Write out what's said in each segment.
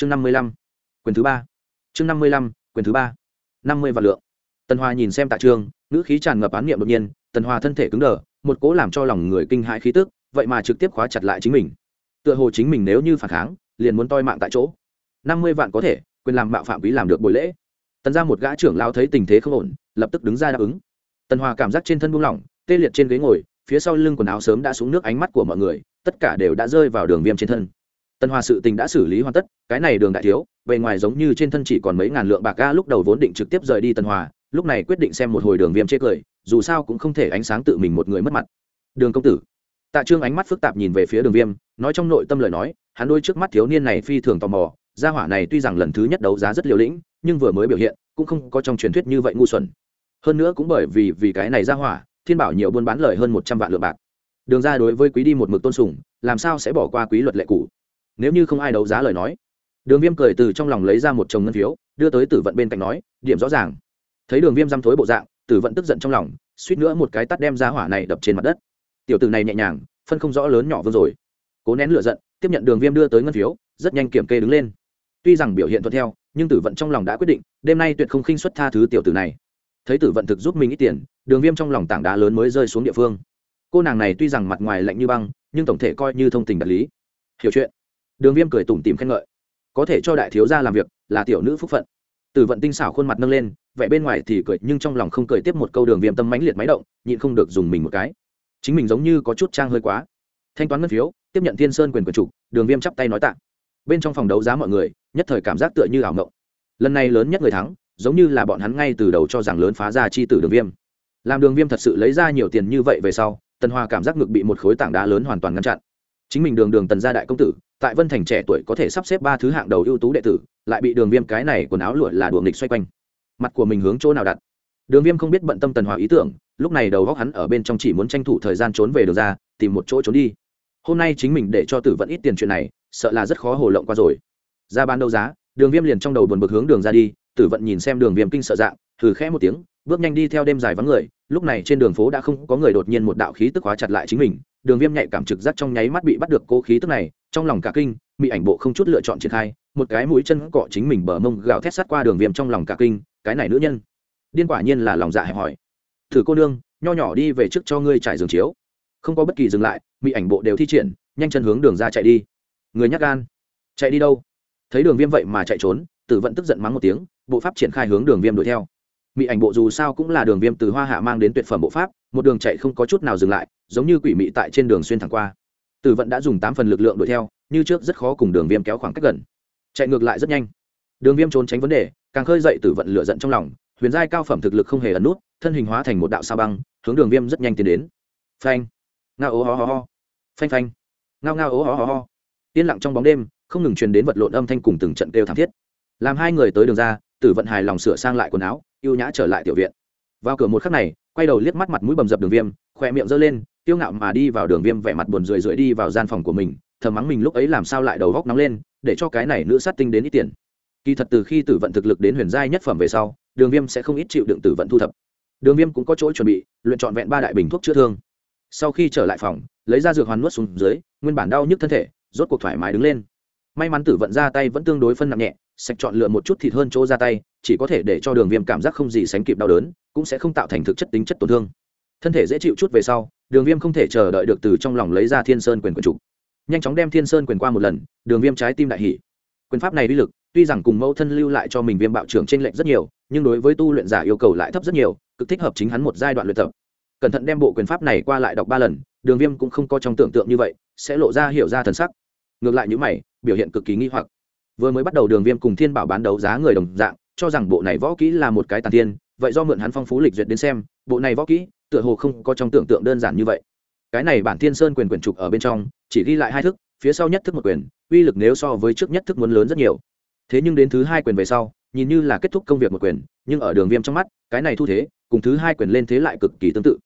chương năm mươi lăm, quyền thứ ba. Chương năm mươi lăm, quyền thứ ba. năm mươi vạn lượng. Tần hoa nhìn xem tạ trương ngữ khí tràn ngập án niệm đột nhiên, tần hoa thân thể cứng đờ, một cố làm cho lòng người kinh hãi khí tức, vậy mà trực tiếp khóa chặt lại chính mình. Tựa hồ chính mình nếu như phản kháng, liền muốn toi mạng tại chỗ. năm mươi vạn có thể, quyền làm bạo phạm quý làm được buổi lễ. Tần ra một gã trưởng lao thấy tình thế không ổn, lập tức đứng ra đáp ứng. Tần hòa cảm giác trên thân buông lỏng, tê liệt trên ghế ngồi, phía sau lưng quần áo sớm đã xuống nước ánh mắt của mọi người, tất cả đều đã rơi vào đường viêm trên thân. Tân hòa sự tình đã xử lý hoàn tất, cái này đường đại thiếu, bề ngoài giống như trên thân chỉ còn mấy ngàn lượng bạc ga lúc đầu vốn định trực tiếp rời đi Tân hòa lúc này quyết định xem một hồi đường viêm chê cười, dù sao cũng không thể ánh sáng tự mình một người mất mặt. Đường công tử. Tạ trương ánh mắt phức tạp nhìn về phía đường viêm, nói trong nội tâm lời nói, hắn đôi trước mắt thiếu niên này phi thường tò mò, gia hỏa này tuy rằng lần thứ nhất đấu giá rất liều lĩnh, nhưng vừa mới biểu hiện, cũng không có trong truyền thuyết như vậy ngu xuẩn. Hơn nữa cũng bởi vì vì cái này gia hỏa, thiên bảo nhiều buôn bán lời hơn một trăm vạn lượng bạc. Đường ra đối với quý đi một mực tôn sùng, làm sao sẽ bỏ qua quý luật lệ cũ? Nếu như không ai đấu giá lời nói. Đường viêm cười từ trong lòng lấy ra một chồng ngân phiếu, đưa tới tử vận bên cạnh nói, điểm rõ ràng. Thấy đường viêm răm thối bộ dạng, tử vận tức giận trong lòng, suýt nữa một cái tắt đem ra hỏa này đập trên mặt đất. Tiểu tử này nhẹ nhàng, phân không rõ lớn nhỏ vương rồi. Cố nén lửa giận, tiếp nhận đường viêm đưa tới ngân phiếu, rất nhanh kiểm kê đứng lên. Tuy rằng biểu hiện thuận theo, nhưng tử vận trong lòng đã quyết định, đêm nay tuyệt không khinh xuất tha thứ tiểu tử này. Thấy tử vận thực giúp mình ít tiền, đường viêm trong lòng tảng đá lớn mới rơi xuống địa phương. Cô nàng này tuy rằng mặt ngoài lạnh như băng, nhưng tổng thể coi như thông tình đạt lý. Hiểu chuyện đường viêm cười tủm tìm khen ngợi. Có thể cho đại thiếu gia làm việc là tiểu nữ phúc phận. Từ vận tinh xảo khuôn mặt nâng lên, vẻ bên ngoài thì cười nhưng trong lòng không cười tiếp một câu đường viêm tâm mãnh liệt máy động, nhịn không được dùng mình một cái. Chính mình giống như có chút trang hơi quá. Thanh toán ngân phiếu, tiếp nhận thiên sơn quyền quyền chủ, đường viêm chắp tay nói tạ. Bên trong phòng đấu giá mọi người, nhất thời cảm giác tựa như ảo ngộng lần này lớn nhất người thắng, giống như là bọn hắn ngay từ đầu cho rằng lớn phá ra chi tử đường viêm. Làm đường viêm thật sự lấy ra nhiều tiền như vậy về sau, tần hoa cảm giác ngực bị một khối tảng đá lớn hoàn toàn ngăn chặn chính mình đường đường tần gia đại công tử, tại vân thành trẻ tuổi có thể sắp xếp ba thứ hạng đầu ưu tú đệ tử, lại bị đường viêm cái này quần áo lụa là đùa nghịch xoay quanh. Mặt của mình hướng chỗ nào đặt? Đường viêm không biết bận tâm tần hòa ý tưởng, lúc này đầu góc hắn ở bên trong chỉ muốn tranh thủ thời gian trốn về đường ra, tìm một chỗ trốn đi. Hôm nay chính mình để cho tử vận ít tiền chuyện này, sợ là rất khó hồ lộng qua rồi. Ra bán đấu giá, đường viêm liền trong đầu buồn bực hướng đường ra đi, tử vận nhìn xem đường viêm kinh sợ dạng, thử khẽ một tiếng, bước nhanh đi theo đêm dài vắng người, lúc này trên đường phố đã không có người đột nhiên một đạo khí tức hóa chặt lại chính mình đường viêm nhạy cảm trực giác trong nháy mắt bị bắt được cố khí tức này, trong lòng cả kinh bị ảnh bộ không chút lựa chọn triển khai, một cái mũi chân cọ chính mình bờ mông gào thét sát qua đường viêm trong lòng cả kinh, cái này nữ nhân. Điên quả nhiên là lòng dạ hẹp hỏi thử cô nương, nho nhỏ đi về trước cho ngươi trải giường chiếu. Không có bất kỳ dừng lại bị ảnh bộ đều thi triển, nhanh chân hướng đường ra chạy đi. Người nhắc gan. Chạy đi đâu? Thấy đường viêm vậy mà chạy trốn, tử vận tức giận mắng một tiếng, bộ pháp triển khai hướng đường viêm đuổi theo. Mỹ ảnh bộ dù sao cũng là đường viêm từ hoa hạ mang đến tuyệt phẩm bộ pháp một đường chạy không có chút nào dừng lại, giống như quỷ mị tại trên đường xuyên thẳng qua. Tử vận đã dùng tám phần lực lượng đuổi theo, như trước rất khó cùng đường viêm kéo khoảng cách gần. Chạy ngược lại rất nhanh. Đường viêm trốn tránh vấn đề, càng khơi dậy tử vận lựa giận trong lòng, huyền giai cao phẩm thực lực không hề ẩn nút, thân hình hóa thành một đạo sao băng, hướng đường viêm rất nhanh tiến đến. Phanh. Ngao ố ho ho ho. Phanh phanh. Ngao ngao ố ho ho ho. Yên lặng trong bóng đêm, không ngừng truyền đến vật lộn âm thanh cùng từng trận kêu thảm thiết. Làm hai người tới đường ra, tử vận hài lòng sửa sang lại quần áo y ê u nhã trở lại tiểu viện. Vào cửa một khắc này quay đầu liếc mắt mặt mũi bầm dập đường viêm khoe miệng giơ lên, tiêu ngạo mà đi vào đường viêm vẻ mặt buồn rười rượi đi vào gian phòng của mình thờ mắng mình lúc ấy làm sao lại đầu góc nóng lên, để cho cái này nữ sát tinh đến ít tiền. Kỳ thật từ khi tử vận thực lực đến huyền giai nhất phẩm về sau, đường viêm sẽ không ít chịu đựng tử vận thu thập. Đường viêm cũng có chỗ chuẩn bị, luyện trọn vẹn ba đại bình thuốc chữa thương. Sau khi trở lại phòng, lấy ra dược hoàn nuốt xuống dưới, nguyên bản đau nhức thân thể, rốt cuộc thoải mái đứng lên may mắn tử vận ra tay vẫn tương đối phân nặng nhẹ, sạch chọn lựa một chút thịt hơn chỗ ra tay, chỉ có thể để cho đường viêm cảm giác không gì sánh kịp đau đớn, cũng sẽ không tạo thành thực chất tính chất tổn thương. Thân thể dễ chịu chút về sau, đường viêm không thể chờ đợi được từ trong lòng lấy ra thiên sơn quyền quyền trục nhanh chóng đem thiên sơn quyền qua một lần, đường viêm trái tim đại hỷ quyền pháp này uy lực, tuy rằng cùng mẫu thân lưu lại cho mình viêm bạo trưởng t r ê n lệch rất nhiều, nhưng đối với tu luyện giả yêu cầu lại thấp rất nhiều, cực thích hợp chính hắn một giai đoạn luyện tập. Cẩn thận đem bộ quyền pháp này qua lại đọc ba lần, đường viêm cũng không có trong tưởng tượng như vậy, sẽ lộ ra hiểu ra thần sắc. Ngược lại những mày biểu hiện cực kỳ nghi hoặc. Vừa mới bắt đầu đường viêm cùng thiên bảo bán đấu giá người đồng dạng, cho rằng bộ này võ kỹ là một cái tàn tiên vậy do mượn hắn phong phú lịch duyệt đến xem, bộ này võ kỹ, tựa hồ không có trong tưởng tượng đơn giản như vậy. Cái này bản thiên sơn quyền quyền trục ở bên trong, chỉ ghi lại hai thức, phía sau nhất thức một quyền, uy lực nếu so với trước nhất thức muốn lớn rất nhiều. Thế nhưng đến thứ hai quyền về sau, nhìn như là kết thúc công việc một quyền, nhưng ở đường viêm trong mắt, cái này thu thế, cùng thứ hai quyền lên thế lại cực kỳ tương tự.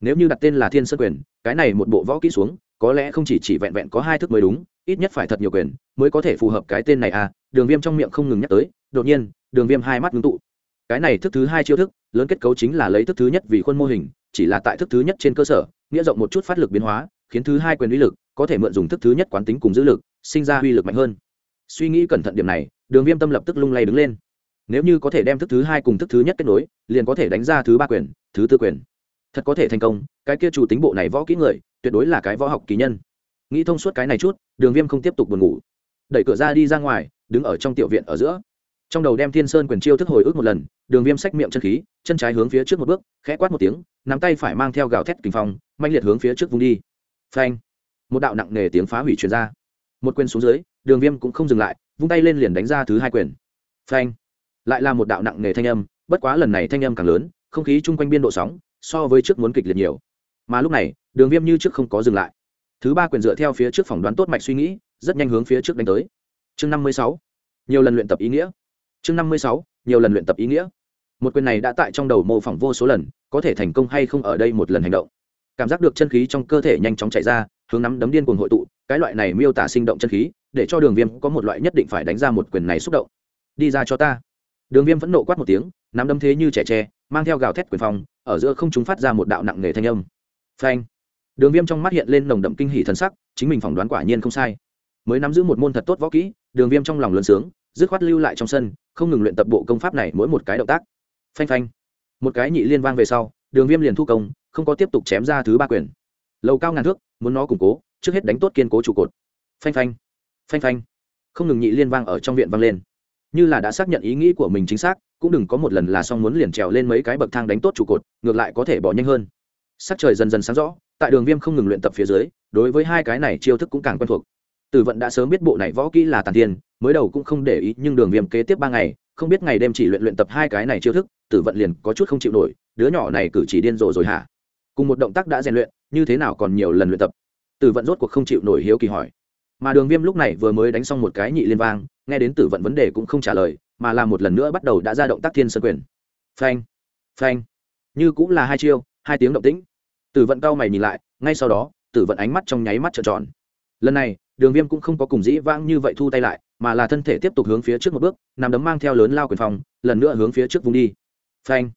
Nếu như đặt tên là thiên sơn quyền, cái này một bộ võ kỹ xuống, có lẽ không chỉ chỉ vẹn vẹn có hai thức mới đúng ít nhất phải thật nhiều quyền mới có thể phù hợp cái tên này à? Đường viêm trong miệng không ngừng nhắc tới, đột nhiên, đường viêm hai mắt ngưng tụ. Cái này thức thứ hai chiêu thức, lớn kết cấu chính là lấy thức thứ nhất vì khuôn mô hình, chỉ là tại thức thứ nhất trên cơ sở, nghĩa rộng một chút phát lực biến hóa, khiến thứ hai quyền uy lực có thể mượn dùng thức thứ nhất quán tính cùng giữ lực, sinh ra uy lực mạnh hơn. Suy nghĩ cẩn thận điểm này, đường viêm tâm lập tức lung lay đứng lên. Nếu như có thể đem thức thứ hai cùng thức thứ nhất kết nối, liền có thể đánh ra thứ ba quyền, thứ tư quyền. Thật có thể thành công, cái kia chủ tính bộ này võ kỹ người, tuyệt đối là cái võ học kỳ nhân nghĩ thông suốt cái này chút, đường viêm không tiếp tục buồn ngủ. Đẩy cửa ra đi ra ngoài, đứng ở trong tiểu viện ở giữa. Trong đầu đem thiên sơn quyền chiêu thức hồi ức một lần, đường viêm xách miệng chân khí, chân trái hướng phía trước một bước, khẽ quát một tiếng, nắm tay phải mang theo gào thét kinh phong manh liệt hướng phía trước vung đi. Phanh! Một đạo nặng nề tiếng phá hủy truyền ra. Một quyền xuống dưới, đường viêm cũng không dừng lại, vung tay lên liền đánh ra thứ hai quyền. Phanh! Lại là một đạo nặng nề thanh âm, bất quá lần này thanh âm càng lớn, không khí chung quanh biên độ sóng, so với trước muốn kịch liệt nhiều. Mà lúc này, đường viêm như trước không có dừng lại thứ ba quyền dựa theo phía trước phỏng đoán tốt mạch suy nghĩ, rất nhanh hướng phía trước đánh tới. Chương năm mươi sáu, nhiều lần luyện tập ý nghĩa. Chương năm mươi sáu, nhiều lần luyện tập ý nghĩa. Một quyền này đã tại trong đầu mô phỏng vô số lần, có thể thành công hay không ở đây một lần hành động. Cảm giác được chân khí trong cơ thể nhanh chóng chạy ra, hướng nắm đấm điên cuồng hội tụ, cái loại này miêu tả sinh động chân khí, để cho đường viêm có một loại nhất định phải đánh ra một quyền này xúc động. Đi ra cho ta. Đường viêm vẫn nộ quát một tiếng, nắm đấm thế như trẻ tre, mang theo gào thét quyền phòng ở giữa không chúng phát ra một đạo nặng nề thanh âm. Phanh đường viêm trong mắt hiện lên nồng đậm kinh hỷ thần sắc, chính mình phỏng đoán quả nhiên không sai. Mới nắm giữ một môn thật tốt võ kỹ, đường viêm trong lòng lớn sướng, dứt khoát lưu lại trong sân, không ngừng luyện tập bộ công pháp này mỗi một cái động tác. Phanh phanh. Một cái nhị liên vang về sau, đường viêm liền thu công, không có tiếp tục chém ra thứ ba quyền. Lầu cao ngàn thước, muốn nó củng cố, trước hết đánh tốt kiên cố trụ cột. Phanh phanh. Phanh phanh. Không ngừng nhị liên vang ở trong viện vang lên. Như là đã xác nhận ý nghĩ của mình chính xác, cũng đừng có một lần là xong muốn liền trèo lên mấy cái bậc thang đánh tốt trụ cột, ngược lại có thể bỏ nhanh hơn. Sắc trời dần dần sáng rõ tại đường viêm không ngừng luyện tập phía dưới, đối với hai cái này chiêu thức cũng càng quen thuộc. Tử vận đã sớm biết bộ này võ kỹ là tàn thiên, mới đầu cũng không để ý, nhưng đường viêm kế tiếp ba ngày, không biết ngày đêm chỉ luyện luyện tập hai cái này chiêu thức tử vận liền có chút không chịu nổi, đứa nhỏ này cử chỉ điên rồ rồi hả? Cùng một động tác đã rèn luyện, như thế nào còn nhiều lần luyện tập? Tử vận rốt cuộc không chịu nổi hiếu kỳ hỏi. Mà đường viêm lúc này vừa mới đánh xong một cái nhị liên vang, nghe đến tử vận vấn đề cũng không trả lời, mà là một lần nữa bắt đầu đã ra động tác thiên sơn quyền. Phanh phanh. Như cũng là hai chiêu, hai tiếng động tĩnh tử vận cao mày nhìn lại, ngay sau đó, tử vận ánh mắt trong nháy mắt trợn tròn. Lần này, đường viêm cũng không có cùng dĩ vãng như vậy thu tay lại, mà là thân thể tiếp tục hướng phía trước một bước, nằm đấm mang theo lớn lao quyền phong, lần nữa hướng phía trước vùng đi. Phanh!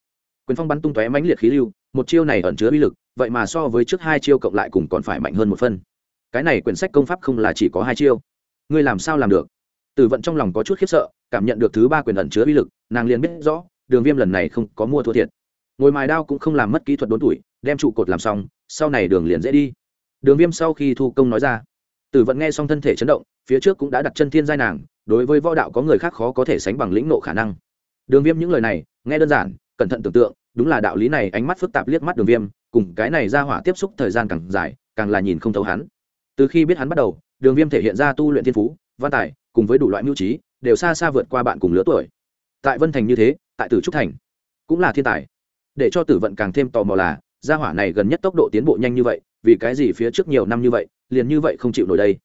Quyền phong bắn tung tóe mãnh liệt khí lưu, một chiêu này ẩn chứa uy lực, vậy mà so với trước hai chiêu cộng lại cùng còn phải mạnh hơn một phân cái này quyển sách công pháp không là chỉ có hai chiêu. Ngươi làm sao làm được? Tử vận trong lòng có chút khiếp sợ, cảm nhận được thứ ba quyền ẩn chứa uy lực, nàng liền biết rõ, đường viêm lần này không có mua thua thiệt. Ngồi mài đao cũng không làm mất kỹ thuật đốn tuổi đem trụ cột làm xong, sau này đường liền dễ đi. Đường viêm sau khi thu công nói ra, tử vận nghe xong thân thể chấn động, phía trước cũng đã đặt chân thiên giai nàng, đối với võ đạo có người khác khó có thể sánh bằng lĩnh nộ khả năng. Đường viêm những lời này, nghe đơn giản, cẩn thận tưởng tượng, đúng là đạo lý này ánh mắt phức tạp liếc mắt đường viêm, cùng cái này ra hỏa tiếp xúc thời gian càng dài, càng là nhìn không thấu hắn. Từ khi biết hắn bắt đầu, đường viêm thể hiện ra tu luyện thiên phú, văn tài, cùng với đủ loại mưu trí, đều xa xa vượt qua bạn cùng lứa tuổi. Tại vân thành như thế, tại tử trúc thành, cũng là thiên tài. Để cho tử vận càng thêm tò mò là gia hỏa này gần nhất tốc độ tiến bộ nhanh như vậy, vì cái gì phía trước nhiều năm như vậy, liền như vậy không chịu nổi đây?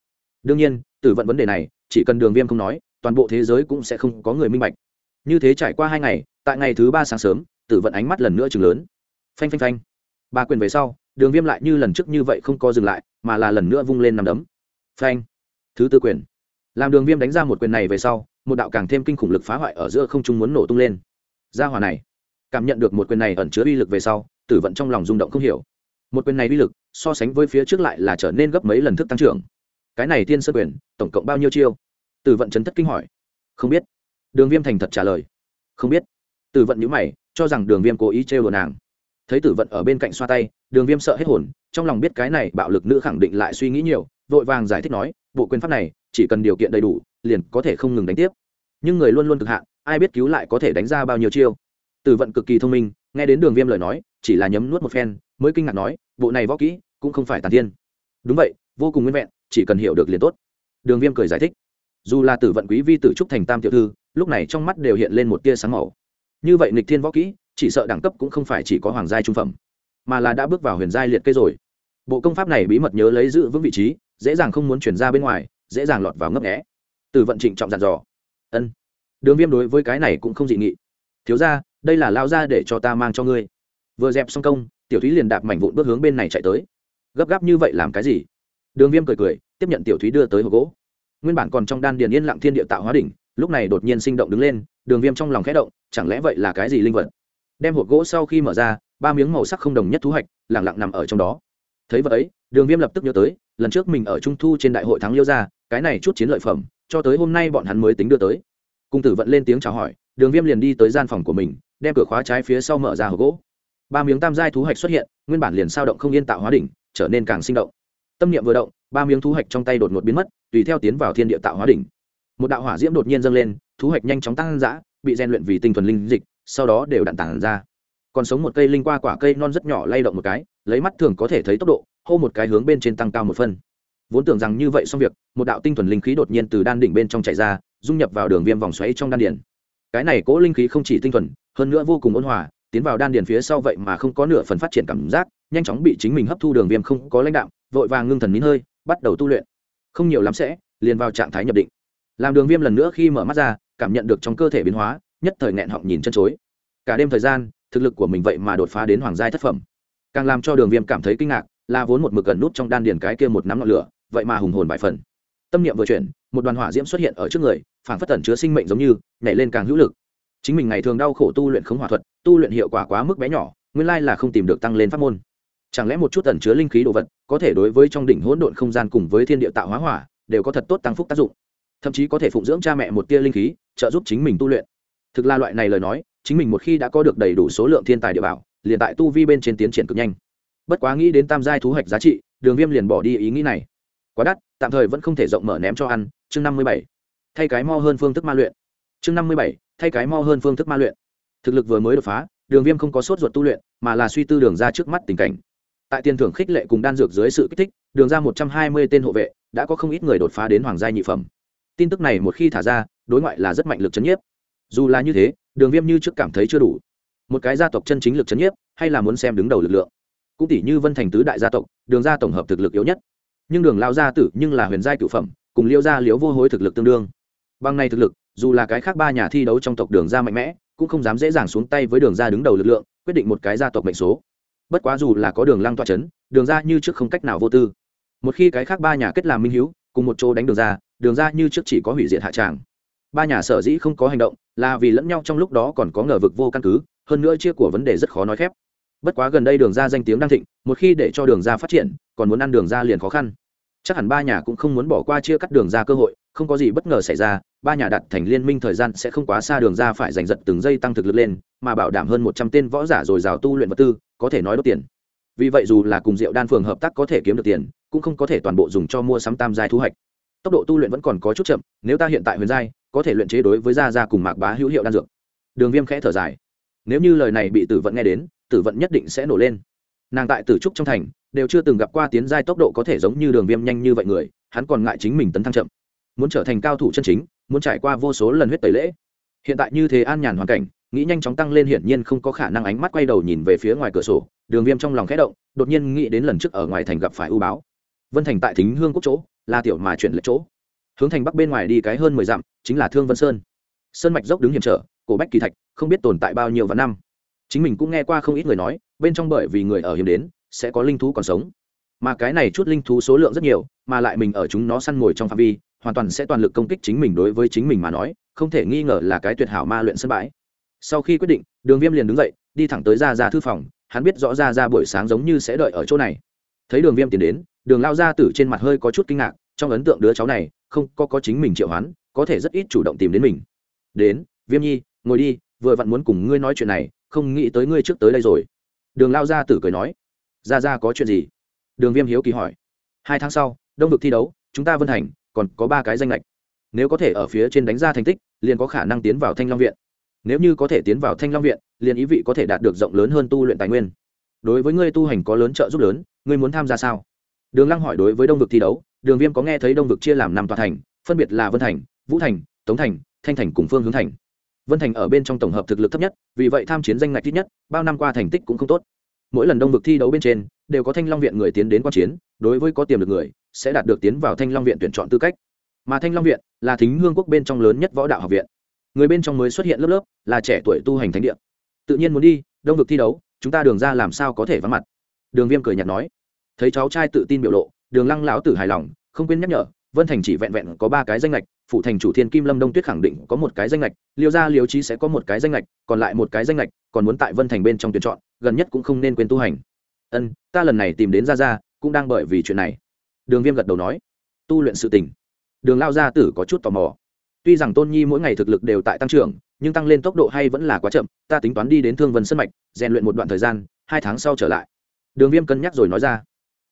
Đương nhiên, tử vận vấn đề này, chỉ cần đường viêm không nói, toàn bộ thế giới cũng sẽ không có người minh bạch. Như thế trải qua hai ngày, tại ngày thứ ba sáng sớm, tử vận ánh mắt lần nữa chừng lớn. Phanh phanh phanh. Ba quyền về sau, đường viêm lại như lần trước như vậy không co dừng lại, mà là lần nữa vung lên nằm đấm. Phanh. Thứ tư quyền. Làm đường viêm đánh ra một quyền này về sau, một đạo càng thêm kinh khủng lực phá hoại ở giữa không trung muốn nổ tung lên. Ra hòa này. Cảm nhận được một quyền này ẩn chứa uy lực về sau tử vận trong lòng rung động không hiểu. Một quyền này uy lực, so sánh với phía trước lại là trở nên gấp mấy lần thức tăng trưởng. Cái này tiên sơ quyền, tổng cộng bao nhiêu chiêu? Tử vận chấn thất kinh hỏi. Không biết. Đường viêm thành thật trả lời. Không biết. Tử vận nhữ mày, cho rằng đường viêm cố ý trêu đồ nàng. Thấy tử vận ở bên cạnh xoa tay, đường viêm sợ hết hồn, trong lòng biết cái này bạo lực nữ khẳng định lại suy nghĩ nhiều, vội vàng giải thích nói, bộ quyền pháp này, chỉ cần điều kiện đầy đủ, liền có thể không ngừng đánh tiếp. Nhưng người luôn luôn cực hạn, ai biết cứu lại có thể đánh ra bao nhiêu chiêu? Tử vận cực kỳ thông minh, nghe đến đường viêm lời nói chỉ là nhấm nuốt một phen, mới kinh ngạc nói, bộ này võ kỹ cũng không phải tàn thiên. Đúng vậy, vô cùng nguyên vẹn, chỉ cần hiểu được liền tốt. Đường viêm cười giải thích. Dù là tử vận quý vi tử trúc thành tam tiểu thư, lúc này trong mắt đều hiện lên một tia sáng màu. Như vậy nịch thiên võ kỹ, chỉ sợ đẳng cấp cũng không phải chỉ có hoàng giai trung phẩm, mà là đã bước vào huyền giai liệt kê rồi. Bộ công pháp này bí mật nhớ lấy giữ vững vị trí, dễ dàng không muốn chuyển ra bên ngoài, dễ dàng lọt vào ngấp nghẽ từ vận trịnh trọng dặn dò. Ân. Đường viêm đối với cái này cũng không dị nghị. Thiếu ra đây là lao ra để cho ta mang cho ngươi vừa dẹp xong công, tiểu thúy liền đạp mảnh vụn bước hướng bên này chạy tới. Gấp gáp như vậy làm cái gì? Đường viêm cười cười, tiếp nhận tiểu thúy đưa tới hộp gỗ. Nguyên bản còn trong đan điền yên lặng thiên địa tạo hóa đỉnh, lúc này đột nhiên sinh động đứng lên, đường viêm trong lòng khẽ động, chẳng lẽ vậy là cái gì linh vật? Đem hộp gỗ sau khi mở ra, ba miếng màu sắc không đồng nhất thú hạch lẳng lặng nằm ở trong đó. Thấy vậy đường viêm lập tức nhớ tới, lần trước mình ở trung thu trên đại hội thắng liêu ra cái này chút chiến lợi phẩm, cho tới hôm nay bọn hắn mới tính đưa tới. Cung tử vận lên tiếng chào hỏi, đường viêm liền đi tới gian phòng của mình, đem cửa khóa trái phía sau mở ra hộp gỗ ba miếng tam giai thú hạch xuất hiện, nguyên bản liền sao động không yên tạo hóa đỉnh, trở nên càng sinh động. Tâm niệm vừa động, ba miếng thú hạch trong tay đột ngột biến mất, tùy theo tiến vào thiên địa tạo hóa đỉnh. Một đạo hỏa diễm đột nhiên dâng lên, thú hạch nhanh chóng tăng dã, bị rèn luyện vì tinh thuần linh dịch, sau đó đều đạn tản ra. Còn sống một cây linh qua quả cây non rất nhỏ lay động một cái, lấy mắt thường có thể thấy tốc độ, hô một cái hướng bên trên tăng cao một phân vốn tưởng rằng như vậy xong việc, một đạo tinh thuần linh khí đột nhiên từ đan đỉnh bên trong chạy ra, dung nhập vào đường viêm vòng xoáy trong đan điển cái này cố linh khí không chỉ tinh thuần, hơn nữa vô cùng ôn hòa tiến vào đan điền phía sau vậy mà không có nửa phần phát triển cảm giác, nhanh chóng bị chính mình hấp thu đường viêm không có lãnh đạo vội vàng ngưng thần nín hơi, bắt đầu tu luyện. Không nhiều lắm sẽ, liền vào trạng thái nhập định. Làm đường viêm lần nữa khi mở mắt ra, cảm nhận được trong cơ thể biến hóa, nhất thời nghẹn họng nhìn chân chối. Cả đêm thời gian, thực lực của mình vậy mà đột phá đến hoàng giai thất phẩm. Càng làm cho đường viêm cảm thấy kinh ngạc, là vốn một mực gần nút trong đan điền cái kia một nắm ngọn lửa, vậy mà hùng hồn bại phần. Tâm niệm vừa chuyển, một đoàn hỏa diễm xuất hiện ở trước người phản phất tẩn chứa sinh mệnh giống như, nhảy lên càng hữu lực chính mình ngày thường đau khổ tu luyện khống hỏa thuật, tu luyện hiệu quả quá mức bé nhỏ, nguyên lai là không tìm được tăng lên pháp môn. Chẳng lẽ một chút ẩn chứa linh khí đồ vật, có thể đối với trong đỉnh hỗn độn không gian cùng với thiên địa tạo hóa hỏa, đều có thật tốt tăng phúc tác dụng. Thậm chí có thể phụng dưỡng cha mẹ một tia linh khí, trợ giúp chính mình tu luyện. Thực là loại này lời nói, chính mình một khi đã có được đầy đủ số lượng thiên tài địa bảo, liền tại tu vi bên trên tiến triển cực nhanh. Bất quá nghĩ đến tam giai thú hoạch giá trị, đường viêm liền bỏ đi ý nghĩ này. Quá đắt, tạm thời vẫn không thể rộng mở ném cho ăn. Chương năm mươi bảy. Thay cái mo hơn phương thức ma luyện. Chương năm mươi bảy thay cái mo hơn phương thức ma luyện. Thực lực vừa mới đột phá, đường viêm không có sốt ruột tu luyện, mà là suy tư đường ra trước mắt tình cảnh. Tại tiền thưởng khích lệ cùng đan dược dưới sự kích thích, đường ra một trăm hai mươi tên hộ vệ, đã có không ít người đột phá đến hoàng gia nhị phẩm. Tin tức này một khi thả ra, đối ngoại là rất mạnh lực c h ấ n nhiếp. Dù là như thế, đường viêm như trước cảm thấy chưa đủ. Một cái gia tộc chân chính lực c h ấ n nhiếp, hay là muốn xem đứng đầu lực lượng. Cũng tỷ như vân thành tứ đại gia tộc, đường ra tổng hợp thực lực yếu nhất. Nhưng đường lao gia tử nhưng là huyền giai cửu phẩm, cùng liêu gia liếu vô hối thực lực tương đương. Bằng này thực lực dù là cái khác ba nhà thi đấu trong tộc đường ra mạnh mẽ, cũng không dám dễ dàng xuống tay với đường ra đứng đầu lực lượng, quyết định một cái gia tộc mệnh số. Bất quá dù là có đường lăng toa c h ấ n đường ra như trước không cách nào vô tư. Một khi cái khác ba nhà kết làm minh h cùng một chỗ đánh đường ra đường ra như trước chỉ có hủy diệt hạ tràng. Ba nhà sở dĩ không có hành động, là vì lẫn nhau trong lúc đó còn có ngờ vực vô căn cứ, hơn nữa chia của vấn đề rất khó nói khép. Bất quá gần đây đường ra danh tiếng đang thịnh, một khi để cho đường ra phát triển, còn muốn ăn đường ra liền khó khăn. Chắc hẳn ba nhà cũng không muốn bỏ qua chia cắt đường ra cơ hội không có gì bất ngờ xảy ra, ba nhà đặt thành liên minh thời gian sẽ không quá xa đường ra phải giành giật từng giây tăng thực lực lên, mà bảo đảm hơn một trăm tên võ giả rồi rào tu luyện vật tư, có thể nói đốt tiền. Vì vậy dù là cùng diệu đan phường hợp tác có thể kiếm được tiền, cũng không có thể toàn bộ dùng cho mua sắm tam giai thu hoạch. Tốc độ tu luyện vẫn còn có chút chậm, nếu ta hiện tại huyền giai, có thể luyện chế đối với gia gia cùng mạc bá hữu hiệu đan dược. Đường viêm khẽ thở dài. Nếu như lời này bị tử vận nghe đến, tử vận nhất định sẽ nổ lên. Nàng tại tử trúc trong thành, đều chưa từng gặp qua tiến giai tốc độ có thể giống như đường viêm nhanh như vậy người, hắn còn ngại chính mình tấn thăng chậm muốn trở thành cao thủ chân chính, muốn trải qua vô số lần huyết tẩy lễ. Hiện tại như thế an nhàn hoàn cảnh, nghĩ nhanh chóng tăng lên hiển nhiên không có khả năng ánh mắt quay đầu nhìn về phía ngoài cửa sổ, đường viêm trong lòng khẽ động, đột nhiên nghĩ đến lần trước ở ngoài thành gặp phải ưu báo vân thành tại thính hương quốc chỗ là tiểu mà chuyển lệch chỗ. Hướng thành bắc bên ngoài đi cái hơn mười dặm, chính là thương vân sơn. Sơn mạch dốc đứng hiểm trở, cổ bách kỳ thạch, không biết tồn tại bao nhiêu vạn năm. Chính mình cũng nghe qua không ít người nói, bên trong bởi vì người ở hiểm đến, sẽ có linh thú còn sống. Mà cái này chút linh thú số lượng rất nhiều, mà lại mình ở chúng nó săn ngồi trong phạm vi hoàn toàn sẽ toàn lực công kích chính mình đối với chính mình mà nói, không thể nghi ngờ là cái tuyệt hảo ma luyện sân bãi. Sau khi quyết định, đường viêm liền đứng dậy, đi thẳng tới ra ra thư phòng, hắn biết rõ ra ra buổi sáng giống như sẽ đợi ở chỗ này. Thấy đường viêm tiến đến, đường lao ra tử trên mặt hơi có chút kinh ngạc, trong ấn tượng đứa cháu này, không có có chính mình triệu hoán, có thể rất ít chủ động tìm đến mình. Đến, viêm nhi, ngồi đi, vừa vặn muốn cùng ngươi nói chuyện này, không nghĩ tới ngươi trước tới đây rồi. Đường lao ra tử cười nói. Ra ra có chuyện gì? Đường viêm hiếu kỳ hỏi. Hai tháng sau, đông vực thi đấu, chúng ta vân hành còn có ba cái danh lệch. Nếu có thể ở phía trên đánh ra thành tích, liền có khả năng tiến vào thanh long viện. Nếu như có thể tiến vào thanh long viện, liền ý vị có thể đạt được rộng lớn hơn tu luyện tài nguyên. Đối với ngươi tu hành có lớn trợ giúp lớn, ngươi muốn tham gia sao? Đường lăng hỏi đối với đông vực thi đấu, đường viêm có nghe thấy đông vực chia làm năm tòa thành, phân biệt là vân thành, vũ thành, tống thành, thanh thành cùng phương hướng thành. Vân thành ở bên trong tổng hợp thực lực thấp nhất, vì vậy tham chiến danh ngạch ít nhất, bao năm qua thành tích cũng không tốt. Mỗi lần đông vực thi đấu bên trên, đều có thanh long viện người tiến đến quan chiến, đối với có tiềm lực người sẽ đạt được tiến vào thanh long viện tuyển chọn tư cách. Mà thanh long viện là thính hương quốc bên trong lớn nhất võ đạo học viện. Người bên trong mới xuất hiện lớp lớp, là trẻ tuổi tu hành thánh địa. Tự nhiên muốn đi, đông vực thi đấu, chúng ta đường ra làm sao có thể vắng mặt. Đường viêm cười nhạt nói. Thấy cháu trai tự tin biểu lộ, đường lăng lão tử hài lòng, không quên nhắc nhở, vân thành chỉ vẹn vẹn có ba cái danh lệch phụ thành chủ thiên kim lâm đông tuyết khẳng định có một cái danh lệch liêu gia liêu trí sẽ có một cái danh lệch còn lại một cái danh lệch còn muốn tại vân thành bên trong tuyển chọn, gần nhất cũng không nên quên tu hành. Ân, ta lần này tìm đến gia gia, cũng đang bởi vì chuyện này đường viêm gật đầu nói, tu luyện sự tình. Đường lao gia tử có chút tò mò. Tuy rằng tôn nhi mỗi ngày thực lực đều tại tăng trưởng, nhưng tăng lên tốc độ hay vẫn là quá chậm, ta tính toán đi đến thương vân sân mạch, rèn luyện một đoạn thời gian, hai tháng sau trở lại. Đường viêm cân nhắc rồi nói ra,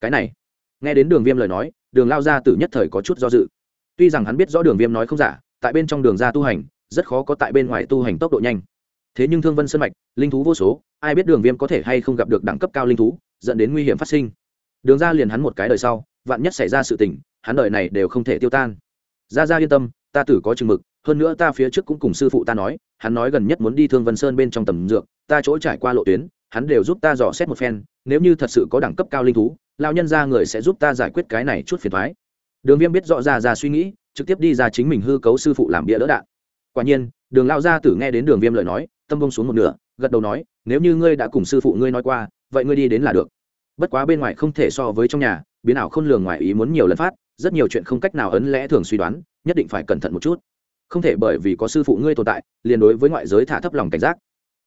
cái này. Nghe đến đường viêm lời nói, đường lao gia tử nhất thời có chút do dự. Tuy rằng hắn biết rõ đường viêm nói không giả, tại bên trong đường ra tu hành, rất khó có tại bên ngoài tu hành tốc độ nhanh. Thế nhưng thương vân sân mạch, linh thú vô số, ai biết đường viêm có thể hay không gặp được đẳng cấp cao linh thú, dẫn đến nguy hiểm phát sinh. Đường ra liền hắn một cái đời sau vạn nhất xảy ra sự tình, hắn đời này đều không thể tiêu tan. Ra ra yên tâm, ta tử có chừng mực, hơn nữa ta phía trước cũng cùng sư phụ ta nói, hắn nói gần nhất muốn đi thương vân sơn bên trong tầm dược, ta chỗ trải qua lộ tuyến, hắn đều giúp ta dò xét một phen, nếu như thật sự có đẳng cấp cao linh thú lao nhân ra người sẽ giúp ta giải quyết cái này chút phiền thoái đường viêm biết rõ ra ra suy nghĩ, trực tiếp đi ra chính mình hư cấu sư phụ làm bia đỡ đạn. Quả nhiên, đường lao gia tử nghe đến đường viêm lời nói, tâm bông xuống một nửa, gật đầu nói, nếu như ngươi đã cùng sư phụ ngươi nói qua, vậy ngươi đi đến là được. Bất quá bên ngoài không thể so với trong nhà biến ảo khôn lường ngoài ý muốn nhiều lần phát, rất nhiều chuyện không cách nào ấn lẽ thường suy đoán, nhất định phải cẩn thận một chút. Không thể bởi vì có sư phụ ngươi tồn tại, liền đối với ngoại giới thả thấp lòng cảnh giác.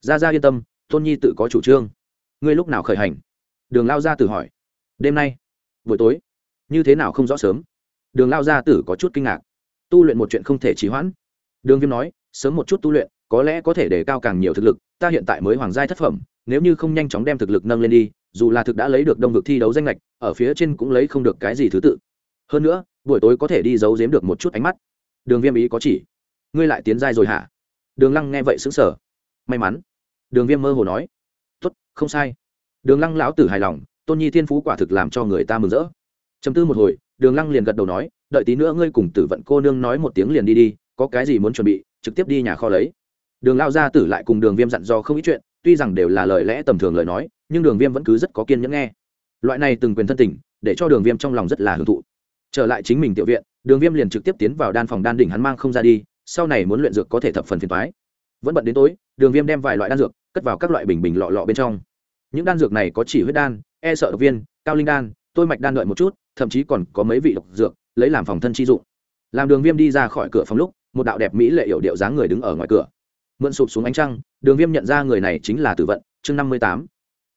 Gia gia yên tâm, tôn nhi tự có chủ trương. Ngươi lúc nào khởi hành? Đường lao gia tử hỏi. Đêm nay, buổi tối. Như thế nào không rõ sớm? Đường lao gia tử có chút kinh ngạc. Tu luyện một chuyện không thể trì hoãn. Đường viêm nói, sớm một chút tu luyện, có lẽ có thể để cao càng nhiều thực lực, ta hiện tại mới hoàng giai thất phẩm, nếu như không nhanh chóng đem thực lực nâng lên đi dù là thực đã lấy được đông vực thi đấu danh lệch ở phía trên cũng lấy không được cái gì thứ tự. Hơn nữa, buổi tối có thể đi giấu giếm được một chút ánh mắt. Đường viêm ý có chỉ. Ngươi lại tiến giai rồi hả? Đường lăng nghe vậy xứng sở may mắn. Đường viêm mơ hồ nói. Tốt, không sai. Đường lăng lão tử hài lòng, tôn nhi thiên phú quả thực làm cho người ta mừng rỡ. Chấm tư một hồi, đường lăng liền gật đầu nói, đợi tí nữa ngươi cùng tử vận cô nương nói một tiếng liền đi đi, có cái gì muốn chuẩn bị, trực tiếp đi nhà kho lấy. Đường lao gia tử lại cùng đường viêm dặn do không ít chuyện, tuy rằng đều là lời lẽ tầm thường lời nói nhưng đường viêm vẫn cứ rất có kiên nhẫn nghe. Loại này từng quyền thân tình, để cho đường viêm trong lòng rất là hưởng thụ. Trở lại chính mình tiểu viện, đường viêm liền trực tiếp tiến vào đan phòng đan đỉnh hắn mang không ra đi, sau này muốn luyện dược có thể thập phần phiền thoái vẫn bận đến tối, đường viêm đem vài loại đan dược cất vào các loại bình bình lọ lọ bên trong. Những đan dược này có chỉ huyết đan e sợ độc viên, cao linh đan, tôi mạch đan đợi một chút, thậm chí còn có mấy vị độc dược, lấy làm phòng thân chi dụng. Làm đường viêm đi ra khỏi cửa phòng lúc, một đạo đẹp mỹ lệ hiệu điệu dáng người đứng ở ngoài cửa. Mượn sụp xuống ánh trăng, đường viêm nhận ra người này chính là tử vận, chương năm mươi tám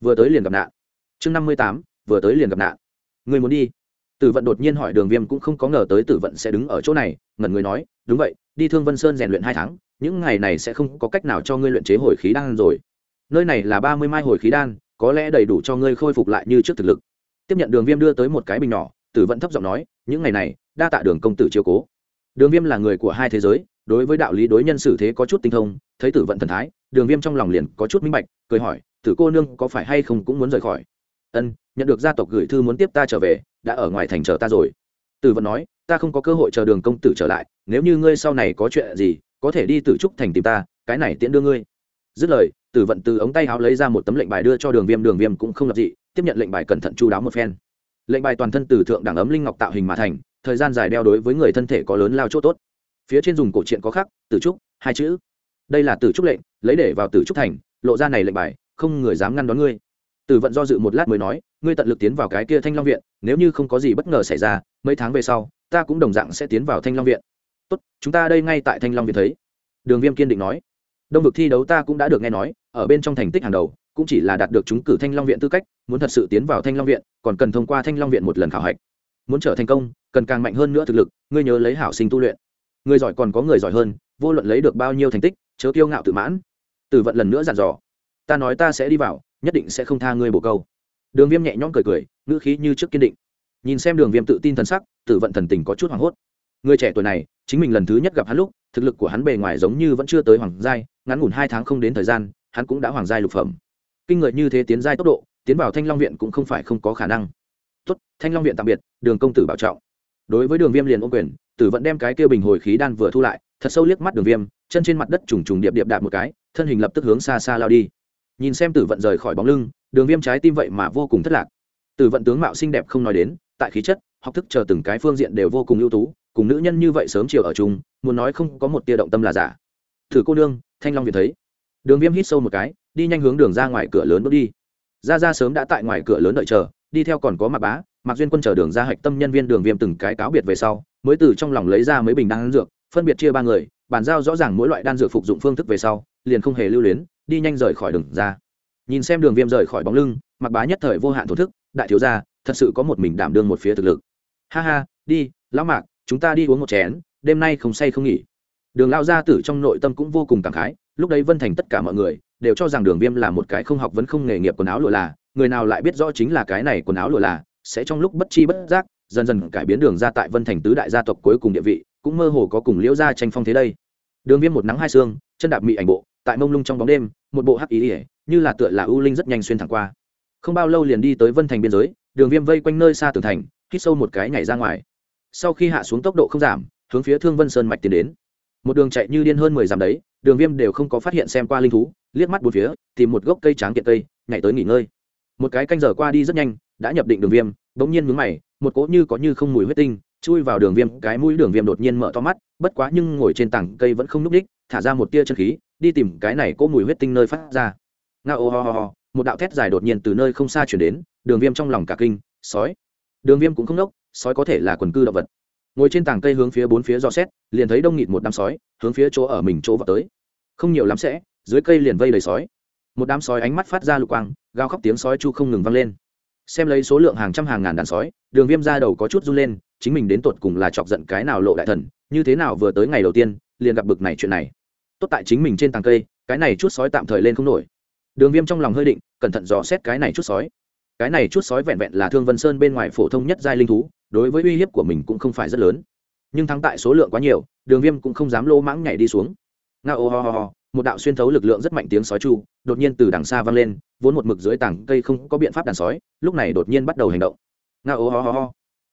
vừa tới liền gặp nạn. Chương năm mươi tám, vừa tới liền gặp nạn. Người muốn đi. Tử vận đột nhiên hỏi đường viêm cũng không có ngờ tới tử vận sẽ đứng ở chỗ này, ngẩn người nói, đúng vậy, đi thương vân sơn rèn luyện hai tháng, những ngày này sẽ không có cách nào cho ngươi luyện chế hồi khí đan rồi. Nơi này là ba mươi mai hồi khí đan, có lẽ đầy đủ cho ngươi khôi phục lại như trước thực lực. Tiếp nhận đường viêm đưa tới một cái bình nhỏ, tử vận thấp giọng nói, những ngày này, đa tạ đường công tử chiều cố. Đường viêm là người của hai thế giới, đối với đạo lý đối nhân xử thế có chút tinh thông, thấy tử vận thần thái, đường viêm trong lòng liền có chút minh bạch, cười hỏi tử cô nương có phải hay không cũng muốn rời khỏi. Ân, nhận được gia tộc gửi thư muốn tiếp ta trở về, đã ở ngoài thành chờ ta rồi. Tử vận nói, ta không có cơ hội chờ đường công tử trở lại, nếu như ngươi sau này có chuyện gì, có thể đi tử trúc thành tìm ta, cái này tiễn đưa ngươi. Dứt lời, tử vận từ ống tay áo lấy ra một tấm lệnh bài đưa cho đường viêm đường viêm cũng không lập dị, tiếp nhận lệnh bài cẩn thận chú đáo một phen. Lệnh bài toàn thân từ thượng đẳng ấm linh ngọc tạo hình mà thành, thời gian dài đeo đối với người thân thể có lớn lao chỗ tốt. Phía trên dùng cổ truyện có khắc, tử trúc, hai chữ. Đây là tử trúc lệnh, lấy để vào tử trúc thành, lộ ra này lệnh bài không người dám ngăn đón ngươi. Tử vận do dự một lát mới nói, ngươi tận lực tiến vào cái kia thanh long viện, nếu như không có gì bất ngờ xảy ra, mấy tháng về sau, ta cũng đồng dạng sẽ tiến vào thanh long viện. Tốt, chúng ta đây ngay tại thanh long viện thấy. Đường viêm kiên định nói. Đông vực thi đấu ta cũng đã được nghe nói, ở bên trong thành tích hàng đầu, cũng chỉ là đạt được chúng cử thanh long viện tư cách, muốn thật sự tiến vào thanh long viện, còn cần thông qua thanh long viện một lần khảo hạch. Muốn trở thành công, cần càng mạnh hơn nữa thực lực, ngươi nhớ lấy hảo sinh tu luyện. Người giỏi còn có người giỏi hơn, vô luận lấy được bao nhiêu thành tích, chớ kiêu ngạo tự mãn. Tử vận lần nữa dặn dò ta nói ta sẽ đi vào, nhất định sẽ không tha ngươi bổ câu. Đường viêm nhẹ nhõm cười cười, ngữ khí như trước kiên định. Nhìn xem đường viêm tự tin thần sắc, tử vận thần tình có chút hoảng hốt. Người trẻ tuổi này, chính mình lần thứ nhất gặp hắn lúc, thực lực của hắn bề ngoài giống như vẫn chưa tới hoàng giai, ngắn ngủn hai tháng không đến thời gian, hắn cũng đã hoàng giai lục phẩm. Kinh người như thế tiến giai tốc độ, tiến vào thanh long viện cũng không phải không có khả năng. Tốt, thanh long viện tạm biệt, đường công tử bảo trọng. Đối với đường viêm liền ô quyền, tử vận đem cái kia bình hồi khí đan vừa thu lại, thật sâu liếc mắt đường viêm, chân trên mặt đất trùng trùng điệp điệp đạp một cái, thân hình lập tức hướng xa xa lao đi nhìn xem tử vận rời khỏi bóng lưng, đường viêm trái tim vậy mà vô cùng thất lạc. Tử vận tướng mạo xinh đẹp không nói đến, tại khí chất, học thức chờ từng cái phương diện đều vô cùng ưu tú, cùng nữ nhân như vậy sớm chiều ở chung, muốn nói không có một tia động tâm là giả. Thử cô nương, thanh long việt thấy. Đường viêm hít sâu một cái, đi nhanh hướng đường ra ngoài cửa lớn bước đi. Ra ra sớm đã tại ngoài cửa lớn đợi chờ, đi theo còn có mạc bá, mạc duyên quân chờ đường ra hạch tâm nhân viên đường viêm từng cái cáo biệt về sau, mới từ trong lòng lấy ra mấy bình đan dược, phân biệt chia ba người, bàn giao rõ ràng mỗi loại đan dược phục dụng phương thức về sau, liền không hề lưu luyến đi nhanh rời khỏi đường ra. Nhìn xem đường viêm rời khỏi bóng lưng mặc bá nhất thời vô hạn thổ thức, đại thiếu gia, thật sự có một mình đảm đương một phía thực lực. Ha ha, đi, lão mạc, chúng ta đi uống một chén, đêm nay không say không nghỉ. Đường lao gia tử trong nội tâm cũng vô cùng cảm khái, lúc đấy vân thành tất cả mọi người đều cho rằng đường viêm là một cái không học vấn không nghề nghiệp quần áo lụa là, người nào lại biết rõ chính là cái này quần áo lụa là, sẽ trong lúc bất chi bất giác, dần dần cải biến đường ra tại vân thành tứ đại gia tộc cuối cùng địa vị, cũng mơ hồ có cùng liễu gia tranh phong thế đây. Đường viêm một nắng hai xương, chân đạp mị ảnh bộ, tại mông lung trong bóng đêm một bộ hắc ý ỉa, như là tựa là ưu linh rất nhanh xuyên thẳng qua. Không bao lâu liền đi tới vân thành biên giới, đường viêm vây quanh nơi xa tường thành, hít sâu một cái nhảy ra ngoài. Sau khi hạ xuống tốc độ không giảm, hướng phía thương vân sơn mạch tiến đến. Một đường chạy như điên hơn mười dặm đấy, đường viêm đều không có phát hiện xem qua linh thú, liếc mắt bốn phía, tìm một gốc cây tráng kiện cây, nhảy tới nghỉ ngơi. Một cái canh giờ qua đi rất nhanh, đã nhập định đường viêm, bỗng nhiên mướn mày, một cỗ như có như không mùi huyết tinh, chui vào đường viêm, cái mũi đường viêm đột nhiên mở to mắt, bất quá nhưng ngồi trên tảng cây vẫn không n ú c đích, thả ra một tia chân khí đi tìm cái này cỗ mùi huyết tinh nơi phát ra. Nga ô ho ho ho, một đạo thét dài đột nhiên từ nơi không xa chuyển đến, đường viêm trong lòng cả kinh, sói. Đường viêm cũng không đốc sói có thể là quần cư động vật. Ngồi trên tảng cây hướng phía bốn phía dò xét, liền thấy đông nghịt một đám sói, hướng phía chỗ ở mình chỗ vào tới. Không nhiều lắm sẽ, dưới cây liền vây đầy sói. Một đám sói ánh mắt phát ra lục quang, gào khóc tiếng sói chu không ngừng vang lên. Xem lấy số lượng hàng trăm hàng ngàn đàn sói, đường viêm ra đầu có chút run lên, chính mình đến tột cùng là chọc giận cái nào lộ đại thần, như thế nào vừa tới ngày đầu tiên, liền gặp bực này chuyện này tốt tại chính mình trên tàng cây, cái này chút sói tạm thời lên không nổi. Đường viêm trong lòng hơi định, cẩn thận dò xét cái này chút sói. Cái này chút sói vẹn vẹn là thương vân sơn bên ngoài phổ thông nhất giai linh thú, đối với uy hiếp của mình cũng không phải rất lớn. Nhưng thắng tại số lượng quá nhiều, đường viêm cũng không dám lô mãng nhảy đi xuống. Nga ô ho ho ho, một đạo xuyên thấu lực lượng rất mạnh tiếng sói chu, đột nhiên từ đằng xa vang lên, vốn một mực dưới tảng cây không có biện pháp đàn sói, lúc này đột nhiên bắt đầu hành động. Nga ô ho ho ho,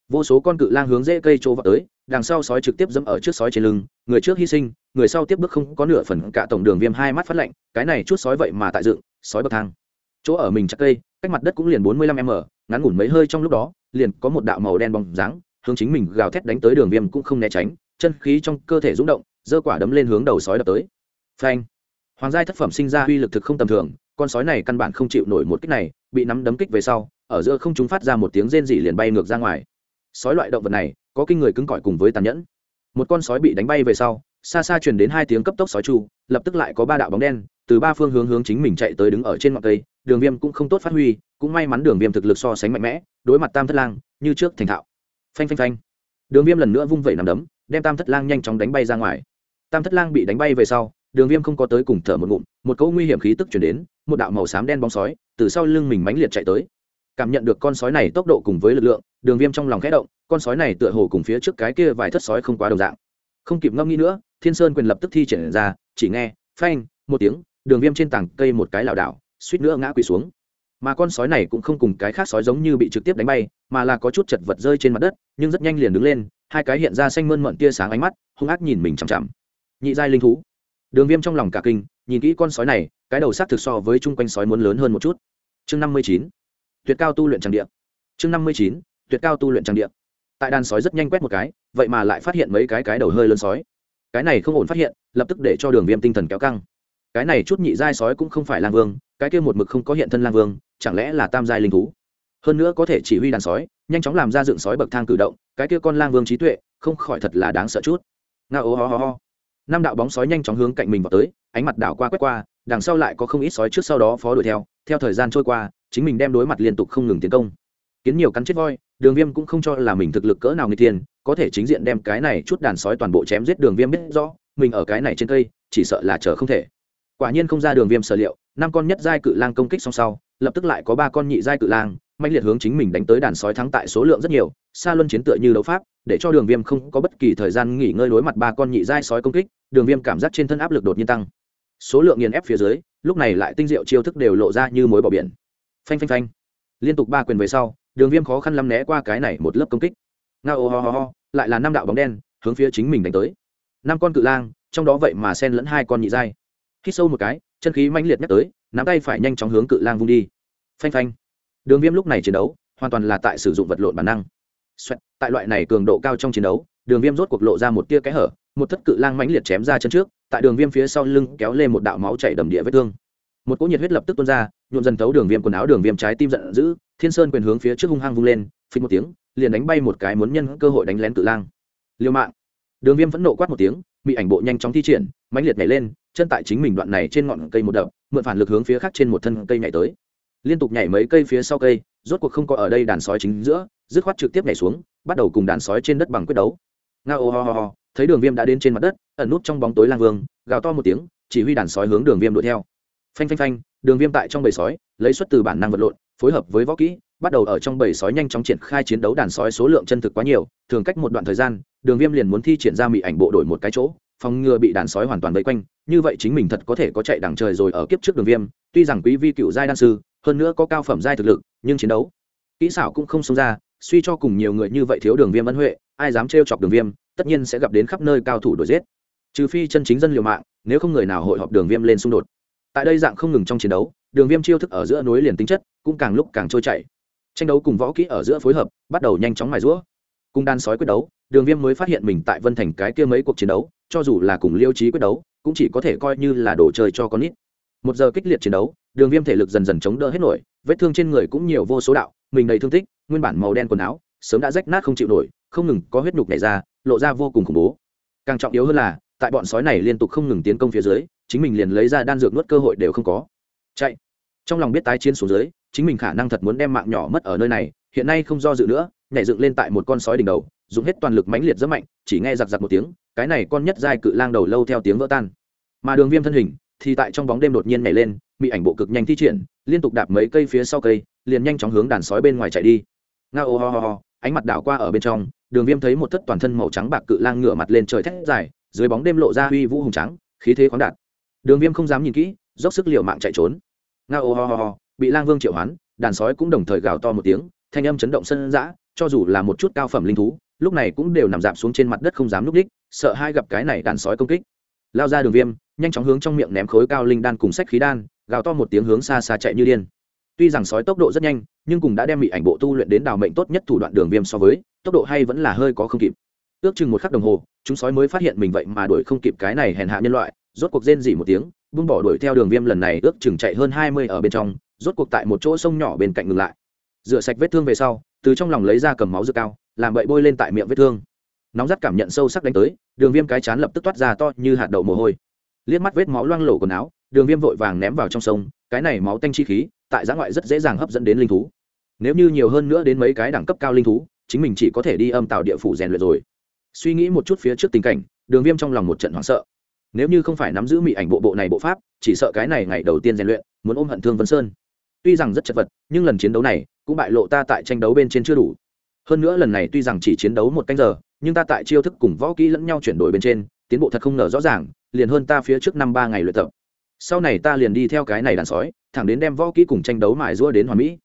vô số con cự lang hướng dễ cây chỗ vào tới đằng sau sói trực tiếp dẫm ở trước sói trên lưng, người trước hy sinh, người sau tiếp bước không có nửa phần cả tổng đường viêm hai mắt phát lạnh, cái này chút sói vậy mà tại dựng, sói bậc thang. Chỗ ở mình chắc cây, cách mặt đất cũng liền bốn mươi lăm m ngắn ngủn mấy hơi trong lúc đó, liền có một đạo màu đen bóng dáng, hướng chính mình gào thét đánh tới đường viêm cũng không né tránh, chân khí trong cơ thể rung động, giơ quả đấm lên hướng đầu sói đập tới. Phanh! Hoàng giai thất phẩm sinh ra uy lực thực không tầm thường, con sói này căn bản không chịu nổi một kích này, bị nắm đấm kích về sau, ở giữa không chúng phát ra một tiếng rên rỉ liền bay ngược ra ngoài. Sói loại động vật này có kinh người cứng cỏi cùng với tàn nhẫn. Một con sói bị đánh bay về sau, xa xa truyền đến hai tiếng cấp tốc sói chu, lập tức lại có ba đạo bóng đen, từ ba phương hướng hướng chính mình chạy tới đứng ở trên ngọn cây, đường viêm cũng không tốt phát huy, cũng may mắn đường viêm thực lực so sánh mạnh mẽ, đối mặt tam thất lang, như trước thành thạo. Phanh phanh phanh. Đường viêm lần nữa vung vẩy nằm đấm, đem tam thất lang nhanh chóng đánh bay ra ngoài. Tam thất lang bị đánh bay về sau, đường viêm không có tới cùng thở một ngụm, một cỗ nguy hiểm khí tức chuyển đến, một đạo màu xám đen bóng sói từ sau lưng mình mãnh liệt chạy tới cảm nhận được con sói này tốc độ cùng với lực lượng, đường viêm trong lòng khẽ động, con sói này tựa hồ cùng phía trước cái kia vài thất sói không quá đồng dạng. Không kịp ngâm nghĩ nữa, thiên sơn quyền lập tức thi triển ra, chỉ nghe, phanh, một tiếng, đường viêm trên tảng cây một cái lảo đảo, suýt nữa ngã quỳ xuống. Mà con sói này cũng không cùng cái khác sói giống như bị trực tiếp đánh bay, mà là có chút chật vật rơi trên mặt đất, nhưng rất nhanh liền đứng lên, hai cái hiện ra xanh mơn mận tia sáng ánh mắt, hung ác nhìn mình chằm chằm. Nhị giai linh thú. Đường viêm trong lòng cả kinh, nhìn kỹ con sói này, cái đầu s á c thực so với chung quanh sói muốn lớn hơn một chút. Chương năm mươi chín tuyệt cao tu luyện trang địa. Chương năm mươi chín, tuyệt cao tu luyện trang địa. Tại đàn sói rất nhanh quét một cái, vậy mà lại phát hiện mấy cái cái đầu hơi lớn sói. Cái này không ổn phát hiện, lập tức để cho đường viêm tinh thần kéo căng. Cái này chút nhị giai sói cũng không phải lang vương, cái kia một mực không có hiện thân lang vương, chẳng lẽ là tam giai linh thú? Hơn nữa có thể chỉ huy đàn sói, nhanh chóng làm ra dựng sói bậc thang cử động, cái kia con lang vương trí tuệ, không khỏi thật là đáng sợ chút. Nga ô ho ho ho. Năm đạo bóng sói nhanh chóng hướng cạnh mình vào tới, ánh mặt đảo qua quét qua, đằng sau lại có không ít sói trước sau đó phó đuổi theo theo thời gian trôi qua chính mình đem đối mặt liên tục không ngừng tiến công. Kiến nhiều cắn chết voi, đường viêm cũng không cho là mình thực lực cỡ nào người tiền có thể chính diện đem cái này chút đàn sói toàn bộ chém giết đường viêm biết rõ, mình ở cái này trên cây, chỉ sợ là chờ không thể. Quả nhiên không ra đường viêm sở liệu, năm con nhất giai cự lang công kích song sau, lập tức lại có ba con nhị giai cự lang mạnh liệt hướng chính mình đánh tới đàn sói thắng tại số lượng rất nhiều xa luân chiến tựa như đấu pháp, để cho đường viêm không có bất kỳ thời gian nghỉ ngơi đối mặt ba con nhị giai sói công kích, đường viêm cảm giác trên thân áp lực đột nhiên tăng. Số lượng nghiền ép phía dưới, lúc này lại tinh diệu chiêu thức đều lộ ra như mối bỏ biển phanh phanh phanh. Liên tục ba quyền về sau đường viêm khó khăn lắm né qua cái này một lớp công kích. Nga ô ho ho ho lại là năm đạo bóng đen hướng phía chính mình đánh tới. Năm con cự lang trong đó vậy mà sen lẫn hai con nhị giai. Hít sâu một cái chân khí mãnh liệt nhắc tới nắm tay phải nhanh chóng hướng cự lang vung đi. Phanh phanh. Đường viêm lúc này chiến đấu hoàn toàn là tại sử dụng vật lộn bản năng. Xoẹt, tại loại này cường độ cao trong chiến đấu đường viêm rốt cuộc lộ ra một tia kẽ hở một thất cự lang mãnh liệt chém ra chân trước tại đường viêm phía sau lưng kéo lên một đạo máu chảy đầm địa vết thương. Một cỗ nhiệt huyết lập tức tuôn ra nhuộm dần thấu đường viêm quần áo, đường viêm trái tim giận dữ, thiên sơn quyền hướng phía trước hung hăng vung lên phình một tiếng, liền đánh bay một cái muốn nhân cơ hội đánh lén cự lang. Liêu mạng. Đường viêm vẫn nộ quát một tiếng bị ảnh bộ nhanh chóng thi triển, mãnh liệt nhảy lên, chân tại chính mình đoạn này trên ngọn cây một đập, mượn phản lực hướng phía khác trên một thân cây nhảy tới. Liên tục nhảy mấy cây phía sau cây, rốt cuộc không có ở đây đàn sói chính giữa, dứt khoát trực tiếp nhảy xuống, bắt đầu cùng đàn sói trên đất bằng quyết đấu. Nga ô ho ho ho, thấy đường viêm đã đến trên mặt đất, ẩn nút trong bóng tối lang vương, gào to một tiếng, chỉ huy đàn sói hướng đường viêm đuổi theo. Phanh phanh phanh đường viêm tại trong bầy sói, lấy xuất từ bản năng vật lộn, phối hợp với võ kỹ, bắt đầu ở trong bầy sói nhanh chóng triển khai chiến đấu đàn sói số lượng chân thực quá nhiều, thường cách một đoạn thời gian, đường viêm liền muốn thi triển ra mỹ ảnh bộ đổi một cái chỗ, phòng ngừa bị đàn sói hoàn toàn vây quanh. Như vậy chính mình thật có thể có chạy đằng trời rồi ở kiếp trước đường viêm, tuy rằng quý vi cựu giai đan sư, hơn nữa có cao phẩm giai thực lực, nhưng chiến đấu kỹ xảo cũng không xông ra, suy cho cùng nhiều người như vậy thiếu đường viêm ân huệ, ai dám trêu chọc đường viêm, tất nhiên sẽ gặp đến khắp nơi cao thủ đổi giết. Trừ phi chân chính dân liều mạng, nếu không người nào hội họp đường viêm lên xung đột tại đây dạng không ngừng trong chiến đấu, đường viêm chiêu thức ở giữa núi liền tính chất, cũng càng lúc càng trôi chảy. Tranh đấu cùng võ kỹ ở giữa phối hợp, bắt đầu nhanh chóng mài rũa. Cùng đan sói quyết đấu, đường viêm mới phát hiện mình tại vân thành cái kia mấy cuộc chiến đấu, cho dù là cùng liêu trí quyết đấu, cũng chỉ có thể coi như là đồ chơi cho con nít. Một giờ kích liệt chiến đấu, đường viêm thể lực dần dần chống đỡ hết nổi, vết thương trên người cũng nhiều vô số đạo, mình đầy thương tích, nguyên bản màu đen quần áo, sớm đã rách nát không chịu nổi, không ngừng có huyết nhục nảy ra, lộ ra vô cùng khủng bố. Càng trọng yếu hơn là, tại bọn sói này liên tục không ngừng tiến công phía dưới chính mình liền lấy ra đan dược nuốt cơ hội đều không có. Chạy. Trong lòng biết tái chiến xuống dưới, chính mình khả năng thật muốn đem mạng nhỏ mất ở nơi này, hiện nay không do dự nữa, nhảy dựng lên tại một con sói đỉnh đầu, dùng hết toàn lực mãnh liệt rất mạnh, chỉ nghe giặc giặc một tiếng, cái này con nhất giai cự lang đầu lâu theo tiếng vỡ tan. Mà đường viêm thân hình, thì tại trong bóng đêm đột nhiên nhảy lên bị ảnh bộ cực nhanh thi triển, liên tục đạp mấy cây phía sau cây, liền nhanh chóng hướng đàn sói bên ngoài chạy đi. Nga ô ho ho ho, ánh mặt đảo qua ở bên trong, đường viêm thấy một thất toàn thân màu trắng bạc cự lang ngửa mặt lên trời thét dài, dưới bóng đêm lộ ra uy vũ hùng trắng khí thế khoáng đạt đường viêm không dám nhìn kỹ, dốc sức liều mạng chạy trốn. Nga ô ho ho ho, bị lang vương triệu hoán, đàn sói cũng đồng thời gào to một tiếng, thanh âm chấn động sân dã, cho dù là một chút cao phẩm linh thú, lúc này cũng đều nằm dạp xuống trên mặt đất không dám núp đích, sợ hai gặp cái này đàn sói công kích. Lao ra đường viêm, nhanh chóng hướng trong miệng ném khối cao linh đan cùng sách khí đan, gào to một tiếng hướng xa xa chạy như điên. Tuy rằng sói tốc độ rất nhanh, nhưng cùng đã đem bị ảnh bộ tu luyện đến đào mệnh tốt nhất thủ đoạn đường viêm so với, tốc độ hay vẫn là hơi có không kịp. Ước chừng một khắc đồng hồ, chúng sói mới phát hiện mình vậy mà đuổi không kịp cái này hèn hạ nhân loại rốt cuộc rên dỉ một tiếng, buông bỏ đuổi theo đường viêm lần này ước chừng chạy hơn hai mươi ở bên trong, rốt cuộc tại một chỗ sông nhỏ bên cạnh ngừng lại. Rửa sạch vết thương về sau, từ trong lòng lấy ra cầm máu dưa cao, làm bậy bôi lên tại miệng vết thương. Nóng rát cảm nhận sâu sắc đánh tới, đường viêm cái chán lập tức toát ra to như hạt đậu mồ hôi. Liếc mắt vết máu loang lổ quần áo, đường viêm vội vàng ném vào trong sông, cái này máu tanh chi khí, tại giã ngoại rất dễ dàng hấp dẫn đến linh thú. Nếu như nhiều hơn nữa đến mấy cái đẳng cấp cao linh thú, chính mình chỉ có thể đi âm tạo địa phủ rèn luyện rồi. Suy nghĩ một chút phía trước tình cảnh, đường viêm trong lòng một trận hoảng sợ nếu như không phải nắm giữ mỹ ảnh bộ bộ này bộ pháp, chỉ sợ cái này ngày đầu tiên rèn luyện, muốn ôm hận thương vân sơn. Tuy rằng rất chật vật, nhưng lần chiến đấu này cũng bại lộ ta tại tranh đấu bên trên chưa đủ. Hơn nữa lần này tuy rằng chỉ chiến đấu một canh giờ, nhưng ta tại chiêu thức cùng võ kỹ lẫn nhau chuyển đổi bên trên, tiến bộ thật không ngờ rõ ràng, liền hơn ta phía trước năm ba ngày luyện tập. Sau này ta liền đi theo cái này đàn sói, thẳng đến đem võ kỹ cùng tranh đấu mài rua đến hoàn mỹ.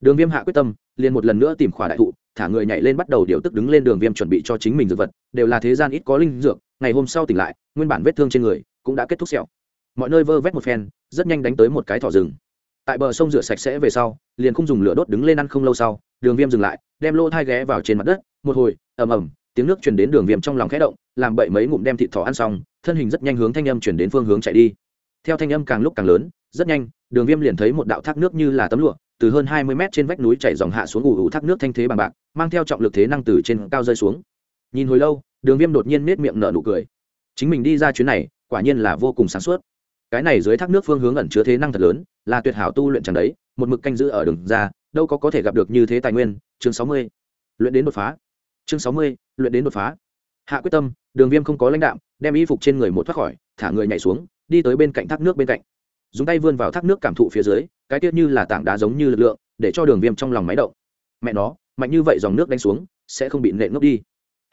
Đường viêm hạ quyết tâm, liền một lần nữa tìm khỏa đại thụ, thả người nhảy lên bắt đầu điều tức đứng lên đường viêm chuẩn bị cho chính mình dược vật, đều là thế gian ít có linh dược ngày hôm sau tỉnh lại, nguyên bản vết thương trên người cũng đã kết thúc sẹo. Mọi nơi vơ vét một phen, rất nhanh đánh tới một cái thỏ rừng. Tại bờ sông rửa sạch sẽ về sau, liền không dùng lửa đốt đứng lên ăn không lâu sau, đường viêm dừng lại, đem lô thai ghé vào trên mặt đất, một hồi, ầm ầm, tiếng nước chuyển đến đường viêm trong lòng khẽ động, làm bậy mấy ngụm đem thịt thỏ ăn xong, thân hình rất nhanh hướng thanh âm chuyển đến phương hướng chạy đi. Theo thanh âm càng lúc càng lớn, rất nhanh, đường viêm liền thấy một đạo thác nước như là tấm lụa, từ hơn hai mươi mét trên vách núi chảy dòng hạ xuống ủ ủ thác nước thanh thế bằng bạc, mang theo trọng lực thế năng từ trên cao rơi xuống. Nhìn hồi lâu đường viêm đột nhiên nết miệng nở nụ cười. Chính mình đi ra chuyến này, quả nhiên là vô cùng sáng suốt. Cái này dưới thác nước phương hướng ẩn chứa thế năng thật lớn, là tuyệt hảo tu luyện chẳng đấy, một mực canh giữ ở đường ra, đâu có có thể gặp được như thế tài nguyên. Chương sáu mươi. Luyện đến đột phá. Chương sáu mươi, luyện đến đột phá. Hạ quyết tâm, đường viêm không có lãnh đạm, đem y phục trên người một thoát khỏi, thả người nhảy xuống, đi tới bên cạnh thác nước bên cạnh. Dùng tay vươn vào thác nước cảm thụ phía dưới, cái tiết như là tảng đá giống như lực lượng, để cho đường viêm trong lòng máy động. Mẹ nó, mạnh như vậy dòng nước đánh xuống, sẽ không bị nện ngốc đi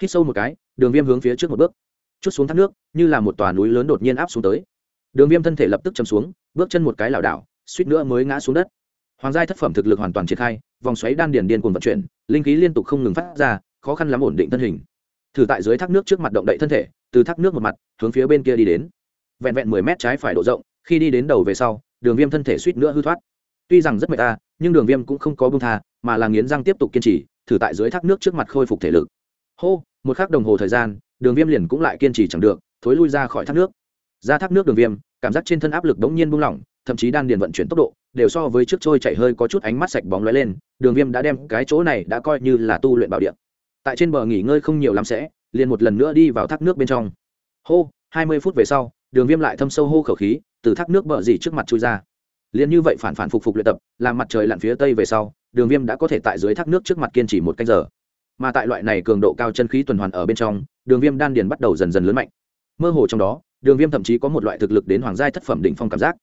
hít sâu một cái, đường viêm hướng phía trước một bước. Chút xuống thác nước, như là một tòa núi lớn đột nhiên áp xuống tới. Đường viêm thân thể lập tức chầm xuống, bước chân một cái lảo đảo, suýt nữa mới ngã xuống đất. Hoàng giai thất phẩm thực lực hoàn toàn triển khai, vòng xoáy đan điền điên cuồng vận chuyển, linh khí liên tục không ngừng phát ra, khó khăn lắm ổn định thân hình. Thử tại dưới thác nước trước mặt động đậy thân thể, từ thác nước một mặt, hướng phía bên kia đi đến. Vẹn vẹn mười mét trái phải độ rộng, khi đi đến đầu về sau, đường viêm thân thể suýt nữa hư thoát. Tuy rằng rất mệt ta, nhưng đường viêm cũng không có bưng tha, mà là nghiến răng tiếp tục kiên trì, thử tại dưới thác nước trước mặt khôi phục thể lực hô, một k h ắ c đồng hồ thời gian, đường viêm liền cũng lại kiên trì chẳng được, thối lui ra khỏi thác nước. Ra thác nước đường viêm, cảm giác trên thân áp lực đ ố n g nhiên buông lỏng, thậm chí đan điền vận chuyển tốc độ, đều so với trước trôi chạy hơi có chút ánh mắt sạch bóng lóe lên, đường viêm đã đem cái chỗ này đã coi như là tu luyện bảo điện tại trên bờ nghỉ ngơi không nhiều lắm sẽ, liền một lần nữa đi vào thác nước bên trong. Hô, hai mươi phút về sau, đường viêm lại thâm sâu hô khẩu khí, từ thác nước bờ dì trước mặt chui ra. Liền như vậy phản phản phục phục luyện tập, làm mặt trời lặn phía tây về sau, đường viêm đã có thể tại dưới thác nước trước mặt kiên trì một canh giờ mà tại loại này cường độ cao chân khí tuần hoàn ở bên trong, đường viêm đan điền bắt đầu dần dần lớn mạnh. Mơ hồ trong đó, đường viêm thậm chí có một loại thực lực đến hoàng giai thất phẩm đỉnh phong cảm giác.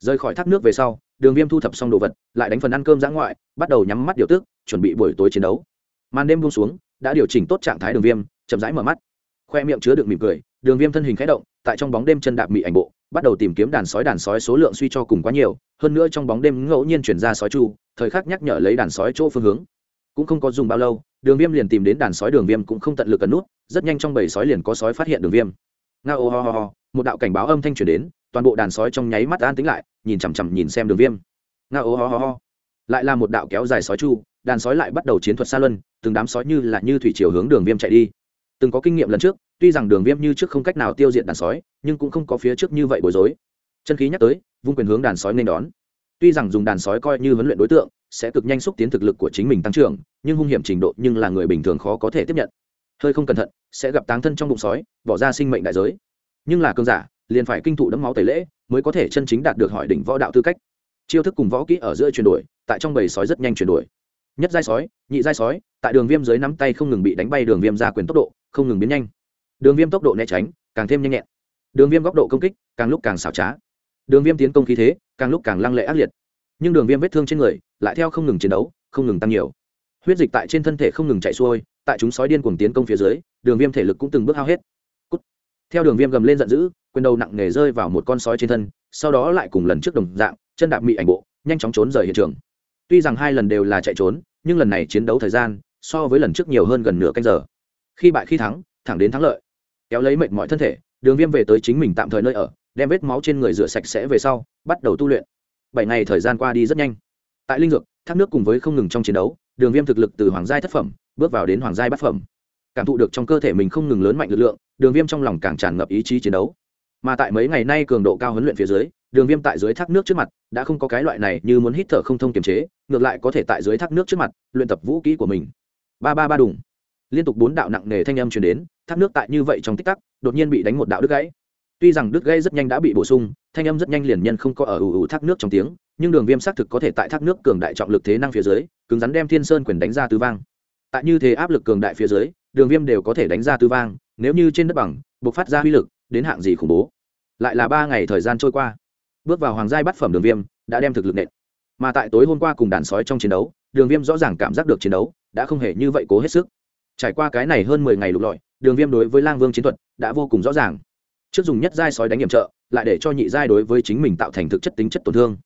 Rời khỏi thác nước về sau, đường viêm thu thập xong đồ vật, lại đánh phần ăn cơm giã ngoại, bắt đầu nhắm mắt điều tước chuẩn bị buổi tối chiến đấu. Màn đêm buông xuống, đã điều chỉnh tốt trạng thái đường viêm, chậm rãi mở mắt. Khoe miệng chứa được mỉm cười, đường viêm thân hình khẽ động, tại trong bóng đêm chân đạp mị ảnh bộ, bắt đầu tìm kiếm đàn sói đàn sói số lượng suy cho cùng quá nhiều, hơn nữa trong bóng đêm ngẫu nhiên chuyển ra sói chu, thời khắc nhắc nhở lấy đàn sói chỗ phương hướng. Cũng không có dùng bao lâu đường viêm liền tìm đến đàn sói đường viêm cũng không tận lực ấn nút, rất nhanh trong bầy sói liền có sói phát hiện đường viêm. Nga ô ho ho ho, một đạo cảnh báo âm thanh truyền đến, toàn bộ đàn sói trong nháy mắt an tính lại, nhìn chằm chằm nhìn xem đường viêm. Nga ô ho ho ho, lại là một đạo kéo dài sói chu, đàn sói lại bắt đầu chiến thuật xa luân, từng đám sói như là như thủy chiều hướng đường viêm chạy đi. Từng có kinh nghiệm lần trước, tuy rằng đường viêm như trước không cách nào tiêu diệt đàn sói, nhưng cũng không có phía trước như vậy bối rối. Chân khí nhắc tới, vung quyền hướng đàn sói nên đón. Tuy rằng dùng đàn sói coi như huấn luyện đối tượng sẽ cực nhanh xúc tiến thực lực của chính mình tăng trưởng, nhưng hung hiểm trình độ nhưng là người bình thường khó có thể tiếp nhận. Hơi không cẩn thận, sẽ gặp táng thân trong bụng sói, bỏ ra sinh mệnh đại giới. Nhưng là cơn giả, liền phải kinh thụ đẫm máu tẩy lễ mới có thể chân chính đạt được hỏi đỉnh võ đạo tư cách. Chiêu thức cùng võ kỹ ở giữa chuyển đổi, tại trong bầy sói rất nhanh chuyển đổi. Nhất giai sói, nhị giai sói, tại đường viêm dưới nắm tay không ngừng bị đánh bay đường viêm ra quyền tốc độ, không ngừng biến nhanh. Đường viêm tốc độ né tránh, càng thêm nhanh nhẹn. Đường viêm góc độ công kích, càng lúc càng xảo trá. Đường viêm tiến công khí thế, càng lúc càng lăng lệ ác liệt nhưng đường viêm vết thương trên người lại theo không ngừng chiến đấu, không ngừng tăng nhiều. Huyết dịch tại trên thân thể không ngừng chạy xuôi, tại chúng sói điên cuồng tiến công phía dưới, đường viêm thể lực cũng từng bước hao hết、Cút. Theo đường viêm gầm lên giận dữ, quyền đầu nặng nề rơi vào một con sói trên thân, sau đó lại cùng lần trước đồng dạng, chân đạp mị ảnh bộ, nhanh chóng trốn rời hiện trường. Tuy rằng hai lần đều là chạy trốn, nhưng lần này chiến đấu thời gian so với lần trước nhiều hơn gần nửa canh giờ. Khi bại khi thắng, thẳng đến thắng lợi. Kéo lấy mệt mọi thân thể, đường viêm về tới chính mình tạm thời nơi ở, đem vết máu trên người rửa sạch sẽ về sau, bắt đầu tu luyện bảy ngày thời gian qua đi rất nhanh. Tại linh dược, thác nước cùng với không ngừng trong chiến đấu, đường viêm thực lực từ hoàng giai thất phẩm, bước vào đến hoàng giai bát phẩm. Cảm thụ được trong cơ thể mình không ngừng lớn mạnh lực lượng, đường viêm trong lòng càng tràn ngập ý chí chiến đấu. Mà tại mấy ngày nay cường độ cao huấn luyện phía dưới, đường viêm tại dưới thác nước trước mặt, đã không có cái loại này như muốn hít thở không thông kiềm chế, ngược lại có thể tại dưới thác nước trước mặt, luyện tập vũ kỹ của mình. Ba ba ba đùng. Liên tục bốn đạo nặng nề thanh âm truyền đến, thác nước tại như vậy trong tích tắc, đột nhiên bị đánh một đạo đứt gãy. Tuy rằng đứt gãy rất nhanh đã bị bổ sung thanh âm rất nhanh liền nhân không có ở ủ ủ thác nước trong tiếng, nhưng đường viêm xác thực có thể tại thác nước cường đại trọng lực thế năng phía dưới, cứng rắn đem thiên sơn quyền đánh ra tứ vang. Tại như thế áp lực cường đại phía dưới, đường viêm đều có thể đánh ra tứ vang, nếu như trên đất bằng buộc phát ra uy lực, đến hạng gì khủng bố. Lại là ba ngày thời gian trôi qua. Bước vào hoàng giai bát phẩm đường viêm, đã đem thực lực nện. Mà tại tối hôm qua cùng đàn sói trong chiến đấu, đường viêm rõ ràng cảm giác được chiến đấu, đã không hề như vậy cố hết sức. Trải qua cái này hơn mười ngày lục lọi, đường viêm đối với lang vương chiến thuật, đã vô cùng rõ ràng trước dùng nhất giai sói đánh nghiệm trợ, lại để cho nhị giai đối với chính mình tạo thành thực chất tính chất tổn thương.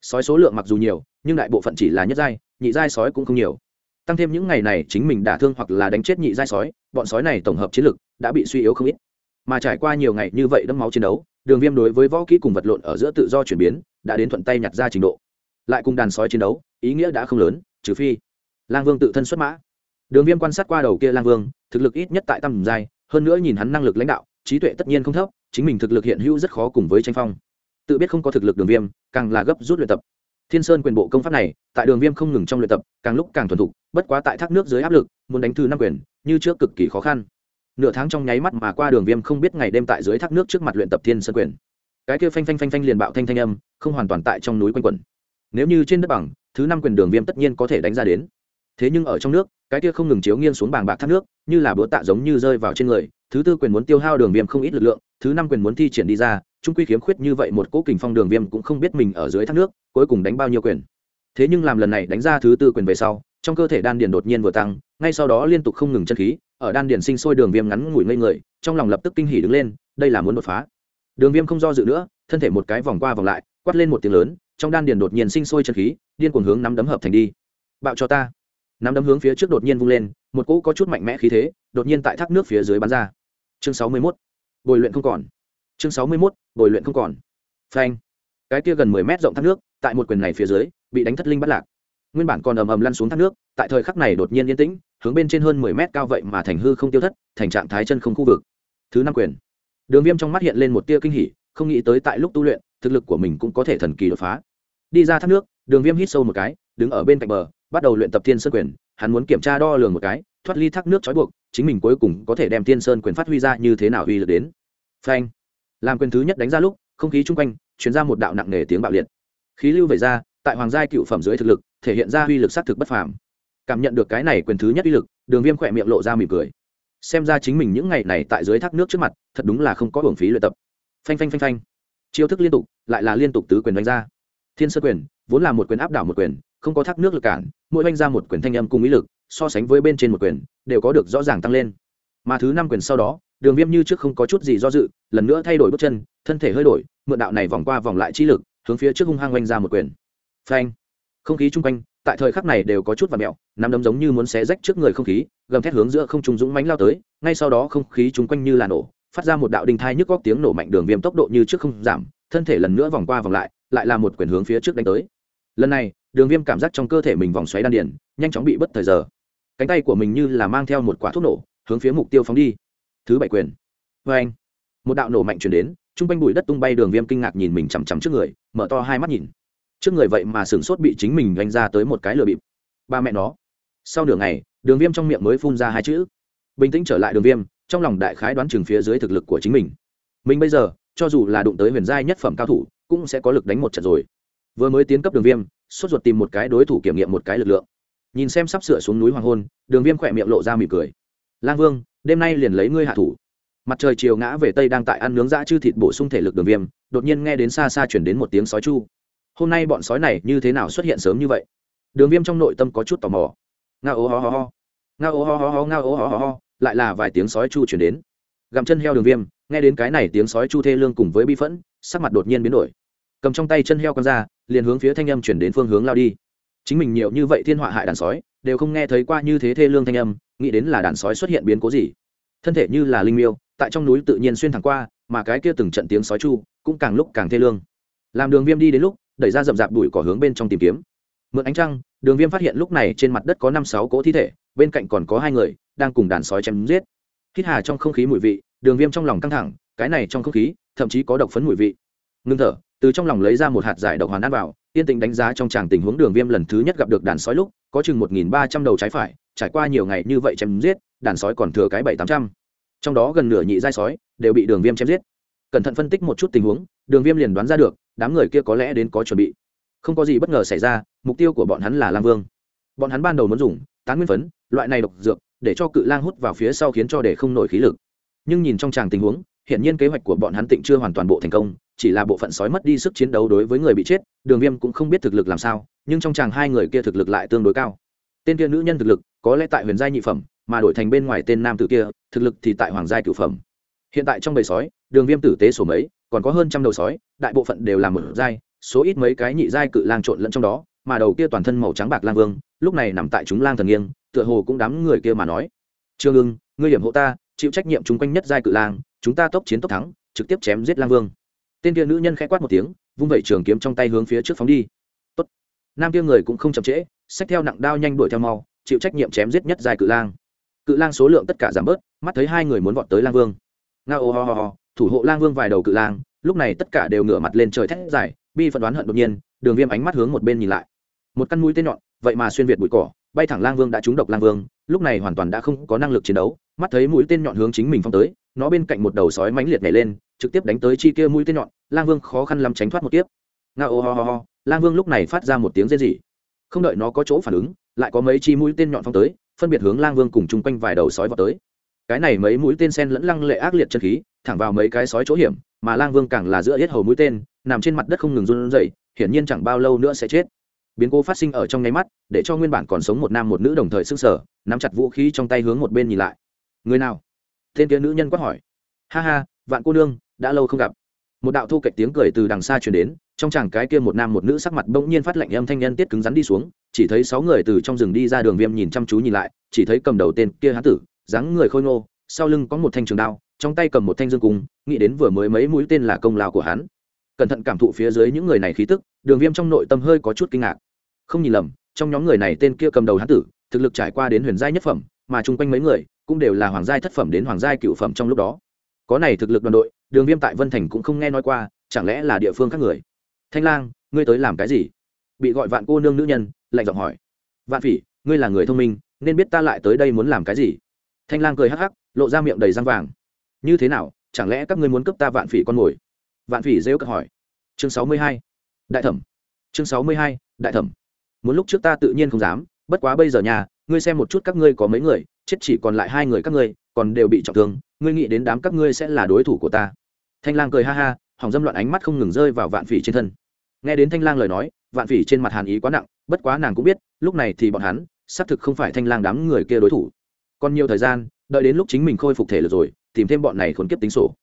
Sói số lượng mặc dù nhiều, nhưng đại bộ phận chỉ là nhất giai, nhị giai sói cũng không nhiều. Tăng thêm những ngày này chính mình đả thương hoặc là đánh chết nhị giai sói, bọn sói này tổng hợp chiến lực đã bị suy yếu không ít. Mà trải qua nhiều ngày như vậy đẫm máu chiến đấu, đường viêm đối với võ kỹ cùng vật lộn ở giữa tự do chuyển biến đã đến thuận tay nhặt ra trình độ. Lại cùng đàn sói chiến đấu, ý nghĩa đã không lớn, trừ phi lang vương tự thân xuất mã. Đường viêm quan sát qua đầu kia lang vương, thực lực ít nhất tại tầm giai, hơn nữa nhìn hắn năng lực lãnh đạo trí tuệ tất nhiên không thấp, chính mình thực lực hiện hữu rất khó cùng với tranh phong. Tự biết không có thực lực đường viêm, càng là gấp rút luyện tập. Thiên sơn quyền bộ công pháp này, tại đường viêm không ngừng trong luyện tập, càng lúc càng thuần thục, bất quá tại thác nước dưới áp lực, muốn đánh thư năm quyền, như trước cực kỳ khó khăn. Nửa tháng trong nháy mắt mà qua đường viêm không biết ngày đêm tại dưới thác nước trước mặt luyện tập thiên sơn quyền. Cái kia phanh phanh phanh phanh liền bạo thanh thanh âm, không hoàn toàn tại trong núi quanh quẩn. Nếu như trên đất bằng, thứ năm quyền đường viêm tất nhiên có thể đánh ra đến. Thế nhưng ở trong nước, cái kia không ngừng chiếu nghiêng xuống bàng bạc thác nước, như là búa tạ giống như rơi vào trên người thứ tư quyền muốn tiêu hao đường viêm không ít lực lượng, thứ năm quyền muốn thi triển đi ra, trung quy khiếm khuyết như vậy một cỗ kình phong đường viêm cũng không biết mình ở dưới thác nước, cuối cùng đánh bao nhiêu quyền. Thế nhưng làm lần này đánh ra thứ tư quyền về sau, trong cơ thể đan điền đột nhiên vừa tăng, ngay sau đó liên tục không ngừng chân khí, ở đan điền sinh sôi đường viêm ngắn ngủi ngây người, trong lòng lập tức kinh hỉ đứng lên, đây là muốn đột phá. Đường viêm không do dự nữa, thân thể một cái vòng qua vòng lại, quát lên một tiếng lớn, trong đan điền đột nhiên sinh sôi chân khí, điên cuồng hướng nắm đấm hợp thành đi. Bạo cho ta. Nắm đấm hướng phía trước đột nhiên vung lên, một cỗ có chút mạnh mẽ khí thế, đột nhiên tại thác nước phía dưới bắn ra chương sáu mươi 61. bồi luyện không còn. Chương sáu mươi 61. bồi luyện không còn. Phanh. Cái kia gần mười mét rộng thác nước, tại một quyền này phía dưới, bị đánh thất linh bắt lạc. Nguyên bản còn ầm ầm lăn xuống thác nước, tại thời khắc này đột nhiên yên tĩnh, hướng bên trên hơn mười mét cao vậy mà thành hư không tiêu thất, thành trạng thái chân không khu vực. Thứ năm quyền. Đường viêm trong mắt hiện lên một tia kinh hỉ, không nghĩ tới tại lúc tu luyện, thực lực của mình cũng có thể thần kỳ đột phá. Đi ra thác nước, đường viêm hít sâu một cái, đứng ở bên cạnh bờ, bắt đầu luyện tập thiên sơn quyền hắn muốn kiểm tra đo lường một cái, thoát ly thác nước trói buộc, chính mình cuối cùng có thể đem thiên sơn quyền phát huy ra như thế nào uy lực đến. Phanh. Làm quyền thứ nhất đánh ra lúc, không khí chung quanh chuyển ra một đạo nặng nề tiếng bạo liệt. Khí lưu về ra, tại hoàng giai cựu phẩm dưới thực lực, thể hiện ra uy lực xác thực bất phàm. Cảm nhận được cái này quyền thứ nhất uy lực, đường viêm khỏe miệng lộ ra mỉm cười. Xem ra chính mình những ngày này tại dưới thác nước trước mặt, thật đúng là không có hưởng phí luyện tập. Phanh phanh phanh phanh. Chiêu thức liên tục, lại là liên tục tứ quyền đánh ra thiên sơ quyền, vốn là một quyền áp đảo một quyền, không có thác nước lực cản, mỗi oanh ra một quyền thanh âm cùng ý lực, so sánh với bên trên một quyền, đều có được rõ ràng tăng lên. Mà thứ năm quyền sau đó, đường viêm như trước không có chút gì do dự, lần nữa thay đổi bước chân, thân thể hơi đổi, mượn đạo này vòng qua vòng lại chi lực, hướng phía trước hung hăng oanh ra một quyền. Phanh! Không khí chung quanh, tại thời khắc này đều có chút và mẹo, nắm đấm giống như muốn xé rách trước người không khí, gầm thét hướng giữa không trung dũng mánh lao tới, ngay sau đó không khí chung quanh như là nổ, phát ra một đạo đình thai nhức góc tiếng nổ mạnh đường viêm tốc độ như trước không giảm, thân thể lần nữa vòng qua vòng lại lại là một quyền hướng phía trước đánh tới. Lần này, đường viêm cảm giác trong cơ thể mình vòng xoáy đan điển nhanh chóng bị bất thời giờ. Cánh tay của mình như là mang theo một quả thuốc nổ, hướng phía mục tiêu phóng đi. Thứ bảy quyền. Vê anh, một đạo nổ mạnh chuyển đến t r u n g quanh bụi đất tung bay đường viêm kinh ngạc nhìn mình chằm chằm trước người, mở to hai mắt nhìn. Trước người vậy mà sửng sốt bị chính mình đánh ra tới một cái lừa bịp. Ba mẹ nó. Sau nửa ngày, đường viêm trong miệng mới phun ra hai chữ. Bình tĩnh trở lại đường viêm, trong lòng đại khái đoán chừng phía dưới thực lực của chính mình. Mình bây giờ, cho dù là đụng tới huyền giai nhất phẩm cao thủ cũng sẽ có lực đánh một trận rồi. Vừa mới tiến cấp đường viêm, sốt ruột tìm một cái đối thủ kiểm nghiệm một cái lực lượng. Nhìn xem sắp sửa xuống núi hoàng hôn, đường viêm khỏe miệng lộ ra mỉm cười. Lang vương, đêm nay liền lấy ngươi hạ thủ. Mặt trời chiều ngã về tây đang tại ăn nướng dã chư thịt bổ sung thể lực đường viêm, đột nhiên nghe đến xa xa chuyển đến một tiếng sói chu. Hôm nay bọn sói này như thế nào xuất hiện sớm như vậy? Đường viêm trong nội tâm có chút tò mò. Nga ô ho ho ho. Nga ô ho ho ho nga ô ho ho ho, lại là vài tiếng sói chu chuyển đến. Gặm chân heo đường viêm, nghe đến cái này tiếng sói chu thê lương cùng với bi phẫn, sắc mặt đột nhiên biến đổi cầm trong tay chân heo con ra, liền hướng phía thanh âm chuyển đến phương hướng lao đi. Chính mình nhiều như vậy thiên họa hại đàn sói, đều không nghe thấy qua như thế thê lương thanh âm, nghĩ đến là đàn sói xuất hiện biến cố gì. Thân thể như là linh miêu, tại trong núi tự nhiên xuyên thẳng qua, mà cái kia từng trận tiếng sói chu cũng càng lúc càng thê lương. Làm đường viêm đi đến lúc, đẩy ra rậm rạp đùi cỏ hướng bên trong tìm kiếm. Mượn ánh trăng, đường viêm phát hiện lúc này trên mặt đất có năm sáu cỗ thi thể, bên cạnh còn có hai người, đang cùng đàn sói chém giết. Hít hà trong không khí mùi vị, đường viêm trong lòng căng thẳng, cái này trong không khí, thậm chí có độc phấn mùi vị. Ngưng thở từ trong lòng lấy ra một hạt giải độc hoàn ăn vào, yên tĩnh đánh giá trong tràng tình huống đường viêm lần thứ nhất gặp được đàn sói lúc, có chừng một nghìn ba trăm đầu trái phải, trải qua nhiều ngày như vậy chém giết, đàn sói còn thừa cái bảy tám trăm. Trong đó gần nửa nhị giai sói đều bị đường viêm chém giết. Cẩn thận phân tích một chút tình huống, đường viêm liền đoán ra được, đám người kia có lẽ đến có chuẩn bị. Không có gì bất ngờ xảy ra, mục tiêu của bọn hắn là lam vương. Bọn hắn ban đầu muốn dùng tán nguyên phấn, loại này độc dược, để cho cự lang hút vào phía sau khiến cho để không nổi khí lực. Nhưng nhìn trong tràng tình huống hiện nhiên kế hoạch của bọn hắn tịnh chưa hoàn toàn bộ thành công chỉ là bộ phận sói mất đi sức chiến đấu đối với người bị chết, đường viêm cũng không biết thực lực làm sao, nhưng trong chàng hai người kia thực lực lại tương đối cao. Tên kia nữ nhân thực lực, có lẽ tại huyền giai nhị phẩm, mà đổi thành bên ngoài tên nam tử kia, thực lực thì tại hoàng giai cửu phẩm. Hiện tại trong bầy sói, đường viêm tử tế sổ mấy, còn có hơn trăm đầu sói, đại bộ phận đều là một giai, số ít mấy cái nhị giai cự lang trộn lẫn trong đó, mà đầu kia toàn thân màu trắng bạc lang vương, lúc này nằm tại chúng lang thần nghiêng, tựa hồ cũng đám người kia mà nói. Trương ưng, ngươi hiểm hộ ta, chịu trách nhiệm chung quanh nhất giai cự lang, chúng ta tốc chiến tốc thắng, trực tiếp chém giết lang vương tên kia nữ nhân khẽ quát một tiếng, vung vẩy trường kiếm trong tay hướng phía trước phóng đi. Tốt. nam kia người cũng không chậm trễ, xách theo nặng đao nhanh đuổi theo mau, chịu trách nhiệm chém giết nhất dài cự lang. Cự lang số lượng tất cả giảm bớt, mắt thấy hai người muốn vọt tới lang vương. Nga ô ho ho ho, thủ hộ lang vương vài đầu cự lang, lúc này tất cả đều ngửa mặt lên trời thét dài, bi phận đoán hận đột nhiên, đường viêm ánh mắt hướng một bên nhìn lại. Một căn mũi tên nhọn, vậy mà xuyên việt bụi cỏ, bay thẳng lang vương đã trúng độc lang vương, lúc này hoàn toàn đã không có năng lực chiến đấu, mắt thấy mũi tên nhọn hướng chính mình phong tới, nó bên cạnh một đầu sói mãnh liệt nhảy lên trực tiếp đánh tới chi kia mũi tên nhọn, lang vương khó khăn lắm tránh thoát một tiếp nga ô ho ho ho, lang vương lúc này phát ra một tiếng rên rỉ. Không đợi nó có chỗ phản ứng, lại có mấy chi mũi tên nhọn phong tới, phân biệt hướng lang vương cùng chung quanh vài đầu sói vào tới. Cái này mấy mũi tên sen lẫn lăng lệ ác liệt chân khí, thẳng vào mấy cái sói chỗ hiểm, mà lang vương càng là giữa hết hầu mũi tên, nằm trên mặt đất không ngừng run rẩy, hiển nhiên chẳng bao lâu nữa sẽ chết. Biến cố phát sinh ở trong nháy mắt, để cho nguyên bản còn sống một nam một nữ đồng thời sức sở nắm chặt vũ khí trong tay hướng một bên nhìn lại. Người nào? Tên kia nữ nhân quát hỏi. Ha ha, vạn cô nương đã lâu không gặp. Một đạo thu cạnh tiếng cười từ đằng xa truyền đến, trong chàng cái kia một nam một nữ sắc mặt bỗng nhiên phát lạnh âm thanh nhân tiết cứng rắn đi xuống, chỉ thấy sáu người từ trong rừng đi ra đường viêm nhìn chăm chú nhìn lại, chỉ thấy cầm đầu tên kia hán tử, dáng người khôi ngô, sau lưng có một thanh trường đao, trong tay cầm một thanh dương cung, nghĩ đến vừa mới mấy mũi tên là công lao của hắn. Cẩn thận cảm thụ phía dưới những người này khí tức, đường viêm trong nội tâm hơi có chút kinh ngạc. Không nhìn lầm, trong nhóm người này tên kia cầm đầu hán tử, thực lực trải qua đến huyền giai nhất phẩm, mà chung quanh mấy người cũng đều là hoàng giai thất phẩm đến hoàng giai cựu phẩm trong lúc đó. Có này thực lực đoàn đội đường viêm tại vân thành cũng không nghe nói qua, chẳng lẽ là địa phương khác người? Thanh lang, ngươi tới làm cái gì? Bị gọi vạn cô nương nữ nhân, lạnh giọng hỏi. Vạn phỉ, ngươi là người thông minh, nên biết ta lại tới đây muốn làm cái gì? Thanh lang cười hắc hắc, lộ ra miệng đầy răng vàng. Như thế nào, chẳng lẽ các ngươi muốn cướp ta vạn phỉ con mồi? Vạn phỉ rêu cất hỏi. Chương sáu mươi hai, đại thẩm. Chương sáu mươi hai, đại thẩm. Muốn lúc trước ta tự nhiên không dám, bất quá bây giờ nhà, ngươi xem một chút các ngươi có mấy người, chết chỉ còn lại hai người các ngươi, còn đều bị trọng thương, ngươi nghĩ đến đám các ngươi sẽ là đối thủ của ta thanh lang cười ha ha, hỏng dâm loạn ánh mắt không ngừng rơi vào vạn phỉ trên thân. Nghe đến thanh lang lời nói, vạn phỉ trên mặt hàn ý quá nặng, bất quá nàng cũng biết, lúc này thì bọn hắn, xác thực không phải thanh lang đám người kia đối thủ. Còn nhiều thời gian, đợi đến lúc chính mình khôi phục thể lực rồi, tìm thêm bọn này khốn kiếp tính sổ.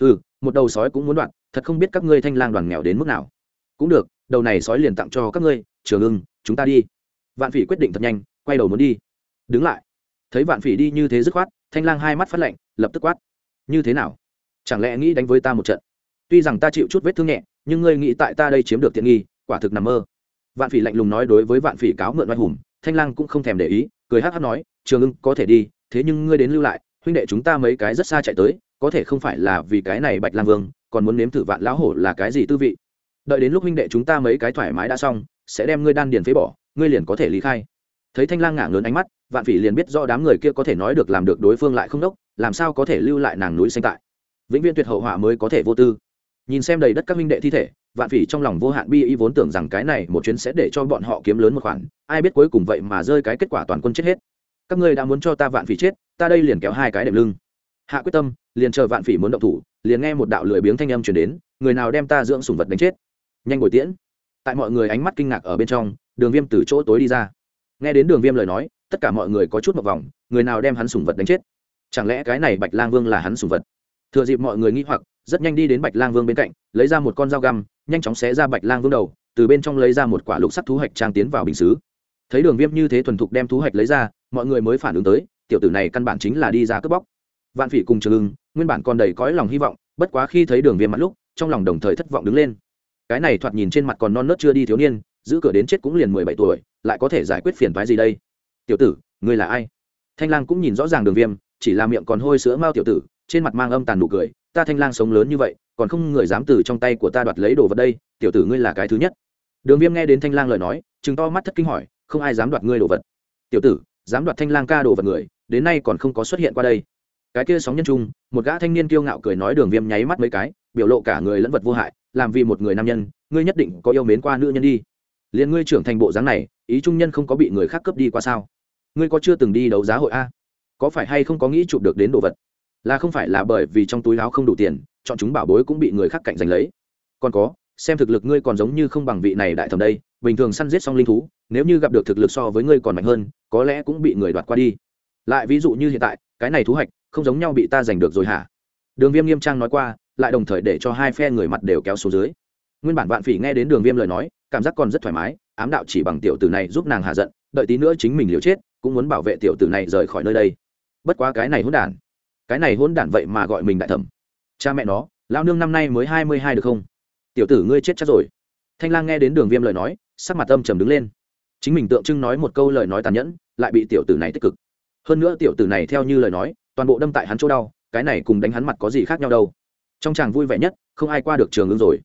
Ừ một đầu sói cũng muốn đoạn, thật không biết các ngươi thanh lang đoàn nghèo đến mức nào. Cũng được, đầu này sói liền tặng cho các ngươi, trường ưng, chúng ta đi. Vạn phỉ quyết định thật nhanh, quay đầu muốn đi. Đứng lại. Thấy vạn phỉ đi như thế dứt khoát, thanh lang hai mắt phát lạnh, lập tức quát. Như thế nào? Chẳng lẽ nghĩ đánh với ta một trận? Tuy rằng ta chịu chút vết thương nhẹ, nhưng ngươi nghĩ tại ta đây chiếm được tiện nghi, quả thực nằm mơ. Vạn phỉ lạnh lùng nói đối với vạn phỉ cáo mượn oai hùng, thanh lang cũng không thèm để ý, cười hát hát nói, trường ưng, có thể đi, thế nhưng ngươi đến lưu lại, huynh đệ chúng ta mấy cái rất xa chạy tới, có thể không phải là vì cái này bạch lang vương, còn muốn nếm thử vạn lão hổ là cái gì tư vị. Đợi đến lúc huynh đệ chúng ta mấy cái thoải mái đã xong, sẽ đem ngươi đan điền phế bỏ, ngươi liền có thể lý khai. Thấy thanh lang ngả lớn ánh mắt, vạn phỉ liền biết do đám người kia có thể nói được làm được đối phương lại không đốc, làm sao có thể lưu lại nàng núi xanh tại vĩnh viễn tuyệt hậu họa mới có thể vô tư. Nhìn xem đầy đất các minh đệ thi thể, vạn phỉ trong lòng vô hạn bi y vốn tưởng rằng cái này một chuyến sẽ để cho bọn họ kiếm lớn một khoản, ai biết cuối cùng vậy mà rơi cái kết quả toàn quân chết hết. Các ngươi đã muốn cho ta vạn phỉ chết, ta đây liền kéo hai cái đệm lưng. Hạ quyết tâm, liền chờ vạn phỉ muốn động thủ, liền nghe một đạo lười biếng thanh âm chuyển đến, người nào đem ta dưỡng sùng vật đánh chết. Nhanh ngồi tiễn. Tại mọi người ánh mắt kinh ngạc ở bên trong, đường viêm từ chỗ tối đi ra. Nghe đến đường viêm lời nói, tất cả mọi người có chút một vòng, người nào đem hắn sùng vật đánh chết? Chẳng lẽ cái này bạch lang vương là hắn sùng vật? Thừa dịp mọi người nghĩ hoặc, rất nhanh đi đến bạch lang vương bên cạnh, lấy ra một con dao găm, nhanh chóng xé ra bạch lang vương đầu, từ bên trong lấy ra một quả lục sắt thú hạch trang tiến vào bình xứ. Thấy đường viêm như thế thuần thục đem thú hạch lấy ra, mọi người mới phản ứng tới, tiểu tử này căn bản chính là đi ra cướp bóc. Vạn phỉ cùng trường ưng, nguyên bản còn đầy cõi lòng hy vọng, bất quá khi thấy đường viêm mặt lúc, trong lòng đồng thời thất vọng đứng lên. Cái này thoạt nhìn trên mặt còn non nớt chưa đi thiếu niên, giữ cửa đến chết cũng liền mười bảy tuổi, lại có thể giải quyết phiền phái gì đây? Tiểu tử, ngươi là ai? Thanh lang cũng nhìn rõ ràng đường viêm, chỉ là miệng còn hôi sữa mao tiểu tử trên mặt mang âm tàn nụ cười, ta thanh lang sống lớn như vậy, còn không người dám từ trong tay của ta đoạt lấy đồ vật đây, tiểu tử ngươi là cái thứ nhất. Đường viêm nghe đến thanh lang lời nói chừng to mắt thất kinh hỏi, không ai dám đoạt ngươi đồ vật. Tiểu tử, dám đoạt thanh lang ca đồ vật người, đến nay còn không có xuất hiện qua đây. Cái kia sóng nhân trung, một gã thanh niên kiêu ngạo cười nói đường viêm nháy mắt mấy cái, biểu lộ cả người lẫn vật vô hại, làm vì một người nam nhân, ngươi nhất định có yêu mến qua nữ nhân đi. Liền ngươi trưởng thành bộ dáng này, ý trung nhân không có bị người khác cướp đi qua sao? Ngươi có chưa từng đi đấu giá hội a? Có phải hay không có nghĩ chụp được đến đồ vật? Là không phải là bởi vì trong túi áo không đủ tiền, chọn chúng bảo bối cũng bị người khác cạnh giành lấy. Còn có, xem thực lực ngươi còn giống như không bằng vị này đại thẩm đây, bình thường săn giết xong linh thú, nếu như gặp được thực lực so với ngươi còn mạnh hơn, có lẽ cũng bị người đoạt qua đi. Lại ví dụ như hiện tại, cái này thú hạch, không giống nhau bị ta giành được rồi hả? Đường viêm nghiêm trang nói qua, lại đồng thời để cho hai phe người mặt đều kéo xuống dưới. Nguyên bản vạn phỉ nghe đến đường viêm lời nói, cảm giác còn rất thoải mái, ám đạo chỉ bằng tiểu tử này giúp nàng hạ giận, đợi tí nữa chính mình liều chết, cũng muốn bảo vệ tiểu tử này rời khỏi nơi đây. Bất quá cái này hỗn đản cái này hỗn đản vậy mà gọi mình đại thẩm. Cha mẹ nó lao nương năm nay mới hai mươi hai được không? Tiểu tử ngươi chết chắc rồi. Thanh lang nghe đến đường viêm lời nói, sắc mặt âm trầm đứng lên. Chính mình tượng trưng nói một câu lời nói tàn nhẫn, lại bị tiểu tử này tích cực. Hơn nữa tiểu tử này theo như lời nói, toàn bộ đâm tại hắn chỗ đau, cái này cùng đánh hắn mặt có gì khác nhau đâu. Trong chàng vui vẻ nhất, không ai qua được trường ứng rồi.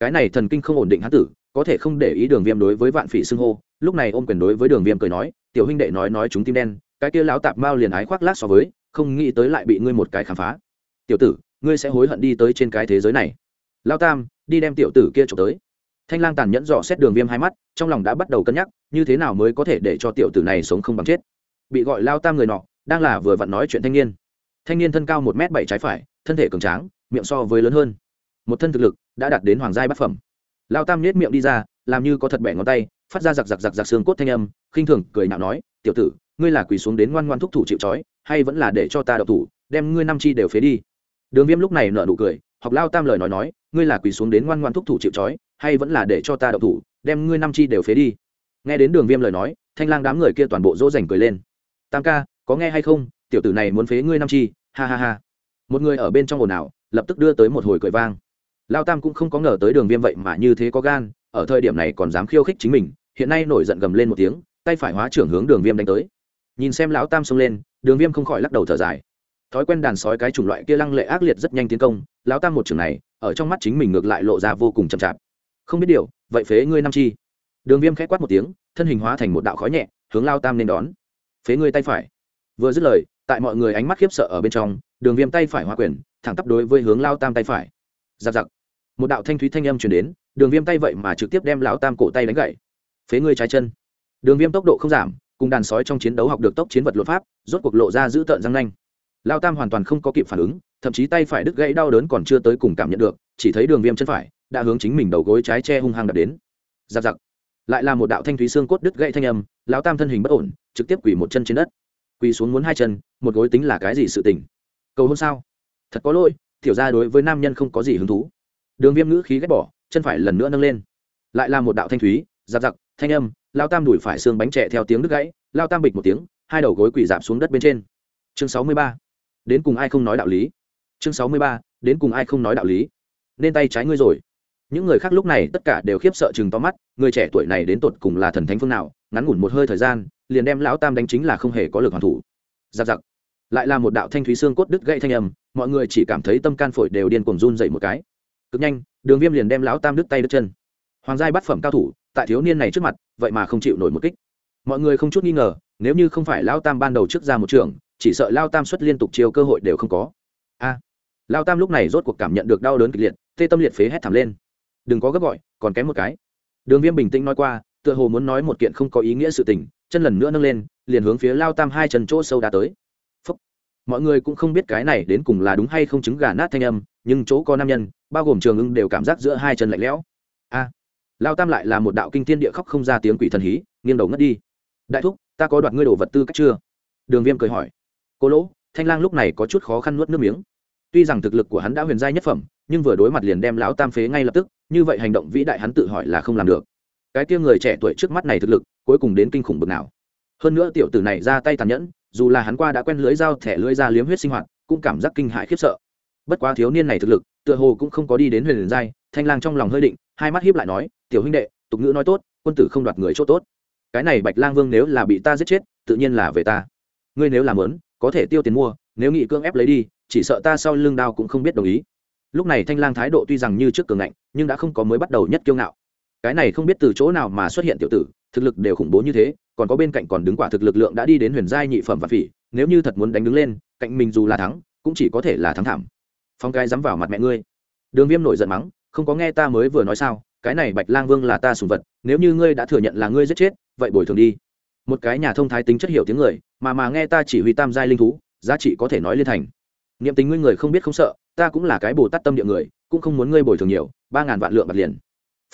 Cái này thần kinh không ổn định hắn tử, có thể không để ý đường viêm đối với vạn phỉ xưng hô, lúc này ôm quyền đối với đường viêm cười nói, tiểu huynh đệ nói nói chúng tim đen, cái kia lão tạp mao liền ái khoác lác so với không nghĩ tới lại bị ngươi một cái khám phá. Tiểu tử, ngươi sẽ hối hận đi tới trên cái thế giới này. Lao tam, đi đem tiểu tử kia trộm tới. Thanh lang tàn nhẫn dò xét đường viêm hai mắt, trong lòng đã bắt đầu cân nhắc, như thế nào mới có thể để cho tiểu tử này sống không bằng chết. Bị gọi lao tam người nọ, đang là vừa vặn nói chuyện thanh niên. Thanh niên thân cao một m bảy trái phải, thân thể cường tráng, miệng so với lớn hơn. Một thân thực lực đã đạt đến hoàng giai bát phẩm. Lao tam nhét miệng đi ra, làm như có thật bẻ ngón tay, phát ra giặc giặc giặc giặc xương cốt thanh âm, khinh thường, cười nhạo nói, tiểu tử, ngươi là quỳ xuống đến ngoan ngoan thúc thủ chịu trói hay vẫn là để cho ta đậu thủ, đem ngươi năm chi đều phế đi. Đường viêm lúc này nở nụ cười, học lao tam lời nói nói, ngươi là quỳ xuống đến ngoan ngoan thúc thủ chịu trói, hay vẫn là để cho ta đậu thủ, đem ngươi năm chi đều phế đi. Nghe đến đường viêm lời nói, thanh lang đám người kia toàn bộ dỗ dành cười lên. Tam ca, có nghe hay không? Tiểu tử này muốn phế ngươi năm chi. Ha ha ha. Một người ở bên trong ồn ào, lập tức đưa tới một hồi cười vang. Lao tam cũng không có ngờ tới đường viêm vậy mà như thế có gan, ở thời điểm này còn dám khiêu khích chính mình, hiện nay nổi giận gầm lên một tiếng, tay phải hóa trưởng hướng đường viêm đánh tới nhìn xem lão tam xông lên, đường viêm không khỏi lắc đầu thở dài. Thói quen đàn sói cái chủng loại kia lăng lệ ác liệt rất nhanh tiến công, lão tam một trường này, ở trong mắt chính mình ngược lại lộ ra vô cùng chậm chạp. Không biết điều, vậy phế ngươi năm chi. Đường viêm k h ẽ quát một tiếng, thân hình hóa thành một đạo khói nhẹ, hướng lao tam nên đón. Phế ngươi tay phải. Vừa dứt lời, tại mọi người ánh mắt khiếp sợ ở bên trong, đường viêm tay phải hóa quyền, thẳng tắp đối với hướng lao tam tay phải. Giặc giặc. Một đạo thanh thúy thanh âm chuyển đến, đường viêm tay vậy mà trực tiếp đem lão tam cổ tay đánh gậy. Phế ngươi trái chân. Đường viêm tốc độ không giảm cùng đàn sói trong chiến đấu học được tốc chiến vật luật pháp, rốt cuộc lộ ra giữ tợn răng nanh. Lao tam hoàn toàn không có kịp phản ứng, thậm chí tay phải đứt gãy đau đớn còn chưa tới cùng cảm nhận được, chỉ thấy đường viêm chân phải đã hướng chính mình đầu gối trái che hung hăng đập đến. Giặc giặc. Lại là một đạo thanh thúy xương cốt đứt gãy thanh âm lão tam thân hình bất ổn, trực tiếp quỳ một chân trên đất. Quỳ xuống muốn hai chân, một gối tính là cái gì sự tình? Cầu hôn sao? Thật có lỗi, tiểu ra đối với nam nhân không có gì hứng thú. Đường viêm ngữ khí ghét bỏ, chân phải lần nữa nâng lên. Lại là một đạo thanh thúy, giặc giặc, thanh âm lao tam đuổi phải xương bánh trẻ theo tiếng đứt gãy, lao tam bịch một tiếng, hai đầu gối quỳ dạp xuống đất bên trên. Chương sáu mươi ba. Đến cùng ai không nói đạo lý? Chương sáu mươi ba. Đến cùng ai không nói đạo lý? Nên tay trái ngươi rồi. Những người khác lúc này tất cả đều khiếp sợ chừng to mắt, người trẻ tuổi này đến tột cùng là thần thánh phương nào? Ngắn ngủn một hơi thời gian, liền đem lão tam đánh chính là không hề có lực hoàn thủ. Giặc giặc. Lại là một đạo thanh thúy xương cốt đứt gãy thanh âm, mọi người chỉ cảm thấy tâm can phổi đều điên cuồng run dậy một cái. Cực nhanh, đường viêm liền đem lão tam đứt tay đứt chân. Hoàng giai bắt phẩm cao thủ tại thiếu niên này trước mặt vậy mà không chịu nổi một kích. Mọi người không chút nghi ngờ nếu như không phải lão tam ban đầu trước ra một trường chỉ sợ lao tam xuất liên tục chiều cơ hội đều không có. A! À, lao tam lúc này rốt cuộc cảm nhận được đau đớn kịch liệt tê tâm liệt phế hét thảm lên. Đừng có gấp gọi còn kém một cái. Đường viêm bình tĩnh nói qua tựa hồ muốn nói một kiện không có ý nghĩa sự tình chân lần nữa nâng lên liền hướng phía lao tam hai chân chỗ sâu đã tới. Phúc. mọi người cũng không biết cái này đến cùng là đúng hay không chứng gà nát thanh âm nhưng chỗ có nam nhân bao gồm trường ưng đều cảm giác giữa hai chân lạnh lẽo lao tam lại là một đạo kinh thiên địa khóc không ra tiếng quỷ thần hí, nghiêng đầu ngất đi. Đại thúc, ta có đoạt ngươi đồ vật tư cách chưa? Đường viêm cười hỏi. Cô lỗ, thanh lang lúc này có chút khó khăn nuốt nước miếng. Tuy rằng thực lực của hắn đã huyền giai nhất phẩm, nhưng vừa đối mặt liền đem lão tam phế ngay lập tức, như vậy hành động vĩ đại hắn tự hỏi là không làm được. Cái kia người trẻ tuổi trước mắt này thực lực, cuối cùng đến kinh khủng bực nào. Hơn nữa tiểu tử này ra tay tàn nhẫn, dù là hắn qua đã quen lưới dao thẻ lưới ra liếm huyết sinh hoạt, cũng cảm giác kinh hại khiếp sợ. Bất quá thiếu niên này thực lực, tựa hồ cũng không có đi đến huyền giai, thanh lang trong lòng hơi định, hai mắt hiếp lại nói tiểu huynh đệ, tục ngữ nói tốt, quân tử không đoạt người chỗ tốt. Cái này bạch lang vương nếu là bị ta giết chết, tự nhiên là về ta. Ngươi nếu làm lớn, có thể tiêu tiền mua, nếu nghị cương ép lấy đi, chỉ sợ ta sau lưng đao cũng không biết đồng ý. Lúc này thanh lang thái độ tuy rằng như trước cường ngạnh, nhưng đã không có mới bắt đầu nhất kiêu ngạo. Cái này không biết từ chỗ nào mà xuất hiện tiểu tử, thực lực đều khủng bố như thế, còn có bên cạnh còn đứng quả thực lực lượng đã đi đến huyền giai nhị phẩm và phỉ, nếu như thật muốn đánh đứng lên, cạnh mình dù là thắng, cũng chỉ có thể là thắng thảm. Phong cái dám vào mặt mẹ ngươi. Đường viêm nổi giận mắng, không có nghe ta mới vừa nói sao? Cái này bạch lang vương là ta sùng vật, nếu như ngươi đã thừa nhận là ngươi giết chết, vậy bồi thường đi. Một cái nhà thông thái tính chất hiểu tiếng người, mà mà nghe ta chỉ huy tam giai linh thú, giá trị có thể nói liên thành. Niệm tính ngươi người không biết không sợ, ta cũng là cái bồ tát tâm địa người, cũng không muốn ngươi bồi thường nhiều, ba ngàn vạn lượng bạc liền.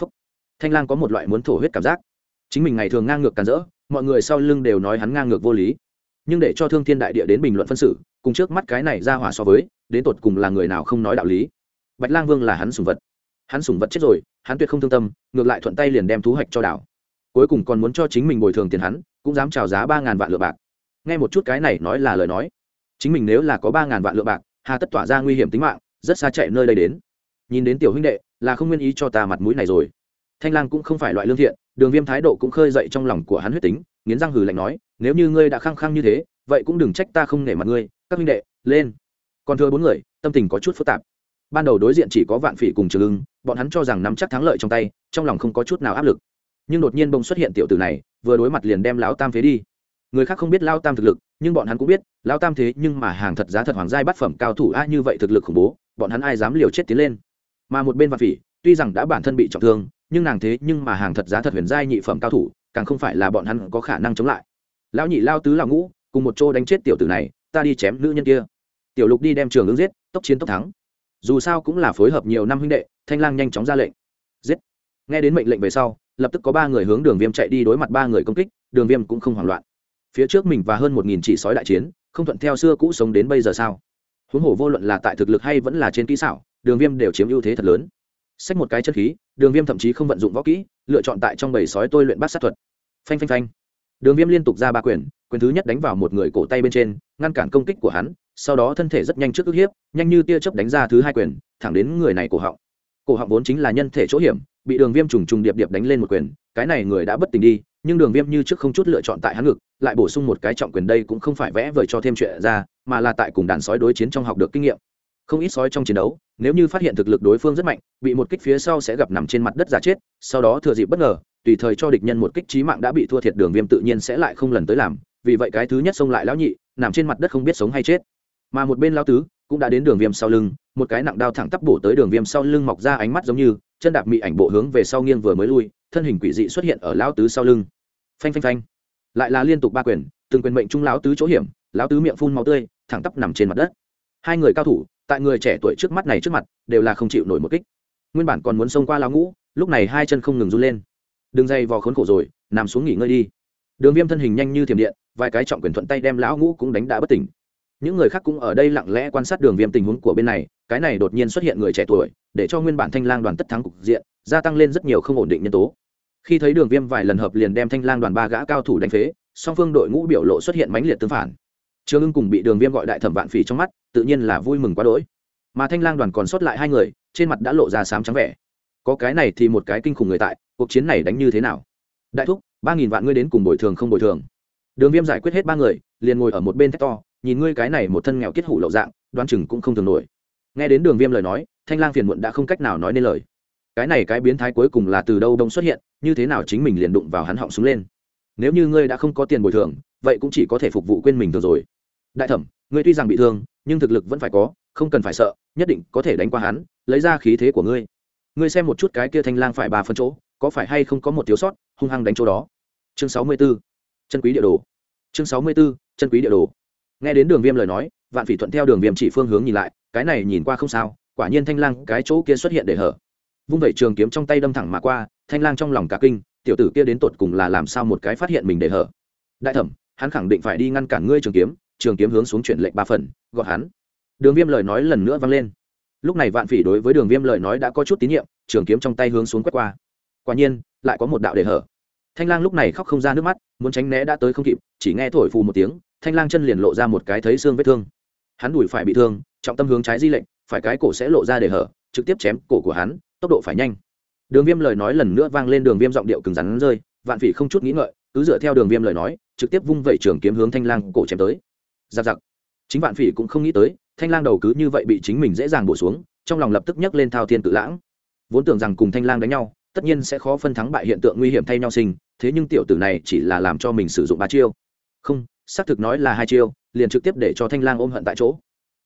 Phúc. thanh lang có một loại muốn thổ huyết cảm giác. Chính mình ngày thường ngang ngược càn rỡ, mọi người sau lưng đều nói hắn ngang ngược vô lý. Nhưng để cho thương thiên đại địa đến bình luận phân xử, cùng trước mắt cái này ra hỏa so với, đến tột cùng là người nào không nói đạo lý? Bạch lang vương là hắn sùng vật. Hắn sùng vật chết rồi hắn tuyệt không thương tâm, ngược lại thuận tay liền đem thú hạch cho đảo. Cuối cùng còn muốn cho chính mình bồi thường tiền hắn, cũng dám trào giá ba ngàn vạn lượng bạc. Nghe một chút cái này nói là lời nói. Chính mình nếu là có ba ngàn vạn lượng bạc, hà tất tỏa ra nguy hiểm tính mạng, rất xa chạy nơi đây đến. Nhìn đến tiểu huynh đệ, là không nguyên ý cho ta mặt mũi này rồi. Thanh lang cũng không phải loại lương thiện, đường viêm thái độ cũng khơi dậy trong lòng của hắn huyết tính, nghiến răng hừ lạnh nói, nếu như ngươi đã khăng khăng như thế, vậy cũng đừng trách ta không nể mặt ngươi, các huynh đệ, lên. Còn thưa bốn người, tâm tình có chút phức tạp. Ban đầu đối diện chỉ có vạn phỉ cùng trường ưng bọn hắn cho rằng nắm chắc thắng lợi trong tay, trong lòng không có chút nào áp lực. Nhưng đột nhiên bông xuất hiện tiểu tử này, vừa đối mặt liền đem lão tam phế đi. Người khác không biết lao tam thực lực, nhưng bọn hắn cũng biết lao tam thế nhưng mà hàng thật giá thật hoàng giai bát phẩm cao thủ a, như vậy thực lực khủng bố, bọn hắn ai dám liều chết tiến lên? Mà một bên vạn phỉ, tuy rằng đã bản thân bị trọng thương, nhưng nàng thế nhưng mà hàng thật giá thật huyền giai nhị phẩm cao thủ, càng không phải là bọn hắn có khả năng chống lại. Lão nhị lao tứ lao ngũ, cùng một chỗ đánh chết tiểu tử này, ta đi chém nữ nhân kia. Tiểu lục đi đem trường ứng giết, tốc chiến tốc thắng. Dù sao cũng là phối hợp nhiều năm huynh đệ thanh lang nhanh chóng ra lệnh. Giết. Nghe đến mệnh lệnh về sau, lập tức có ba người hướng đường viêm chạy đi đối mặt ba người công kích, đường viêm cũng không hoảng loạn. Phía trước mình và hơn một nghìn chỉ sói đại chiến, không thuận theo xưa cũ sống đến bây giờ sao? Huống hồ vô luận là tại thực lực hay vẫn là trên kỹ xảo, đường viêm đều chiếm ưu thế thật lớn. Xách một cái chất khí, đường viêm thậm chí không vận dụng võ kỹ, lựa chọn tại trong bầy sói tôi luyện bắt sát thuật. Phanh phanh phanh. Đường viêm liên tục ra ba quyền quyền thứ nhất đánh vào một người cổ tay bên trên, ngăn cản công kích của hắn, sau đó thân thể rất nhanh trước ức hiếp, nhanh như tia chớp đánh ra thứ hai quyền, thẳng đến người này cổ họng cổ họng vốn chính là nhân thể chỗ hiểm, bị đường viêm trùng trùng điệp điệp đánh lên một quyền, cái này người đã bất tỉnh đi, nhưng đường viêm như trước không chút lựa chọn tại hắn ngực, lại bổ sung một cái trọng quyền đây cũng không phải vẽ vời cho thêm chuyện ra, mà là tại cùng đàn sói đối chiến trong học được kinh nghiệm. Không ít sói trong chiến đấu, nếu như phát hiện thực lực đối phương rất mạnh, bị một kích phía sau sẽ gặp nằm trên mặt đất giả chết, sau đó thừa dịp bất ngờ, tùy thời cho địch nhân một kích trí mạng đã bị thua thiệt đường viêm tự nhiên sẽ lại không lần tới làm, vì vậy cái thứ nhất xông lại lão nhị, nằm trên mặt đất không biết sống hay chết. Mà một bên lão tứ cũng đã đến đường viêm sau lưng, một cái nặng đao thẳng tắp bổ tới đường viêm sau lưng mọc ra ánh mắt giống như chân đạp mị ảnh bộ hướng về sau nghiêng vừa mới lui, thân hình quỷ dị xuất hiện ở lão tứ sau lưng. Phanh phanh phanh. Lại là liên tục ba quyền, từng quyền mệnh trung lão tứ chỗ hiểm, lão tứ miệng phun máu tươi, thẳng tắp nằm trên mặt đất. Hai người cao thủ, tại người trẻ tuổi trước mắt này trước mặt, đều là không chịu nổi một kích. Nguyên bản còn muốn xông qua lão ngũ, lúc này hai chân không ngừng run lên. Đường dây vò khốn khổ rồi, nằm xuống nghỉ ngơi đi. Đường viêm thân hình nhanh như thiểm điện, vài cái trọng quyền thuận tay đem lão ngũ cũng đánh đã bất tỉnh những người khác cũng ở đây lặng lẽ quan sát đường viêm tình huống của bên này, cái này đột nhiên xuất hiện người trẻ tuổi, để cho nguyên bản thanh lang đoàn tất thắng cục diện, gia tăng lên rất nhiều không ổn định nhân tố. Khi thấy đường viêm vài lần hợp liền đem thanh lang đoàn ba gã cao thủ đánh phế, song phương đội ngũ biểu lộ xuất hiện mãnh liệt tương phản. Trương ưng cùng bị đường viêm gọi đại thẩm vạn phỉ trong mắt, tự nhiên là vui mừng quá đỗi. Mà thanh lang đoàn còn sót lại hai người, trên mặt đã lộ ra sám trắng vẻ. Có cái này thì một cái kinh khủng người tại, cuộc chiến này đánh như thế nào? Đại thúc, ba nghìn vạn ngươi đến cùng bồi thường không bồi thường. Đường viêm giải quyết hết ba người, liền ngồi ở một bên thét to nhìn ngươi cái này một thân nghèo kết hủ lậu dạng đoan chừng cũng không thường nổi. Nghe đến đường viêm lời nói, thanh lang phiền muộn đã không cách nào nói nên lời. Cái này cái biến thái cuối cùng là từ đâu đông xuất hiện, như thế nào chính mình liền đụng vào hắn họng súng lên. Nếu như ngươi đã không có tiền bồi thường, vậy cũng chỉ có thể phục vụ quên mình thường rồi. Đại thẩm, ngươi tuy rằng bị thương, nhưng thực lực vẫn phải có, không cần phải sợ, nhất định có thể đánh qua hắn, lấy ra khí thế của ngươi. Ngươi xem một chút cái kia thanh lang phải ba phân chỗ, có phải hay không có một thiếu sót, hung hăng đánh chỗ đó. Chương sáu mươi b ố chân quý địa đồ. Chương sáu mươi b ố chân quý địa đồ nghe đến đường viêm lời nói, vạn phỉ thuận theo đường viêm chỉ phương hướng nhìn lại, cái này nhìn qua không sao, quả nhiên thanh lang cái chỗ kia xuất hiện để hở. Vung vẩy trường kiếm trong tay đâm thẳng mà qua, thanh lang trong lòng cả kinh, tiểu tử kia đến tột cùng là làm sao một cái phát hiện mình để hở. Đại thẩm, hắn khẳng định phải đi ngăn cản ngươi trường kiếm trường kiếm hướng xuống chuyển lệnh ba phần, gọi hắn. Đường viêm lời nói lần nữa vang lên. Lúc này vạn phỉ đối với đường viêm lời nói đã có chút tín nhiệm, trường kiếm trong tay hướng xuống quét qua. Quả nhiên, lại có một đạo để hở. Thanh lang lúc này khóc không ra nước mắt, muốn tránh né đã tới không kịp, chỉ nghe thổi phù một tiếng thanh lang chân liền lộ ra một cái thấy xương vết thương. Hắn đùi phải bị thương, trọng tâm hướng trái di lệnh, phải cái cổ sẽ lộ ra để hở, trực tiếp chém cổ của hắn, tốc độ phải nhanh. Đường viêm lời nói lần nữa vang lên đường viêm giọng điệu cứng rắn rơi, vạn phỉ không chút nghĩ ngợi, cứ dựa theo đường viêm lời nói, trực tiếp vung vẩy trường kiếm hướng thanh lang cổ chém tới. Giặc giặc. Chính vạn phỉ cũng không nghĩ tới, thanh lang đầu cứ như vậy bị chính mình dễ dàng bổ xuống, trong lòng lập tức nhấc lên thao thiên tự lãng. Vốn tưởng rằng cùng thanh lang đánh nhau, tất nhiên sẽ khó phân thắng bại hiện tượng nguy hiểm thay nhau sinh, thế nhưng tiểu tử này chỉ là làm cho mình sử dụng ba chiêu. Không xác thực nói là hai chiêu, liền trực tiếp để cho thanh lang ôm hận tại chỗ.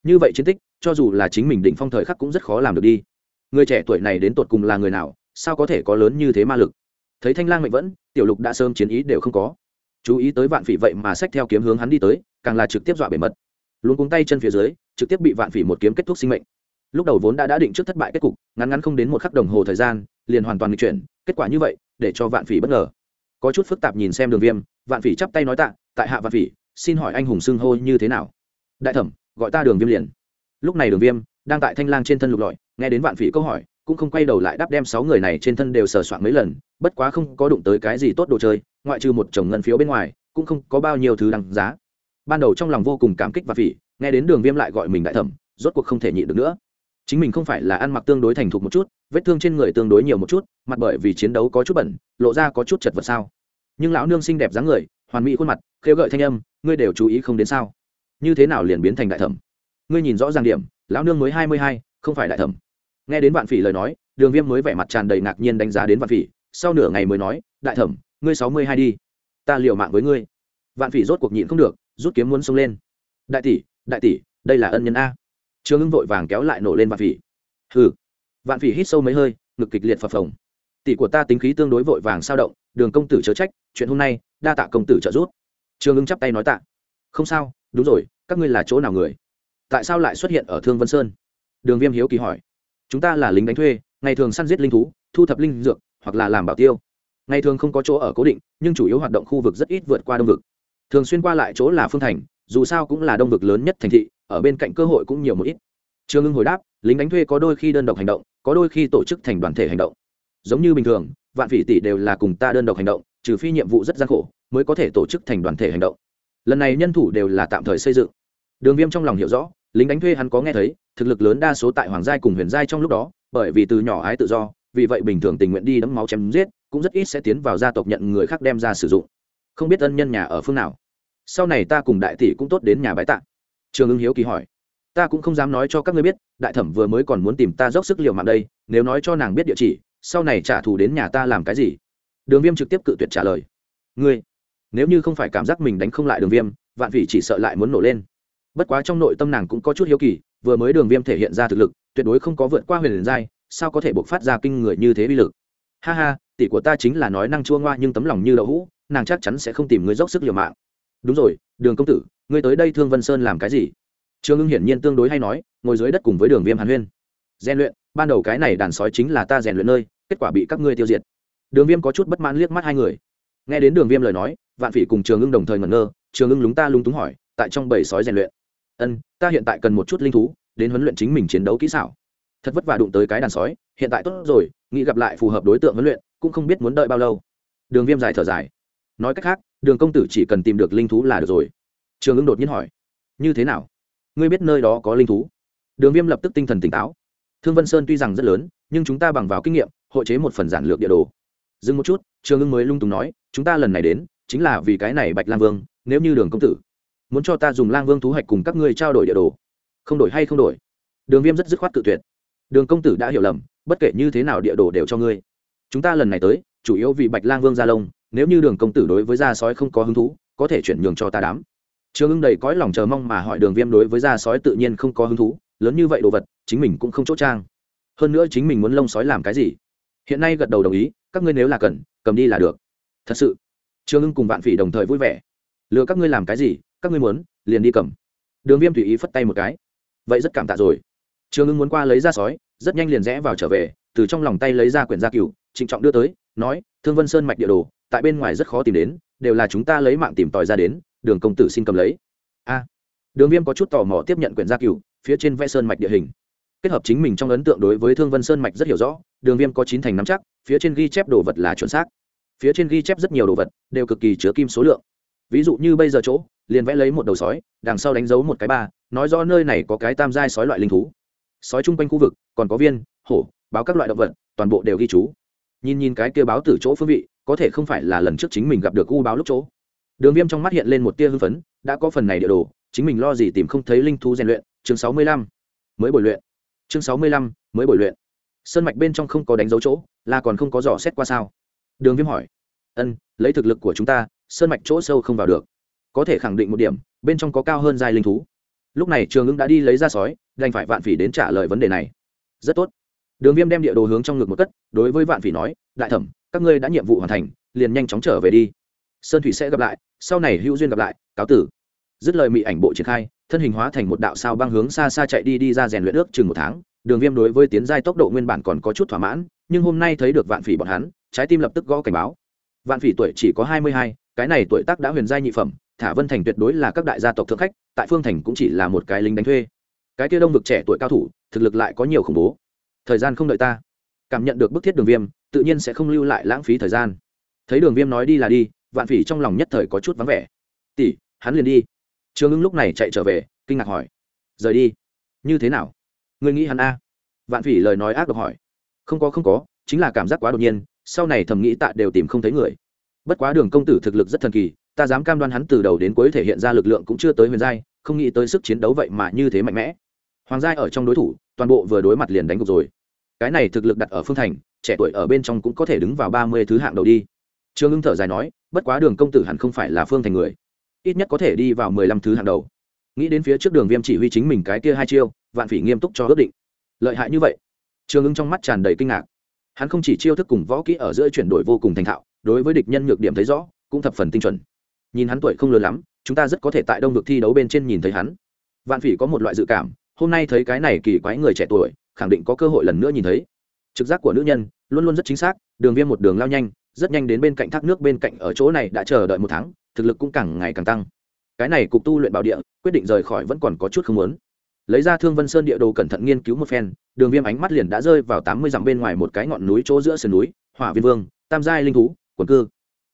Như vậy chiến tích, cho dù là chính mình định phong thời khắc cũng rất khó làm được đi. Người trẻ tuổi này đến tột cùng là người nào, sao có thể có lớn như thế ma lực? Thấy thanh lang mệnh vẫn, tiểu lục đã sớm chiến ý đều không có. Chú ý tới vạn phỉ vậy mà xách theo kiếm hướng hắn đi tới, càng là trực tiếp dọa bề mật. Luôn cuống tay chân phía dưới, trực tiếp bị vạn phỉ một kiếm kết thúc sinh mệnh. Lúc đầu vốn đã đã định trước thất bại kết cục, ngắn ngắn không đến một khắc đồng hồ thời gian, liền hoàn toàn nghịch chuyển, kết quả như vậy, để cho vạn phỉ bất ngờ. Có chút phức tạp nhìn xem đường viêm, vạn phỉ chắp tay nói tạ tại hạ vạn phỉ xin hỏi anh hùng xưng hô như thế nào? Đại thẩm, gọi ta đường viêm liền. Lúc này đường viêm đang tại thanh lang trên thân lục lọi, nghe đến vạn phỉ câu hỏi, cũng không quay đầu lại đáp đem sáu người này trên thân đều sờ soạn mấy lần, bất quá không có đụng tới cái gì tốt đồ chơi, ngoại trừ một chồng ngân phiếu bên ngoài, cũng không có bao nhiêu thứ đằng giá. Ban đầu trong lòng vô cùng cảm kích và phỉ nghe đến đường viêm lại gọi mình đại thẩm, rốt cuộc không thể nhịn được nữa. Chính mình không phải là ăn mặc tương đối thành thục một chút, vết thương trên người tương đối nhiều một chút, mặt bởi vì chiến đấu có chút bẩn, lộ ra có chút chật vật sao. Nhưng lão nương xinh đẹp dáng người hoàn mỹ khuôn mặt, khêu gợi thanh âm, ngươi đều chú ý không đến sao? Như thế nào liền biến thành đại thẩm? Ngươi nhìn rõ ràng điểm, lão nương mới hai mươi hai, không phải đại thẩm. Nghe đến vạn phỉ lời nói, đường viêm mới vẻ mặt tràn đầy ngạc nhiên đánh giá đến vạn phỉ, sau nửa ngày mới nói, đại thẩm, ngươi sáu mươi hai đi. Ta liều mạng với ngươi. Vạn phỉ rốt cuộc nhịn không được, rút kiếm muốn xông lên. Đại tỷ đại tỷ, đây là ân nhân a. Trương ưng vội vàng kéo lại nổ lên vạn phỉ. Hừ. Vạn phỉ hít sâu mấy hơi, ngực kịch liệt phập phồng. Tỷ của ta tính khí tương đối vội vàng sao động đường công tử chớ trách, chuyện hôm nay, đa tạ công tử trợ giúp. Trương ưng chắp tay nói tạ. Không sao, đúng rồi, các ngươi là chỗ nào người? Tại sao lại xuất hiện ở thương vân sơn? Đường viêm hiếu kỳ hỏi. Chúng ta là lính đánh thuê, ngày thường săn giết linh thú, thu thập linh dược, hoặc là làm bảo tiêu. Ngày thường không có chỗ ở cố định, nhưng chủ yếu hoạt động khu vực rất ít vượt qua đông vực. Thường xuyên qua lại chỗ là phương thành, dù sao cũng là đông vực lớn nhất thành thị, ở bên cạnh cơ hội cũng nhiều một ít. Trương ưng hồi đáp, lính đánh thuê có đôi khi đơn độc hành động, có đôi khi tổ chức thành đoàn thể hành động. Giống như bình thường vạn vị tỷ đều là cùng ta đơn độc hành động, trừ phi nhiệm vụ rất gian khổ mới có thể tổ chức thành đoàn thể hành động. Lần này nhân thủ đều là tạm thời xây dựng. Đường viêm trong lòng hiểu rõ, lính đánh thuê hắn có nghe thấy, thực lực lớn đa số tại hoàng giai cùng huyền giai trong lúc đó, bởi vì từ nhỏ ái tự do, vì vậy bình thường tình nguyện đi đấm máu chém giết, cũng rất ít sẽ tiến vào gia tộc nhận người khác đem ra sử dụng. Không biết ân nhân nhà ở phương nào. Sau này ta cùng đại tỷ cũng tốt đến nhà bái tạ. Trường ưng hiếu kỳ hỏi. Ta cũng không dám nói cho các ngươi biết, đại thẩm vừa mới còn muốn tìm ta dốc sức liều mạng đây, nếu nói cho nàng biết địa chỉ sau này trả thù đến nhà ta làm cái gì? Đường viêm trực tiếp cự tuyệt trả lời. Ngươi, nếu như không phải cảm giác mình đánh không lại đường viêm, vạn vị chỉ sợ lại muốn nổ lên. Bất quá trong nội tâm nàng cũng có chút hiếu kỳ, vừa mới đường viêm thể hiện ra thực lực, tuyệt đối không có vượt qua huyền liền giai, sao có thể buộc phát ra kinh người như thế bi lực? Ha ha, tỷ của ta chính là nói năng chua ngoa nhưng tấm lòng như đậu hũ, nàng chắc chắn sẽ không tìm người dốc sức liều mạng. Đúng rồi, đường công tử, ngươi tới đây thương vân sơn làm cái gì? Trương ưng hiển nhiên tương đối hay nói, ngồi dưới đất cùng với đường viêm hàn huyên. Gian luyện ban đầu cái này đàn sói chính là ta rèn luyện nơi, kết quả bị các ngươi tiêu diệt. Đường viêm có chút bất mãn liếc mắt hai người. Nghe đến đường viêm lời nói, vạn phỉ cùng trường ưng đồng thời ngẩn ngơ, trường ưng lúng ta lúng túng hỏi, tại trong bầy sói rèn luyện? Ân, ta hiện tại cần một chút linh thú, đến huấn luyện chính mình chiến đấu kỹ xảo. Thật vất vả đụng tới cái đàn sói, hiện tại tốt rồi, nghĩ gặp lại phù hợp đối tượng huấn luyện, cũng không biết muốn đợi bao lâu. Đường viêm dài thở dài. Nói cách khác, đường công tử chỉ cần tìm được linh thú là được rồi. Trường ưng đột nhiên hỏi, như thế nào? Ngươi biết nơi đó có linh thú? Đường viêm lập tức tinh thần tỉnh táo thương vân sơn tuy rằng rất lớn, nhưng chúng ta bằng vào kinh nghiệm, hội chế một phần giản lược địa đồ. Dừng một chút, trường ưng mới lung tùng nói, chúng ta lần này đến, chính là vì cái này bạch lang vương, nếu như đường công tử muốn cho ta dùng lang vương thú hạch cùng các ngươi trao đổi địa đồ. Không đổi hay không đổi? Đường viêm rất dứt khoát tự tuyệt. Đường công tử đã hiểu lầm, bất kể như thế nào địa đồ đều cho ngươi. Chúng ta lần này tới, chủ yếu vì bạch lang vương gia lông, nếu như đường công tử đối với gia sói không có hứng thú, có thể chuyển nhường cho ta đám. Trường ưng đầy cõi lòng chờ mong mà hỏi đường viêm đối với gia sói tự nhiên không có hứng thú lớn như vậy đồ vật, chính mình cũng không chỗ trang. Hơn nữa chính mình muốn lông sói làm cái gì? Hiện nay gật đầu đồng ý, các ngươi nếu là cần, cầm đi là được. Thật sự. Trương ưng cùng vạn phỉ đồng thời vui vẻ. Lừa các ngươi làm cái gì, các ngươi muốn, liền đi cầm. Đường viêm tùy ý phất tay một cái. Vậy rất cảm tạ rồi. Trương ưng muốn qua lấy ra sói, rất nhanh liền rẽ vào trở về, từ trong lòng tay lấy ra quyển gia cựu trịnh trọng đưa tới, nói, thương vân sơn mạch địa đồ, tại bên ngoài rất khó tìm đến, đều là chúng ta lấy mạng tìm tòi ra đến, đường công tử xin cầm lấy. A. Đường viêm có chút tò mò tiếp nhận quyển gia cựu phía trên vẽ sơn mạch địa hình. Kết hợp chính mình trong ấn tượng đối với thương vân sơn mạch rất hiểu rõ, đường viêm có chín thành nắm chắc, phía trên ghi chép đồ vật là chuẩn xác. Phía trên ghi chép rất nhiều đồ vật, đều cực kỳ chứa kim số lượng. Ví dụ như bây giờ chỗ, liền vẽ lấy một đầu sói, đằng sau đánh dấu một cái ba, nói rõ nơi này có cái tam giai sói loại linh thú. Sói chung quanh khu vực, còn có viên, hổ, báo các loại động vật, toàn bộ đều ghi chú. Nhìn nhìn cái kia báo từ chỗ phương vị, có thể không phải là lần trước chính mình gặp được u báo lúc chỗ. Đường viêm trong mắt hiện lên một tia hưng phấn, đã có phần này địa đồ, chính mình lo gì tìm không thấy linh thú rèn luyện chương sáu mươi lăm. Mới bồi luyện. Chương sáu mươi lăm, mới bồi luyện. Sân mạch bên trong không có đánh dấu chỗ, là còn không có dò xét qua sao? Đường viêm hỏi. Ân, lấy thực lực của chúng ta, sơn mạch chỗ sâu không vào được. Có thể khẳng định một điểm, bên trong có cao hơn giai linh thú. Lúc này trường ngưng đã đi lấy ra sói, đành phải vạn phỉ đến trả lời vấn đề này. Rất tốt. Đường viêm đem địa đồ hướng trong ngực một cất, đối với vạn phỉ nói, đại thẩm, các ngươi đã nhiệm vụ hoàn thành, liền nhanh chóng trở về đi. Sơn thủy sẽ gặp lại, sau này hữu duyên gặp lại, cáo tử. Dứt lời mị ảnh bộ triển khai thân hình hóa thành một đạo sao băng hướng xa xa chạy đi đi ra rèn luyện ước chừng một tháng. Đường viêm đối với tiến giai tốc độ nguyên bản còn có chút thỏa mãn, nhưng hôm nay thấy được vạn phỉ bọn hắn, trái tim lập tức gõ cảnh báo. Vạn phỉ tuổi chỉ có hai mươi hai, cái này tuổi tác đã huyền giai nhị phẩm, thả vân thành tuyệt đối là các đại gia tộc thượng khách, tại phương thành cũng chỉ là một cái lính đánh thuê. Cái kia đông vực trẻ tuổi cao thủ, thực lực lại có nhiều khủng bố. Thời gian không đợi ta. Cảm nhận được bức thiết đường viêm, tự nhiên sẽ không lưu lại lãng phí thời gian. Thấy đường viêm nói đi là đi, vạn phỉ trong lòng nhất thời có chút vắng vẻ. Tỷ, hắn liền đi trương ưng lúc này chạy trở về, kinh ngạc hỏi, rời đi? Như thế nào? Ngươi nghĩ hắn a? Vạn phỉ lời nói ác độc hỏi, không có không có, chính là cảm giác quá đột nhiên, sau này thầm nghĩ tạ đều tìm không thấy người. Bất quá đường công tử thực lực rất thần kỳ, ta dám cam đoan hắn từ đầu đến cuối thể hiện ra lực lượng cũng chưa tới huyền giai, không nghĩ tới sức chiến đấu vậy mà như thế mạnh mẽ. Hoàng giai ở trong đối thủ, toàn bộ vừa đối mặt liền đánh gục rồi. Cái này thực lực đặt ở phương thành, trẻ tuổi ở bên trong cũng có thể đứng vào ba mươi thứ hạng đầu đi. Trương ưng thở dài nói, bất quá đường công tử hẳn không phải là phương thành người ít nhất có thể đi vào mười lăm thứ hạng đầu. Nghĩ đến phía trước đường viêm chỉ huy chính mình cái kia hai chiêu, vạn phỉ nghiêm túc cho ước định. Lợi hại như vậy? Trương ưng trong mắt tràn đầy kinh ngạc. Hắn không chỉ chiêu thức cùng võ kỹ ở giữa chuyển đổi vô cùng thành thạo, đối với địch nhân nhược điểm thấy rõ, cũng thập phần tinh chuẩn. Nhìn hắn tuổi không lớn lắm, chúng ta rất có thể tại đông được thi đấu bên trên nhìn thấy hắn. Vạn phỉ có một loại dự cảm, hôm nay thấy cái này kỳ quái người trẻ tuổi, khẳng định có cơ hội lần nữa nhìn thấy. Trực giác của nữ nhân luôn luôn rất chính xác, đường viêm một đường lao nhanh, rất nhanh đến bên cạnh thác nước bên cạnh ở chỗ này đã chờ đợi một tháng thực lực cũng càng ngày càng tăng. Cái này cục tu luyện bảo địa, quyết định rời khỏi vẫn còn có chút không muốn. Lấy ra thương vân sơn địa đồ cẩn thận nghiên cứu một phen, đường viêm ánh mắt liền đã rơi vào tám mươi dặm bên ngoài một cái ngọn núi chỗ giữa sườn núi, hỏa viên vương, tam giai linh thú, quần cư.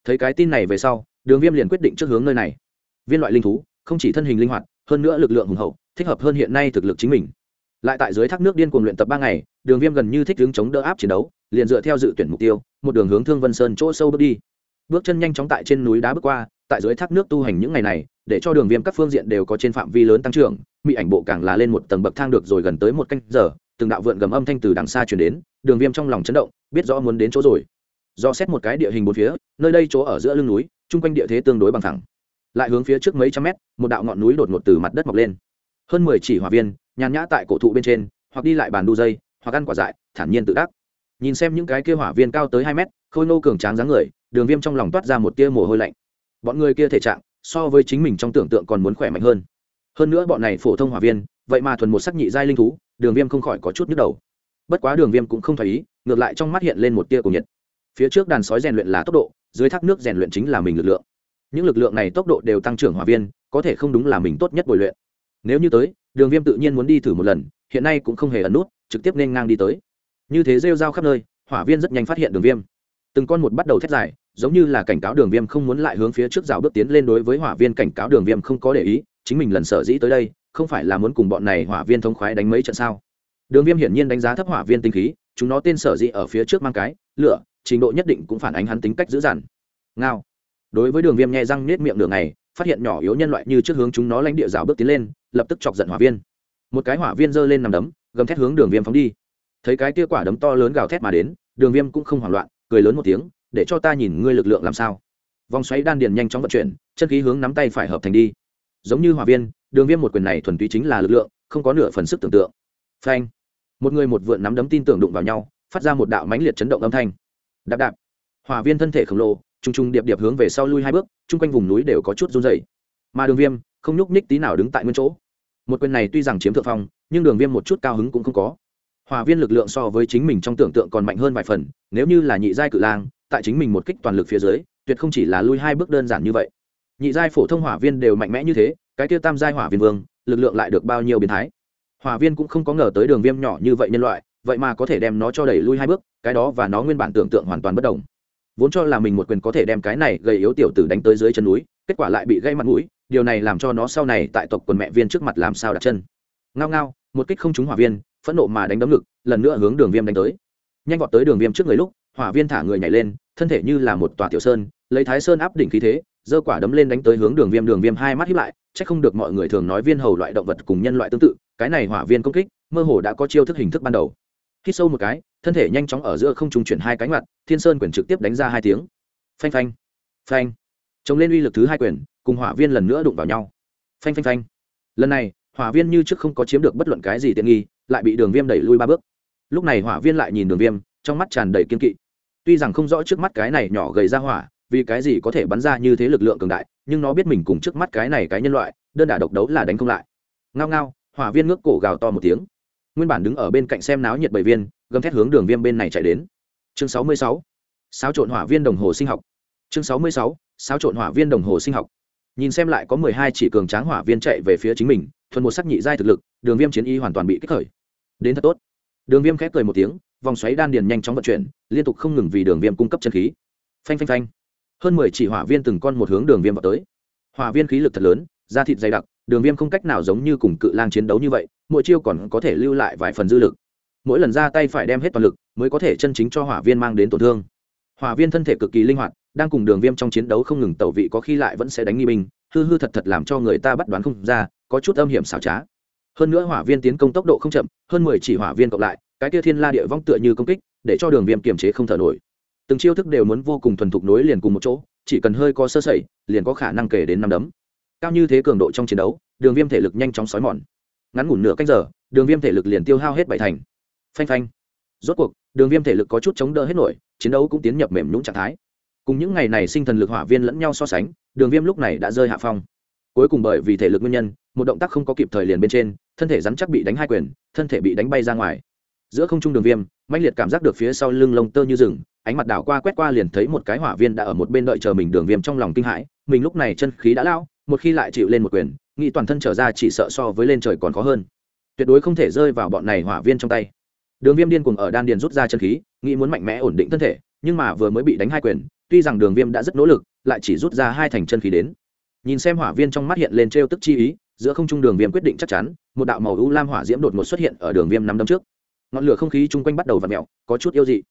Thấy cái tin này về sau, đường viêm liền quyết định trước hướng nơi này. Viên loại linh thú, không chỉ thân hình linh hoạt, hơn nữa lực lượng hùng hậu, thích hợp hơn hiện nay thực lực chính mình. Lại tại dưới thác nước điên cuồng luyện tập ba ngày, đường viêm gần như thích hướng chống đỡ áp chiến đấu, liền dựa theo dự tuyển mục tiêu, một đường hướng thương vân sơn chỗ sâu bước đi. Bước chân nhanh chóng tại trên núi đá bước qua tại dưới thác nước tu hành những ngày này, để cho đường viêm các phương diện đều có trên phạm vi lớn tăng trưởng mỹ ảnh bộ càng là lên một tầng bậc thang được rồi gần tới một canh giờ, từng đạo vượn gầm âm thanh từ đằng xa chuyển đến, đường viêm trong lòng chấn động, biết rõ muốn đến chỗ rồi. Do xét một cái địa hình bốn phía, nơi đây chỗ ở giữa lưng núi, chung quanh địa thế tương đối bằng thẳng. Lại hướng phía trước mấy trăm mét, một đạo ngọn núi đột ngột từ mặt đất mọc lên. Hơn mười chỉ hỏa viên, nhàn nhã tại cổ thụ bên trên, hoặc đi lại bàn đu dây, hoặc ăn quả dại, thản nhiên tự đắc. Nhìn xem những cái kia hỏa viên cao tới hai mét, khôi nô cường tráng dáng người, đường viêm trong lòng toát ra một tia mồ hôi lạnh bọn người kia thể trạng so với chính mình trong tưởng tượng còn muốn khỏe mạnh hơn. Hơn nữa bọn này phổ thông hỏa viên, vậy mà thuần một sắc nhị giai linh thú, đường viêm không khỏi có chút nhức đầu. Bất quá đường viêm cũng không thấy ý, ngược lại trong mắt hiện lên một tia cổ nhiệt. Phía trước đàn sói rèn luyện là tốc độ, dưới thác nước rèn luyện chính là mình lực lượng. Những lực lượng này tốc độ đều tăng trưởng hỏa viên, có thể không đúng là mình tốt nhất bồi luyện. Nếu như tới, đường viêm tự nhiên muốn đi thử một lần, hiện nay cũng không hề ẩn nút, trực tiếp nên ngang đi tới. Như thế rêu rao khắp nơi, hỏa viên rất nhanh phát hiện đường viêm. Từng con một bắt đầu thét dài giống như là cảnh cáo đường viêm không muốn lại hướng phía trước rào bước tiến lên đối với hỏa viên cảnh cáo đường viêm không có để ý, chính mình lần sở dĩ tới đây, không phải là muốn cùng bọn này hỏa viên thông khoái đánh mấy trận sao? Đường viêm hiển nhiên đánh giá thấp hỏa viên tinh khí, chúng nó tên sở dĩ ở phía trước mang cái, lửa, trình độ nhất định cũng phản ánh hắn tính cách dữ dằn. Ngao. Đối với đường viêm nhẹ răng nết miệng đường này phát hiện nhỏ yếu nhân loại như trước hướng chúng nó lãnh địa rào bước tiến lên, lập tức chọc giận hỏa viên. Một cái hỏa viên giơ lên nằm đấm, gầm thét hướng đường viêm phóng đi. Thấy cái tia quả đấm to lớn gào thét mà đến, đường viêm cũng không hoảng loạn, cười lớn một tiếng để cho ta nhìn ngươi lực lượng làm sao. Vòng xoáy đan điền nhanh chóng vận chuyển, chân khí hướng nắm tay phải hợp thành đi. Giống như hòa viên, đường viêm một quyền này thuần túy chính là lực lượng, không có nửa phần sức tưởng tượng. Phanh. Một người một vượn nắm đấm tin tưởng đụng vào nhau, phát ra một đạo mãnh liệt chấn động âm thanh. Đạp đạp. Hòa viên thân thể khổng lồ t r u n g t r u n g điệp điệp hướng về sau lui hai bước, chung quanh vùng núi đều có chút run dày mà đường viêm, không nhúc nhích tí nào đứng tại nguyên chỗ. Một quyền này tuy rằng chiếm thượng phong, nhưng đường viêm một chút cao hứng cũng không có. Hòa viên lực lượng so với chính mình trong tưởng tượng còn mạnh hơn vài phần, nếu như là nhị giai cự lang tại chính mình một kích toàn lực phía dưới, tuyệt không chỉ là lui hai bước đơn giản như vậy. Nhị giai phổ thông hỏa viên đều mạnh mẽ như thế, cái tiêu tam giai hỏa viên vương, lực lượng lại được bao nhiêu biến thái. Hỏa viên cũng không có ngờ tới đường viêm nhỏ như vậy nhân loại, vậy mà có thể đem nó cho đẩy lui hai bước, cái đó và nó nguyên bản tưởng tượng hoàn toàn bất đồng. Vốn cho là mình một quyền có thể đem cái này gây yếu tiểu tử đánh tới dưới chân núi, kết quả lại bị gây mặt mũi, điều này làm cho nó sau này tại tộc quần mẹ viên trước mặt làm sao đặt chân. Ngao ngao, một kích không trúng hỏa viên, phẫn nộ mà đánh đấm ngực, lần nữa hướng đường viêm đánh tới. Nhanh vọt tới đường viêm trước người lúc hỏa viên thả người nhảy lên, thân thể như là một tòa tiểu sơn, lấy thái sơn áp đỉnh khí thế, giơ quả đấm lên đánh tới hướng đường viêm đường viêm hai mắt hiếp lại, chắc không được mọi người thường nói viên hầu loại động vật cùng nhân loại tương tự, cái này hỏa viên công kích, mơ hồ đã có chiêu thức hình thức ban đầu. Hít sâu một cái, thân thể nhanh chóng ở giữa không trung chuyển hai cánh mặt thiên sơn quyền trực tiếp đánh ra hai tiếng. Phanh phanh phanh. Chống lên uy lực thứ hai quyền, cùng hỏa viên lần nữa đụng vào nhau. Phanh phanh phanh. Lần này, hỏa viên như trước không có chiếm được bất luận cái gì tiện nghi, lại bị đường viêm đẩy lui ba bước. Lúc này hỏa viên lại nhìn đường viêm, trong mắt tràn đầy kiên kỵ tuy rằng không rõ trước mắt cái này nhỏ gầy ra hỏa, vì cái gì có thể bắn ra như thế lực lượng cường đại, nhưng nó biết mình cùng trước mắt cái này cái nhân loại, đơn đả độc đấu là đánh không lại. Ngao ngao, hỏa viên ngước cổ gào to một tiếng. Nguyên bản đứng ở bên cạnh xem náo nhiệt bảy viên, gầm thét hướng đường viêm bên này chạy đến. Chương sáu mươi sáu trộn hỏa viên đồng hồ sinh học. Chương sáu mươi sáu trộn hỏa viên đồng hồ sinh học. Nhìn xem lại có mười hai chỉ cường tráng hỏa viên chạy về phía chính mình, thuần một sắc nhị giai thực lực, đường viêm chiến y hoàn toàn bị kích khởi. Đến thật tốt. Đường viêm khép cười một tiếng vòng xoáy đan điền nhanh chóng vận chuyển, liên tục không ngừng vì đường viêm cung cấp chân khí. Phanh phanh phanh. Hơn mười chỉ hỏa viên từng con một hướng đường viêm vào tới. Hỏa viên khí lực thật lớn, da thịt dày đặc, đường viêm không cách nào giống như cùng cự lang chiến đấu như vậy, mỗi chiêu còn có thể lưu lại vài phần dư lực. Mỗi lần ra tay phải đem hết toàn lực, mới có thể chân chính cho hỏa viên mang đến tổn thương. Hỏa viên thân thể cực kỳ linh hoạt, đang cùng đường viêm trong chiến đấu không ngừng tẩu vị có khi lại vẫn sẽ đánh nghi binh, hư hư thật thật làm cho người ta bắt đoán không ra, có chút âm hiểm xảo trá. Hơn nữa hỏa viên tiến công tốc độ không chậm, hơn mười chỉ hỏa viên cộng lại cái kia thiên la địa vong tựa như công kích, để cho đường viêm kiềm chế không thở nổi. Từng chiêu thức đều muốn vô cùng thuần thục nối liền cùng một chỗ, chỉ cần hơi có sơ sẩy, liền có khả năng kể đến năm đấm. Cao như thế cường độ trong chiến đấu, đường viêm thể lực nhanh chóng xói mòn. Ngắn ngủn nửa cách giờ, đường viêm thể lực liền tiêu hao hết bảy thành. Phanh phanh. Rốt cuộc, đường viêm thể lực có chút chống đỡ hết nổi, chiến đấu cũng tiến nhập mềm nhũng trạng thái. Cùng những ngày này sinh thần lực hỏa viên lẫn nhau so sánh, đường viêm lúc này đã rơi hạ phong. Cuối cùng bởi vì thể lực nguyên nhân, một động tác không có kịp thời liền bên trên, thân thể rắn chắc bị đánh hai quyền, thân thể bị đánh bay ra ngoài giữa không trung đường viêm mạnh liệt cảm giác được phía sau lưng lông tơ như rừng, ánh mặt đảo qua quét qua liền thấy một cái hỏa viên đã ở một bên đợi chờ mình đường viêm trong lòng kinh hãi, mình lúc này chân khí đã lao, một khi lại chịu lên một quyền, nghĩ toàn thân trở ra chỉ sợ so với lên trời còn khó hơn. Tuyệt đối không thể rơi vào bọn này hỏa viên trong tay. Đường viêm điên cuồng ở đan điền rút ra chân khí, nghĩ muốn mạnh mẽ ổn định thân thể, nhưng mà vừa mới bị đánh hai quyền, tuy rằng đường viêm đã rất nỗ lực, lại chỉ rút ra hai thành chân khí đến. Nhìn xem hỏa viên trong mắt hiện lên t tức chi ý, giữa không trung đường viêm quyết định chắc chắn, một đạo màu u lam hỏa diễm đột ngột xuất hiện ở đường viêm năm đấm trước ngọn lửa không khí chung quanh bắt đầu v ặ mẹo, có chút yêu dị.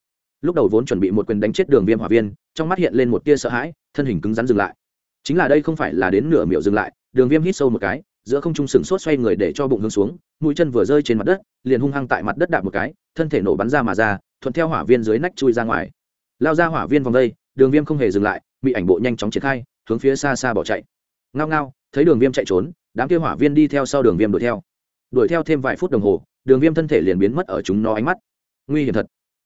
Lúc đầu vốn chuẩn bị một quyền đánh chết đường viêm hỏa viên, trong mắt hiện lên một tia sợ hãi, thân hình cứng rắn dừng lại. Chính là đây không phải là đến nửa miệu dừng lại, đường viêm hít sâu một cái, giữa không trung sừng sốt xoay người để cho bụng hướng xuống, mũi chân vừa rơi trên mặt đất, liền hung hăng tại mặt đất đạp một cái, thân thể nổ bắn ra mà ra, thuận theo hỏa viên dưới nách chui ra ngoài. Lao ra hỏa viên vòng đây, đường viêm không hề dừng lại, bị ảnh bộ nhanh chóng triển khai, hướng phía xa xa bỏ chạy. Ngao ngao, thấy đường viêm chạy trốn, đám kia hỏa viên đi theo sau đường viêm đuổi theo. Đuổi theo thêm vài phút đồng hồ đường viêm thân thể liền biến mất ở chúng nó ánh mắt. Nguy hiểm thật.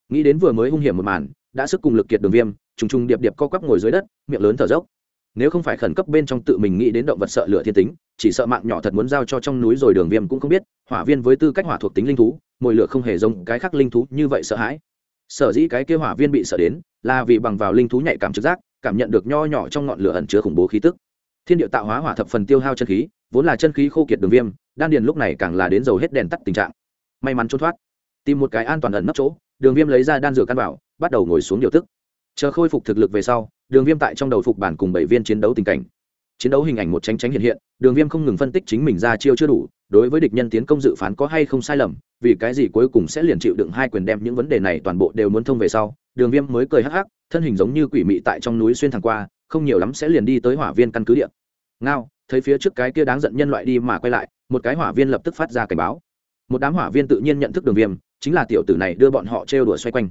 Nghĩ đến vừa mới hung hiểm một màn, đã sức cùng lực kiệt đường viêm, trùng trùng điệp điệp co quắp ngồi dưới đất, miệng lớn thở dốc. Nếu không phải khẩn cấp bên trong tự mình nghĩ đến động vật sợ lửa thiên tính, chỉ sợ mạng nhỏ thật muốn giao cho trong núi rồi đường viêm cũng không biết, hỏa viên với tư cách hỏa thuộc tính linh thú, mồi lửa không hề giống cái khác linh thú như vậy sợ hãi. Sở dĩ cái kia hỏa viên bị sợ đến, là vì bằng vào linh thú nhạy cảm trực giác, cảm nhận được nho nhỏ trong ngọn lửa ẩn chứa khủng bố khí tức. Thiên địa tạo hóa hỏa thập phần tiêu hao chân khí, vốn là chân khí khô kiệt đường viêm, đan điền lúc này càng là đến dầu hết đèn tắt tình trạng may mắn trốn thoát. Tìm một cái an toàn ẩn nấp chỗ, đường viêm lấy ra đan dược căn bảo, bắt đầu ngồi xuống điều tức. Chờ khôi phục thực lực về sau, đường viêm tại trong đầu phục bản cùng bảy viên chiến đấu tình cảnh. Chiến đấu hình ảnh một tránh tránh hiện hiện, đường viêm không ngừng phân tích chính mình ra chiêu chưa đủ, đối với địch nhân tiến công dự phán có hay không sai lầm, vì cái gì cuối cùng sẽ liền chịu đựng hai quyền đem những vấn đề này toàn bộ đều muốn thông về sau, đường viêm mới cười hắc hắc, thân hình giống như quỷ mị tại trong núi xuyên thẳng qua, không nhiều lắm sẽ liền đi tới hỏa viên căn cứ địa. Ngao, thấy phía trước cái kia đáng giận nhân loại đi mà quay lại, một cái hỏa viên lập tức phát ra cảnh báo một đám hỏa viên tự nhiên nhận thức đường viêm, chính là tiểu tử này đưa bọn họ trêu đùa xoay quanh.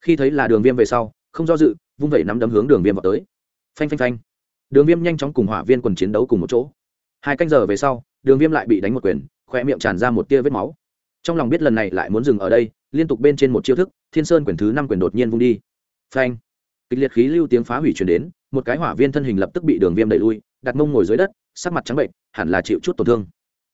Khi thấy là đường viêm về sau, không do dự, vung vẩy nắm đấm hướng đường viêm vào tới. Phanh phanh phanh. Đường viêm nhanh chóng cùng hỏa viên quần chiến đấu cùng một chỗ. Hai canh giờ về sau, đường viêm lại bị đánh một quyền khoe miệng tràn ra một tia vết máu. Trong lòng biết lần này lại muốn dừng ở đây, liên tục bên trên một chiêu thức, thiên sơn quyền thứ năm quyền đột nhiên vung đi. Phanh. Kịch liệt khí lưu tiếng phá hủy chuyển đến, một cái hỏa viên thân hình lập tức bị đường viêm đẩy lui, đặt mông ngồi dưới đất, sắc mặt trắng bệnh hẳn là chịu chút tổn thương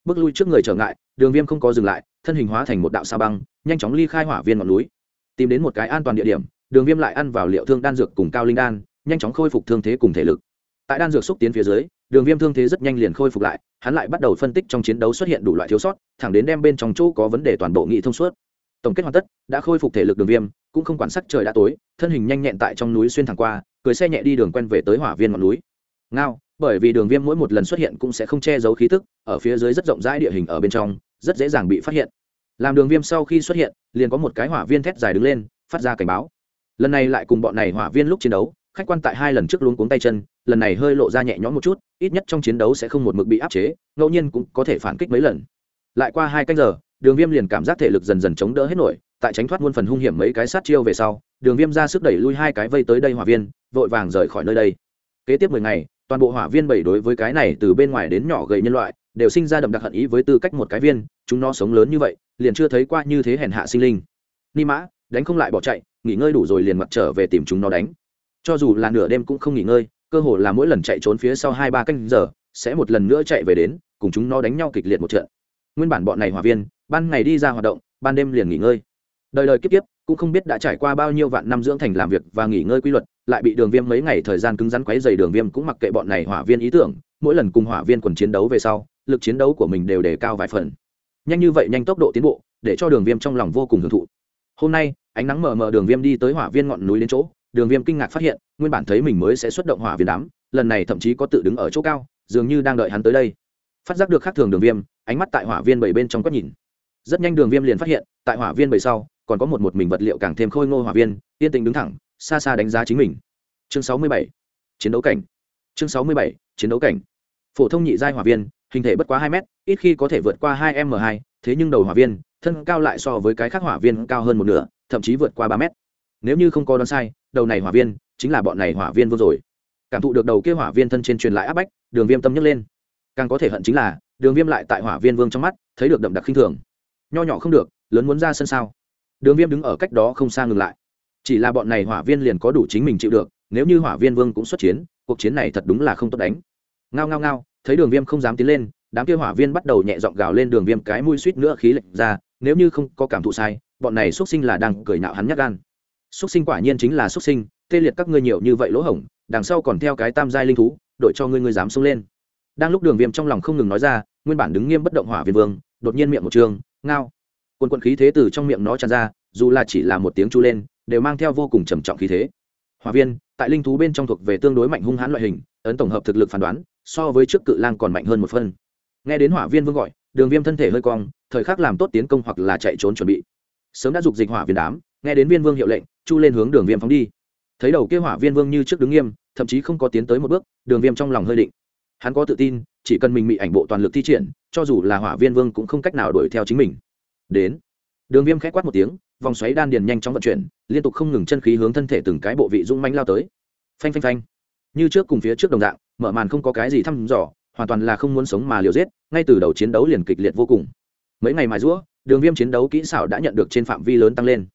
bước lui trước người trở ngại, đường viêm không có dừng lại, thân hình hóa thành một đạo sa băng, nhanh chóng ly khai hỏa viên ngọn núi. Tìm đến một cái an toàn địa điểm, đường viêm lại ăn vào liệu thương đan dược cùng cao linh đan, nhanh chóng khôi phục thương thế cùng thể lực. Tại đan dược xúc tiến phía dưới, đường viêm thương thế rất nhanh liền khôi phục lại, hắn lại bắt đầu phân tích trong chiến đấu xuất hiện đủ loại thiếu sót, thẳng đến đem bên trong chỗ có vấn đề toàn bộ nghị thông suốt. Tổng kết hoàn tất, đã khôi phục thể lực đường viêm, cũng không quản sắc trời đã tối, thân hình nhanh nhẹn tại trong núi xuyên thẳng qua cưới xe nhẹ đi đường quen về tới hỏa viên ngọn núi. Ngao bởi vì đường viêm mỗi một lần xuất hiện cũng sẽ không che giấu khí tức, ở phía dưới rất rộng rãi địa hình ở bên trong, rất dễ dàng bị phát hiện. Làm đường viêm sau khi xuất hiện, liền có một cái hỏa viên thét dài đứng lên, phát ra cảnh báo. Lần này lại cùng bọn này hỏa viên lúc chiến đấu, khách quan tại hai lần trước luống cuống tay chân, lần này hơi lộ ra nhẹ nhõm một chút, ít nhất trong chiến đấu sẽ không một mực bị áp chế, ngẫu nhiên cũng có thể phản kích mấy lần. Lại qua hai canh giờ, đường viêm liền cảm giác thể lực dần dần chống đỡ hết nổi, tại tránh thoát muôn phần hung hiểm mấy cái sát chiêu về sau, đường viêm ra sức đẩy lui hai cái vây tới đây hỏa viên, vội vàng rời khỏi nơi đây. Kế tiếp mười ngày toàn bộ hỏa viên bảy đối với cái này từ bên ngoài đến nhỏ gầy nhân loại, đều sinh ra đậm đặc hận ý với tư cách một cái viên, chúng nó sống lớn như vậy, liền chưa thấy qua như thế hèn hạ sinh linh. Ni mã, đánh không lại bỏ chạy, nghỉ ngơi đủ rồi liền mặt trở về tìm chúng nó đánh. Cho dù là nửa đêm cũng không nghỉ ngơi, cơ hồ là mỗi lần chạy trốn phía sau hai ba canh giờ, sẽ một lần nữa chạy về đến, cùng chúng nó đánh nhau kịch liệt một trận. Nguyên bản bọn này hỏa viên, ban ngày đi ra hoạt động, ban đêm liền nghỉ ngơi. Đời đời kiếp kiếp cũng không biết đã trải qua bao nhiêu vạn năm dưỡng thành làm việc và nghỉ ngơi quy luật, lại bị đường viêm mấy ngày thời gian cứng rắn quấy dày đường viêm cũng mặc kệ bọn này hỏa viên ý tưởng, mỗi lần cùng hỏa viên quần chiến đấu về sau, lực chiến đấu của mình đều đề cao vài phần. Nhanh như vậy nhanh tốc độ tiến bộ, để cho đường viêm trong lòng vô cùng hưởng thụ. Hôm nay, ánh nắng mờ mờ đường viêm đi tới hỏa viên ngọn núi đến chỗ, đường viêm kinh ngạc phát hiện, nguyên bản thấy mình mới sẽ xuất động hỏa viên đám, lần này thậm chí có tự đứng ở chỗ cao, dường như đang đợi hắn tới đây. Phát giác được khác thường đường viêm, ánh mắt tại hỏa viên bảy bên trong quét nhìn. Rất nhanh đường viêm liền phát hiện, tại hỏa viên bảy sau còn có một một mình vật liệu càng thêm khôi ngô hỏa viên, yên tĩnh đứng thẳng, xa xa đánh giá chính mình. Chương sáu mươi bảy, chiến đấu cảnh. Chương sáu mươi bảy, chiến đấu cảnh. Phổ thông nhị giai hỏa viên, hình thể bất quá hai m ít khi có thể vượt qua hai m hai, thế nhưng đầu hỏa viên, thân cao lại so với cái khác hỏa viên cao hơn một nửa, thậm chí vượt qua ba mét. Nếu như không có đoán sai, đầu này hỏa viên chính là bọn này hỏa viên vô rồi. Cảm thụ được đầu kia hỏa viên thân trên truyền lại áp bách, đường viêm tâm nhấc lên. Càng có thể hận chính là, đường viêm lại tại hỏa viên vương trong mắt, thấy được đậm đặc khinh thường. Nho nhỏ không được, lớn muốn ra sân sao? Đường viêm đứng ở cách đó không xa ngừng lại. Chỉ là bọn này hỏa viên liền có đủ chính mình chịu được, nếu như hỏa viên vương cũng xuất chiến, cuộc chiến này thật đúng là không tốt đánh. Ngao ngao ngao, thấy đường viêm không dám tiến lên, đám kia hỏa viên bắt đầu nhẹ giọng gào lên đường viêm cái mũi suýt nữa khí lệch ra, nếu như không có cảm thụ sai, bọn này xuất sinh là đang cười nạo hắn nhát gan. Xuất sinh quả nhiên chính là xuất sinh, tê liệt các ngươi nhiều như vậy lỗ hổng, đằng sau còn theo cái tam giai linh thú đội cho ngươi ngươi dám xông lên. Đang lúc đường viêm trong lòng không ngừng nói ra, nguyên bản đứng nghiêm bất động hỏa viên vương, đột nhiên miệng một trường, ngao. Quần quần khí thế từ trong miệng nó tràn ra, dù là chỉ là một tiếng chu lên, đều mang theo vô cùng trầm trọng khí thế. Hòa viên, tại linh thú bên trong thuộc về tương đối mạnh hung hãn loại hình, ấn tổng hợp thực lực phán đoán, so với trước cự lang còn mạnh hơn một phân nghe đến hỏa viên vương gọi, đường viêm thân thể hơi cong, thời khắc làm tốt tiến công hoặc là chạy trốn chuẩn bị. Sớm đã dục dịch hỏa viên đám, nghe đến viên vương hiệu lệnh, chu lên hướng đường viêm phóng đi. Thấy đầu kia hỏa viên vương như trước đứng nghiêm, thậm chí không có tiến tới một bước, đường viêm trong lòng hơi định. Hắn có tự tin, chỉ cần mình bị ảnh bộ toàn lực thi triển, cho dù là hỏa viên vương cũng không cách nào đuổi theo chính mình đến. Đường viêm k h á quát một tiếng, vòng xoáy đan điền nhanh chóng vận chuyển, liên tục không ngừng chân khí hướng thân thể từng cái bộ vị dũng manh lao tới. Phanh phanh phanh. Như trước cùng phía trước đồng dạng, mở màn không có cái gì thăm dò, hoàn toàn là không muốn sống mà liều giết, ngay từ đầu chiến đấu liền kịch liệt vô cùng. Mấy ngày mài rũa, đường viêm chiến đấu kỹ xảo đã nhận được trên phạm vi lớn tăng lên.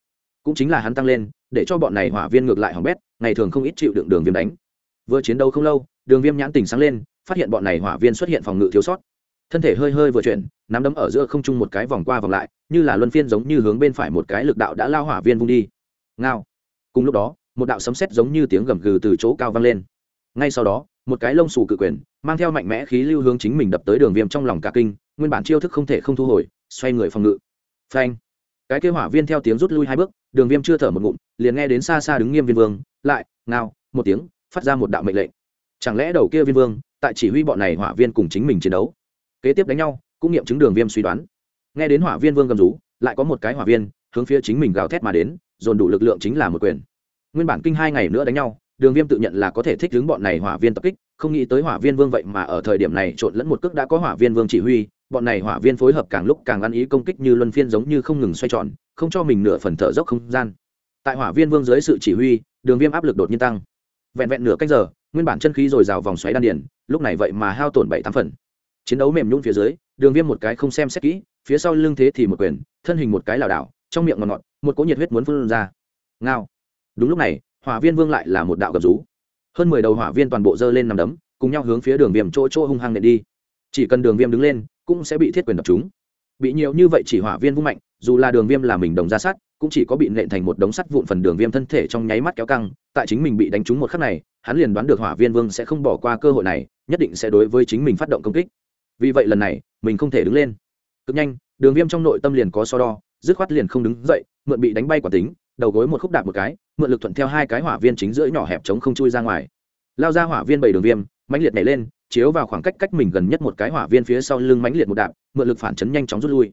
Cũng chính là hắn tăng lên, để cho bọn này hỏa viên ngược lại hỏng bét, ngày thường không ít chịu đựng đường viêm đánh. Vừa chiến đấu không lâu, đường viêm nhãn tình sáng lên, phát hiện bọn này hỏa viên xuất hiện phòng ngự thiếu sót thân thể hơi hơi vừa chuyển, nắm đấm ở giữa không trung một cái vòng qua vòng lại, như là luân phiên giống như hướng bên phải một cái lực đạo đã lao hỏa viên vung đi. Ngao. Cùng lúc đó, một đạo sấm sét giống như tiếng gầm gừ từ chỗ cao vang lên. Ngay sau đó, một cái lông xù cự quyền, mang theo mạnh mẽ khí lưu hướng chính mình đập tới đường viêm trong lòng cả kinh, nguyên bản chiêu thức không thể không thu hồi, xoay người phòng ngự. Phanh. Cái kêu hỏa viên theo tiếng rút lui hai bước, đường viêm chưa thở một ngụm, liền nghe đến xa xa đứng nghiêm viên vương, lại, ngao, một tiếng, phát ra một đạo mệnh lệnh. Chẳng lẽ đầu kia viên vương, tại chỉ huy bọn này hỏa viên cùng chính mình chiến đấu? Kế tiếp đánh nhau, cũng nghiệm chứng đường viêm suy đoán. Nghe đến hỏa viên vương gầm rú, lại có một cái hỏa viên, hướng phía chính mình gào thét mà đến, dồn đủ lực lượng chính là một quyền. Nguyên bản kinh hai ngày nữa đánh nhau, đường viêm tự nhận là có thể thích đứng bọn này hỏa viên tập kích, không nghĩ tới hỏa viên vương vậy mà ở thời điểm này trộn lẫn một cước đã có hỏa viên vương chỉ huy, bọn này hỏa viên phối hợp càng lúc càng ăn ý công kích như luân phiên giống như không ngừng xoay tròn, không cho mình nửa phần thở dốc không gian. Tại hỏa viên vương dưới sự chỉ huy, đường viêm áp lực đột nhiên tăng. Vẹn vẹn nửa cách giờ, nguyên bản chân khí dồi dào vòng xoáy đan điển lúc này vậy mà hao tổn bảy tám phần chiến đấu mềm nhún phía dưới, đường viêm một cái không xem xét kỹ, phía sau lưng thế thì một quyền, thân hình một cái lảo đảo, trong miệng ngọt ngọt, một cỗ nhiệt huyết muốn phun ra. Ngao. Đúng lúc này, hỏa viên vương lại là một đạo gầm rú. Hơn mười đầu hỏa viên toàn bộ dơ lên nằm đấm, cùng nhau hướng phía đường viêm chỗ chỗ hung hăng nện đi. Chỉ cần đường viêm đứng lên, cũng sẽ bị thiết quyền đập chúng bị nhiều như vậy chỉ hỏa viên vung mạnh, dù là đường viêm là mình đồng ra sát, cũng chỉ có bị nện thành một đống sắt vụn phần đường viêm thân thể trong nháy mắt kéo căng, tại chính mình bị đánh trúng một khắc này, hắn liền đoán được hỏa viên vương sẽ không bỏ qua cơ hội này, nhất định sẽ đối với chính mình phát động công kích vì vậy lần này, mình không thể đứng lên. Cực nhanh, đường viêm trong nội tâm liền có so đo, dứt khoát liền không đứng dậy, mượn bị đánh bay quả tính, đầu gối một khúc đạp một cái, mượn lực thuận theo hai cái hỏa viên chính giữa nhỏ hẹp chống không chui ra ngoài. Lao ra hỏa viên bảy đường viêm, mãnh liệt nhảy lên, chiếu vào khoảng cách cách mình gần nhất một cái hỏa viên phía sau lưng mãnh liệt một đạp, mượn lực phản chấn nhanh chóng rút lui.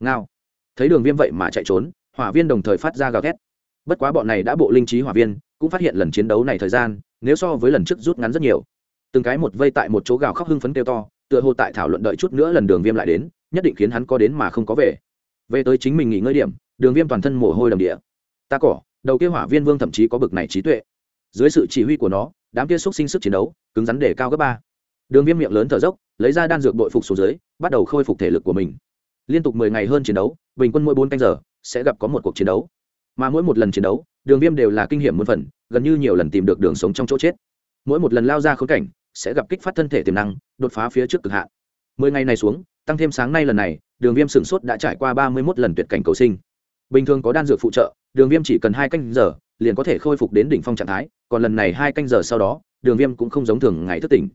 Ngao. Thấy đường viêm vậy mà chạy trốn, hỏa viên đồng thời phát ra gào thét. Bất quá bọn này đã bộ linh trí hỏa viên, cũng phát hiện lần chiến đấu này thời gian, nếu so với lần trước rút ngắn rất nhiều. Từng cái một vây tại một chỗ gào khóc hưng phấn kêu to tựa hồ tại thảo luận đợi chút nữa lần đường viêm lại đến, nhất định khiến hắn có đến mà không có về. Về tới chính mình nghỉ ngơi điểm, đường viêm toàn thân mồ hôi đầm địa. Ta cỏ, đầu kia hỏa viên vương thậm chí có bực này trí tuệ. Dưới sự chỉ huy của nó, đám kia xúc sinh sức chiến đấu, cứng rắn để cao gấp ba. Đường viêm miệng lớn thở dốc, lấy ra đan dược đội phục xuống dưới, bắt đầu khôi phục thể lực của mình. Liên tục mười ngày hơn chiến đấu, bình quân mỗi bốn canh giờ, sẽ gặp có một cuộc chiến đấu. Mà mỗi một lần chiến đấu, đường viêm đều là kinh nghiệm muôn phần, gần như nhiều lần tìm được đường sống trong chỗ chết. Mỗi một lần lao ra khốn cảnh sẽ gặp kích phát thân thể tiềm năng, đột phá phía trước cực hạn. Mười ngày này xuống, tăng thêm sáng nay lần này, đường viêm sửng sốt đã trải qua ba mươi một lần tuyệt cảnh cầu sinh. Bình thường có đan dược phụ trợ, đường viêm chỉ cần hai canh giờ, liền có thể khôi phục đến đỉnh phong trạng thái, còn lần này hai canh giờ sau đó, đường viêm cũng không giống thường ngày thất tỉnh.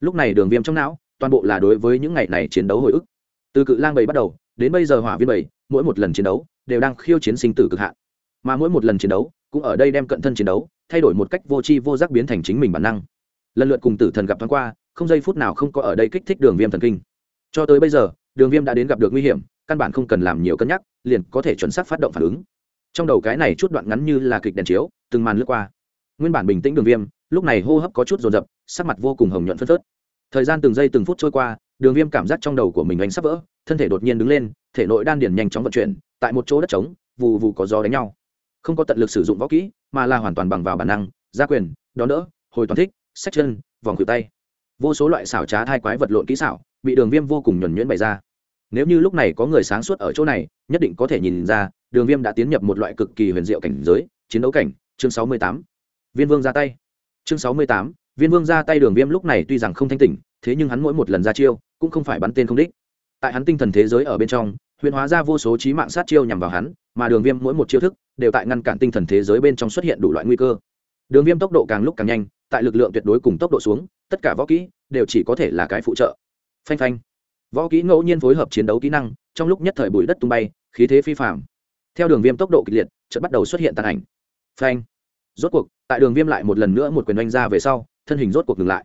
Lúc này đường viêm trong não, toàn bộ là đối với những ngày này chiến đấu hồi ức. Từ cự lang bảy bắt đầu, đến bây giờ hỏa viên bảy, mỗi một lần chiến đấu, đều đang khiêu chiến sinh tử cực hạn. Mà mỗi một lần chiến đấu, cũng ở đây đem cận thân chiến đấu, thay đổi một cách vô tri vô giác biến thành chính mình bản năng lần lượt cùng tử thần gặp thoáng qua, không giây phút nào không có ở đây kích thích đường viêm thần kinh. Cho tới bây giờ, đường viêm đã đến gặp được nguy hiểm, căn bản không cần làm nhiều cân nhắc, liền có thể chuẩn xác phát động phản ứng. Trong đầu cái này chút đoạn ngắn như là kịch đèn chiếu, từng màn lướt qua. Nguyên bản bình tĩnh đường viêm, lúc này hô hấp có chút rồn rập sắc mặt vô cùng hồng nhuận phân phớt. Thời gian từng giây từng phút trôi qua, đường viêm cảm giác trong đầu của mình anh sắp vỡ, thân thể đột nhiên đứng lên, thể nội đan điền nhanh chóng vận chuyển, tại một chỗ đất trống, vù vù có gió đánh nhau. Không có tận lực sử dụng võ kỹ, mà là hoàn toàn bằng vào bản năng, gia quyền, đón đỡ, hồi toàn thích sách chân, vòng cự tay. Vô số loại xảo trá thai quái vật lộn kỹ xảo, bị đường viêm vô cùng nhuẩn nhuyễn bày ra. Nếu như lúc này có người sáng suốt ở chỗ này, nhất định có thể nhìn ra, đường viêm đã tiến nhập một loại cực kỳ huyền diệu cảnh giới, chiến đấu cảnh, chương sáu mươi tám. Viên vương ra tay. Chương sáu mươi tám, viên vương ra tay đường viêm lúc này tuy rằng không thanh tỉnh, thế nhưng hắn mỗi một lần ra chiêu, cũng không phải bắn tên không đích. Tại hắn tinh thần thế giới ở bên trong, huyền hóa ra vô số trí mạng sát chiêu nhằm vào hắn, mà đường viêm mỗi một chiêu thức, đều tại ngăn cản tinh thần thế giới bên trong xuất hiện đủ loại nguy cơ đường viêm tốc độ càng lúc càng nhanh, tại lực lượng tuyệt đối cùng tốc độ xuống, tất cả võ kỹ đều chỉ có thể là cái phụ trợ. Phanh phanh. Võ kỹ ngẫu nhiên phối hợp chiến đấu kỹ năng, trong lúc nhất thời bụi đất tung bay, khí thế phi phạm theo đường viêm tốc độ kịch liệt, chợt bắt đầu xuất hiện tàn ảnh. Phanh. Rốt cuộc, tại đường viêm lại một lần nữa một quyền oanh ra về sau, thân hình rốt cuộc ngừng lại.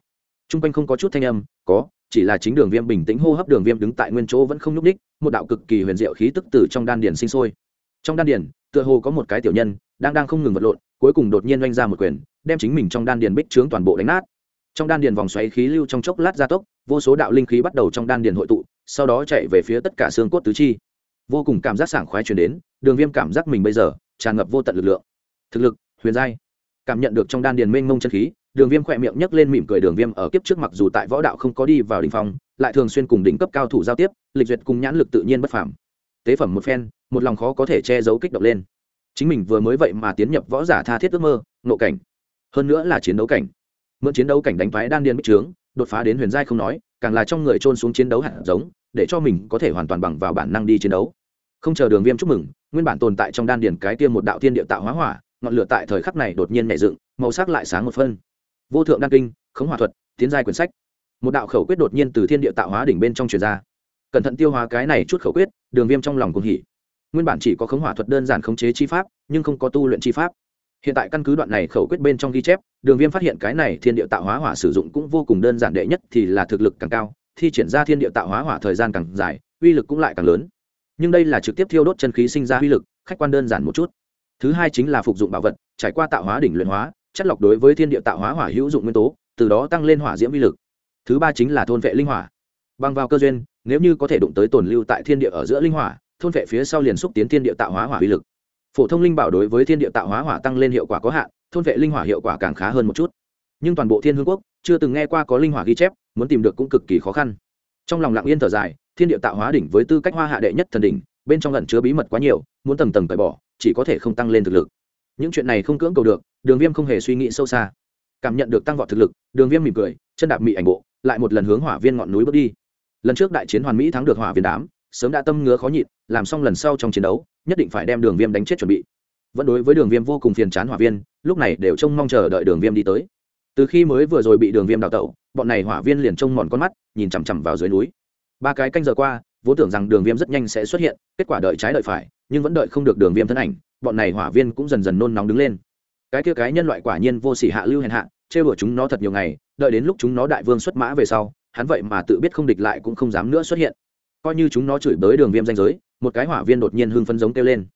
T r u n g quanh không có chút thanh âm, có, chỉ là chính đường viêm bình tĩnh hô hấp đường viêm đứng tại nguyên chỗ vẫn không n ú c ních một đạo cực kỳ huyền diệu khí tức từ trong đan điền sinh sôi. Trong đan điền, tựa hồ có một cái tiểu nhân, đang đang không ngừng vật lộn cuối cùng đột nhiên oanh ra một quyền, đem chính mình trong đan điền bích trướng toàn bộ đánh nát. Trong đan điền vòng xoáy khí lưu trong chốc lát gia tốc, vô số đạo linh khí bắt đầu trong đan điền hội tụ, sau đó chạy về phía tất cả xương cốt tứ chi. Vô cùng cảm giác sảng khoái truyền đến, đường viêm cảm giác mình bây giờ tràn ngập vô tận lực lượng. Thực lực, huyền giai. Cảm nhận được trong đan điền mênh mông chân khí, đường viêm khỏe miệng nhấc lên mỉm cười đường viêm ở kiếp trước mặc dù tại võ đạo không có đi vào đ ỉ n h phong, lại thường xuyên cùng đỉnh cấp cao thủ giao tiếp, lịch duyệt cùng nhãn lực tự nhiên bất phảm tế phẩm một phen, một lòng khó có thể che giấu kích động lên chính mình vừa mới vậy mà tiến nhập võ giả tha thiết ước mơ nộ cảnh. Hơn nữa là chiến đấu cảnh. Mượn chiến đấu cảnh đánh phái đan điên bích trướng, đột phá đến huyền giai không nói, càng là trong người trôn xuống chiến đấu hạt giống, để cho mình có thể hoàn toàn bằng vào bản năng đi chiến đấu. Không chờ đường viêm chúc mừng, nguyên bản tồn tại trong đan điền cái tiêm một đạo thiên địa tạo hóa hỏa, ngọn lửa tại thời khắc này đột nhiên nảy dựng, màu sắc lại sáng một phân. Vô thượng đan kinh, khống hòa thuật, tiến giai quyển sách. Một đạo khẩu quyết đột nhiên từ thiên địa tạo hóa đỉnh bên trong truyền ra. Cẩn thận tiêu hóa cái này chút khẩu quyết, đường viêm trong lòng cùng hỉ nguyên bản chỉ có khống hỏa thuật đơn giản khống chế chi pháp, nhưng không có tu luyện chi pháp. Hiện tại căn cứ đoạn này khẩu quyết bên trong ghi chép, đường viêm phát hiện cái này thiên địa tạo hóa hỏa sử dụng cũng vô cùng đơn giản đệ nhất thì là thực lực càng cao, thi triển ra thiên địa tạo hóa hỏa thời gian càng dài, uy lực cũng lại càng lớn. Nhưng đây là trực tiếp thiêu đốt chân khí sinh ra uy lực, khách quan đơn giản một chút. Thứ hai chính là phục dụng bảo vật, trải qua tạo hóa đỉnh luyện hóa, chất lọc đối với thiên địa tạo hóa hỏa hữu dụng nguyên tố, từ đó tăng lên hỏa diễm uy lực. Thứ ba chính là thôn vệ linh hỏa. Bằng vào cơ duyên, nếu như có thể đụng tới tồn lưu tại thiên địa ở giữa linh hỏa thôn vệ phía sau liền xúc tiến thiên địa tạo hóa hỏa uy lực. Phổ thông linh bảo đối với thiên địa tạo hóa hỏa tăng lên hiệu quả có hạn, thôn vệ linh hỏa hiệu quả càng khá hơn một chút. Nhưng toàn bộ thiên hương quốc, chưa từng nghe qua có linh hỏa ghi chép, muốn tìm được cũng cực kỳ khó khăn. Trong lòng lặng yên thở dài, thiên địa tạo hóa đỉnh với tư cách hoa hạ đệ nhất thần đỉnh, bên trong lần chứa bí mật quá nhiều, muốn tầng tầng cởi bỏ, chỉ có thể không tăng lên thực lực. Những chuyện này không cưỡng cầu được, đường viêm không hề suy nghĩ sâu xa. Cảm nhận được tăng vọt thực lực, đường viêm mỉm cười, chân đạp mị ảnh bộ, lại một lần hướng hỏa viên ngọn núi bước đi. Lần trước đại chiến hoàn mỹ thắng được hỏa viên đám sớm đã tâm ngứa khó nhịn, làm xong lần sau trong chiến đấu, nhất định phải đem đường viêm đánh chết chuẩn bị. Vẫn đối với đường viêm vô cùng phiền chán hỏa viên, lúc này đều trông mong chờ đợi đường viêm đi tới. Từ khi mới vừa rồi bị đường viêm đào tẩu, bọn này hỏa viên liền trông mòn con mắt, nhìn chằm chằm vào dưới núi. Ba cái canh giờ qua, vốn tưởng rằng đường viêm rất nhanh sẽ xuất hiện, kết quả đợi trái đợi phải, nhưng vẫn đợi không được đường viêm thân ảnh, bọn này hỏa viên cũng dần dần nôn nóng đứng lên. Cái kia cái nhân loại quả nhiên vô sỉ hạ lưu hèn hạ chơi đùa chúng nó thật nhiều ngày, đợi đến lúc chúng nó đại vương xuất mã về sau, hắn vậy mà tự biết không địch lại cũng không dám nữa xuất hiện coi như chúng nó chửi bới đường viêm danh giới, một cái hỏa viên đột nhiên hưng phấn giống kêu lên.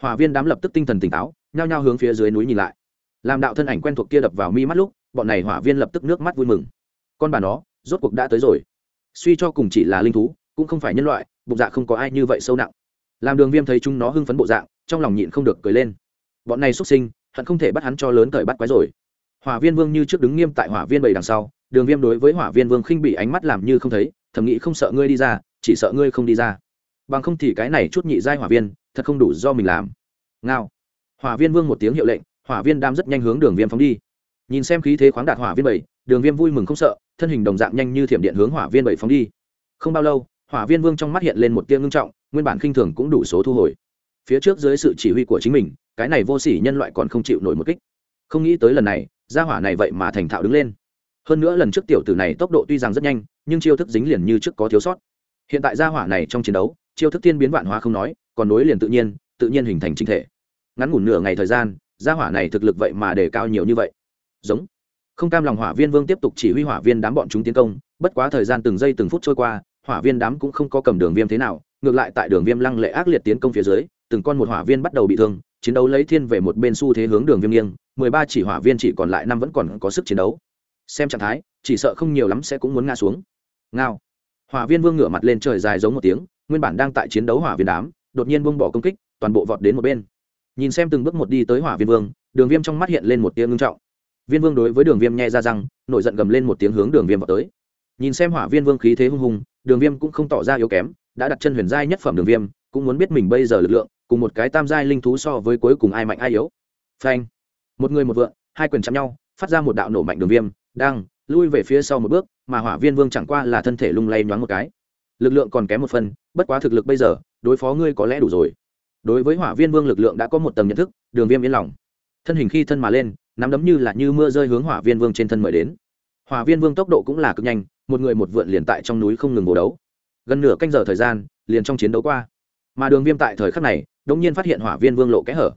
Hỏa viên đám lập tức tinh thần tỉnh táo, nhao nhao hướng phía dưới núi nhìn lại. Làm đạo thân ảnh quen thuộc kia đập vào mi mắt lúc, bọn này hỏa viên lập tức nước mắt vui mừng. Con bà nó, rốt cuộc đã tới rồi. Suy cho cùng chỉ là linh thú, cũng không phải nhân loại, bụng dạ không có ai như vậy sâu nặng. Làm đường viêm thấy chúng nó hưng phấn bộ dạng, trong lòng nhịn không được cười lên. Bọn này xuất sinh, hận không thể bắt hắn cho lớn thời bắt quái rồi. Hỏa viên vương như trước đứng nghiêm tại hỏa viên bầy đằng sau, đường viêm đối với hỏa viên vương khinh bị ánh mắt làm như không thấy, thầm nghĩ không sợ ngươi đi ra chỉ sợ ngươi không đi ra. Bằng không thì cái này chút nhị giai hỏa viên, thật không đủ do mình làm. Ngao. Hỏa viên vương một tiếng hiệu lệnh, hỏa viên đam rất nhanh hướng đường viêm phóng đi. Nhìn xem khí thế khoáng đạt hỏa viên bảy, đường viêm vui mừng không sợ, thân hình đồng dạng nhanh như thiểm điện hướng hỏa viên bảy phóng đi. Không bao lâu, hỏa viên vương trong mắt hiện lên một tiếng ngưng trọng, nguyên bản khinh thường cũng đủ số thu hồi. Phía trước dưới sự chỉ huy của chính mình, cái này vô sỉ nhân loại còn không chịu nổi một kích. Không nghĩ tới lần này, gia hỏa này vậy mà thành thạo đứng lên. Hơn nữa lần trước tiểu tử này tốc độ tuy rằng rất nhanh, nhưng chiêu thức dính liền như trước có thiếu sót hiện tại gia hỏa này trong chiến đấu, chiêu thức tiên biến vạn hóa không nói, còn nối liền tự nhiên tự nhiên hình thành chính thể. Ngắn ngủn nửa ngày thời gian, gia hỏa này thực lực vậy mà đề cao nhiều như vậy. Giống. Không cam lòng hỏa viên vương tiếp tục chỉ huy hỏa viên đám bọn chúng tiến công, bất quá thời gian từng giây từng phút trôi qua, hỏa viên đám cũng không có cầm đường viêm thế nào, ngược lại tại đường viêm lăng lệ ác liệt tiến công phía dưới, từng con một hỏa viên bắt đầu bị thương, chiến đấu lấy thiên về một bên xu thế hướng đường viêm nghiêng, mười ba chỉ hỏa viên chỉ còn lại năm vẫn còn có sức chiến đấu. Xem trạng thái, chỉ sợ không nhiều lắm sẽ cũng muốn ngã xuống. Ngao hỏa viên vương ngửa mặt lên trời dài giống một tiếng, nguyên bản đang tại chiến đấu hỏa viên đám, đột nhiên buông bỏ công kích, toàn bộ vọt đến một bên. Nhìn xem từng bước một đi tới hỏa viên vương, đường viêm trong mắt hiện lên một tia ngưng trọng. Viên vương đối với đường viêm nhẹ ra răng, nổi giận gầm lên một tiếng hướng đường viêm vào tới. Nhìn xem hỏa viên vương khí thế hung hùng, đường viêm cũng không tỏ ra yếu kém, đã đặt chân huyền giai nhất phẩm đường viêm, cũng muốn biết mình bây giờ lực lượng, cùng một cái tam giai linh thú so với cuối cùng ai mạnh ai yếu. Phanh. Một người một vượng hai quyền chạm nhau, phát ra một đạo nổ mạnh đường viêm, đang lui về phía sau một bước, mà hỏa viên vương chẳng qua là thân thể lung lay nhoáng một cái. Lực lượng còn kém một phần, bất quá thực lực bây giờ, đối phó ngươi có lẽ đủ rồi. Đối với hỏa viên vương lực lượng đã có một tầng nhận thức, đường viêm yên lòng. Thân hình khi thân mà lên, nắm đấm như là như mưa rơi hướng hỏa viên vương trên thân mời đến. Hỏa viên vương tốc độ cũng là cực nhanh, một người một vượn liền tại trong núi không ngừng bổ đấu. Gần nửa canh giờ thời gian, liền trong chiến đấu qua. Mà đường viêm tại thời khắc này, đột nhiên phát hiện hỏa viên vương lộ kẽ hở.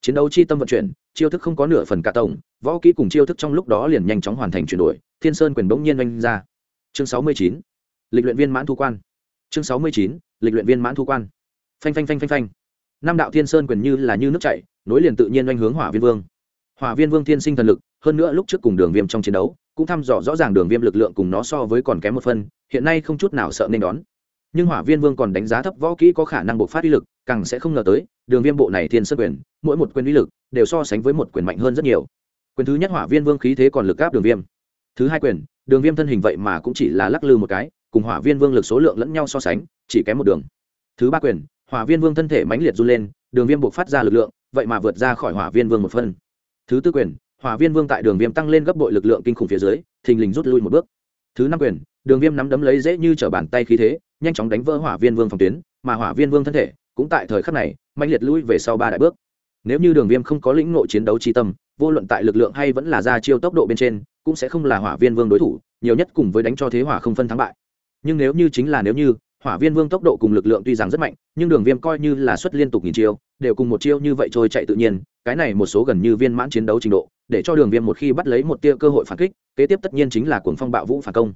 Chiến đấu chi tâm vận chuyển chiêu thức không có nửa phần cả tổng, võ kỹ cùng chiêu thức trong lúc đó liền nhanh chóng hoàn thành chuyển đổi, thiên sơn quyền bỗng nhiên oanh ra. Chương sáu mươi chín, lịch luyện viên mãn thu quan. Chương sáu mươi chín, lịch luyện viên mãn thu quan. Phanh phanh phanh phanh phanh. Năm đạo thiên sơn quyền như là như nước chảy, nối liền tự nhiên oanh hướng hỏa viên vương. Hỏa viên vương thiên sinh thần lực, hơn nữa lúc trước cùng đường viêm trong chiến đấu, cũng thăm dò rõ ràng đường viêm lực lượng cùng nó so với còn kém một phân hiện nay không chút nào sợ nên đón. Nhưng hỏa viên vương còn đánh giá thấp võ kỹ có khả năng bộc phát uy lực càng sẽ không ngờ tới, đường viêm bộ này thiên sơn quyền, mỗi một quyền uy lực đều so sánh với một quyền mạnh hơn rất nhiều. Quyền thứ nhất hỏa viên vương khí thế còn lực áp đường viêm. Thứ hai quyền, đường viêm thân hình vậy mà cũng chỉ là lắc lư một cái, cùng hỏa viên vương lực số lượng lẫn nhau so sánh, chỉ kém một đường. Thứ ba quyền, hỏa viên vương thân thể mãnh liệt run lên, đường viêm buộc phát ra lực lượng, vậy mà vượt ra khỏi hỏa viên vương một phân. Thứ tư quyền, hỏa viên vương tại đường viêm tăng lên gấp bội lực lượng kinh khủng phía dưới, thình lình rút lui một bước. Thứ năm quyền, đường viêm nắm đấm lấy dễ như t bàn tay khí thế, nhanh chóng đánh vỡ hỏa viên vương phòng tuyến, mà hỏa viên vương thân thể cũng tại thời khắc này mạnh liệt lui về sau ba đại bước. Nếu như đường viêm không có lĩnh ngộ chiến đấu tri tâm, vô luận tại lực lượng hay vẫn là ra chiêu tốc độ bên trên, cũng sẽ không là hỏa viên vương đối thủ, nhiều nhất cùng với đánh cho thế hỏa không phân thắng bại. Nhưng nếu như chính là nếu như, hỏa viên vương tốc độ cùng lực lượng tuy rằng rất mạnh, nhưng đường viêm coi như là xuất liên tục nghìn chiêu, đều cùng một chiêu như vậy trôi chạy tự nhiên, cái này một số gần như viên mãn chiến đấu trình độ, để cho đường viêm một khi bắt lấy một tia cơ hội phản kích, kế tiếp tất nhiên chính là cuồng phong bạo vũ phản công.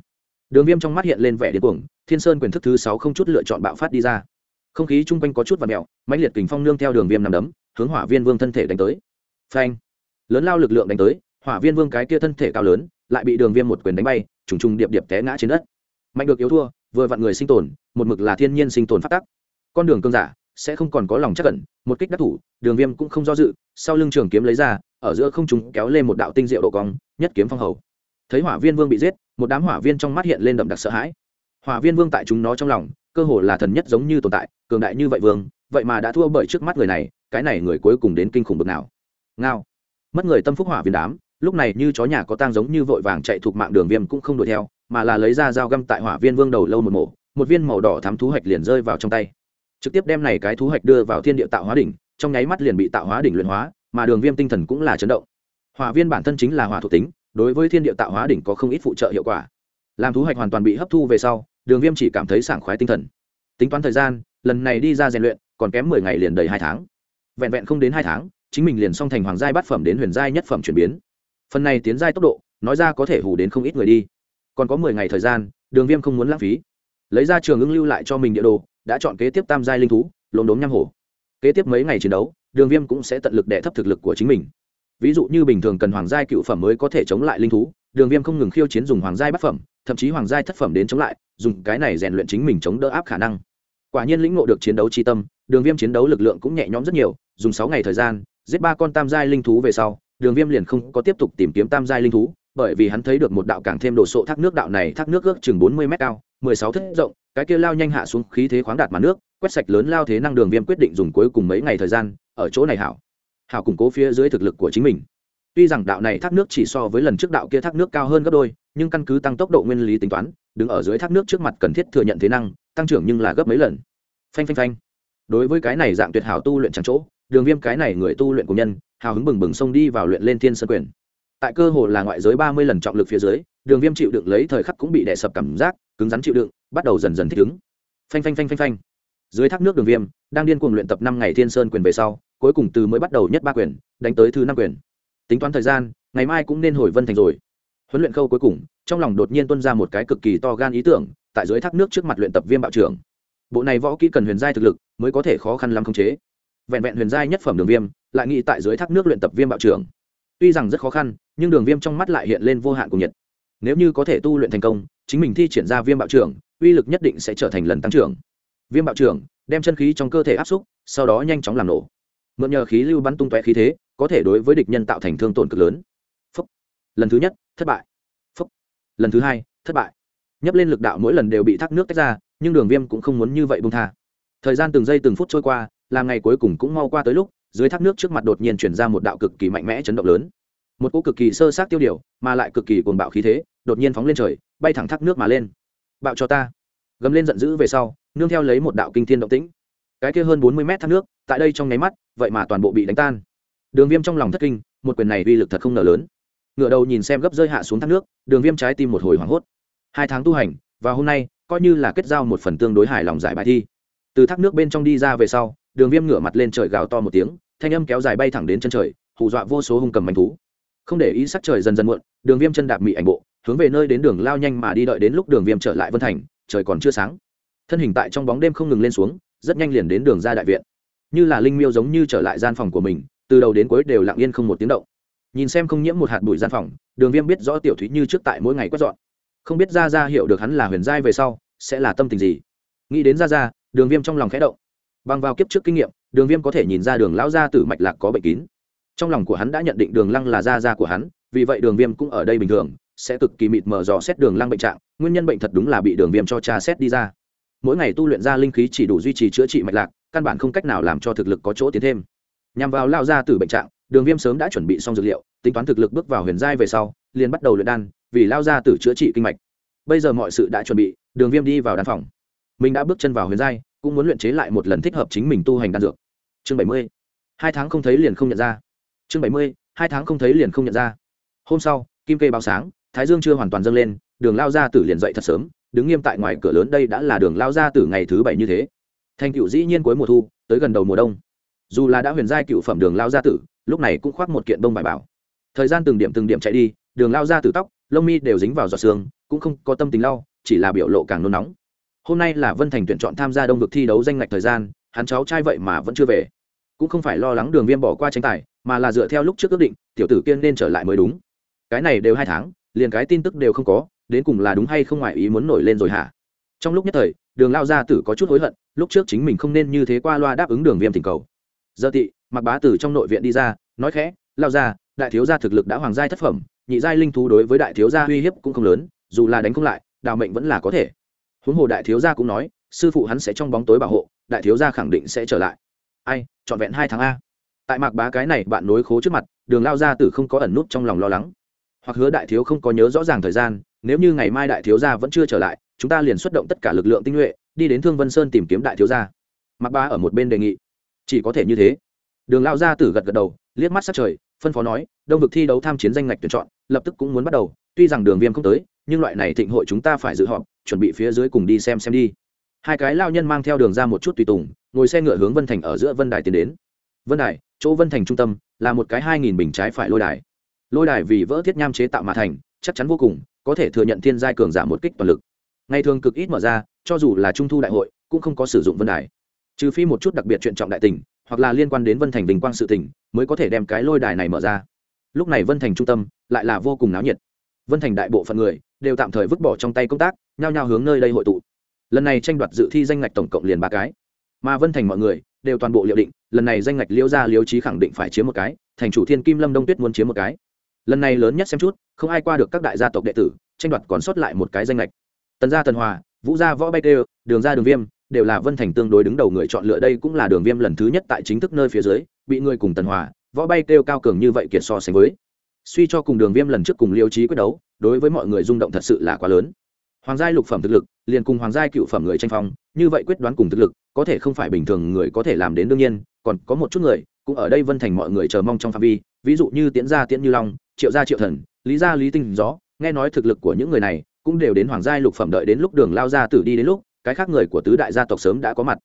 Đường viêm trong mắt hiện lên vẻ điên cuồng, thiên sơn quyền thức thứ sáu không chút lựa chọn bạo phát đi ra không khí chung quanh có chút và mẹo, mãnh liệt kình phong nương theo đường viêm nằm đấm, hướng hỏa viên vương thân thể đánh tới. Phanh! Lớn lao lực lượng đánh tới, hỏa viên vương cái kia thân thể cao lớn, lại bị đường viêm một quyền đánh bay, trùng trùng điệp điệp té ngã trên đất. Mạnh được yếu thua, vừa vặn người sinh tồn, một mực là thiên nhiên sinh tồn phát tắc. Con đường cơn giả, sẽ không còn có lòng chắc cẩn một kích đắc thủ, đường viêm cũng không do dự, sau lưng trường kiếm lấy ra, ở giữa không chúng kéo lên một đạo tinh diệu độ cong, nhất kiếm phong hầu. Thấy hỏa viên vương bị giết, một đám hỏa viên trong mắt hiện lên đậm đặc sợ hãi. Hỏa viên vương tại chúng nó trong lòng cơ hồ là thần nhất giống như tồn tại, cường đại như vậy vương, vậy mà đã thua bởi trước mắt người này, cái này người cuối cùng đến kinh khủng bực nào. Ngao. Mất người tâm phúc hỏa viên đám, lúc này như chó nhà có tang giống như vội vàng chạy thuộc mạng đường viêm cũng không đuổi theo, mà là lấy ra dao găm tại hỏa viên vương đầu lâu một mổ, một viên màu đỏ thắm thú hạch liền rơi vào trong tay. Trực tiếp đem này cái thú hạch đưa vào thiên địa tạo hóa đỉnh, trong nháy mắt liền bị tạo hóa đỉnh luyện hóa, mà đường viêm tinh thần cũng là chấn động. Hỏa viên bản thân chính là hỏa thuộc tính, đối với thiên địa tạo hóa đỉnh có không ít phụ trợ hiệu quả. Làm thú hạch hoàn toàn bị hấp thu về sau đường viêm chỉ cảm thấy sảng khoái tinh thần. Tính toán thời gian, lần này đi ra rèn luyện, còn kém mười ngày liền đầy hai tháng. Vẹn vẹn không đến hai tháng, chính mình liền xong thành hoàng giai bát phẩm đến huyền giai nhất phẩm chuyển biến. Phần này tiến giai tốc độ, nói ra có thể hủ đến không ít người đi. Còn có mười ngày thời gian, đường viêm không muốn lãng phí. Lấy ra trường ưng lưu lại cho mình địa đồ, đã chọn kế tiếp tam giai linh thú, lốm đốm nham hổ. Kế tiếp mấy ngày chiến đấu, đường viêm cũng sẽ tận lực đẻ thấp thực lực của chính mình. Ví dụ như bình thường cần hoàng giai cựu phẩm mới có thể chống lại linh thú, đường viêm không ngừng khiêu chiến dùng hoàng giai bát phẩm, thậm chí hoàng giai thất phẩm đến chống lại dùng cái này rèn luyện chính mình chống đỡ áp khả năng. Quả nhiên lĩnh ngộ được chiến đấu tri tâm, đường viêm chiến đấu lực lượng cũng nhẹ nhõm rất nhiều, dùng sáu ngày thời gian, giết ba con tam giai linh thú về sau, đường viêm liền không có tiếp tục tìm kiếm tam giai linh thú, bởi vì hắn thấy được một đạo càng thêm đồ sộ thác nước đạo này thác nước ước chừng bốn mươi m cao, mười sáu thước rộng, cái kia lao nhanh hạ xuống khí thế khoáng đạt mà nước, quét sạch lớn lao thế năng đường viêm quyết định dùng cuối cùng mấy ngày thời gian, ở chỗ này hảo. Hảo củng cố phía dưới thực lực của chính mình tuy rằng đạo này thác nước chỉ so với lần trước đạo kia thác nước cao hơn gấp đôi, nhưng căn cứ tăng tốc độ nguyên lý tính toán, đứng ở dưới thác nước trước mặt cần thiết thừa nhận thế năng, tăng trưởng nhưng là gấp mấy lần. Phanh phanh phanh. Đối với cái này dạng tuyệt hảo tu luyện chẳng chỗ, đường viêm cái này người tu luyện của nhân, hào hứng bừng bừng xông đi vào luyện lên thiên sơn quyền. Tại cơ hồ là ngoại giới ba mươi lần trọng lực phía dưới, đường viêm chịu đựng lấy thời khắc cũng bị đè sập cảm giác, cứng rắn chịu đựng, bắt đầu dần dần thích ứng. Phanh phanh phanh phanh phanh. Dưới thác nước đường viêm, đang điên cuồng luyện tập năm ngày thiên sơn quyền về sau, cuối cùng từ mới bắt đầu nhất ba quyền, đánh tới thứ năm quyền tính toán thời gian, ngày mai cũng nên hồi vân thành rồi. Huấn luyện khâu cuối cùng, trong lòng đột nhiên tuân ra một cái cực kỳ to gan ý tưởng, tại dưới thác nước trước mặt luyện tập viên bạo trưởng. Bộ này võ kỹ cần huyền giai thực lực, mới có thể khó khăn lắm khống chế. Vẹn vẹn huyền giai nhất phẩm đường viêm, lại nghĩ tại dưới thác nước luyện tập viêm bạo trưởng. Tuy rằng rất khó khăn, nhưng đường viêm trong mắt lại hiện lên vô hạn của nhiệt. Nếu như có thể tu luyện thành công, chính mình thi triển ra viêm bạo trưởng, uy lực nhất định sẽ trở thành lần tăng trưởng. Viêm bạo trưởng, đem chân khí trong cơ thể áp xúc, sau đó nhanh chóng làm nổ. Mượn nhờ khí lưu bắn tung tóe khí thế có thể đối với địch nhân tạo thành thương tổn cực lớn. Phúc. lần thứ nhất, thất bại. Phúc. lần thứ hai, thất bại. Nhấp lên lực đạo mỗi lần đều bị thác nước tách ra, nhưng đường viêm cũng không muốn như vậy bung tha. Thời gian từng giây từng phút trôi qua, làm ngày cuối cùng cũng mau qua tới lúc, dưới thác nước trước mặt đột nhiên chuyển ra một đạo cực kỳ mạnh mẽ chấn động lớn. Một cỗ cực kỳ sơ sát tiêu điều, mà lại cực kỳ cồn bạo khí thế, đột nhiên phóng lên trời, bay thẳng thác nước mà lên. Bạo cho ta. Gầm lên giận dữ về sau, nương theo lấy một đạo kinh thiên động tĩnh. Cái kia hơn bốn mươi mét thác nước, tại đây trong nháy mắt, vậy mà toàn bộ bị đánh tan đường viêm trong lòng thất kinh, một quyền này uy lực thật không ngờ lớn. Ngựa đầu nhìn xem gấp rơi hạ xuống thác nước, đường viêm trái tim một hồi hoảng hốt. Hai tháng tu hành, và hôm nay, coi như là kết giao một phần tương đối hài lòng giải bài thi. Từ thác nước bên trong đi ra về sau, đường viêm ngửa mặt lên trời gào to một tiếng, thanh âm kéo dài bay thẳng đến chân trời, hù dọa vô số hung cầm manh thú. Không để ý sắc trời dần dần muộn, đường viêm chân đạp mị ảnh bộ, hướng về nơi đến đường lao nhanh mà đi đợi đến lúc đường viêm trở lại vân thành, trời còn chưa sáng. Thân hình tại trong bóng đêm không ngừng lên xuống, rất nhanh liền đến đường ra đại viện. Như là linh miêu giống như trở lại gian phòng của mình từ đầu đến cuối đều lặng yên không một tiếng động. Nhìn xem không nhiễm một hạt bụi gian phòng, đường viêm biết rõ tiểu thúy như trước tại mỗi ngày quét dọn. Không biết ra ra hiểu được hắn là huyền giai về sau, sẽ là tâm tình gì. Nghĩ đến ra ra đường viêm trong lòng khẽ động. Bằng vào kiếp trước kinh nghiệm, đường viêm có thể nhìn ra đường lão gia tử mạch lạc có bệnh kín. Trong lòng của hắn đã nhận định đường lăng là gia gia của hắn, vì vậy đường viêm cũng ở đây bình thường, sẽ cực kỳ mịt mờ dò xét đường lăng bệnh trạng, nguyên nhân bệnh thật đúng là bị đường viêm cho cha xét đi ra. Mỗi ngày tu luyện ra linh khí chỉ đủ duy trì chữa trị mạch lạc, căn bản không cách nào làm cho thực lực có chỗ tiến thêm nhằm vào lao ra từ bệnh trạng, đường viêm sớm đã chuẩn bị xong dược liệu, tính toán thực lực bước vào huyền giai về sau, liền bắt đầu luyện đan, vì lao ra từ chữa trị kinh mạch. Bây giờ mọi sự đã chuẩn bị, đường viêm đi vào đan phòng. Mình đã bước chân vào huyền giai, cũng muốn luyện chế lại một lần thích hợp chính mình tu hành đan dược. Chương bảy mươi. Hai tháng không thấy liền không nhận ra. Chương bảy mươi. Hai tháng không thấy liền không nhận ra. Hôm sau, kim kê báo sáng, thái dương chưa hoàn toàn dâng lên, đường lao ra tử liền dậy thật sớm, đứng nghiêm tại ngoài cửa lớn đây đã là đường lao ra tử ngày thứ bảy như thế. Thành cựu dĩ nhiên cuối mùa thu, tới gần đầu mùa đông dù là đã huyền giai cựu phẩm đường lao gia tử, lúc này cũng khoác một kiện bông bài bảo. Thời gian từng điểm từng điểm chạy đi, đường lao gia tử tóc, lông mi đều dính vào giọt xương cũng không có tâm tình lau, chỉ là biểu lộ càng nôn nóng. Hôm nay là vân thành tuyển chọn tham gia đông vực thi đấu danh ngạch thời gian, hắn cháu trai vậy mà vẫn chưa về. Cũng không phải lo lắng đường viêm bỏ qua tranh tài, mà là dựa theo lúc trước ước định, tiểu tử kiên nên trở lại mới đúng. Cái này đều hai tháng, liền cái tin tức đều không có, đến cùng là đúng hay không ngoài ý muốn nổi lên rồi hả? Trong lúc nhất thời, đường lao gia tử có chút hối hận, lúc trước chính mình không nên như thế qua loa đáp ứng đường viêm tình cầu giờ tị, mặc bá tử trong nội viện đi ra, nói khẽ, lao ra đại thiếu gia thực lực đã hoàng giai thất phẩm, nhị giai linh thú đối với đại thiếu gia uy hiếp cũng không lớn, dù là đánh không lại, đào mệnh vẫn là có thể. Huống hồ đại thiếu gia cũng nói, sư phụ hắn sẽ trong bóng tối bảo hộ, đại thiếu gia khẳng định sẽ trở lại. Ai, trọn vẹn hai tháng a. Tại mạc bá cái này bạn nối khố trước mặt, đường lao gia tử không có ẩn nút trong lòng lo lắng. Hoặc hứa đại thiếu không có nhớ rõ ràng thời gian, nếu như ngày mai đại thiếu gia vẫn chưa trở lại, chúng ta liền xuất động tất cả lực lượng tinh nhuệ, đi đến thương vân sơn tìm kiếm đại thiếu gia. Mạc bá ở một bên đề nghị chỉ có thể như thế. Đường lao gia tử gật gật đầu, liếc mắt sát trời, phân phó nói, đông vực thi đấu tham chiến danh ngạch tuyển chọn, lập tức cũng muốn bắt đầu. Tuy rằng đường viêm không tới, nhưng loại này thịnh hội chúng ta phải dự họp, chuẩn bị phía dưới cùng đi xem xem đi. Hai cái lao nhân mang theo đường ra một chút tùy tùng, ngồi xe ngựa hướng vân thành ở giữa vân đài tiến đến. Vân đài, chỗ vân thành trung tâm, là một cái hai nghìn bình trái phải lôi đài. Lôi đài vì vỡ thiết nham chế tạo mà thành, chắc chắn vô cùng, có thể thừa nhận thiên giai cường giả một kích toàn lực. Ngày thường cực ít mở ra, cho dù là trung thu đại hội, cũng không có sử dụng vân đài trừ phi một chút đặc biệt chuyện trọng đại tình, hoặc là liên quan đến vân thành bình quang sự tỉnh mới có thể đem cái lôi đài này mở ra. Lúc này vân thành trung tâm lại là vô cùng náo nhiệt. Vân thành đại bộ phận người đều tạm thời vứt bỏ trong tay công tác, nhao nhao hướng nơi đây hội tụ. Lần này tranh đoạt dự thi danh ngạch tổng cộng liền ba cái. Mà vân thành mọi người đều toàn bộ liệu định, lần này danh ngạch liễu gia liễu trí khẳng định phải chiếm một cái, thành chủ thiên kim lâm đông tuyết muốn chiếm một cái. Lần này lớn nhất xem chút, không ai qua được các đại gia tộc đệ tử, tranh đoạt còn sót lại một cái danh ngạch. Tần gia tần hòa, vũ gia võ bay tê đường gia đường viêm đều là vân thành tương đối đứng đầu người chọn lựa đây cũng là đường viêm lần thứ nhất tại chính thức nơi phía dưới, bị người cùng tần hòa, võ bay kêu cao cường như vậy kiệt so sánh với. Suy cho cùng đường viêm lần trước cùng liêu trí quyết đấu, đối với mọi người rung động thật sự là quá lớn. Hoàng giai lục phẩm thực lực, liền cùng hoàng giai cựu phẩm người tranh phong, như vậy quyết đoán cùng thực lực, có thể không phải bình thường người có thể làm đến đương nhiên, còn có một chút người, cũng ở đây vân thành mọi người chờ mong trong phạm vi, ví dụ như tiễn gia tiễn như long, triệu gia triệu thần, lý gia lý tinh gió, nghe nói thực lực của những người này, cũng đều đến hoàng giai lục phẩm đợi đến lúc đường lao ra tử đi đến lúc cái khác người của tứ đại gia tộc sớm đã có mặt.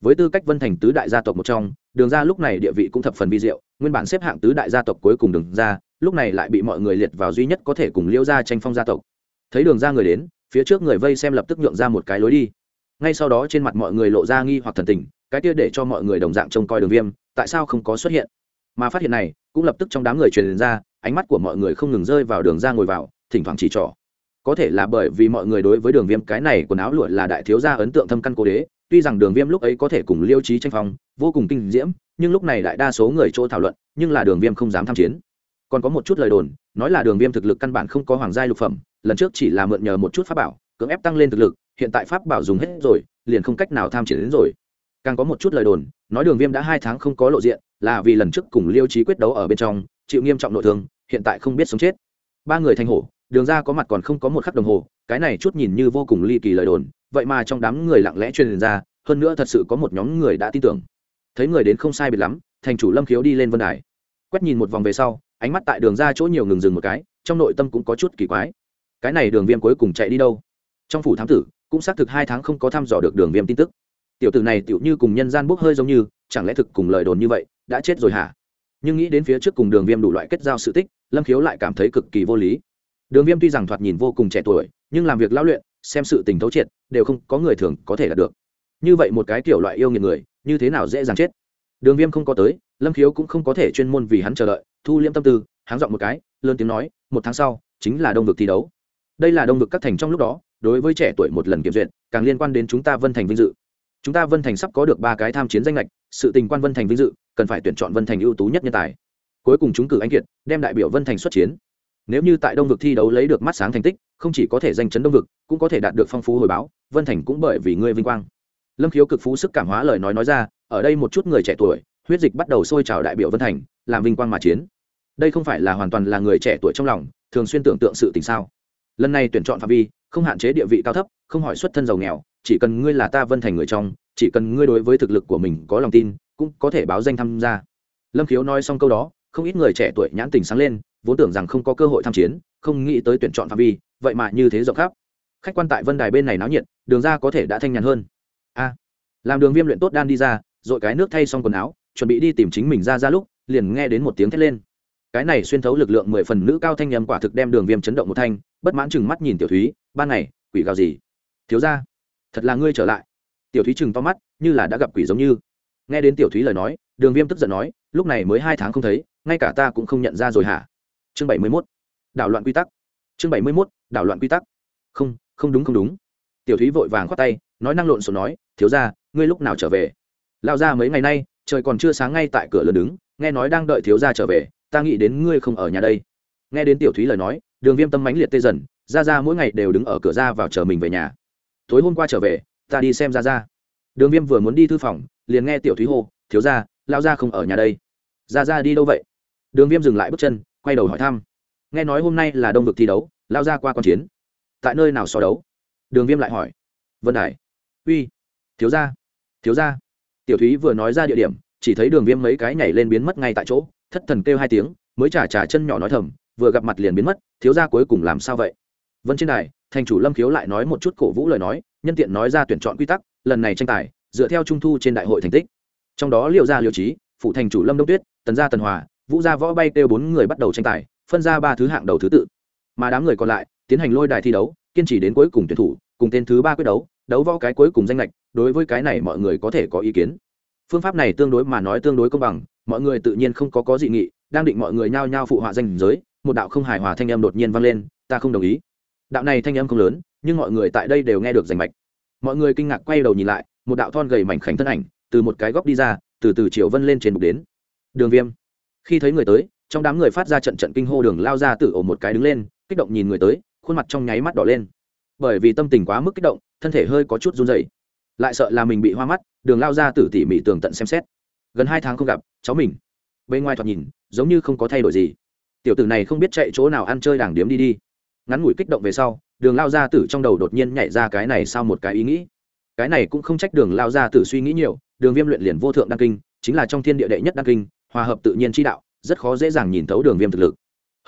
Với tư cách vân thành tứ đại gia tộc một trong, đường ra lúc này địa vị cũng thập phần vi diệu, nguyên bản xếp hạng tứ đại gia tộc cuối cùng đường ra lúc này lại bị mọi người liệt vào duy nhất có thể cùng liêu ra tranh phong gia tộc. Thấy đường ra người đến, phía trước người vây xem lập tức nhượng ra một cái lối đi. Ngay sau đó trên mặt mọi người lộ ra nghi hoặc thần tình, cái kia để cho mọi người đồng dạng trông coi đường viêm, tại sao không có xuất hiện? Mà phát hiện này, cũng lập tức trong đám người truyền ra, ánh mắt của mọi người không ngừng rơi vào đường ra ngồi vào, thỉnh thoảng chỉ trỏ có thể là bởi vì mọi người đối với đường viêm cái này quần áo lụa là đại thiếu gia ấn tượng thâm căn cố đế, tuy rằng đường viêm lúc ấy có thể cùng liêu trí tranh phong, vô cùng kinh diễm, nhưng lúc này đại đa số người chỗ thảo luận, nhưng là đường viêm không dám tham chiến. Còn có một chút lời đồn, nói là đường viêm thực lực căn bản không có hoàng gia lục phẩm, lần trước chỉ là mượn nhờ một chút pháp bảo, cưỡng ép tăng lên thực lực, hiện tại pháp bảo dùng hết rồi, liền không cách nào tham chiến đến rồi. Càng có một chút lời đồn, nói đường viêm đã hai tháng không có lộ diện, là vì lần trước cùng liêu trí quyết đấu ở bên trong, chịu nghiêm trọng nội thương, hiện tại không biết sống chết. Ba người thanh hổ đường ra có mặt còn không có một khắc đồng hồ, cái này chút nhìn như vô cùng ly kỳ lời đồn, vậy mà trong đám người lặng lẽ truyền ra, hơn nữa thật sự có một nhóm người đã tin tưởng. Thấy người đến không sai biệt lắm, thành chủ lâm khiếu đi lên vân đài. Quét nhìn một vòng về sau, ánh mắt tại đường ra chỗ nhiều ngừng dừng một cái, trong nội tâm cũng có chút kỳ quái. Cái này đường viêm cuối cùng chạy đi đâu? Trong phủ thám tử, cũng xác thực hai tháng không có thăm dò được đường viêm tin tức. Tiểu tử này tựu như cùng nhân gian bốc hơi giống như, chẳng lẽ thực cùng lời đồn như vậy, đã chết rồi hả? Nhưng nghĩ đến phía trước cùng đường viêm đủ loại kết giao sự tích, lâm khiếu lại cảm thấy cực kỳ vô lý đường viêm tuy rằng thoạt nhìn vô cùng trẻ tuổi, nhưng làm việc lao luyện, xem sự tình thấu triệt, đều không có người thường có thể đạt được. Như vậy một cái kiểu loại yêu nghiệt người, như thế nào dễ dàng chết? Đường viêm không có tới, lâm khiếu cũng không có thể chuyên môn vì hắn chờ đợi, thu liêm tâm tư hắn dọn một cái, lớn tiếng nói, một tháng sau, chính là đông vực thi đấu. Đây là đông vực các thành trong lúc đó, đối với trẻ tuổi một lần kiểm duyệt, càng liên quan đến chúng ta vân thành vinh dự. Chúng ta vân thành sắp có được ba cái tham chiến danh lệch sự tình quan vân thành vinh dự, cần phải tuyển chọn vân thành ưu tú nhất nhân tài. Cuối cùng chúng cử anh kiệt, đem đại biểu vân thành xuất chiến nếu như tại đông vực thi đấu lấy được mắt sáng thành tích, không chỉ có thể danh chấn đông vực, cũng có thể đạt được phong phú hồi báo, vân thành cũng bởi vì ngươi vinh quang. Lâm khiếu cực phú sức cảm hóa lời nói nói ra, ở đây một chút người trẻ tuổi, huyết dịch bắt đầu sôi trào đại biểu vân thành, làm vinh quang mà chiến. Đây không phải là hoàn toàn là người trẻ tuổi trong lòng, thường xuyên tưởng tượng sự tình sao? Lần này tuyển chọn phạm vi, không hạn chế địa vị cao thấp, không hỏi xuất thân giàu nghèo, chỉ cần ngươi là ta vân thành người trong, chỉ cần ngươi đối với thực lực của mình có lòng tin, cũng có thể báo danh tham gia. Lâm khiếu nói xong câu đó, không ít người trẻ tuổi nhãn tình sáng lên vốn tưởng rằng không có cơ hội tham chiến, không nghĩ tới tuyển chọn phạm vi, vậy mà như thế rộng khắp. Khách quan tại vân đài bên này náo nhiệt, đường ra có thể đã thanh nhàn hơn. A, làm đường viêm luyện tốt đan đi ra, rồi cái nước thay xong quần áo, chuẩn bị đi tìm chính mình ra ra lúc, liền nghe đến một tiếng thét lên. Cái này xuyên thấu lực lượng mười phần nữ cao thanh nhầm quả thực đem đường viêm chấn động một thanh, bất mãn chừng mắt nhìn tiểu thúy, ban ngày, quỷ gào gì? Thiếu ra thật là ngươi trở lại. Tiểu thúy chừng to mắt, như là đã gặp quỷ giống như. Nghe đến tiểu thúy lời nói, đường viêm tức giận nói, lúc này mới hai tháng không thấy, ngay cả ta cũng không nhận ra rồi hả? Chương bảy mươi mốt. Đảo loạn quy tắc. Chương bảy mươi mốt, đảo loạn quy tắc. Không không đúng không đúng. Tiểu thúy vội vàng khoát tay, nói năng lộn xộn nói, thiếu ra ngươi lúc nào trở về? Lao ra mấy ngày nay, trời còn chưa sáng ngay tại cửa lớn đứng, nghe nói đang đợi thiếu ra trở về, ta nghĩ đến ngươi không ở nhà đây. Nghe đến tiểu thúy lời nói, đường viêm tâm mãnh liệt tê dần ra ra mỗi ngày đều đứng ở cửa ra vào chờ mình về nhà. Tối hôm qua trở về, ta đi xem ra ra đường viêm vừa muốn đi thư phòng, liền nghe tiểu thúy hô, thiếu ra lao ra không ở nhà đây. Ra ra đi đâu vậy? Đường viêm dừng lại bước chân quay đầu hỏi thăm. Nghe nói hôm nay là đông vực thi đấu, lao ra qua q chiến. Tại nơi nào so đấu? Đường viêm lại hỏi. Vân đài. Uy. Thiếu ra thiếu ra tiểu thúy vừa nói ra địa điểm, chỉ thấy đường viêm mấy cái nhảy lên biến mất ngay tại chỗ, thất thần kêu hai tiếng, mới trả trả chân nhỏ nói thầm, vừa gặp mặt liền biến mất, thiếu ra cuối cùng làm sao vậy? Vân trên đài, thành chủ lâm khiếu lại nói một chút cổ vũ lời nói, nhân tiện nói ra tuyển chọn quy tắc, lần này tranh tài, dựa theo trung thu trên đại hội thành tích. Trong đó liệu ra liệu trí phụ thành chủ lâm đông tuyết, tần gia tần hòa vũ gia võ bay kêu bốn người bắt đầu tranh tài, phân ra ba thứ hạng đầu thứ tự. Mà đám người còn lại, tiến hành lôi đài thi đấu, kiên trì đến cuối cùng tuyển thủ, cùng tên thứ ba quyết đấu đấu võ cái cuối cùng danh lệch, đối với cái này mọi người có thể có ý kiến. Phương pháp này tương đối mà nói tương đối công bằng, mọi người tự nhiên không có có dị nghị, đang định mọi người nhao nhao phụ họa danh giới, một đạo không hài hòa thanh âm đột nhiên vang lên, ta không đồng ý. Đạo này thanh âm không lớn, nhưng mọi người tại đây đều nghe được rành mạch. Mọi người kinh ngạc quay đầu nhìn lại, một đạo thon gầy mảnh khảnh thân ảnh, từ một cái góc đi ra, từ từ chiều vân lên trên bục đến. Đường viêm khi thấy người tới, trong đám người phát ra trận trận kinh hô đường lao ra Tử ổ một cái đứng lên, kích động nhìn người tới, khuôn mặt trong nháy mắt đỏ lên. Bởi vì tâm tình quá mức kích động, thân thể hơi có chút run dày lại sợ là mình bị hoa mắt, đường lao ra tử tỉ mỉ tường tận xem xét. Gần hai tháng không gặp, cháu mình. Bên ngoài thoạt nhìn, giống như không có thay đổi gì. Tiểu tử này không biết chạy chỗ nào ăn chơi đảng điếm đi đi. Ngắn ngủi kích động về sau, đường lao ra tử trong đầu đột nhiên nhảy ra cái này sau một cái ý nghĩ. Cái này cũng không trách đường lao ra tử suy nghĩ nhiều, đường viêm luyện liền vô thượng đăng kinh, chính là trong thiên địa đệ nhất đăng kinh hòa hợp tự nhiên chi đạo, rất khó dễ dàng nhìn thấu đường viêm thực lực.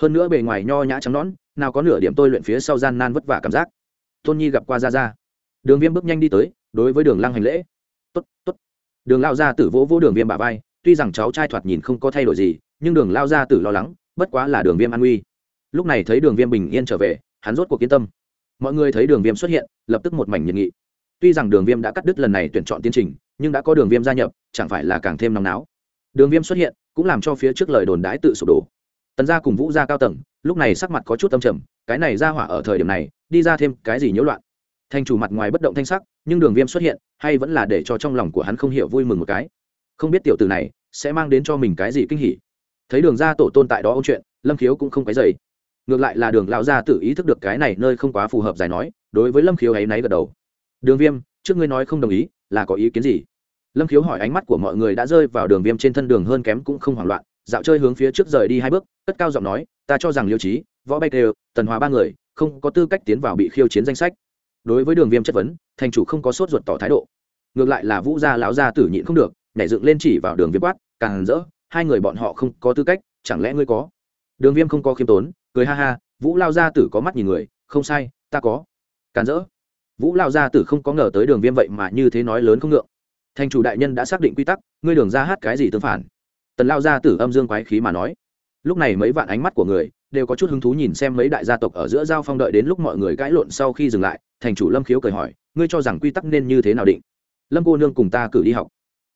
Hơn nữa bề ngoài nho nhã trắng nõn, nào có nửa điểm tôi luyện phía sau gian nan vất vả cảm giác. Tôn nhi gặp qua ra ra đường viêm bước nhanh đi tới, đối với đường lăng hành lễ. Tốt tốt. Đường lao ra tử vỗ vỗ đường viêm bà vai, tuy rằng cháu trai thoạt nhìn không có thay đổi gì, nhưng đường lao ra tử lo lắng, bất quá là đường viêm an nguy. Lúc này thấy đường viêm bình yên trở về, hắn rốt cuộc yên tâm. Mọi người thấy đường viêm xuất hiện, lập tức một mảnh nhiệt nghị. Tuy rằng đường viêm đã cắt đứt lần này tuyển chọn tiến trình, nhưng đã có đường viêm gia nhập, chẳng phải là càng thêm nóng náo đường viêm xuất hiện, cũng làm cho phía trước lời đồn đãi tự sụp đổ. Tần gia cùng vũ gia cao tầng, lúc này sắc mặt có chút tâm trầm, cái này ra hỏa ở thời điểm này, đi ra thêm cái gì nhiễu loạn. Thành chủ mặt ngoài bất động thanh sắc, nhưng đường viêm xuất hiện, hay vẫn là để cho trong lòng của hắn không hiểu vui mừng một cái. Không biết tiểu từ này, sẽ mang đến cho mình cái gì kinh hỉ. Thấy đường ra tổ tôn tại đó ôn chuyện, lâm khiếu cũng không cái dày ngược lại là đường lão gia tự ý thức được cái này nơi không quá phù hợp giải nói, đối với lâm khiếu ấy náy gật đầu. Đường viêm, trước ngươi nói không đồng ý, là có ý kiến gì? Lâm khiếu hỏi ánh mắt của mọi người đã rơi vào đường viêm trên thân đường hơn kém cũng không hoảng loạn, dạo chơi hướng phía trước rời đi hai bước, cất cao giọng nói, ta cho rằng liêu trí võ bay đều, tần hòa ba người, không có tư cách tiến vào bị khiêu chiến danh sách. Đối với đường viêm chất vấn, thành chủ không có sốt ruột tỏ thái độ. Ngược lại là vũ gia lão gia tử nhịn không được, nhảy dựng lên chỉ vào đường viêm quát, càng rỡ, hai người bọn họ không có tư cách, chẳng lẽ ngươi có? Đường viêm không có khiêm tốn, cười ha ha, vũ lao gia tử có mắt nhìn người, không sai, ta có. Càng rỡ. Vũ lao gia tử không có ngờ tới đường viêm vậy mà như thế nói lớn không ngượng thành chủ đại nhân đã xác định quy tắc, ngươi đường ra hát cái gì tương phản? Tần lao gia tử âm dương quái khí mà nói. Lúc này mấy vạn ánh mắt của người đều có chút hứng thú nhìn xem mấy đại gia tộc ở giữa giao phong đợi đến lúc mọi người cãi lộn sau khi dừng lại, thành chủ lâm khiếu cười hỏi, ngươi cho rằng quy tắc nên như thế nào định? Lâm cô nương cùng ta cử đi học.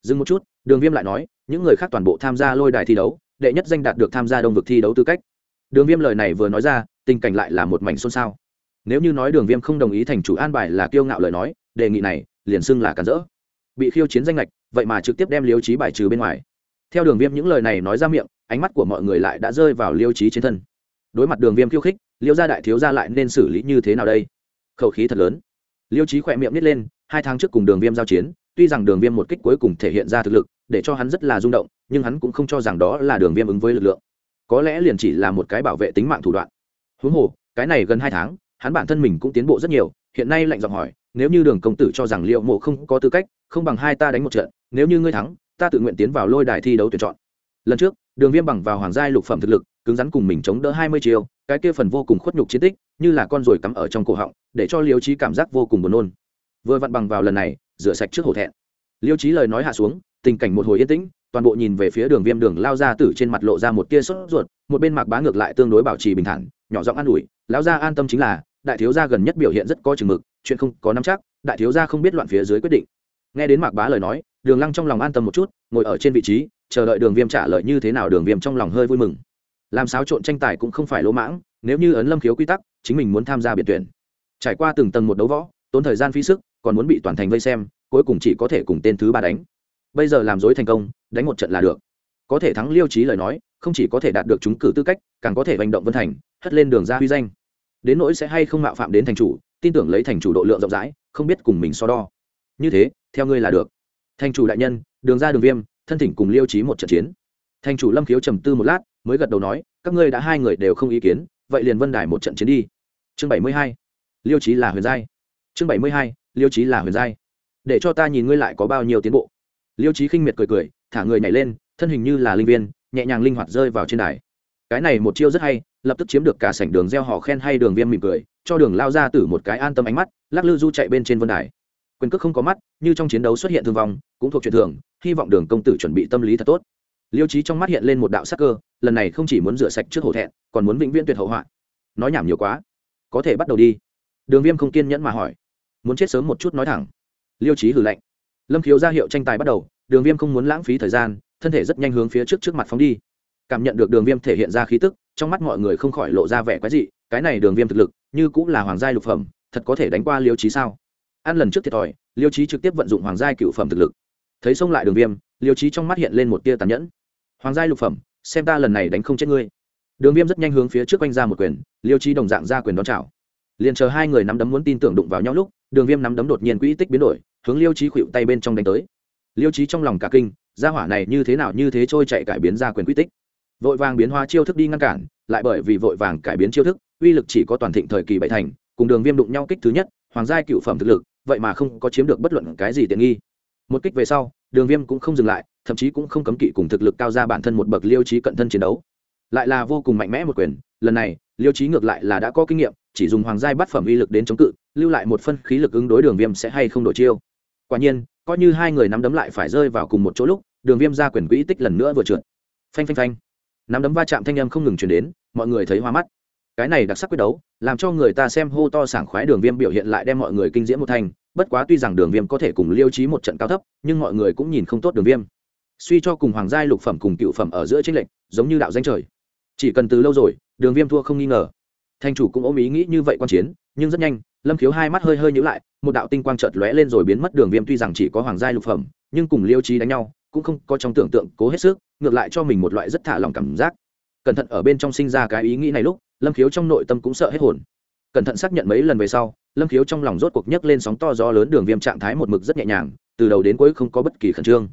Dừng một chút, đường viêm lại nói, những người khác toàn bộ tham gia lôi đài thi đấu, đệ nhất danh đạt được tham gia đông vực thi đấu tư cách. Đường viêm lời này vừa nói ra, tình cảnh lại là một mảnh xôn xao. Nếu như nói đường viêm không đồng ý thành chủ an bài là kiêu ngạo lời nói, đề nghị này liền xưng là cản rỡ bị khiêu chiến danh lệch vậy mà trực tiếp đem liêu trí bài trừ bên ngoài. Theo đường viêm những lời này nói ra miệng, ánh mắt của mọi người lại đã rơi vào liêu trí trên thân. Đối mặt đường viêm khiêu khích, liêu gia đại thiếu gia lại nên xử lý như thế nào đây? Khẩu khí thật lớn. Liêu trí khỏe miệng nít lên, hai tháng trước cùng đường viêm giao chiến, tuy rằng đường viêm một kích cuối cùng thể hiện ra thực lực, để cho hắn rất là rung động, nhưng hắn cũng không cho rằng đó là đường viêm ứng với lực lượng. Có lẽ liền chỉ là một cái bảo vệ tính mạng thủ đoạn. Huống hồ, cái này gần hai tháng, hắn bản thân mình cũng tiến bộ rất nhiều, hiện nay lạnh giọng hỏi, nếu như đường công tử cho rằng liệu mộ không có tư cách không bằng hai ta đánh một trận, nếu như ngươi thắng, ta tự nguyện tiến vào lôi đài thi đấu tuyển chọn. Lần trước, đường viêm bằng vào hoàng gia lục phẩm thực lực, cứng rắn cùng mình chống đỡ hai mươi chiều cái kia phần vô cùng khuất nhục chiến tích, như là con ruồi cắm ở trong cổ họng, để cho liêu trí cảm giác vô cùng buồn nôn. Vừa vặn bằng vào lần này, rửa sạch trước hổ thẹn. Liêu trí lời nói hạ xuống, tình cảnh một hồi yên tĩnh, toàn bộ nhìn về phía đường viêm đường lao ra từ trên mặt lộ ra một tia sốt ruột, một bên mạc bá ngược lại tương đối bảo trì bình thản, nhỏ giọng an ủi, lão gia an tâm chính là, đại thiếu gia gần nhất biểu hiện rất có chừng mực, chuyện không có nắm chắc, đại thiếu gia không biết loạn phía dưới quyết định nghe đến mạc bá lời nói, đường lăng trong lòng an tâm một chút, ngồi ở trên vị trí, chờ đợi đường viêm trả lời như thế nào đường viêm trong lòng hơi vui mừng. Làm xáo trộn tranh tài cũng không phải lỗ mãng, nếu như ấn lâm khiếu quy tắc, chính mình muốn tham gia biệt tuyển. Trải qua từng tầng một đấu võ, tốn thời gian phí sức, còn muốn bị toàn thành vây xem, cuối cùng chỉ có thể cùng tên thứ ba đánh. Bây giờ làm dối thành công, đánh một trận là được. Có thể thắng liêu trí lời nói, không chỉ có thể đạt được chúng cử tư cách, càng có thể hành động vân thành, hất lên đường ra huy danh. Đến nỗi sẽ hay không mạo phạm đến thành chủ, tin tưởng lấy thành chủ độ lượng rộng rãi, không biết cùng mình so đo như thế, theo ngươi là được. Thành chủ đại nhân, đường ra đường viêm, thân thỉnh cùng liêu trí một trận chiến. Thành chủ lâm khiếu trầm tư một lát, mới gật đầu nói, các ngươi đã hai người đều không ý kiến, vậy liền vân đài một trận chiến đi. Chương bảy mươi hai, liêu trí là huyền giai. Chương bảy mươi hai, liêu trí là huyền giai. Để cho ta nhìn ngươi lại có bao nhiêu tiến bộ. Liêu trí khinh miệt cười cười, thả người nhảy lên, thân hình như là linh viên, nhẹ nhàng linh hoạt rơi vào trên đài. Cái này một chiêu rất hay, lập tức chiếm được cả sảnh đường gieo họ khen hay đường viêm mỉm cười, cho đường lao ra từ một cái an tâm ánh mắt, lắc lư du chạy bên trên vân đài quyền cước không có mắt, như trong chiến đấu xuất hiện thương vong, cũng thuộc chuyện thường, hy vọng đường công tử chuẩn bị tâm lý thật tốt. Liêu trí trong mắt hiện lên một đạo sắc cơ, lần này không chỉ muốn rửa sạch trước hổ thẹn, còn muốn vĩnh viễn tuyệt hậu hoạn nói nhảm nhiều quá, có thể bắt đầu đi. Đường viêm không kiên nhẫn mà hỏi. Muốn chết sớm một chút nói thẳng. Liêu trí hử lạnh. Lâm khiếu ra hiệu tranh tài bắt đầu, đường viêm không muốn lãng phí thời gian, thân thể rất nhanh hướng phía trước trước mặt phóng đi. Cảm nhận được đường viêm thể hiện ra khí tức, trong mắt mọi người không khỏi lộ ra vẻ quái dị, cái này đường viêm thực lực, như cũng là hoàng gia lục phẩm, thật có thể đánh qua liêu trí sao? Ăn lần trước thiệt thòi, liêu trí trực tiếp vận dụng hoàng gia cựu phẩm thực lực. Thấy xông lại đường viêm, liêu trí trong mắt hiện lên một tia tàn nhẫn. Hoàng gia lục phẩm, xem ta lần này đánh không chết ngươi. Đường viêm rất nhanh hướng phía trước quanh ra một quyền, liêu trí đồng dạng ra quyền đón chào. Liền chờ hai người nắm đấm muốn tin tưởng đụng vào nhau lúc, đường viêm nắm đấm đột nhiên quỹ tích biến đổi, hướng liêu trí khuỵu tay bên trong đánh tới. Liêu trí trong lòng cả kinh, gia hỏa này như thế nào như thế trôi chạy cải biến ra quyền quy tích. Vội vàng biến hóa chiêu thức đi ngăn cản, lại bởi vì vội vàng cải biến chiêu thức, uy lực chỉ có toàn thịnh thời kỳ bảy thành, cùng đường viêm đụng nhau kích thứ nhất, hoàng gia cựu phẩm thực lực vậy mà không có chiếm được bất luận cái gì tiện nghi. Một kích về sau, đường viêm cũng không dừng lại, thậm chí cũng không cấm kỵ cùng thực lực cao ra bản thân một bậc liêu trí cận thân chiến đấu. Lại là vô cùng mạnh mẽ một quyền, lần này, liêu trí ngược lại là đã có kinh nghiệm, chỉ dùng hoàng giai bắt phẩm uy lực đến chống cự, lưu lại một phân khí lực ứng đối đường viêm sẽ hay không đổi chiêu. Quả nhiên, coi như hai người nắm đấm lại phải rơi vào cùng một chỗ lúc, đường viêm ra quyền quỹ tích lần nữa vừa trượt. Phanh phanh phanh. Nắm đấm va chạm thanh âm không ngừng chuyển đến, mọi người thấy hoa mắt cái này đặc sắc quyết đấu, làm cho người ta xem hô to sảng khoái đường viêm biểu hiện lại đem mọi người kinh diễm một thành. bất quá tuy rằng đường viêm có thể cùng liêu trí một trận cao thấp, nhưng mọi người cũng nhìn không tốt đường viêm. Suy cho cùng hoàng giai lục phẩm cùng cựu phẩm ở giữa tranh lệch, giống như đạo danh trời. Chỉ cần từ lâu rồi, đường viêm thua không nghi ngờ. Thanh chủ cũng ôm ý nghĩ như vậy quan chiến, nhưng rất nhanh, lâm khiếu hai mắt hơi hơi nhữ lại, một đạo tinh quang chợt lóe lên rồi biến mất đường viêm tuy rằng chỉ có hoàng giai lục phẩm, nhưng cùng liêu trí đánh nhau, cũng không có trong tưởng tượng cố hết sức, ngược lại cho mình một loại rất thả lòng cảm giác. Cẩn thận ở bên trong sinh ra cái ý nghĩ này lúc lâm khiếu trong nội tâm cũng sợ hết hồn. Cẩn thận xác nhận mấy lần về sau, lâm khiếu trong lòng rốt cuộc nhấc lên sóng to gió lớn đường viêm trạng thái một mực rất nhẹ nhàng, từ đầu đến cuối không có bất kỳ khẩn trương.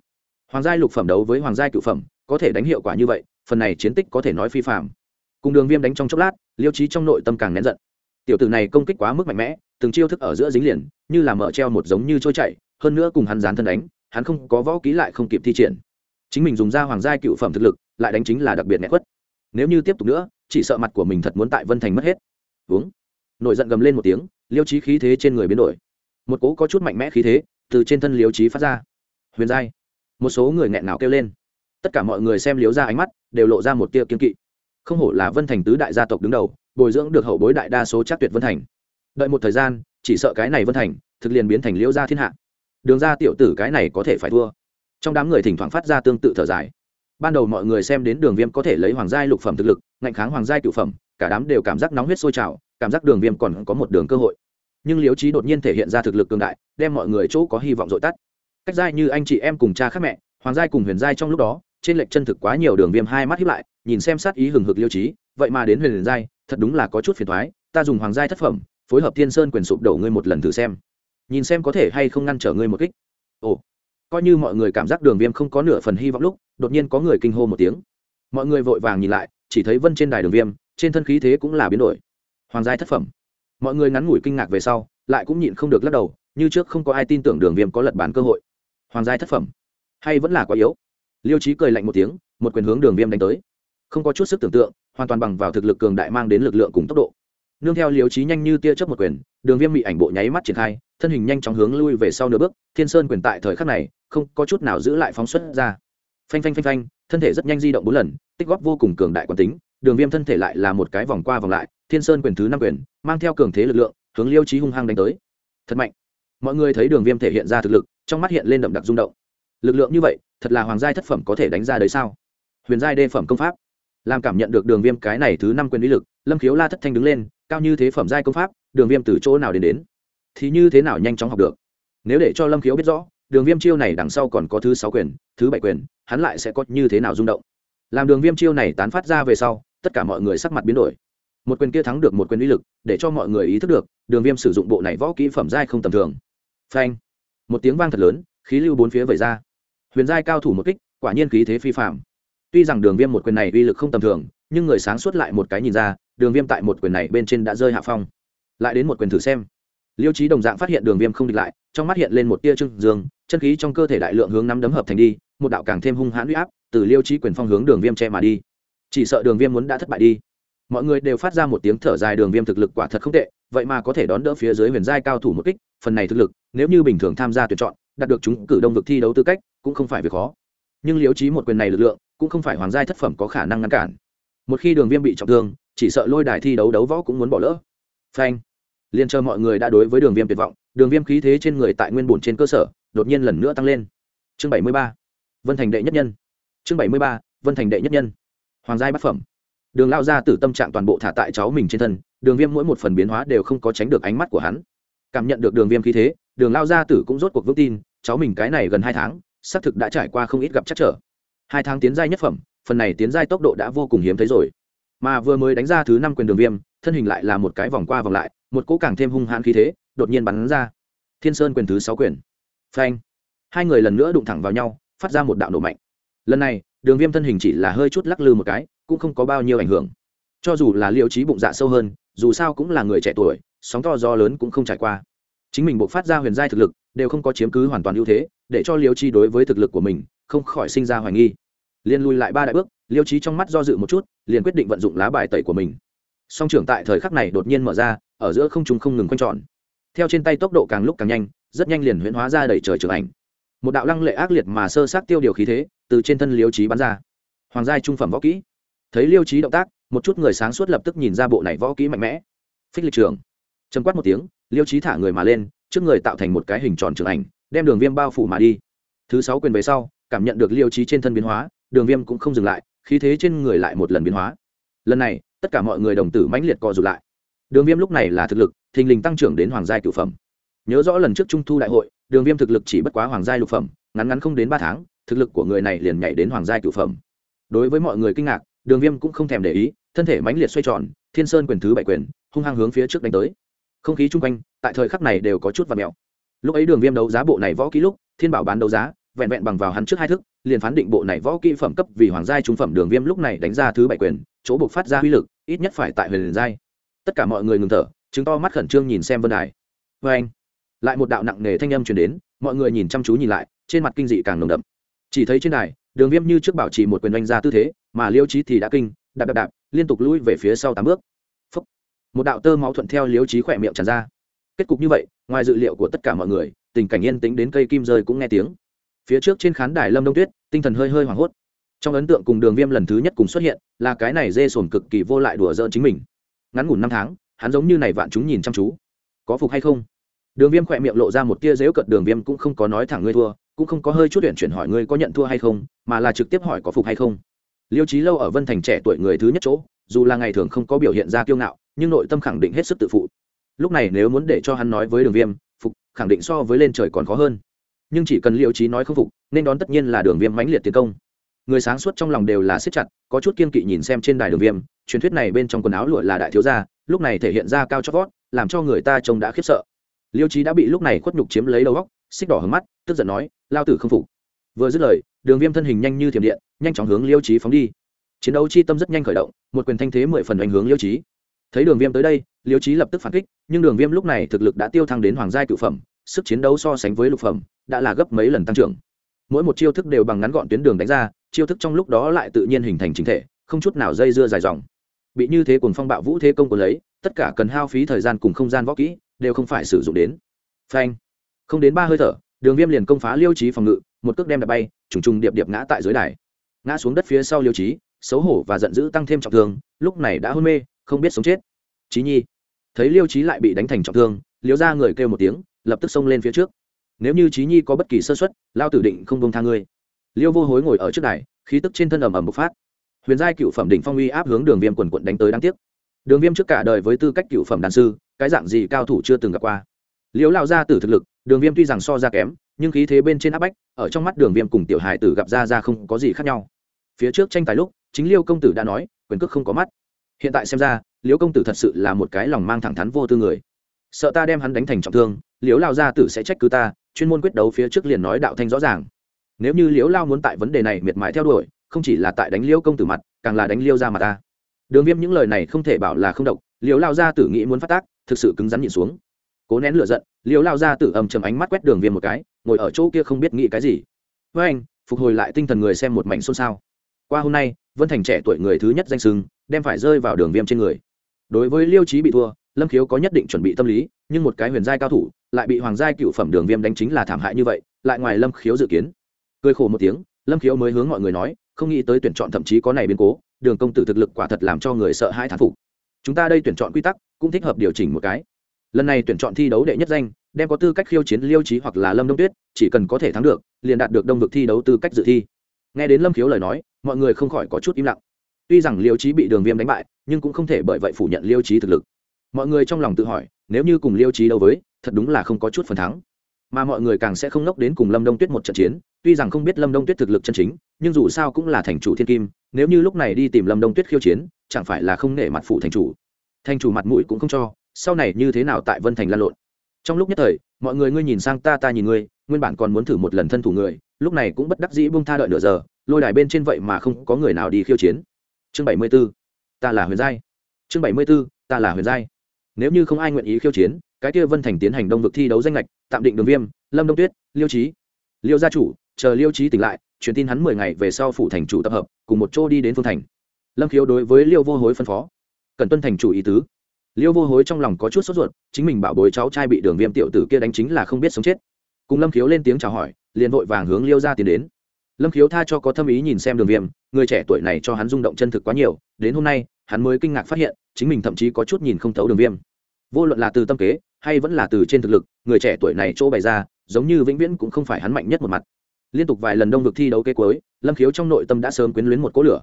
Hoàng giai lục phẩm đấu với hoàng giai cựu phẩm, có thể đánh hiệu quả như vậy, phần này chiến tích có thể nói phi phạm cùng đường viêm đánh trong chốc lát, liêu trí trong nội tâm càng nén giận. Tiểu tử này công kích quá mức mạnh mẽ, từng chiêu thức ở giữa dính liền, như là mở treo một giống như trôi chạy hơn nữa cùng hắn dán thân đánh, hắn không có võ ký lại không kịp thi triển. Chính mình dùng ra hoàng gia cựu phẩm thực lực, lại đánh chính là đặc biệt nghẹt quất. Nếu như tiếp tục nữa chỉ sợ mặt của mình thật muốn tại vân thành mất hết. Uống. Nổi giận gầm lên một tiếng, liêu trí khí thế trên người biến đổi. Một cố có chút mạnh mẽ khí thế từ trên thân liêu trí phát ra. Huyền giai. Một số người nghẹn nào kêu lên. Tất cả mọi người xem liếu ra ánh mắt, đều lộ ra một tia kiên kỵ. Không hổ là vân thành tứ đại gia tộc đứng đầu, bồi dưỡng được hậu bối đại đa số chắc tuyệt vân thành. Đợi một thời gian, chỉ sợ cái này vân thành thực liền biến thành liễu gia thiên hạ. Đường ra tiểu tử cái này có thể phải thua. Trong đám người thỉnh thoảng phát ra tương tự thở dài ban đầu mọi người xem đến đường viêm có thể lấy hoàng giai lục phẩm thực lực, ngạnh kháng hoàng giai cựu phẩm, cả đám đều cảm giác nóng huyết sôi trào, cảm giác đường viêm còn có một đường cơ hội. Nhưng liêu trí đột nhiên thể hiện ra thực lực cường đại, đem mọi người chỗ có hy vọng dội tắt. Cách giai như anh chị em cùng cha khác mẹ, hoàng giai cùng huyền giai trong lúc đó, trên lệnh chân thực quá nhiều đường viêm hai mắt hiếp lại, nhìn xem sát ý hừng hực liêu trí vậy mà đến huyền giai, thật đúng là có chút phiền thoái ta dùng hoàng giai thất phẩm, phối hợp thiên sơn quyền sụp đổ ngươi một lần thử xem. Nhìn xem có thể hay không ngăn trở ngươi một kích. Ồ coi như mọi người cảm giác đường viêm không có nửa phần hy vọng lúc, đột nhiên có người kinh hô một tiếng. Mọi người vội vàng nhìn lại, chỉ thấy vân trên đài đường viêm, trên thân khí thế cũng là biến đổi. Hoàng giai thất phẩm. Mọi người ngắn ngủi kinh ngạc về sau, lại cũng nhịn không được lắc đầu, như trước không có ai tin tưởng đường viêm có lật bản cơ hội. Hoàng giai thất phẩm. Hay vẫn là quá yếu? Liêu trí cười lạnh một tiếng, một quyền hướng đường viêm đánh tới. Không có chút sức tưởng tượng, hoàn toàn bằng vào thực lực cường đại mang đến lực lượng cùng tốc độ. Nương theo liêu trí nhanh như tia chớp một quyền, đường viêm bị ảnh bộ nháy mắt triển khai thân hình nhanh chóng hướng lui về sau nửa bước, thiên sơn quyền tại thời khắc này, không có chút nào giữ lại phóng xuất ra. Phanh phanh phanh phanh, thân thể rất nhanh di động bốn lần, tích góp vô cùng cường đại quán tính, đường viêm thân thể lại là một cái vòng qua vòng lại, thiên sơn quyền thứ năm quyền, mang theo cường thế lực lượng, hướng liêu trí hung hăng đánh tới. Thật mạnh. Mọi người thấy đường viêm thể hiện ra thực lực, trong mắt hiện lên đậm đặc rung động. Lực lượng như vậy, thật là hoàng giai thất phẩm có thể đánh ra đấy sao? Huyền giai đê phẩm công pháp. Làm cảm nhận được đường viêm cái này thứ năm quyền lý lực, lâm khiếu la thất thanh đứng lên, cao như thế phẩm giai công pháp, đường viêm từ chỗ nào đến đến? Thì như thế nào nhanh chóng học được? Nếu để cho lâm khiếu biết rõ, đường viêm chiêu này đằng sau còn có thứ sáu quyền, thứ bảy quyền, hắn lại sẽ có như thế nào rung động? Làm đường viêm chiêu này tán phát ra về sau, tất cả mọi người sắc mặt biến đổi. Một quyền kia thắng được một quyền uy lực, để cho mọi người ý thức được, đường viêm sử dụng bộ này võ kỹ phẩm giai không tầm thường. Phanh! Một tiếng vang thật lớn, khí lưu bốn phía vẩy ra. Huyền giai cao thủ một kích, quả nhiên khí thế phi phạm tuy rằng đường viêm một quyền này uy lực không tầm thường, nhưng người sáng suốt lại một cái nhìn ra, đường viêm tại một quyền này bên trên đã rơi hạ phong. Lại đến một quyền thử xem liêu trí đồng dạng phát hiện đường viêm không địch lại, trong mắt hiện lên một tia trưng dương, chân khí trong cơ thể đại lượng hướng nắm đấm hợp thành đi, một đạo càng thêm hung hãn huy áp từ liêu trí quyền phong hướng đường viêm che mà đi. Chỉ sợ đường viêm muốn đã thất bại đi. Mọi người đều phát ra một tiếng thở dài, đường viêm thực lực quả thật không tệ, vậy mà có thể đón đỡ phía dưới huyền giai cao thủ một kích, phần này thực lực, nếu như bình thường tham gia tuyển chọn, đạt được chúng cử đông vực thi đấu tư cách, cũng không phải việc khó. Nhưng liêu trí một quyền này lực lượng, cũng không phải hoàng giai thất phẩm có khả năng ngăn cản. Một khi đường viêm bị trọng thương, chỉ sợ lôi đài thi đấu đấu võ cũng muốn bỏ lỡ. Phanh liền chờ mọi người đã đối với đường viêm tuyệt vọng, đường viêm khí thế trên người tại nguyên bổn trên cơ sở, đột nhiên lần nữa tăng lên. Chương bảy mươi ba, vân thành đệ nhất nhân. Chương bảy mươi ba, vân thành đệ nhất nhân. Hoàng giai bát phẩm. Đường lao ra từ tâm trạng toàn bộ thả tại cháu mình trên thân, đường viêm mỗi một phần biến hóa đều không có tránh được ánh mắt của hắn. Cảm nhận được đường viêm khí thế, đường lao gia tử cũng rốt cuộc vững tin, cháu mình cái này gần hai tháng, xác thực đã trải qua không ít gặp chắc trở. Hai tháng tiến giai nhất phẩm, phần này tiến giai tốc độ đã vô cùng hiếm thấy rồi mà vừa mới đánh ra thứ năm quyền đường viêm, thân hình lại là một cái vòng qua vòng lại, một cỗ càng thêm hung hãn khí thế, đột nhiên bắn ra. Thiên sơn quyền thứ sáu quyền. Phanh. Hai người lần nữa đụng thẳng vào nhau, phát ra một đạo nổ mạnh. Lần này, đường viêm thân hình chỉ là hơi chút lắc lư một cái, cũng không có bao nhiêu ảnh hưởng. Cho dù là liệu trí bụng dạ sâu hơn, dù sao cũng là người trẻ tuổi, sóng to gió lớn cũng không trải qua. Chính mình buộc phát ra huyền giai thực lực, đều không có chiếm cứ hoàn toàn ưu thế, để cho liêu chi đối với thực lực của mình, không khỏi sinh ra hoài nghi. Liền lùi lại ba đại bước liêu trí trong mắt do dự một chút, liền quyết định vận dụng lá bài tẩy của mình. Song trưởng tại thời khắc này đột nhiên mở ra, ở giữa không chúng không ngừng quanh tròn. Theo trên tay tốc độ càng lúc càng nhanh, rất nhanh liền huyễn hóa ra đẩy trời trường ảnh. Một đạo lăng lệ ác liệt mà sơ sát tiêu điều khí thế, từ trên thân liêu trí bắn ra. Hoàng gia trung phẩm võ kỹ. Thấy liêu trí động tác, một chút người sáng suốt lập tức nhìn ra bộ này võ kỹ mạnh mẽ. Phích lịch trường. Chấm quát một tiếng, liêu trí thả người mà lên, trước người tạo thành một cái hình tròn trường ảnh, đem đường viêm bao phủ mà đi. Thứ sáu quyền về sau, cảm nhận được liêu trí trên thân biến hóa, đường viêm cũng không dừng lại khí thế trên người lại một lần biến hóa. Lần này, tất cả mọi người đồng tử mãnh liệt co rụt lại. Đường viêm lúc này là thực lực, thình lình tăng trưởng đến hoàng gia cựu phẩm. Nhớ rõ lần trước trung thu đại hội, đường viêm thực lực chỉ bất quá hoàng gia lục phẩm, ngắn ngắn không đến ba tháng, thực lực của người này liền nhảy đến hoàng gia cựu phẩm. Đối với mọi người kinh ngạc, đường viêm cũng không thèm để ý, thân thể mãnh liệt xoay tròn, thiên sơn quyền thứ bảy quyền, hung hăng hướng phía trước đánh tới. Không khí chung quanh, tại thời khắc này đều có chút và mẹo lúc ấy đường viêm đấu giá bộ này võ kỹ lúc, thiên bảo bán đấu giá vẹn vẹn bằng vào hắn trước hai thức, liền phán định bộ này võ kỹ phẩm cấp vì hoàng giai trung phẩm đường viêm lúc này đánh ra thứ bảy quyền, chỗ buộc phát ra uy lực, ít nhất phải tại huyền giai. Tất cả mọi người ngừng thở, chứng to mắt khẩn trương nhìn xem vân đài. Vê anh. Lại một đạo nặng nề thanh âm truyền đến, mọi người nhìn chăm chú nhìn lại, trên mặt kinh dị càng nồng đậm. Chỉ thấy trên đài, đường viêm như trước bảo trì một quyền đánh ra tư thế, mà liêu trí thì đã kinh, đạp đạp đạp, liên tục lui về phía sau tám bước. Phúc. một đạo tơ máu thuận theo liêu trí khỏe miệng tràn ra. Kết cục như vậy, ngoài dự liệu của tất cả mọi người, tình cảnh yên tĩnh đến cây kim rơi cũng nghe tiếng phía trước trên khán đài lâm đông tuyết, tinh thần hơi hơi hoảng hốt. Trong ấn tượng cùng đường viêm lần thứ nhất cùng xuất hiện, là cái này dê sồn cực kỳ vô lại đùa giỡn chính mình. Ngắn ngủn năm tháng, hắn giống như này vạn chúng nhìn chăm chú. Có phục hay không? Đường viêm khỏe miệng lộ ra một tia dếu cận, đường viêm cũng không có nói thẳng ngươi thua, cũng không có hơi chút tuyển chuyển hỏi ngươi có nhận thua hay không, mà là trực tiếp hỏi có phục hay không. Liêu trí lâu ở vân thành trẻ tuổi người thứ nhất chỗ, dù là ngày thường không có biểu hiện ra kiêu ngạo, nhưng nội tâm khẳng định hết sức tự phụ. Lúc này nếu muốn để cho hắn nói với đường viêm, phục, khẳng định so với lên trời còn khó hơn nhưng chỉ cần liệu trí nói không phục, nên đón tất nhiên là đường viêm mãnh liệt tiến công. Người sáng suốt trong lòng đều là siết chặt, có chút kiên kỵ nhìn xem trên đài đường viêm, truyền thuyết này bên trong quần áo lụa là đại thiếu gia, lúc này thể hiện ra cao chót vót, làm cho người ta trông đã khiếp sợ. Liêu trí đã bị lúc này khuất nhục chiếm lấy đầu góc xích đỏ hướng mắt, tức giận nói, lao tử không phục. Vừa dứt lời, đường viêm thân hình nhanh như thiểm điện, nhanh chóng hướng liêu trí phóng đi. Chiến đấu chi tâm rất nhanh khởi động, một quyền thanh thế mười phần đánh hướng liêu trí. Thấy đường viêm tới đây liêu trí lập tức phản kích, nhưng đường viêm lúc này thực lực đã tiêu thăng đến hoàng gia cự phẩm sức chiến đấu so sánh với lục phẩm, đã là gấp mấy lần tăng trưởng. Mỗi một chiêu thức đều bằng ngắn gọn tuyến đường đánh ra, chiêu thức trong lúc đó lại tự nhiên hình thành chính thể, không chút nào dây dưa dài dòng. Bị như thế cùng phong bạo vũ thế công của lấy, tất cả cần hao phí thời gian cùng không gian võ kỹ, đều không phải sử dụng đến. Phanh. Không đến ba hơi thở, đường viêm liền công phá liêu trí phòng ngự, một cước đem đập bay, trùng trùng điệp điệp ngã tại dưới đài. Ngã xuống đất phía sau liêu trí, xấu hổ và giận dữ tăng thêm trọng thương, lúc này đã hôn mê, không biết sống chết. Trí nhi. Thấy liêu trí lại bị đánh thành trọng thương liêu ra người kêu một tiếng lập tức xông lên phía trước. Nếu như trí nhi có bất kỳ sơ xuất lao tử định không bông tha ngươi. Liêu vô hối ngồi ở trước đài, khí tức trên thân ầm ầm bộc phát. Huyền giai cựu phẩm đỉnh phong uy áp hướng đường viêm quần quận đánh tới đáng tiếc. Đường viêm trước cả đời với tư cách cựu phẩm đàn sư, cái dạng gì cao thủ chưa từng gặp qua. Liễu lao ra từ thực lực, đường viêm tuy rằng so ra kém, nhưng khí thế bên trên áp bách, ở trong mắt đường viêm cùng tiểu hải tử gặp ra ra không có gì khác nhau. Phía trước tranh tài lúc, chính liêu công tử đã nói, quyền cước không có mắt. Hiện tại xem ra liễu công tử thật sự là một cái lòng mang thẳng thắn vô tư người. Sợ ta đem hắn đánh thành trọng thương liễu lao gia tử sẽ trách cứ ta, chuyên môn quyết đấu phía trước liền nói đạo thanh rõ ràng. Nếu như liễu lao muốn tại vấn đề này miệt mài theo đuổi, không chỉ là tại đánh liễu công tử mặt, càng là đánh liêu ra mặt ta. Đường viêm những lời này không thể bảo là không độc, liễu lao gia tử nghĩ muốn phát tác, thực sự cứng rắn nhìn xuống. Cố nén lửa giận, liễu lao gia tử ầm chầm ánh mắt quét đường viêm một cái, ngồi ở chỗ kia không biết nghĩ cái gì. Với anh, phục hồi lại tinh thần người xem một mảnh xôn xao. Qua hôm nay, vân thành trẻ tuổi người thứ nhất danh sưng, đem phải rơi vào đường viêm trên người. Đối với liêu trí bị thua, lâm khiếu có nhất định chuẩn bị tâm lý nhưng một cái huyền giai cao thủ lại bị hoàng giai cựu phẩm đường viêm đánh chính là thảm hại như vậy, lại ngoài lâm khiếu dự kiến. Cười khổ một tiếng, lâm khiếu mới hướng mọi người nói, không nghĩ tới tuyển chọn thậm chí có này biến cố, đường công tử thực lực quả thật làm cho người sợ hãi thán phục. Chúng ta đây tuyển chọn quy tắc, cũng thích hợp điều chỉnh một cái. Lần này tuyển chọn thi đấu đệ nhất danh, đem có tư cách khiêu chiến liêu trí hoặc là lâm đông tuyết, chỉ cần có thể thắng được, liền đạt được đông vực thi đấu tư cách dự thi. Nghe đến lâm khiếu lời nói, mọi người không khỏi có chút im lặng. Tuy rằng liêu trí bị đường viêm đánh bại, nhưng cũng không thể bởi vậy phủ nhận liêu trí thực lực. Mọi người trong lòng tự hỏi nếu như cùng liêu trí đấu với, thật đúng là không có chút phần thắng. Mà mọi người càng sẽ không nốc đến cùng lâm đông tuyết một trận chiến, tuy rằng không biết lâm đông tuyết thực lực chân chính, nhưng dù sao cũng là thành chủ thiên kim, nếu như lúc này đi tìm lâm đông tuyết khiêu chiến, chẳng phải là không nể mặt phụ thành chủ. Thành chủ mặt mũi cũng không cho, sau này như thế nào tại vân thành lan lộn? Trong lúc nhất thời, mọi người ngươi nhìn sang ta ta nhìn ngươi, nguyên bản còn muốn thử một lần thân thủ người, lúc này cũng bất đắc dĩ buông tha đợi nửa giờ, lôi đài bên trên vậy mà không có người nào đi khiêu chiến. Chương bảy mươi b ố ta là huyền giai. Chương bảy mươi b ố ta là huyền giai nếu như không ai nguyện ý khiêu chiến, cái kia vân thành tiến hành đông vực thi đấu danh lệch tạm định đường viêm, lâm đông tuyết, liêu trí liêu gia chủ, chờ liêu trí tỉnh lại, truyền tin hắn mười ngày về sau phủ thành chủ tập hợp, cùng một chỗ đi đến phương thành. Lâm khiếu đối với liêu vô hối phân phó. Cần tuân thành chủ ý tứ. Liêu vô hối trong lòng có chút sốt ruột, chính mình bảo bối cháu trai bị đường viêm tiểu tử kia đánh chính là không biết sống chết. Cùng lâm khiếu lên tiếng chào hỏi, liền vội vàng hướng liêu ra tiến đến. Lâm khiếu tha cho có tâm ý nhìn xem đường viêm, người trẻ tuổi này cho hắn rung động chân thực quá nhiều, đến hôm nay hắn mới kinh ngạc phát hiện, chính mình thậm chí có chút nhìn không thấu đường viêm. Vô luận là từ tâm kế, hay vẫn là từ trên thực lực, người trẻ tuổi này chỗ bày ra, giống như vĩnh viễn cũng không phải hắn mạnh nhất một mặt. Liên tục vài lần đông vực thi đấu kế cuối, lâm khiếu trong nội tâm đã sớm quyến luyến một cỗ lửa.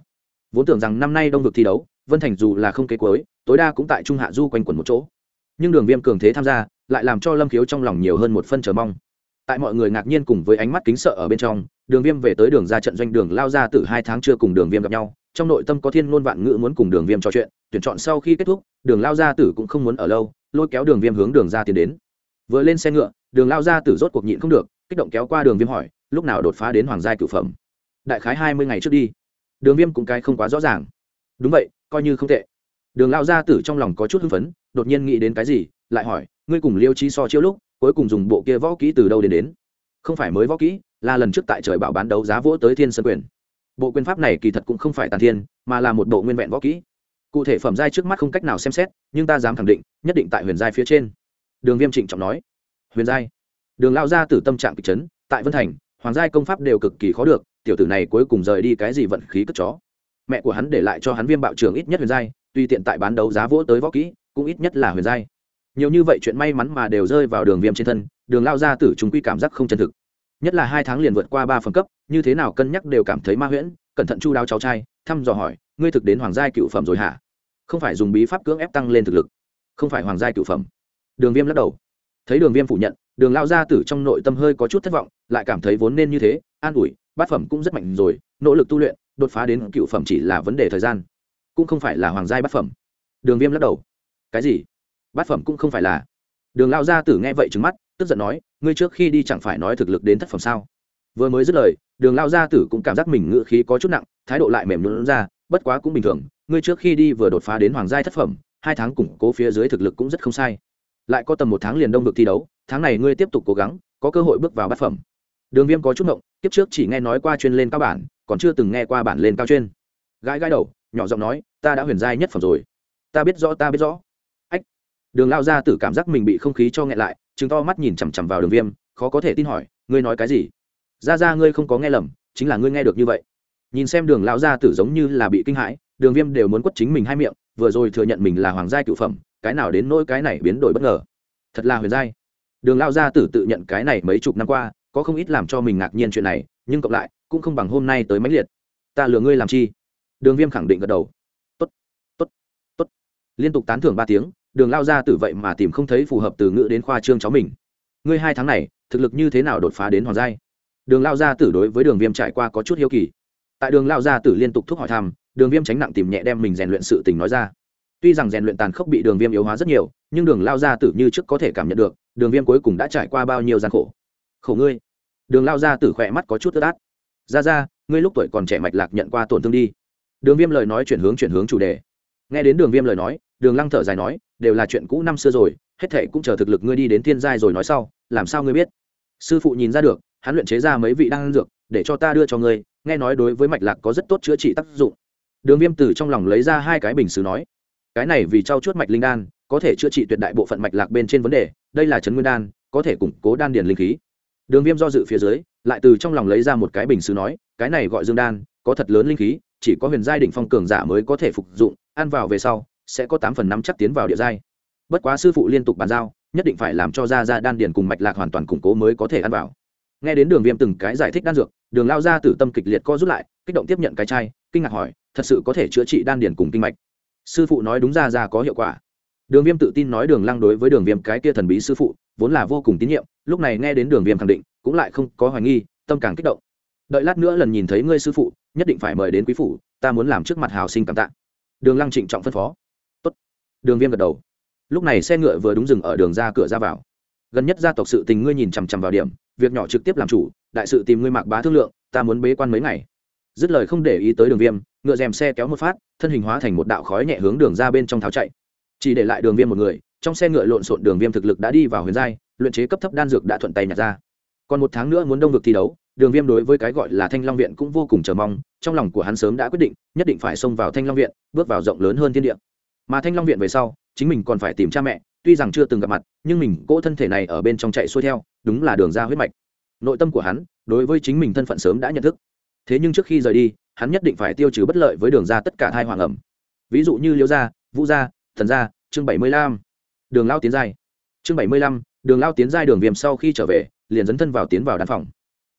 Vốn tưởng rằng năm nay đông vực thi đấu, vân thành dù là không kế cuối, tối đa cũng tại trung hạ du quanh quẩn một chỗ. Nhưng đường viêm cường thế tham gia, lại làm cho lâm khiếu trong lòng nhiều hơn một phân chờ mong. Tại mọi người ngạc nhiên cùng với ánh mắt kính sợ ở bên trong, đường viêm về tới đường ra trận doanh đường lao ra từ hai tháng chưa cùng đường viêm gặp nhau trong nội tâm có thiên ngôn vạn ngữ muốn cùng đường viêm trò chuyện, tuyển chọn sau khi kết thúc, đường lao gia tử cũng không muốn ở lâu, lôi kéo đường viêm hướng đường ra tiến đến. Vừa lên xe ngựa, đường lao gia tử rốt cuộc nhịn không được, kích động kéo qua đường viêm hỏi, lúc nào đột phá đến hoàng gia cửu phẩm? Đại khái hai mươi ngày trước đi. Đường viêm cũng cái không quá rõ ràng. Đúng vậy, coi như không tệ. Đường lao gia tử trong lòng có chút hưng phấn, đột nhiên nghĩ đến cái gì, lại hỏi, ngươi cùng liêu trí so chiếu lúc, cuối cùng dùng bộ kia võ kỹ từ đâu đến đến? Không phải mới võ kỹ, là lần trước tại trời bảo bán đấu giá vỗ tới thiên sơn quyền bộ quyền pháp này kỳ thật cũng không phải tàn thiên, mà là một bộ nguyên vẹn võ kỹ. Cụ thể phẩm giai trước mắt không cách nào xem xét, nhưng ta dám khẳng định, nhất định tại huyền giai phía trên. Đường viêm trịnh trọng nói. Huyền giai? Đường lao ra từ tâm trạng kịch chấn, tại vân thành, hoàng giai công pháp đều cực kỳ khó được, tiểu tử này cuối cùng rời đi cái gì vận khí cất chó. Mẹ của hắn để lại cho hắn viêm bạo trường ít nhất huyền giai, tuy tiện tại bán đấu giá vỗ tới võ kỹ, cũng ít nhất là huyền giai. Nhiều như vậy chuyện may mắn mà đều rơi vào đường viêm trên thân, đường lao ra tử chúng quy cảm giác không chân thực nhất là hai tháng liền vượt qua ba phần cấp, như thế nào cân nhắc đều cảm thấy ma huyễn, cẩn thận chu đáo cháu trai, thăm dò hỏi, ngươi thực đến hoàng gia cựu phẩm rồi hả? Không phải dùng bí pháp cưỡng ép tăng lên thực lực. Không phải hoàng gia cựu phẩm. Đường viêm lắc đầu. Thấy đường viêm phủ nhận, đường lao gia tử trong nội tâm hơi có chút thất vọng, lại cảm thấy vốn nên như thế, an ủi, bát phẩm cũng rất mạnh rồi, nỗ lực tu luyện, đột phá đến cựu phẩm chỉ là vấn đề thời gian, cũng không phải là hoàng gia bát phẩm. Đường viêm lắc đầu. Cái gì? Bát phẩm cũng không phải là. Đường lao gia tử nghe vậy trứng mắt, tức giận nói ngươi trước khi đi chẳng phải nói thực lực đến thất phẩm sao? Vừa mới dứt lời, đường lao gia tử cũng cảm giác mình ngự khí có chút nặng, thái độ lại mềm nhún ra, bất quá cũng bình thường, ngươi trước khi đi vừa đột phá đến hoàng giai thất phẩm, hai tháng củng cố phía dưới thực lực cũng rất không sai. Lại có tầm một tháng liền đông được thi đấu, tháng này ngươi tiếp tục cố gắng, có cơ hội bước vào bát phẩm. Đường viêm có chút ngộng tiếp trước chỉ nghe nói qua chuyên lên cao bản, còn chưa từng nghe qua bản lên cao chuyên. Gãi gãi đầu, nhỏ giọng nói, ta đã huyền giai nhất phẩm rồi. Ta biết rõ, ta biết rõ. Ách. Đường lao ra tử cảm giác mình bị không khí cho nghẹn lại chừng to mắt nhìn chằm chằm vào đường viêm, khó có thể tin hỏi, ngươi nói cái gì? Ra ra, ngươi không có nghe lầm, chính là ngươi nghe được như vậy. Nhìn xem đường Lão gia tử giống như là bị kinh hãi, đường viêm đều muốn quất chính mình hai miệng, vừa rồi thừa nhận mình là hoàng Gia cựu phẩm, cái nào đến nỗi cái này biến đổi bất ngờ. Thật là huyền giai. Đường Lão gia tử tự nhận cái này mấy chục năm qua, có không ít làm cho mình ngạc nhiên chuyện này, nhưng cộng lại, cũng không bằng hôm nay tới mãnh liệt. Ta lừa ngươi làm chi? Đường viêm khẳng định gật đầu. Tốt tốt tốt. Liên tục tán thưởng ba tiếng đường lao gia tử vậy mà tìm không thấy phù hợp từ ngữ đến khoa trương cháu mình. Ngươi hai tháng này, thực lực như thế nào đột phá đến hoàng giai? Đường lao gia tử đối với đường viêm trải qua có chút hiếu kỳ. Tại đường lao gia tử liên tục thúc hỏi thăm, đường viêm tránh nặng tìm nhẹ đem mình rèn luyện sự tình nói ra. Tuy rằng rèn luyện tàn khốc bị đường viêm yếu hóa rất nhiều, nhưng đường lao gia tử như trước có thể cảm nhận được, đường viêm cuối cùng đã trải qua bao nhiêu gian khổ. Khổ ngươi. Đường lao gia tử khỏe mắt có chút ướt át. Ra ra, ngươi lúc tuổi còn trẻ mạch lạc nhận qua tổn thương đi. Đường viêm lời nói chuyển hướng chuyển hướng chủ đề nghe đến đường viêm lời nói, đường lăng thở dài nói, đều là chuyện cũ năm xưa rồi, hết thệ cũng chờ thực lực ngươi đi đến thiên giai rồi nói sau, làm sao ngươi biết? Sư phụ nhìn ra được, hắn luyện chế ra mấy vị đan dược, để cho ta đưa cho ngươi, nghe nói đối với mạch lạc có rất tốt chữa trị tác dụng. Đường viêm từ trong lòng lấy ra hai cái bình xứ nói, cái này vì trao chuốt mạch linh đan, có thể chữa trị tuyệt đại bộ phận mạch lạc bên trên vấn đề, đây là trấn nguyên đan, có thể củng cố đan điền linh khí. Đường viêm do dự phía dưới, lại từ trong lòng lấy ra một cái bình xứ nói, cái này gọi dương đan, có thật lớn linh khí, chỉ có huyền giai đỉnh phong cường giả mới có thể phục dụng ăn vào về sau, sẽ có tám phần năm chắc tiến vào địa giai. Bất quá sư phụ liên tục bàn giao, nhất định phải làm cho ra ra đan điền cùng mạch lạc hoàn toàn củng cố mới có thể ăn vào. Nghe đến đường viêm từng cái giải thích đan dược, đường lao ra từ tâm kịch liệt co rút lại, kích động tiếp nhận cái chai, kinh ngạc hỏi, thật sự có thể chữa trị đan điền cùng kinh mạch? Sư phụ nói đúng ra ra có hiệu quả. Đường viêm tự tin nói đường lăng đối với đường viêm cái kia thần bí sư phụ, vốn là vô cùng tín nhiệm, lúc này nghe đến đường viêm khẳng định, cũng lại không có hoài nghi, tâm càng kích động. Đợi lát nữa lần nhìn thấy ngươi sư phụ, nhất định phải mời đến quý phủ, ta muốn làm trước mặt hào sinh cảm tạ đường lăng trịnh trọng phân phó. Tốt. đường viêm gật đầu. Lúc này xe ngựa vừa đúng dừng ở đường ra cửa ra vào. Gần nhất gia tộc sự tình ngươi nhìn chằm chằm vào điểm, việc nhỏ trực tiếp làm chủ, đại sự tìm ngươi mạc bá thương lượng, ta muốn bế quan mấy ngày. Dứt lời không để ý tới đường viêm, ngựa rèm xe kéo một phát, thân hình hóa thành một đạo khói nhẹ hướng đường ra bên trong tháo chạy. Chỉ để lại đường viêm một người, trong xe ngựa lộn xộn đường viêm thực lực đã đi vào huyền giai, luyện chế cấp thấp đan dược đã thuận tay nhặt ra. Còn một tháng nữa muốn đông vực thi đấu đường viêm đối với cái gọi là thanh long viện cũng vô cùng chờ mong, trong lòng của hắn sớm đã quyết định, nhất định phải xông vào thanh long viện, bước vào rộng lớn hơn thiên địa. Mà thanh long viện về sau, chính mình còn phải tìm cha mẹ, tuy rằng chưa từng gặp mặt, nhưng mình cỗ thân thể này ở bên trong chạy xuôi theo, đúng là đường ra huyết mạch. Nội tâm của hắn, đối với chính mình thân phận sớm đã nhận thức. Thế nhưng trước khi rời đi, hắn nhất định phải tiêu trừ bất lợi với đường ra tất cả thai hoàng ẩm. Ví dụ như Liễu gia, vũ gia, thần gia, chương bảy mươi lăm. Đường lao tiến giai. Chương bảy mươi lăm, đường lao tiến giai đường viêm sau khi trở về, liền dấn thân vào tiến vào đan phòng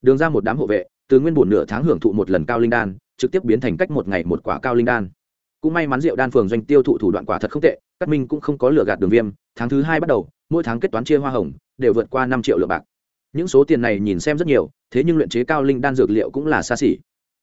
đường ra một đám hộ vệ, từ nguyên bổn nửa tháng hưởng thụ một lần cao linh đan, trực tiếp biến thành cách một ngày một quả cao linh đan. Cũng may mắn rượu đan phường doanh tiêu thụ thủ đoạn quả thật không tệ các minh cũng không có lừa gạt đường viêm, tháng thứ hai bắt đầu, mỗi tháng kết toán chia hoa hồng, đều vượt qua năm triệu lượng bạc. Những số tiền này nhìn xem rất nhiều, thế nhưng luyện chế cao linh đan dược liệu cũng là xa xỉ.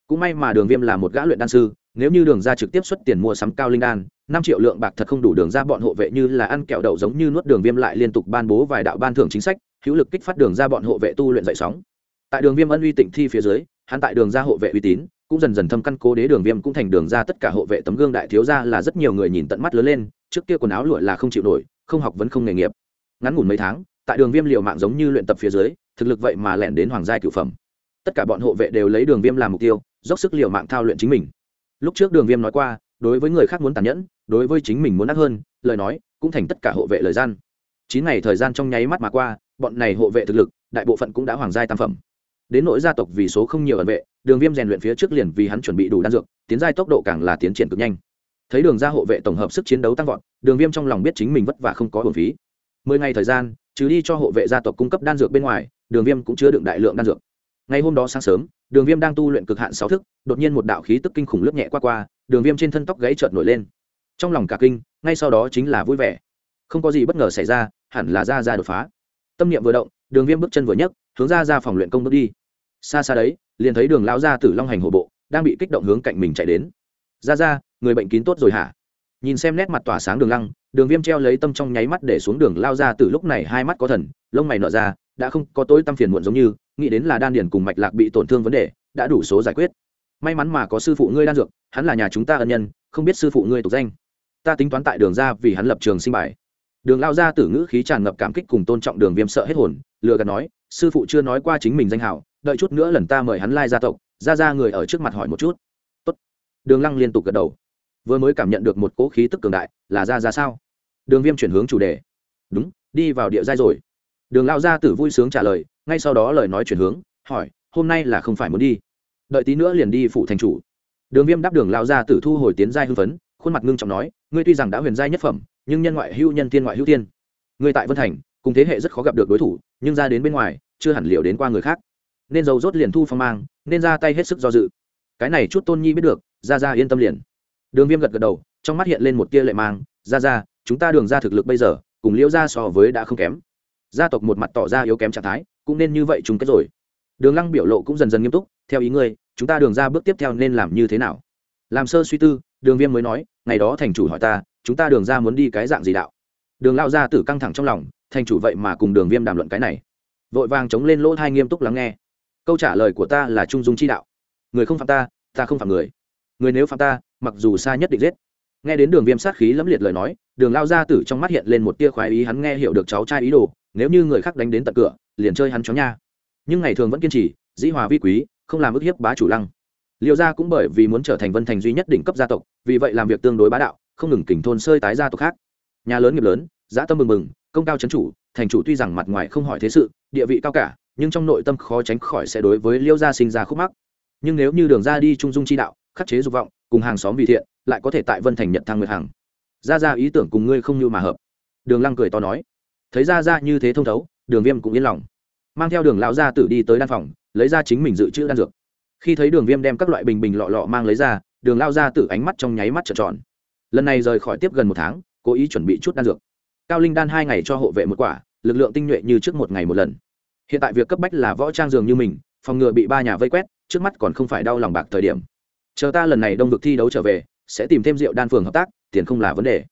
Cũng may mà đường viêm là một gã luyện đan sư, nếu như đường ra trực tiếp xuất tiền mua sắm cao linh đan, năm triệu lượng bạc thật không đủ đường ra bọn hộ vệ như là ăn kẹo đậu giống như nuốt đường viêm lại liên tục ban bố vài đạo ban thưởng chính sách, hữu lực kích phát đường ra bọn hộ vệ tu luyện dậy sóng tại đường viêm ân uy tịnh thi phía dưới, hắn tại đường ra hộ vệ uy tín, cũng dần dần thâm căn cố đế đường viêm cũng thành đường ra tất cả hộ vệ tấm gương đại thiếu ra là rất nhiều người nhìn tận mắt lớn lên, trước kia quần áo lụa là không chịu nổi, không học vẫn không nghề nghiệp. Ngắn ngủn mấy tháng, tại đường viêm liều mạng giống như luyện tập phía dưới, thực lực vậy mà lẻn đến hoàng gia cựu phẩm. Tất cả bọn hộ vệ đều lấy đường viêm làm mục tiêu, dốc sức liều mạng thao luyện chính mình. Lúc trước đường viêm nói qua, đối với người khác muốn tàn nhẫn, đối với chính mình muốn ác hơn, lời nói cũng thành tất cả hộ vệ lời gian. Chín ngày thời gian trong nháy mắt mà qua, bọn này hộ vệ thực lực, đại bộ phận cũng đã hoàng giai tam phẩm đến nỗi gia tộc vì số không nhiều ẩn vệ, đường viêm rèn luyện phía trước liền vì hắn chuẩn bị đủ đan dược, tiến giai tốc độ càng là tiến triển cực nhanh. Thấy đường ra hộ vệ tổng hợp sức chiến đấu tăng vọt, đường viêm trong lòng biết chính mình vất vả không có hồn phí. Mười ngày thời gian, trừ đi cho hộ vệ gia tộc cung cấp đan dược bên ngoài, đường viêm cũng chứa đựng đại lượng đan dược. Ngày hôm đó sáng sớm, đường viêm đang tu luyện cực hạn sáu thức, đột nhiên một đạo khí tức kinh khủng lướt nhẹ qua qua, đường viêm trên thân tóc gãy trợt nổi lên. Trong lòng cả kinh, ngay sau đó chính là vui vẻ. Không có gì bất ngờ xảy ra, hẳn là ra ra đột phá. Tâm niệm vừa động, đường viêm bước chân vừa nhấc hướng ra ra phòng luyện công bước đi. Xa xa đấy, liền thấy đường lão gia tử long hành hổ bộ đang bị kích động hướng cạnh mình chạy đến. Ra ra người bệnh kín tốt rồi hả? Nhìn xem nét mặt tỏa sáng đường lăng, đường viêm treo lấy tâm trong nháy mắt để xuống đường lao ra từ lúc này hai mắt có thần, lông mày nở ra, đã không có tối tâm phiền muộn giống như, nghĩ đến là đan điền cùng mạch lạc bị tổn thương vấn đề, đã đủ số giải quyết. May mắn mà có sư phụ ngươi đan dược, hắn là nhà chúng ta ân nhân, không biết sư phụ ngươi tục danh. Ta tính toán tại đường ra vì hắn lập trường sinh bài. Đường lao ra tử ngữ khí tràn ngập cảm kích cùng tôn trọng đường viêm sợ hết hồn, lừa gạt nói sư phụ chưa nói qua chính mình danh hảo, đợi chút nữa lần ta mời hắn lai gia tộc, ra ra người ở trước mặt hỏi một chút. Tốt. đường lăng liên tục gật đầu. Vừa mới cảm nhận được một cỗ khí tức cường đại, là ra ra sao? Đường viêm chuyển hướng chủ đề. Đúng, đi vào địa giai rồi. Đường lao gia tử vui sướng trả lời, ngay sau đó lời nói chuyển hướng, hỏi, hôm nay là không phải muốn đi. Đợi tí nữa liền đi phụ thành chủ. Đường viêm đáp đường lao gia tử thu hồi tiến giai hưng phấn, khuôn mặt ngưng trọng nói, ngươi tuy rằng đã huyền giai nhất phẩm, nhưng nhân ngoại hữu nhân tiên ngoại hữu tiên. Ngươi tại vân thành cùng thế hệ rất khó gặp được đối thủ, nhưng ra đến bên ngoài, chưa hẳn liệu đến qua người khác. Nên dầu rốt liền thu phong mang, nên ra tay hết sức do dự. Cái này chút tôn nhi biết được ra ra yên tâm liền. Đường viêm gật gật đầu, trong mắt hiện lên một tia lệ mang ra ra chúng ta đường ra thực lực bây giờ, cùng liễu ra so với đã không kém. Gia tộc một mặt tỏ ra yếu kém trạng thái, cũng nên như vậy chung kết rồi. Đường lăng biểu lộ cũng dần dần nghiêm túc, theo ý ngươi, chúng ta đường ra bước tiếp theo nên làm như thế nào? Làm sơ suy tư, đường viêm mới nói, ngày đó thành chủ hỏi ta, chúng ta đường ra muốn đi cái dạng gì đạo? Đường lao ra tử căng thẳng trong lòng thành chủ vậy mà cùng đường viêm đàm luận cái này. Vội vàng chống lên lỗ thai nghiêm túc lắng nghe. Câu trả lời của ta là trung dung chi đạo. Người không phạm ta ta không phạm người. Người nếu phạm ta, mặc dù xa nhất định giết. Nghe đến đường viêm sát khí lẫm liệt lời nói, đường lao ra tử trong mắt hiện lên một tia khoái ý, hắn nghe hiểu được cháu trai ý đồ, nếu như người khác đánh đến tận cửa, liền chơi hắn chó nha. Nhưng ngày thường vẫn kiên trì, dĩ hòa vi quý, không làm ức hiếp bá chủ lăng. Liệu gia cũng bởi vì muốn trở thành vân thành duy nhất đỉnh cấp gia tộc, vì vậy làm việc tương đối bá đạo, không ngừng kỉnh thôn sơi tái gia tộc khác. Nhà lớn nghiệp lớn giã tâm mừng mừng, công cao chấn chủ, thành chủ tuy rằng mặt ngoài không hỏi thế sự, địa vị cao cả, nhưng trong nội tâm khó tránh khỏi sẽ đối với liêu gia sinh ra khúc mắc. Nhưng nếu như đường ra đi trung dung chi đạo, khắc chế dục vọng, cùng hàng xóm vì thiện, lại có thể tại vân thành nhận thăng nguyệt hàng ra ra ý tưởng cùng ngươi không như mà hợp. Đường lăng cười to nói. Thấy ra ra như thế thông thấu, đường viêm cũng yên lòng. Mang theo đường lão gia tử đi tới đan phòng, lấy ra chính mình dự trữ đan dược. Khi thấy đường viêm đem các loại bình bình lọ lọ mang lấy ra, đường lao ra tử ánh mắt trong nháy mắt trợn tròn. Lần này rời khỏi tiếp gần một tháng, cố ý chuẩn bị chút đan dược cao linh đan hai ngày cho hộ vệ một quả, lực lượng tinh nhuệ như trước một ngày một lần. Hiện tại việc cấp bách là võ trang dường như mình, phòng ngừa bị ba nhà vây quét, trước mắt còn không phải đau lòng bạc thời điểm. Chờ ta lần này đông vực thi đấu trở về, sẽ tìm thêm rượu đan phường hợp tác, tiền không là vấn đề.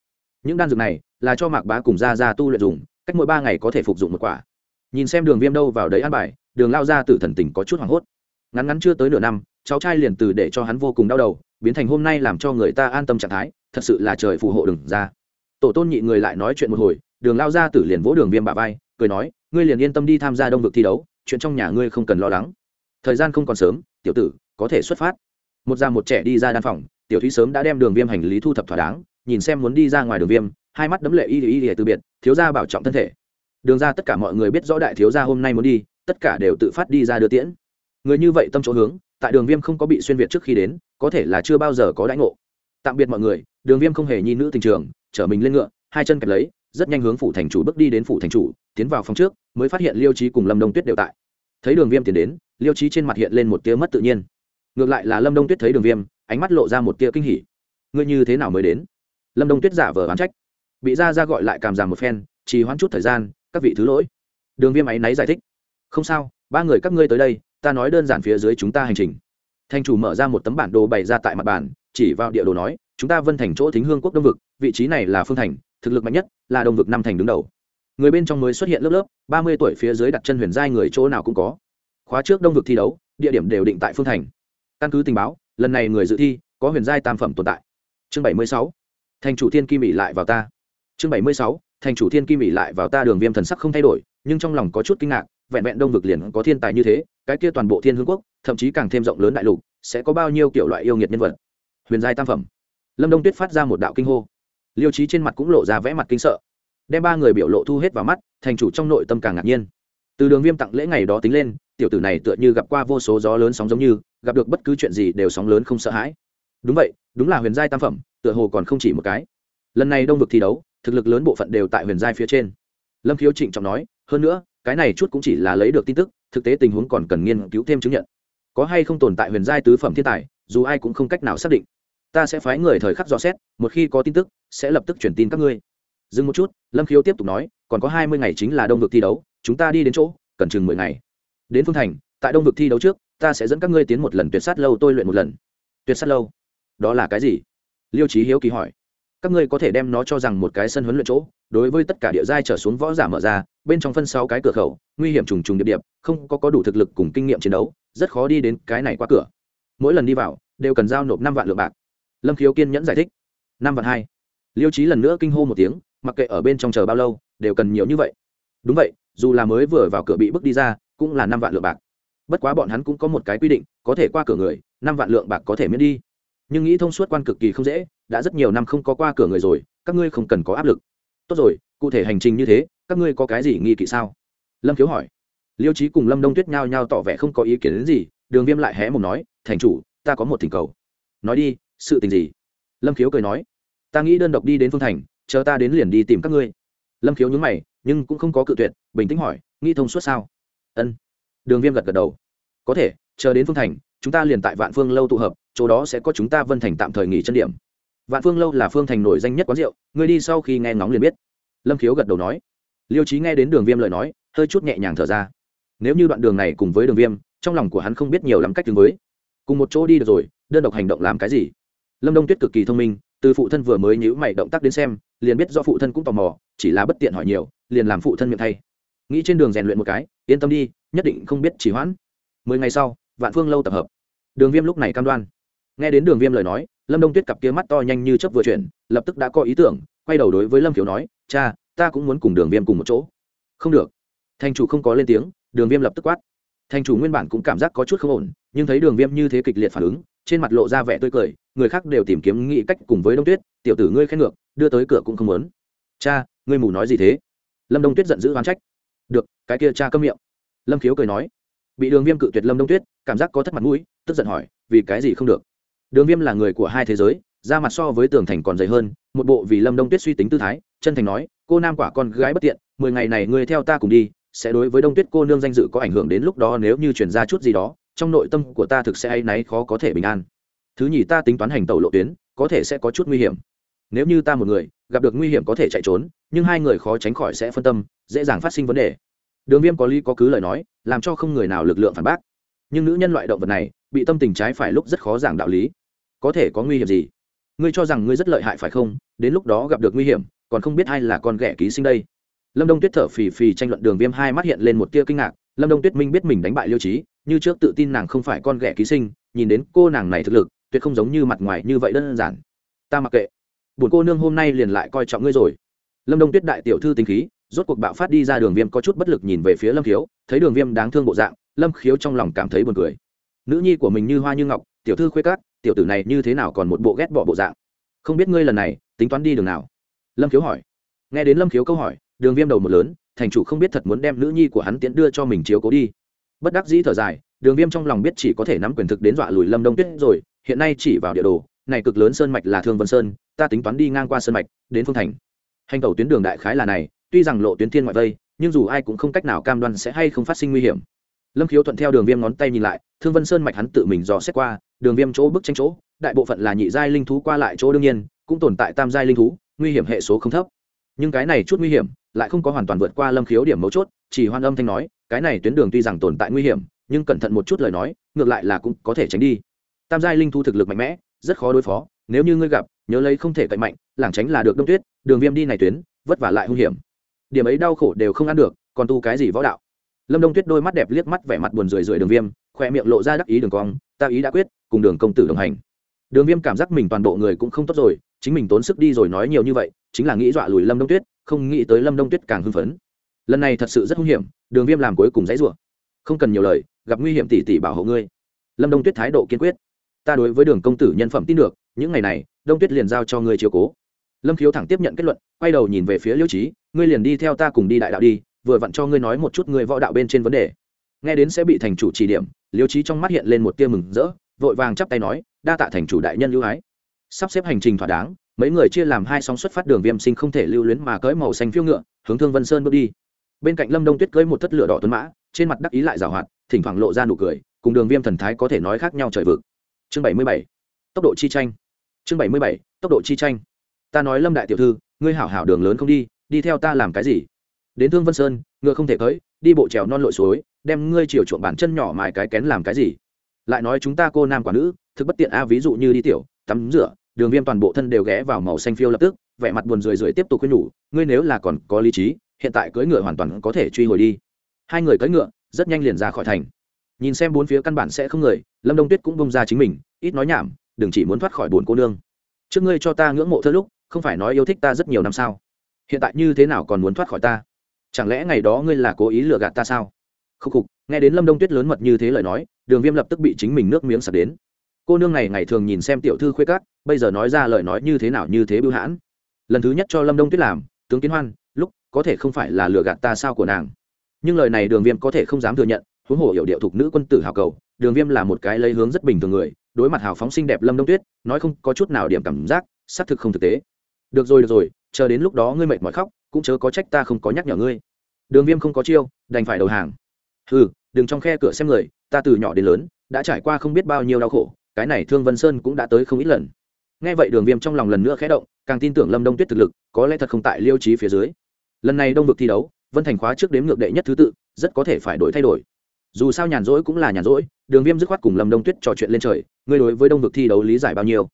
Những đan dược này là cho mạc bá cùng ra ra tu luyện dùng, cách mỗi ba ngày có thể phục dụng một quả. Nhìn xem đường viêm đâu vào đấy ăn bài, đường lao ra từ thần tình có chút hoảng hốt. Ngắn ngắn chưa tới nửa năm, cháu trai liền từ để cho hắn vô cùng đau đầu, biến thành hôm nay làm cho người ta an tâm trạng thái, thật sự là trời phù hộ đừng ra tổ tôn nhị người lại nói chuyện một hồi, đường lao ra tử liền vỗ đường viêm bà vai, cười nói, ngươi liền yên tâm đi tham gia đông vực thi đấu, chuyện trong nhà ngươi không cần lo lắng. Thời gian không còn sớm, tiểu tử, có thể xuất phát. Một già một trẻ đi ra đan phòng, tiểu thúy sớm đã đem đường viêm hành lý thu thập thỏa đáng, nhìn xem muốn đi ra ngoài đường viêm, hai mắt đấm lệ y y y từ biệt, thiếu gia bảo trọng thân thể. Đường ra tất cả mọi người biết rõ đại thiếu gia hôm nay muốn đi, tất cả đều tự phát đi ra đưa tiễn. Người như vậy tâm chỗ hướng, tại đường viêm không có bị xuyên việt trước khi đến, có thể là chưa bao giờ có đãi ngộ. Tạm biệt mọi người, đường viêm không hề nhi nữ tình trường chở mình lên ngựa, hai chân kẹp lấy, rất nhanh hướng phủ thành chủ bước đi đến phủ thành chủ, tiến vào phòng trước, mới phát hiện liêu trí cùng lâm đông tuyết đều tại. Thấy đường viêm tiến đến, liêu trí trên mặt hiện lên một tia mất tự nhiên. Ngược lại là lâm đông tuyết thấy đường viêm, ánh mắt lộ ra một tia kinh hỉ. Ngươi như thế nào mới đến? Lâm đông tuyết giả vờ bán trách. Bị ra ra gọi lại cảm giảm một phen chỉ hoãn chút thời gian, các vị thứ lỗi. Đường viêm áy náy giải thích. Không sao, ba người các ngươi tới đây, ta nói đơn giản phía dưới chúng ta hành trình. Thành chủ mở ra một tấm bản đồ bày ra tại mặt bàn chỉ vào địa đồ nói, chúng ta vân thành chỗ thính hương quốc đông vực, vị trí này là phương thành, thực lực mạnh nhất là đông vực năm thành đứng đầu. Người bên trong mới xuất hiện lớp lớp, ba mươi tuổi phía dưới đặt chân huyền giai người chỗ nào cũng có. Khóa trước đông vực thi đấu, địa điểm đều định tại phương thành. Căn cứ tình báo, lần này người dự thi có huyền giai tam phẩm tồn tại. Chương bảy mươi sáu, thành chủ thiên kim ỉ lại vào ta. Chương bảy mươi sáu, thành chủ thiên kim ỉ lại vào ta, đường viêm thần sắc không thay đổi, nhưng trong lòng có chút kinh ngạc, vẹn vẹn đông vực liền có thiên tài như thế, cái kia toàn bộ thiên hương quốc, thậm chí càng thêm rộng lớn đại lục, sẽ có bao nhiêu kiểu loại yêu nghiệt nhân vật huyền giai tam phẩm. Lâm đông tuyết phát ra một đạo kinh hô. Liêu trí trên mặt cũng lộ ra vẽ mặt kinh sợ. Đem ba người biểu lộ thu hết vào mắt, thành chủ trong nội tâm càng ngạc nhiên. Từ đường viêm tặng lễ ngày đó tính lên, tiểu tử này tựa như gặp qua vô số gió lớn sóng giống như, gặp được bất cứ chuyện gì đều sóng lớn không sợ hãi. Đúng vậy, đúng là huyền giai tam phẩm, tựa hồ còn không chỉ một cái. Lần này đông vực thi đấu, thực lực lớn bộ phận đều tại huyền giai phía trên. Lâm khiếu trịnh trọng nói, hơn nữa, cái này chút cũng chỉ là lấy được tin tức, thực tế tình huống còn cần nghiên cứu thêm chứng nhận. Có hay không tồn tại huyền giai tứ phẩm thiên tài, dù ai cũng không cách nào xác định ta sẽ phái người thời khắc dò xét, một khi có tin tức, sẽ lập tức chuyển tin các ngươi. Dừng một chút, lâm khiếu tiếp tục nói, còn có hai mươi ngày chính là đông vực thi đấu, chúng ta đi đến chỗ, cần chừng mười ngày. Đến phương thành, tại đông vực thi đấu trước, ta sẽ dẫn các ngươi tiến một lần tuyệt sát lâu tôi luyện một lần. Tuyệt sát lâu? Đó là cái gì? Liêu trí hiếu kỳ hỏi. Các ngươi có thể đem nó cho rằng một cái sân huấn luyện chỗ, đối với tất cả địa giai trở xuống võ giả mở ra, bên trong phân sáu cái cửa khẩu, nguy hiểm trùng trùng điệp điệp, không có có đủ thực lực cùng kinh nghiệm chiến đấu, rất khó đi đến cái này qua cửa. Mỗi lần đi vào, đều cần giao nộp năm vạn lượng bạc lâm khiếu kiên nhẫn giải thích. Năm vạn hai. Liêu trí lần nữa kinh hô một tiếng, mặc kệ ở bên trong chờ bao lâu, đều cần nhiều như vậy. Đúng vậy, dù là mới vừa vào cửa bị bước đi ra, cũng là năm vạn lượng bạc. Bất quá bọn hắn cũng có một cái quy định, có thể qua cửa người, năm vạn lượng bạc có thể miễn đi. Nhưng nghĩ thông suốt quan cực kỳ không dễ, đã rất nhiều năm không có qua cửa người rồi, các ngươi không cần có áp lực. Tốt rồi, cụ thể hành trình như thế, các ngươi có cái gì nghi kỵ sao? Lâm khiếu hỏi. Liêu trí cùng lâm đông tuyết nhao nhao tỏ vẻ không có ý kiến đến gì, đường viêm lại hé một nói, thành chủ, ta có một thỉnh cầu. Nói đi sự tình gì? Lâm khiếu cười nói, ta nghĩ đơn độc đi đến phương thành, chờ ta đến liền đi tìm các ngươi. Lâm khiếu nhúng mày, nhưng cũng không có cự tuyệt, bình tĩnh hỏi nghĩ thông suốt sao? Ân. Đường viêm gật gật đầu, có thể, chờ đến phương thành, chúng ta liền tại vạn phương lâu tụ hợp, chỗ đó sẽ có chúng ta vân thành tạm thời nghỉ chân điểm. Vạn phương lâu là phương thành nổi danh nhất quán rượu, người đi sau khi nghe ngóng liền biết. Lâm khiếu gật đầu nói, liêu trí nghe đến đường viêm lời nói, hơi chút nhẹ nhàng thở ra. Nếu như đoạn đường này cùng với đường viêm, trong lòng của hắn không biết nhiều lắm cách tương với cùng một chỗ đi được rồi, đơn độc hành động làm cái gì? Lâm đông tuyết cực kỳ thông minh, từ phụ thân vừa mới nhữ mày động tác đến xem, liền biết do phụ thân cũng tò mò, chỉ là bất tiện hỏi nhiều, liền làm phụ thân miệng thay. Nghĩ trên đường rèn luyện một cái, yên tâm đi, nhất định không biết chỉ hoãn. Mười ngày sau, vạn phương lâu tập hợp. Đường viêm lúc này cam đoan. Nghe đến đường viêm lời nói, lâm đông tuyết cặp kia mắt to nhanh như chấp vừa chuyển, lập tức đã có ý tưởng, quay đầu đối với lâm khiếu nói, cha, ta cũng muốn cùng đường viêm cùng một chỗ. Không được. Thành chủ không có lên tiếng, đường viêm lập tức quát. Thành chủ nguyên bản cũng cảm giác có chút không ổn, nhưng thấy đường viêm như thế kịch liệt phản ứng, trên mặt lộ ra vẻ tươi cười người khác đều tìm kiếm nghĩ cách cùng với đông tuyết, tiểu tử ngươi khen ngược, đưa tới cửa cũng không muốn. Cha, ngươi mù nói gì thế? Lâm đông tuyết giận dữ oán trách. Được, cái kia cha câm miệng. Lâm khiếu cười nói. Bị đường viêm cự tuyệt lâm đông tuyết, cảm giác có thất mặt mũi, tức giận hỏi, vì cái gì không được? Đường viêm là người của hai thế giới ra mặt so với tường thành còn dày hơn, một bộ vì lâm đông tuyết suy tính tư thái, chân thành nói, cô nam quả con gái bất tiện, mười ngày này ngươi theo ta cùng đi, sẽ đối với đông tuyết cô nương danh dự có ảnh hưởng đến lúc đó nếu như chuyển ra chút gì đó, trong nội tâm của ta thực sẽ hay náy khó có thể bình an thứ nhì ta tính toán hành tẩu lộ tuyến, có thể sẽ có chút nguy hiểm. Nếu như ta một người, gặp được nguy hiểm có thể chạy trốn, nhưng hai người khó tránh khỏi sẽ phân tâm, dễ dàng phát sinh vấn đề. Đường viêm có lý có cứ lời nói, làm cho không người nào lực lượng phản bác. Nhưng nữ nhân loại động vật này, bị tâm tình trái phải lúc rất khó giảng đạo lý. Có thể có nguy hiểm gì? Ngươi cho rằng ngươi rất lợi hại phải không? Đến lúc đó gặp được nguy hiểm, còn không biết ai là con ghẻ ký sinh đây. Lâm đông tuyết thở phì phì tranh luận đường viêm hai mắt hiện lên một tia kinh ngạc. Lâm đông tuyết minh biết mình đánh bại liêu trí như trước tự tin nàng không phải con ghẻ ký sinh, nhìn đến cô nàng này thực lực tuyệt không giống như mặt ngoài như vậy đơn giản. Ta mặc kệ. Buồn cô nương hôm nay liền lại coi trọng ngươi rồi. Lâm đông tuyết đại tiểu thư tính khí, rốt cuộc bạo phát đi ra đường viêm có chút bất lực nhìn về phía lâm khiếu, thấy đường viêm đáng thương bộ dạng, lâm khiếu trong lòng cảm thấy buồn cười. Nữ nhi của mình như hoa như ngọc, tiểu thư khuê cát tiểu tử này như thế nào còn một bộ ghét bỏ bộ dạng? Không biết ngươi lần này, tính toán đi đường nào? Lâm khiếu hỏi. Nghe đến lâm khiếu câu hỏi, đường viêm đầu một lớn, thành chủ không biết thật muốn đem nữ nhi của hắn tiến đưa cho mình chiếu cố đi. Bất đắc dĩ thở dài, đường viêm trong lòng biết chỉ có thể nắm quyền thực đến dọa lùi lâm đông tuyết rồi hiện nay chỉ vào địa đồ, này cực lớn sơn mạch là thương vân sơn, ta tính toán đi ngang qua sơn mạch, đến phương thành. Hành tàu tuyến đường đại khái là này, tuy rằng lộ tuyến thiên ngoại vây, nhưng dù ai cũng không cách nào cam đoan sẽ hay không phát sinh nguy hiểm. Lâm khiếu thuận theo đường viêm ngón tay nhìn lại, thương vân sơn mạch hắn tự mình dò xét qua, đường viêm chỗ bức tranh chỗ, đại bộ phận là nhị giai linh thú qua lại chỗ đương nhiên, cũng tồn tại tam giai linh thú, nguy hiểm hệ số không thấp. Nhưng cái này chút nguy hiểm, lại không có hoàn toàn vượt qua lâm khiếu điểm mấu chốt, chỉ hoan âm thanh nói, cái này tuyến đường tuy rằng tồn tại nguy hiểm, nhưng cẩn thận một chút lời nói, ngược lại là cũng có thể tránh đi tam giai linh thú thực lực mạnh mẽ, rất khó đối phó, nếu như ngươi gặp, nhớ lấy không thể cậy mạnh, lảng tránh là được đông tuyết, đường viêm đi này tuyến, vất vả lại hung hiểm. Điểm ấy đau khổ đều không ăn được, còn tu cái gì võ đạo? Lâm đông tuyết đôi mắt đẹp liếc mắt vẻ mặt buồn rười rượi đường viêm, khoe miệng lộ ra đắc ý đường cong, ta ý đã quyết, cùng đường công tử đồng hành. Đường viêm cảm giác mình toàn bộ người cũng không tốt rồi, chính mình tốn sức đi rồi nói nhiều như vậy, chính là nghĩ dọa lùi lâm đông tuyết, không nghĩ tới lâm đông tuyết càng hưng phấn. Lần này thật sự rất hung hiểm, đường viêm làm cuối cùng dãy rủa. Không cần nhiều lời, gặp nguy hiểm tỷ tỷ bảo hộ ngươi. Lâm đông tuyết thái độ kiên quyết ta đối với đường công tử nhân phẩm tin được, những ngày này, đông tuyết liền giao cho ngươi chiều cố. Lâm khiếu thẳng tiếp nhận kết luận, quay đầu nhìn về phía liêu trí, ngươi liền đi theo ta cùng đi đại đạo đi, vừa vặn cho ngươi nói một chút ngươi võ đạo bên trên vấn đề. Nghe đến sẽ bị thành chủ chỉ điểm liêu trí trong mắt hiện lên một tia mừng rỡ, vội vàng chắp tay nói, đa tạ thành chủ đại nhân ưu ái. Sắp xếp hành trình thỏa đáng, mấy người chia làm hai sóng xuất phát đường viêm sinh không thể lưu luyến mà cưỡi màu xanh phiêu ngựa, hướng thương vân sơn bước đi. Bên cạnh lâm đông tuyết cưỡi một thất lửa đỏ tuấn mã, trên mặt đắc ý lại rào hoạt, thỉnh thoảng lộ ra nụ cười, cùng đường viêm thần thái có thể nói khác nhau trời vực chương bảy mươi bảy, tốc độ chi tranh. Chương bảy mươi bảy, tốc độ chi tranh. Ta nói lâm đại tiểu thư, ngươi hảo hảo đường lớn không đi đi theo ta làm cái gì? Đến thương vân sơn, ngựa không thể cưỡi đi bộ trèo non lội suối, đem ngươi chiều chuộng bản chân nhỏ mài cái kén làm cái gì? Lại nói chúng ta cô nam quả nữ, thực bất tiện a, ví dụ như đi tiểu, tắm rửa, đường viêm toàn bộ thân đều ghé vào màu xanh phiêu lập tức, vẻ mặt buồn rười rượi tiếp tục khuyên nhủ, ngươi nếu là còn có lý trí, hiện tại cưỡi ngựa hoàn toàn có thể truy hồi đi. Hai người cưỡi ngựa, rất nhanh liền ra khỏi thành. Nhìn xem bốn phía căn bản sẽ không người lâm đông tuyết cũng bông ra chính mình, ít nói nhảm, đừng chỉ muốn thoát khỏi bồn cô nương. Trước ngươi cho ta ngưỡng mộ thơ lúc, không phải nói yêu thích ta rất nhiều năm sao? Hiện tại như thế nào còn muốn thoát khỏi ta? Chẳng lẽ ngày đó ngươi là cố ý lừa gạt ta sao? Khúc khục, nghe đến lâm đông tuyết lớn mật như thế lời nói, đường viêm lập tức bị chính mình nước miếng sập đến. Cô nương này ngày thường nhìn xem tiểu thư khuê cát bây giờ nói ra lời nói như thế nào như thế bưu hãn. Lần thứ nhất cho lâm đông tuyết làm, tướng kiến hoan, lúc, có thể không phải là lừa gạt ta sao của nàng. Nhưng lời này đường viêm có thể không dám thừa nhận, huống hồ hiểu điệu thục nữ quân tử hào cầu đường viêm là một cái lấy hướng rất bình thường người, đối mặt hào phóng xinh đẹp lâm đông tuyết, nói không có chút nào điểm cảm giác, xác thực không thực tế. Được rồi được rồi, chờ đến lúc đó ngươi mệt mỏi khóc, cũng chớ có trách ta không có nhắc nhở ngươi. Đường viêm không có chiêu, đành phải đầu hàng. Ừ đừng trong khe cửa xem người, ta từ nhỏ đến lớn, đã trải qua không biết bao nhiêu đau khổ, cái này thương vân sơn cũng đã tới không ít lần. Nghe vậy đường viêm trong lòng lần nữa khé động, càng tin tưởng lâm đông tuyết thực lực, có lẽ thật không tại liêu trí phía dưới. Lần này đông vực thi đấu, vân thành khóa trước đếm ngược đệ nhất thứ tự, rất có thể phải đổi thay đổi dù sao nhàn rỗi cũng là nhàn rỗi, đường viêm dứt khoát cùng lâm đông tuyết trò chuyện lên trời, ngươi đối với đông vực thi đấu lý giải bao nhiêu?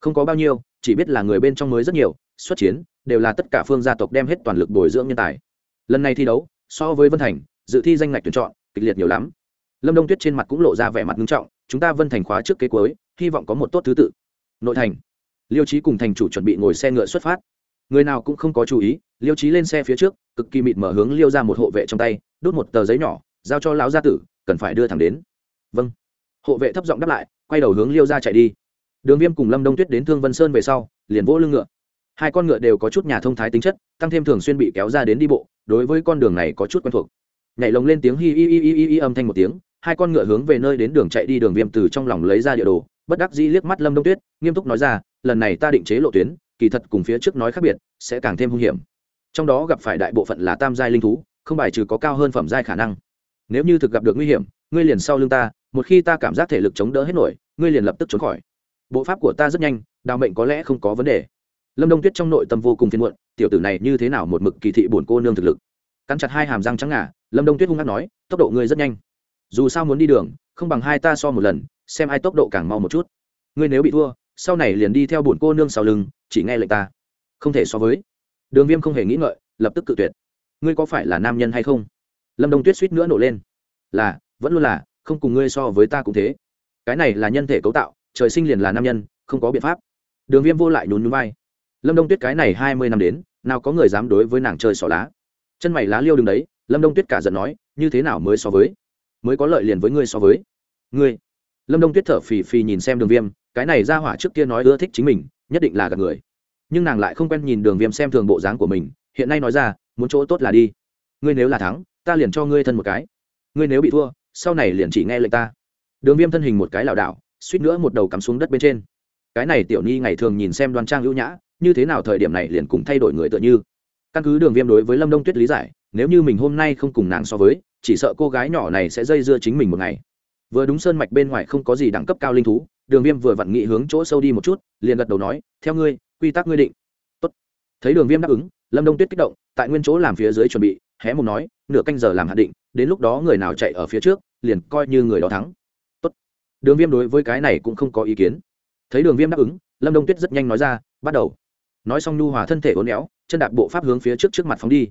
Không có bao nhiêu, chỉ biết là người bên trong mới rất nhiều, xuất chiến, đều là tất cả phương gia tộc đem hết toàn lực bồi dưỡng nhân tài. Lần này thi đấu, so với vân thành, dự thi danh ngạch tuyển chọn, kịch liệt nhiều lắm. Lâm đông tuyết trên mặt cũng lộ ra vẻ mặt nghiêm trọng, chúng ta vân thành khóa trước kế cuối, hy vọng có một tốt thứ tự. Nội thành. Liêu trí cùng thành chủ chuẩn bị ngồi xe ngựa xuất phát. Người nào cũng không có chú ý, liêu trí lên xe phía trước, cực kỳ mịt mở hướng liêu ra một hộ vệ trong tay, đốt một tờ giấy nhỏ giao cho lão gia tử, cần phải đưa thẳng đến. Vâng. Hộ vệ thấp giọng đáp lại, quay đầu hướng liêu ra chạy đi. Đường viêm cùng lâm đông tuyết đến thương vân sơn về sau, liền vỗ lưng ngựa. Hai con ngựa đều có chút nhà thông thái tính chất, tăng thêm thường xuyên bị kéo ra đến đi bộ, đối với con đường này có chút quen thuộc. Nhảy lồng lên tiếng hi hi hi hi hi âm thanh một tiếng, hai con ngựa hướng về nơi đến đường chạy đi, đường viêm từ trong lòng lấy ra địa đồ, bất đắc dĩ liếc mắt lâm đông tuyết, nghiêm túc nói ra, lần này ta định chế lộ tuyến, kỳ thật cùng phía trước nói khác biệt, sẽ càng thêm hung hiểm. Trong đó gặp phải đại bộ phận là tam giai linh thú, không bài trừ có cao hơn phẩm giai khả năng nếu như thực gặp được nguy hiểm, ngươi liền sau lưng ta, một khi ta cảm giác thể lực chống đỡ hết nổi, ngươi liền lập tức trốn khỏi. Bộ pháp của ta rất nhanh, đào mệnh có lẽ không có vấn đề. Lâm đông tuyết trong nội tâm vô cùng phiền muộn, tiểu tử này như thế nào một mực kỳ thị bổn cô nương thực lực. Cắn chặt hai hàm răng trắng ngà, lâm đông tuyết hung hát nói, tốc độ ngươi rất nhanh. Dù sao muốn đi đường, không bằng hai ta so một lần, xem ai tốc độ càng mau một chút. Ngươi nếu bị thua, sau này liền đi theo bổn cô nương sau lưng, chỉ nghe lệnh ta. Không thể so với. Đường viêm không hề nghĩ ngợi, lập tức cự tuyệt. Ngươi có phải là nam nhân hay không? Lâm đông tuyết suýt nữa nổ lên. Là, vẫn luôn là, không cùng ngươi so với ta cũng thế. Cái này là nhân thể cấu tạo, trời sinh liền là nam nhân, không có biện pháp. Đường viêm vô lại nhún nhún vai. Lâm đông tuyết cái này hai mươi năm đến, nào có người dám đối với nàng chơi xỏ lá. Chân mày lá liêu đứng đấy, lâm đông tuyết cả giận nói, như thế nào mới so với? Mới có lợi liền với ngươi so với. Ngươi. Lâm đông tuyết thở phì phì nhìn xem đường viêm, cái này ra hỏa trước kia nói ưa thích chính mình, nhất định là gặp người. Nhưng nàng lại không quen nhìn đường viêm xem thường bộ dáng của mình, hiện nay nói ra, muốn chỗ tốt là đi. Ngươi nếu là thắng ta liền cho ngươi thân một cái. Ngươi nếu bị thua, sau này liền chỉ nghe lệnh ta. Đường viêm thân hình một cái lảo đảo, suýt nữa một đầu cắm xuống đất bên trên. Cái này tiểu ni ngày thường nhìn xem đoan trang ưu nhã, như thế nào thời điểm này liền cùng thay đổi người tựa như. Căn cứ đường viêm đối với lâm đông tuyết lý giải, nếu như mình hôm nay không cùng nàng so với, chỉ sợ cô gái nhỏ này sẽ dây dưa chính mình một ngày. Vừa đúng sơn mạch bên ngoài không có gì đẳng cấp cao linh thú, đường viêm vừa vặn nghị hướng chỗ sâu đi một chút, liền gật đầu nói, theo ngươi, quy tắc ngươi định. Tốt. thấy đường viêm đáp ứng, lâm đông tuyết kích động, tại nguyên chỗ làm phía dưới chuẩn bị, hé mùng nói nửa canh giờ làm hạn định, đến lúc đó người nào chạy ở phía trước, liền coi như người đó thắng. Tốt. đường viêm đối với cái này cũng không có ý kiến. Thấy đường viêm đáp ứng, lâm đông tuyết rất nhanh nói ra, bắt đầu. Nói xong nhu hòa thân thể uốn éo, chân đạp bộ pháp hướng phía trước trước mặt phóng đi.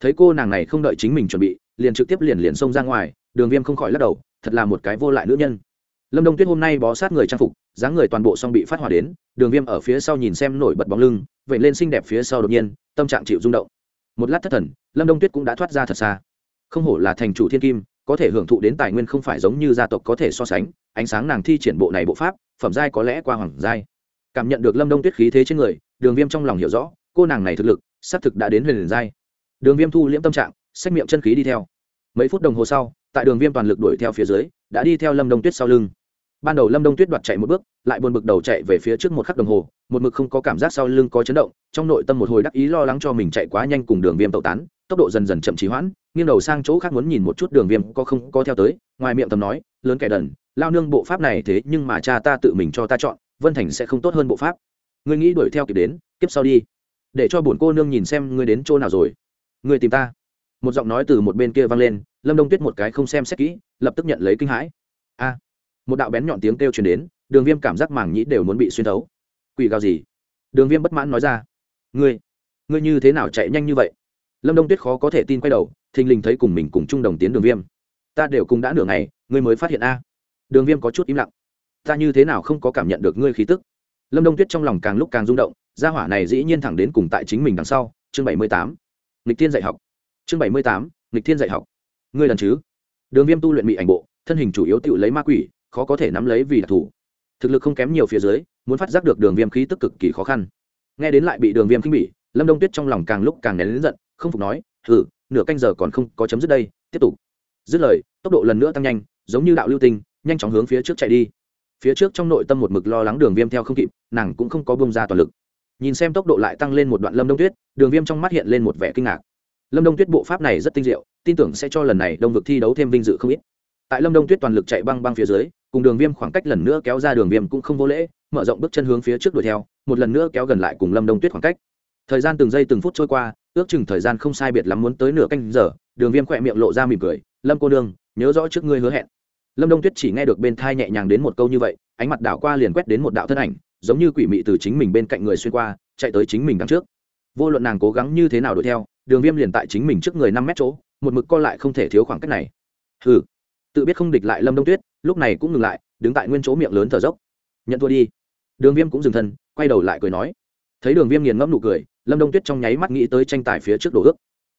Thấy cô nàng này không đợi chính mình chuẩn bị, liền trực tiếp liền liền xông ra ngoài, đường viêm không khỏi lắc đầu, thật là một cái vô lại nữ nhân. Lâm đông tuyết hôm nay bó sát người trang phục, dáng người toàn bộ xong bị phát hỏa đến, đường viêm ở phía sau nhìn xem nổi bật bóng lưng vậy lên xinh đẹp phía sau đột nhiên, tâm trạng chịu rung động một lát thất thần, lâm đông tuyết cũng đã thoát ra thật xa. Không hổ là thành chủ thiên kim, có thể hưởng thụ đến tài nguyên không phải giống như gia tộc có thể so sánh, ánh sáng nàng thi triển bộ này bộ pháp, phẩm giai có lẽ qua hoàng giai. Cảm nhận được lâm đông tuyết khí thế trên người, đường viêm trong lòng hiểu rõ, cô nàng này thực lực xác thực đã đến huyền liền giai. Đường viêm thu liễm tâm trạng xét miệng chân khí đi theo. Mấy phút đồng hồ sau, tại đường viêm toàn lực đuổi theo phía dưới, đã đi theo lâm đông tuyết sau lưng ban đầu lâm đông tuyết đoạt chạy một bước, lại buồn bực đầu chạy về phía trước một khắc đồng hồ, một mực không có cảm giác sau lưng có chấn động, trong nội tâm một hồi đắc ý lo lắng cho mình chạy quá nhanh cùng đường viêm tẩu tán, tốc độ dần dần chậm trí hoãn, nghiêng đầu sang chỗ khác muốn nhìn một chút đường viêm có không có theo tới, ngoài miệng tầm nói, lớn kẻ đần, lao nương bộ pháp này thế nhưng mà cha ta tự mình cho ta chọn, vân thành sẽ không tốt hơn bộ pháp. Ngươi nghĩ đuổi theo kịp đến, kiếp sau đi, để cho bổn cô nương nhìn xem ngươi đến chỗ nào rồi. Ngươi tìm ta. Một giọng nói từ một bên kia vang lên, lâm đông tuyết một cái không xem xét kỹ, lập tức nhận lấy kinh hãi. A một đạo bén nhọn tiếng kêu truyền đến, đường viêm cảm giác màng nhĩ đều muốn bị xuyên thấu. Quỷ gào gì? Đường viêm bất mãn nói ra. Ngươi ngươi như thế nào chạy nhanh như vậy? Lâm đông tuyết khó có thể tin quay đầu, thình lình thấy cùng mình cùng chung đồng tiến đường viêm. Ta đều cùng đã nửa ngày, ngươi mới phát hiện a. Đường viêm có chút im lặng. Ta như thế nào không có cảm nhận được ngươi khí tức? Lâm đông tuyết trong lòng càng lúc càng rung động, gia hỏa này dĩ nhiên thẳng đến cùng tại chính mình đằng sau. Chương bảy mươi tám. Nghịch thiên dạy học. Chương bảy mươi tám. Nghịch thiên dạy học. Ngươi lần chứ? Đường viêm tu luyện mỹ ảnh bộ, thân hình chủ yếu tự lấy ma quỷ khó có thể nắm lấy vì đặc thù. Thực lực không kém nhiều phía dưới, muốn phát giác được đường viêm khí tức cực kỳ khó khăn. Nghe đến lại bị đường viêm khinh bỉ, lâm đông tuyết trong lòng càng lúc càng nén đến giận, không phục nói ừ nửa canh giờ còn không có chấm dứt đây, tiếp tục. Dứt lời, tốc độ lần nữa tăng nhanh, giống như đạo lưu tinh, nhanh chóng hướng phía trước chạy đi. Phía trước trong nội tâm một mực lo lắng đường viêm theo không kịp, nàng cũng không có bông ra toàn lực. Nhìn xem tốc độ lại tăng lên một đoạn lâm đông tuyết, đường viêm trong mắt hiện lên một vẻ kinh ngạc. Lâm đông tuyết bộ pháp này rất tinh diệu, tin tưởng sẽ cho lần này đông vực thi đấu thêm vinh dự không ít. Tại lâm đông tuyết toàn lực chạy băng băng phía dưới cùng đường viêm khoảng cách lần nữa kéo ra đường viêm cũng không vô lễ, mở rộng bước chân hướng phía trước đuổi theo, một lần nữa kéo gần lại cùng lâm đông tuyết khoảng cách. Thời gian từng giây từng phút trôi qua, ước chừng thời gian không sai biệt lắm muốn tới nửa canh giờ, đường viêm khỏe miệng lộ ra mỉm cười, lâm cô nương, nhớ rõ trước ngươi hứa hẹn. Lâm đông tuyết chỉ nghe được bên thai nhẹ nhàng đến một câu như vậy, ánh mặt đảo qua liền quét đến một đạo thân ảnh, giống như quỷ mị từ chính mình bên cạnh người xuyên qua, chạy tới chính mình đằng trước. Vô luận nàng cố gắng như thế nào đuổi theo, đường viêm liền tại chính mình trước người năm mét chỗ, một mực co lại không thể thiếu khoảng cách này. Hừ. Tự biết không địch lại lâm đông tuyết lúc này cũng ngừng lại, đứng tại nguyên chỗ miệng lớn thở dốc. Nhận thua đi. Đường viêm cũng dừng thân, quay đầu lại cười nói. Thấy đường viêm nghiền ngẫm nụ cười, lâm đông tuyết trong nháy mắt nghĩ tới tranh tài phía trước đồ ước.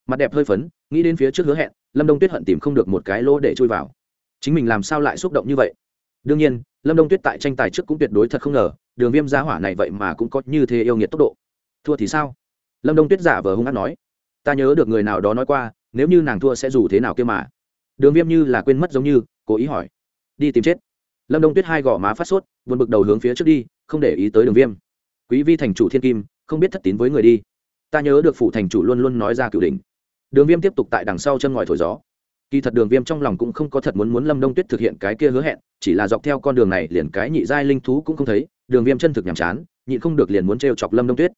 Mặt đẹp hơi phấn, nghĩ đến phía trước hứa hẹn, lâm đông tuyết hận tìm không được một cái lỗ để chui vào. Chính mình làm sao lại xúc động như vậy? Đương nhiên, lâm đông tuyết tại tranh tài trước cũng tuyệt đối thật không ngờ, đường viêm giá hỏa này vậy mà cũng có như thế yêu nghiệt tốc độ. Thua thì sao? Lâm đông tuyết giả vờ hung hát nói. Ta nhớ được người nào đó nói qua, nếu như nàng thua sẽ dù thế nào kia mà. Đường viêm như là quên mất giống như, cố ý hỏi đi tìm chết. Lâm đông tuyết hai gò má phát sốt vượt bực đầu hướng phía trước đi, không để ý tới đường viêm. Quý vi thành chủ thiên kim, không biết thất tín với người đi. Ta nhớ được phủ thành chủ luôn luôn nói ra cửu đỉnh. Đường viêm tiếp tục tại đằng sau chân ngòi thổi gió. Kỳ thật đường viêm trong lòng cũng không có thật muốn muốn lâm đông tuyết thực hiện cái kia hứa hẹn, chỉ là dọc theo con đường này liền cái nhị giai linh thú cũng không thấy, đường viêm chân thực nhàm chán, nhịn không được liền muốn t chọc lâm đông tuyết.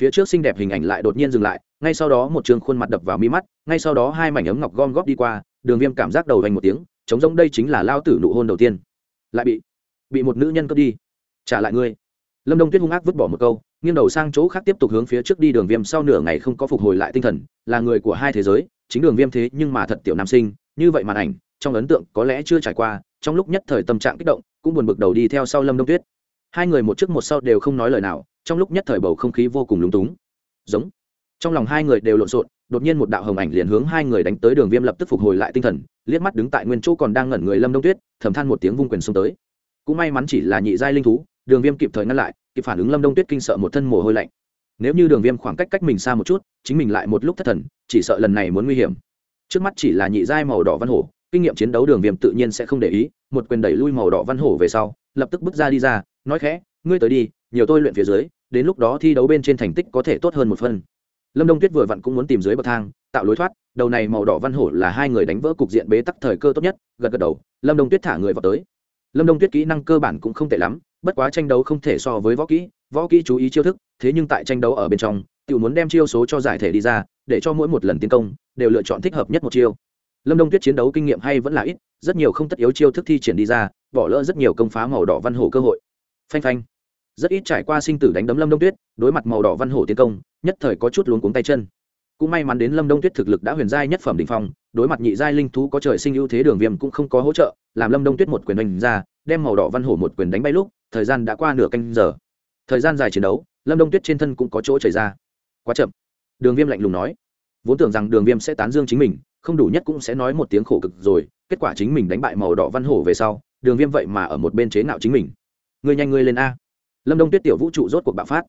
Phía trước xinh đẹp hình ảnh lại đột nhiên dừng lại, ngay sau đó một trường khuôn mặt đập vào mi mắt, ngay sau đó hai mảnh ấm ngọc gom góp đi qua, đường viêm cảm giác đầu vành một tiếng chống giống đây chính là lao tử nụ hôn đầu tiên. Lại bị bị một nữ nhân cướp đi. Trả lại ngươi. Lâm đông tuyết hung ác vứt bỏ một câu, nghiêng đầu sang chỗ khác tiếp tục hướng phía trước đi đường viêm sau nửa ngày không có phục hồi lại tinh thần, là người của hai thế giới, chính đường viêm thế nhưng mà thật tiểu nam sinh, như vậy màn ảnh, trong ấn tượng có lẽ chưa trải qua, trong lúc nhất thời tâm trạng kích động, cũng buồn bực đầu đi theo sau lâm đông tuyết. Hai người một trước một sau đều không nói lời nào, trong lúc nhất thời bầu không khí vô cùng lúng túng. Giống. Trong lòng hai người đều lộn xộn đột nhiên một đạo hồng ảnh liền hướng hai người đánh tới đường viêm lập tức phục hồi lại tinh thần, liếc mắt đứng tại nguyên chỗ còn đang ngẩn người lâm đông tuyết, thầm than một tiếng vung quyền xông tới. Cũng may mắn chỉ là nhị giai linh thú, đường viêm kịp thời ngăn lại, kịp phản ứng lâm đông tuyết kinh sợ một thân mồ hôi lạnh. Nếu như đường viêm khoảng cách cách mình xa một chút, chính mình lại một lúc thất thần, chỉ sợ lần này muốn nguy hiểm. Trước mắt chỉ là nhị giai màu đỏ văn hổ, kinh nghiệm chiến đấu đường viêm tự nhiên sẽ không để ý, một quyền đẩy lui màu đỏ văn hổ về sau, lập tức bước ra đi ra, nói khẽ, ngươi tới đi, nhiều tôi luyện phía dưới, đến lúc đó thi đấu bên trên thành tích có thể tốt hơn một phân lâm đông tuyết vừa vặn cũng muốn tìm dưới bậc thang, tạo lối thoát, đầu này màu đỏ văn hổ là hai người đánh vỡ cục diện bế tắc thời cơ tốt nhất, gật gật đầu, lâm đông tuyết thả người vào tới. Lâm đông tuyết kỹ năng cơ bản cũng không tệ lắm, bất quá tranh đấu không thể so với võ kỹ võ kỹ chú ý chiêu thức, thế nhưng tại tranh đấu ở bên trong tự muốn đem chiêu số cho giải thể đi ra, để cho mỗi một lần tiến công, đều lựa chọn thích hợp nhất một chiêu. Lâm đông tuyết chiến đấu kinh nghiệm hay vẫn là ít, rất nhiều không tất yếu chiêu thức thi triển đi ra, bỏ lỡ rất nhiều công phá màu đỏ văn hổ cơ hội. Phanh phanh rất ít trải qua sinh tử đánh đấm lâm đông tuyết, đối mặt màu đỏ văn hổ tiến công, nhất thời có chút luống cuống tay chân. Cũng may mắn đến lâm đông tuyết thực lực đã huyền giai nhất phẩm đ ỉ n h phong, đối mặt nhị giai linh thú có trời sinh ưu thế đường viêm cũng không có hỗ trợ, làm lâm đông tuyết một quyền đánh ra, đem màu đỏ văn hổ một quyền đánh bay lúc, thời gian đã qua nửa canh giờ. Thời gian dài chiến đấu, lâm đông tuyết trên thân cũng có chỗ chảy ra. Quá chậm. Đường viêm lạnh lùng nói. Vốn tưởng rằng đường viêm sẽ tán dương chính mình, không đủ nhất cũng sẽ nói một tiếng khổ cực rồi, kết quả chính mình đánh bại màu đỏ văn hổ về sau, đường viêm vậy mà ở một bên chế nạo chính mình. Ngươi nhanh ngươi lên a lâm đông tuyết tiểu vũ trụ rốt cuộc bạo phát.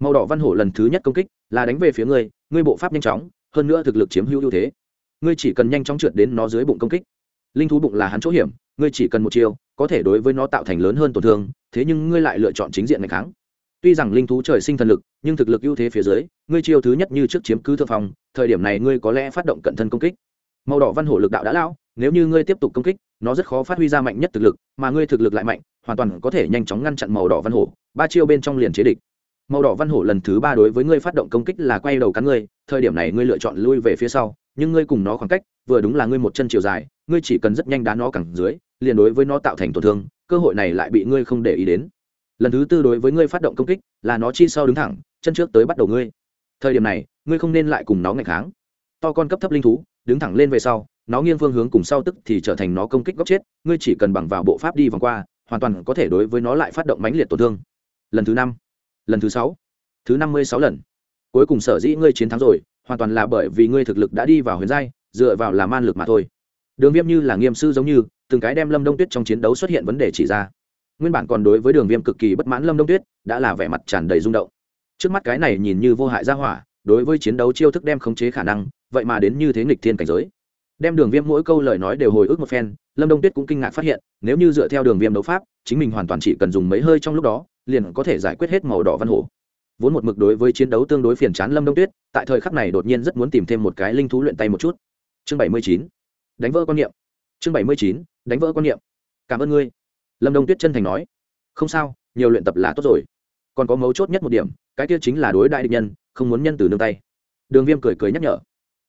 Màu đỏ văn hổ lần thứ nhất công kích là đánh về phía ngươi ngươi bộ pháp nhanh chóng, hơn nữa thực lực chiếm hữu ưu thế. Ngươi chỉ cần nhanh chóng trượt đến nó dưới bụng công kích. Linh thú bụng là hắn chỗ hiểm, ngươi chỉ cần một chiêu, có thể đối với nó tạo thành lớn hơn tổn thương, thế nhưng ngươi lại lựa chọn chính diện ngày kháng. Tuy rằng linh thú trời sinh thần lực, nhưng thực lực ưu thế phía dưới, ngươi chiêu thứ nhất như trước chiếm cứ thượng phòng thời điểm này ngươi có lẽ phát động cận thân công kích. Màu đỏ văn hổ lực đạo đã lão nếu như ngươi tiếp tục công kích, nó rất khó phát huy ra mạnh nhất thực lực, mà ngươi thực lực lại mạnh, hoàn toàn có thể nhanh chóng ngăn chặn màu đỏ văn hổ ba chiêu bên trong liền chế địch. Màu đỏ văn hổ lần thứ ba đối với ngươi phát động công kích là quay đầu cắn ngươi, thời điểm này ngươi lựa chọn lui về phía sau, nhưng ngươi cùng nó khoảng cách, vừa đúng là ngươi một chân chiều dài, ngươi chỉ cần rất nhanh đá nó cẳng dưới, liền đối với nó tạo thành tổn thương, cơ hội này lại bị ngươi không để ý đến. Lần thứ tư đối với ngươi phát động công kích là nó chi sau đứng thẳng, chân trước tới bắt đầu ngươi. Thời điểm này, ngươi không nên lại cùng nó ngày kháng. To con cấp thấp linh thú, đứng thẳng lên về sau, nó nghiêng phương hướng cùng sau tức thì trở thành nó công kích góc chết, ngươi chỉ cần bằng vào bộ pháp đi vòng qua, hoàn toàn có thể đối với nó lại phát động mãnh liệt tổn thương lần thứ năm, lần thứ sáu, thứ năm mươi sáu lần. Cuối cùng sở dĩ ngươi chiến thắng rồi, hoàn toàn là bởi vì ngươi thực lực đã đi vào huyền giai, dựa vào làm man lực mà thôi. Đường viêm như là nghiêm sư giống như, từng cái đem lâm đông tuyết trong chiến đấu xuất hiện vấn đề chỉ ra. Nguyên bản còn đối với đường viêm cực kỳ bất mãn lâm đông tuyết, đã là vẻ mặt tràn đầy rung động. Trước mắt cái này nhìn như vô hại ra hỏa, đối với chiến đấu chiêu thức đem khống chế khả năng, vậy mà đến như thế nghịch thiên cảnh giới. Đem đường viêm mỗi câu lời nói đều hồi ức một phen, lâm đông tuyết cũng kinh ngạc phát hiện, nếu như dựa theo đường viêm đấu pháp, chính mình hoàn toàn chỉ cần dùng mấy hơi trong lúc đó liền có thể giải quyết hết màu đỏ văn hổ. Vốn một mực đối với chiến đấu tương đối phiền chán lâm đông tuyết, tại thời khắc này đột nhiên rất muốn tìm thêm một cái linh thú luyện tay một chút. Chương bảy mươi chín, đánh vỡ quan niệm. Chương bảy mươi chín, đánh vỡ quan niệm. Cảm ơn ngươi. Lâm đông tuyết chân thành nói. Không sao, nhiều luyện tập là tốt rồi. Còn có mấu chốt nhất một điểm, cái kia chính là đối đại địch nhân, không muốn nhân từ nương tay. Đường viêm cười cười nhắc nhở.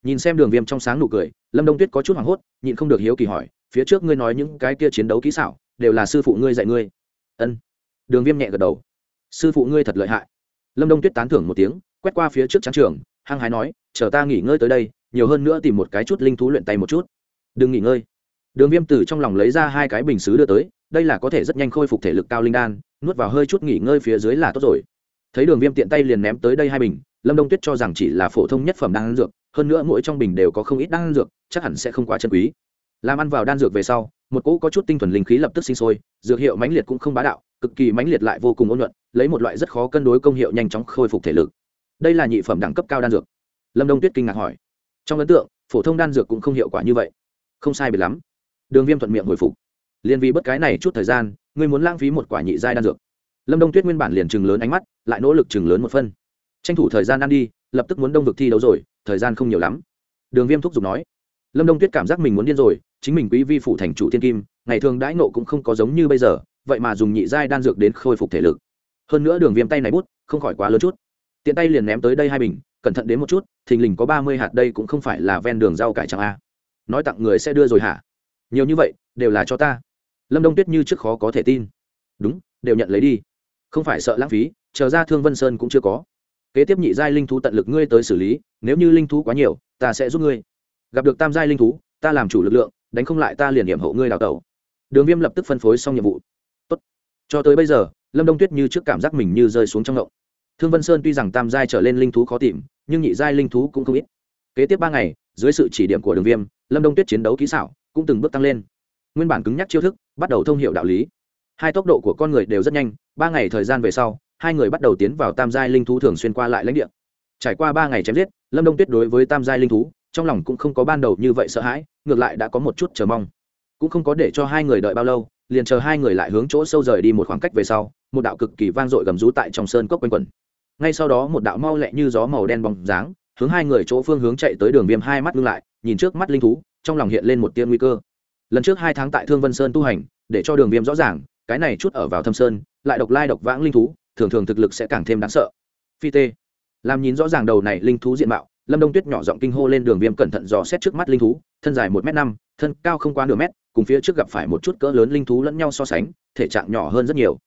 Nhìn xem đường viêm trong sáng nụ cười, lâm đông tuyết có chút hoảng hốt, nhịn không được hiếu kỳ hỏi, phía trước ngươi nói những cái kia chiến đấu kỹ xảo, đều là sư phụ ngươi dạy ngươi? Ân đường viêm nhẹ gật đầu. Sư phụ ngươi thật lợi hại. Lâm đông tuyết tán thưởng một tiếng, quét qua phía trước trắng trường, hăng hái nói, chờ ta nghỉ ngơi tới đây, nhiều hơn nữa tìm một cái chút linh thú luyện tay một chút. Đừng nghỉ ngơi. Đường viêm từ trong lòng lấy ra hai cái bình xứ đưa tới, đây là có thể rất nhanh khôi phục thể lực cao linh đan, nuốt vào hơi chút nghỉ ngơi phía dưới là tốt rồi. Thấy đường viêm tiện tay liền ném tới đây hai bình, lâm đông tuyết cho rằng chỉ là phổ thông nhất phẩm đan dược, hơn nữa mỗi trong bình đều có không ít đan dược, chắc hẳn sẽ không quá chân quý. Làm ăn vào đan dược về sau, một cỗ có chút tinh thuần linh khí lập tức sinh sôi, dược hiệu mãnh liệt cũng không bá đạo cực kỳ mãnh liệt lại vô cùng ôn nhuận, lấy một loại rất khó cân đối công hiệu nhanh chóng khôi phục thể lực. Đây là nhị phẩm đẳng cấp cao đan dược. Lâm đông tuyết kinh ngạc hỏi. Trong ấn tượng, phổ thông đan dược cũng không hiệu quả như vậy. Không sai biệt lắm. Đường viêm thuận miệng hồi phục. Liền vì bất cái này chút thời gian, ngươi muốn lãng phí một quả nhị giai đan dược. Lâm đông tuyết nguyên bản liền chừng lớn ánh mắt, lại nỗ lực chừng lớn một phân. Tranh thủ thời gian ăn đi, lập tức muốn đông vực thi đấu rồi, thời gian không nhiều lắm. Đường viêm thúc giục nói. Lâm đông tuyết cảm giác mình muốn điên rồi, chính mình quý vi phủ thành chủ thiên kim, ngày thường đãi nộ cũng không có giống như bây giờ vậy mà dùng nhị giai đan dược đến khôi phục thể lực. Hơn nữa đường viêm tay này bút, không khỏi quá lớn chút. Tiện tay liền ném tới đây hai bình, cẩn thận đến một chút, thình lình có ba mươi hạt đây cũng không phải là ven đường rau cải chẳng a. Nói tặng người sẽ đưa rồi hả? Nhiều như vậy, đều là cho ta. Lâm đông tuyết như trước khó có thể tin. Đúng, đều nhận lấy đi. Không phải sợ lãng phí, chờ ra thương vân sơn cũng chưa có. Kế tiếp nhị giai linh thú tận lực ngươi tới xử lý, nếu như linh thú quá nhiều, ta sẽ giúp ngươi. Gặp được tam giai linh thú, ta làm chủ lực lượng, đánh không lại ta liền hiểm hậu ngươi đào tẩu. Đường viêm lập tức phân phối xong nhiệm vụ cho tới bây giờ, lâm đông tuyết như trước cảm giác mình như rơi xuống trong ngộng. Thương vân sơn tuy rằng tam giai trở lên linh thú khó tìm, nhưng nhị giai linh thú cũng không ít. Kế tiếp ba ngày, dưới sự chỉ điểm của đường viêm, lâm đông tuyết chiến đấu kỹ xảo cũng từng bước tăng lên. Nguyên bản cứng nhắc chiêu thức, bắt đầu thông h i ể u đạo lý. Hai tốc độ của con người đều rất nhanh, ba ngày thời gian về sau, hai người bắt đầu tiến vào tam giai linh thú thường xuyên qua lại lãnh địa. Trải qua ba ngày chém giết, lâm đông tuyết đối với tam giai linh thú, trong lòng cũng không có ban đầu như vậy sợ hãi, ngược lại đã có một chút chờ mong. Cũng không có để cho hai người đợi bao lâu liền chờ hai người lại hướng chỗ sâu rời đi một khoảng cách về sau, một đạo cực kỳ vang dội gầm rú tại trong sơn cốc quanh quẩn. Ngay sau đó một đạo mau lẹ như gió màu đen bóng dáng, hướng hai người chỗ phương hướng chạy tới đường viêm hai mắt ngưng lại, nhìn trước mắt linh thú, trong lòng hiện lên một tiên nguy cơ. Lần trước hai tháng tại thương vân sơn tu hành, để cho đường viêm rõ ràng, cái này chút ở vào thâm sơn, lại độc lai độc vãng linh thú, thường thường thực lực sẽ càng thêm đáng sợ. Phi tê, làm nhìn rõ ràng đầu này linh thú diện mạo lâm đông tuyết nhỏ giọng kinh hô lên đường viêm cẩn thận dò xét trước mắt linh thú, thân dài một m năm, thân cao không quá nửa mét, cùng phía trước gặp phải một chút cỡ lớn linh thú lẫn nhau so sánh, thể trạng nhỏ hơn rất nhiều.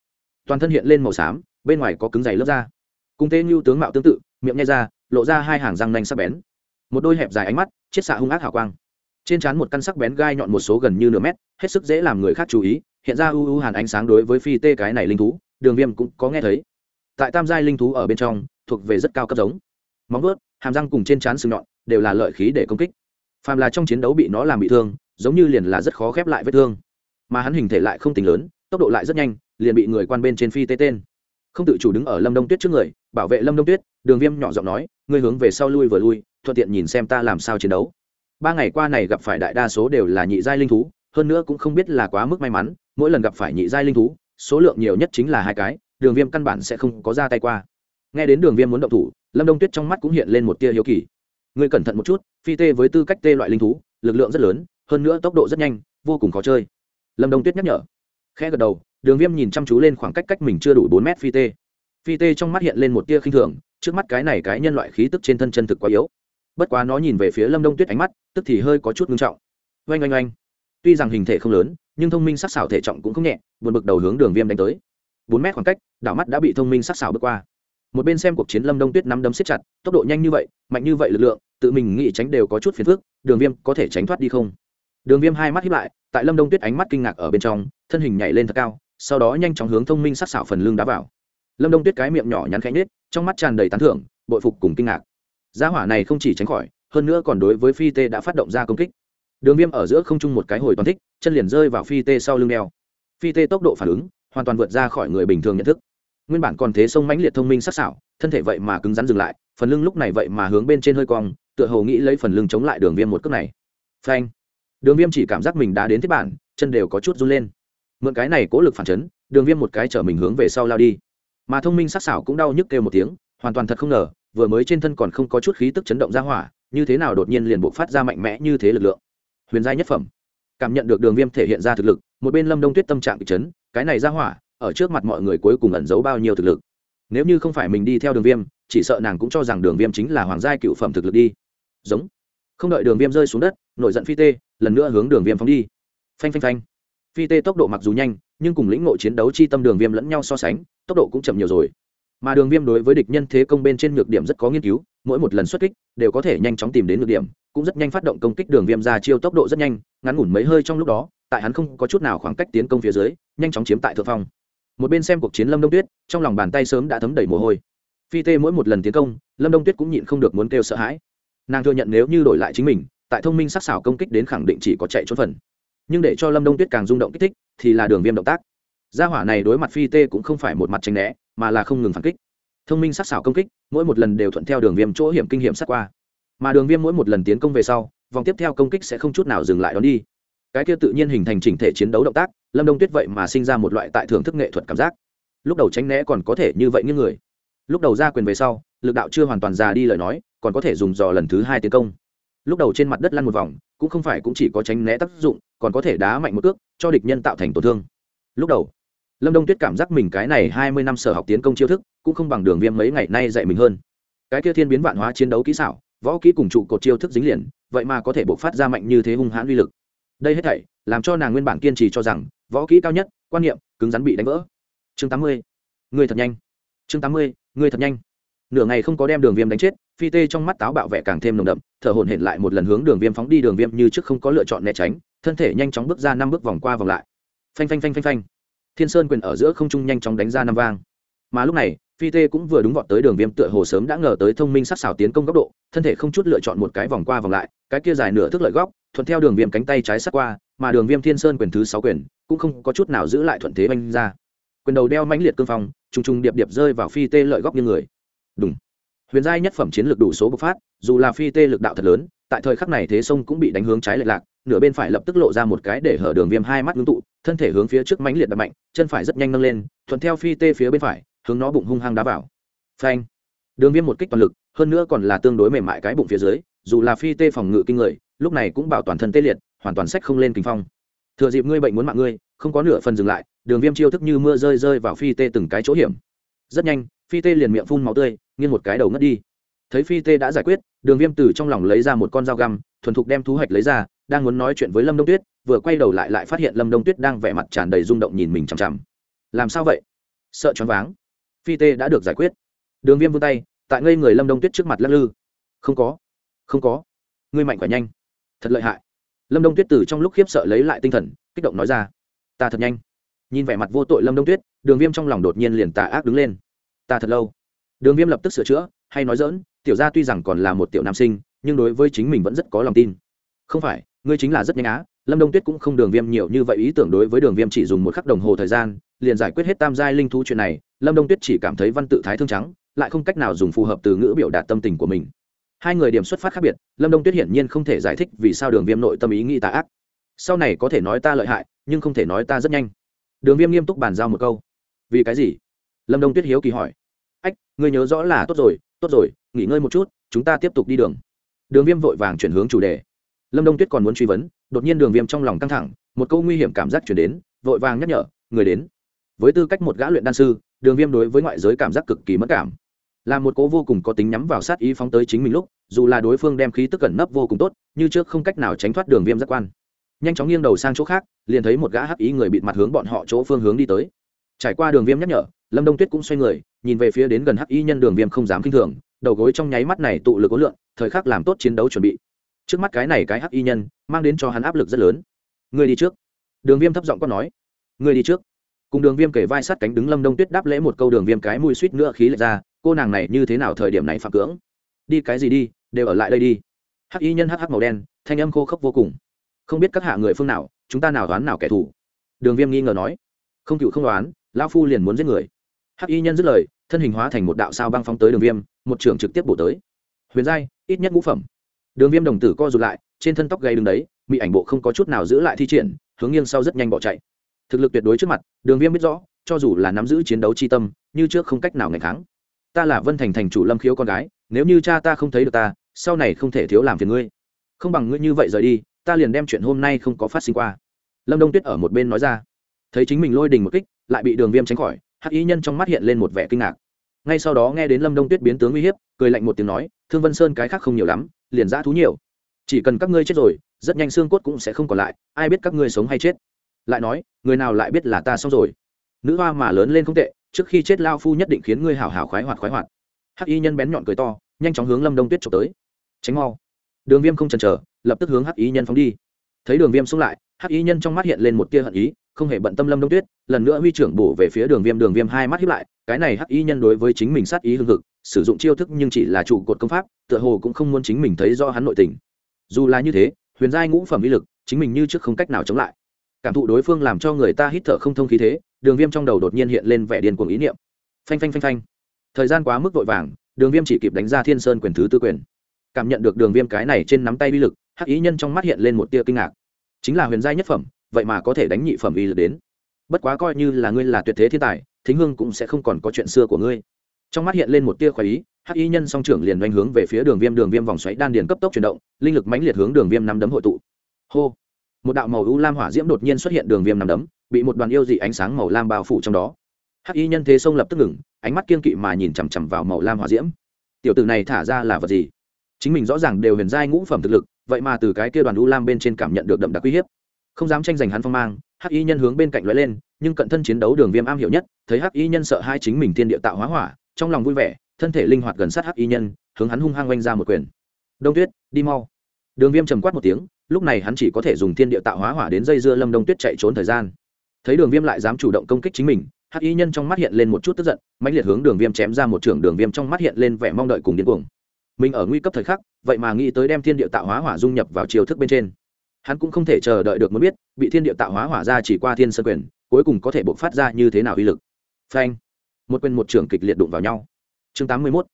Toàn thân hiện lên màu xám, bên ngoài có cứng dày lớp da. Cùng tên như tướng mạo tương tự, miệng nhai ra, lộ ra hai hàng răng nanh sắc bén. Một đôi hẹp dài ánh mắt, chiết xạ hung ác hào quang. Trên trán một căn sắc bén gai nhọn một số gần như nửa mét, hết sức dễ làm người khác chú ý, hiện ra u u hàn ánh sáng đối với phi tê cái này linh thú, đường viêm cũng có nghe thấy. Tại tam giai linh thú ở bên trong, thuộc về rất cao cấp giống móng vuốt, hàm răng cùng trên trán sừng nhọn đều là lợi khí để công kích. Phàm là trong chiến đấu bị nó làm bị thương, giống như liền là rất khó khép lại vết thương. Mà hắn hình thể lại không tính lớn, tốc độ lại rất nhanh, liền bị người quan bên trên phi tê tên. Không tự chủ đứng ở lâm đông tuyết trước người, bảo vệ lâm đông tuyết, đường viêm nhỏ giọng nói, ngươi hướng về sau lui vừa lui, thuận tiện nhìn xem ta làm sao chiến đấu. Ba ngày qua này gặp phải đại đa số đều là nhị giai linh thú, hơn nữa cũng không biết là quá mức may mắn, mỗi lần gặp phải nhị giai linh thú, số lượng nhiều nhất chính là hai cái, đường viêm căn bản sẽ không có ra tay qua. Nghe đến đường viêm muốn động thủ lâm đông tuyết trong mắt cũng hiện lên một tia hiếu kỳ ngươi cẩn thận một chút phi tê với tư cách tê loại linh thú lực lượng rất lớn hơn nữa tốc độ rất nhanh vô cùng khó chơi lâm đông tuyết nhắc nhở khẽ gật đầu đường viêm nhìn chăm chú lên khoảng cách cách mình chưa đủ bốn mét phi tê phi tê trong mắt hiện lên một tia khinh thường trước mắt cái này cái nhân loại khí tức trên thân chân thực quá yếu bất quá nó nhìn về phía lâm đông tuyết ánh mắt tức thì hơi có chút ngưng trọng oanh oanh oanh tuy rằng hình thể không lớn nhưng thông minh sắc xảo thể trọng cũng không nhẹ buồn bực đầu hướng đường viêm đánh tới bốn mét khoảng cách đảo mắt đã bị thông minh sắc xảo bước qua một bên xem cuộc chiến lâm đông tuyết nắm đấm xếp chặt, tốc độ nhanh như vậy, mạnh như vậy lực lượng, tự mình nghĩ tránh đều có chút phiền phức, đường viêm có thể tránh thoát đi không? Đường viêm hai mắt hiếp lại, tại lâm đông tuyết ánh mắt kinh ngạc ở bên trong, thân hình nhảy lên thật cao, sau đó nhanh chóng hướng thông minh sắc xảo phần lưng đá vào. Lâm đông tuyết cái miệng nhỏ nhắn khẽ nhết trong mắt tràn đầy tán thưởng, bội phục cùng kinh ngạc. Gia hỏa này không chỉ tránh khỏi, hơn nữa còn đối với phi tê đã phát động ra công kích. Đường viêm ở giữa không trung một cái hồi toàn thích, chân liền rơi vào phi tê sau lưng đeo. Phi tê tốc độ phản ứng, hoàn toàn vượt ra khỏi người bình thường nhận thức nguyên bản còn thế sông mãnh liệt thông minh sắc sảo, thân thể vậy mà cứng rắn dừng lại, phần lưng lúc này vậy mà hướng bên trên hơi cong, tựa hồ nghĩ lấy phần lưng chống lại đường viêm một cước này. Phanh. Đường viêm chỉ cảm giác mình đã đến thiết bản, chân đều có chút run lên. Mượn cái này cố lực phản chấn, đường viêm một cái chở mình hướng về sau lao đi. Mà thông minh sắc sảo cũng đau nhức kêu một tiếng, hoàn toàn thật không ngờ, vừa mới trên thân còn không có chút khí tức chấn động ra hỏa, như thế nào đột nhiên liền buộc phát ra mạnh mẽ như thế lực lượng. Huyền giai nhất phẩm. Cảm nhận được đường viêm thể hiện ra thực lực, một bên lâm đông tuyết tâm trạng bị chấn, cái này ra hỏa ở trước mặt mọi người cuối cùng ẩn giấu bao nhiêu thực lực. Nếu như không phải mình đi theo đường viêm, chỉ sợ nàng cũng cho rằng đường viêm chính là hoàng giai cựu phẩm thực lực đi. Giống. Không đợi đường viêm rơi xuống đất, nổi giận phi tê, lần nữa hướng đường viêm phóng đi. Phanh phanh phanh. Phi tê tốc độ mặc dù nhanh, nhưng cùng lĩnh ngộ chiến đấu chi tâm đường viêm lẫn nhau so sánh, tốc độ cũng chậm nhiều rồi. Mà đường viêm đối với địch nhân thế công bên trên nhược điểm rất có nghiên cứu, mỗi một lần xuất kích đều có thể nhanh chóng tìm đến nhược điểm, cũng rất nhanh phát động công kích đường viêm ra chiêu tốc độ rất nhanh, ngắn ngủn mấy hơi trong lúc đó, tại hắn không có chút nào khoảng cách tiến công phía dưới, nhanh chóng chiếm tại thượng phong một bên xem cuộc chiến lâm đông tuyết trong lòng bàn tay sớm đã thấm đầy mồ hôi phi tê mỗi một lần tiến công lâm đông tuyết cũng nhịn không được muốn kêu sợ hãi nàng thừa nhận nếu như đổi lại chính mình tại thông minh sắc xảo công kích đến khẳng định chỉ có chạy trốn phần nhưng để cho lâm đông tuyết càng rung động kích thích thì là đường viêm động tác gia hỏa này đối mặt phi tê cũng không phải một mặt tranh né mà là không ngừng phản kích thông minh sắc xảo công kích mỗi một lần đều thuận theo đường viêm chỗ hiểm kinh hiểm sát qua mà đường viêm mỗi một lần tiến công về sau vòng tiếp theo công kích sẽ không chút nào dừng lại đón đi cái kia tự nhiên hình thành chỉnh thể chiến đấu động tác lâm đông tuyết vậy mà sinh ra một loại tại thưởng thức nghệ thuật cảm giác. Lúc đầu tránh né còn có thể như vậy như người. Lúc đầu ra quyền về sau, lực đạo chưa hoàn toàn già đi lời nói, còn có thể dùng dò lần thứ hai tiến công. Lúc đầu trên mặt đất lăn một vòng, cũng không phải cũng chỉ có tránh né tác dụng, còn có thể đá mạnh một cước, cho địch nhân tạo thành tổn thương. Lúc đầu, lâm đông tuyết cảm giác mình cái này hai mươi năm sở học tiến công chiêu thức, cũng không bằng đường viêm mấy ngày nay dạy mình hơn. Cái kia thiên biến vạn hóa chiến đấu kỹ xảo, võ kỹ cùng trụ cột chiêu thức dính liền, vậy mà có thể bộc phát ra mạnh như thế hung hãn uy lực. Đây hết thảy, làm cho nàng nguyên bản kiên trì cho rằng võ kỹ cao nhất, quan niệm, cứng rắn bị đánh vỡ. Chương tám mươi. Người thật nhanh. Chương tám mươi, người thật nhanh. Nửa ngày không có đem đường viêm đánh chết, phi tê trong mắt táo bạo vẻ càng thêm nồng đậm, thở hổn hển lại một lần hướng đường viêm phóng đi, đường viêm như trước không có lựa chọn né tránh, thân thể nhanh chóng bước ra năm bước vòng qua vòng lại. Phanh phanh phanh phanh phanh. Thiên sơn quyền ở giữa không trung nhanh chóng đánh ra năm vang. Mà lúc này phi tê cũng vừa đúng vọt tới đường viêm tựa hồ sớm đã ngờ tới thông minh sắc xảo tiến công góc độ, thân thể không chút lựa chọn một cái vòng qua vòng lại, cái kia dài nửa thước lợi góc, thuận theo đường viêm cánh tay trái sắc qua, mà đường viêm thiên sơn quyền thứ sáu quyền cũng không có chút nào giữ lại thuận thế oanh ra. Quyền đầu đeo mãnh liệt cương phong, trùng trùng điệp điệp rơi vào phi tê lợi góc như người. Đúng huyền giai nhất phẩm chiến lược đủ số bộc phát, dù là phi tê lực đạo thật lớn, tại thời khắc này thế sông cũng bị đánh hướng trái lệch lạc, nửa bên phải lập tức lộ ra một cái để hở đường viêm hai mắt ngưng tụ, thân thể hướng phía trước mãnh liệt đập mạnh, chân phải rất nhanh nâng lên, thuận theo phi tê phía bên phải hướng nó bụng hung hăng đá vào. Phanh. Đường viêm một kích toàn lực, hơn nữa còn là tương đối mềm mại cái bụng phía dưới, dù là phi tê phòng ngự kinh người, lúc này cũng bảo toàn thân tê liệt, hoàn toàn sách không lên kinh phong. Thừa dịp ngươi bệnh muốn mạng ngươi, không có nửa phần dừng lại, đường viêm chiêu thức như mưa rơi rơi vào phi tê từng cái chỗ hiểm. Rất nhanh, phi tê liền miệng phun máu tươi, nghiêng một cái đầu ngất đi. Thấy phi tê đã giải quyết, đường viêm từ trong lòng lấy ra một con dao găm, thuần thục đem thú hạch lấy ra, đang muốn nói chuyện với lâm đông tuyết, vừa quay đầu lại lại phát hiện lâm đông tuyết đang vẻ mặt tràn đầy rung động nhìn mình chằm chằm. Làm sao vậy? Sợ choáng váng phi tê đã được giải quyết. Đường viêm vươn tay, tại ngây người lâm đông tuyết trước mặt lắc lư. Không có không có. Ngươi mạnh khỏe nhanh. Thật lợi hại. Lâm đông tuyết từ trong lúc khiếp sợ lấy lại tinh thần, kích động nói ra. Ta thật nhanh. Nhìn vẻ mặt vô tội lâm đông tuyết, đường viêm trong lòng đột nhiên liền tà ác đứng lên. Ta thật lâu. Đường viêm lập tức sửa chữa, hay nói dỡn tiểu gia tuy rằng còn là một tiểu nam sinh, nhưng đối với chính mình vẫn rất có lòng tin. Không phải, ngươi chính là rất nhanh á, lâm đông tuyết cũng không đường viêm nhiều như vậy ý tưởng đối với đường viêm chỉ dùng một khắc đồng hồ thời gian, liền giải quyết hết tam giai linh thú chuyện này lâm đông tuyết chỉ cảm thấy văn tự thái thương trắng, lại không cách nào dùng phù hợp từ ngữ biểu đạt tâm tình của mình. Hai người điểm xuất phát khác biệt, lâm đông tuyết hiển nhiên không thể giải thích vì sao đường viêm nội tâm ý nghĩ tà ác. Sau này có thể nói ta lợi hại, nhưng không thể nói ta rất nhanh. Đường viêm nghiêm túc bàn giao một câu. Vì cái gì? Lâm đông tuyết hiếu kỳ hỏi. Ách người nhớ rõ là tốt rồi tốt rồi, nghỉ ngơi một chút, chúng ta tiếp tục đi đường. Đường viêm vội vàng chuyển hướng chủ đề. Lâm đông tuyết còn muốn truy vấn, đột nhiên đường viêm trong lòng căng thẳng, một câu nguy hiểm cảm giác chuyển đến, vội vàng nhắc nhở, người đến. Với tư cách một gã luyện đan sư đường viêm đối với ngoại giới cảm giác cực kỳ mất cảm. Là một cố vô cùng có tính nhắm vào sát ý phóng tới chính mình lúc, dù là đối phương đem khí tức cẩn nấp vô cùng tốt, như trước không cách nào tránh thoát đường viêm giác quan. Nhanh chóng nghiêng đầu sang chỗ khác, liền thấy một gã hắc ý người bịt mặt hướng bọn họ chỗ phương hướng đi tới. Trải qua đường viêm nhắc nhở, lâm đông tuyết cũng xoay người, nhìn về phía đến gần hắc ý nhân đường viêm không dám k i n h thường, đầu gối trong nháy mắt này tụ lực ối lượng thời khắc làm tốt chiến đấu chuẩn bị. Trước mắt cái này cái hắc y nhân, mang đến cho hắn áp lực rất lớn. Người đi trước. Đường viêm thấp giọng có nói. Người đi trước cùng đường viêm kể vai sát cánh đứng lâm đông tuyết đáp lễ một câu đường viêm cái mùi suýt nữa khí lệch ra, cô nàng này như thế nào thời điểm này phạm cưỡng? Đi cái gì đi, đều ở lại đây đi. Hắc y nhân hắc hắc màu đen, thanh âm khô khốc vô cùng. Không biết các hạ người phương nào, chúng ta nào đoán nào kẻ thù? Đường viêm nghi ngờ nói. Không cựu không đoán lao phu liền muốn giết người. Hắc y nhân dứt lời, thân hình hóa thành một đạo sao băng phóng tới đường viêm, một trường trực tiếp bổ tới. Huyền giai, ít nhất ngũ phẩm. Đường viêm đồng tử co rụt lại, trên thân tóc gây đứng đấy bị ảnh bộ không có chút nào giữ lại thi triển, hướng nghiêng sau rất nhanh bỏ chạy thực lực tuyệt đối trước mặt, đường viêm biết rõ, cho dù là nắm giữ chiến đấu chi tâm, như trước không cách nào ngày kháng. Ta là vân thành thành chủ lâm khiếu con gái, nếu như cha ta không thấy được ta, sau này không thể thiếu làm phiền ngươi. Không bằng ngươi như vậy rời đi, ta liền đem chuyện hôm nay không có phát sinh qua. Lâm đông tuyết ở một bên nói ra. Thấy chính mình lôi đình một kích, lại bị đường viêm tránh khỏi, hắc y nhân trong mắt hiện lên một vẻ kinh ngạc. Ngay sau đó nghe đến lâm đông tuyết biến tướng uy hiếp, cười lạnh một tiếng nói, thương vân sơn cái khác không nhiều lắm, liền giã thú nhiều. Chỉ cần các ngươi chết rồi, rất nhanh xương cốt cũng sẽ không còn lại, ai biết các ngươi sống hay chết lại nói, người nào lại biết là ta xong rồi? Nữ hoa mà lớn lên không tệ, trước khi chết lao phu nhất định khiến ngươi hảo hảo khoái hoạt khoái hoạt. Hắc y nhân bén nhọn cười to, nhanh chóng hướng lâm đông tuyết trộm tới. Tránh mau. Đường viêm không chần chờ, lập tức hướng hắc y nhân phóng đi. Thấy đường viêm xung lại, hắc y nhân trong mắt hiện lên một tia hận ý, không hề bận tâm lâm đông tuyết, lần nữa huy trưởng bổ về phía đường viêm đường viêm hai mắt hiếp lại, cái này hắc y nhân đối với chính mình sát ý hương hực, sử dụng chiêu thức nhưng chỉ là trụ cột công pháp, tựa hồ cũng không muốn chính mình thấy do hắn nội tình. Dù là như thế, huyền giai ngũ phẩm uy lực, chính mình như trước không cách nào chống lại cảm thụ đối phương làm cho người ta hít thở không thông khí thế, đường viêm trong đầu đột nhiên hiện lên vẻ điên cuồng ý niệm. Phanh phanh phanh phanh. Thời gian quá mức vội vàng, đường viêm chỉ kịp đánh ra thiên sơn quyền thứ tư quyền. Cảm nhận được đường viêm cái này trên nắm tay uy lực, hắc ý nhân trong mắt hiện lên một tia kinh ngạc. Chính là huyền giai nhất phẩm, vậy mà có thể đánh nhị phẩm uy lực đến. Bất quá coi như là ngươi là tuyệt thế thiên tài, thính hương cũng sẽ không còn có chuyện xưa của ngươi. Trong mắt hiện lên một tia khoái ý, hắc y nhân song trưởng liền doanh hướng về phía đường viêm đường viêm vòng xoáy đan điền cấp tốc chuyển động, linh lực mãnh liệt hướng đường viêm nắm đấm hội tụ. Hô một đạo màu u lam hỏa diễm đột nhiên xuất hiện đường viêm nằm đấm, bị một đoàn yêu dị ánh sáng màu lam bao phủ trong đó. Hắc y nhân thế sông lập tức ngừng, ánh mắt kiên kỵ mà nhìn chằm chằm vào màu lam hỏa diễm. Tiểu tử này thả ra là vật gì? Chính mình rõ ràng đều huyền giai ngũ phẩm thực lực, vậy mà từ cái kia đoàn u lam bên trên cảm nhận được đậm đặc uy hiếp. Không dám tranh giành hắn phong mang, hắc y nhân hướng bên cạnh lóe lên, nhưng cận thân chiến đấu đường viêm am hiểu nhất, thấy hắc y nhân sợ hai chính mình thiên địa tạo hóa hỏa, trong lòng vui vẻ, thân thể linh hoạt gần sát hắc y nhân, hướng hắn hung hăng oanh ra một quyền. Đông tuyết, đi mau. Đường viêm trầm quát một tiếng lúc này hắn chỉ có thể dùng thiên địa tạo hóa hỏa đến dây dưa lâm đông tuyết chạy trốn thời gian. Thấy đường viêm lại dám chủ động công kích chính mình, hắc y nhân trong mắt hiện lên một chút tức giận, mãnh liệt hướng đường viêm chém ra một trường đường viêm trong mắt hiện lên vẻ mong đợi cùng điên cuồng. Mình ở nguy cấp thời khắc, vậy mà nghĩ tới đem thiên địa tạo hóa hỏa dung nhập vào chiều thức bên trên. Hắn cũng không thể chờ đợi được muốn biết, bị thiên địa tạo hóa hỏa ra chỉ qua thiên sơ quyền, cuối cùng có thể bộc phát ra như thế nào uy lực. Phanh! Một quyền một trường kịch liệt đụng vào nhau. Chương tám mươi 81.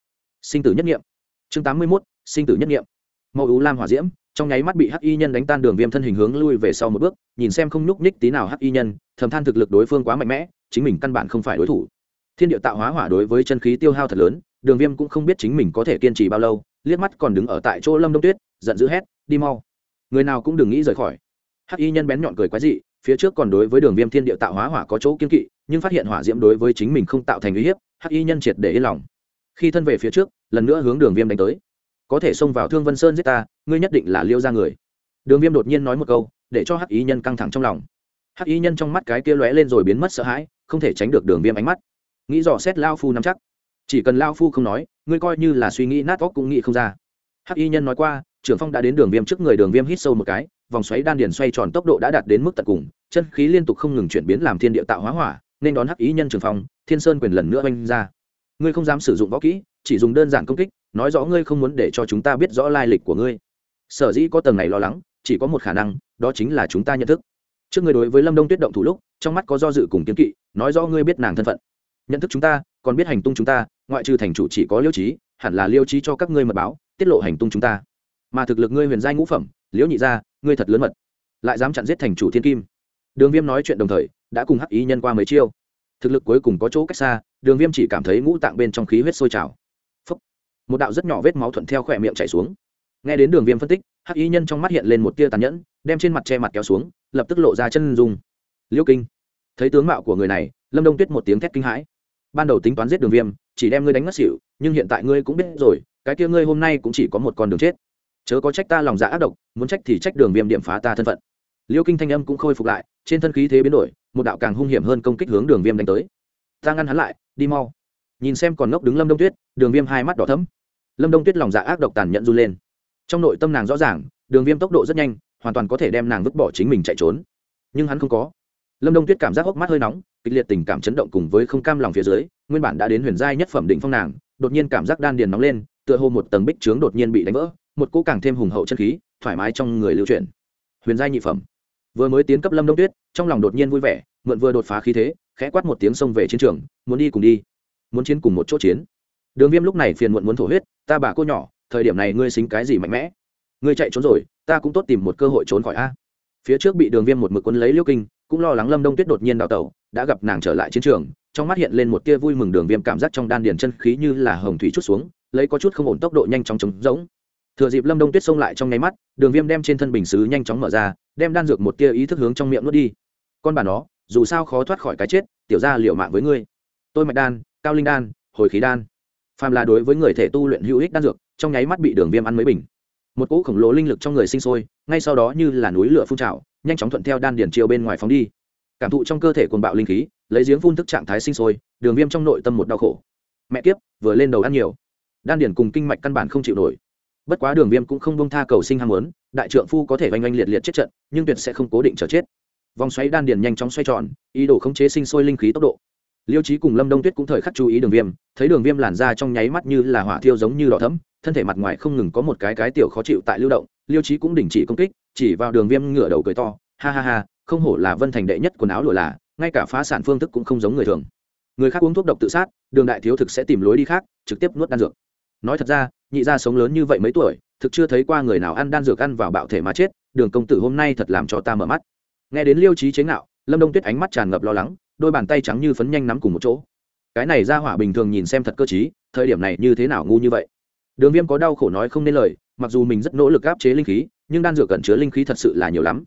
sinh tử nhất nghiệm. Chương tám mươi 81. sinh tử nhất nghiệm. Mẫu ú lam hỏa diễm trong nháy mắt bị hắc y nhân đánh tan đường viêm thân hình hướng lui về sau một bước, nhìn xem không nhúc nhích tí nào hắc y nhân, thầm than thực lực đối phương quá mạnh mẽ, chính mình căn bản không phải đối thủ. Thiên địa tạo hóa hỏa đối với chân khí tiêu hao thật lớn, đường viêm cũng không biết chính mình có thể kiên trì bao lâu, liếc mắt còn đứng ở tại chỗ lâm đông tuyết, giận dữ hét, đi mau. Người nào cũng đừng nghĩ rời khỏi. Hắc y nhân bén nhọn cười quái dị, phía trước còn đối với đường viêm thiên địa tạo hóa hỏa có chỗ kiên kỵ, nhưng phát hiện hỏa diễm đối với chính mình không tạo thành uy hiếp, hắc y nhân triệt để yên lòng. Khi thân về phía trước, lần nữa hướng đường viêm đánh tới có thể xông vào thương vân sơn giết ta ngươi nhất định là liêu ra người đường viêm đột nhiên nói một câu để cho hắc y nhân căng thẳng trong lòng hắc y nhân trong mắt cái kia lóe lên rồi biến mất sợ hãi không thể tránh được đường viêm ánh mắt nghĩ dò xét lao phu nắm chắc chỉ cần lao phu không nói ngươi coi như là suy nghĩ nát óc cũng nghĩ không ra hắc y nhân nói qua trưởng phong đã đến đường viêm trước người đường viêm hít sâu một cái vòng xoáy đan điền xoay tròn tốc độ đã đạt đến mức tận cùng chân khí liên tục không ngừng chuyển biến làm thiên địa tạo hóa hỏa nên đón hắc ý nhân trưởng phong thiên sơn quyền lần nữa oanh ra ngươi không dám sử dụng võ kỹ chỉ dùng đơn giản công kích nói rõ ngươi không muốn để cho chúng ta biết rõ lai lịch của ngươi. Sở dĩ có tầng này lo lắng, chỉ có một khả năng, đó chính là chúng ta nhận thức. Trước ngươi đối với lâm đông tuyết động thủ lúc, trong mắt có do dự cùng kiến kỵ, nói rõ ngươi biết nàng thân phận. Nhận thức chúng ta, còn biết hành tung chúng ta, ngoại trừ thành chủ chỉ có liêu trí hẳn là liêu trí cho các ngươi mật báo, tiết lộ hành tung chúng ta. Mà thực lực ngươi huyền giai ngũ phẩm liễu nhị gia, ngươi thật lớn mật. Lại dám chặn giết thành chủ thiên kim. Đường viêm nói chuyện đồng thời, đã cùng hắc ý nhân qua mấy chiêu. Thực lực cuối cùng có chỗ cách xa, đường viêm chỉ cảm thấy ngũ tạng bên trong khí huyết sôi trào một đạo rất nhỏ vết máu thuận theo khỏe miệng chảy xuống. Nghe đến đường viêm phân tích, hắc y nhân trong mắt hiện lên một tia tàn nhẫn, đem trên mặt che mặt kéo xuống, lập tức lộ ra chân dung. Liêu kinh, thấy tướng mạo của người này, lâm đông tuyết một tiếng thét kinh hãi. Ban đầu tính toán giết đường viêm, chỉ đem ngươi đánh ngất xỉu, nhưng hiện tại ngươi cũng biết rồi, cái kia ngươi hôm nay cũng chỉ có một con đường chết. Chớ có trách ta lòng dạ ác độc, muốn trách thì trách đường viêm điểm phá ta thân phận. Liêu kinh thanh âm cũng khôi phục lại, trên thân khí thế biến đổi, một đạo càng hung hiểm hơn công kích hướng đường viêm đánh tới. Ta ngăn hắn lại, đi mau. Nhìn xem còn ngốc đứng lâm đông tuyết, đường viêm hai mắt đỏ thấm lâm đông tuyết lòng dạ ác độc tàn nhẫn run lên. Trong nội tâm nàng rõ ràng, đường viêm tốc độ rất nhanh, hoàn toàn có thể đem nàng vứt bỏ chính mình chạy trốn. Nhưng hắn không có. Lâm đông tuyết cảm giác hốc mắt hơi nóng, kịch liệt tình cảm chấn động cùng với không cam lòng phía dưới, nguyên bản đã đến huyền giai nhất phẩm định phong nàng, đột nhiên cảm giác đan điền nóng lên, tựa hồ một tầng bích trướng đột nhiên bị đánh vỡ, một cỗ càng thêm hùng hậu chân khí, thoải mái trong người lưu chuyển. Huyền giai nhị phẩm. Vừa mới tiến cấp lâm đông tuyết, trong lòng đột nhiên vui vẻ, mượn vừa đột phá khí thế, khẽ quát một tiếng xông về chiến trường, muốn đi cùng đi. Muốn chiến cùng một chỗ chiến đường viêm lúc này phiền muộn muốn thổ huyết, ta bà cô nhỏ, thời điểm này ngươi xính cái gì mạnh mẽ? Ngươi chạy trốn rồi, ta cũng tốt tìm một cơ hội trốn khỏi a. Phía trước bị đường viêm một mực quấn lấy liêu kinh, cũng lo lắng lâm đông tuyết đột nhiên đào tẩu, đã gặp nàng trở lại chiến trường, trong mắt hiện lên một tia vui mừng đường viêm cảm giác trong đan điền chân khí như là hồng thủy chút xuống, lấy có chút không ổn tốc độ nhanh chóng trống rỗng. Thừa dịp lâm đông tuyết xông lại trong nháy mắt, đường viêm đem trên thân bình xứ nhanh chóng mở ra, đem đan dược một tia ý thức hướng trong miệng nuốt đi. Con bà nó, dù sao khó thoát khỏi cái chết, tiểu ra liệu mạng với ngươi. Tôi mạch đan, cao linh đan, hồi khí đan phàm là đối với người thể tu luyện hữu ích đan dược, trong nháy mắt bị đường viêm ăn mấy bình. Một cỗ khổng lồ linh lực trong người sinh sôi, ngay sau đó như là núi lửa phun trào, nhanh chóng thuận theo đan điển chiều bên ngoài phóng đi. Cảm thụ trong cơ thể quần bạo linh khí, lấy giếng phun thức trạng thái sinh sôi, đường viêm trong nội tâm một đau khổ. Mẹ kiếp, vừa lên đầu ăn nhiều. Đan điển cùng kinh mạch căn bản không chịu nổi. Bất quá đường viêm cũng không bông tha cầu sinh ham muốn, đại trượng phu có thể oanh oanh liệt liệt chết trận, nhưng tuyệt sẽ không cố định chờ chết. Vòng xoáy đan điền nhanh chóng xoay tròn, ý đồ khống chế sinh sôi linh khí tốc độ liêu trí cùng lâm đông tuyết cũng thời khắc chú ý đường viêm, thấy đường viêm làn da trong nháy mắt như là hỏa thiêu giống như đỏ thấm thân thể mặt ngoài không ngừng có một cái cái tiểu khó chịu tại lưu động, liêu trí cũng đình chỉ công kích, chỉ vào đường viêm ngửa đầu cười to, ha ha ha, không hổ là vân thành đệ nhất quần áo lụa là, ngay cả phá sản phương thức cũng không giống người thường. Người khác uống thuốc độc tự sát, đường đại thiếu thực sẽ tìm lối đi khác, trực tiếp nuốt đan dược. Nói thật ra, nhị gia sống lớn như vậy mấy tuổi, thực chưa thấy qua người nào ăn đan dược ăn vào bạo thể mà chết, đường công tử hôm nay thật làm cho ta mở mắt. Nghe đến liêu trí chế ngạo, lâm đông tuyết ánh mắt tràn ngập lo lắng đôi bàn tay trắng như phấn nhanh nắm cùng một chỗ. Cái này ra hỏa bình thường nhìn xem thật cơ t thời điểm này như thế nào ngu như vậy? Đường viêm có đau khổ nói không nên lời, mặc dù mình rất nỗ lực áp chế linh khí, nhưng đan dược cẩn chứa linh khí thật sự là nhiều lắm.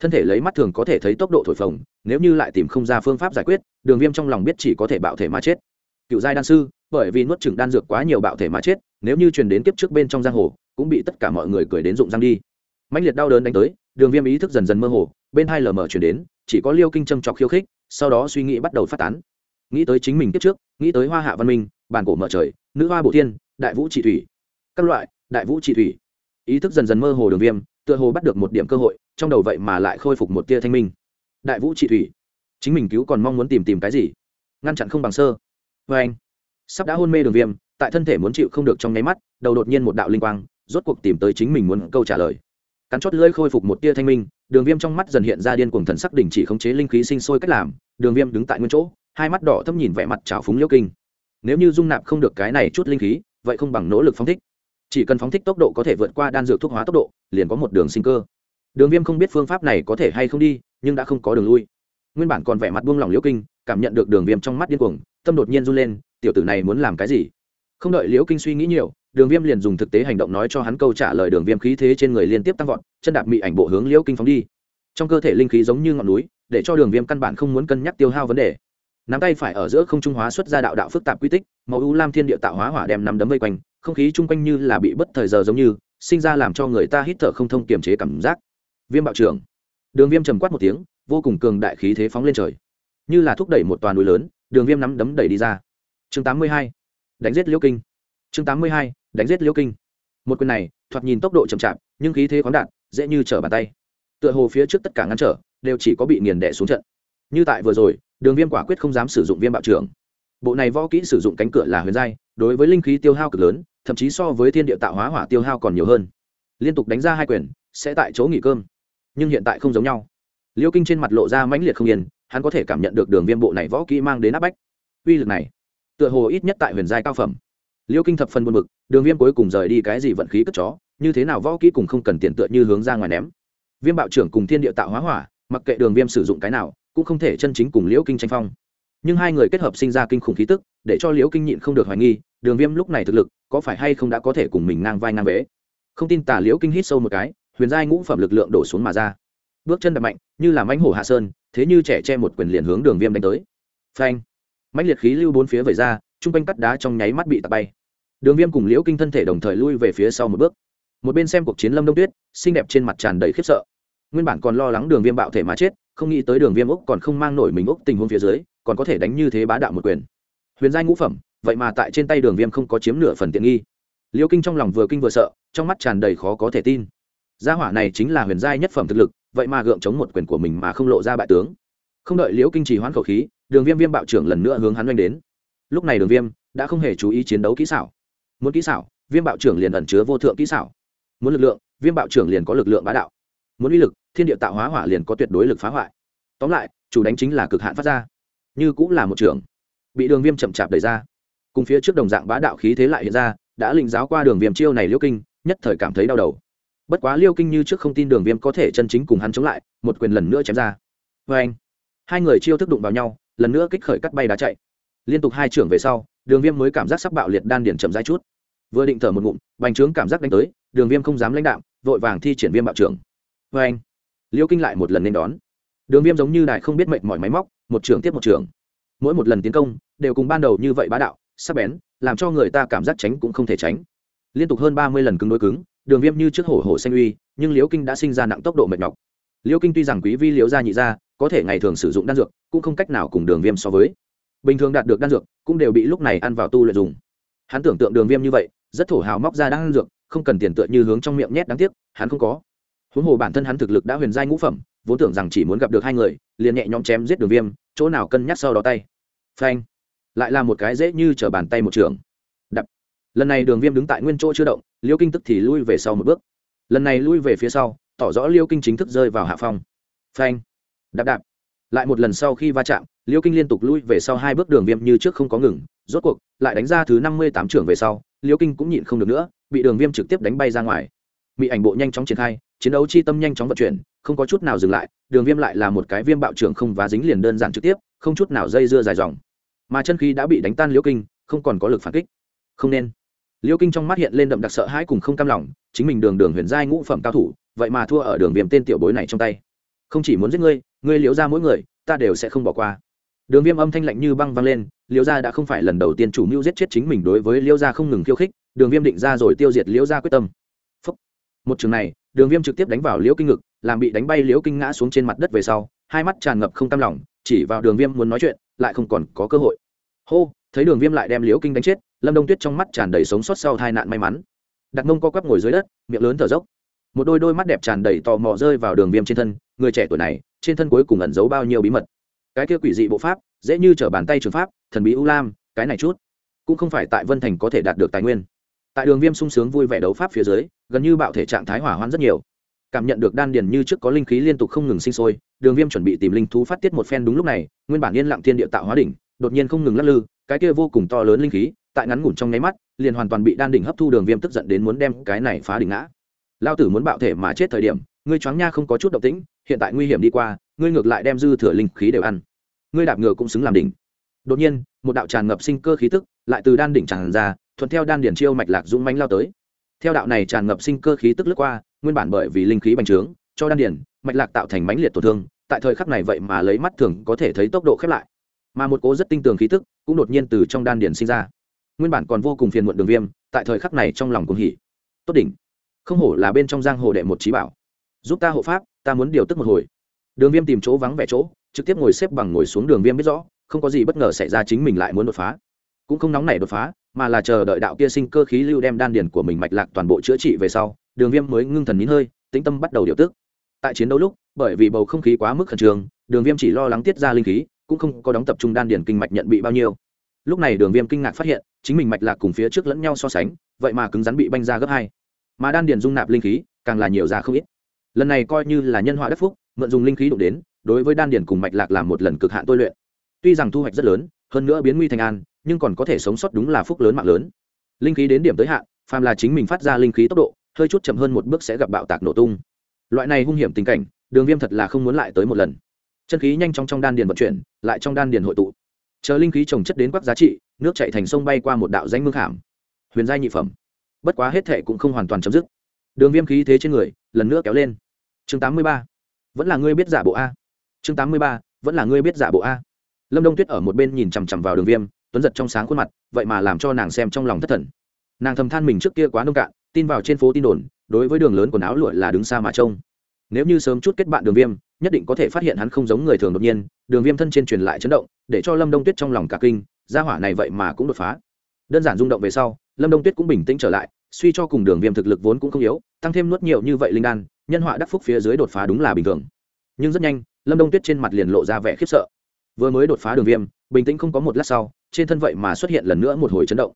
Thân thể lấy mắt thường có thể thấy tốc độ thổi phồng, nếu như lại tìm không ra phương pháp giải quyết, đường viêm trong lòng biết chỉ có thể bạo thể mà chết. Cựu giai đan sư, bởi vì nuốt chừng đan dược quá nhiều bạo thể mà chết, nếu như truyền đến kiếp trước bên trong giang hồ, cũng bị tất cả mọi người cười đến rụng răng đi. Mạnh liệt đau đớn đánh tới, đường viêm ý thức dần dần mơ hồ, bên hai lờ mờ chuyển đến, chỉ có liêu kinh châm trọc khiêu khích sau đó suy nghĩ bắt đầu phát tán. Nghĩ tới chính mình kiếp trước, nghĩ tới hoa hạ văn minh, bản cổ mở trời, nữ hoa bổ thiên, đại vũ trị thủy. Các loại, đại vũ trị thủy. Ý thức dần dần mơ hồ đường viêm, tựa hồ bắt được một điểm cơ hội, trong đầu vậy mà lại khôi phục một tia thanh minh. Đại vũ trị thủy. Chính mình cứu còn mong muốn tìm tìm cái gì? Ngăn chặn không bằng sơ. Vê anh, sắp đã hôn mê đường viêm, tại thân thể muốn chịu không được trong nháy mắt, đầu đột nhiên một đạo linh quang, rốt cuộc tìm tới chính mình muốn câu trả lời. Cắn chót lưỡi khôi phục một tia thanh minh đường viêm trong mắt dần hiện ra điên cuồng thần sắc đình chỉ khống chế linh khí sinh sôi cách làm, đường viêm đứng tại nguyên chỗ, hai mắt đỏ thâm nhìn vẻ mặt trào phúng liễu kinh. Nếu như dung nạp không được cái này chút linh khí, vậy không bằng nỗ lực phóng thích. Chỉ cần phóng thích tốc độ có thể vượt qua đan dược thuốc hóa tốc độ, liền có một đường sinh cơ. Đường viêm không biết phương pháp này có thể hay không đi, nhưng đã không có đường lui. Nguyên bản còn vẻ mặt buông lỏng liễu kinh, cảm nhận được đường viêm trong mắt điên cuồng, tâm đột nhiên run lên, tiểu tử này muốn làm cái gì? Không đợi liễu kinh suy nghĩ nhiều đường viêm liền dùng thực tế hành động nói cho hắn câu trả lời đường viêm khí thế trên người liên tiếp tăng vọt, chân đạp mị ảnh bộ hướng liễu kinh phóng đi. Trong cơ thể linh khí giống như ngọn núi, để cho đường viêm căn bản không muốn cân nhắc tiêu hao vấn đề. Nắm tay phải ở giữa không trung hóa xuất ra đạo đạo phức tạp quy tích, màu u lam thiên địa tạo hóa hỏa đem nằm đấm vây quanh, không khí chung quanh như là bị bất thời giờ giống như, sinh ra làm cho người ta hít thở không thông kiềm chế cảm giác. Viêm bạo trưởng. Đường viêm trầm quát một tiếng, vô cùng cường đại khí thế phóng lên trời. Như là thúc đẩy một toàn núi lớn, đường viêm nắm đấm đẩy đi ra. Chương tám mươi hai. Đánh giết liễu kinh chương tám mươi hai đánh giết liễu kinh. Một quyền này thoạt nhìn tốc độ chậm chạp nhưng khí thế khoáng đạn, dễ như trở bàn tay. Tựa hồ phía trước tất cả ngăn trở đều chỉ có bị nghiền đẻ xuống trận. Như tại vừa rồi đường viêm quả quyết không dám sử dụng viêm bạo trưởng. Bộ này võ kỹ sử dụng cánh cửa là huyền giai đối với linh khí tiêu hao cực lớn thậm chí so với thiên địa tạo hóa hỏa tiêu hao còn nhiều hơn. Liên tục đánh ra hai quyền sẽ tại chỗ nghỉ cơm. Nhưng hiện tại không giống nhau. Liêu kinh trên mặt lộ ra mãnh liệt không yên hắn có thể cảm nhận được đường viêm bộ này võ kỹ mang đến áp bách. Uy lực này tựa hồ ít nhất tại huyền giai cao phẩm liêu kinh thập phần buồn bực, đường viêm cuối cùng rời đi cái gì vận khí cất chó như thế nào võ kỹ cùng không cần tiền tựa như hướng ra ngoài ném. Viêm bạo trưởng cùng thiên địa tạo hóa hỏa mặc kệ đường viêm sử dụng cái nào cũng không thể chân chính cùng liễu kinh tranh phong. Nhưng hai người kết hợp sinh ra kinh khủng khí tức để cho liễu kinh nhịn không được hoài nghi đường viêm lúc này thực lực có phải hay không đã có thể cùng mình ngang vai ngang vế? Không tin tả liễu kinh hít sâu một cái huyền giai ngũ phẩm lực lượng đổ xuống mà ra. Bước chân đập mạnh như là mãnh hổ hạ sơn thế như trẻ che một quyền liền hướng đường viêm đánh tới. Phanh! Mãnh liệt khí lưu bốn phía vẩy ra chung quanh cắt đá trong nháy mắt bị tạt bay đường viêm cùng liễu kinh thân thể đồng thời lui về phía sau một bước. Một bên xem cuộc chiến lâm đông tuyết, xinh đẹp trên mặt tràn đầy khiếp sợ. Nguyên bản còn lo lắng đường viêm bạo thể mà chết, không nghĩ tới đường viêm úc còn không mang nổi mình úc tình huống phía dưới, còn có thể đánh như thế bá đạo một quyền. Huyền giai ngũ phẩm, vậy mà tại trên tay đường viêm không có chiếm nửa phần tiện nghi. Liễu kinh trong lòng vừa kinh vừa sợ, trong mắt tràn đầy khó có thể tin. Gia hỏa này chính là huyền giai nhất phẩm thực lực, vậy mà gượng chống một quyền của mình mà không lộ ra bại tướng. Không đợi liễu kinh trì hoãn khẩu khí, đường viêm viêm bạo trưởng lần nữa hướng hắn oanh đến. Lúc này đường viêm đã không hề chú ý chiến đấu kỹ xảo muốn kỹ xảo, viêm bạo trưởng liền ẩn chứa vô thượng kỹ xảo. Muốn lực lượng, viêm bạo trưởng liền có lực lượng bá đạo. Muốn uy lực, thiên địa tạo hóa hỏa liền có tuyệt đối lực phá hoại. Tóm lại, chủ đánh chính là cực hạn phát ra. Như cũng là một trưởng. Bị đường viêm chậm chạp đẩy ra. Cùng phía trước đồng dạng bá đạo khí thế lại hiện ra, đã lĩnh giáo qua đường viêm chiêu này liêu kinh, nhất thời cảm thấy đau đầu. Bất quá liêu kinh như trước không tin đường viêm có thể chân chính cùng hắn chống lại, một quyền lần nữa chém ra. Vê anh hai người chiêu thức đụng vào nhau, lần nữa kích khởi cắt bay đá chạy liên tục hai trưởng về sau, đường viêm mới cảm giác sắc bạo liệt đan điển chậm dai chút. Vừa định thở một ngụm, bành trướng cảm giác đánh tới, đường viêm không dám lãnh đạm, vội vàng thi triển viêm bạo trưởng. Vê anh liêu kinh lại một lần nên đón. Đường viêm giống như đại không biết mệnh mọi máy móc, một trưởng tiếp một trưởng. Mỗi một lần tiến công, đều cùng ban đầu như vậy bá đạo, sắc bén, làm cho người ta cảm giác tránh cũng không thể tránh. Liên tục hơn ba mươi lần cứng đối cứng, đường viêm như trước hổ hổ xanh uy, nhưng liễu kinh đã sinh ra nặng tốc độ mệt nhọc. Liễu kinh tuy rằng quý vi liễu gia nhị gia, có thể ngày thường sử dụng đan dược, cũng không cách nào cùng đường viêm so với bình thường đạt được đan dược, cũng đều bị lúc này ăn vào tu luyện dùng. Hắn tưởng tượng đường viêm như vậy, rất thổ hào móc ra đan dược, không cần tiền tựa như hướng trong miệng nhét đáng tiếc, hắn không có. Huống hồ bản thân hắn thực lực đã huyền giai ngũ phẩm, vốn tưởng rằng chỉ muốn gặp được hai người, liền nhẹ nhõm chém giết đường viêm, chỗ nào cân nhắc sau đó tay. Phanh. Lại là một cái dễ như t bàn tay một trường. Đập. Lần này đường viêm đứng tại nguyên chỗ chưa động, liêu kinh tức thì lui về sau một bước. Lần này lui về phía sau, tỏ rõ liêu kinh chính thức rơi vào hạ phong. Phanh. Đạp đạp lại một lần sau khi va chạm, liêu kinh liên tục lui về sau hai bước đường viêm như trước không có ngừng, rốt cuộc, lại đánh ra thứ năm mươi tám trưởng về sau, liêu kinh cũng nhịn không được nữa, bị đường viêm trực tiếp đánh bay ra ngoài. Bị ảnh bộ nhanh chóng triển khai, chiến đấu chi tâm nhanh chóng vận chuyển, không có chút nào dừng lại, đường viêm lại là một cái viêm bạo trưởng không và dính liền đơn giản trực tiếp, không chút nào dây dưa dài dòng. Mà chân khí đã bị đánh tan liễu kinh, không còn có lực phản kích. Không nên. Liễu kinh trong mắt hiện lên đậm đặc sợ hãi cùng không cam lòng, chính mình đường đường huyền giai ngũ phẩm cao thủ, vậy mà thua ở đường viêm tên tiểu bối này trong tay. Không chỉ muốn giết ngươi ngươi liễu ra mỗi người, ta đều sẽ không bỏ qua. Đường viêm âm thanh lạnh như băng văng lên liễu gia đã không phải lần đầu tiên chủ mưu giết chết chính mình đối với liễu gia không ngừng khiêu khích, đường viêm định ra rồi tiêu diệt liễu gia quyết tâm. Phúc. một trường này, đường viêm trực tiếp đánh vào liễu kinh ngực, làm bị đánh bay liễu kinh ngã xuống trên mặt đất về sau, hai mắt tràn ngập không tam lòng, chỉ vào đường viêm muốn nói chuyện, lại không còn có cơ hội. Hô, thấy đường viêm lại đem liễu kinh đánh chết, lâm đông tuyết trong mắt tràn đầy sống sót sau tai nạn may mắn. Đặt mông co quắp ngồi dưới đất, miệng lớn thở dốc. Một đôi đôi mắt đẹp tràn đầy tò mò rơi vào đường viêm trên thân, người trẻ tuổi này trên thân cuối cùng ẩn giấu bao nhiêu bí mật. Cái kia quỷ dị bộ pháp, dễ như trở bàn tay trường pháp, thần bí u lam, cái này chút, cũng không phải tại vân thành có thể đạt được tài nguyên. Tại đường viêm sung sướng vui vẻ đấu pháp phía dưới, gần như bạo thể trạng thái hỏa hoạn rất nhiều. Cảm nhận được đan điền như trước có linh khí liên tục không ngừng sinh sôi, đường viêm chuẩn bị tìm linh thú phát tiết một phen đúng lúc này, nguyên bản yên lặng thiên địa tạo hóa đỉnh, đột nhiên không ngừng lắc lư, cái kia vô cùng to lớn linh khí, tại ngắn ngủn trong nháy mắt, liền hoàn toàn bị đan đỉnh hấp thu đường viêm tức giận đến muốn đem cái này phá đỉnh ngã. Lao tử muốn bạo thể mà chết thời điểm ngươi choáng nha không có chút động tĩnh, hiện tại nguy hiểm đi qua, ngươi ngược lại đem dư thừa linh khí đều ăn. Ngươi đạp ngựa cũng xứng làm đỉnh. Đột nhiên, một đạo tràn ngập sinh cơ khí tức lại từ đan đỉnh tràn ra, thuận theo đan điển chiêu mạch lạc dũng mánh lao tới. Theo đạo này tràn ngập sinh cơ khí tức lướt qua, nguyên bản bởi vì linh khí bành trướng, cho đan điển mạch lạc tạo thành mánh liệt tổn thương, tại thời khắc này vậy mà lấy mắt thường có thể thấy tốc độ khép lại. Mà một cố rất tinh tường khí tức cũng đột nhiên từ trong đan điển sinh ra. Nguyên bản còn vô cùng phiền muộn đường viêm, tại thời khắc này trong lòng cùng hỉ. Tốt đỉnh. Không hổ là bên trong giang hồ đệ một trí bảo giúp ta hộ pháp, ta muốn điều tức một hồi. Đường viêm tìm chỗ vắng vẻ chỗ, trực tiếp ngồi xếp bằng ngồi xuống đường viêm biết rõ, không có gì bất ngờ xảy ra chính mình lại muốn đột phá. Cũng không nóng nảy đột phá, mà là chờ đợi đạo kia sinh cơ khí lưu đem đan điển của mình mạch lạc toàn bộ chữa trị về sau, đường viêm mới ngưng thần nín hơi, tĩnh tâm bắt đầu điều tức. Tại chiến đấu lúc, bởi vì bầu không khí quá mức khẩn trương, đường viêm chỉ lo lắng tiết ra linh khí, cũng không có đóng tập trung đan điển kinh mạch nhận bị bao nhiêu. Lúc này đường viêm kinh ngạc phát hiện, chính mình mạch lạc cùng phía trước lẫn nhau so sánh, vậy mà cứng rắn bị banh ra gấp hai. Mà đan điển dung nạp linh khí, càng là nhiều ra không ít lần này coi như là nhân họa đất phúc, mượn dùng linh khí đụng đến, đối với đan điển cùng mạch lạc làm một lần cực hạn tôi luyện. Tuy rằng thu hoạch rất lớn, hơn nữa biến nguy thành an, nhưng còn có thể sống sót đúng là phúc lớn mạng lớn. Linh khí đến điểm tới hạn, phàm là chính mình phát ra linh khí tốc độ, hơi chút chậm hơn một bước sẽ gặp bạo tạc nổ tung. Loại này hung hiểm tình cảnh, đường viêm thật là không muốn lại tới một lần. Chân khí nhanh chóng trong đan điền vận chuyển, lại trong đan điền hội tụ. Chờ linh khí trồng chất đến quắc giá trị, nước chạy thành sông bay qua một đạo danh mương khảm. Huyền giai nhị phẩm. Bất quá hết thệ cũng không hoàn toàn chấm dứt đường viêm khí thế trên người, lần nữa kéo lên. Chương tám mươi ba. Vẫn là ngươi biết giả bộ a. Chương tám mươi ba, vẫn là ngươi biết giả bộ a. Lâm đông tuyết ở một bên nhìn chằm chằm vào đường viêm, tuấn giật trong sáng khuôn mặt, vậy mà làm cho nàng xem trong lòng thất thần. Nàng thầm than mình trước kia quá nông cạn, tin vào trên phố tin đồn, đối với đường lớn quần áo lụa là đứng xa mà trông. Nếu như sớm chút kết bạn đường viêm, nhất định có thể phát hiện hắn không giống người thường đột nhiên, đường viêm thân trên truyền lại chấn động, để cho lâm đông tuyết trong lòng cả kinh, gia hỏa này vậy mà cũng đột phá. Đơn giản rung động về sau, lâm đông tuyết cũng bình tĩnh trở lại suy cho cùng đường viêm thực lực vốn cũng không yếu, tăng thêm nuốt nhiều như vậy linh đan, nhân họa đắc phúc phía dưới đột phá đúng là bình thường. Nhưng rất nhanh, lâm đông tuyết trên mặt liền lộ ra vẻ khiếp sợ. Vừa mới đột phá đường viêm, bình tĩnh không có một lát sau, trên thân vậy mà xuất hiện lần nữa một hồi chấn động.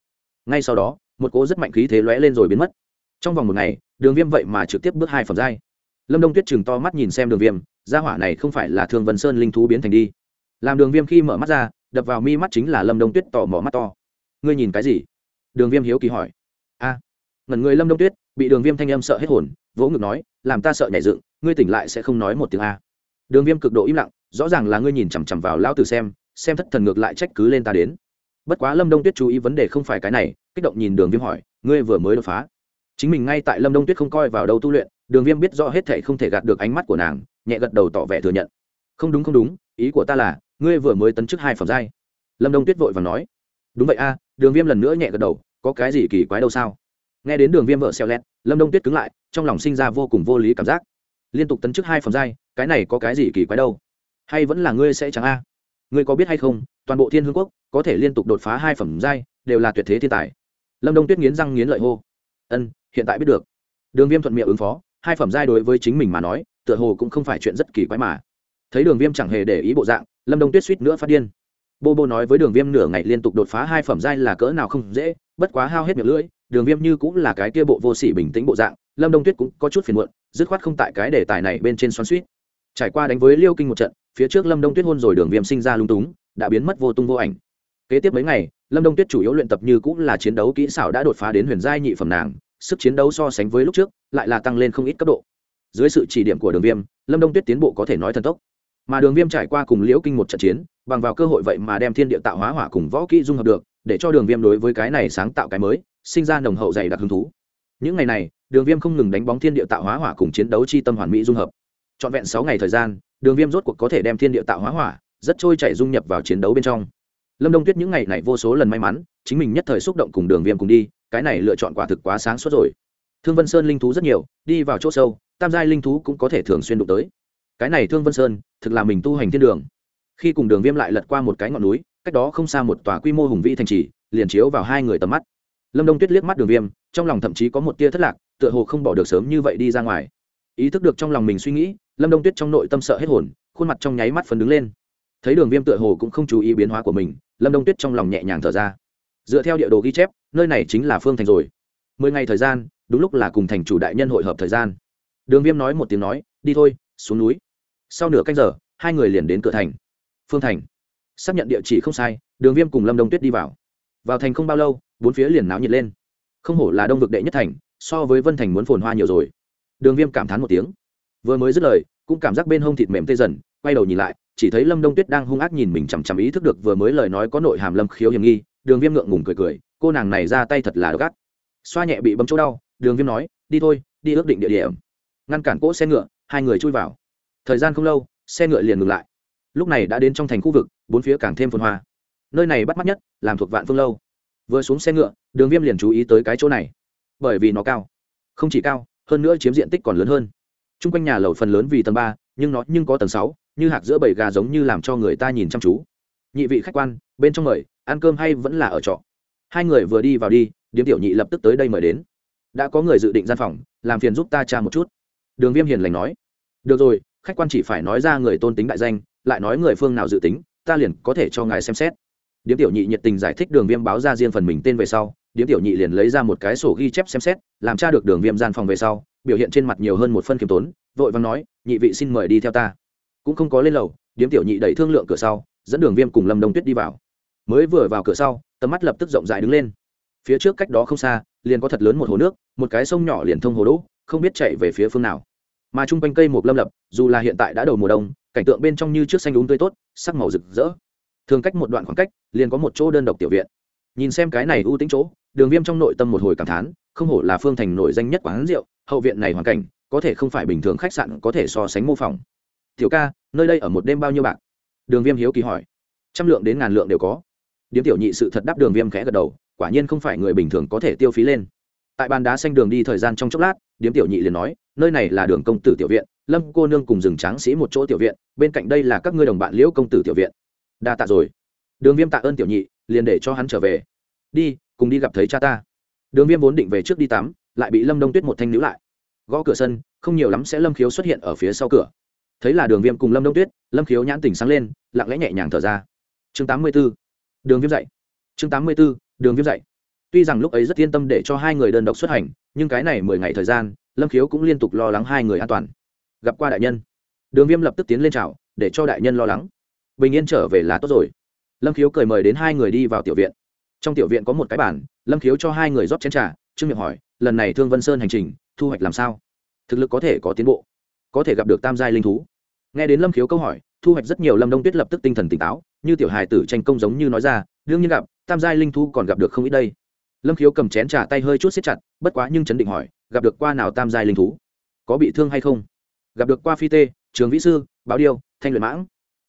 Ngay sau đó, một cỗ rất mạnh khí thế lóe lên rồi biến mất. Trong vòng một ngày, đường viêm vậy mà trực tiếp bước hai phẩm giai. Lâm đông tuyết chừng to mắt nhìn xem đường viêm, gia hỏa này không phải là thương vân sơn linh thú biến thành đi. Làm đường viêm khi mở mắt ra, đập vào mi mắt chính là lâm đông tuyết tò mò mắt to. Ngươi nhìn cái gì? Đường viêm hiếu kỳ hỏi ngẩn người lâm đông tuyết, bị đường viêm thanh âm sợ hết hồn, vỗ ngực nói, làm ta sợ nhảy dựng, ngươi tỉnh lại sẽ không nói một tiếng a. Đường viêm cực độ im lặng, rõ ràng là ngươi nhìn chằm chằm vào lão tử xem xem thất thần ngược lại trách cứ lên ta đến. Bất quá lâm đông tuyết chú ý vấn đề không phải cái này, kích động nhìn đường viêm hỏi, ngươi vừa mới đột phá? Chính mình ngay tại lâm đông tuyết không coi vào đâu tu luyện, đường viêm biết rõ hết thể không thể gạt được ánh mắt của nàng, nhẹ gật đầu tỏ vẻ thừa nhận. Không đúng không đúng, ý của ta là, ngươi vừa mới tấn chức hai phẩm giai. Lâm đông tuyết vội và nói, đúng vậy a, đường viêm lần nữa nhẹ gật đầu, có cái gì kỳ quái đâu sao? Nghe đến đường viêm vợ xeo lẹt, lâm đông tuyết cứng lại trong lòng sinh ra vô cùng vô lý cảm giác. Liên tục tấn chức hai phẩm giai cái này có cái gì kỳ quái đâu? Hay vẫn là ngươi sẽ chẳng a? Ngươi có biết hay không toàn bộ thiên hương quốc có thể liên tục đột phá hai phẩm giai đều là tuyệt thế thiên tài. Lâm đông tuyết nghiến răng nghiến lợi hô. Ân hiện tại biết được. Đường viêm thuận miệng ứng phó hai phẩm giai đối với chính mình mà nói tựa hồ cũng không phải chuyện rất kỳ quái mà. Thấy đường viêm chẳng hề để ý bộ dạng lâm đông tuyết suýt nữa phát điên. Bô bô nói với đường viêm nửa ngày liên tục đột phá hai phẩm giai là cỡ nào không dễ bất quá hao hết miệng lưỡi đường viêm như cũng là cái kia bộ vô sỉ bình tĩnh bộ dạng, lâm đông tuyết cũng có chút phiền muộn, dứt khoát không tại cái đề tài này bên trên xoắn suýt trải qua đánh với liêu kinh một trận, phía trước lâm đông tuyết hôn rồi đường viêm sinh ra lung túng, đã biến mất vô tung vô ảnh. Kế tiếp mấy ngày, lâm đông tuyết chủ yếu luyện tập như cũng là chiến đấu kỹ xảo đã đột phá đến huyền giai nhị phẩm nàng, sức chiến đấu so sánh với lúc trước, lại là tăng lên không ít cấp độ. Dưới sự chỉ điểm của đường viêm, lâm đông tuyết tiến bộ có thể nói thần tốc. Mà đường viêm trải qua cùng liễu kinh một trận chiến, bằng vào cơ hội vậy mà đem thiên địa tạo hóa hỏa cùng võ kỹ dung hợp được, để cho đường viêm đối với cái này sáng tạo cái mới sinh ra nồng hậu dày đặc hứng thú. Những ngày này, đường viêm không ngừng đánh bóng thiên địa tạo hóa hỏa cùng chiến đấu chi tâm hoàn mỹ dung hợp. Trọn vẹn sáu ngày thời gian, đường viêm rốt cuộc có thể đem thiên địa tạo hóa hỏa rất trôi chảy dung nhập vào chiến đấu bên trong. Lâm đông tuyết những ngày này vô số lần may mắn, chính mình nhất thời xúc động cùng đường viêm cùng đi, cái này lựa chọn quả thực quá sáng suốt rồi. Thương vân sơn linh thú rất nhiều, đi vào chỗ sâu, tam giai linh thú cũng có thể thường xuyên đụng tới. Cái này thương vân sơn, thực là mình tu hành thiên đường. Khi cùng đường viêm lại lật qua một cái ngọn núi, cách đó không xa một tòa quy mô hùng vĩ thành trì, liền chiếu vào hai người tầm mắt lâm đông tuyết liếc mắt đường viêm, trong lòng thậm chí có một tia thất lạc, tựa hồ không bỏ được sớm như vậy đi ra ngoài. Ý thức được trong lòng mình suy nghĩ, lâm đông tuyết trong nội tâm sợ hết hồn, khuôn mặt trong nháy mắt phấn đứng lên. Thấy đường viêm tựa hồ cũng không chú ý biến hóa của mình, lâm đông tuyết trong lòng nhẹ nhàng thở ra. Dựa theo địa đồ ghi chép, nơi này chính là phương thành rồi. Mười ngày thời gian, đúng lúc là cùng thành chủ đại nhân hội hợp thời gian. Đường viêm nói một tiếng nói, đi thôi, xuống núi. Sau nửa canh giờ, hai người liền đến cửa thành. Phương thành. Xác nhận địa chỉ không sai, đường viêm cùng lâm đông tuyết đi vào. Vào thành không bao lâu bốn phía liền náo nhiệt lên. Không hổ là đông vực đệ nhất thành, so với vân thành muốn phồn hoa nhiều rồi. Đường viêm cảm thán một tiếng. Vừa mới dứt lời, cũng cảm giác bên hông thịt mềm tê dần, quay đầu nhìn lại, chỉ thấy lâm đông tuyết đang hung ác nhìn mình chằm chằm ý thức được vừa mới lời nói có nội hàm lâm khiếu hiểm nghi, đường viêm ngượng ngùng cười cười, cô nàng này ra tay thật là đ ộ c gắt xoa nhẹ bị bấm chỗ đau, đường viêm nói, đi thôi, đi ước định địa điểm. Ngăn cản cỗ xe ngựa, hai người chui vào. Thời gian không lâu, xe ngựa liền ngừng lại. Lúc này đã đến trong thành khu vực, bốn phía càng thêm phồn hoa. Nơi này bắt mắt nhất, làm thuộc vạn phương lâu vừa xuống xe ngựa, đường viêm liền chú ý tới cái chỗ này. Bởi vì nó cao. Không chỉ cao, hơn nữa chiếm diện tích còn lớn hơn. T r u n g quanh nhà lầu phần lớn vì tầng ba, nhưng nó nhưng có tầng sáu, như hạc giữa bầy gà giống như làm cho người ta nhìn chăm chú. Nhị vị khách quan, bên trong mời, ăn cơm hay vẫn là ở trọ? Hai người vừa đi vào đi, điếm tiểu nhị lập tức tới đây mời đến. Đã có người dự định gian phòng, làm phiền giúp ta cha một chút. Đường viêm hiền lành nói. Được rồi, khách quan chỉ phải nói ra người tôn tính đại danh, lại nói người phương nào dự tính, ta liền có thể cho ngài xem xét điếm tiểu nhị nhiệt tình giải thích đường viêm báo ra riêng phần mình tên về sau, điếm tiểu nhị liền lấy ra một cái sổ ghi chép xem xét, làm tra được đường viêm gian phòng về sau, biểu hiện trên mặt nhiều hơn một phân khiêm tốn, vội vàng nói, nhị vị xin mời đi theo ta. Cũng không có lên lầu, điếm tiểu nhị đẩy thương lượng cửa sau, dẫn đường viêm cùng lâm đông tuyết đi vào. Mới vừa vào cửa sau, tầm mắt lập tức rộng rãi đứng lên. Phía trước cách đó không xa, liền có thật lớn một hồ nước, một cái sông nhỏ liền thông hồ đỗ, không biết chạy về phía phương nào. Mà chung quanh cây một lâm lập, dù là hiện tại đã đầu mùa đông, cảnh tượng bên trong như trước xanh đúng tươi tốt, sắc màu rực rỡ thường cách một đoạn khoảng cách, liền có một chỗ đơn độc tiểu viện. Nhìn xem cái này ưu tính chỗ, đường viêm trong nội tâm một hồi cảm thán, không hổ là phương thành nổi danh nhất quán rượu, hậu viện này hoàn cảnh, có thể không phải bình thường khách sạn có thể so sánh mô phỏng. Tiểu ca, nơi đây ở một đêm bao nhiêu bạc? Đường viêm hiếu kỳ hỏi. Trăm lượng đến ngàn lượng đều có. Điếm tiểu nhị sự thật đáp đường viêm khẽ gật đầu, quả nhiên không phải người bình thường có thể tiêu phí lên. Tại bàn đá xanh đường đi thời gian trong chốc lát, điếm tiểu nhị liền nói, nơi này là đường công tử tiểu viện, lâm cô nương cùng rừng tráng sĩ một chỗ tiểu viện, bên cạnh đây là các ngươi đồng bạn liễu công tử tiểu viện đa tạ rồi. Đường viêm tạ ơn tiểu nhị, liền để cho hắn trở về. Đi, cùng đi gặp thấy cha ta. Đường viêm vốn định về trước đi tắm, lại bị lâm đông tuyết một thanh níu lại. Gõ cửa sân, không nhiều lắm sẽ lâm khiếu xuất hiện ở phía sau cửa. Thấy là đường viêm cùng lâm đông tuyết, lâm khiếu nhãn tỉnh sáng lên, lặng lẽ nhẹ nhàng thở ra. Chương tám mươi b ố đường viêm dạy. Chương tám mươi b ố đường viêm dạy. Tuy rằng lúc ấy rất yên tâm để cho hai người đơn độc xuất hành, nhưng cái này mười ngày thời gian, lâm khiếu cũng liên tục lo lắng hai người an toàn. Gặp qua đại nhân. Đường viêm lập tức tiến lên trào để cho đại nhân lo lắng bình yên trở về là tốt rồi. Lâm khiếu cười mời đến hai người đi vào tiểu viện. Trong tiểu viện có một cái bản lâm khiếu cho hai người rót chén t r à trương miệng hỏi, lần này thương vân sơn hành trình, thu hoạch làm sao? Thực lực có thể có tiến bộ, có thể gặp được tam giai linh thú. Nghe đến lâm khiếu câu hỏi, thu hoạch rất nhiều lâm đông tuyết lập tức tinh thần tỉnh táo, như tiểu hài tử tranh công giống như nói ra, đương nhiên gặp, tam giai linh thú còn gặp được không ít đây. Lâm khiếu cầm chén trà tay hơi chút xếp chặt, bất quá nhưng chấn định hỏi, gặp được qua nào tam giai linh thú? Có bị thương hay không? Gặp được qua phi tê, trường vĩ sư, báo điêu, thanh luyện mãng?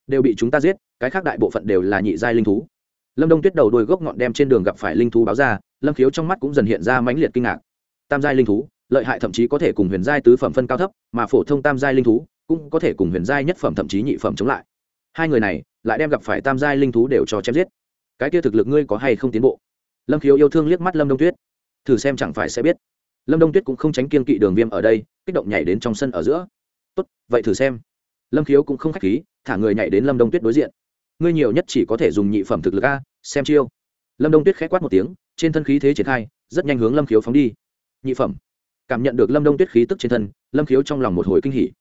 Đều bị chúng ta giết, cái khác đại bộ phận đều là nhị giai linh thú. Lâm đông tuyết đầu đôi gốc ngọn đem trên đường gặp phải linh thú báo ra, lâm khiếu trong mắt cũng dần hiện ra mãnh liệt kinh ngạc. Tam giai linh thú, lợi hại thậm chí có thể cùng huyền giai tứ phẩm phân cao thấp, mà phổ thông tam giai linh thú cũng có thể cùng huyền giai nhất phẩm thậm chí nhị phẩm chống lại. Hai người này lại đem gặp phải tam giai linh thú đều cho chém giết. Cái kia thực lực ngươi có hay không tiến bộ? Lâm khiếu yêu thương liếc mắt lâm đông tuyết. Thử xem chẳng phải sẽ biết. Lâm đông tuyết cũng không tránh kiên kỵ đường viêm ở đây, kích động nhảy đến trong sân ở giữa. Tốt, vậy thử xem. Lâm khiếu cũng không k h á c h khí thả người nhảy đến lâm đông tuyết đối diện. Ngươi nhiều nhất chỉ có thể dùng nhị phẩm thực lực a, xem chiêu. Lâm đông tuyết k h ẽ quát một tiếng, trên thân khí thế triển khai, rất nhanh hướng lâm khiếu phóng đi. Nhị phẩm. Cảm nhận được lâm đông tuyết khí tức trên thân, lâm khiếu trong lòng một hồi kinh hỉ.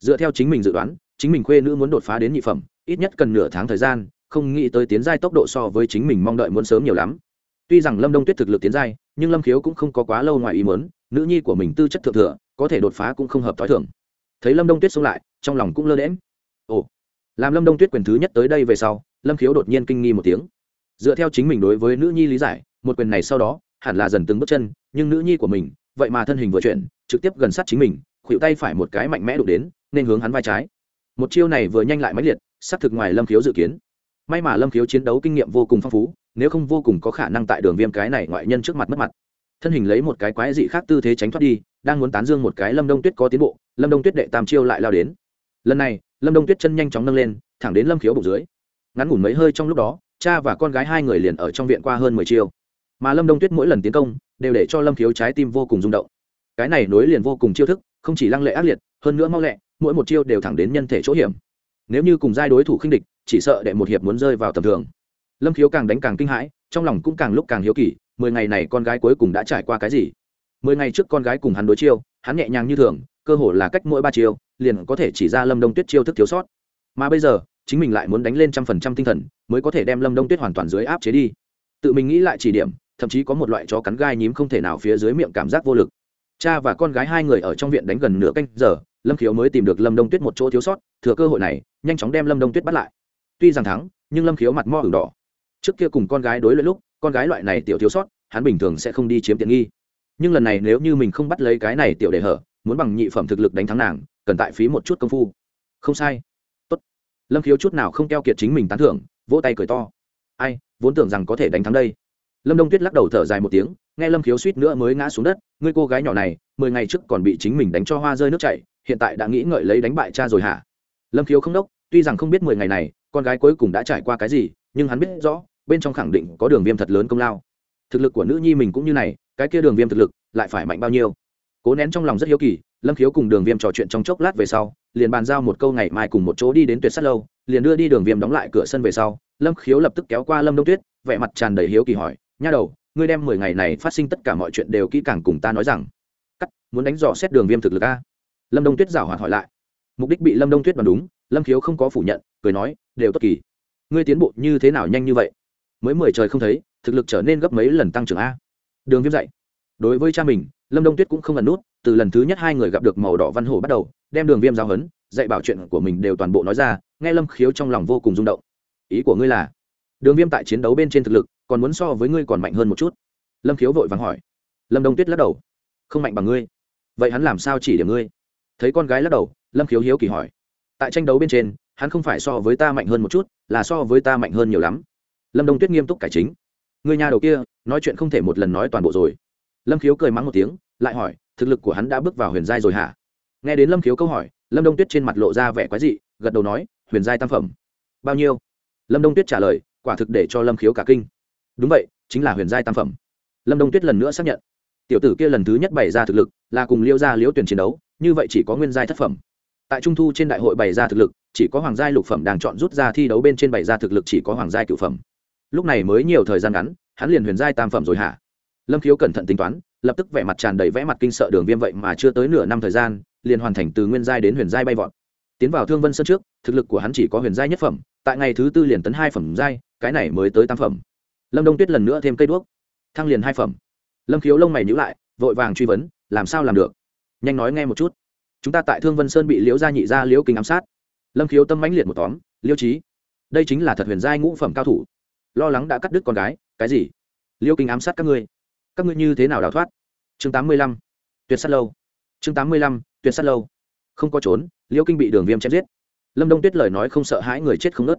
Dựa theo chính mình dự đoán, chính mình khuê nữ muốn đột phá đến nhị phẩm, ít nhất cần nửa tháng thời gian, không nghĩ tới tiến giai tốc độ so với chính mình mong đợi muốn sớm nhiều lắm. Tuy rằng lâm đông tuyết thực lực tiến giai, nhưng lâm khiếu cũng không có quá lâu ngoài ý mớn nữ nhi của mình tư chất thượng thừa, có thể đột phá cũng không hợp t h o i thưởng thấy lâm đông tuyết xông lại, trong lòng cũng lơ đễm ồ làm lâm đông tuyết quyền thứ nhất tới đây về sau, lâm khiếu đột nhiên kinh nghi một tiếng. Dựa theo chính mình đối với nữ nhi lý giải, một quyền này sau đó, hẳn là dần từng bước chân, nhưng nữ nhi của mình, vậy mà thân hình vừa chuyển, trực tiếp gần sát chính mình khuỵu tay phải một cái mạnh mẽ đụng đến, nên hướng hắn vai trái. Một chiêu này vừa nhanh lại mãnh liệt xác thực ngoài lâm khiếu dự kiến. May mà lâm khiếu chiến đấu kinh nghiệm vô cùng phong phú, nếu không vô cùng có khả năng tại đường viêm cái này ngoại nhân trước mặt mất mặt. Thân hình lấy một cái quái dị khác tư thế tránh thoát đi, đang muốn tán dương một cái lâm đông tuyết có tiến bộ, lâm đông tuyết đệ tam chiêu lại lao đến. Lần này lâm đông tuyết chân nhanh chóng nâng lên, thẳng đến lâm khiếu bụng dưới. Ngắn ngủn mấy hơi trong lúc đó, cha và con gái hai người liền ở trong viện qua hơn mười chiêu. Mà lâm đông tuyết mỗi lần tiến công, đều để cho lâm khiếu trái tim vô cùng rung động. Cái này nối liền vô cùng chiêu thức, không chỉ lăng lệ ác liệt, hơn nữa mau lẹ, mỗi một chiêu đều thẳng đến nhân thể chỗ hiểm. Nếu như cùng giai đối thủ khinh địch, chỉ sợ đệ một hiệp muốn rơi vào tầm thường. Lâm khiếu càng đánh càng kinh hãi, trong lòng cũng càng lúc càng hiếu kỳ, mười ngày này con gái cuối cùng đã trải qua cái gì? Mười ngày trước con gái cùng hắn đối chiêu, hắn nhẹ nhàng như thường, cơ hồ là cách mỗi ba chiêu liền có thể chỉ ra lâm đông tuyết chiêu thức thiếu sót. Mà bây giờ, chính mình lại muốn đánh lên trăm phần trăm tinh thần, mới có thể đem lâm đông tuyết hoàn toàn dưới áp chế đi. Tự mình nghĩ lại chỉ điểm, thậm chí có một loại chó cắn gai nhím không thể nào phía dưới miệng cảm giác vô lực. Cha và con gái hai người ở trong viện đánh gần nửa canh giờ, lâm khiếu mới tìm được lâm đông tuyết một chỗ thiếu sót, thừa cơ hội này, nhanh chóng đem lâm đông tuyết bắt lại. Tuy rằng thắng, nhưng lâm khiếu mặt mo ửng đỏ. Trước kia cùng con gái đối lẫn lúc, con gái loại này tiểu thiếu sót, hắn bình thường sẽ không đi chiếm tiện nghi. Nhưng lần này nếu như mình không bắt lấy cái này tiểu để hở, muốn bằng nhị phẩm thực lực đánh thắng nàng cần tại phí một chút công phu. Không sai. Tốt. Lâm khiếu chút nào không keo kiệt chính mình tán thưởng, vỗ tay cười to. Ai, vốn tưởng rằng có thể đánh thắng đây. Lâm đông tuyết lắc đầu thở dài một tiếng, nghe lâm khiếu suýt nữa mới ngã xuống đất. Ngươi cô gái nhỏ này, mười ngày trước còn bị chính mình đánh cho hoa rơi nước chảy, hiện tại đã nghĩ ngợi lấy đánh bại cha rồi hả? Lâm khiếu không đốc, tuy rằng không biết mười ngày này, con gái cuối cùng đã trải qua cái gì, nhưng hắn biết rõ, bên trong khẳng định có đường viêm thật lớn công lao. Thực lực của nữ nhi mình cũng như này, cái kia đường viêm thực lực lại phải mạnh bao nhiêu? Cố nén trong lòng rất hiếu kỳ lâm khiếu cùng đường viêm trò chuyện trong chốc lát về sau, liền bàn giao một câu ngày mai cùng một chỗ đi đến tuyệt sắt lâu, liền đưa đi đường viêm đóng lại cửa sân về sau, lâm khiếu lập tức kéo qua lâm đông tuyết, vẻ mặt tràn đầy hiếu kỳ hỏi, nha đầu, ngươi đem mười ngày này phát sinh tất cả mọi chuyện đều kỹ càng cùng ta nói rằng. Cắt, muốn đánh dò xét đường viêm thực lực a? Lâm đông tuyết giảo hoạt hỏi lại. Mục đích bị lâm đông tuyết đoán đúng, lâm khiếu không có phủ nhận, cười nói, đều tốt kỳ. Ngươi tiến bộ như thế nào nhanh như vậy? Mới mười trời không thấy, thực lực trở nên gấp mấy lần tăng trưởng a. Đường viêm dạy, đối với cha mình, lâm đông tuyết cũng không ẩn nút từ lần thứ nhất hai người gặp được màu đỏ văn hổ bắt đầu, đem đường viêm giao hấn, dạy bảo chuyện của mình đều toàn bộ nói ra, nghe lâm khiếu trong lòng vô cùng rung động. Ý của ngươi là, đường viêm tại chiến đấu bên trên thực lực, còn muốn so với ngươi còn mạnh hơn một chút. Lâm khiếu vội vàng hỏi. Lâm đông tuyết lắc đầu. Không mạnh bằng ngươi. Vậy hắn làm sao chỉ điểm ngươi? Thấy con gái lắc đầu, lâm khiếu hiếu kỳ hỏi. Tại tranh đấu bên trên, hắn không phải so với ta mạnh hơn một chút, là so với ta mạnh hơn nhiều lắm. Lâm đông tuyết nghiêm túc cải chính. Người nhà đầu kia, nói chuyện không thể một lần nói toàn bộ rồi. Lâm khiếu cười mắng một tiếng lại hỏi, thực lực của hắn đã bước vào huyền giai rồi hả? Nghe đến lâm khiếu câu hỏi, lâm đông tuyết trên mặt lộ ra vẻ quái dị, gật đầu nói, huyền giai tam phẩm. Bao nhiêu? Lâm đông tuyết trả lời, quả thực để cho lâm khiếu cả kinh. Đúng vậy, chính là huyền giai tam phẩm. Lâm đông tuyết lần nữa xác nhận. Tiểu tử kia lần thứ nhất bày ra thực lực, là cùng liêu gia liễu tuyển chiến đấu, như vậy chỉ có nguyên giai thất phẩm. Tại trung thu trên đại hội bày ra thực lực, chỉ có hoàng giai lục phẩm đang chọn rút ra thi đấu bên trên bày ra thực lực chỉ có hoàng giai cựu phẩm. Lúc này mới nhiều thời gian ngắn, hắn liền huyền giai tam phẩm rồi hả? Lâm khiếu cẩn thận tính toán lập tức vẻ mặt tràn đầy vẽ mặt kinh sợ đường viêm vậy mà chưa tới nửa năm thời gian, liền hoàn thành từ nguyên giai đến huyền giai bay vọt. Tiến vào thương vân sơn trước, thực lực của hắn chỉ có huyền giai nhất phẩm, tại ngày thứ tư liền tấn hai phẩm giai, cái này mới tới tam phẩm. Lâm đông tuyết lần nữa thêm cây đuốc, thăng liền hai phẩm. Lâm khiếu lông mày nhữ lại, vội vàng truy vấn, làm sao làm được? Nhanh nói nghe một chút. Chúng ta tại thương vân sơn bị liễu gia nhị gia liễu kinh ám sát. Lâm khiếu tâm mãnh liệt một tóm liễu trí đây chính là thật huyền giai ngũ phẩm cao thủ. Lo lắng đã cắt đứt con gái, cái gì? Liễu kinh ám sát các ngươi các ngươi như thế nào đào thoát? Chương tám mươi lăm, tuyệt sát lâu. Chương tám mươi lăm, tuyệt sát lâu. Không có trốn, liễu kinh bị đường viêm chém giết. Lâm đông tuyết lời nói không sợ hãi người chết không nớt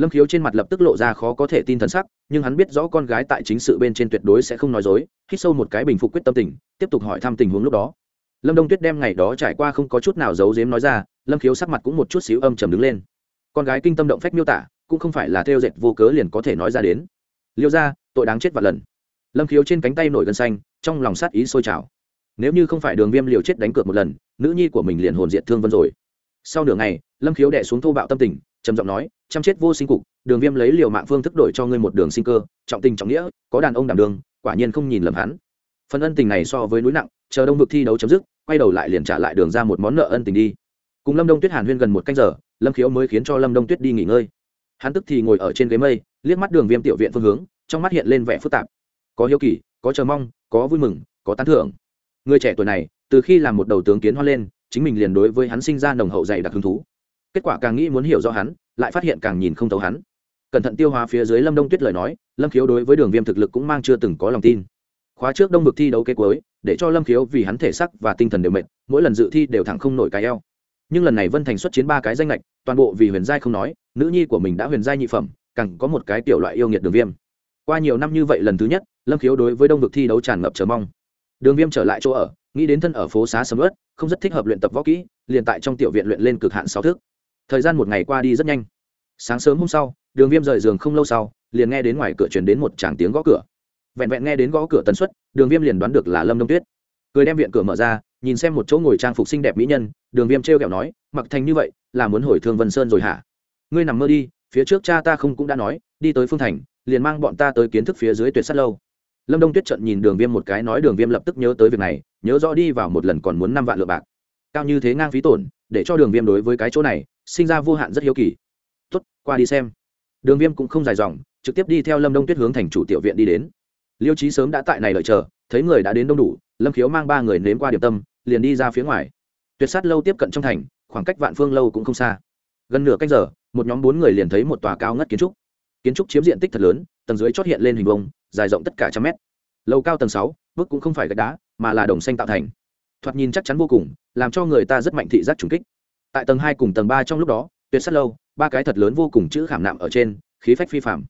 lâm khiếu trên mặt lập tức lộ ra khó có thể tin thần sắc, nhưng hắn biết rõ con gái tại chính sự bên trên tuyệt đối sẽ không nói dối, hít sâu một cái bình phục quyết tâm tình, tiếp tục hỏi thăm tình huống lúc đó. Lâm đông tuyết đem ngày đó trải qua không có chút nào giấu giếm nói ra, lâm khiếu sắc mặt cũng một chút xíu âm trầm đứng lên. Con gái kinh tâm động phách miêu tả, cũng không phải là theo dệt vô cớ liền có thể nói ra đến. Liêu ra tội đáng chết và lần lâm khiếu trên cánh tay nổi gân xanh, trong lòng sát ý sôi trào. Nếu như không phải đường viêm liều chết đánh cược một lần, nữ nhi của mình liền hồn diện thương vân rồi. Sau nửa ngày, lâm khiếu đẻ xuống thô bạo tâm tình, trầm giọng nói, chăm chết vô sinh cục, đường viêm lấy liều mạng phương thức đổi cho ngươi một đường sinh cơ, trọng tình trọng nghĩa, có đàn ông đảm đường quả nhiên không nhìn lầm hắn. Phần ân tình này so với núi nặng, chờ đông vực thi đấu chấm dứt, quay đầu lại liền trả lại đường ra một món nợ ân tình đi. Cùng lâm đông tuyết hàn huyên gần một canh giờ, lâm khiếu mới khiến cho lâm đông tuyết đi nghỉ ngơi. Hắn tức thì ngồi ở trên ghế mây, liếc mắt đường viêm tiểu viện phương hướng, trong mắt hiện lên vẻ phức tạp có hiếu kỳ, có chờ mong, có vui mừng, có tán thưởng. Người trẻ tuổi này, từ khi làm một đầu tướng kiến hoa lên, chính mình liền đối với hắn sinh ra nồng hậu dày đặc hứng thú. Kết quả càng nghĩ muốn hiểu rõ hắn, lại phát hiện càng nhìn không thấu hắn. Cẩn thận tiêu hóa phía dưới lâm đông tuyết lời nói, lâm khiếu đối với đường viêm thực lực cũng mang chưa từng có lòng tin. Khóa trước đông vực thi đấu kế cuối, để cho lâm khiếu vì hắn thể sắc và tinh thần đều mệt, mỗi lần dự thi đều thẳng không nổi cái eo. Nhưng lần này vân thành xuất chiến ba cái danh lệch toàn bộ vì huyền giai không nói, nữ nhi của mình đã huyền giai nhị phẩm, càng có một cái tiểu loại yêu nghiệt đường viêm qua nhiều năm như vậy lần thứ nhất, lâm khiếu đối với đông vực thi đấu tràn ngập chờ mong. Đường viêm trở lại chỗ ở, nghĩ đến thân ở phố xá sầm ớt không rất thích hợp luyện tập võ kỹ, liền tại trong tiểu viện luyện lên cực hạn sáu thước thời gian một ngày qua đi rất nhanh. Sáng sớm hôm sau, đường viêm rời giường không lâu sau, liền nghe đến ngoài cửa chuyển đến một tràng tiếng gõ cửa. Vẹn vẹn nghe đến gõ cửa tần suất, đường viêm liền đoán được là lâm đông tuyết. Cười đem viện cửa mở ra, nhìn xem một chỗ ngồi trang phục xinh đẹp mỹ nhân, đường viêm t r e o kẹo nói, mặc thành như vậy, là muốn hồi thương vân sơn rồi hả? Ngươi nằm mơ đi, phía trước cha ta không cũng đã nói, đi tới phương thành liền mang bọn ta tới kiến thức phía dưới tuyệt sắt lâu. Lâm đông tuyết trận nhìn đường viêm một cái, nói đường viêm lập tức nhớ tới việc này, nhớ rõ đi vào một lần còn muốn năm vạn lượng bạc. Cao như thế ngang phí tổn, để cho đường viêm đối với cái chỗ này, sinh ra vô hạn rất hiếu kỳ. Tuất qua đi xem. Đường viêm cũng không dài dòng, trực tiếp đi theo lâm đông tuyết hướng thành chủ tiểu viện đi đến. Liêu trí sớm đã tại này đợi chờ, thấy người đã đến đông đủ, lâm khiếu mang ba người nếm qua điểm tâm, liền đi ra phía ngoài. Tuyệt sát lâu tiếp cận trong thành, khoảng cách vạn phương lâu cũng không xa. Gần nửa canh giờ, một nhóm bốn người liền thấy một tòa cao ngất kiến trúc kiến trúc chiếm diện tích thật lớn, tầng dưới chót hiện lên hình vông dài rộng tất cả trăm mét. Lầu cao tầng sáu, bước cũng không phải gạch đá, mà là đồng xanh tạo thành. Thoạt nhìn chắc chắn vô cùng, làm cho người ta rất mạnh thị giác trùng kích. Tại tầng hai cùng tầng ba trong lúc đó, tuyệt sát lâu, ba cái thật lớn vô cùng chữ khảm nạm ở trên, khí phách phi phạm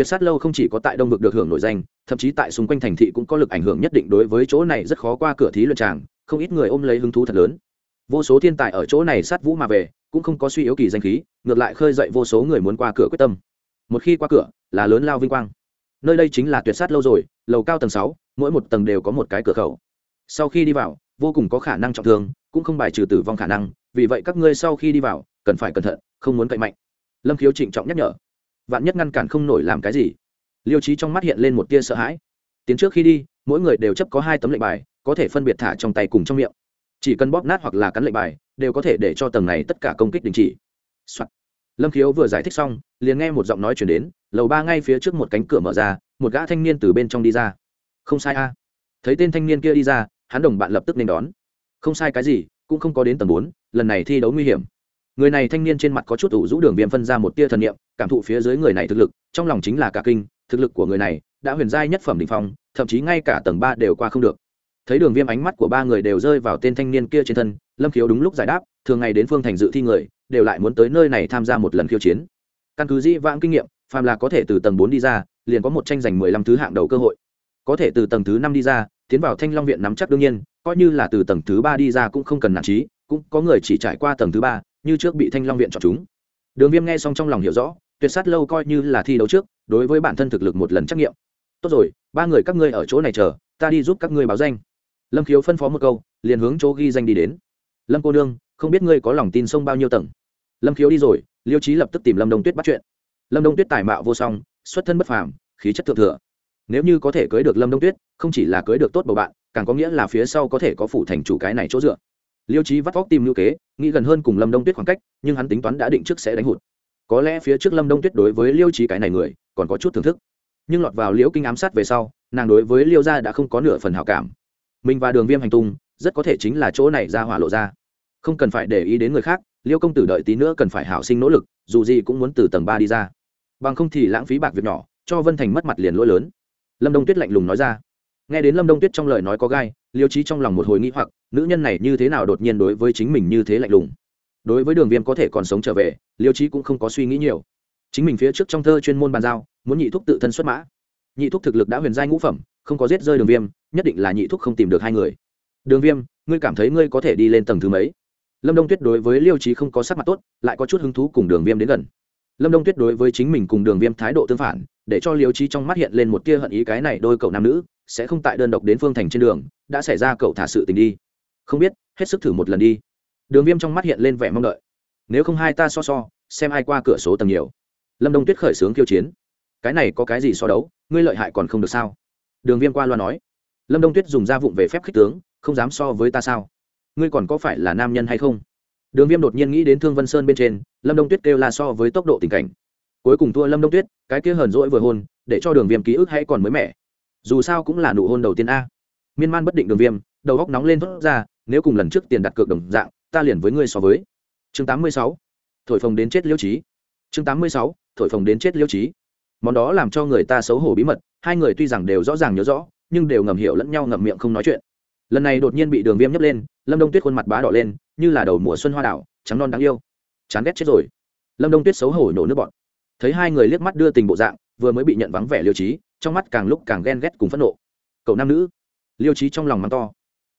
tuyệt sát lâu không chỉ có tại đông vực được hưởng nổi danh, thậm chí tại xung quanh thành thị cũng có lực ảnh hưởng nhất định đối với chỗ này rất khó qua cửa thí luận tràng, không ít người ôm lấy hứng thú thật lớn. Vô số thiên tài ở chỗ này sát vũ mà về, cũng không có suy yếu kỳ danh khí, ngược lại khơi dậy vô số người muốn qua cửa quyết tâm một khi qua cửa là lớn lao vinh quang nơi đây chính là tuyệt sát lâu rồi lầu cao tầng sáu, mỗi một tầng đều có một cái cửa khẩu. Sau khi đi vào, vô cùng có khả năng trọng thương, cũng không bài trừ tử vong khả năng, vì vậy các ngươi sau khi đi vào, cần phải cẩn thận, không muốn cậy mạnh. Lâm khiếu trịnh trọng nhắc nhở. Vạn nhất ngăn cản không nổi làm cái gì. Liêu trí trong mắt hiện lên một tia sợ hãi. Tiến trước khi đi, mỗi người đều chấp có hai tấm lệnh bài, có thể phân biệt thả trong tay cùng trong miệng. Chỉ cần bóp nát hoặc là cắn lệnh bài, đều có thể để cho tầng này tất cả công kích đình chỉ、Soạn lâm khiếu vừa giải thích xong, liền nghe một giọng nói chuyển đến, lầu ba ngay phía trước một cánh cửa mở ra, một gã thanh niên từ bên trong đi ra. Không sai a. Thấy tên thanh niên kia đi ra, hắn đồng bạn lập tức nên đón. Không sai cái gì, cũng không có đến tầng bốn, lần này thi đấu nguy hiểm. Người này thanh niên trên mặt có chút ủ rũ đường viêm phân ra một tia thần niệm, cảm thụ phía dưới người này thực lực, trong lòng chính là cả kinh, thực lực của người này đã huyền giai nhất phẩm đ ỉ n h phong, thậm chí ngay cả tầng ba đều qua không được. Thấy đường viêm ánh mắt của ba người đều rơi vào tên thanh niên kia trên thân, lâm khiếu đúng lúc giải đáp, thường ngày đến phương thành dự thi người đều lại muốn tới nơi này tham gia một lần khiêu chiến. Căn cứ dĩ vãng kinh nghiệm, phàm là có thể từ tầng bốn đi ra, liền có một tranh giành mười lăm thứ hạng đầu cơ hội. Có thể từ tầng thứ năm đi ra, tiến vào thanh long viện nắm chắc đương nhiên, coi như là từ tầng thứ ba đi ra cũng không cần nản trí, cũng có người chỉ trải qua tầng thứ ba, như trước bị thanh long viện chọn chúng. Đường viêm nghe xong trong lòng hiểu rõ, tuyệt sát lâu coi như là thi đấu trước, đối với bản thân thực lực một lần trắc nghiệm. Tốt rồi, ba người các ngươi ở chỗ này chờ, ta đi giúp các ngươi báo danh. Lâm khiếu phân phó một câu, liền hướng chỗ ghi danh đi đến. Lâm cô nương, không biết ngươi có lòng tin sông bao nhiêu tầng? Lâm khiếu đi rồi, liêu trí lập tức tìm lâm đông tuyết bắt chuyện. Lâm đông tuyết tài mạo vô song, xuất thân bất phàm, khí chất thượng thừa. Nếu như có thể cưới được lâm đông tuyết, không chỉ là cưới được tốt bầu bạn, càng có nghĩa là phía sau có thể có phủ thành chủ cái này chỗ dựa. Liêu trí vắt vóc tìm ngữ kế, nghĩ gần hơn cùng lâm đông tuyết khoảng cách, nhưng hắn tính toán đã định trước sẽ đánh hụt. Có lẽ phía trước lâm đông tuyết đối với liêu trí cái này người, còn có chút thưởng thức. Nhưng lọt vào liễu kinh ám sát về sau, nàng đối với liêu gia đã không có nửa phần hảo cảm. Mình và đường viêm hành tung, rất có thể chính là chỗ này ra hỏa lộ ra. Không cần phải để ý đến người khác liêu công tử đợi tí nữa cần phải hảo sinh nỗ lực, dù gì cũng muốn từ tầng ba đi ra. Bằng không thì lãng phí bạc việc nhỏ, cho vân thành mất mặt liền lỗi lớn. Lâm đông tuyết lạnh lùng nói ra. Nghe đến lâm đông tuyết trong lời nói có gai, liêu trí trong lòng một hồi nghĩ hoặc, nữ nhân này như thế nào đột nhiên đối với chính mình như thế lạnh lùng? Đối với đường viêm có thể còn sống trở về, liêu trí cũng không có suy nghĩ nhiều. Chính mình phía trước trong thơ chuyên môn bàn giao, muốn nhị thúc tự thân xuất mã. Nhị thúc thực lực đã huyền giai ngũ phẩm, không có giết rơi đường viêm, nhất định là nhị thúc không tìm được hai người. Đường viêm, ngươi cảm thấy ngươi có thể đi lên tầng thứ mấy? Lâm đông tuyết đối với liêu trí không có sắc mặt tốt, lại có chút hứng thú cùng đường viêm đến gần. Lâm đông tuyết đối với chính mình cùng đường viêm thái độ tương phản, để cho liêu trí trong mắt hiện lên một tia hận ý cái này đôi cậu nam nữ, sẽ không tại đơn độc đến phương thành trên đường, đã xảy ra cậu thả sự tình đi. Không biết, hết sức thử một lần đi. Đường viêm trong mắt hiện lên vẻ mong đợi. Nếu không hai ta so so, xem ai qua cửa số tầng nhiều. Lâm đông tuyết khởi xướng kiêu chiến. Cái này có cái gì so đấu, ngươi lợi hại còn không được sao? Đường viêm qua loa nói. Lâm đông tuyết dùng r a vụng về phép khích tướng, không dám so với ta sao? Ngươi còn có phải là nam nhân hay không? Đường viêm đột nhiên nghĩ đến thương vân sơn bên trên, lâm đông tuyết kêu la so với tốc độ tình cảnh. Cuối cùng thua lâm đông tuyết, cái kia hờn rỗi vừa hôn, để cho đường viêm ký ức hay còn mới mẻ. Dù sao cũng là nụ hôn đầu tiên a. Miên man bất định đường viêm, đầu góc nóng lên thốt ra, nếu cùng lần trước tiền đặt cược đồng dạng, ta liền với ngươi so với. Chương tám mươi sáu, thổi phồng đến chết liêu trí chương tám mươi sáu, thổi phồng đến chết liêu trí món đó làm cho người ta xấu hổ bí mật, hai người tuy rằng đều rõ ràng nhớ rõ, nhưng đều ngầm hiểu lẫn nhau ngậm miệng không nói chuyện lần này đột nhiên bị đường viêm nhấp lên lâm đông tuyết khuôn mặt bá đỏ lên như là đầu mùa xuân hoa đảo trắng non đáng yêu chán ghét chết rồi lâm đông tuyết xấu hổ nổ nước bọn thấy hai người liếc mắt đưa tình bộ dạng vừa mới bị nhận vắng vẻ liêu trí trong mắt càng lúc càng ghen ghét cùng phẫn nộ cậu nam nữ liêu trí trong lòng mắng to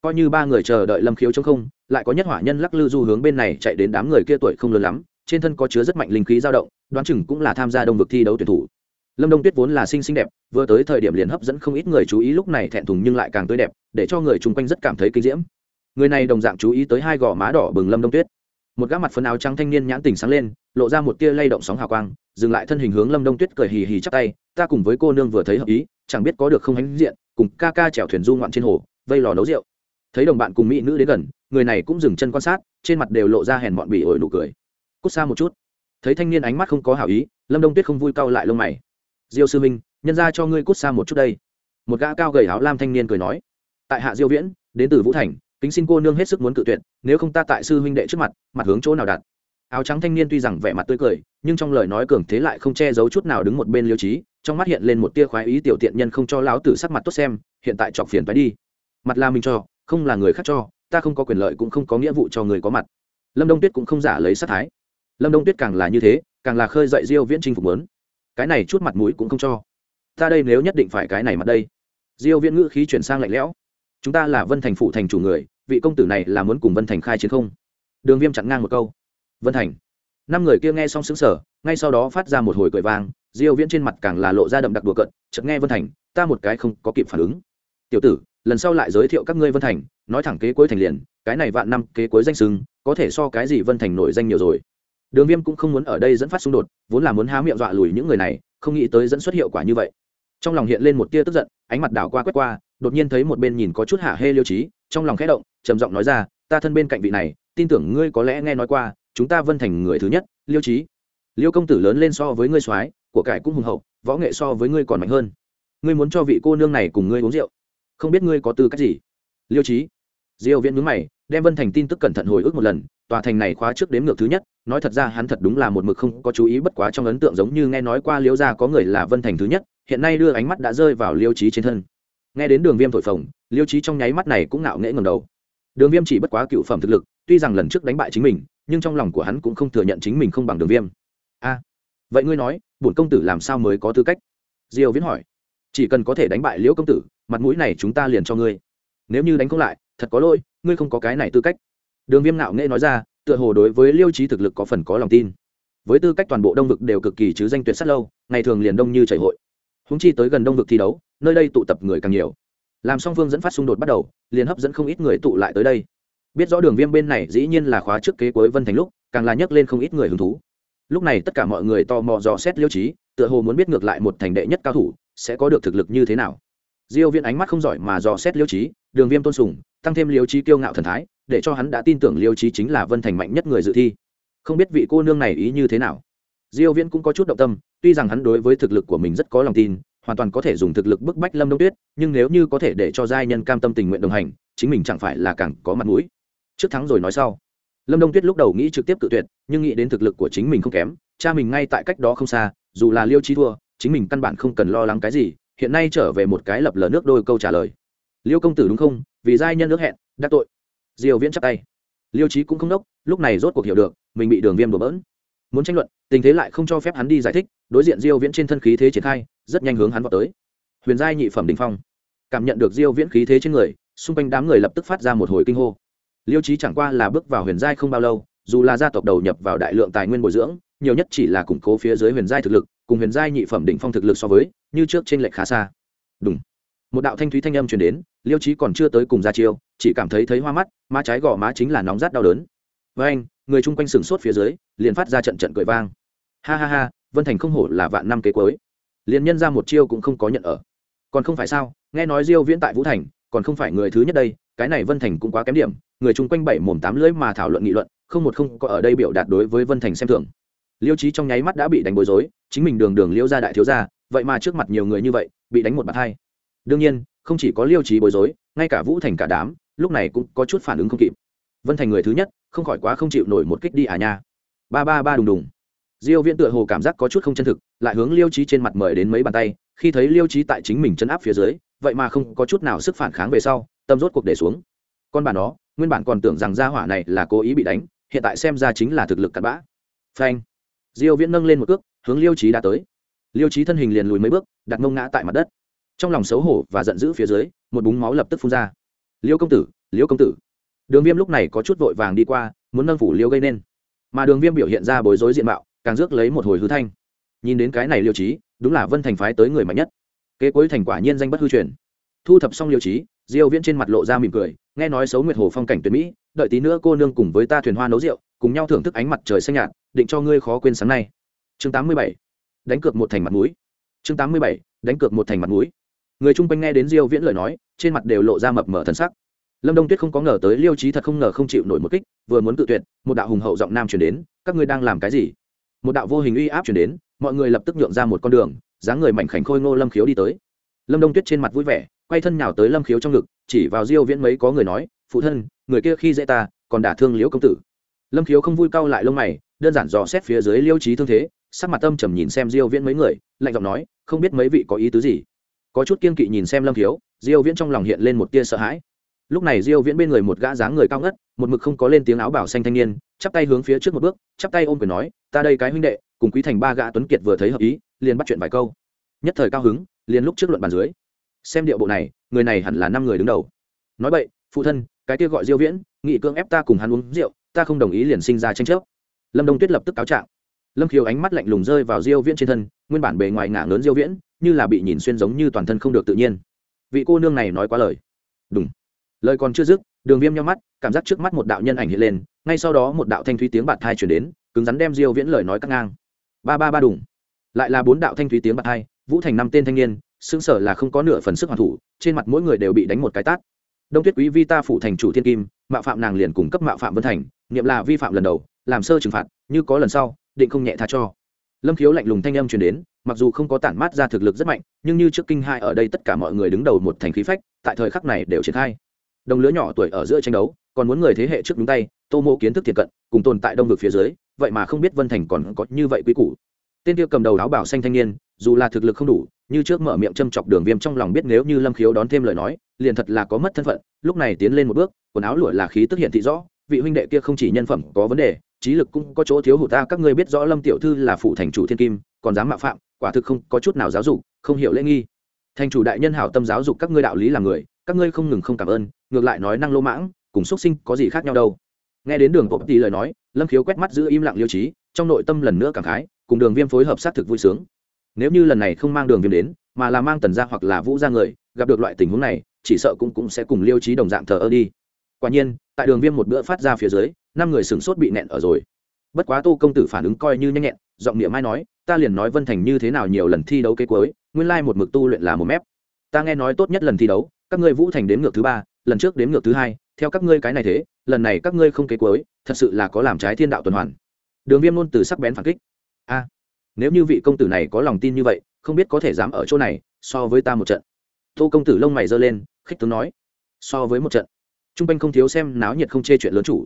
coi như ba người chờ đợi lâm khiếu chống không lại có nhất hỏa nhân lắc lư du hướng bên này chạy đến đám người kia tuổi không lớn lắm trên thân có chứa rất mạnh linh khí dao động đoán chừng cũng là tham gia đông vực thi đấu tuyển thủ lâm đông tuyết vốn là xinh xinh đẹp, vừa tới thời điểm liền hấp dẫn không ít người chú ý, lúc này thẹn thùng nhưng lại càng tươi đẹp, để cho người chung quanh rất cảm thấy kinh diễm. Người này đồng dạng chú ý tới hai gò má đỏ bừng lâm đông tuyết. Một gã mặt phấn áo trắng thanh niên nhãn tình sáng lên, lộ ra một tia lay động sóng hào quang, dừng lại thân hình hướng lâm đông tuyết cười hì hì chắc tay, ta cùng với cô nương vừa thấy hợp ý, chẳng biết có được không hãnh diện, cùng ca ca chèo thuyền du ngoạn trên hồ, vây lò nấu rượu. Thấy đồng bạn cùng mỹ nữ đến gần, người này cũng dừng chân quan sát, trên mặt đều lộ ra hèn bọn bỉ ổi nụ cười. Cút xa một chút. Thấy thanh niên ánh mắt không có hảo ý, lâm đông tuyết không vui cau lại lông mày diêu sư minh nhân ra cho ngươi cút xa một chút đây. Một gã cao gầy áo lam thanh niên cười nói. Tại hạ diêu viễn, đến từ vũ thành, kính xin cô nương hết sức muốn cự tuyệt, nếu không ta tại sư huynh đệ trước mặt mặt hướng chỗ nào đặt. Áo trắng thanh niên tuy rằng vẻ mặt tươi cười, nhưng trong lời nói cường thế lại không che giấu chút nào đứng một bên liêu trí trong mắt hiện lên một tia khoái ý tiểu tiện nhân không cho lão tử sắc mặt tốt xem, hiện tại chọc phiền phải đi. Mặt là mình cho, không là người khác cho, ta không có quyền lợi cũng không có nghĩa vụ cho người có mặt. Lâm đông tuyết cũng không giả lấy sát thái. Lâm đông tuyết càng là như thế, càng là khơi dậy diêu viễn chinh phục muốn cái này chút mặt mũi cũng không cho. Ta đây nếu nhất định phải cái này mặt đây. Diêu viễn ngữ khí chuyển sang lạnh lẽo. Chúng ta là vân thành phụ thành chủ người, vị công tử này là muốn cùng vân thành khai chiến không? Đường viêm chặn ngang một câu. Vân thành. Năm người kia nghe xong xứng sở ngay sau đó phát ra một hồi cười vang, diêu viễn trên mặt càng là lộ ra đậm đặc đùa cận chợt nghe vân thành, ta một cái không có kịp phản ứng. Tiểu tử, lần sau lại giới thiệu các ngươi vân thành, nói thẳng kế cuối thành liền, cái này vạn năm kế cuối danh sưng có thể so cái gì vân thành nổi danh nhiều rồi đường viêm cũng không muốn ở đây dẫn phát xung đột, vốn là muốn há miệng dọa lùi những người này, không nghĩ tới dẫn xuất hiệu quả như vậy. Trong lòng hiện lên một tia tức giận, ánh mặt đảo qua quét qua, đột nhiên thấy một bên nhìn có chút hạ hê liêu trí, trong lòng khẽ động, trầm giọng nói ra, ta thân bên cạnh vị này, tin tưởng ngươi có lẽ nghe nói qua, chúng ta vân thành người thứ nhất, liêu trí. Liêu công tử lớn lên so với ngươi soái, của cải cũng hùng hậu, võ nghệ so với ngươi còn mạnh hơn. Ngươi muốn cho vị cô nương này cùng ngươi uống rượu. Không biết ngươi có tư cách gì? Liêu trí diêu viễn nhướng mày, đem vân thành tin tức cẩn thận hồi ức một lần, tòa thành này khóa trước đếm ngược thứ nhất, nói thật ra hắn thật đúng là một mực không có chú ý bất quá trong ấn tượng giống như nghe nói qua liêu gia có người là vân thành thứ nhất, hiện nay đưa ánh mắt đã rơi vào liêu trí trên thân. Nghe đến đường viêm thổi phồng, liêu trí trong nháy mắt này cũng ngạo nghễ ngầm đầu. Đường viêm chỉ bất quá cựu phẩm thực lực, tuy rằng lần trước đánh bại chính mình, nhưng trong lòng của hắn cũng không thừa nhận chính mình không bằng đường viêm. A, vậy ngươi nói, bổn công tử làm sao mới có tư cách? Diêu viễn hỏi. Chỉ cần có thể đánh bại liễu công tử, mặt mũi này chúng ta liền cho ngươi. Nếu như đánh không lại thật có lỗi, ngươi không có cái này tư cách. Đường viêm ngạo nghệ nói ra, tựa hồ đối với liêu trí thực lực có phần có lòng tin. Với tư cách toàn bộ đông vực đều cực kỳ chứ danh tuyệt sắt lâu, ngày thường liền đông như chảy hội. Húng chi tới gần đông vực thi đấu, nơi đây tụ tập người càng nhiều. Làm song phương dẫn phát xung đột bắt đầu, liền hấp dẫn không ít người tụ lại tới đây. Biết rõ đường viêm bên này dĩ nhiên là khóa trước kế cuối vân thành lúc, càng là nhấc lên không ít người hứng thú. Lúc này tất cả mọi người tò mò dò xét liêu trí tựa hồ muốn biết ngược lại một thành đệ nhất cao thủ sẽ có được thực lực như thế nào. Diêu viên ánh mắt không giỏi mà dò xét liêu trí đường viêm tôn sùng tăng thêm liêu trí kiêu ngạo thần thái, để cho hắn đã tin tưởng liêu trí chính là vân thành mạnh nhất người dự thi. Không biết vị cô nương này ý như thế nào. Diêu viễn cũng có chút động tâm, tuy rằng hắn đối với thực lực của mình rất có lòng tin, hoàn toàn có thể dùng thực lực bức bách lâm đông tuyết, nhưng nếu như có thể để cho giai nhân cam tâm tình nguyện đồng hành, chính mình chẳng phải là càng có mặt mũi. Trước thắng rồi nói sau. Lâm đông tuyết lúc đầu nghĩ trực tiếp cự tuyệt, nhưng nghĩ đến thực lực của chính mình không kém, cha mình ngay tại cách đó không xa, dù là liêu trí thua, chính mình căn bản không cần lo lắng cái gì, hiện nay trở về một cái lập lờ nước đôi câu trả lời. Liêu công tử đúng không? Vì giai nhân nước hẹn, đắc tội. Diều viễn chắc tay. Liêu trí cũng không đốc, lúc này rốt cuộc hiểu được, mình bị đường viêm đổ bỡn. Muốn tranh luận, tình thế lại không cho phép hắn đi giải thích, đối diện diêu viễn trên thân khí thế triển khai, rất nhanh hướng hắn vào tới. Huyền giai nhị phẩm đỉnh phong. Cảm nhận được diêu viễn khí thế trên người, xung quanh đám người lập tức phát ra một hồi kinh hô. Liêu trí chẳng qua là bước vào huyền giai không bao lâu, dù là gia tộc đầu nhập vào đại lượng tài nguyên bồi dưỡng, nhiều nhất chỉ là củng cố phía dưới huyền giai thực lực, cùng huyền giai nhị phẩm đỉnh phong thực lực so với, như trước trên lệch khá xa. Đúng một đạo thanh thúy thanh âm truyền đến liêu trí còn chưa tới cùng ra chiêu, chỉ cảm thấy thấy hoa mắt, má trái gò má chính là nóng rát đau đớn. Với anh, người chung quanh sừng sốt phía dưới, liền phát ra trận trận cười vang. Ha ha ha, vân thành không hổ là vạn năm kế cuối. Liền nhân ra một chiêu cũng không có nhận ở. Còn không phải sao, nghe nói diêu viễn tại vũ thành, còn không phải người thứ nhất đây, cái này vân thành cũng quá kém điểm, người chung quanh bảy mồm tám lưỡi mà thảo luận nghị luận, không một không có ở đây biểu đạt đối với vân thành xem thường. Liêu trí trong nháy mắt đã bị đánh bối rối, chính mình đường đường liêu ra đại thiếu gia, vậy mà trước mặt nhiều người như vậy, bị đánh một bạt hai. Đương nhiên không chỉ có liêu trí bối rối, ngay cả vũ thành cả đám, lúc này cũng có chút phản ứng không kịp. Vân thành người thứ nhất, không khỏi quá không chịu nổi một kích đi à nha. Ba ba ba đùng đùng. Diêu viễn tựa hồ cảm giác có chút không chân thực, lại hướng liêu trí trên mặt mời đến mấy bàn tay, khi thấy liêu trí tại chính mình chân áp phía dưới, vậy mà không có chút nào sức phản kháng về sau, tâm rốt cuộc để xuống. Con bản đó nguyên bản còn tưởng rằng gia hỏa này là cố ý bị đánh, hiện tại xem ra chính là thực lực cặn bã. Phanh. Diêu viễn nâng lên một cước, hướng liêu trí đã tới. Liêu trí thân hình liền lùi mấy bước, đặt mông ngã tại mặt đất trong lòng xấu hổ và giận dữ phía dưới, một búng máu lập tức phun ra. Liêu công tử, liêu công tử. Đường viêm lúc này có chút vội vàng đi qua, muốn nâng phủ liêu gây nên. Mà đường viêm biểu hiện ra bối rối diện mạo, càng rước lấy một hồi hư thanh. Nhìn đến cái này liêu trí đúng là vân thành phái tới người mạnh nhất. Kế cuối thành quả nhiên danh bất hư truyền. Thu thập xong liêu trí diêu viễn trên mặt lộ ra mỉm cười, nghe nói xấu nguyệt hồ phong cảnh tuyệt mỹ, đợi tí nữa cô nương cùng với ta thuyền hoa nấu rượu, cùng nhau thưởng thức ánh mặt trời xanh nhạt, định cho ngươi khó quên sáng nay. Chương 87. đánh cược một thành mặt mũi. Chương 87. đánh cược một thành mặt mũi người chung quanh nghe đến diêu viễn lời nói, trên mặt đều lộ ra mập mờ thần sắc. Lâm đông tuyết không có ngờ tới liêu trí thật không ngờ không chịu nổi một kích, vừa muốn tự tuyệt, một đạo hùng hậu giọng nam truyền đến, các ngươi đang làm cái gì? Một đạo vô hình uy áp truyền đến, mọi người lập tức nhượng ra một con đường, dáng người mảnh khảnh khôi ngô lâm khiếu đi tới. Lâm đông tuyết trên mặt vui vẻ, quay thân nhào tới lâm khiếu trong ngực, chỉ vào diêu viễn mấy có người nói, phụ thân, người kia khi dễ ta, còn đả thương liễu công tử. Lâm khiếu không vui cau lại lông mày, đơn giản dò xét phía dưới liêu trí thương thế, sắc mặt tâm trầm nhìn xem diêu viễn mấy người, lạnh giọng nói, không biết mấy vị có ý tứ gì? Có chút kiên kỵ nhìn xem lâm thiếu, diêu viễn trong lòng hiện lên một tia sợ hãi. Lúc này diêu viễn bên người một gã dáng người cao ngất, một mực không có lên tiếng áo bảo xanh thanh niên, chắp tay hướng phía trước một bước, chắp tay ôm quyền nói, ta đây cái huynh đệ, cùng quý thành ba gã tuấn kiệt vừa thấy hợp ý, liền bắt chuyện vài câu. Nhất thời cao hứng, liền lúc trước luận bàn dưới. Xem điệu bộ này, người này hẳn là năm người đứng đầu. Nói vậy phụ thân, cái kia gọi diêu viễn, nghị cương ép ta cùng hắn uống rượu, ta không đồng ý liền sinh ra tranh chấp. Lâm đông tuyết lập tức cáo trạng. Lâm khiếu ánh mắt lạnh lùng rơi vào diêu viễn trên thân, nguyên bản bề ngoài ngả lớn diêu viễn như là bị nhìn xuyên giống như toàn thân không được tự nhiên. Vị cô nương này nói quá lời. Đúng lời còn chưa dứt, đường viêm nhau mắt, cảm giác trước mắt một đạo nhân ảnh hiện lên, ngay sau đó một đạo thanh thúy tiếng bạt thai chuyển đến, cứng rắn đem diêu viễn lời nói cắt ngang. Ba ba ba đủng lại là bốn đạo thanh thúy tiếng bạt thai, vũ thành năm tên thanh niên xương sở là không có nửa phần sức hoàn thủ, trên mặt mỗi người đều bị đánh một cái tát. Đông tuyết quý vi ta phụ thành chủ thiên kim, mạo phạm nàng liền cùng cấp mạo phạm vân thành nghiệm là vi phạm lần đầu, làm sơ trừng phạt, như có lần sau, định không nhẹ tha cho. Lâm khiếu lạnh lùng thanh âm truyền đến mặc dù không có tản mát ra thực lực rất mạnh, nhưng như trước kinh hai ở đây tất cả mọi người đứng đầu một thành khí phách, tại thời khắc này đều triển khai. Đồng lứa nhỏ tuổi ở giữa tranh đấu, còn muốn người thế hệ trước đúng tay, tô mô kiến thức thiệt cận, cùng tồn tại đông vực phía dưới, vậy mà không biết vân thành còn có như vậy quý củ. Tên tiêu cầm đầu áo bảo xanh thanh niên, dù là thực lực không đủ, như trước mở miệng châm chọc đường viêm trong lòng biết nếu như lâm khiếu đón thêm lời nói, liền thật là có mất thân phận, lúc này tiến lên một bước, quần áo lụa là khí tức hiện thị rõ, vị huynh đệ kia không chỉ nhân phẩm có vấn đề, trí lực cũng có chỗ thiếu hụt ta, các ngươi biết rõ lâm tiểu thư là phụ thành chủ thiên kim, còn dám mạo phạm quả thực không có chút nào giáo dục, không hiểu lễ nghi. Thành chủ đại nhân hảo tâm giáo dục các ngươi đạo lý làm người, các ngươi không ngừng không cảm ơn, ngược lại nói năng lô mãng, cùng xuất sinh có gì khác nhau đâu. Nghe đến đường bộ tỷ lời nói, lâm khiếu quét mắt giữ im lặng liêu trí, trong nội tâm lần nữa cảm khái, cùng đường viêm phối hợp sát thực vui sướng. Nếu như lần này không mang đường viêm đến, mà là mang tần ra hoặc là vũ ra người, gặp được loại tình huống này, chỉ sợ cũng cũng sẽ cùng liêu trí đồng dạng thờ ơ đi. Quả nhiên, tại đường viêm một bữa phát ra phía dưới, năm người sửng sốt bị nẹn ở rồi. Bất quá tô công tử phản ứng coi như nhanh nhẹn, giọng niệm mai nói ta liền nói vân thành như thế nào nhiều lần thi đấu kế cuối, nguyên lai một mực tu luyện là một mép. Ta nghe nói tốt nhất lần thi đấu, các ngươi vũ thành đếm ngược thứ ba, lần trước đếm ngược thứ hai, theo các ngươi cái này thế, lần này các ngươi không kế cuối, thật sự là có làm trái thiên đạo tuần hoàn. Đường viêm luôn từ sắc bén phản kích. A, nếu như vị công tử này có lòng tin như vậy, không biết có thể dám ở chỗ này, so với ta một trận. Tô công tử lông mày giơ lên, khích tướng nói. So với một trận. T r u n g quanh không thiếu xem náo nhiệt không chê chuyện lớn chủ.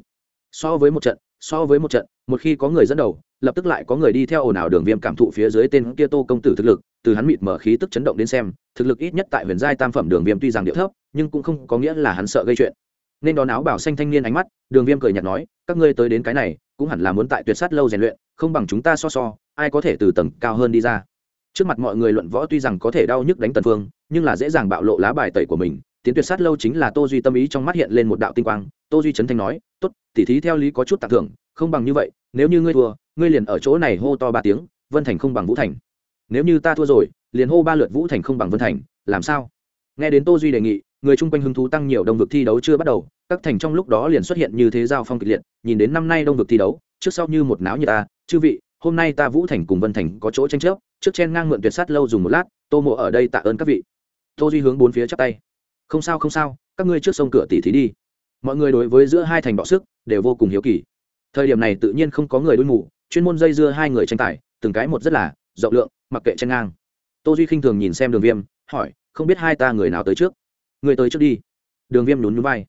So với một trận, so với một trận, một khi có người dẫn đầu lập tức lại có người đi theo ồn ào đường viêm cảm thụ phía dưới tên kia tô công tử thực lực, từ hắn mịt mở khí tức chấn động đến xem, thực lực ít nhất tại huyền giai tam phẩm đường viêm tuy rằng địa thấp, nhưng cũng không có nghĩa là hắn sợ gây chuyện. Nên đón áo bảo xanh thanh niên ánh mắt, đường viêm cười nhạt nói, các ngươi tới đến cái này, cũng hẳn là muốn tại tuyệt sát lâu rèn luyện, không bằng chúng ta so so, ai có thể từ tầng cao hơn đi ra. Trước mặt mọi người luận võ tuy rằng có thể đau nhức đánh tần phương, nhưng là dễ dàng bạo lộ lá bài tẩy của mình, tiến tuyệt sát lâu chính là tô duy tâm ý trong mắt hiện lên một đạo tinh quang, tô duy chấn thanh nói, tốt, tỉ thí theo lý có chút tặng thưởng, không bằng như vậy, nếu như ngươi thua ngươi liền ở chỗ này hô to ba tiếng, vân thành không bằng vũ thành. Nếu như ta thua rồi, liền hô ba lượt vũ thành không bằng vân thành, làm sao? Nghe đến tô duy đề nghị, người chung quanh hứng thú tăng nhiều, đông vực thi đấu chưa bắt đầu, các thành trong lúc đó liền xuất hiện như thế giao phong kịch liệt, nhìn đến năm nay đông vực thi đấu, trước sau như một náo như ta, chư vị, hôm nay ta vũ thành cùng vân thành có chỗ tranh chấp, trước chen ngang mượn tuyệt sát lâu dùng một lát, tô mộ ở đây tạ ơn các vị. Tô duy hướng bốn phía chắp tay. Không sao không sao, các ngươi trước sông cửa tỉ thí đi. Mọi người đối với giữa hai thành bọ sức, đều vô cùng hiếu kỳ. Thời điểm này tự nhiên không có người đuôi mù chuyên môn dây dưa hai người tranh tài, từng cái một rất là rộng lượng, mặc kệ tranh ngang. Tô duy khinh thường nhìn xem đường viêm, hỏi, không biết hai ta người nào tới trước? Người tới trước đi. Đường viêm nhún nhún vai.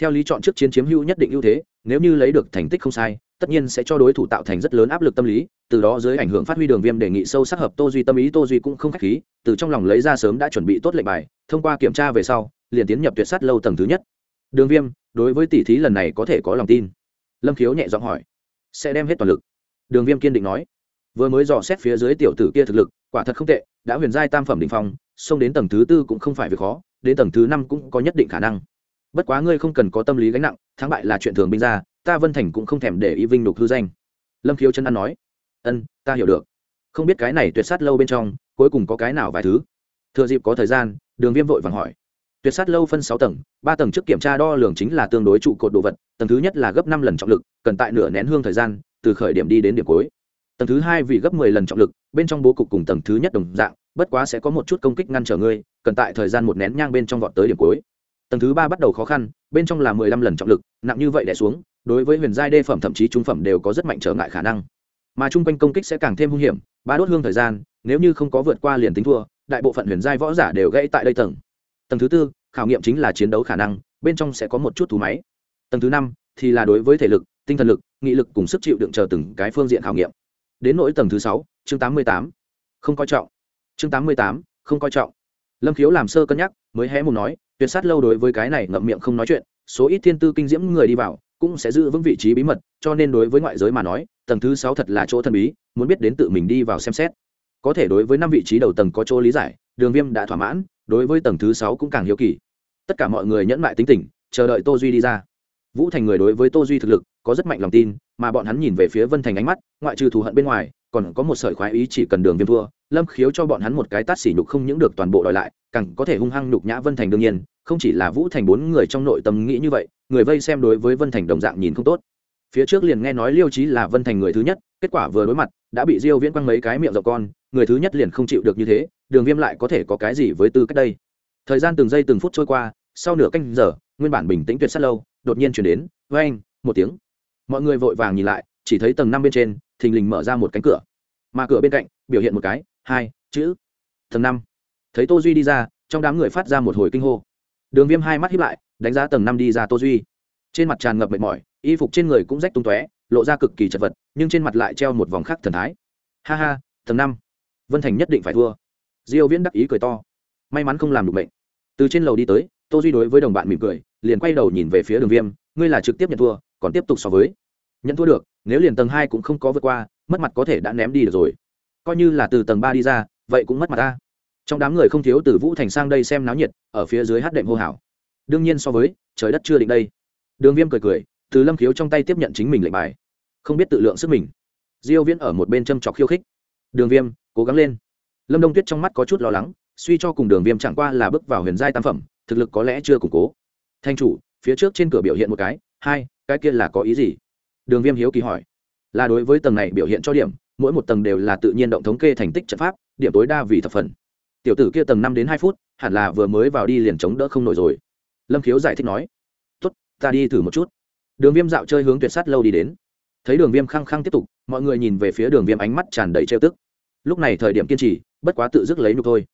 Theo lý chọn trước chiến chiếm hữu nhất định ưu thế, nếu như lấy được thành tích không sai, tất nhiên sẽ cho đối thủ tạo thành rất lớn áp lực tâm lý, từ đó dưới ảnh hưởng phát huy đường viêm đề nghị sâu sắc hợp tô duy tâm ý, tô duy cũng không k h á c h khí, từ trong lòng lấy ra sớm đã chuẩn bị tốt lệnh bài, thông qua kiểm tra về sau, liền tiến nhập tuyệt sát lâu tầng thứ nhất. Đường viêm, đối với tỷ thí lần này có thể có lòng tin. Lâm khiếu nhẹ giọng hỏi, sẽ đem hết toàn lực? Đường viêm kiên định nói, vừa mới dò xét phía dưới tiểu tử kia thực lực, quả thật không tệ, đã huyền giai tam phẩm đỉnh phong, xông đến tầng thứ tư cũng không phải việc khó, đến tầng thứ năm cũng có nhất định khả năng. Bất quá ngươi không cần có tâm lý gánh nặng, thắng bại là chuyện thường binh ra, ta vân thành cũng không thèm để ý vinh đục hư danh. Lâm khiếu chân ăn nói, ân, ta hiểu được. Không biết cái này tuyệt sát lâu bên trong, cuối cùng có cái nào vài thứ? Thừa dịp có thời gian, đường viêm vội vàng hỏi, tuyệt sát lâu phân sáu tầng, ba tầng trước kiểm tra đo lường chính là tương đối trụ cột đồ vật, tầng thứ nhất là gấp năm lần trọng lực, cần tại nửa nén hương thời gian từ khởi điểm đi đến điểm cuối. Tầng thứ hai vì gấp mười lần trọng lực, bên trong bố cục cùng tầng thứ nhất đồng dạng, bất quá sẽ có một chút công kích ngăn trở ngươi, cần tại thời gian một nén nhang bên trong vọt tới điểm cuối. Tầng thứ ba bắt đầu khó khăn, bên trong là mười lăm lần trọng lực, nặng như vậy đẻ xuống, đối với huyền giai đê phẩm thậm chí trung phẩm đều có rất mạnh trở ngại khả năng. Mà chung quanh công kích sẽ càng thêm hung hiểm, ba đốt hương thời gian, nếu như không có vượt qua liền tính thua, đại bộ phận huyền giai võ giả đều gãy tại đây tầng. Tầng thứ tư, khảo nghiệm chính là chiến đấu khả năng, bên trong sẽ có một chút thú máy. Tầng thứ năm thì là đối với thể lực, tinh thần lực nghị lực cùng sức chịu đựng chờ từng cái phương diện khảo nghiệm. Đến nỗi tầng thứ sáu, chương tám mươi tám, không coi trọng. Chương tám mươi tám, không coi trọng. Lâm khiếu làm sơ cân nhắc, mới hé một nói, tuyệt sát lâu đối với cái này ngậm miệng không nói chuyện, số ít thiên tư kinh diễm người đi vào, cũng sẽ giữ vững vị trí bí mật, cho nên đối với ngoại giới mà nói, tầng thứ sáu thật là chỗ thần bí, muốn biết đến tự mình đi vào xem xét. Có thể đối với năm vị trí đầu tầng có chỗ lý giải, đường viêm đã thỏa mãn, đối với tầng thứ sáu cũng càng hiếu kỳ. Tất cả mọi người nhẫn mại tính tình, chờ đợi tô duy đi ra. Vũ thành người đối với tô duy thực lực có rất mạnh lòng tin, mà bọn hắn nhìn về phía vân thành ánh mắt, ngoại trừ thù hận bên ngoài, còn có một sợi khoái ý chỉ cần đường viêm thua lâm khiếu cho bọn hắn một cái tát xỉ nhục không những được toàn bộ đòi lại, càng có thể hung hăng nhục nhã vân thành đương nhiên, không chỉ là vũ thành bốn người trong nội tâm nghĩ như vậy, người vây xem đối với vân thành đồng dạng nhìn không tốt. Phía trước liền nghe nói liêu trí là vân thành người thứ nhất, kết quả vừa đối mặt, đã bị diêu viễn quăng mấy cái miệng rộng con, người thứ nhất liền không chịu được như thế, đường viêm lại có thể có cái gì với tư cách đây? Thời gian từng giây từng phút trôi qua, sau nửa canh giờ, nguyên bản bình tĩnh tuyệt sát lâu, đột nhiên chuyển đến với anh một tiếng mọi người vội vàng nhìn lại, chỉ thấy tầng năm bên trên, thình lình mở ra một cánh cửa. Mà cửa bên cạnh, biểu hiện một cái, hai, chữ, tầng năm. Thấy tô duy đi ra, trong đám người phát ra một hồi kinh hô. Đường viêm hai mắt hiếp lại, đánh giá tầng năm đi ra tô duy. Trên mặt tràn ngập mệt mỏi, y phục trên người cũng rách tung tóe, lộ ra cực kỳ chật vật, nhưng trên mặt lại treo một vòng khác thần thái. Ha ha, tầng năm. Vân thành nhất định phải thua. Diêu viễn đắc ý cười to. May mắn không làm được bệnh. Từ trên lầu đi tới, tô duy đối với đồng bạn mỉm cười, liền quay đầu nhìn về phía đường viêm, ngươi là trực tiếp nhận thua còn tiếp tục so với. Nhận thua được, nếu liền tầng hai cũng không có vượt qua, mất mặt có thể đã ném đi được rồi. Coi như là từ tầng ba đi ra, vậy cũng mất mặt ta. Trong đám người không thiếu từ vũ thành sang đây xem náo nhiệt, ở phía dưới hát đệm hô hào. Đương nhiên so với, trời đất chưa định đây. Đường viêm cười cười, từ lâm khiếu trong tay tiếp nhận chính mình lệnh bài. Không biết tự lượng sức mình. Diêu viễn ở một bên châm chọc khiêu khích. Đường viêm, cố gắng lên. Lâm đông tuyết trong mắt có chút lo lắng, suy cho cùng đường viêm chẳng qua là bước vào huyền giai tam phẩm, thực lực có lẽ chưa củng cố. Thanh chủ, phía trước trên cửa biểu hiện một cái, hai cái kia là có ý gì? Đường viêm hiếu kỳ hỏi. Là đối với tầng này biểu hiện cho điểm, mỗi một tầng đều là tự nhiên động thống kê thành tích trận pháp, điểm tối đa vì thập phần. Tiểu tử kia tầng năm đến hai phút, hẳn là vừa mới vào đi liền chống đỡ không nổi rồi. Lâm khiếu giải thích nói. Tốt, ta đi thử một chút. Đường viêm dạo chơi hướng tuyệt sát lâu đi đến. Thấy đường viêm khăng khăng tiếp tục, mọi người nhìn về phía đường viêm ánh mắt tràn đầy trêu tức. Lúc này thời điểm kiên trì, bất quá tự dứt lấy nhục thôi.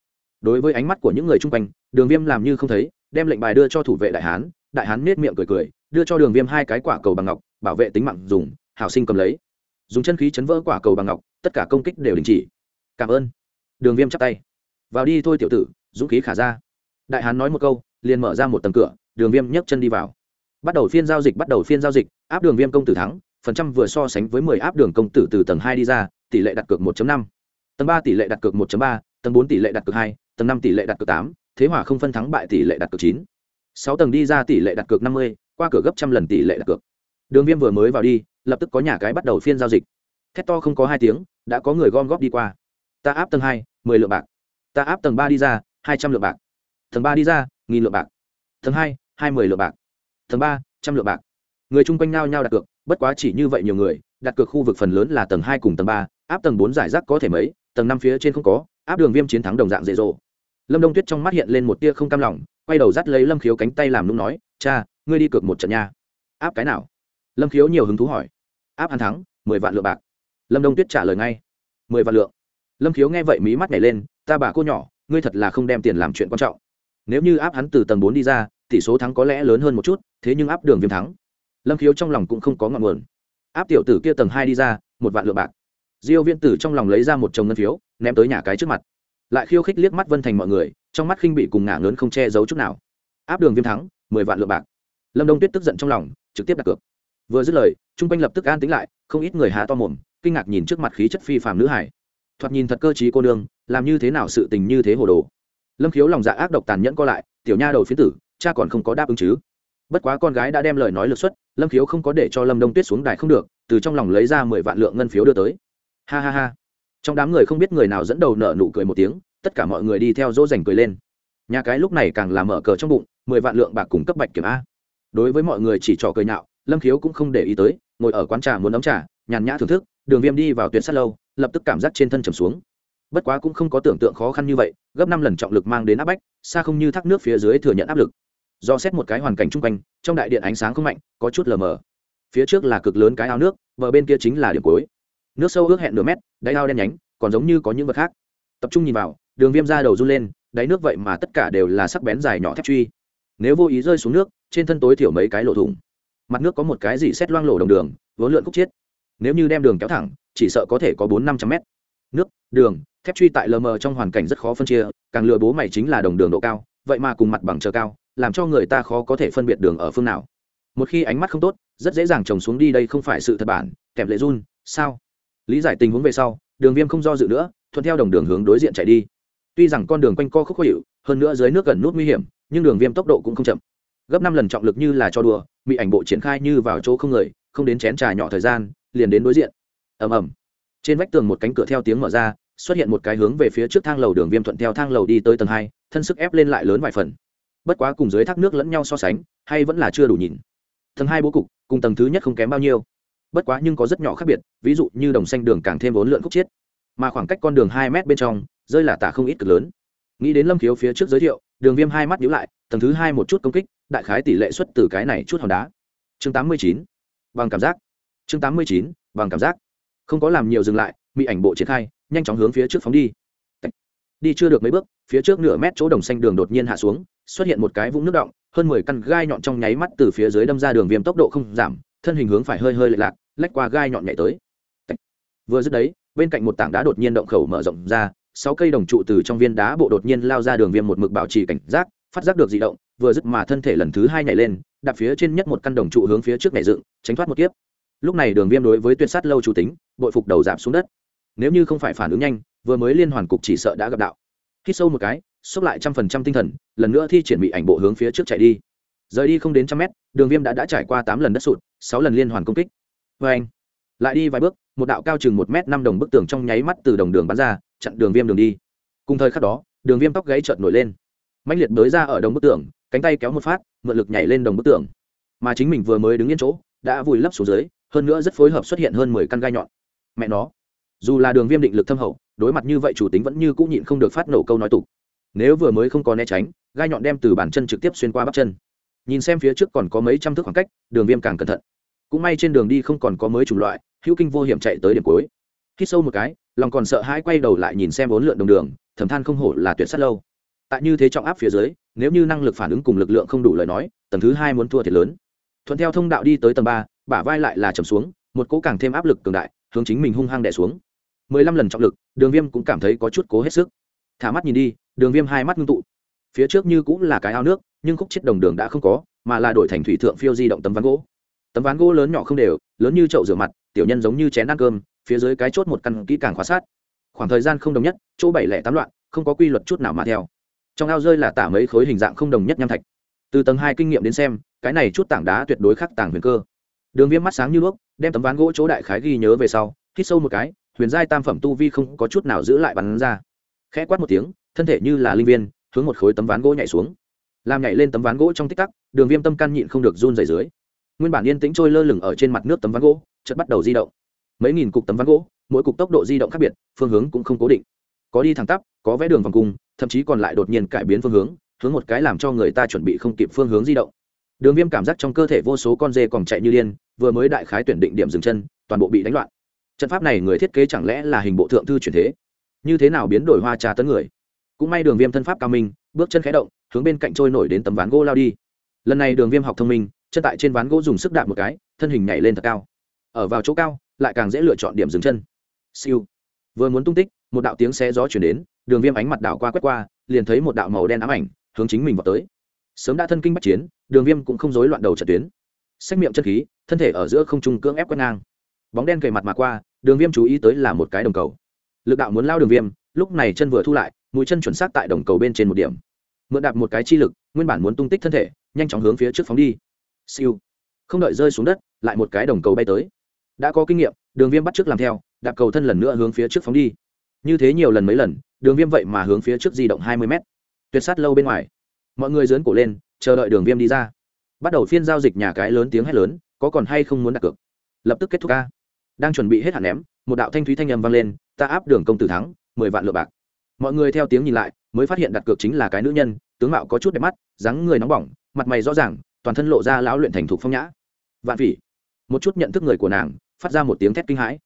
Đối với ánh mắt của những người chung quanh, đường viêm làm như không thấy, đem lệnh bài đưa cho thủ vệ đại hán đại hán nết miệng cười cười, đưa cho đường viêm hai cái quả cầu bằng ngọc, bảo vệ tính mạng dùng, hảo sinh cầm lấy. Dùng chân khí chấn vỡ quả cầu bằng ngọc, tất cả công kích đều đình chỉ. Cảm ơn. Đường viêm chắp tay. Vào đi thôi tiểu tử, dũng khí khả ra. Đại hán nói một câu, liền mở ra một tầng cửa, đường viêm nhấc chân đi vào. Bắt đầu phiên giao dịch, bắt đầu phiên giao dịch, áp đường viêm công tử thắng, phần trăm vừa so sánh với mười áp đường công tử từ tầng hai đi ra, tỷ lệ đặt cược một năm. Tầng ba tỷ lệ đặt cược một ba, tầng bốn tỷ lệ đặt cược hai, tầng năm tỷ lệ đặt cược tám, thế hỏa không phân thắng bại tỷ lệ đặt cược chín sáu tầng đi ra tỷ lệ đặt cược năm mươi, qua cửa gấp trăm lần tỷ lệ đặt cược. Đường viêm vừa mới vào đi, lập tức có nhà cái bắt đầu phiên giao dịch. Thét to không có hai tiếng, đã có người gom góp đi qua. Ta áp tầng hai, mười lượng bạc. Ta áp tầng ba đi ra, hai trăm lượng bạc. Tầng ba đi ra, nghìn lượng bạc. Tầng hai hai mươi lượng bạc. Tầng ba, trăm lượng bạc. Người chung quanh nao nhau đặt cược, bất quá chỉ như vậy nhiều người, đặt cược khu vực phần lớn là tầng hai cùng tầng ba, áp tầng bốn giải rác có thể mấy, tầng năm phía trên không có, áp đường viêm chiến thắng đồng dạng dễ dỗ. Lâm đông tuyết trong mắt hiện lên một tia không cam lòng quay đầu dắt lấy lâm khiếu cánh tay làm nung nói, cha, ngươi đi cược một trận nha. Áp cái nào? Lâm khiếu nhiều hứng thú hỏi. Áp hắn thắng, mười vạn lượng bạc. Lâm đông tuyết trả lời ngay. Mười vạn lượng. Lâm khiếu nghe vậy mí mắt nhảy lên, ta bà cô nhỏ, ngươi thật là không đem tiền làm chuyện quan trọng. Nếu như áp hắn từ tầng bốn đi ra, tỷ số thắng có lẽ lớn hơn một chút, thế nhưng áp đường viêm thắng. Lâm khiếu trong lòng cũng không có ngọn nguồn. Áp tiểu tử kia tầng hai đi ra, một vạn lượng bạc. Diêu viên tử trong lòng lấy ra một chồng ngân phiếu, ném tới nhà cái trước mặt lại khiêu khích liếc mắt vân thành mọi người, trong mắt khinh bị cùng ngả lớn không che giấu chút nào. Áp đường viêm thắng, mười vạn lượng bạc. Lâm đông tuyết tức giận trong lòng, trực tiếp đặt cược. Vừa dứt lời, trung quanh lập tức an tính lại, không ít người hạ to mồm, kinh ngạc nhìn trước mặt khí chất phi phàm nữ hải. Thoạt nhìn thật cơ trí cô nương, làm như thế nào sự tình như thế hồ đồ. Lâm khiếu lòng dạ ác độc tàn nhẫn co lại, tiểu nha đầu phiến tử, cha còn không có đáp ứng chứ. Bất quá con gái đã đem lời nói lược xuất, lâm khiếu không có để cho lâm đông tuyết xuống đài không được, từ trong lòng lấy ra mười vạn lượng ngân phiếu đưa tới. Ha ha ha trong đám người không biết người nào dẫn đầu nở nụ cười một tiếng, tất cả mọi người đi theo dỗ dành cười lên. Nhà cái lúc này càng làm mở cờ trong bụng, mười vạn lượng bạc cùng cấp bạch kiểm a. Đối với mọi người chỉ trò cười nhạo, lâm khiếu cũng không để ý tới, ngồi ở quán trà muốn đóng trà, nhàn nhã thưởng thức, đường viêm đi vào tuyệt sát lâu, lập tức cảm giác trên thân trầm xuống. Bất quá cũng không có tưởng tượng khó khăn như vậy, gấp năm lần trọng lực mang đến áp bách, xa không như thác nước phía dưới thừa nhận áp lực. Do xét một cái hoàn cảnh chung quanh, trong đại điện ánh sáng không mạnh, có chút lờ mờ. Phía trước là cực lớn cái ao nước, bờ bên kia chính là điểm cuối nước sâu ước hẹn nửa mét, đáy ao đen nhánh, còn giống như có những vật khác. Tập trung nhìn vào, đường viêm ra đầu run lên, đáy nước vậy mà tất cả đều là sắc bén dài nhỏ thép truy. Nếu vô ý rơi xuống nước, trên thân tối thiểu mấy cái lỗ thủng. Mặt nước có một cái gì xét loang lổ đồng đường, vốn lượn khúc chiết. Nếu như đem đường kéo thẳng, chỉ sợ có thể có bốn năm trăm mét. Nước, đường, thép truy tại lờ mờ trong hoàn cảnh rất khó phân chia, càng lừa bố mày chính là đồng đường độ cao, vậy mà cùng mặt bằng chờ cao, làm cho người ta khó có thể phân biệt đường ở phương nào. Một khi ánh mắt không tốt, rất dễ dàng trồng xuống đi đây không phải sự thật bản, kèm lệ run, sao? Lý giải tình huống về sau, đường viêm không do dự nữa, thuận theo đồng đường hướng đối diện chạy đi. Tuy rằng con đường quanh co khúc khó hiệu, hơn nữa dưới nước gần nút nguy hiểm, nhưng đường viêm tốc độ cũng không chậm. Gấp năm lần trọng lực như là cho đùa bị ảnh bộ triển khai như vào chỗ không người, không đến chén trà nhỏ thời gian, liền đến đối diện. Ầm ầm. Trên vách tường một cánh cửa theo tiếng mở ra, xuất hiện một cái hướng về phía trước thang lầu đường viêm thuận theo thang lầu đi tới tầng hai, thân sức ép lên lại lớn vài phần. Bất quá cùng dưới thác nước lẫn nhau so sánh, hay vẫn là chưa đủ nhìn. Tầng hai bố cục, cùng tầng thứ nhất không kém bao nhiêu bất quá nhưng có rất nhỏ khác biệt, ví dụ như đồng xanh đường càng thêm vốn lượn khúc chiết. Mà khoảng cách con đường hai mét bên trong, rơi là tả không ít cực lớn. Nghĩ đến lâm khiếu phía trước giới thiệu, đường viêm hai mắt nhíu lại, tầng thứ hai một chút công kích, đại khái tỷ lệ xuất từ cái này chút hòn đá. Chương tám mươi chín, bằng cảm giác. Chương tám mươi chín, bằng cảm giác. Không có làm nhiều dừng lại bị ảnh bộ triển khai, nhanh chóng hướng phía trước phóng đi. Đi chưa được mấy bước, phía trước nửa mét chỗ đồng xanh đường đột nhiên hạ xuống, xuất hiện một cái vũng nước động, hơn mười căn gai nhọn trong nháy mắt từ phía dưới đâm ra đường viêm tốc độ không giảm, thân hình hướng phải hơi hơi lệch lạc lách qua gai nhọn nhảy tới. Vừa dứt đấy, bên cạnh một tảng đá đột nhiên động khẩu mở rộng ra, sáu cây đồng trụ từ trong viên đá bộ đột nhiên lao ra đường viêm một mực bảo trì cảnh giác, phát giác được di động, vừa dứt mà thân thể lần thứ hai nhảy lên, đạp phía trên nhất một căn đồng trụ hướng phía trước nhảy dựng, tránh thoát một kiếp. Lúc này đường viêm đối với tuyệt sát lâu chủ tính, bội phục đầu giảm xuống đất. Nếu như không phải phản ứng nhanh, vừa mới liên hoàn cục chỉ sợ đã gặp đạo. Hít sâu một cái, xốc lại trăm phần trăm tinh thần, lần nữa thi triển bị ảnh bộ hướng phía trước chạy đi. Rời đi không đến trăm mét, đường viêm đã đã trải qua tám lần đất sụt, sáu lần liên hoàn công kích vê anh. Lại đi vài bước, một đạo cao chừng một m năm đồng bức tường trong nháy mắt từ đồng đường bắn ra, chặn đường viêm đường đi. Cùng thời khắc đó, đường viêm tóc gáy trợn nổi lên. Mạnh liệt bới ra ở đồng bức tường, cánh tay kéo một phát, mượn lực nhảy lên đồng bức tường. Mà chính mình vừa mới đứng yên chỗ, đã vùi lấp xuống dưới, hơn nữa rất phối hợp xuất hiện hơn mười căn gai nhọn. Mẹ nó. Dù là đường viêm định lực thâm hậu, đối mặt như vậy chủ tính vẫn như cũng nhịn không được phát nổ câu nói tục. Nếu vừa mới không có né tránh, gai nhọn đem từ bàn chân trực tiếp xuyên qua bắp chân. Nhìn xem phía trước còn có mấy trăm thước khoảng cách, đường viêm càng cẩn thận cũng may trên đường đi không còn có mới chủng loại, hữu kinh vô hiểm chạy tới điểm cuối. Hít sâu một cái, lòng còn sợ hãi quay đầu lại nhìn xem bốn lượn đồng đường, thầm than không hổ là tuyệt sắt lâu. Tại như thế trọng áp phía dưới, nếu như năng lực phản ứng cùng lực lượng không đủ lời nói, tầng thứ hai muốn thua thiệt lớn. Thuận theo thông đạo đi tới tầng ba, bả vai lại là trầm xuống, một cỗ càng thêm áp lực cường đại, hướng chính mình hung hăng đẻ xuống. Mười lăm lần trọng lực, đường viêm cũng cảm thấy có chút cố hết sức. Thả mắt nhìn đi, đường viêm hai mắt ngưng tụ. Phía trước như cũng là cái ao nước, nhưng khúc chết đồng đường đã không có, mà là đổi thành thủy thượng phiêu di động tấm ván gỗ tấm ván gỗ lớn nhỏ không đều, lớn như chậu rửa mặt, tiểu nhân giống như chén ăn cơm, phía dưới cái chốt một căn kỹ càng khóa sát. Khoảng thời gian không đồng nhất, chỗ bảy lẻ tám loạn, không có quy luật chút nào mà theo. Trong ao rơi là tả mấy khối hình dạng không đồng nhất nham thạch. Từ tầng hai kinh nghiệm đến xem, cái này chút tảng đá tuyệt đối khắc tảng huyền cơ. Đường viêm mắt sáng như đuốc, đem tấm ván gỗ chỗ đại khái ghi nhớ về sau, hít sâu một cái, huyền giai tam phẩm tu vi không có chút nào giữ lại bắn ra. Khẽ quát một tiếng, thân thể như là linh viên, hướng một khối tấm ván gỗ nhảy xuống. Làm nhảy lên tấm ván gỗ trong tích tắc, đường viêm tâm can nhịn không được run dày dưới nguyên bản yên tĩnh trôi lơ lửng ở trên mặt nước tấm ván gỗ, chợt bắt đầu di động. Mấy nghìn cục tấm ván gỗ, mỗi cục tốc độ di động khác biệt, phương hướng cũng không cố định. Có đi thẳng tắp, có vẽ đường vòng cung, thậm chí còn lại đột nhiên cải biến phương hướng hướng một cái làm cho người ta chuẩn bị không kịp phương hướng di động. Đường viêm cảm giác trong cơ thể vô số con dê còn chạy như điên, vừa mới đại khái tuyển định điểm dừng chân, toàn bộ bị đánh loạn. Trận pháp này người thiết kế chẳng lẽ là hình bộ thượng thư chuyển thế? Như thế nào biến đổi hoa trà tấn người? Cũng may đường viêm thân pháp cao minh, bước chân khé động, hướng bên cạnh trôi nổi đến tấm ván gỗ lao đi. Lần này đường viêm học thông minh chân tại trên ván gỗ dùng sức đạp một cái, thân hình nhảy lên thật cao. Ở vào chỗ cao, lại càng dễ lựa chọn điểm dừng chân. Siêu. Vừa muốn tung tích, một đạo tiếng xe gió chuyển đến, đường viêm ánh mặt đảo qua quét qua, liền thấy một đạo màu đen ám ảnh hướng chính mình vào tới. Sớm đã thân kinh bắt chiến, đường viêm cũng không rối loạn đầu trận tuyến. Xét miệng chân khí, thân thể ở giữa không trung cưỡng ép quét ngang. Bóng đen kề mặt mà qua, đường viêm chú ý tới là một cái đồng cầu. Lực đạo muốn lao đường viêm, lúc này chân vừa thu lại, mũi chân chuẩn xác tại đồng cầu bên trên một điểm. Mượn đạp một cái chi lực, nguyên bản muốn tung tích thân thể, nhanh chóng hướng phía trước phóng đi siêu. Không đợi rơi xuống đất, lại một cái đồng cầu bay tới. Đã có kinh nghiệm, đường viêm bắt trước làm theo, đạp cầu thân lần nữa hướng phía trước phóng đi. Như thế nhiều lần mấy lần, đường viêm vậy mà hướng phía trước di động hai mươi mét. Tuyệt sát lâu bên ngoài. Mọi người dớn cổ lên, chờ đợi đường viêm đi ra. Bắt đầu phiên giao dịch nhà cái lớn tiếng hét lớn, có còn hay không muốn đặt cược? Lập tức kết thúc ca. Đang chuẩn bị hết hạn ném, một đạo thanh thúy thanh âm vang lên, ta áp đường công tử thắng, mười vạn lượng bạc. Mọi người theo tiếng nhìn lại, mới phát hiện đặt cược chính là cái nữ nhân, tướng mạo có chút đẹp mắt, dáng người nóng bỏng, mặt mày rõ ràng toàn thân lộ ra lão luyện thành thục phong nhã. Vạn phỉ. Một chút nhận thức người của nàng, phát ra một tiếng thét kinh hãi.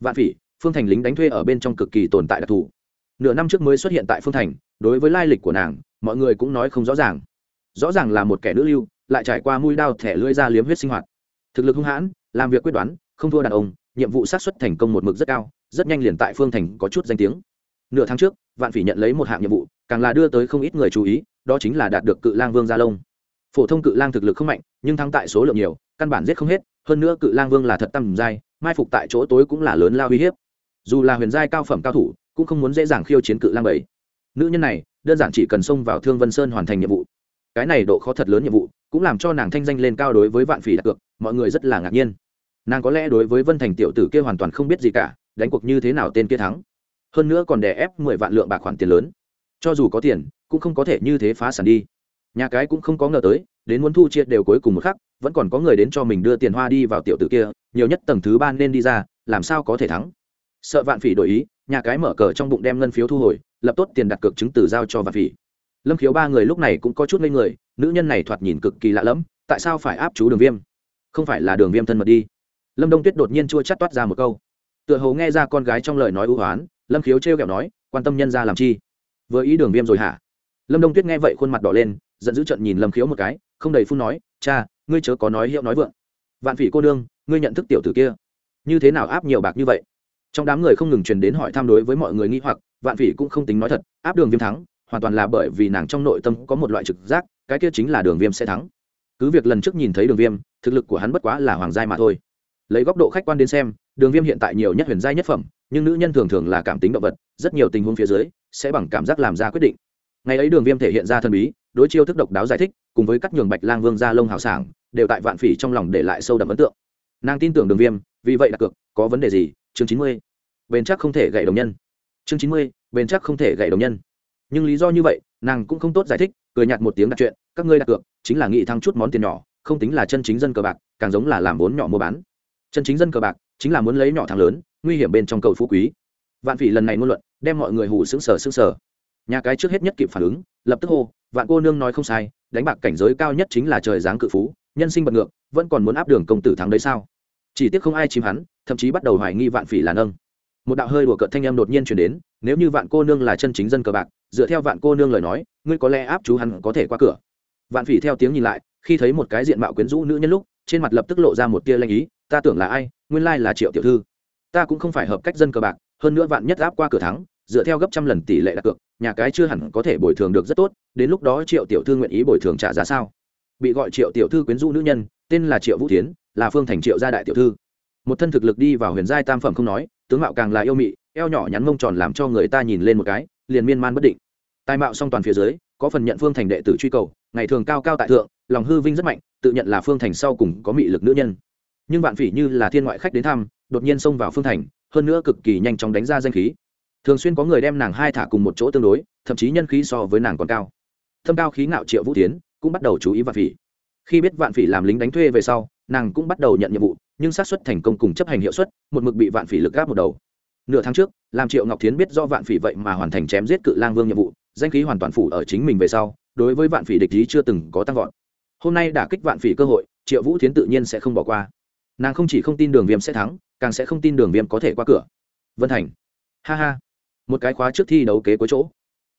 Vạn phỉ, phương thành lính đánh thuê ở bên trong cực kỳ tồn tại đặc thù. Nửa năm trước mới xuất hiện tại phương thành, đối với lai lịch của nàng, mọi người cũng nói không rõ ràng. Rõ ràng là một kẻ nữ lưu, lại trải qua mũi đao thẻ lưỡi ra liếm huyết sinh hoạt. Thực lực hung hãn, làm việc quyết đoán, không thua đàn ông, nhiệm vụ sát xuất thành công một mực rất cao, rất nhanh liền tại phương thành có chút danh tiếng. Nửa tháng trước, vạn phỉ nhận lấy một hạng nhiệm vụ, càng là đưa tới không ít người chú ý, đó chính là đạt được cự lang vương gia lông phổ thông cự lang thực lực không mạnh, nhưng thắng tại số lượng nhiều, căn bản giết không hết, hơn nữa cự lang vương là thật tầm giai mai phục tại chỗ tối cũng là lớn lao uy hiếp. Dù là huyền giai cao phẩm cao thủ, cũng không muốn dễ dàng khiêu chiến cự lang bảy nữ nhân này, đơn giản chỉ cần xông vào thương vân sơn hoàn thành nhiệm vụ. Cái này độ khó thật lớn nhiệm vụ, cũng làm cho nàng thanh danh lên cao đối với vạn phỉ đặt cược, mọi người rất là ngạc nhiên. Nàng có lẽ đối với vân thành tiểu tử kia hoàn toàn không biết gì cả, đánh cuộc như thế nào tên kia thắng. Hơn nữa còn đè ép mười vạn lượng bạc khoản tiền lớn. Cho dù có tiền, cũng không có thể như thế phá sản đi nhà cái cũng không có ngờ tới, đến muốn thu chia đều cuối cùng một khắc, vẫn còn có người đến cho mình đưa tiền hoa đi vào tiểu tử kia, nhiều nhất tầng thứ ba nên đi ra, làm sao có thể thắng? Sợ vạn phỉ đổi ý, nhà cái mở cờ trong bụng đem ngân phiếu thu hồi, lập tốt tiền đặt cược chứng từ giao cho vạn phỉ. Lâm khiếu ba người lúc này cũng có chút ngây người, nữ nhân này thoạt nhìn cực kỳ lạ lẫm, tại sao phải áp chú đường viêm? Không phải là đường viêm thân mật đi. Lâm đông tuyết đột nhiên chua chắt toát ra một câu. Tựa hồ nghe ra con gái trong lời nói ưu hoán lâm khiếu trêu kẹo nói, quan tâm nhân ra làm chi? Vừa ý đường viêm rồi hả? Lâm đông tuyết nghe vậy khuôn mặt đỏ lên giận dữ trận nhìn lâm khiếu một cái, không đầy phun nói, cha, ngươi chớ có nói hiệu nói vượng. Vạn phỉ cô đương ngươi nhận thức tiểu tử kia. Như thế nào áp nhiều bạc như vậy? Trong đám người không ngừng truyền đến hỏi tham đối với mọi người nghi hoặc, vạn phỉ cũng không tính nói thật, áp đường viêm thắng, hoàn toàn là bởi vì nàng trong nội tâm có một loại trực giác, cái kia chính là đường viêm sẽ thắng. Cứ việc lần trước nhìn thấy đường viêm, thực lực của hắn bất quá là hoàng giai mà thôi. Lấy góc độ khách quan đến xem, đường viêm hiện tại nhiều nhất huyền giai nhất phẩm, nhưng nữ nhân thường thường là cảm tính động vật, rất nhiều tình huống phía dưới, sẽ bằng cảm giác làm ra quyết định. Ngày ấy đường viêm thể hiện ra thần bí đối chiêu thức độc đáo giải thích, cùng với các nhường bạch lang vương gia lông hào sảng, đều tại vạn phỉ trong lòng để lại sâu đậm ấn tượng. Nàng tin tưởng đường viêm, vì vậy đặt cược, có vấn đề gì? Chương chín mươi. Bền chắc không thể gậy đồng nhân. Chương chín mươi, bền chắc không thể gậy đồng nhân. Nhưng lý do như vậy, nàng cũng không tốt giải thích, cười nhạt một tiếng đặt chuyện, các ngươi đặt cược, chính là nghị thăng chút món tiền nhỏ, không tính là chân chính dân cờ bạc, càng giống là làm vốn nhỏ mua bán. Chân chính dân cờ bạc, chính là muốn lấy nhỏ thằng lớn, nguy hiểm bên trong cầu phú quý. Vạn phỉ lần này ngôn luận, đem mọi người hù sững sờ sững sờ. Nhà cái trước hết nhất kịp phản ứng, lập tức hô vạn cô nương nói không sai, đánh bạc cảnh giới cao nhất chính là trời giáng cự phú, nhân sinh bật ngược, vẫn còn muốn áp đường công tử thắng đấy sao? Chỉ tiếc không ai chìm hắn, thậm chí bắt đầu hoài nghi vạn phỉ là nâng. Một đạo hơi đùa cợt thanh em đột nhiên chuyển đến, nếu như vạn cô nương là chân chính dân cờ bạc, dựa theo vạn cô nương lời nói, ngươi có lẽ áp chú hắn có thể qua cửa. Vạn phỉ theo tiếng nhìn lại, khi thấy một cái diện mạo quyến rũ nữ nhân lúc, trên mặt lập tức lộ ra một tia lanh ý, ta tưởng là ai, nguyên lai là triệu tiểu thư. Ta cũng không phải hợp cách dân cờ bạc, hơn nữa vạn nhất áp qua cửa thắng, dựa theo gấp trăm lần tỷ lệ đặt cược nhà cái chưa hẳn có thể bồi thường được rất tốt, đến lúc đó triệu tiểu thư nguyện ý bồi thường trả giá sao? Bị gọi triệu tiểu thư quyến rũ nữ nhân, tên là triệu vũ tiến là phương thành triệu gia đại tiểu thư. Một thân thực lực đi vào huyền giai tam phẩm không nói, tướng mạo càng là yêu mị, eo nhỏ nhắn mông tròn làm cho người ta nhìn lên một cái, liền miên man bất định. Tài mạo song toàn phía dưới, có phần nhận phương thành đệ tử truy cầu, ngày thường cao cao tại thượng, lòng hư vinh rất mạnh, tự nhận là phương thành sau cùng có mị lực nữ nhân. Nhưng vạn phỉ như là thiên ngoại khách đến thăm, đột nhiên xông vào phương thành, hơn nữa cực kỳ nhanh chóng đánh ra danh khí thường xuyên có người đem nàng hai thả cùng một chỗ tương đối, thậm chí nhân khí so với nàng còn cao. Thâm cao khí ngạo triệu vũ tiến cũng bắt đầu chú ý vạn phỉ. Khi biết vạn phỉ làm lính đánh thuê về sau, nàng cũng bắt đầu nhận nhiệm vụ, nhưng xác suất thành công cùng chấp hành hiệu suất, một mực bị vạn phỉ lực gáp một đầu. Nửa tháng trước, làm triệu ngọc thiến biết do vạn phỉ vậy mà hoàn thành chém giết cự lang vương nhiệm vụ, danh khí hoàn toàn phủ ở chính mình về sau, đối với vạn phỉ địch ý chưa từng có tăng vọt. Hôm nay đả kích vạn phỉ cơ hội, triệu vũ thiến tự nhiên sẽ không bỏ qua. Nàng không chỉ không tin đường viêm sẽ thắng, càng sẽ không tin đường viêm có thể qua cửa. Vân thành. Ha ha một cái khóa trước thi đấu kế cuối chỗ.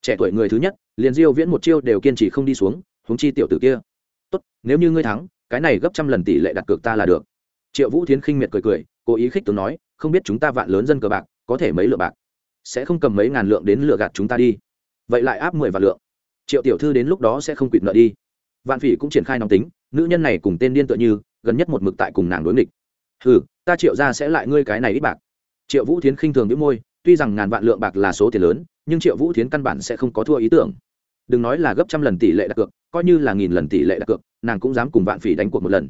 Trẻ tuổi người thứ nhất, liền diêu viễn một chiêu đều kiên trì không đi xuống, huống chi tiểu tử kia. Tốt, nếu như ngươi thắng, cái này gấp trăm lần tỷ lệ đặt cược ta là được. Triệu vũ thiến khinh miệt cười cười, cố ý khích tướng nói, không biết chúng ta vạn lớn dân cờ bạc, có thể mấy lượng bạc? Sẽ không cầm mấy ngàn lượng đến lừa gạt chúng ta đi. Vậy lại áp mười vạn lượng. Triệu tiểu thư đến lúc đó sẽ không quỵt nợ đi. Vạn phỉ cũng triển khai nóng tính, nữ nhân này cùng tên điên tựa như, gần nhất một mực tại cùng nàng đối nghịch. Ừ ta triệu ra sẽ lại ngươi cái này ít bạc. Triệu vũ thiến khinh thường những môi tuy rằng ngàn vạn lượng bạc là số tiền lớn, nhưng triệu vũ thiến căn bản sẽ không có thua ý tưởng. Đừng nói là gấp trăm lần tỷ lệ đặt cược, coi như là nghìn lần tỷ lệ đặt cược, nàng cũng dám cùng vạn phỉ đánh cuộc một lần.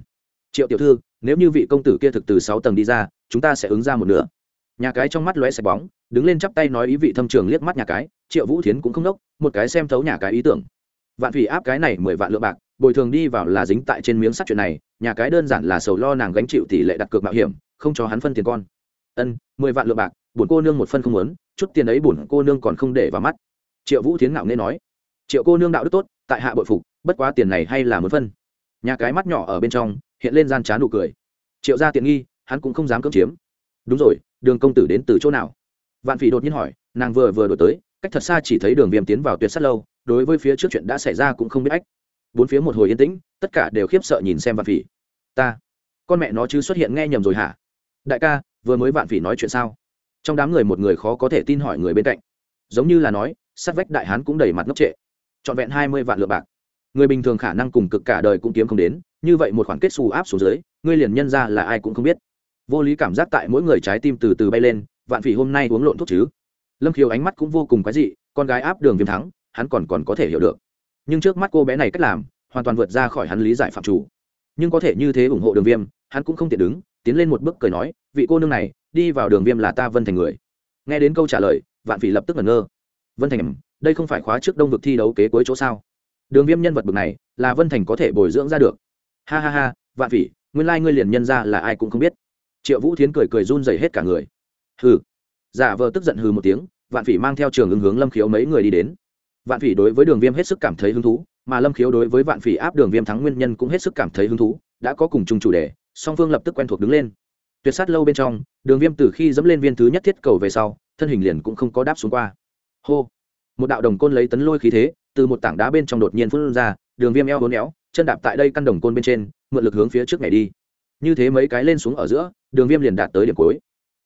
Triệu tiểu thư, nếu như vị công tử kia thực từ sáu tầng đi ra, chúng ta sẽ ứng ra một nửa. Nhà cái trong mắt lóe sạch bóng, đứng lên chắp tay nói ý vị thâm trường liếc mắt nhà cái, triệu vũ thiến cũng không đốc, một cái xem thấu nhà cái ý tưởng. Vạn phỉ áp cái này mười vạn lượng bạc, bồi thường đi vào là dính tại trên miếng sắt chuyện này, nhà cái đơn giản là sầu lo nàng gánh chịu tỷ lệ đặt cược mạo hiểm, không cho hắn phân tiền con. Ân, mười vạn lượng bạc bổn cô nương một phân không muốn, chút tiền ấy bổn cô nương còn không để vào mắt. Triệu vũ thiến ngạo nghe nói, triệu cô nương đạo đức tốt, tại hạ bội phục, bất quá tiền này hay là muốn phân. Nhà cái mắt nhỏ ở bên trong, hiện lên gian trá nụ cười. Triệu ra tiện nghi, hắn cũng không dám cưỡng chiếm. Đúng rồi, đường công tử đến từ chỗ nào? Vạn phỉ đột nhiên hỏi, nàng vừa vừa đổi tới, cách thật xa chỉ thấy đường viêm tiến vào tuyệt sắt lâu, đối với phía trước chuyện đã xảy ra cũng không biết ách. Bốn phía một hồi yên tĩnh, tất cả đều khiếp sợ nhìn xem vạn phỉ. Ta, con mẹ nó chứ xuất hiện nghe nhầm rồi hả? Đại ca, vừa mới vạn phỉ nói chuyện sao? Trong đám người một người khó có thể tin hỏi người bên cạnh. Giống như là nói, sát vách đại hán cũng đầy mặt ngốc trệ. Trọn vẹn hai mươi vạn lượng bạc. Người bình thường khả năng cùng cực cả đời cũng kiếm không đến, như vậy một khoản kết xù áp xuống dưới, ngươi liền nhân ra là ai cũng không biết. Vô lý cảm giác tại mỗi người trái tim từ từ bay lên, vạn phỉ hôm nay uống lộn thuốc chứ. Lâm khiếu ánh mắt cũng vô cùng quái dị, con gái áp đường viêm thắng, hắn còn còn có thể hiểu được. Nhưng trước mắt cô bé này cách làm, hoàn toàn vượt ra khỏi hắn lý giải phạm chủ. Nhưng có thể như thế ủng hộ đường viêm, hắn cũng không tiện đứng, tiến lên một bước cười nói, vị cô nương này đi vào đường viêm là ta vân thành người. Nghe đến câu trả lời, vạn phỉ lập tức ngẩn ngơ. Vân thành, đây không phải khóa trước đông vực thi đấu kế cuối chỗ sao? Đường viêm nhân vật bực này, là vân thành có thể bồi dưỡng ra được. Ha ha ha, vạn phỉ, nguyên lai ngươi liền nhân ra là ai cũng không biết. Triệu vũ thiến cười cười run dày hết cả người. Hừ. Giả vờ tức giận hừ một tiếng, vạn phỉ mang theo trường ứng hướng lâm khiếu mấy người đi đến. Vạn phỉ đối với đường viêm hết sức cảm thấy hứng thú, mà lâm khiếu đối với vạn phỉ áp đường viêm thắng nguyên nhân cũng hết sức cảm thấy hứng thú, đã có cùng chung chủ đề, song phương lập tức quen thuộc đứng lên tuyệt sát lâu bên trong, đường viêm từ khi dẫm lên viên thứ nhất thiết cầu về sau, thân hình liền cũng không có đáp xuống qua. Hô! Một đạo đồng côn lấy tấn lôi khí thế, từ một tảng đá bên trong đột nhiên phun ra, đường viêm eo hốn éo chân đạp tại đây căn đồng côn bên trên, mượn lực hướng phía trước này đi. Như thế mấy cái lên xuống ở giữa, đường viêm liền đạt tới điểm cuối.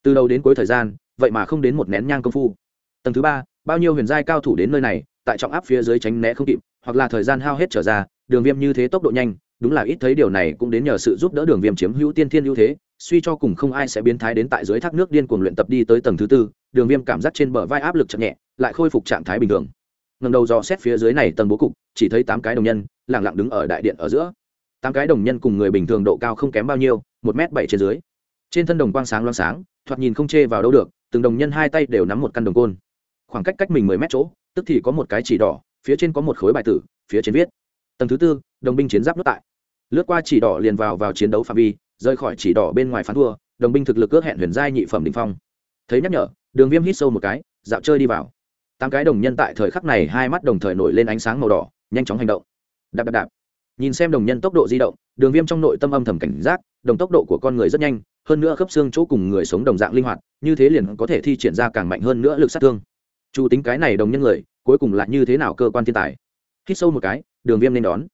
Từ đầu đến cuối thời gian, vậy mà không đến một nén nhang công phu. Tầng thứ ba, bao nhiêu huyền giai cao thủ đến nơi này, tại trọng áp phía dưới tránh né không kịp, hoặc là thời gian hao hết trở ra, đường viêm như thế tốc độ nhanh, đúng là ít thấy điều này cũng đến nhờ sự giúp đỡ đường viêm chiếm hữu tiên thiên ưu thế suy cho cùng không ai sẽ biến thái đến tại dưới thác nước điên cuồng luyện tập đi tới tầng thứ tư, đường viêm cảm giác trên bờ vai áp lực chậm nhẹ, lại khôi phục trạng thái bình thường. Ngầm đầu dò xét phía dưới này tầng bố cục, chỉ thấy tám cái đồng nhân lẳng lặng đứng ở đại điện ở giữa. Tám cái đồng nhân cùng người bình thường độ cao không kém bao nhiêu, một m bảy trên dưới. Trên thân đồng quang sáng loang sáng, thoạt nhìn không chê vào đâu được, từng đồng nhân hai tay đều nắm một căn đồng côn. Khoảng cách cách mình mười mét chỗ, tức thì có một cái chỉ đỏ, phía trên có một khối bài tử, phía trên viết. Tầng thứ tư, đồng binh chiến giáp nước tại. Lướt qua chỉ đỏ liền vào vào chiến đấu phạm vi rời khỏi chỉ đỏ bên ngoài phán thua, đồng binh thực lực ước hẹn huyền giai nhị phẩm đình phong. Thấy nhắc nhở, đường viêm hít sâu một cái, dạo chơi đi vào. Tám cái đồng nhân tại thời khắc này hai mắt đồng thời nổi lên ánh sáng màu đỏ, nhanh chóng hành động. Đạp đạp đạp. Nhìn xem đồng nhân tốc độ di động, đường viêm trong nội tâm âm thầm cảnh giác, đồng tốc độ của con người rất nhanh, hơn nữa khớp xương chỗ cùng người sống đồng dạng linh hoạt, như thế liền có thể thi triển ra càng mạnh hơn nữa lực sát thương. Chủ tính cái này đồng nhân người, cuối cùng là như thế nào cơ quan thiên tài? Hít sâu một cái, đường viêm nên đón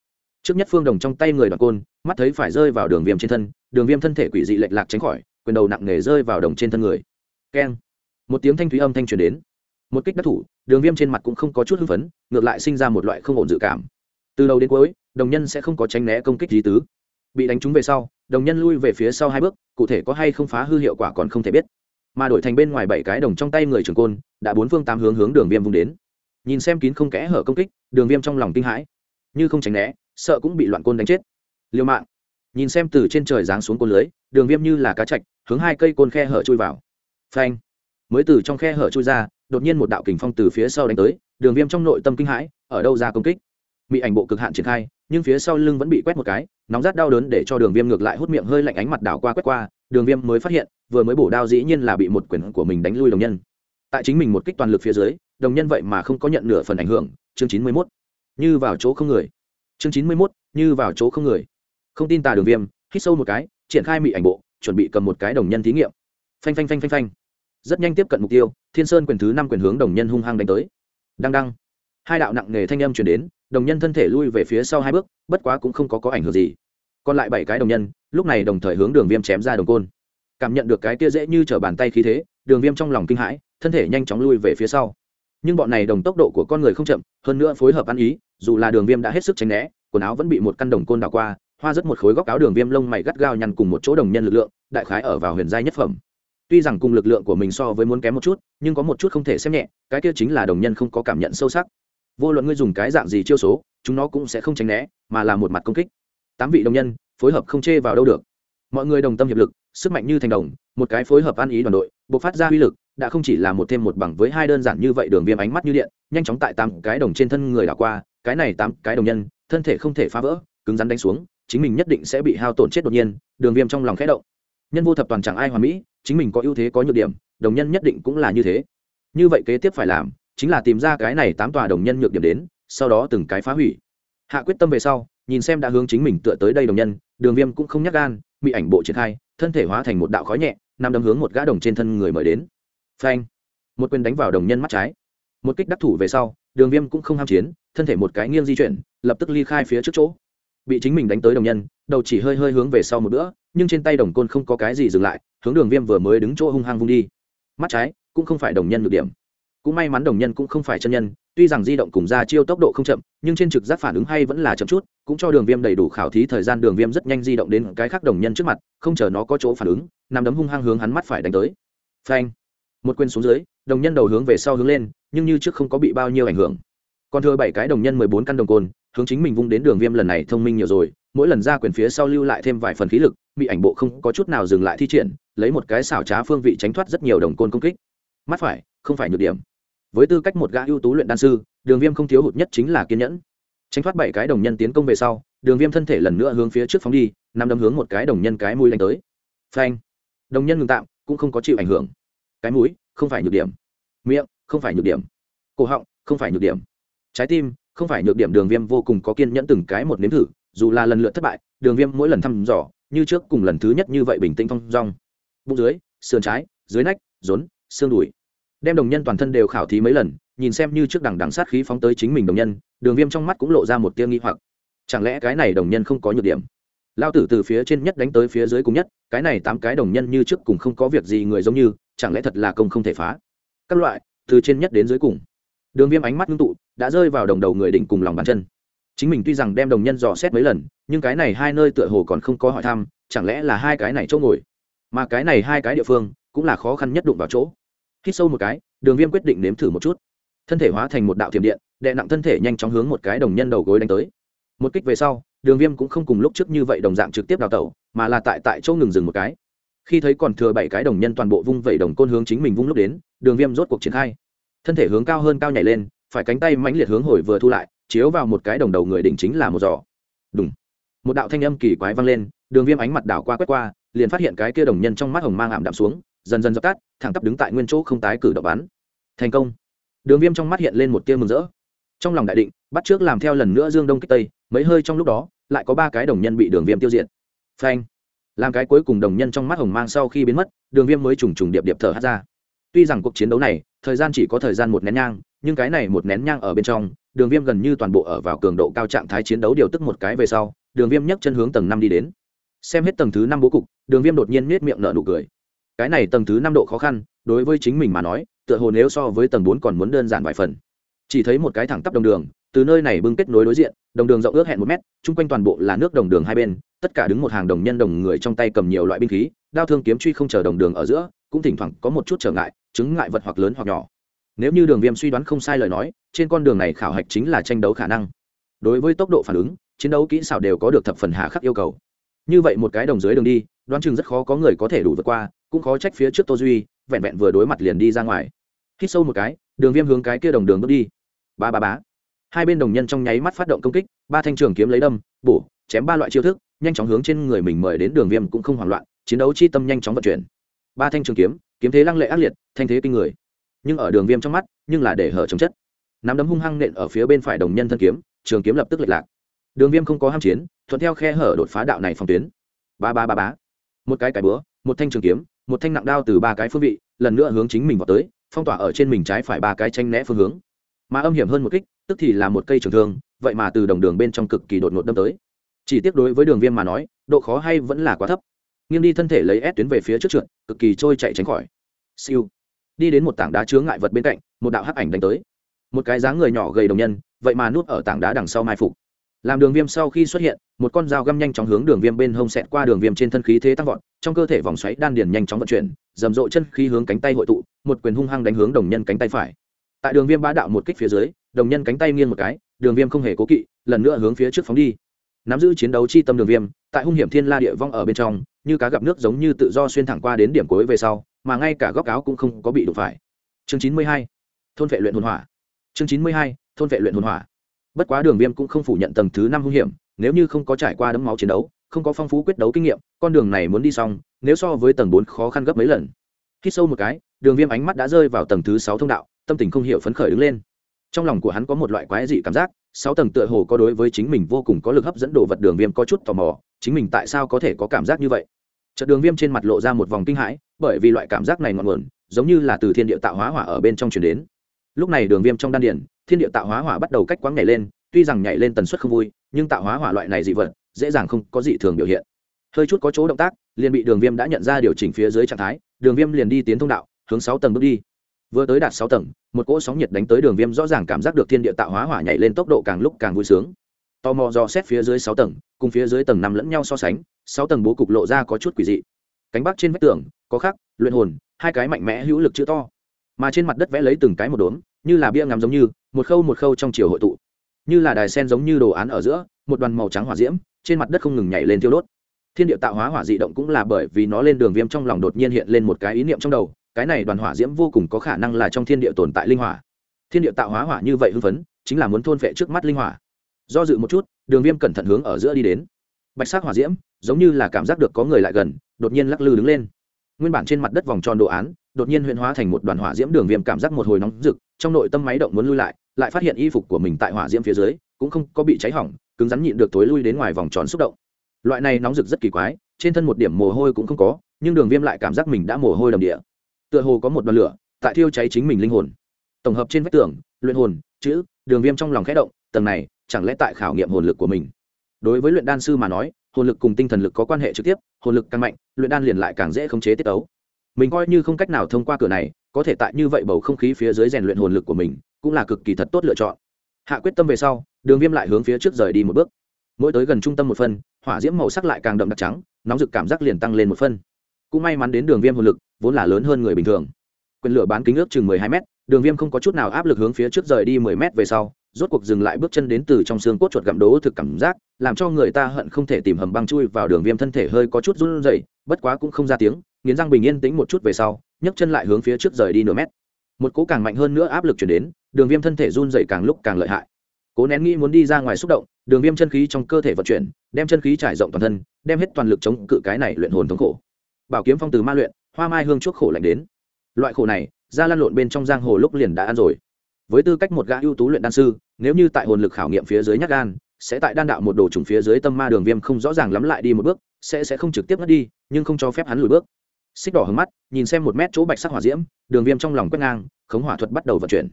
trước nhất phương đồng trong tay người đoàn côn, mắt thấy phải rơi vào đường viêm trên thân, đường viêm thân thể quỷ dị lệch lạc tránh khỏi, quyền đầu nặng nề rơi vào đồng trên thân người. Keng. Một tiếng thanh thúy âm thanh truyền đến. Một kích đắc thủ, đường viêm trên mặt cũng không có chút hưng phấn, ngược lại sinh ra một loại không ổn dự cảm. Từ đầu đến cuối, đồng nhân sẽ không có tránh né công kích gì tứ. Bị đánh trúng về sau, đồng nhân lui về phía sau hai bước, cụ thể có hay không phá hư hiệu quả còn không thể biết. Mà đổi thành bên ngoài bảy cái đồng trong tay người trường côn, đã bốn phương tám hướng hướng đường viêm vùng đến. Nhìn xem kín không kẽ hở công kích, đường viêm trong lòng kinh hãi. Như không tránh né sợ cũng bị loạn côn đánh chết. Liêu mạng. Nhìn xem từ trên trời giáng xuống côn lưới, đường viêm như là cá chạch, hướng hai cây côn khe hở chui vào. Phanh. Mới từ trong khe hở chui ra, đột nhiên một đạo kình phong từ phía sau đánh tới, đường viêm trong nội tâm kinh hãi, ở đâu ra công kích? Bị ảnh bộ cực hạn triển khai, nhưng phía sau lưng vẫn bị quét một cái, nóng rát đau đớn để cho đường viêm ngược lại hút miệng hơi lạnh ánh mặt đảo qua quét qua, đường viêm mới phát hiện, vừa mới bổ đao dĩ nhiên là bị một quyển của mình đánh lui đồng nhân. Tại chính mình một kích toàn lực phía dưới, đồng nhân vậy mà không có nhận nửa phần ảnh hưởng, chương chín mươi mốt. Như vào chỗ không người chương chín mươi mốt, như vào chỗ không người. Không tin tà đường viêm, hít sâu một cái, triển khai mị ảnh bộ, chuẩn bị cầm một cái đồng nhân thí nghiệm. Phanh phanh phanh phanh phanh. Rất nhanh tiếp cận mục tiêu, thiên sơn quyền thứ năm quyền hướng đồng nhân hung hăng đánh tới. Đăng đăng. Hai đạo nặng nghề thanh âm chuyển đến, đồng nhân thân thể lui về phía sau hai bước, bất quá cũng không có có ảnh hưởng gì. Còn lại bảy cái đồng nhân, lúc này đồng thời hướng đường viêm chém ra đồng côn. Cảm nhận được cái kia dễ như t r ở bàn tay khí thế, đường viêm trong lòng kinh hãi, thân thể nhanh chóng lui về phía sau nhưng bọn này đồng tốc độ của con người không chậm, hơn nữa phối hợp ăn ý, dù là đường viêm đã hết sức tránh né, quần áo vẫn bị một căn đồng côn đào qua, hoa rất một khối góc áo đường viêm lông mày gắt gao nhằn cùng một chỗ đồng nhân lực lượng, đại khái ở vào huyền giai nhất phẩm. Tuy rằng cùng lực lượng của mình so với muốn kém một chút, nhưng có một chút không thể xem nhẹ, cái kia chính là đồng nhân không có cảm nhận sâu sắc. Vô luận ngươi dùng cái dạng gì chiêu số, chúng nó cũng sẽ không tránh né, mà là một mặt công kích. Tám vị đồng nhân, phối hợp không chê vào đâu được. Mọi người đồng tâm hiệp lực, sức mạnh như thành đồng, một cái phối hợp ăn ý đoàn đội buộc phát ra uy lực đã không chỉ là một thêm một bằng với hai đơn giản như vậy đường viêm ánh mắt như điện, nhanh chóng tại tám cái đồng trên thân người đảo qua, cái này tám cái đồng nhân, thân thể không thể phá vỡ, cứng rắn đánh xuống, chính mình nhất định sẽ bị hao tổn chết đột nhiên, đường viêm trong lòng khẽ động. Nhân vô thập toàn chẳng ai hoàn mỹ, chính mình có ưu thế có nhược điểm, đồng nhân nhất định cũng là như thế. Như vậy kế tiếp phải làm, chính là tìm ra cái này tám tòa đồng nhân nhược điểm đến, sau đó từng cái phá hủy. Hạ quyết tâm về sau, nhìn xem đã hướng chính mình tựa tới đây đồng nhân, đường viêm cũng không nhắc gan, bị ảnh bộ triển khai, thân thể hóa thành một đạo khói nhẹ, nằm đâm hướng một gã đồng trên thân người mời đến phanh. Một quyền đánh vào đồng nhân mắt trái. Một kích đắc thủ về sau, đường viêm cũng không ham chiến, thân thể một cái nghiêng di chuyển, lập tức ly khai phía trước chỗ. Bị chính mình đánh tới đồng nhân, đầu chỉ hơi hơi hướng về sau một bữa, nhưng trên tay đồng côn không có cái gì dừng lại, hướng đường viêm vừa mới đứng chỗ hung hăng vung đi. Mắt trái, cũng không phải đồng nhân được điểm. Cũng may mắn đồng nhân cũng không phải chân nhân, tuy rằng di động cùng ra chiêu tốc độ không chậm, nhưng trên trực giác phản ứng hay vẫn là chậm chút, cũng cho đường viêm đầy đủ khảo thí thời gian đường viêm rất nhanh di động đến cái khác đồng nhân trước mặt, không chờ nó có chỗ phản ứng, nằm đấm hung hăng hướng hắn mắt phải đánh tới. Phanh một quyền xuống dưới, đồng nhân đầu hướng về sau hướng lên, nhưng như trước không có bị bao nhiêu ảnh hưởng. Còn thừa bảy cái đồng nhân mười bốn căn đồng côn, hướng chính mình vung đến đường viêm lần này thông minh nhiều rồi, mỗi lần ra quyền phía sau lưu lại thêm vài phần khí lực, bị ảnh bộ không có chút nào dừng lại thi triển, lấy một cái xảo trá phương vị tránh thoát rất nhiều đồng côn công kích. Mắt phải, không phải nhược điểm. Với tư cách một gã ưu tú luyện đan sư, đường viêm không thiếu hụt nhất chính là kiên nhẫn. Tránh thoát bảy cái đồng nhân tiến công về sau, đường viêm thân thể lần nữa hướng phía trước phóng đi nằm đâm hướng một cái đồng nhân cái mũi đánh tới. Phanh. Đồng nhân ngừng tạm, cũng không có chịu ảnh hưởng cái mũi, không phải nhược điểm. Miệng, không phải nhược điểm. Cổ họng, không phải nhược điểm. Trái tim, không phải nhược điểm, đường viêm vô cùng có kiên nhẫn từng cái một nếm thử, dù là lần lượt thất bại, đường viêm mỗi lần thăm dò, như trước cùng lần thứ nhất như vậy bình tĩnh phong rong bụng dưới, sườn trái, dưới nách, rốn, xương đùi. Đem đồng nhân toàn thân đều khảo thí mấy lần, nhìn xem như trước đằng đằng sát khí phóng tới chính mình đồng nhân, đường viêm trong mắt cũng lộ ra một tia nghi hoặc. Chẳng lẽ cái này đồng nhân không có nhược điểm? Lao tử từ phía trên nhất đánh tới phía dưới cùng nhất, cái này tám cái đồng nhân như trước cùng không có việc gì người giống như chẳng lẽ thật là công không thể phá? Các loại, từ trên nhất đến dưới cùng. Đường viêm ánh mắt ngưng tụ, đã rơi vào đồng đầu người đỉnh cùng lòng bàn chân. Chính mình tuy rằng đem đồng nhân dò xét mấy lần, nhưng cái này hai nơi tựa hồ còn không có hỏi thăm, chẳng lẽ là hai cái này chỗ ngồi? Mà cái này hai cái địa phương, cũng là khó khăn nhất đụng vào chỗ. Hít sâu một cái, đường viêm quyết định nếm thử một chút. Thân thể hóa thành một đạo thiểm điện đệ nặng thân thể nhanh chóng hướng một cái đồng nhân đầu gối đánh tới. Một kích về sau, đường viêm cũng không cùng lúc trước như vậy đồng dạng trực tiếp đào tẩu, mà là tại tại chỗ ngừng dừng một cái khi thấy còn thừa bảy cái đồng nhân toàn bộ vung vẩy đồng côn hướng chính mình vung lúc đến, đường viêm rốt cuộc triển khai. Thân thể hướng cao hơn cao nhảy lên, phải cánh tay mãnh liệt hướng hồi vừa thu lại, chiếu vào một cái đồng đầu người đỉnh chính là một giỏ đúng một đạo thanh âm kỳ quái vang lên, đường viêm ánh mặt đảo qua quét qua, liền phát hiện cái kia đồng nhân trong mắt hồng mang ảm đạm xuống, dần dần dập tắt, thẳng tắp đứng tại nguyên chỗ không tái cử động bắn. Thành công. Đường viêm trong mắt hiện lên một tia mừng rỡ. Trong lòng đại định, bắt trước làm theo lần nữa dương đông kích tây, mấy hơi trong lúc đó, lại có ba cái đồng nhân bị đường viêm tiêu diệt. Phanh làm cái cuối cùng đồng nhân trong mắt hồng mang sau khi biến mất, đường viêm mới trùng trùng điệp điệp thở hát ra. Tuy rằng cuộc chiến đấu này, thời gian chỉ có thời gian một nén nhang, nhưng cái này một nén nhang ở bên trong, đường viêm gần như toàn bộ ở vào cường độ cao trạng thái chiến đấu điều tức một cái về sau, đường viêm nhấc chân hướng tầng năm đi đến. Xem hết tầng thứ năm bố cục, đường viêm đột nhiên nết miệng nở nụ cười. Cái này tầng thứ năm độ khó khăn, đối với chính mình mà nói, tựa hồ nếu so với tầng bốn còn muốn đơn giản vài phần. Chỉ thấy một cái thẳng tắp đồng đường từ nơi này bưng kết nối đối diện, đồng đường rộng ước hẹn một mét, chung quanh toàn bộ là nước đồng đường hai bên, tất cả đứng một hàng đồng nhân đồng người trong tay cầm nhiều loại binh khí, đao thương kiếm truy không chờ đồng đường ở giữa, cũng thỉnh thoảng có một chút trở ngại, chứng ngại vật hoặc lớn hoặc nhỏ. Nếu như đường viêm suy đoán không sai lời nói, trên con đường này khảo hạch chính là tranh đấu khả năng. Đối với tốc độ phản ứng, chiến đấu kỹ xảo đều có được thập phần hạ khắc yêu cầu. Như vậy một cái đồng dưới đường đi, đoán chừng rất khó có người có thể đủ vượt qua, cũng khó trách phía trước tô duy, vẹn vẹn vừa đối mặt liền đi ra ngoài. Hít sâu một cái, đường viêm hướng cái kia đồng đường bước đi. Ba ba bá hai bên đồng nhân trong nháy mắt phát động công kích, ba thanh trường kiếm lấy đâm, bổ, chém ba loại chiêu thức, nhanh chóng hướng trên người mình mời đến đường viêm cũng không hoảng loạn, chiến đấu chi tâm nhanh chóng vận chuyển. Ba thanh trường kiếm kiếm thế lăng lệ ác liệt, thanh thế kinh người. Nhưng ở đường viêm trong mắt, nhưng là để hở chống chất. Nắm đấm hung hăng nện ở phía bên phải đồng nhân thân kiếm, trường kiếm lập tức lệch lạc. Đường viêm không có ham chiến, thuận theo khe hở đột phá đạo này phòng tuyến. Ba ba ba bá một cái cái búa, một thanh trường kiếm, một thanh nặng đao từ ba cái phương vị, lần nữa hướng chính mình vào tới, phong tỏa ở trên mình trái phải ba cái tranh né phương hướng. Mà âm hiểm hơn một kích tức thì là một cây trường thương, vậy mà từ đồng đường bên trong cực kỳ đột ngột đâm tới. Chỉ tiếc đối với đường viêm mà nói, độ khó hay vẫn là quá thấp. Nghiêng đi thân thể lấy ép tuyến về phía trước trượt, cực kỳ trôi chạy tránh khỏi. Siêu. Đi đến một tảng đá chướng ngại vật bên cạnh, một đạo hắc ảnh đánh tới. Một cái dáng người nhỏ gầy đồng nhân, vậy mà nuốt ở tảng đá đằng sau mai phục. Làm đường viêm sau khi xuất hiện, một con dao găm nhanh chóng hướng đường viêm bên hông xẹt qua đường viêm trên thân khí thế tăng vọt, trong cơ thể vòng xoáy đan điền nhanh chóng vận chuyển, rầm rộ chân khí hướng cánh tay hội tụ, một quyền hung hăng đánh hướng đồng nhân cánh tay phải. Tại đường viêm bá đạo một kích phía dưới đồng nhân cánh tay nghiêng một cái, đường viêm không hề cố kỵ, lần nữa hướng phía trước phóng đi. Nắm giữ chiến đấu chi tâm đường viêm, tại hung hiểm thiên la địa vong ở bên trong, như cá gặp nước giống như tự do xuyên thẳng qua đến điểm cuối về sau, mà ngay cả góc áo cũng không có bị đụng phải. Chương chín mươi hai, thôn vệ luyện hồn hỏa. Chương chín mươi hai, thôn vệ luyện hồn hỏa. Bất quá đường viêm cũng không phủ nhận tầng thứ năm hung hiểm, nếu như không có trải qua đấm máu chiến đấu, không có phong phú quyết đấu kinh nghiệm, con đường này muốn đi xong, nếu so với tầng bốn khó khăn gấp mấy lần. Khi sâu một cái, đường viêm ánh mắt đã rơi vào tầng thứ sáu thông đạo, tâm tình không hiểu phấn khởi đứng lên trong lòng của hắn có một loại quái dị cảm giác, sáu tầng tựa hồ có đối với chính mình vô cùng có lực hấp dẫn đồ vật đường viêm có chút tò mò, chính mình tại sao có thể có cảm giác như vậy? Trận đường viêm trên mặt lộ ra một vòng kinh hãi, bởi vì loại cảm giác này ngọn nguồn, giống như là từ thiên địa tạo hóa hỏa ở bên trong chuyển đến. Lúc này đường viêm trong đan điển thiên địa tạo hóa hỏa bắt đầu cách quáng nhảy lên, tuy rằng nhảy lên tần suất không vui, nhưng tạo hóa hỏa loại này dị vật, dễ dàng không có dị thường biểu hiện. Hơi chút có chỗ động tác, liền bị đường viêm đã nhận ra điều chỉnh phía dưới trạng thái, đường viêm liền đi tiến thông đạo, hướng sáu tầng bước đi vừa tới đạt sáu tầng, một cỗ sóng nhiệt đánh tới đường viêm rõ ràng cảm giác được thiên địa tạo hóa hỏa nhảy lên tốc độ càng lúc càng vui sướng. Tò mò do xét phía dưới sáu tầng, cùng phía dưới tầng năm lẫn nhau so sánh, sáu tầng bố cục lộ ra có chút quỷ dị. Cánh bắc trên vách tường, có khắc, luyện hồn, hai cái mạnh mẽ hữu lực chữ to. Mà trên mặt đất vẽ lấy từng cái một đốm, như là bia ngắm giống như, một khâu một khâu trong chiều hội tụ. Như là đài sen giống như đồ án ở giữa, một đoàn màu trắng hỏa diễm, trên mặt đất không ngừng nhảy lên thiêu đốt. Thiên địa tạo hóa hỏa dị động cũng là bởi vì nó lên đường viêm trong lòng đột nhiên hiện lên một cái ý niệm trong đầu cái này đoàn hỏa diễm vô cùng có khả năng là trong thiên địa tồn tại linh hỏa. Thiên địa tạo hóa hỏa như vậy hưng phấn, chính là muốn thôn vệ trước mắt linh hỏa. Do dự một chút, đường viêm cẩn thận hướng ở giữa đi đến. Bạch sắc hỏa diễm, giống như là cảm giác được có người lại gần, đột nhiên lắc lư đứng lên. Nguyên bản trên mặt đất vòng tròn đồ án, đột nhiên huyện hóa thành một đoàn hỏa diễm, đường viêm cảm giác một hồi nóng rực, trong nội tâm máy động muốn lui lại lại phát hiện y phục của mình tại hỏa diễm phía dưới, cũng không có bị cháy hỏng, cứng rắn nhịn được tối lui đến ngoài vòng tròn xúc động. Loại này nóng rực rất kỳ quái, trên thân một điểm mồ hôi cũng không có, nhưng đường viêm lại cảm giác mình đã mồ hôi đầm địa tựa hồ có một đoàn lửa, tại thiêu cháy chính mình linh hồn. Tổng hợp trên vách tường, luyện hồn, chữ, đường viêm trong lòng khẽ động, tầng này, chẳng lẽ tại khảo nghiệm hồn lực của mình? Đối với luyện đan sư mà nói, hồn lực cùng tinh thần lực có quan hệ trực tiếp, hồn lực càng mạnh, luyện đan liền lại càng dễ khống chế tiết tấu. Mình coi như không cách nào thông qua cửa này, có thể tại như vậy bầu không khí phía dưới rèn luyện hồn lực của mình, cũng là cực kỳ thật tốt lựa chọn. Hạ quyết tâm về sau, đường viêm lại hướng phía trước rời đi một bước. Mỗi tới gần trung tâm một phân, hỏa diễm màu sắc lại càng đậm đặc trắng, nóng rực cảm giác liền tăng lên một phân cũng may mắn đến đường viêm hồn lực, vốn là lớn hơn người bình thường. Quyền lửa bán kính ước chừng mười hai m đường viêm không có chút nào áp lực hướng phía trước rời đi mười m về sau, rốt cuộc dừng lại bước chân đến từ trong xương cốt chuột gặm đố thực cảm giác, làm cho người ta hận không thể tìm hầm băng chui vào đường viêm thân thể hơi có chút run rẩy, bất quá cũng không ra tiếng, nghiến răng bình yên tĩnh một chút về sau, nhấc chân lại hướng phía trước rời đi nửa mét. Một cố càng mạnh hơn nữa áp lực chuyển đến, đường viêm thân thể run dậy càng lúc càng lợi hại. Cố nén nghĩ muốn đi ra ngoài xúc động, đường viêm chân khí trong cơ thể vận chuyển, đem chân khí trải rộng toàn thân, đem hết toàn lực chống cự cái này luyện hồn thống khổ bảo kiếm phong từ ma luyện, hoa mai hương chuốc khổ lạnh đến. Loại khổ này, ra lăn lộn bên trong giang hồ lúc liền đã ăn rồi. Với tư cách một gã ưu tú luyện đan sư, nếu như tại hồn lực khảo nghiệm phía dưới nhắc gan, sẽ tại đan đạo một đồ trùng phía dưới tâm ma đường viêm không rõ ràng lắm lại đi một bước, sẽ sẽ không trực tiếp ngất đi, nhưng không cho phép hắn lùi bước. Xích đỏ hướng mắt, nhìn xem một mét chỗ bạch sắc hỏa diễm, đường viêm trong lòng quét ngang, khống hỏa thuật bắt đầu vận chuyển.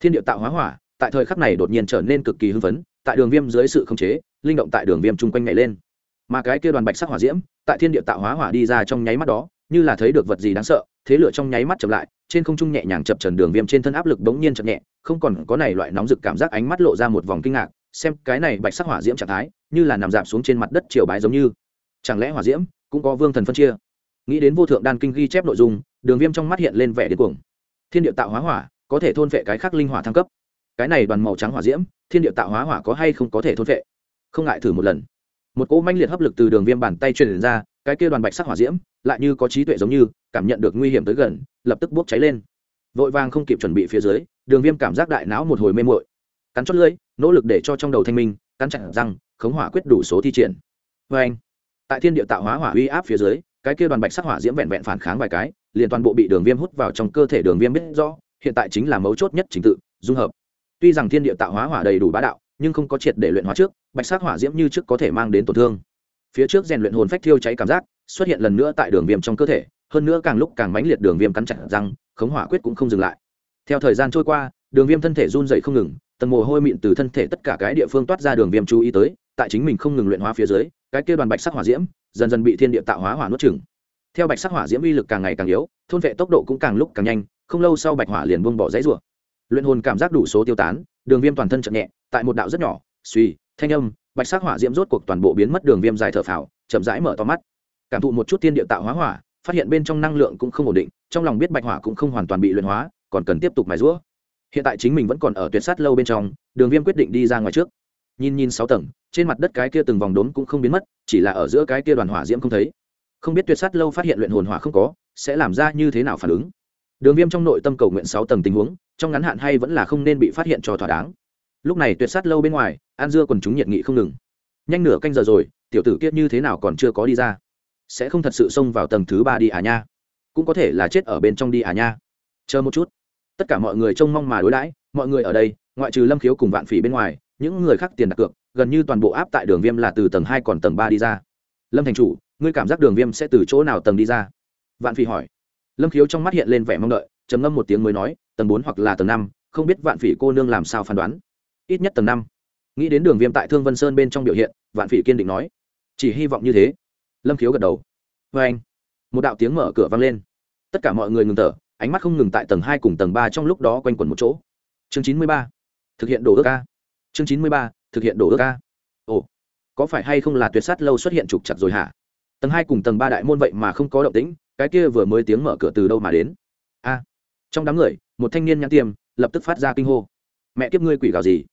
Thiên địa tạo hóa hỏa, tại thời khắc này đột nhiên trở nên cực kỳ hưng phấn, tại đường viêm dưới sự khống chế, linh động tại đường viêm chung quanh nhảy lên mà cái kia đoàn bạch sắc hỏa diễm tại thiên địa tạo hóa hỏa đi ra trong nháy mắt đó, như là thấy được vật gì đáng sợ, thế lửa trong nháy mắt chậm lại, trên không trung nhẹ nhàng chập trần đường viêm trên thân áp lực bỗng nhiên chậm nhẹ, không còn có này loại nóng rực cảm giác ánh mắt lộ ra một vòng kinh ngạc, xem cái này bạch sắc hỏa diễm trạng thái, như là nằm dạp xuống trên mặt đất triều bái giống như. Chẳng lẽ hỏa diễm cũng có vương thần phân chia? Nghĩ đến vô thượng đan kinh ghi chép nội dung, đường viêm trong mắt hiện lên vẻ điên cuồng. Thiên địa tạo hóa hỏa có thể thôn vệ cái khác linh hỏa thăng cấp. Cái này đoàn màu trắng hỏa diễm, thiên địa tạo hóa hỏa có hay không có thể thôn vệ không ngại thử một lần một cỗ manh liệt hấp lực từ đường viêm bàn tay truyền ra, cái kia đoàn bạch sắc hỏa diễm lại như có trí tuệ giống như, cảm nhận được nguy hiểm tới gần, lập tức bốc cháy lên. Vội vàng không kịp chuẩn bị phía dưới, đường viêm cảm giác đại não một hồi mê mội cắn chót lưỡi, nỗ lực để cho trong đầu thanh minh, cắn chặt răng, khống hỏa quyết đủ số thi triển. Vê anh, tại thiên địa tạo hóa hỏa uy áp phía dưới, cái kia đoàn bạch sắc hỏa diễm vẹn vẹn phản kháng vài cái, liền toàn bộ bị đường viêm hút vào trong cơ thể đường viêm biết rõ, hiện tại chính là mấu chốt nhất trình tự, dung hợp. Tuy rằng thiên địa tạo hóa hỏa đầy đủ bá đạo, nhưng không có triệt để luyện hóa trước bạch sắc hỏa diễm như trước có thể mang đến tổn thương. Phía trước rèn luyện hồn phách thiêu cháy cảm giác, xuất hiện lần nữa tại đường viêm trong cơ thể, hơn nữa càng lúc càng mãnh liệt đường viêm cắn chặt răng, khống hỏa quyết cũng không dừng lại. Theo thời gian trôi qua, đường viêm thân thể run dậy không ngừng, tầng mồ hôi mịn từ thân thể tất cả cái địa phương toát ra đường viêm chú ý tới, tại chính mình không ngừng luyện hóa phía dưới, cái kia đoàn bạch sắc hỏa diễm dần dần bị thiên địa tạo hóa hỏa nuốt chừng theo bạch sắc hỏa diễm uy lực càng ngày càng yếu, thôn vệ tốc độ cũng càng lúc càng nhanh, không lâu sau bạch hỏa liền buông bỏ giấy rùa luyện hồn cảm giác đủ số tiêu tán, đường viêm toàn thân chậm nhẹ, tại một đạo rất nhỏ, suy thanh âm, bạch sắc hỏa diễm rốt cuộc toàn bộ biến mất đường viêm dài thở phào, chậm rãi mở to mắt. Cảm thụ một chút thiên địa tạo hóa hỏa, phát hiện bên trong năng lượng cũng không ổn định, trong lòng biết bạch hỏa cũng không hoàn toàn bị luyện hóa, còn cần tiếp tục mài rũa hiện tại chính mình vẫn còn ở tuyệt sát lâu bên trong, đường viêm quyết định đi ra ngoài trước. Nhìn nhìn sáu tầng, trên mặt đất cái kia từng vòng đốm cũng không biến mất, chỉ là ở giữa cái kia đoàn hỏa diễm không thấy. Không biết tuyệt sát lâu phát hiện luyện hồn hỏa không có, sẽ làm ra như thế nào phản ứng. Đường viêm trong nội tâm cầu nguyện sáu tầng tình huống, trong ngắn hạn hay vẫn là không nên bị phát hiện cho thỏa đáng lúc này tuyệt sát lâu bên ngoài, an dưa còn chúng nhiệt nghị không ngừng. Nhanh nửa canh giờ rồi, tiểu tử kiết như thế nào còn chưa có đi ra? Sẽ không thật sự xông vào tầng thứ ba đi à nha? Cũng có thể là chết ở bên trong đi à nha? Chờ một chút. Tất cả mọi người trông mong mà đối đãi, mọi người ở đây, ngoại trừ lâm khiếu cùng vạn phỉ bên ngoài, những người khác tiền đặt cược, gần như toàn bộ áp tại đường viêm là từ tầng hai còn tầng ba đi ra. Lâm thành chủ, ngươi cảm giác đường viêm sẽ từ chỗ nào tầng đi ra? Vạn phỉ hỏi. Lâm khiếu trong mắt hiện lên vẻ mong đợi, trầm ngâm một tiếng mới nói, tầng bốn hoặc là tầng năm, không biết vạn phỉ cô nương làm sao phán đoán ít nhất tầng năm. Nghĩ đến đường viêm tại thương vân sơn bên trong biểu hiện, vạn phỉ kiên định nói, chỉ hy vọng như thế. Lâm khiếu gật đầu. Vê anh, một đạo tiếng mở cửa vang lên. Tất cả mọi người ngừng thở, ánh mắt không ngừng tại tầng hai cùng tầng ba trong lúc đó quanh quẩn một chỗ. Chương chín mươi ba, thực hiện đồ ước ca chương chín mươi ba, thực hiện đồ ước ca ồ, có phải hay không là tuyệt sát lâu xuất hiện trục chặt rồi hả? Tầng hai cùng tầng ba đại môn vậy mà không có động tĩnh, cái kia vừa mới tiếng mở cửa từ đâu mà đến? A, trong đám người, một thanh niên nhãn tiêm, lập tức phát ra kinh hô. Mẹ kiếp ngươi quỷ gào gì?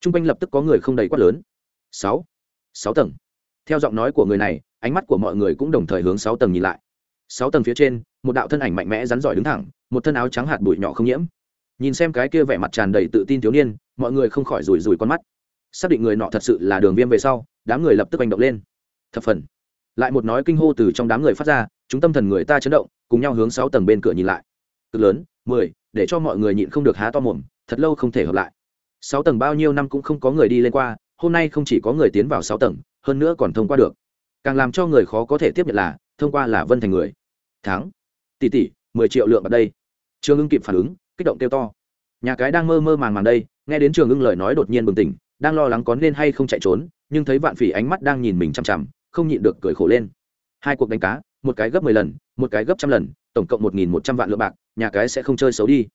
T r u n g quanh lập tức có người không đầy quát lớn. Sáu. Sáu tầng. Theo giọng nói của người này, ánh mắt của mọi người cũng đồng thời hướng sáu tầng nhìn lại. Sáu tầng phía trên, một đạo thân ảnh mạnh mẽ rắn giỏi đứng thẳng, một thân áo trắng hạt bụi nhỏ không nhiễm. Nhìn xem cái kia vẻ mặt tràn đầy tự tin thiếu niên, mọi người không khỏi rủi rủi con mắt. Xác định người nọ thật sự là đường viêm về sau, đám người lập tức hành động lên. Thập phần. Lại một nói kinh hô từ trong đám người phát ra, chúng tâm thần người ta chấn động, cùng nhau hướng sáu tầng bên cửa nhìn lại. Cực lớn, mười, để cho mọi người nhịn không được há to mồm, thật lâu không thể hợp lại sáu tầng bao nhiêu năm cũng không có người đi lên qua, hôm nay không chỉ có người tiến vào sáu tầng, hơn nữa còn thông qua được. Càng làm cho người khó có thể tiếp nhận là, thông qua là vân thành người. Tháng tỷ tỷ, mười triệu lượng ở đây. Trường ưng kịp phản ứng, kích động kêu to. Nhà cái đang mơ mơ màng màng đây, nghe đến trường ưng lời nói đột nhiên bừng tỉnh, đang lo lắng có nên hay không chạy trốn, nhưng thấy vạn phỉ ánh mắt đang nhìn mình chằm chằm, không nhịn được cười khổ lên. Hai cuộc đánh cá, một cái gấp mười lần, một cái gấp trăm lần, tổng cộng một nghìn một trăm vạn lượng bạc, nhà cái sẽ không chơi xấu đi.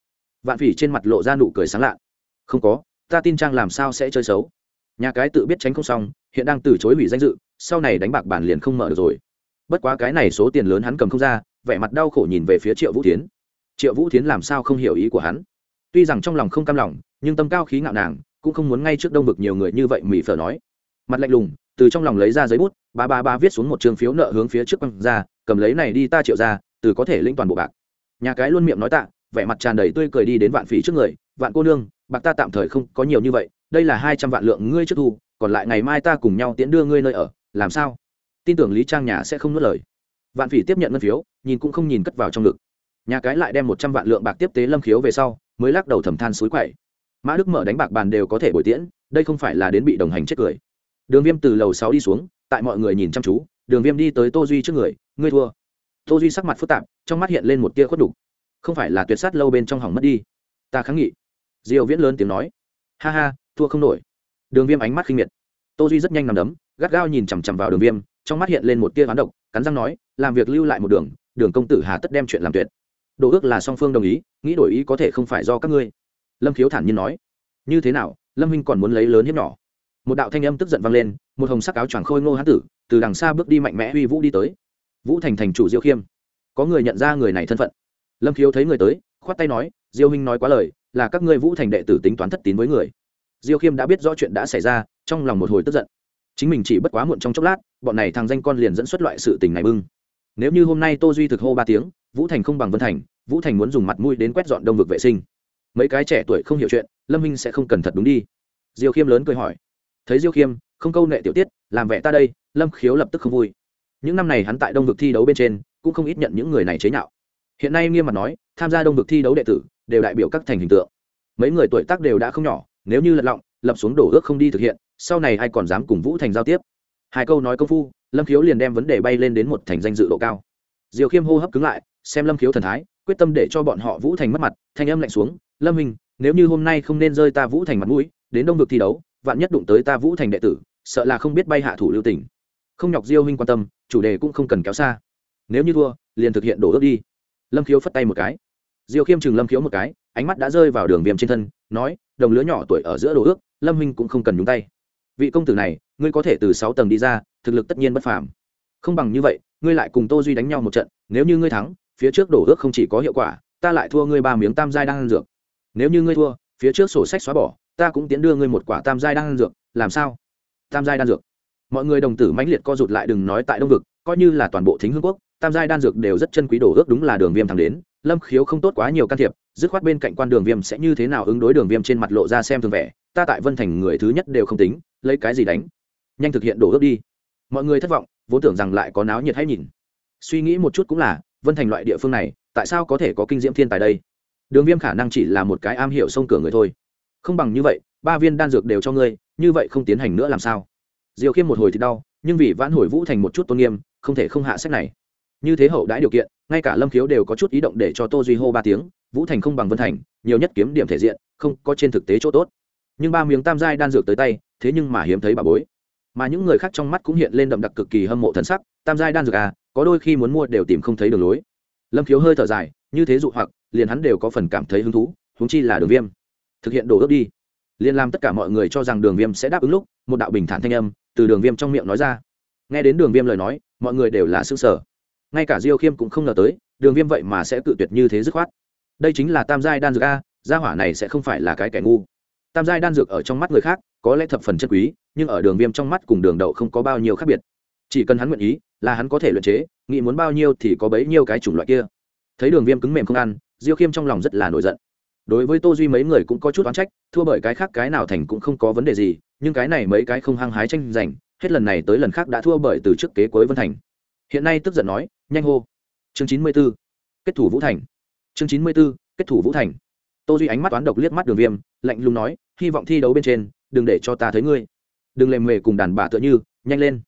Vạn phỉ trên mặt lộ ra nụ cười sáng lạ. Không có ta tin trang làm sao sẽ chơi xấu. Nhà cái tự biết tránh không xong, hiện đang từ chối hủy danh dự, sau này đánh bạc bản liền không mở được rồi. Bất quá cái này số tiền lớn hắn cầm không ra, vẻ mặt đau khổ nhìn về phía triệu vũ tiến triệu vũ tiến làm sao không hiểu ý của hắn? Tuy rằng trong lòng không cam lòng, nhưng tâm cao khí ngạo nàng, cũng không muốn ngay trước đông vực nhiều người như vậy mỹ phở nói. Mặt lạnh lùng, từ trong lòng lấy ra giấy bút, ba ba ba viết xuống một trường phiếu nợ hướng phía trước quăng ra, cầm lấy này đi ta triệu ra, từ có thể lĩnh toàn bộ bạc. Nhà cái luôn miệng nói tạ, vẻ mặt tràn đầy tươi cười đi đến vạn phỉ trước người, vạn cô nương bạc ta tạm thời không có nhiều như vậy, đây là hai trăm vạn lượng ngươi trước thu, còn lại ngày mai ta cùng nhau tiễn đưa ngươi nơi ở, làm sao? Tin tưởng lý trang nhà sẽ không nuốt lời. Vạn phỉ tiếp nhận ngân phiếu, nhìn cũng không nhìn cất vào trong ngực. Nhà cái lại đem một trăm vạn lượng bạc tiếp tế lâm khiếu về sau, mới lắc đầu thầm than suối quậy. Mã đức mở đánh bạc bàn đều có thể bồi tiễn, đây không phải là đến bị đồng hành chết cười. Đường viêm từ lầu sáu đi xuống, tại mọi người nhìn chăm chú, đường viêm đi tới tô duy trước người, ngươi thua. Tô duy sắc mặt phức tạp, trong mắt hiện lên một tia khuất đục không phải là tuyệt sát lâu bên trong hỏng mất đi, ta kháng nghị. Diêu viễn lớn tiếng nói. Ha ha, thua không nổi. Đường viêm ánh mắt khinh miệt. Tô duy rất nhanh nằm đấm, gắt gao nhìn chằm chằm vào đường viêm, trong mắt hiện lên một tia ván độc, cắn răng nói, làm việc lưu lại một đường đường công tử hà tất đem chuyện làm tuyệt. Đồ ước là song phương đồng ý, nghĩ đổi ý có thể không phải do các ngươi. Lâm khiếu thản nhiên nói, như thế nào, lâm huynh còn muốn lấy lớn hiếp nhỏ? Một đạo thanh âm tức giận vang lên, một hồng sắc áo choàng khôi ngô hán tử, từ đằng xa bước đi mạnh mẽ uy vũ đi tới. Vũ thành thành chủ diêu khiêm, có người nhận ra người này thân phận. Lâm khiếu thấy người tới, khoát tay nói, diêu huynh nói quá lời là các ngươi vũ thành đệ tử tính toán thất tín với người. Diêu khiêm đã biết rõ chuyện đã xảy ra, trong lòng một hồi tức giận. Chính mình chỉ bất quá muộn trong chốc lát, bọn này thằng danh con liền dẫn xuất loại sự tình này bưng. Nếu như hôm nay tô duy thực hô ba tiếng, vũ thành không bằng vân thành, vũ thành muốn dùng mặt mũi đến quét dọn đông vực vệ sinh. Mấy cái trẻ tuổi không hiểu chuyện, lâm minh sẽ không cần thật đúng đi. Diêu khiêm lớn cười hỏi. Thấy diêu khiêm, không câu nệ tiểu tiết, làm vẻ ta đây, lâm khiếu lập tức không vui. Những năm này hắn tại đông vực thi đấu bên trên, cũng không ít nhận những người này chế nhạo hiện nay nghiêm mặt nói, tham gia đông vực thi đấu đệ tử, đều đại biểu các thành hình tượng. Mấy người tuổi tác đều đã không nhỏ, nếu như lật lọng, lập xuống đổ ước không đi thực hiện, sau này ai còn dám cùng vũ thành giao tiếp? Hai câu nói công phu, lâm khiếu liền đem vấn đề bay lên đến một thành danh dự độ cao. Diều khiêm hô hấp cứng lại, xem lâm khiếu thần thái, quyết tâm để cho bọn họ vũ thành mất mặt, thanh âm lạnh xuống, lâm hình nếu như hôm nay không nên rơi ta vũ thành mặt mũi, đến đông vực thi đấu, vạn nhất đụng tới ta vũ thành đệ tử, sợ là không biết bay hạ thủ lưu tỉnh không nhọc diêu huynh quan tâm, chủ đề cũng không cần kéo xa. Nếu như thua, liền thực hiện đổ ước đi lâm khiếu phất tay một cái. Diêu khiêm chừng lâm khiếu một cái, ánh mắt đã rơi vào đường viêm trên thân, nói, đồng lứa nhỏ tuổi ở giữa đồ ước, lâm huynh cũng không cần nhúng tay. Vị công tử này, ngươi có thể từ sáu tầng đi ra, thực lực tất nhiên bất phàm. Không bằng như vậy, ngươi lại cùng tô duy đánh nhau một trận, nếu như ngươi thắng, phía trước đổ ước không chỉ có hiệu quả, ta lại thua ngươi ba miếng tam giai đang ăn dược. Nếu như ngươi thua, phía trước sổ sách xóa bỏ, ta cũng tiến đưa ngươi một quả tam giai đang ăn dược, làm sao? Tam giai đan dược. Mọi người đồng tử mãnh liệt co rụt lại đừng nói tại đông vực, coi như là toàn bộ thính hương quốc tam giai đan dược đều rất chân quý đổ ước đúng là đường viêm thẳng đến, lâm khiếu không tốt quá nhiều can thiệp, dứt khoát bên cạnh quan đường viêm sẽ như thế nào ứng đối đường viêm trên mặt lộ ra xem thường vẻ, ta tại vân thành người thứ nhất đều không tính, lấy cái gì đánh? Nhanh thực hiện đổ ước đi. Mọi người thất vọng, vốn tưởng rằng lại có náo nhiệt hay nhìn. Suy nghĩ một chút cũng là, vân thành loại địa phương này, tại sao có thể có kinh diễm thiên tài đây? Đường viêm khả năng chỉ là một cái am hiểu sông cửa người thôi. Không bằng như vậy, ba viên đan dược đều cho ngươi, như vậy không tiến hành nữa làm sao? Diều khiêm một hồi thì đau, nhưng vì vãn hồi vũ thành một chút tôn nghiêm, không thể không hạ sách này như thế hậu đãi điều kiện, ngay cả lâm khiếu đều có chút ý động để cho tô duy hô ba tiếng, vũ thành không bằng vân thành, nhiều nhất kiếm điểm thể diện, không có trên thực tế chỗ tốt. Nhưng ba miếng tam giai đan dược tới tay, thế nhưng mà hiếm thấy bà bối. Mà những người khác trong mắt cũng hiện lên đậm đặc cực kỳ hâm mộ thần sắc, tam giai đan dược à có đôi khi muốn mua đều tìm không thấy đường lối. Lâm khiếu hơi thở dài, như thế dụ hoặc, liền hắn đều có phần cảm thấy hứng thú húng chi là đường viêm. Thực hiện đổ ước đi. Liền làm tất cả mọi người cho rằng đường viêm sẽ đáp ứng lúc, một đạo bình thản thanh âm từ đường viêm trong miệng nói ra. Nghe đến đường viêm lời nói, mọi người đều là xương sở ngay cả diêu khiêm cũng không ngờ tới, đường viêm vậy mà sẽ cự tuyệt như thế dứt khoát. Đây chính là tam giai đan dược a, gia hỏa này sẽ không phải là cái kẻ ngu. Tam giai đan dược ở trong mắt người khác, có lẽ thập phần chân quý, nhưng ở đường viêm trong mắt cùng đường đậu không có bao nhiêu khác biệt. Chỉ cần hắn nguyện ý, là hắn có thể luyện chế, nghĩ muốn bao nhiêu thì có bấy nhiêu cái chủng loại kia. Thấy đường viêm cứng mềm không ăn, diêu khiêm trong lòng rất là nổi giận. Đối với tô duy mấy người cũng có chút oán trách, thua bởi cái khác cái nào thành cũng không có vấn đề gì, nhưng cái này mấy cái không hăng hái tranh giành, hết lần này tới lần khác đã thua bởi từ trước kế cuối vân thành hiện nay tức giận nói, nhanh hô. Chương chín mươi b ố kết thủ vũ thành. Chương chín mươi b ố kết thủ vũ thành. Tô duy ánh mắt toán độc liếc mắt đường viêm, lạnh lùng nói, hy vọng thi đấu bên trên, đừng để cho ta thấy ngươi. Đừng lề mề cùng đàn bà tựa như, nhanh lên.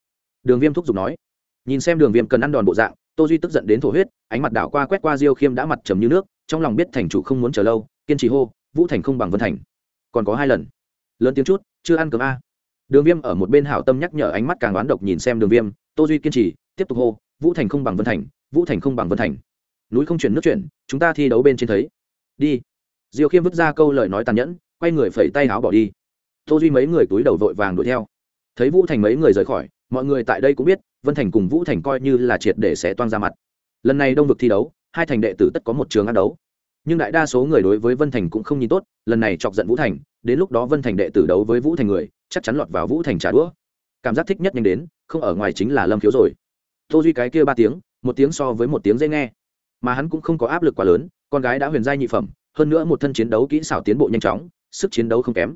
Đường viêm thúc giục nói. Nhìn xem đường viêm cần ăn đòn bộ dạng, tô duy tức giận đến thổ huyết, ánh mặt đảo qua quét qua diêu khiêm đã mặt trầm như nước, trong lòng biết thành chủ không muốn chờ lâu, kiên trì hô, vũ thành không bằng vân thành. Còn có hai lần. Lớn tiếng chút, chưa ăn cơm a. Đường viêm ở một bên hảo tâm nhắc nhở ánh mắt càng đoán độc nhìn xem đường viêm, tô duy kiên trì tiếp tục hô, vũ thành không bằng vân thành, vũ thành không bằng vân thành. Núi không chuyển nước chuyển, chúng ta thi đấu bên trên thấy. Đi. Diêu khiêm vứt ra câu lời nói tàn nhẫn, quay người phẩy tay áo bỏ đi. Tô duy mấy người túi đầu vội vàng đuổi theo. Thấy vũ thành mấy người rời khỏi, mọi người tại đây cũng biết, vân thành cùng vũ thành coi như là triệt để sẽ toang ra mặt. Lần này đông vực thi đấu, hai thành đệ tử tất có một trường ăn đấu. Nhưng đại đa số người đối với vân thành cũng không nhìn tốt, lần này chọc giận vũ thành, đến lúc đó vân thành đệ tử đấu với vũ thành người, chắc chắn lọt vào vũ thành trả đũa. Cảm giác thích nhất nhanh đến, không ở ngoài chính là lâm khiếu rồi tô duy cái kia ba tiếng, một tiếng so với một tiếng dễ nghe. Mà hắn cũng không có áp lực quá lớn, con gái đã huyền giai nhị phẩm, hơn nữa một thân chiến đấu kỹ xảo tiến bộ nhanh chóng, sức chiến đấu không kém.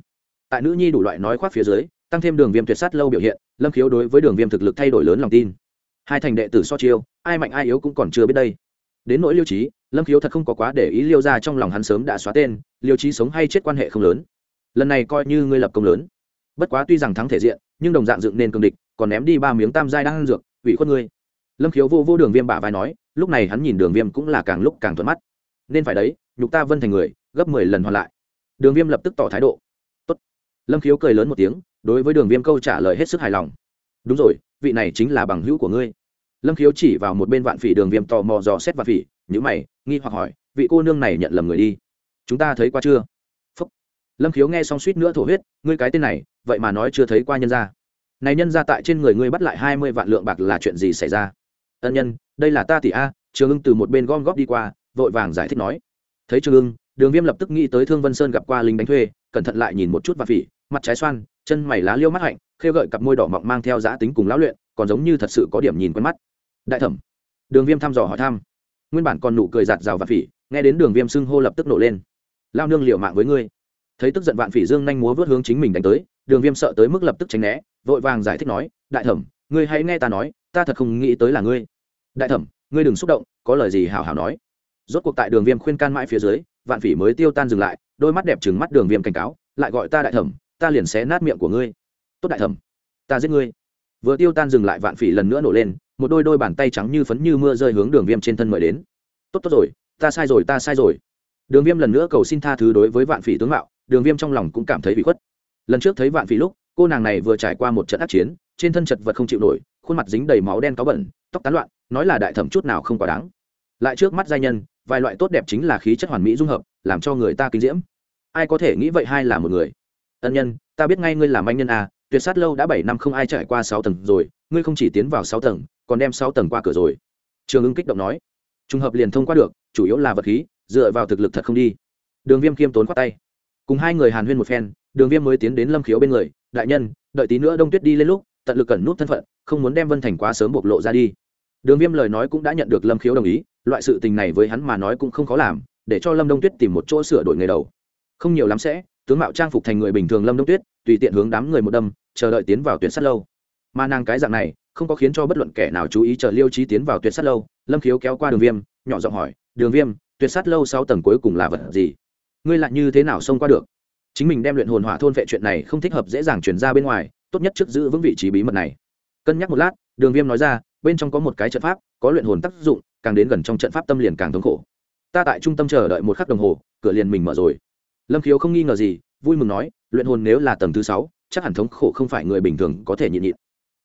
Tại nữ nhi đủ loại nói khoác phía dưới, tăng thêm đường viêm tuyệt sát lâu biểu hiện, lâm khiếu đối với đường viêm thực lực thay đổi lớn lòng tin. Hai thành đệ tử so chiêu, ai mạnh ai yếu cũng còn chưa biết đây. Đến nỗi liêu trí lâm khiếu thật không có quá để ý liêu ra trong lòng hắn sớm đã xóa tên, liêu trí sống hay chết quan hệ không lớn. Lần này coi như ngươi lập công lớn. Bất quá tuy rằng thắng thể diện, nhưng đồng dạng dựng nên cường địch, còn ném đi ba miếng tam giai đang ăn dược, ủy khuất ngươi lâm khiếu vô vô đường viêm bả vai nói, lúc này hắn nhìn đường viêm cũng là càng lúc càng thuận mắt. Nên phải đấy, nhục ta vân thành người, gấp mười lần hoàn lại. Đường viêm lập tức tỏ thái độ. Tốt. lâm khiếu cười lớn một tiếng, đối với đường viêm câu trả lời hết sức hài lòng. Đúng rồi, vị này chính là bằng hữu của ngươi. Lâm khiếu chỉ vào một bên vạn phỉ đường viêm tò mò dò xét vạn phỉ nhữ mày, nghi hoặc hỏi, vị cô nương này nhận lầm người đi. Chúng ta thấy qua chưa? Phúc. lâm khiếu nghe xong suýt nữa thổ huyết, ngươi cái tên này, vậy mà nói chưa thấy qua nhân gia. Này nhân gia tại trên người ngươi bắt lại hai mươi vạn lượng bạc là chuyện gì xảy ra? Ân nhân, đây là ta tỷ a. Trường ưng từ một bên gom góp đi qua, vội vàng giải thích nói. Thấy trường ưng, đường viêm lập tức nghĩ tới thương vân sơn gặp qua lính đánh thuê, cẩn thận lại nhìn một chút và phỉ, mặt trái xoan, chân mày lá liêu mắt hạnh, khêu gợi cặp môi đỏ mọng mang theo giã tính cùng lão luyện, còn giống như thật sự có điểm nhìn quen mắt. Đại thẩm. Đường viêm thăm dò hỏi thăm. Nguyên bản còn nụ cười giạt rào và phỉ, nghe đến đường viêm xưng hô lập tức nổ lên. Lao nương liệu mạng với ngươi. Thấy tức giận vạn phỉ dương nhanh múa vớt hướng chính mình đánh tới, đường viêm sợ tới mức lập tức tránh né, vội vàng giải thích nói, đại thẩm, ngươi hãy nghe ta nói ta thật không nghĩ tới là ngươi. Đại thẩm, ngươi đừng xúc động, có lời gì hào hào nói. Rốt cuộc tại đường viêm khuyên can mãi phía dưới, vạn phỉ mới tiêu tan dừng lại, đôi mắt đẹp trừng mắt đường viêm cảnh cáo, lại gọi ta đại thẩm, ta liền xé nát miệng của ngươi. Tốt đại thẩm, ta giết ngươi. Vừa tiêu tan dừng lại, vạn phỉ lần nữa nổ lên, một đôi đôi bàn tay trắng như phấn như mưa rơi hướng đường viêm trên thân mời đến. Tốt tốt rồi, ta sai rồi, ta sai rồi. Đường viêm lần nữa cầu xin tha thứ đối với vạn phỉ tướng mạo, đường viêm trong lòng cũng cảm thấy bị khuất. Lần trước thấy vạn phỉ lúc, cô nàng này vừa trải qua một trận ác chiến, trên thân chật vật không chịu nổi khuôn mặt dính đầy máu đen cáo bẩn, tóc tán loạn, nói là đại thẩm chút nào không quá đáng. Lại trước mắt giai nhân, vài loại tốt đẹp chính là khí chất hoàn mỹ dung hợp, làm cho người ta kinh diễm. Ai có thể nghĩ vậy hai là một người? Ân nhân, ta biết ngay ngươi làm anh nhân à tuyệt sát lâu đã bảy năm không ai trải qua sáu tầng rồi, ngươi không chỉ tiến vào sáu tầng, còn đem sáu tầng qua cửa rồi. Trường ưng kích động nói. Trùng hợp liền thông qua được, chủ yếu là vật khí, dựa vào thực lực thật không đi. Đường viêm khiêm tốn khoát tay. Cùng hai người hàn huyên một phen, đường viêm mới tiến đến lâm khiếu bên người, đại nhân, đợi tí nữa đông tuyết đi lên lúc tận lực cẩn nút thân phận, không muốn đem vân thành quá sớm bộc lộ ra đi. Đường viêm lời nói cũng đã nhận được lâm khiếu đồng ý, loại sự tình này với hắn mà nói cũng không khó làm, để cho lâm đông tuyết tìm một chỗ sửa đổi nghề đầu. Không nhiều lắm sẽ, tướng mạo trang phục thành người bình thường lâm đông tuyết, tùy tiện hướng đám người một đâm, chờ đợi tiến vào tuyển sắt lâu. Mà nàng cái dạng này, không có khiến cho bất luận kẻ nào chú ý chờ liêu trí tiến vào tuyệt sắt lâu, lâm khiếu kéo qua đường viêm, nhỏ giọng hỏi, đường viêm, tuyệt sắt lâu sau tầng cuối cùng là vật gì? Ngươi lại như thế nào xông qua được? Chính mình đem luyện hồn hỏa thôn vệ chuyện này không thích hợp dễ dàng chuyển ra bên ngoài tốt nhất trước giữ vững vị trí bí mật này. Cân nhắc một lát, đường viêm nói ra, bên trong có một cái trận pháp, có luyện hồn tác dụng, càng đến gần trong trận pháp tâm liền càng thống khổ. Ta tại trung tâm chờ đợi một khắc đồng hồ, cửa liền mình mở rồi. Lâm khiếu không nghi ngờ gì, vui mừng nói, luyện hồn nếu là tầng thứ sáu, chắc hẳn thống khổ không phải người bình thường có thể nhịn nhịn.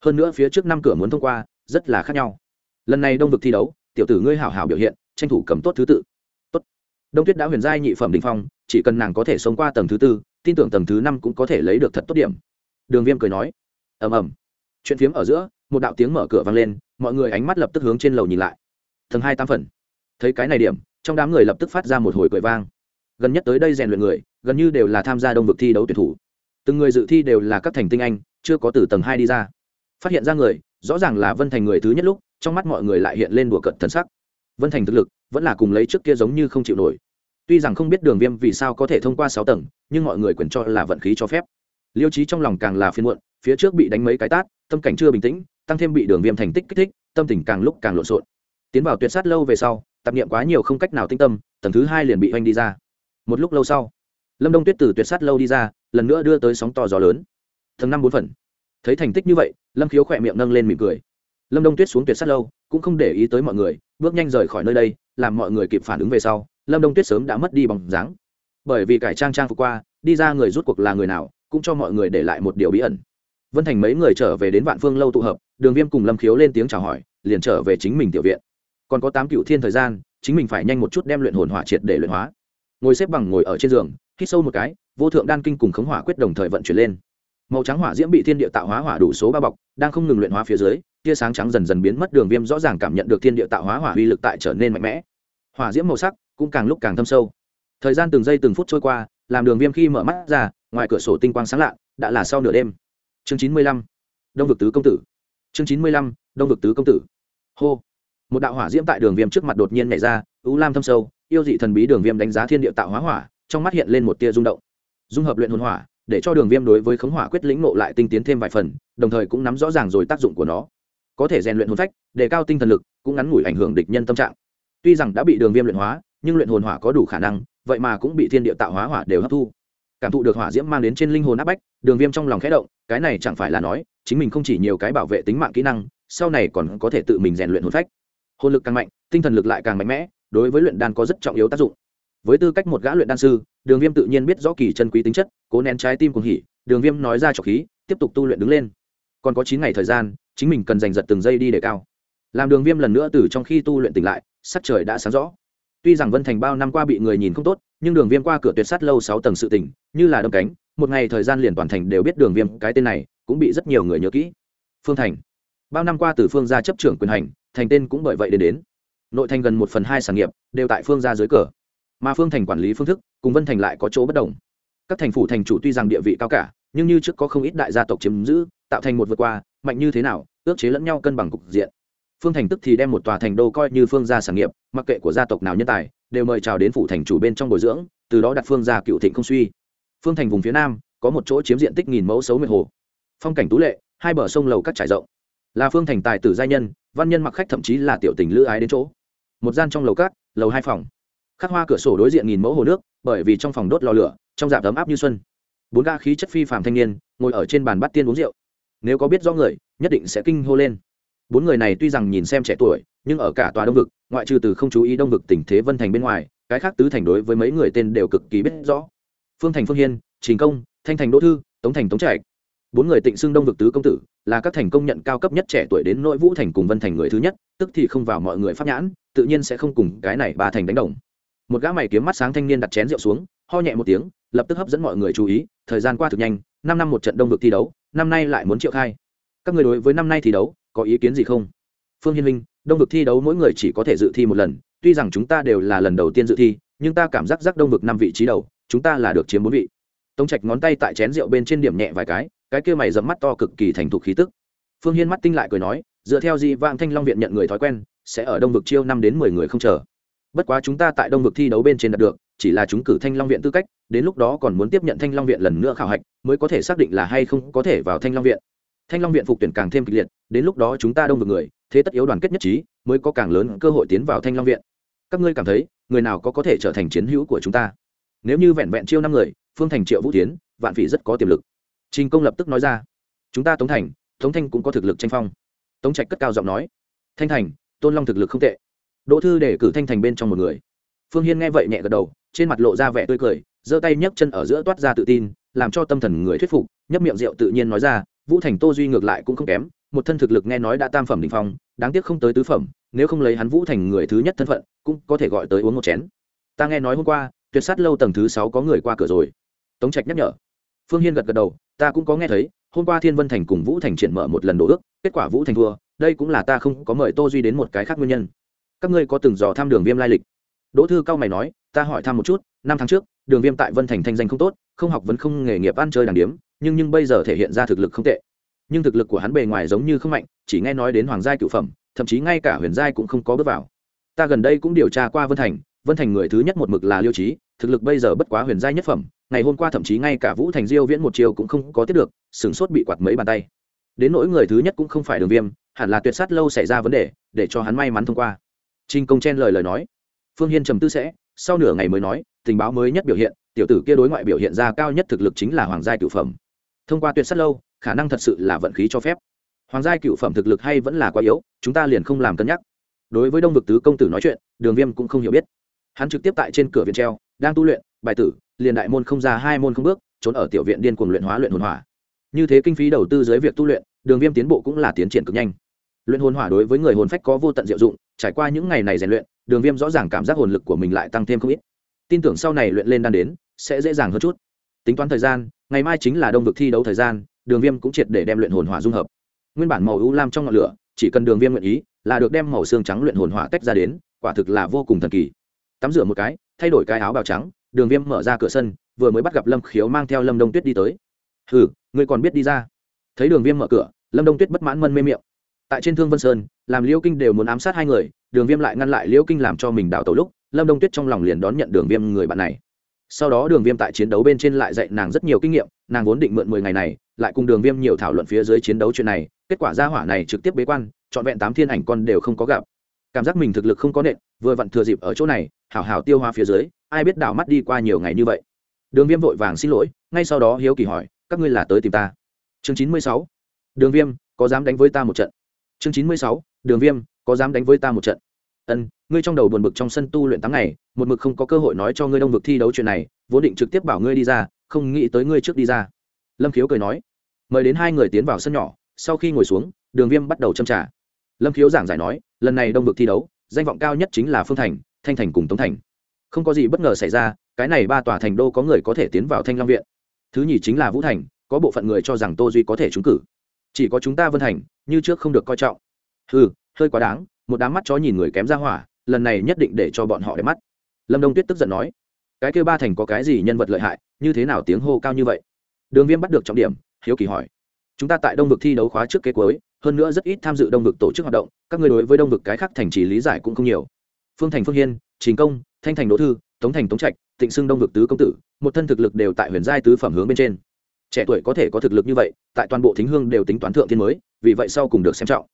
Hơn nữa phía trước năm cửa muốn thông qua, rất là khác nhau. Lần này đông vực thi đấu, tiểu tử ngươi hảo hảo biểu hiện, tranh thủ cầm tốt thứ tự. Tốt. Đông tuyết đã huyền giai nhị phẩm đình phong, chỉ cần nàng có thể sống qua tầng thứ tư, tin tưởng tầng thứ năm cũng có thể lấy được thật tốt điểm đường viêm cười nói, ầm ầm. Chuyện phiếm ở giữa, một đạo tiếng mở cửa vang lên, mọi người ánh mắt lập tức hướng trên lầu nhìn lại. Tầng hai tam phần. Thấy cái này điểm, trong đám người lập tức phát ra một hồi cười vang. Gần nhất tới đây rèn luyện người, gần như đều là tham gia đông vực thi đấu tuyển thủ. Từng người dự thi đều là các thành tinh anh, chưa có từ tầng hai đi ra. Phát hiện ra người, rõ ràng là vân thành người thứ nhất lúc, trong mắt mọi người lại hiện lên đùa cận thần sắc. Vân thành thực lực, vẫn là cùng lấy trước kia giống như không chịu nổi. Tuy rằng không biết đường viêm vì sao có thể thông qua sáu tầng, nhưng mọi người quyền cho là vận khí cho phép liêu trí trong lòng càng là phiên muộn, phía trước bị đánh mấy cái tát, tâm cảnh chưa bình tĩnh, tăng thêm bị đường viêm thành tích kích thích, tâm tình càng lúc càng lộn xộn. Tiến vào tuyệt sát lâu về sau, tạp nghiệm quá nhiều không cách nào tinh tâm, tầng thứ hai liền bị oanh đi ra. Một lúc lâu sau, lâm đông tuyết từ tuyệt sát lâu đi ra, lần nữa đưa tới sóng to gió lớn. Tầng năm bốn phần. Thấy thành tích như vậy, lâm khiếu khỏe miệng nâng lên mỉm cười. Lâm đông tuyết xuống tuyệt sát lâu, cũng không để ý tới mọi người, bước nhanh rời khỏi nơi đây, làm mọi người kịp phản ứng về sau, lâm đông tuyết sớm đã mất đi bằng dáng. Bởi vì cải trang trang phục qua, đi ra người rút cuộc là người nào cũng cho mọi người để lại một điều bí ẩn. Vân thành mấy người trở về đến vạn phương lâu tụ hợp, đường viêm cùng lâm khiếu lên tiếng chào hỏi, liền trở về chính mình tiểu viện. Còn có tám cựu thiên thời gian, chính mình phải nhanh một chút đem luyện hồn hỏa triệt để luyện hóa. Ngồi xếp bằng ngồi ở trên giường, hít sâu một cái, vô thượng đan kinh cùng khống hỏa quyết đồng thời vận chuyển lên. Màu trắng hỏa diễm bị thiên địa tạo hóa hỏa đủ số ba bọc, đang không ngừng luyện hóa phía dưới, tia sáng trắng dần dần biến mất, đường viêm rõ ràng cảm nhận được thiên địa tạo hóa hỏa uy lực tại trở nên mạnh mẽ. Hỏa diễm màu sắc cũng càng lúc càng thâm sâu. Thời gian từng giây từng phút trôi qua, làm đường viêm khi mở mắt ra ngoài cửa sổ tinh quang sáng lạ, đã là sau nửa đêm. Chương chín mươi lăm, đông vực tứ công tử. Chương chín mươi lăm, đông vực tứ công tử. Hô. Một đạo hỏa diễm tại đường viêm trước mặt đột nhiên nhảy ra ưu lam thâm sâu, yêu dị thần bí đường viêm đánh giá thiên địa tạo hóa hỏa, trong mắt hiện lên một tia rung động. Dung hợp luyện hồn hỏa, để cho đường viêm đối với khống hỏa quyết lĩnh nộ lại tinh tiến thêm vài phần, đồng thời cũng nắm rõ ràng rồi tác dụng của nó. Có thể rèn luyện hồn phách, đề cao tinh thần lực, cũng ngắn ngủi ảnh hưởng địch nhân tâm trạng. Tuy rằng đã bị đường viêm luyện hóa, nhưng luyện hồn hỏa có đủ khả năng, vậy mà cũng bị thiên địa tạo hóa hỏa đều hấp thu cảm thụ được hỏa diễm mang đến trên linh hồn áp bách, đường viêm trong lòng khẽ động, cái này chẳng phải là nói, chính mình không chỉ nhiều cái bảo vệ tính mạng kỹ năng, sau này còn có thể tự mình rèn luyện hồn phách. Hồn lực càng mạnh, tinh thần lực lại càng mạnh mẽ, đối với luyện đan có rất trọng yếu tác dụng. Với tư cách một gã luyện đan sư, đường viêm tự nhiên biết rõ kỳ chân quý tính chất, cố nén trái tim cùng hỉ, đường viêm nói ra trọc khí, tiếp tục tu luyện đứng lên. Còn có chín ngày thời gian, chính mình cần giành giật từng giây đi để cao. Làm đường viêm lần nữa từ trong khi tu luyện tỉnh lại, sắc trời đã sáng rõ. Tuy rằng vân thành bao năm qua bị người nhìn không tốt nhưng đường viêm qua cửa tuyệt sát lâu sáu tầng sự tỉnh như là đâm cánh, một ngày thời gian liền toàn thành đều biết đường viêm cái tên này, cũng bị rất nhiều người nhớ kỹ. Phương thành. Bao năm qua từ phương gia chấp trưởng quyền hành, thành tên cũng bởi vậy đến đến. Nội thành gần một phần hai sản nghiệp, đều tại phương gia dưới cờ. Mà phương thành quản lý phương thức, cùng vân thành lại có chỗ bất đồng. Các thành phủ thành chủ tuy rằng địa vị cao cả, nhưng như trước có không ít đại gia tộc chiếm giữ, tạo thành một vượt qua, mạnh như thế nào, ước chế lẫn nhau cân bằng cục diện phương thành tức thì đem một tòa thành đô coi như phương gia sản nghiệp, mặc kệ của gia tộc nào nhân tài, đều mời chào đến phủ thành chủ bên trong bồi dưỡng, từ đó đặt phương gia cựu thịnh không suy. Phương thành vùng phía nam, có một chỗ chiếm diện tích nghìn mẫu xấu mười hồ. Phong cảnh tú lệ, hai bờ sông lầu cắt trải rộng. Là phương thành tài tử giai nhân, văn nhân mặc khách thậm chí là tiểu tình lữ ái đến chỗ. Một gian trong lầu cát, lầu hai phòng. Khắc hoa cửa sổ đối diện nghìn mẫu hồ nước, bởi vì trong phòng đốt lò lửa, trong dạp ấm áp như xuân. Bốn ga khí chất phi phàm thanh niên, ngồi ở trên bàn bắt tiên uống rượu. Nếu có biết rõ người, nhất định sẽ kinh hô lên bốn người này tuy rằng nhìn xem trẻ tuổi, nhưng ở cả tòa đông vực, ngoại trừ từ không chú ý đông vực tình thế vân thành bên ngoài, cái khác tứ thành đối với mấy người tên đều cực kỳ biết rõ. Phương thành phương hiên, trình công, thanh thành đỗ thư, tống thành tống trạch. Bốn người tịnh xưng đông vực tứ công tử, là các thành công nhận cao cấp nhất trẻ tuổi đến nội vũ thành cùng vân thành người thứ nhất, tức thì không vào mọi người pháp nhãn, tự nhiên sẽ không cùng cái này ba thành đánh đồng. Một gã mày kiếm mắt sáng thanh niên đặt chén rượu xuống, ho nhẹ một tiếng, lập tức hấp dẫn mọi người chú ý, thời gian qua thực nhanh, năm năm một trận đông vực thi đấu, năm nay lại muốn triệu khai. Các người đối với năm nay thi đấu có ý kiến gì không? Phương hiên minh, đông vực thi đấu mỗi người chỉ có thể dự thi một lần, tuy rằng chúng ta đều là lần đầu tiên dự thi, nhưng ta cảm giác giác đông vực năm vị trí đầu, chúng ta là được chiếm bốn vị. Tống trạch ngón tay tại chén rượu bên trên điểm nhẹ vài cái cái kia mày dẫm mắt to cực kỳ thành thục khí tức. Phương hiên mắt tinh lại cười nói, dựa theo di vang thanh long viện nhận người thói quen, sẽ ở đông vực chiêu năm đến mười người không chờ. Bất quá chúng ta tại đông vực thi đấu bên trên đạt được, chỉ là chúng cử thanh long viện tư cách, đến lúc đó còn muốn tiếp nhận thanh long viện lần nữa khảo hạch, mới có thể xác định là hay không có thể vào thanh long viện thanh long viện phục tuyển càng thêm kịch liệt, đến lúc đó chúng ta đông vực người, thế tất yếu đoàn kết nhất trí, mới có càng lớn cơ hội tiến vào thanh long viện. Các ngươi cảm thấy, người nào có có thể trở thành chiến hữu của chúng ta? Nếu như vẹn vẹn chiêu năm người, phương thành, triệu vũ tiến vạn vị rất có tiềm lực. Trình công lập tức nói ra. Chúng ta tống thành, tống thanh cũng có thực lực tranh phong. Tống trạch cất cao giọng nói. Thanh thành, tôn long thực lực không tệ. Đỗ thư để cử thanh thành bên trong một người. Phương hiên nghe vậy nhẹ gật đầu, trên mặt lộ ra vẻ tươi cười, giơ tay nhấc chân ở giữa toát ra tự tin, làm cho tâm thần người thuyết phục, nhấp miệng rượu tự nhiên nói ra vũ thành tô duy ngược lại cũng không kém, một thân thực lực nghe nói đã tam phẩm đình phong, đáng tiếc không tới tứ phẩm, nếu không lấy hắn vũ thành người thứ nhất thân phận, cũng có thể gọi tới uống một chén. Ta nghe nói hôm qua, tuyệt sát lâu tầng thứ sáu có người qua cửa rồi. Tống trạch nhắc nhở. Phương hiên gật gật đầu, ta cũng có nghe thấy, hôm qua thiên vân thành cùng vũ thành triển mở một lần đồ ước, kết quả vũ thành thua, đây cũng là ta không có mời tô duy đến một cái khác nguyên nhân. Các ngươi có từng dò thăm đường viêm lai lịch? Đỗ thư cao mày nói, ta hỏi thăm một chút, năm tháng trước, đường viêm tại vân thành thanh danh không tốt, không học vẫn không nghề nghiệp ăn chơi đàng điếm nhưng nhưng bây giờ thể hiện ra thực lực không tệ. Nhưng thực lực của hắn bề ngoài giống như không mạnh, chỉ nghe nói đến hoàng giai cựu phẩm, thậm chí ngay cả huyền giai cũng không có bước vào. Ta gần đây cũng điều tra qua vân thành vân thành người thứ nhất một mực là liêu trí thực lực bây giờ bất quá huyền giai nhất phẩm, ngày hôm qua thậm chí ngay cả vũ thành diêu viễn một chiều cũng không có tiếp được, sừng sốt bị quạt mấy bàn tay. Đến nỗi người thứ nhất cũng không phải đường viêm, hẳn là tuyệt sát lâu xảy ra vấn đề, để cho hắn may mắn thông qua. Trinh công chen lời lời nói. Phương hiên trầm tư sẽ, sau nửa ngày mới nói, tình báo mới nhất biểu hiện, tiểu tử kia đối ngoại biểu hiện ra cao nhất thực lực chính là hoàng giai cửu phẩm thông qua tuyệt sát lâu, khả năng thật sự là vận khí cho phép. Hoàng giai cựu phẩm thực lực hay vẫn là quá yếu, chúng ta liền không làm cân nhắc. Đối với đông vực tứ công tử nói chuyện, đường viêm cũng không hiểu biết. Hắn trực tiếp tại trên cửa viện treo, đang tu luyện, bài tử, liền đại môn không ra hai môn không bước, trốn ở tiểu viện điên cuồng luyện hóa luyện hồn hỏa. Như thế kinh phí đầu tư dưới việc tu luyện, đường viêm tiến bộ cũng là tiến triển cực nhanh. Luyện hồn hỏa đối với người hồn phách có vô tận diệu dụng, trải qua những ngày này rèn luyện, đường viêm rõ ràng cảm giác hồn lực của mình lại tăng thêm không ít. Tin tưởng sau này luyện lên đan đến, sẽ dễ dàng hơn chút tính toán thời gian, ngày mai chính là đông vực thi đấu thời gian, đường viêm cũng triệt để đem luyện hồn hỏa dung hợp. Nguyên bản màu u lam trong ngọn lửa, chỉ cần đường viêm nguyện ý, là được đem màu xương trắng luyện hồn hỏa tách ra đến, quả thực là vô cùng thần kỳ. Tắm rửa một cái, thay đổi cái áo bào trắng, đường viêm mở ra cửa sân, vừa mới bắt gặp lâm khiếu mang theo lâm đông tuyết đi tới. Hừ, ngươi còn biết đi ra? Thấy đường viêm mở cửa, lâm đông tuyết bất mãn mân mê miệng. Tại trên thương vân sơn, làm liễu kinh đều muốn ám sát hai người, đường viêm lại ngăn lại liễu kinh làm cho mình đào tẩu lúc, lâm đông tuyết trong lòng liền đón nhận đường viêm người bạn này sau đó đường viêm tại chiến đấu bên trên lại dạy nàng rất nhiều kinh nghiệm, nàng vốn định mượn mười ngày này, lại cùng đường viêm nhiều thảo luận phía dưới chiến đấu chuyện này, kết quả ra hỏa này trực tiếp bế quan, trọn vẹn tám thiên ảnh con đều không có gặp. Cảm giác mình thực lực không có nện, vừa vặn thừa dịp ở chỗ này, hảo hảo tiêu hoa phía dưới, ai biết đảo mắt đi qua nhiều ngày như vậy. Đường viêm vội vàng xin lỗi, ngay sau đó hiếu kỳ hỏi, các ngươi là tới tìm ta? Chương chín mươi sáu, đường viêm, có dám đánh với ta một trận? Chương chín mươi sáu, đường viêm, có dám đánh với ta một trận? Ân, ngươi trong đầu buồn bực trong sân tu luyện tám ngày, một mực không có cơ hội nói cho ngươi đông vực thi đấu chuyện này, vốn định trực tiếp bảo ngươi đi ra, không nghĩ tới ngươi trước đi ra. Lâm khiếu cười nói. Mời đến hai người tiến vào sân nhỏ, sau khi ngồi xuống, đường viêm bắt đầu châm trả lâm khiếu giảng giải nói, lần này đông vực thi đấu, danh vọng cao nhất chính là phương thành, thanh thành cùng tống thành. Không có gì bất ngờ xảy ra, cái này ba tòa thành đô có người có thể tiến vào thanh long viện. Thứ nhì chính là vũ thành, có bộ phận người cho rằng tô duy có thể trúng cử. Chỉ có chúng ta vân thành, như trước không được coi trọng. Ừ hơi quá đáng một đám mắt chó nhìn người kém ra hỏa, lần này nhất định để cho bọn họ đẹp mắt. Lâm đông tuyết tức giận nói, cái kêu ba thành có cái gì nhân vật lợi hại, như thế nào tiếng hô cao như vậy? Đường viêm bắt được trọng điểm, hiếu kỳ hỏi, chúng ta tại đông vực thi đấu khóa trước kế cuối, hơn nữa rất ít tham dự đông vực tổ chức hoạt động, các người đối với đông vực cái khác thành trì lý giải cũng không nhiều. Phương thành phương hiên, trình công, thanh thành đỗ thư, tống thành tống trạch, tịnh xưng đông vực tứ công tử, một thân thực lực đều tại huyền giai tứ phẩm hướng bên trên. Trẻ tuổi có thể có thực lực như vậy, tại toàn bộ thính hương đều tính toán thượng thiên mới, vì vậy sau cùng được xem trọng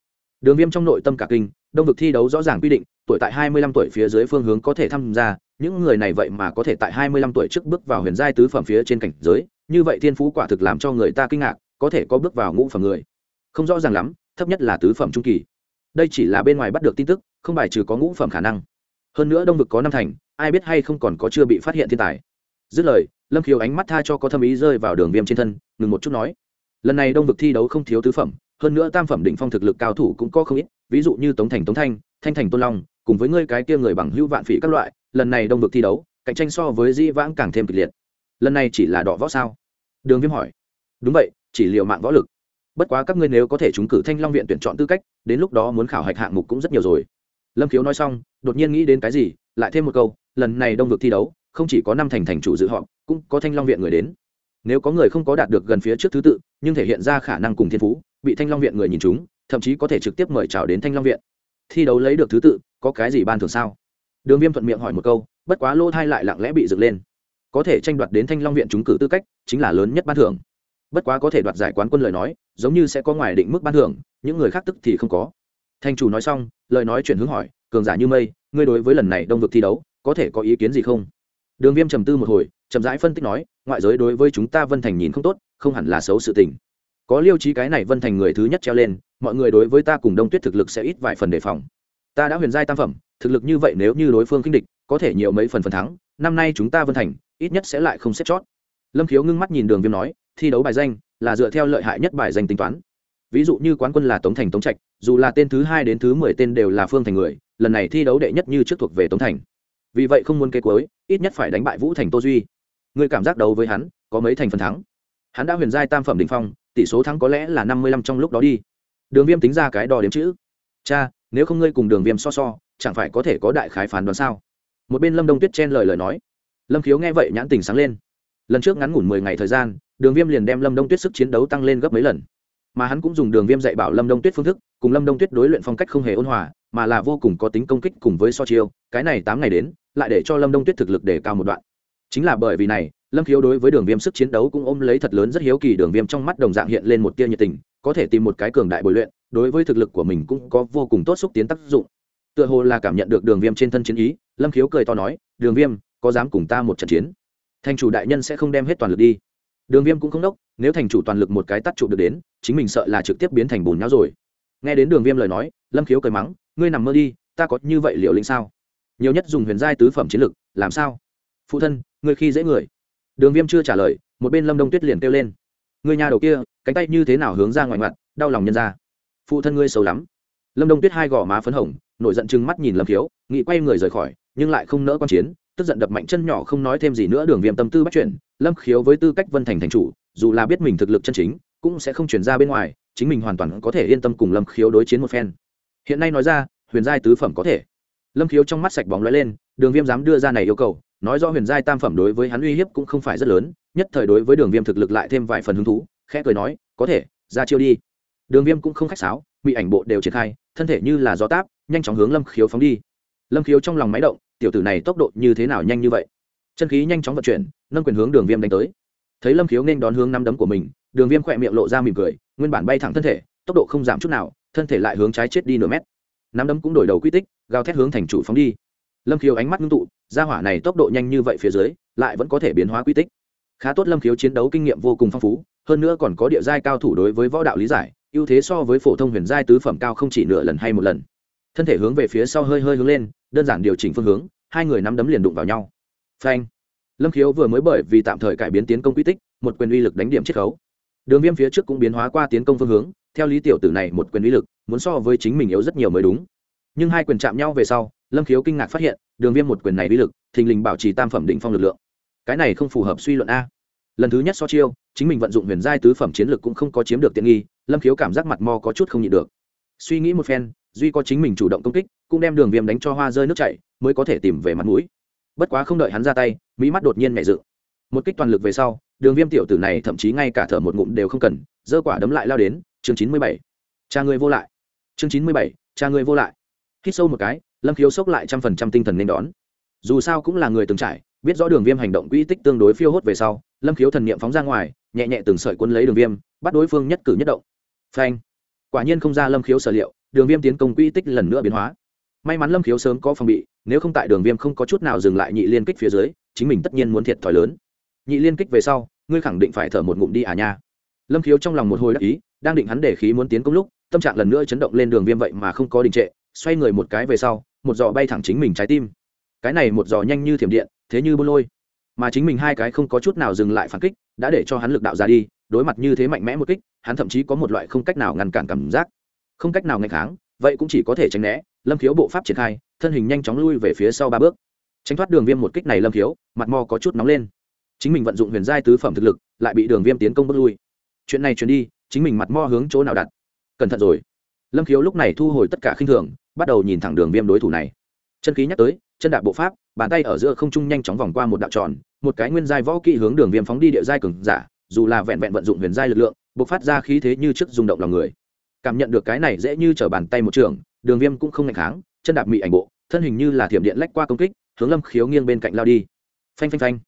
đường viêm trong nội tâm cả kinh, đông vực thi đấu rõ ràng quy định, tuổi tại hai mươi lăm tuổi phía dưới phương hướng có thể tham gia, những người này vậy mà có thể tại hai mươi lăm tuổi trước bước vào huyền giai tứ phẩm phía trên cảnh giới, như vậy thiên phú quả thực làm cho người ta kinh ngạc, có thể có bước vào ngũ phẩm người. Không rõ ràng lắm, thấp nhất là tứ phẩm trung kỳ. Đây chỉ là bên ngoài bắt được tin tức, không bài trừ có ngũ phẩm khả năng. Hơn nữa đông vực có năm thành, ai biết hay không còn có chưa bị phát hiện thiên tài. Dứt lời, lâm khiếu ánh mắt tha cho có thâm ý rơi vào đường viêm trên thân, ngừng một chút nói. Lần này đông vực thi đấu không thiếu tứ phẩm hơn nữa tam phẩm đỉnh phong thực lực cao thủ cũng có không ít, ví dụ như tống thành tống thanh thanh thành tôn long, cùng với ngươi cái kia người bằng hữu vạn phỉ các loại, lần này đông vực thi đấu, cạnh tranh so với di vãng càng thêm kịch liệt. Lần này chỉ là đọ võ sao? Đường viêm hỏi. Đúng vậy, chỉ liệu mạng võ lực. Bất quá các ngươi nếu có thể trúng cử thanh long viện tuyển chọn tư cách, đến lúc đó muốn khảo hạch hạng mục cũng rất nhiều rồi. Lâm khiếu nói xong, đột nhiên nghĩ đến cái gì, lại thêm một câu, lần này đông vực thi đấu, không chỉ có năm thành thành chủ dự họp, cũng có thanh long viện người đến. Nếu có người không có đạt được gần phía trước thứ tự, nhưng thể hiện ra khả năng cùng thiên phú bị thanh long viện người nhìn chúng, thậm chí có thể trực tiếp mời chào đến thanh long viện. Thi đấu lấy được thứ tự, có cái gì ban thường sao? Đường viêm thuận miệng hỏi một câu, bất quá lỗ thai lại lặng lẽ bị dựng lên. Có thể tranh đoạt đến thanh long viện trúng cử tư cách, chính là lớn nhất ban thưởng. Bất quá có thể đoạt giải quán quân lời nói, giống như sẽ có ngoài định mức ban thưởng, những người khác tức thì không có. Thanh chủ nói xong, lời nói chuyển hướng hỏi, cường giả như mây, ngươi đối với lần này đông vực thi đấu, có thể có ý kiến gì không? Đường viêm trầm tư một hồi, chậm rãi phân tích nói, ngoại giới đối với chúng ta vân thành nhìn không tốt, không hẳn là xấu sự tình có liêu trí cái này vân thành người thứ nhất treo lên, mọi người đối với ta cùng đông tuyết thực lực sẽ ít vài phần đề phòng. Ta đã huyền giai tam phẩm, thực lực như vậy nếu như đối phương kinh địch, có thể nhiều mấy phần phần thắng, năm nay chúng ta vân thành, ít nhất sẽ lại không xếp chót. Lâm khiếu ngưng mắt nhìn đường viêm nói, thi đấu bài danh là dựa theo lợi hại nhất bài danh tính toán. Ví dụ như quán quân là tống thành tống trạch, dù là tên thứ hai đến thứ mười tên đều là phương thành người, lần này thi đấu đệ nhất như trước thuộc về tống thành. Vì vậy không muốn kế cuối, ít nhất phải đánh bại vũ thành tô duy. Người cảm giác đấu với hắn, có mấy thành phần thắng. Hắn đã huyền giai tam phẩm đ ỉ n h phong tỷ số thắng có lẽ là năm mươi lăm trong lúc đó đi. Đường viêm tính ra cái đo đếm chữ. Cha, nếu không ngươi cùng đường viêm so so, chẳng phải có thể có đại khái phán đoán sao? Một bên lâm đông tuyết chen lời lời nói. Lâm khiếu nghe vậy nhãn tình sáng lên. Lần trước ngắn ngủn mười ngày thời gian, đường viêm liền đem lâm đông tuyết sức chiến đấu tăng lên gấp mấy lần. Mà hắn cũng dùng đường viêm dạy bảo lâm đông tuyết phương thức, cùng lâm đông tuyết đối luyện phong cách không hề ôn hòa, mà là vô cùng có tính công kích cùng với so chiêu. Cái này tám ngày đến, lại để cho lâm đông tuyết thực lực đề cao một đoạn chính là bởi vì này, lâm khiếu đối với đường viêm sức chiến đấu cũng ôm lấy thật lớn rất hiếu kỳ, đường viêm trong mắt đồng dạng hiện lên một tia nhiệt tình, có thể tìm một cái cường đại bồi luyện, đối với thực lực của mình cũng có vô cùng tốt xúc tiến tác dụng. Tựa hồ là cảm nhận được đường viêm trên thân chiến ý, lâm khiếu cười to nói, đường viêm, có dám cùng ta một trận chiến? Thành chủ đại nhân sẽ không đem hết toàn lực đi. Đường viêm cũng không đốc, nếu thành chủ toàn lực một cái tắt trụ được đến, chính mình sợ là trực tiếp biến thành bùn nhau rồi. Nghe đến đường viêm lời nói, lâm khiếu cười mắng, ngươi nằm mơ đi, ta có như vậy liệu lĩnh sao? Nhiều nhất dùng huyền giai tứ phẩm chiến lực, làm sao? Phụ thân ngươi khi dễ người. Đường viêm chưa trả lời, một bên lâm đông tuyết liền kêu lên. Người nhà đầu kia, cánh tay như thế nào hướng ra ngoài mặt đau lòng nhân ra phụ thân ngươi xấu lắm. Lâm đông tuyết hai gò má phấn hồng, nổi giận chừng mắt nhìn lâm khiếu nghị quay người rời khỏi, nhưng lại không nỡ q chiến, tức giận đập mạnh chân nhỏ không nói thêm gì nữa đường viêm tâm tư bắt chuyển lâm khiếu với tư cách vân thành thành chủ, dù là biết mình thực lực chân chính, cũng sẽ không chuyển ra bên ngoài, chính mình hoàn toàn có thể yên tâm cùng lâm khiếu đối chiến một phen. Hiện nay nói ra, huyền giai tứ phẩm có thể. Lâm khiếu trong mắt sạch bóng lóe lên, đường viêm dám đưa ra này yêu cầu nói do huyền giai tam phẩm đối với hắn uy hiếp cũng không phải rất lớn, nhất thời đối với đường viêm thực lực lại thêm vài phần hứng thú, khẽ cười nói, có thể, ra chiêu đi. Đường viêm cũng không khách sáo, bị ảnh bộ đều triển khai, thân thể như là gió táp, nhanh chóng hướng lâm khiếu phóng đi. Lâm khiếu trong lòng máy động, tiểu tử này tốc độ như thế nào nhanh như vậy? Chân khí nhanh chóng vận chuyển, nâng quyền hướng đường viêm đánh tới. Thấy lâm khiếu nên đón hướng năm đấm của mình, đường viêm khỏe miệng lộ ra mỉm cười, nguyên bản bay thẳng thân thể, tốc độ không giảm chút nào, thân thể lại hướng trái chết đi nửa mét. Năm đấm cũng đổi đầu quy tích, gào thét hướng thành chủ phóng đi. Lâm khiếu ánh mắt ngưng tụ gia hỏa này tốc độ nhanh như vậy phía dưới, lại vẫn có thể biến hóa quy tích. Khá tốt lâm khiếu chiến đấu kinh nghiệm vô cùng phong phú, hơn nữa còn có địa giai cao thủ đối với võ đạo lý giải, ưu thế so với phổ thông huyền giai tứ phẩm cao không chỉ nửa lần hay một lần. Thân thể hướng về phía sau hơi hơi hướng lên, đơn giản điều chỉnh phương hướng, hai người nắm đấm liền đụng vào nhau. Phanh. Lâm khiếu vừa mới bởi vì tạm thời cải biến tiến công quy tích, một quyền uy lực đánh điểm chiết khấu. Đường viêm phía trước cũng biến hóa qua tiến công phương hướng, theo lý tiểu tử này một quyền uy lực, muốn so với chính mình yếu rất nhiều mới đúng. Nhưng hai quyền chạm nhau về sau, lâm khiếu kinh ngạc phát hiện đường viêm một quyền này uy lực, thình lình bảo trì tam phẩm định phong lực lượng. Cái này không phù hợp suy luận a. Lần thứ nhất so chiêu, chính mình vận dụng huyền giai tứ phẩm chiến lực cũng không có chiếm được tiện nghi, lâm khiếu cảm giác mặt mò có chút không nhịn được. Suy nghĩ một phen, duy có chính mình chủ động công kích, cũng đem đường viêm đánh cho hoa rơi nước chảy, mới có thể tìm về mặt mũi. Bất quá không đợi hắn ra tay, mỹ mắt đột nhiên mẹ dự một kích toàn lực về sau, đường viêm tiểu tử này thậm chí ngay cả thở một ngụm đều không cần dơ quả đấm lại lao đến, chương chín mươi bảy. Cha người vô lại. Chương chín mươi bảy, cha người vô lại. Hít sâu một cái lâm khiếu sốc lại trăm phần trăm tinh thần nên đón. Dù sao cũng là người từng trải, biết rõ đường viêm hành động quỹ tích tương đối phiêu hốt về sau, lâm khiếu thần niệm phóng ra ngoài, nhẹ nhẹ từng sợi quân lấy đường viêm, bắt đối phương nhất cử nhất động. Phanh. Quả nhiên không ra lâm khiếu sở liệu, đường viêm tiến công quỹ tích lần nữa biến hóa. May mắn lâm khiếu sớm có phòng bị, nếu không tại đường viêm không có chút nào dừng lại nhị liên kích phía dưới, chính mình tất nhiên muốn thiệt thòi lớn. Nhị liên kích về sau, ngươi khẳng định phải thở một ngụm đi à nha. Lâm khiếu trong lòng một hồi đắc ý, đang định hắn để khí muốn tiến công lúc, tâm trạng lần nữa chấn động lên đường viêm vậy mà không có đình trệ, xoay người một cái về sau một giò bay thẳng chính mình trái tim. Cái này một giò nhanh như thiểm điện, thế như bô lôi. Mà chính mình hai cái không có chút nào dừng lại phản kích, đã để cho hắn lực đạo ra đi, đối mặt như thế mạnh mẽ một kích, hắn thậm chí có một loại không cách nào ngăn cản cảm giác. Không cách nào ngày kháng, vậy cũng chỉ có thể tránh né, lâm khiếu bộ pháp triển khai, thân hình nhanh chóng lui về phía sau ba bước. Tránh thoát đường viêm một kích này lâm khiếu, mặt mò có chút nóng lên. Chính mình vận dụng huyền giai tứ phẩm thực lực, lại bị đường viêm tiến công bước lui. Chuyện này chuyển đi, chính mình mặt mo hướng chỗ nào đặt? Cẩn thận rồi. Lâm khiếu lúc này thu hồi tất cả khinh thường bắt đầu nhìn thẳng đường viêm đối thủ này. Chân khí nhắc tới, chân đạp bộ pháp, bàn tay ở giữa không trung nhanh chóng vòng qua một đạo tròn, một cái nguyên giai võ kỹ hướng đường viêm phóng đi địa giai cường giả, dù là vẹn vẹn vận dụng huyền giai lực lượng, bộc phát ra khí thế như trước rung động lòng người. Cảm nhận được cái này dễ như trở bàn tay một trường, đường viêm cũng không ngạch kháng, chân đạp mị ảnh bộ, thân hình như là thiểm điện lách qua công kích, hướng lâm khiếu nghiêng bên cạnh lao đi. Phanh phanh phanh.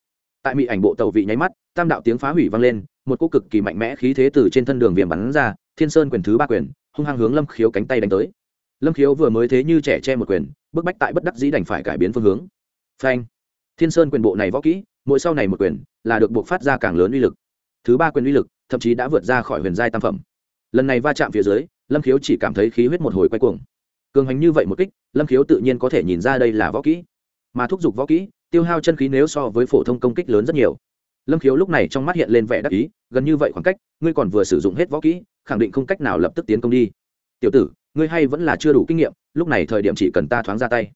Tại mị ảnh bộ tàu vị nháy mắt, tam đạo tiếng phá hủy vang lên, một cô cực kỳ mạnh mẽ khí thế từ trên thân đường viêm bắn ra, thiên sơn quyền thứ ba quyền, hung hăng hướng lâm khiếu cánh tay đánh tới lâm khiếu vừa mới thế như trẻ che một quyền, bức bách tại bất đắc dĩ đành phải cải biến phương hướng. Phanh. Thiên sơn quyền bộ này võ kỹ, mỗi sau này một quyền là được buộc phát ra càng lớn uy lực. Thứ ba quyền uy lực, thậm chí đã vượt ra khỏi huyền giai tam phẩm. Lần này va chạm phía dưới, lâm khiếu chỉ cảm thấy khí huyết một hồi quay cuồng. Cường hành như vậy một kích, lâm khiếu tự nhiên có thể nhìn ra đây là võ kỹ. Mà thúc giục võ kỹ, tiêu hao chân khí nếu so với phổ thông công kích lớn rất nhiều. Lâm khiếu lúc này trong mắt hiện lên vẻ đắc ý, gần như vậy khoảng cách, ngươi còn vừa sử dụng hết võ kỹ, khẳng định không cách nào lập tức tiến công đi. Tiểu tử ngươi hay vẫn là chưa đủ kinh nghiệm, lúc này thời điểm chỉ cần ta thoáng ra tay.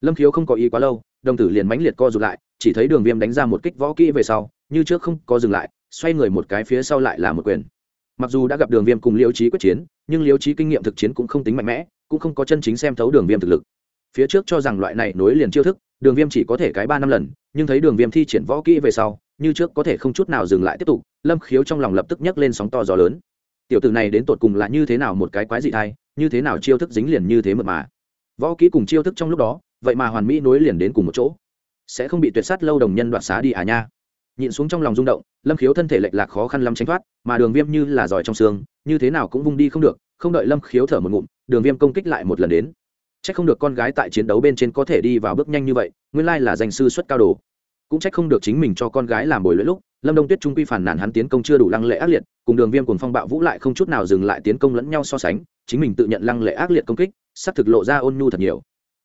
Lâm khiếu không có ý quá lâu, đồng tử liền mãnh liệt co rụt lại, chỉ thấy đường viêm đánh ra một kích võ kỹ về sau, như trước không có dừng lại, xoay người một cái phía sau lại là một quyền. Mặc dù đã gặp đường viêm cùng liêu trí quyết chiến, nhưng liêu trí kinh nghiệm thực chiến cũng không tính mạnh mẽ, cũng không có chân chính xem thấu đường viêm thực lực. Phía trước cho rằng loại này nối liền chiêu thức, đường viêm chỉ có thể cái ba năm lần, nhưng thấy đường viêm thi triển võ kỹ về sau, như trước có thể không chút nào dừng lại tiếp tục, lâm khiếu trong lòng lập tức nhấc lên sóng to gió lớn tiểu tử này đến tột cùng là như thế nào một cái quái dị thai, như thế nào chiêu thức dính liền như thế mật mà. Võ kỹ cùng chiêu thức trong lúc đó, vậy mà hoàn mỹ nối liền đến cùng một chỗ. Sẽ không bị tuyệt sát lâu đồng nhân đoạt xá đi à nha. Nhịn xuống trong lòng rung động, lâm khiếu thân thể lệch lạc khó khăn lắm tránh thoát, mà đường viêm như là giỏi trong xương, như thế nào cũng vung đi không được, không đợi lâm khiếu thở một ngụm, đường viêm công kích lại một lần đến. C h ắ c không được con gái tại chiến đấu bên trên có thể đi vào bước nhanh như vậy, nguyên lai là danh sư xuất cao đồ cũng trách không được chính mình cho con gái làm bồi lưỡi lúc, lâm đông tuyết trung quy phản nản hắn tiến công chưa đủ lăng lệ ác liệt, cùng đường viêm cùng phong bạo vũ lại không chút nào dừng lại tiến công lẫn nhau so sánh, chính mình tự nhận lăng lệ ác liệt công kích sắp thực lộ ra ôn nhu thật nhiều.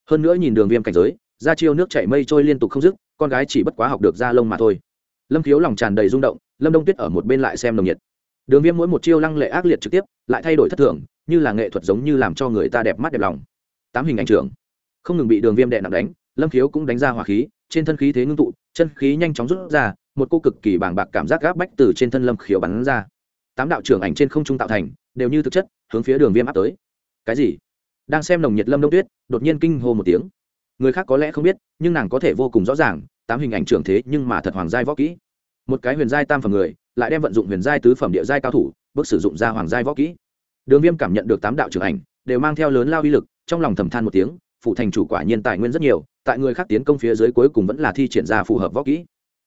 Hơn nữa nhìn đường viêm cảnh giới ra chiêu nước chảy mây trôi liên tục không dứt, con gái chỉ bất quá học được ra lông mà thôi. Lâm khiếu lòng tràn đầy rung động, lâm đông tuyết ở một bên lại xem nồng nhiệt. Đường viêm mỗi một chiêu lăng lệ ác liệt trực tiếp, lại thay đổi thất thường, như là nghệ thuật giống như làm cho người ta đẹp mắt đẹp lòng. Tám hình ảnh trưởng. Không ngừng bị đường viêm đệ nặng đánh, lâm khiếu cũng đánh ra hỏa khí, trên thân khí thế ngưng tụ chân khí nhanh chóng rút ra, một cô cực kỳ bàng bạc cảm giác gáp bách từ trên thân lâm khiếu bắn ra. Tám đạo trưởng ảnh trên không trung tạo thành, đều như thực chất, hướng phía đường viêm áp tới. Cái gì? Đang xem nồng nhiệt lâm đông tuyết, đột nhiên kinh hô một tiếng. Người khác có lẽ không biết, nhưng nàng có thể vô cùng rõ ràng, tám hình ảnh trưởng thế nhưng mà thật hoàng giai võ kỹ. Một cái huyền giai tam phẩm người, lại đem vận dụng huyền giai tứ phẩm địa giai cao thủ, bước sử dụng ra hoàng giai võ kỹ. Đường viêm cảm nhận được tám đạo trưởng ảnh, đều mang theo lớn lao uy lực, trong lòng thầm than một tiếng phụ thành chủ quả nhiên tài nguyên rất nhiều, tại người khác tiến công phía dưới cuối cùng vẫn là thi triển ra phù hợp võ kỹ.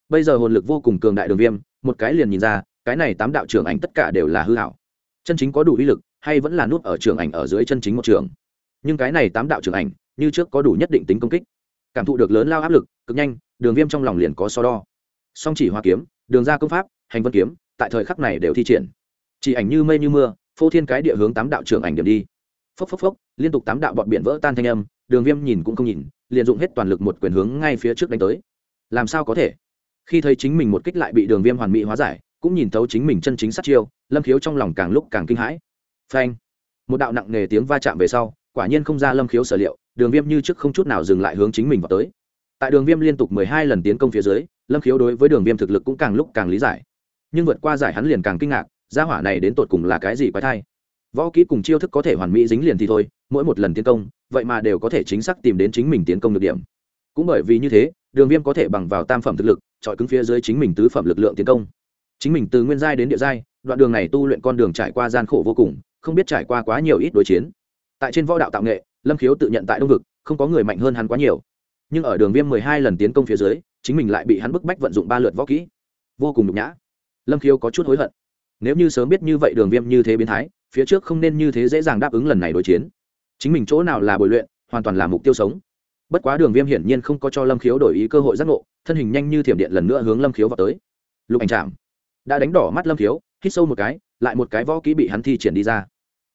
Bây giờ hồn lực vô cùng cường đại đường viêm, một cái liền nhìn ra, cái này tám đạo trưởng ảnh tất cả đều là hư hảo. Chân chính có đủ uy lực, hay vẫn là nút ở trưởng ảnh ở dưới chân chính một trường. Nhưng cái này tám đạo trưởng ảnh, như trước có đủ nhất định tính công kích. Cảm thụ được lớn lao áp lực, cực nhanh, đường viêm trong lòng liền có so đo. Song chỉ hoa kiếm, đường ra công pháp, hành vân kiếm, tại thời khắc này đều thi triển. Chỉ ảnh như mây như mưa, phô thiên cái địa hướng tám đạo trưởng ảnh điểm đi. Phốc phốc phốc, liên tục tám đạo bọn biển vỡ tan thanh âm đường viêm nhìn cũng không nhìn, liền dụng hết toàn lực một quyền hướng ngay phía trước đánh tới. Làm sao có thể? Khi thấy chính mình một kích lại bị đường viêm hoàn mỹ hóa giải, cũng nhìn thấu chính mình chân chính sát chiêu, lâm khiếu trong lòng càng lúc càng kinh hãi. Phanh! Một đạo nặng nề tiếng va chạm về sau, quả nhiên không ra lâm khiếu sở liệu, đường viêm như trước không chút nào dừng lại hướng chính mình vào tới. Tại đường viêm liên tục mười hai lần tiến công phía dưới, lâm khiếu đối với đường viêm thực lực cũng càng lúc càng lý giải. Nhưng vượt qua giải hắn liền càng kinh ngạc, gia hỏa này đến tột cùng là cái gì quái thai? Võ kỹ cùng chiêu thức có thể hoàn mỹ dính liền thì thôi, mỗi một lần tiến công vậy mà đều có thể chính xác tìm đến chính mình tiến công được điểm. Cũng bởi vì như thế, đường viêm có thể bằng vào tam phẩm thực lực, chọi cứng phía dưới chính mình tứ phẩm lực lượng tiến công. Chính mình từ nguyên giai đến địa giai, đoạn đường này tu luyện con đường trải qua gian khổ vô cùng, không biết trải qua quá nhiều ít đối chiến. Tại trên võ đạo tạo nghệ, lâm khiếu tự nhận tại đông vực, không có người mạnh hơn hắn quá nhiều. Nhưng ở đường viêm mười hai lần tiến công phía dưới, chính mình lại bị hắn bức bách vận dụng ba lượt võ kỹ. Vô cùng nhục nhã. Lâm khiếu có chút hối hận. Nếu như sớm biết như vậy đường viêm như thế biến thái, phía trước không nên như thế dễ dàng đáp ứng lần này đối chiến chính mình chỗ nào là bồi luyện, hoàn toàn là mục tiêu sống. Bất quá đường viêm hiển nhiên không có cho lâm khiếu đổi ý cơ hội giác ngộ, thân hình nhanh như thiểm điện lần nữa hướng lâm khiếu vào tới. Lục ảnh chạm đã đánh đỏ mắt lâm khiếu, hít sâu một cái, lại một cái võ kỹ bị hắn thi triển đi ra.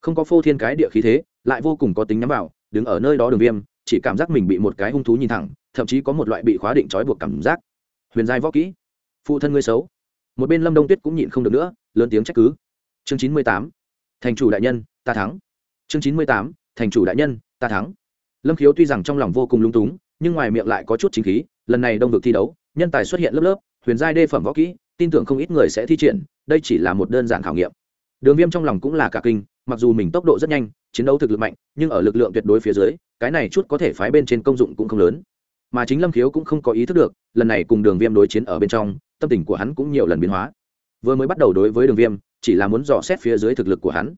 Không có phô thiên cái địa khí thế, lại vô cùng có tính nhắm vào, đứng ở nơi đó đường viêm, chỉ cảm giác mình bị một cái hung thú nhìn thẳng, thậm chí có một loại bị khóa định trói buộc cảm giác. Huyền giai võ kỹ, phụ thân ngươi xấu. Một bên lâm đông tuyết cũng nhịn không được nữa, lớn tiếng trách cứ. Chương chín mươi tám, thành chủ đại nhân, ta thắng. Chương chín mươi tám thành chủ đại nhân, ta thắng. Lâm khiếu tuy rằng trong lòng vô cùng lung túng, nhưng ngoài miệng lại có chút chính khí, lần này đông vực thi đấu, nhân tài xuất hiện lớp lớp, huyền giai đê phẩm võ kỹ, tin tưởng không ít người sẽ thi triển, đây chỉ là một đơn giản khảo nghiệm. Đường viêm trong lòng cũng là cả kinh, mặc dù mình tốc độ rất nhanh, chiến đấu thực lực mạnh, nhưng ở lực lượng tuyệt đối phía dưới, cái này chút có thể phái bên trên công dụng cũng không lớn. Mà chính lâm khiếu cũng không có ý thức được, lần này cùng đường viêm đối chiến ở bên trong, tâm tình của hắn cũng nhiều lần biến hóa. Vừa mới bắt đầu đối với đường viêm, chỉ là muốn dò xét phía dưới thực lực của hắn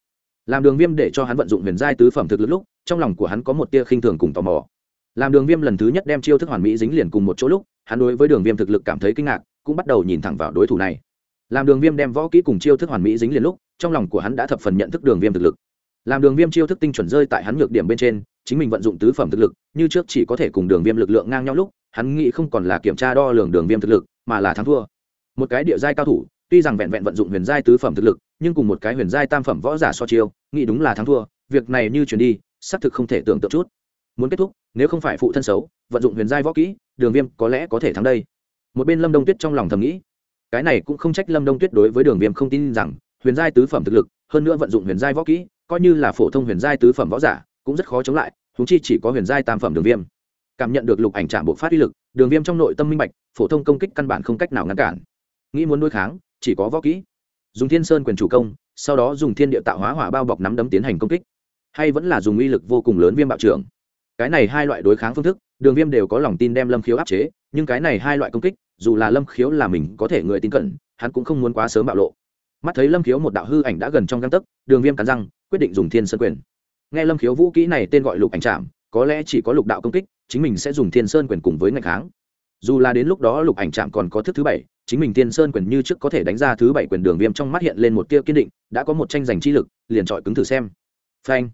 làm đường viêm để cho hắn vận dụng huyền giai tứ phẩm thực lực lúc, trong lòng của hắn có một tia khinh thường cùng tò mò. Làm đường viêm lần thứ nhất đem chiêu thức hoàn mỹ dính liền cùng một chỗ lúc, hắn đối với đường viêm thực lực cảm thấy kinh ngạc, cũng bắt đầu nhìn thẳng vào đối thủ này. Làm đường viêm đem võ kỹ cùng chiêu thức hoàn mỹ dính liền lúc, trong lòng của hắn đã thập phần nhận thức đường viêm thực lực. Làm đường viêm chiêu thức tinh chuẩn rơi tại hắn nhược điểm bên trên, chính mình vận dụng tứ phẩm thực lực, như trước chỉ có thể cùng đường viêm lực lượng ngang nhau lúc, hắn nghĩ không còn là kiểm tra đo lường đường viêm thực lực, mà là thắng thua. Một cái địa giai cao thủ, tuy rằng vẹn vẹn vận dụng huyền giai tứ phẩm thực lực nhưng cùng một cái huyền giai tam phẩm võ giả so chiêu, nghĩ đúng là thắng thua, việc này như chuyển đi, xác thực không thể tưởng tượng chút. Muốn kết thúc, nếu không phải phụ thân xấu, vận dụng huyền giai võ kỹ, đường viêm có lẽ có thể thắng đây. Một bên lâm đông tuyết trong lòng thầm nghĩ, cái này cũng không trách lâm đông tuyết đối với đường viêm không tin rằng, huyền giai tứ phẩm thực lực, hơn nữa vận dụng huyền giai võ kỹ, coi như là phổ thông huyền giai tứ phẩm võ giả, cũng rất khó chống lại húng chi chỉ có huyền giai tam phẩm đường viêm. Cảm nhận được lục ảnh trạm bộ phát uy lực, đường viêm trong nội tâm minh bạch, phổ thông công kích căn bản không cách nào ngăn cản. Nghĩ muốn đối kháng, chỉ có võ kỹ dùng thiên sơn quyền chủ công, sau đó dùng thiên địa tạo hóa hỏa bao bọc nắm đấm tiến hành công kích. Hay vẫn là dùng uy lực vô cùng lớn viêm bạo trưởng. Cái này hai loại đối kháng phương thức, đường viêm đều có lòng tin đem lâm khiếu áp chế, nhưng cái này hai loại công kích, dù là lâm khiếu là mình có thể người tin cẩn, hắn cũng không muốn quá sớm bạo lộ. Mắt thấy lâm khiếu một đạo hư ảnh đã gần trong găng tấc, đường viêm cắn răng, quyết định dùng thiên sơn quyền. Nghe lâm khiếu vũ kỹ này tên gọi lục ảnh trạm có lẽ chỉ có lục đạo công kích, chính mình sẽ dùng thiên sơn quyền cùng với ngạch kháng. Dù là đến lúc đó lục ảnh trạm còn có thức thứ bảy chính mình thiên sơn quyền như trước có thể đánh ra thứ bảy quyền đường viêm trong mắt hiện lên một tia kiên định, đã có một tranh giành chi lực, liền trọi cứng thử xem. Phanh.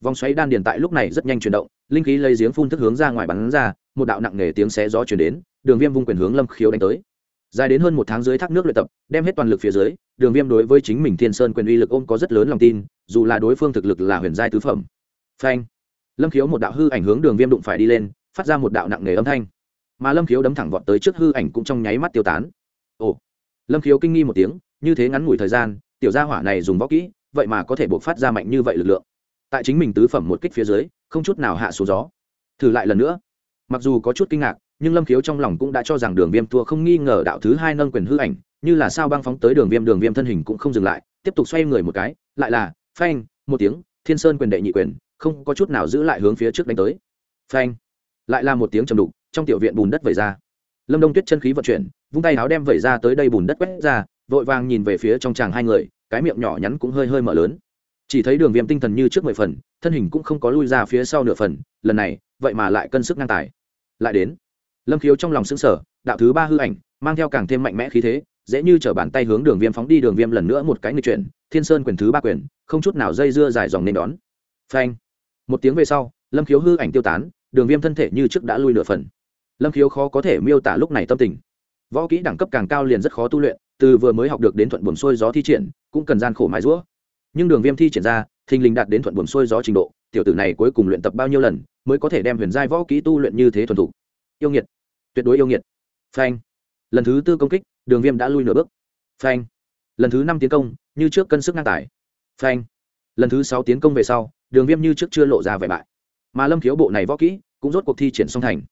Vòng xoáy đan điền tại lúc này rất nhanh chuyển động, linh khí lấy giếng phun thức hướng ra ngoài bắn ra, một đạo nặng nề tiếng xé gió chuyển đến, đường viêm vung quyền hướng lâm khiếu đánh tới. Dài đến hơn một tháng dưới thác nước luyện tập, đem hết toàn lực phía dưới, đường viêm đối với chính mình thiên sơn quyền uy lực ôm có rất lớn lòng tin, dù là đối phương thực lực là huyền giai tứ phẩm. Phanh. Lâm khiếu một đạo hư ảnh hướng đường viêm đụng phải đi lên, phát ra một đạo nặng nề âm thanh. Mà lâm khiếu đấm thẳng vọt tới trước hư ảnh cũng trong nháy mắt tiêu tán lâm khiếu kinh nghi một tiếng, như thế ngắn ngủi thời gian, tiểu gia hỏa này dùng võ kỹ, vậy mà có thể buộc phát ra mạnh như vậy lực lượng. Tại chính mình tứ phẩm một kích phía dưới, không chút nào hạ số gió. Thử lại lần nữa. Mặc dù có chút kinh ngạc, nhưng lâm khiếu trong lòng cũng đã cho rằng đường viêm thua không nghi ngờ đạo thứ hai nâng quyền hư ảnh, như là sao băng phóng tới đường viêm đường viêm thân hình cũng không dừng lại, tiếp tục xoay người một cái, lại là, phanh, một tiếng, thiên sơn quyền đệ nhị quyền, không có chút nào giữ lại hướng phía trước đánh tới. Phanh. Lại là một tiếng trầm đục, trong tiểu viện bùn đất vẩy ra lâm đông tuyết chân khí vận chuyển, vung tay áo đem vẩy ra tới đây bùn đất quét ra, vội vàng nhìn về phía trong chàng hai người, cái miệng nhỏ nhắn cũng hơi hơi mở lớn. Chỉ thấy đường viêm tinh thần như trước mười phần, thân hình cũng không có lui ra phía sau nửa phần, lần này, vậy mà lại cân sức ngang tài. Lại đến, lâm khiếu trong lòng xứng sở đạo thứ ba hư ảnh, mang theo càng thêm mạnh mẽ khí thế, dễ như chở bàn tay hướng đường viêm phóng đi, đường viêm lần nữa một cái người chuyển, thiên sơn quyền thứ ba quyền, không chút nào dây dưa dài dòng nên đón. Phanh, một tiếng về sau, lâm khiếu hư ảnh tiêu tán, đường viêm thân thể như trước đã lui nửa phần lâm khiếu khó có thể miêu tả lúc này tâm tình. Võ kỹ đẳng cấp càng cao liền rất khó tu luyện, từ vừa mới học được đến thuận buồm xuôi gió thi triển, cũng cần gian khổ mãi rũa nhưng đường viêm thi triển ra, thình lình đạt đến thuận buồm xuôi gió trình độ, tiểu tử này cuối cùng luyện tập bao nhiêu lần, mới có thể đem huyền giai võ kỹ tu luyện như thế thuần thủ. yêu nghiệt. Tuyệt đối yêu nghiệt. Phanh. Lần thứ tư công kích, đường viêm đã lui nửa bước. Phanh. Lần thứ năm tiến công, như trước cân sức ngang tải. Phanh. Lần thứ sáu tiến công về sau, đường viêm như trước chưa lộ ra vẻ bại. Mà lâm khiếu bộ này võ kỹ, cũng rốt cuộc thi triển song thành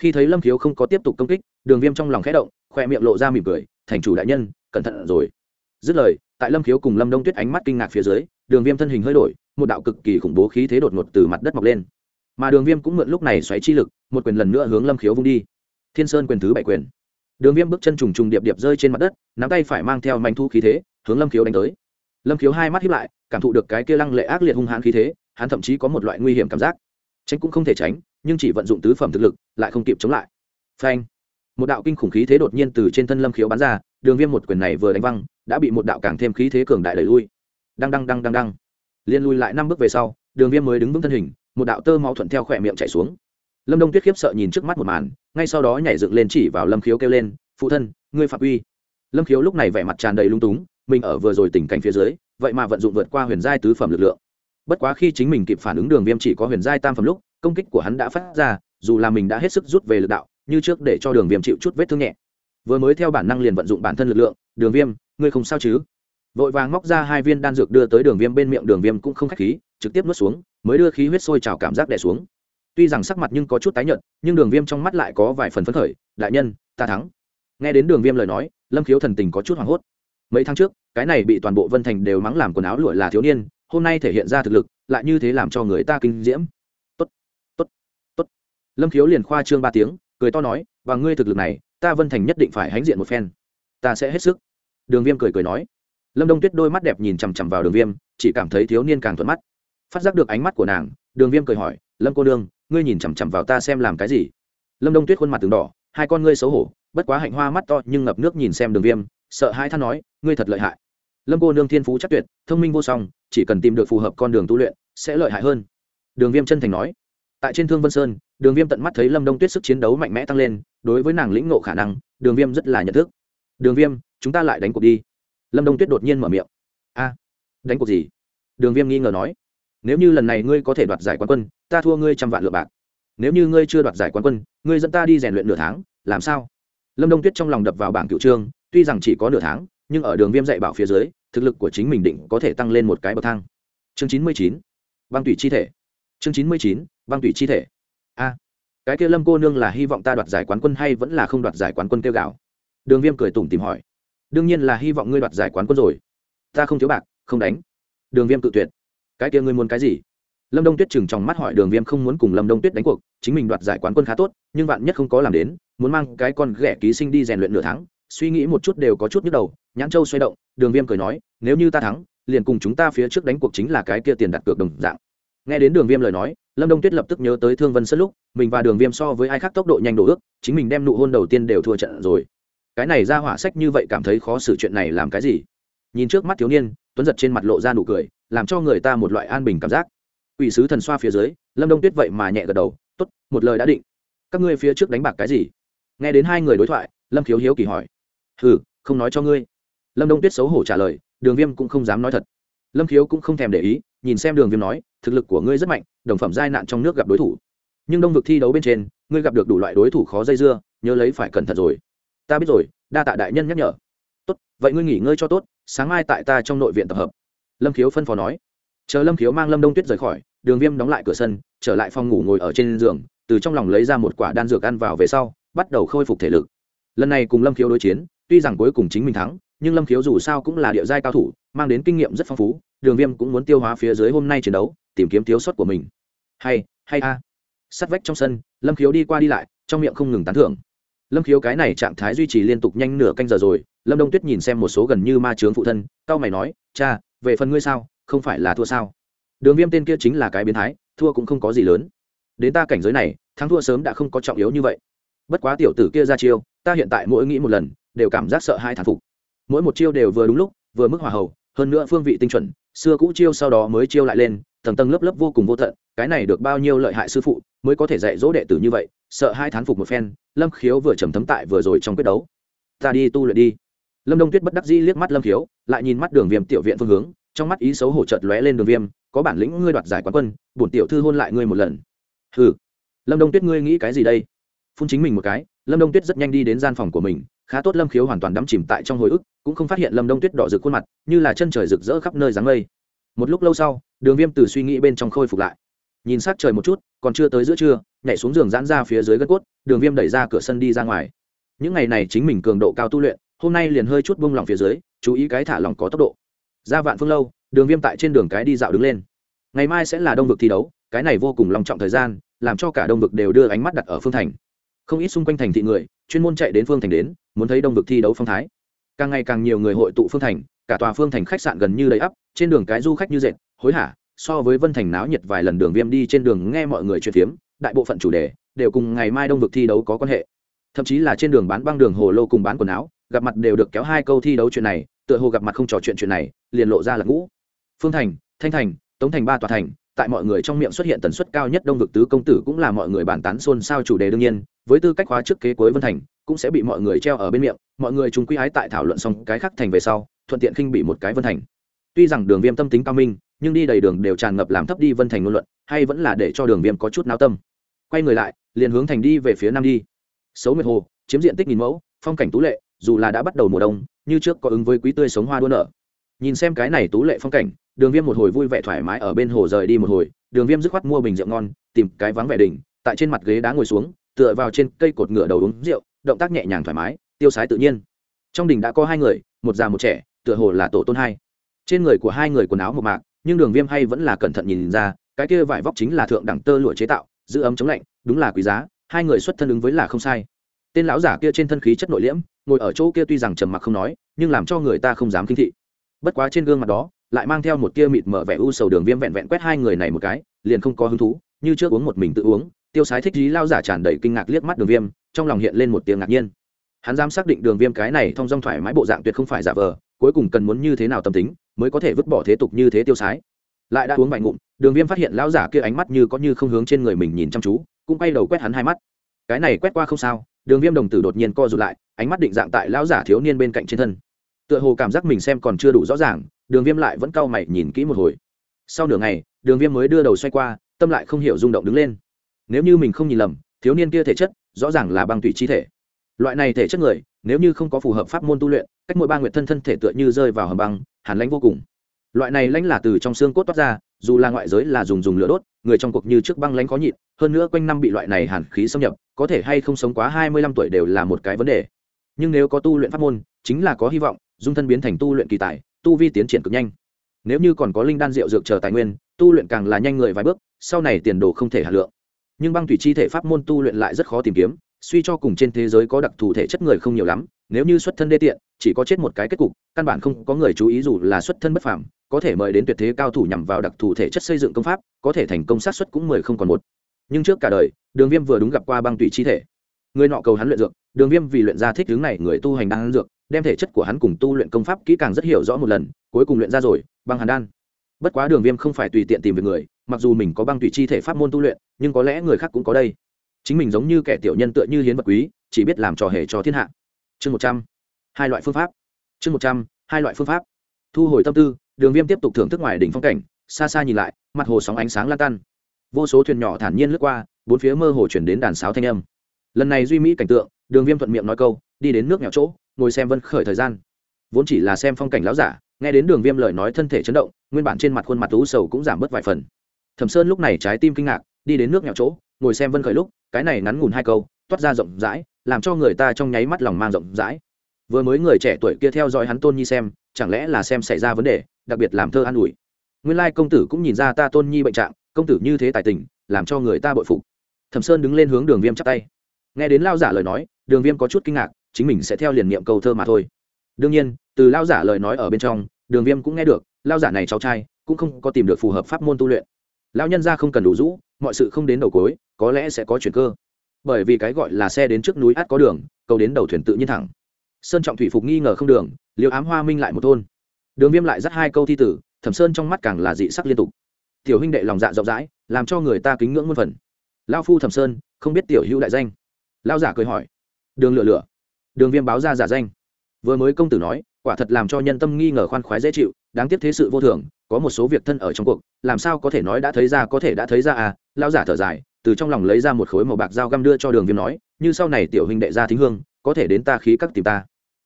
khi thấy lâm khiếu không có tiếp tục công kích đường viêm trong lòng khẽ động khoe miệng lộ ra mỉm cười thành chủ đại nhân cẩn thận rồi dứt lời tại lâm khiếu cùng lâm đông tuyết ánh mắt kinh ngạc phía dưới đường viêm thân hình hơi đổi một đạo cực kỳ khủng bố khí thế đột ngột từ mặt đất mọc lên mà đường viêm cũng mượn lúc này xoáy chi lực một quyền lần nữa hướng lâm khiếu vung đi thiên sơn quyền thứ bảy quyền đường viêm bước chân trùng trùng điệp điệp rơi trên mặt đất nắm tay phải mang theo manh thu khí thế hướng lâm khiếu đánh tới lâm khiếu hai mắt hiếp lại cảm thụ được cái kia lăng lệ ác liệt hung hãn khí thế hắn thậm chí có một loại nguy hiểm cảm giác tránh cũng không thể tránh nhưng chỉ vận dụng tứ phẩm thực lực, lại không kịp chống lại. Phanh. Một đạo kinh khủng khí thế đột nhiên từ trên thân lâm khiếu bắn ra, đường viêm một quyền này vừa đánh văng, đã bị một đạo càng thêm khí thế cường đại đẩy lui. Đăng đăng đăng đăng đăng. Liên lui lại năm bước về sau, đường viêm mới đứng vững thân hình, một đạo tơ máu thuận theo khỏe miệng chạy xuống. Lâm đông tuyết khiếp sợ nhìn trước mắt một màn, ngay sau đó nhảy dựng lên chỉ vào lâm khiếu kêu lên, phụ thân, ngươi phạm uy. Lâm khiếu lúc này vẻ mặt tràn đầy lung túng, mình ở vừa rồi tình cảnh phía dưới, vậy mà vận dụng vượt qua huyền giai tứ phẩm lực lượng. Bất quá khi chính mình kịp phản ứng đường viêm chỉ có huyền giai tam phẩm lúc công kích của hắn đã phát ra, dù là mình đã hết sức rút về lực đạo, như trước để cho đường viêm chịu chút vết thương nhẹ. Vừa mới theo bản năng liền vận dụng bản thân lực lượng, đường viêm, ngươi không sao chứ? Vội vàng móc ra hai viên đan dược đưa tới đường viêm bên miệng, đường viêm cũng không k h á c h khí, trực tiếp nuốt xuống, mới đưa khí huyết sôi trào cảm giác đẻ xuống. Tuy rằng sắc mặt nhưng có chút tái nhợt, nhưng đường viêm trong mắt lại có vài phần phấn khởi, đại nhân, ta thắng. Nghe đến đường viêm lời nói, lâm khiếu thần tình có chút hoảng hốt. Mấy tháng trước, cái này bị toàn bộ vân thành đều mắng làm quần áo lụa là thiếu niên, hôm nay thể hiện ra thực lực, lại như thế làm cho người ta kinh diễm lâm khiếu liền khoa trương ba tiếng, cười to nói, và ngươi thực lực này, ta vân thành nhất định phải hãnh diện một phen. Ta sẽ hết sức. Đường viêm cười cười nói. Lâm đông tuyết đôi mắt đẹp nhìn chằm chằm vào đường viêm, chỉ cảm thấy thiếu niên càng thuận mắt. Phát giác được ánh mắt của nàng, đường viêm cười hỏi, lâm cô đương ngươi nhìn chằm chằm vào ta xem làm cái gì? Lâm đông tuyết khuôn mặt từng đỏ, hai con ngươi xấu hổ, bất quá hạnh hoa mắt to nhưng ngập nước nhìn xem đường viêm, sợ hai than nói, ngươi thật lợi hại. Lâm cô nương thiên phú chắc tuyệt, thông minh vô song, chỉ cần tìm được phù hợp con đường tu luyện, sẽ lợi hại hơn. Đường viêm chân thành nói tại trên thương vân sơn, đường viêm tận mắt thấy lâm đông tuyết sức chiến đấu mạnh mẽ tăng lên, đối với nàng lĩnh ngộ khả năng, đường viêm rất là nhận thức. Đường viêm, chúng ta lại đánh cuộc đi. Lâm đông tuyết đột nhiên mở miệng. A, đánh cuộc gì? Đường viêm nghi ngờ nói. Nếu như lần này ngươi có thể đoạt giải quán quân, ta thua ngươi trăm vạn lựa bạc. Nếu như ngươi chưa đoạt giải quán quân, ngươi dẫn ta đi rèn luyện nửa tháng, làm sao? Lâm đông tuyết trong lòng đập vào bảng cựu trương, tuy rằng chỉ có nửa tháng, nhưng ở đường viêm dạy bảo phía dưới, thực lực của chính mình định có thể tăng lên một cái bậc thang. Chương chín mươi chín, băng tủy chi thể chương chín mươi chín, băng tủy chi thể. A, cái kia lâm cô nương là hy vọng ta đoạt giải quán quân hay vẫn là không đoạt giải quán quân kêu gạo đường viêm cười tủm tìm hỏi. Đương nhiên là hy vọng ngươi đoạt giải quán quân rồi. Ta không thiếu bạc, không đánh. Đường viêm cự tuyệt. Cái kia ngươi muốn cái gì? Lâm đông tuyết chừng trong mắt hỏi, đường viêm không muốn cùng lâm đông tuyết đánh cuộc, chính mình đoạt giải quán quân khá tốt, nhưng vạn nhất không có làm đến, muốn mang cái con ghẻ ký sinh đi rèn luyện nửa tháng, suy nghĩ một chút đều có chút nhức đầu, nhãn châu xoay động, đường viêm cười nói, nếu như ta thắng, liền cùng chúng ta phía trước đánh cuộc chính là cái kia tiền đặt cược đồng dạng nghe đến đường viêm lời nói, lâm đông tuyết lập tức nhớ tới thương vân sân lúc, mình và đường viêm so với ai khác tốc độ nhanh đổ ước, chính mình đem nụ hôn đầu tiên đều thua trận rồi. Cái này ra hỏa sách như vậy cảm thấy khó xử chuyện này làm cái gì? Nhìn trước mắt thiếu niên, tuấn giật trên mặt lộ ra nụ cười, làm cho người ta một loại an bình cảm giác. Ủy sứ thần xoa phía dưới, lâm đông tuyết vậy mà nhẹ gật đầu t ố t một lời đã định. Các ngươi phía trước đánh bạc cái gì? Nghe đến hai người đối thoại, lâm khiếu hiếu kỳ hỏi ừ không nói cho ngươi. Lâm đông tuyết xấu hổ trả lời, đường viêm cũng không dám nói thật lâm khiếu cũng không thèm để ý, nhìn xem đường viêm nói, thực lực của ngươi rất mạnh, đồng phẩm giai nạn trong nước gặp đối thủ. Nhưng đông vực thi đấu bên trên, ngươi gặp được đủ loại đối thủ khó dây dưa, nhớ lấy phải cẩn thận rồi. Ta biết rồi, đa tạ đại nhân nhắc nhở. Tốt, vậy ngươi nghỉ ngơi cho tốt, sáng mai tại ta trong nội viện tập hợp. Lâm khiếu phân phó nói. Chờ lâm khiếu mang lâm đông tuyết rời khỏi, đường viêm đóng lại cửa sân, trở lại phòng ngủ ngồi ở trên giường, từ trong lòng lấy ra một quả đan dược ăn vào về sau, bắt đầu khôi phục thể lực. Lần này cùng lâm khiếu đối chiến tuy rằng cuối cùng chính mình thắng, nhưng lâm khiếu dù sao cũng là địa giai cao thủ, mang đến kinh nghiệm rất phong phú, đường viêm cũng muốn tiêu hóa phía dưới hôm nay chiến đấu, tìm kiếm thiếu sót của mình. Hay hay a. À. sắt vách trong sân, lâm khiếu đi qua đi lại, trong miệng không ngừng tán thưởng. Lâm khiếu cái này trạng thái duy trì liên tục nhanh nửa canh giờ rồi, lâm đông tuyết nhìn xem một số gần như ma trướng phụ thân tao mày nói, cha, về phần ngươi sao? Không phải là thua sao? Đường viêm tên kia chính là cái biến thái, thua cũng không có gì lớn. Đến ta cảnh giới này, thắng thua sớm đã không có trọng yếu như vậy. Bất quá tiểu tử kia ra chiêu, ta hiện tại mỗi nghĩ một lần đều cảm giác sợ hai thản phục. Mỗi một chiêu đều vừa đúng lúc vừa mức hòa hầu, hơn nữa phương vị tinh chuẩn xưa cũ chiêu sau đó mới chiêu lại lên tầng tầng lớp lớp vô cùng vô tận cái này được bao nhiêu lợi hại sư phụ mới có thể dạy dỗ đệ tử như vậy sợ hai thán phục một phen lâm khiếu vừa trầm thấm tại vừa rồi trong quyết đấu. Ta đi tu luyện đi. Lâm đông tuyết bất đắc dĩ liếc mắt lâm khiếu lại nhìn mắt đường viêm tiểu viện phương hướng trong mắt ý xấu hổ chợt lóe lên đường viêm có bản lĩnh ngươi đoạt giải quán quân bổn tiểu thư hôn lại ngươi một lần. Ừ lâm đông tuyết ngươi nghĩ cái gì đây? Phun chính mình một cái, lâm đông tuyết rất nhanh đi đến gian phòng của mình, khá tốt lâm khiếu hoàn toàn đắm chìm tại trong hồi ức, cũng không phát hiện lâm đông tuyết đỏ rực khuôn mặt, như là chân trời rực rỡ khắp nơi dáng mây. Một lúc lâu sau, đường viêm từ suy nghĩ bên trong khôi phục lại. Nhìn sát trời một chút, còn chưa tới giữa trưa, nhảy xuống giường giãn ra phía dưới gân cốt, đường viêm đẩy ra cửa sân đi ra ngoài. Những ngày này chính mình cường độ cao tu luyện, hôm nay liền hơi chút bông lỏng phía dưới, chú ý cái thả lỏng có tốc độ. Ra vạn phương lâu, đường viêm tại trên đường cái đi dạo đứng lên. Ngày mai sẽ là đông vực thi đấu, cái này vô cùng lòng trọng thời gian, làm cho cả đông vực đều đưa ánh mắt đặt ở phương thành không ít xung quanh thành thị người, chuyên môn chạy đến phương thành đến, muốn thấy đông vực thi đấu phong thái. Càng ngày càng nhiều người hội tụ phương thành, cả tòa phương thành khách sạn gần như đầy ắp, trên đường cái du khách như dệt, hối hả, so với vân thành náo nhiệt vài lần đường viêm đi trên đường nghe mọi người chuyện phiếm, đại bộ phận chủ đề, đều cùng ngày mai đông vực thi đấu có quan hệ. Thậm chí là trên đường bán băng đường hồ lô cùng bán quần áo, gặp mặt đều được kéo hai câu thi đấu chuyện này, tựa hồ gặp mặt không trò chuyện chuyện này, liền lộ ra là ngũ. Phương thành, thanh thành, tống thành ba tòa thành tại mọi người trong miệng xuất hiện tần suất cao nhất đông vực tứ công tử cũng là mọi người bàn tán xôn xao chủ đề đương nhiên, với tư cách khóa trước kế cuối vân thành, cũng sẽ bị mọi người treo ở bên miệng, mọi người chúng quy ái tại thảo luận xong cái khác thành về sau, thuận tiện khinh bị một cái vân thành. Tuy rằng đường viêm tâm tính cao minh, nhưng đi đầy đường đều tràn ngập làm thấp đi vân thành ngôn luận, hay vẫn là để cho đường viêm có chút náo tâm. Quay người lại, liền hướng thành đi về phía nam đi. Xấu nguyệt hồ, chiếm diện tích nghìn mẫu, phong cảnh tú lệ, dù là đã bắt đầu mùa đông, như trước có ứng với quý tươi sống hoa đua nở. Nhìn xem cái này tú lệ phong cảnh đường viêm một hồi vui vẻ thoải mái ở bên hồ rời đi một hồi, đường viêm dứt khoát mua bình rượu ngon, tìm cái vắng vẻ đỉnh, tại trên mặt ghế đá ngồi xuống, tựa vào trên cây cột ngựa đầu uống rượu, động tác nhẹ nhàng thoải mái, tiêu sái tự nhiên. Trong đình đã có hai người, một già một trẻ, tựa hồ là tổ tôn hai. Trên người của hai người quần áo một mạc, nhưng đường viêm hay vẫn là cẩn thận nhìn ra, cái kia vải vóc chính là thượng đẳng tơ lụa chế tạo, giữ ấm chống lạnh, đúng là quý giá, hai người xuất thân ứng với là không sai. Tên lão giả kia trên thân khí chất nội liễm, ngồi ở chỗ kia tuy rằng trầm mặc không nói, nhưng làm cho người ta không dám kinh thị. Bất quá trên gương mặt đó lại mang theo một tia mịt mở vẻ u sầu đường viêm vẹn vẹn quét hai người này một cái, liền không có hứng thú, như trước uống một mình tự uống, tiêu sái thích dí lao giả tràn đầy kinh ngạc liếc mắt đường viêm, trong lòng hiện lên một tiếng ngạc nhiên. Hắn dám xác định đường viêm cái này thông dong thoải mái bộ dạng tuyệt không phải giả vờ, cuối cùng cần muốn như thế nào tâm tính, mới có thể vứt bỏ thế tục như thế tiêu sái. Lại đã uống vài ngụm, đường viêm phát hiện lão giả kia ánh mắt như có như không hướng trên người mình nhìn chăm chú, cũng quay đầu quét hắn hai mắt. Cái này quét qua không sao, đường viêm đồng tử đột nhiên co rụt lại, ánh mắt định dạng tại lão giả thiếu niên bên cạnh trên thân. Tựa hồ cảm giác mình xem còn chưa đủ rõ ràng đường viêm lại vẫn cau mày nhìn kỹ một hồi. Sau nửa ngày, đường viêm mới đưa đầu xoay qua, tâm lại không hiểu rung động đứng lên. Nếu như mình không nhìn lầm, thiếu niên kia thể chất rõ ràng là băng tủy chi thể. Loại này thể chất người, nếu như không có phù hợp pháp môn tu luyện, cách mỗi ba nguyệt thân thân thể tựa như rơi vào hầm băng, hàn lãnh vô cùng. Loại này lãnh là từ trong xương cốt toát ra, dù là ngoại giới là dùng dùng lửa đốt, người trong cuộc như trước băng lãnh khó nhịn, hơn nữa quanh năm bị loại này hàn khí xâm nhập, có thể hay không sống quá hai mươi lăm tuổi đều là một cái vấn đề. Nhưng nếu có tu luyện pháp môn, chính là có hy vọng, dung thân biến thành tu luyện kỳ tài tu vi tiến triển cực nhanh. Nếu như còn có linh đan rượu dược chờ tài nguyên, tu luyện càng là nhanh người vài bước, sau này tiền đồ không thể hạt lượng. Nhưng băng thủy chi thể pháp môn tu luyện lại rất khó tìm kiếm, suy cho cùng trên thế giới có đặc thù thể chất người không nhiều lắm, nếu như xuất thân đê tiện, chỉ có chết một cái kết cục, căn bản không có người chú ý dù là xuất thân bất phàm, có thể mời đến tuyệt thế cao thủ nhằm vào đặc thù thể chất xây dựng công pháp, có thể thành công sát xuất cũng mười không còn một. Nhưng trước cả đời, đường viêm vừa đúng gặp qua băng tụy chi thể. Người nọ cầu hắn luyện dược, đường viêm vì luyện ra thích hướng này người tu hành đang dược đem thể chất của hắn cùng tu luyện công pháp kỹ càng rất hiểu rõ một lần, cuối cùng luyện ra rồi, băng hàn đan. Bất quá đường viêm không phải tùy tiện tìm về người, mặc dù mình có băng tùy chi thể pháp môn tu luyện, nhưng có lẽ người khác cũng có đây. Chính mình giống như kẻ tiểu nhân tựa như hiến vật quý, chỉ biết làm trò hề cho thiên hạ. Chương một trăm, hai loại phương pháp. Chương một trăm, hai loại phương pháp. Thu hồi tâm tư, đường viêm tiếp tục thưởng thức ngoài đỉnh phong cảnh, xa xa nhìn lại, mặt hồ sóng ánh sáng lan tan vô số thuyền nhỏ thản nhiên lướt qua, bốn phía mơ hồ chuyển đến đàn sáo thanh âm. Lần này duy mỹ cảnh tượng, đường viêm thuận miệng nói câu, đi đến nước nghèo chỗ ngồi xem vân khởi thời gian. Vốn chỉ là xem phong cảnh láo giả, nghe đến đường viêm lời nói thân thể chấn động, nguyên bản trên mặt khuôn mặt lũ sầu cũng giảm bớt vài phần. Thẩm sơn lúc này trái tim kinh ngạc, đi đến nước nghèo chỗ, ngồi xem vân khởi lúc, cái này ngắn ngủn hai câu, toát ra rộng rãi, làm cho người ta trong nháy mắt lòng mang rộng rãi. Vừa mới người trẻ tuổi kia theo dõi hắn tôn nhi xem, chẳng lẽ là xem xảy ra vấn đề, đặc biệt làm thơ an ủi. Nguyên lai công tử cũng nhìn ra ta tôn nhi bệnh trạng, công tử như thế tài tình, làm cho người ta bội phục. Thẩm sơn đứng lên hướng đường viêm chắp tay. Nghe đến lao giả lời nói, đường viêm có chút kinh ngạc chính mình sẽ theo liền niệm câu thơ mà thôi. Đương nhiên, từ lao giả lời nói ở bên trong, đường viêm cũng nghe được lao giả này cháu trai, cũng không có tìm được phù hợp pháp môn tu luyện. Lao nhân ra không cần đủ rũ, mọi sự không đến đầu cối có lẽ sẽ có chuyển cơ. Bởi vì cái gọi là xe đến trước núi át có đường, cầu đến đầu thuyền tự nhiên thẳng. Sơn trọng thủy phục nghi ngờ không đường liệu ám hoa minh lại một thôn. Đường viêm lại dắt hai câu thi tử, thẩm sơn trong mắt càng là dị sắc liên tục. Tiểu huynh đệ lòng dạ rộng rãi, làm cho người ta kính ngưỡng muôn phần. Lao phu thẩm sơn, không biết tiểu hữu đại danh. Lao giả cười hỏi. Đường lựa lựa đường viêm báo ra giả danh. Vừa mới công tử nói quả thật làm cho nhân tâm nghi ngờ khoan khoái dễ chịu đáng tiếc thế sự vô thường có một số việc thân ở trong cuộc làm sao có thể nói đã thấy ra có thể đã thấy ra à? Lao giả thở dài từ trong lòng lấy ra một khối màu bạc dao găm đưa cho đường viêm nói như sau này tiểu huynh đệ ra thính hương có thể đến ta khí các tìm ta.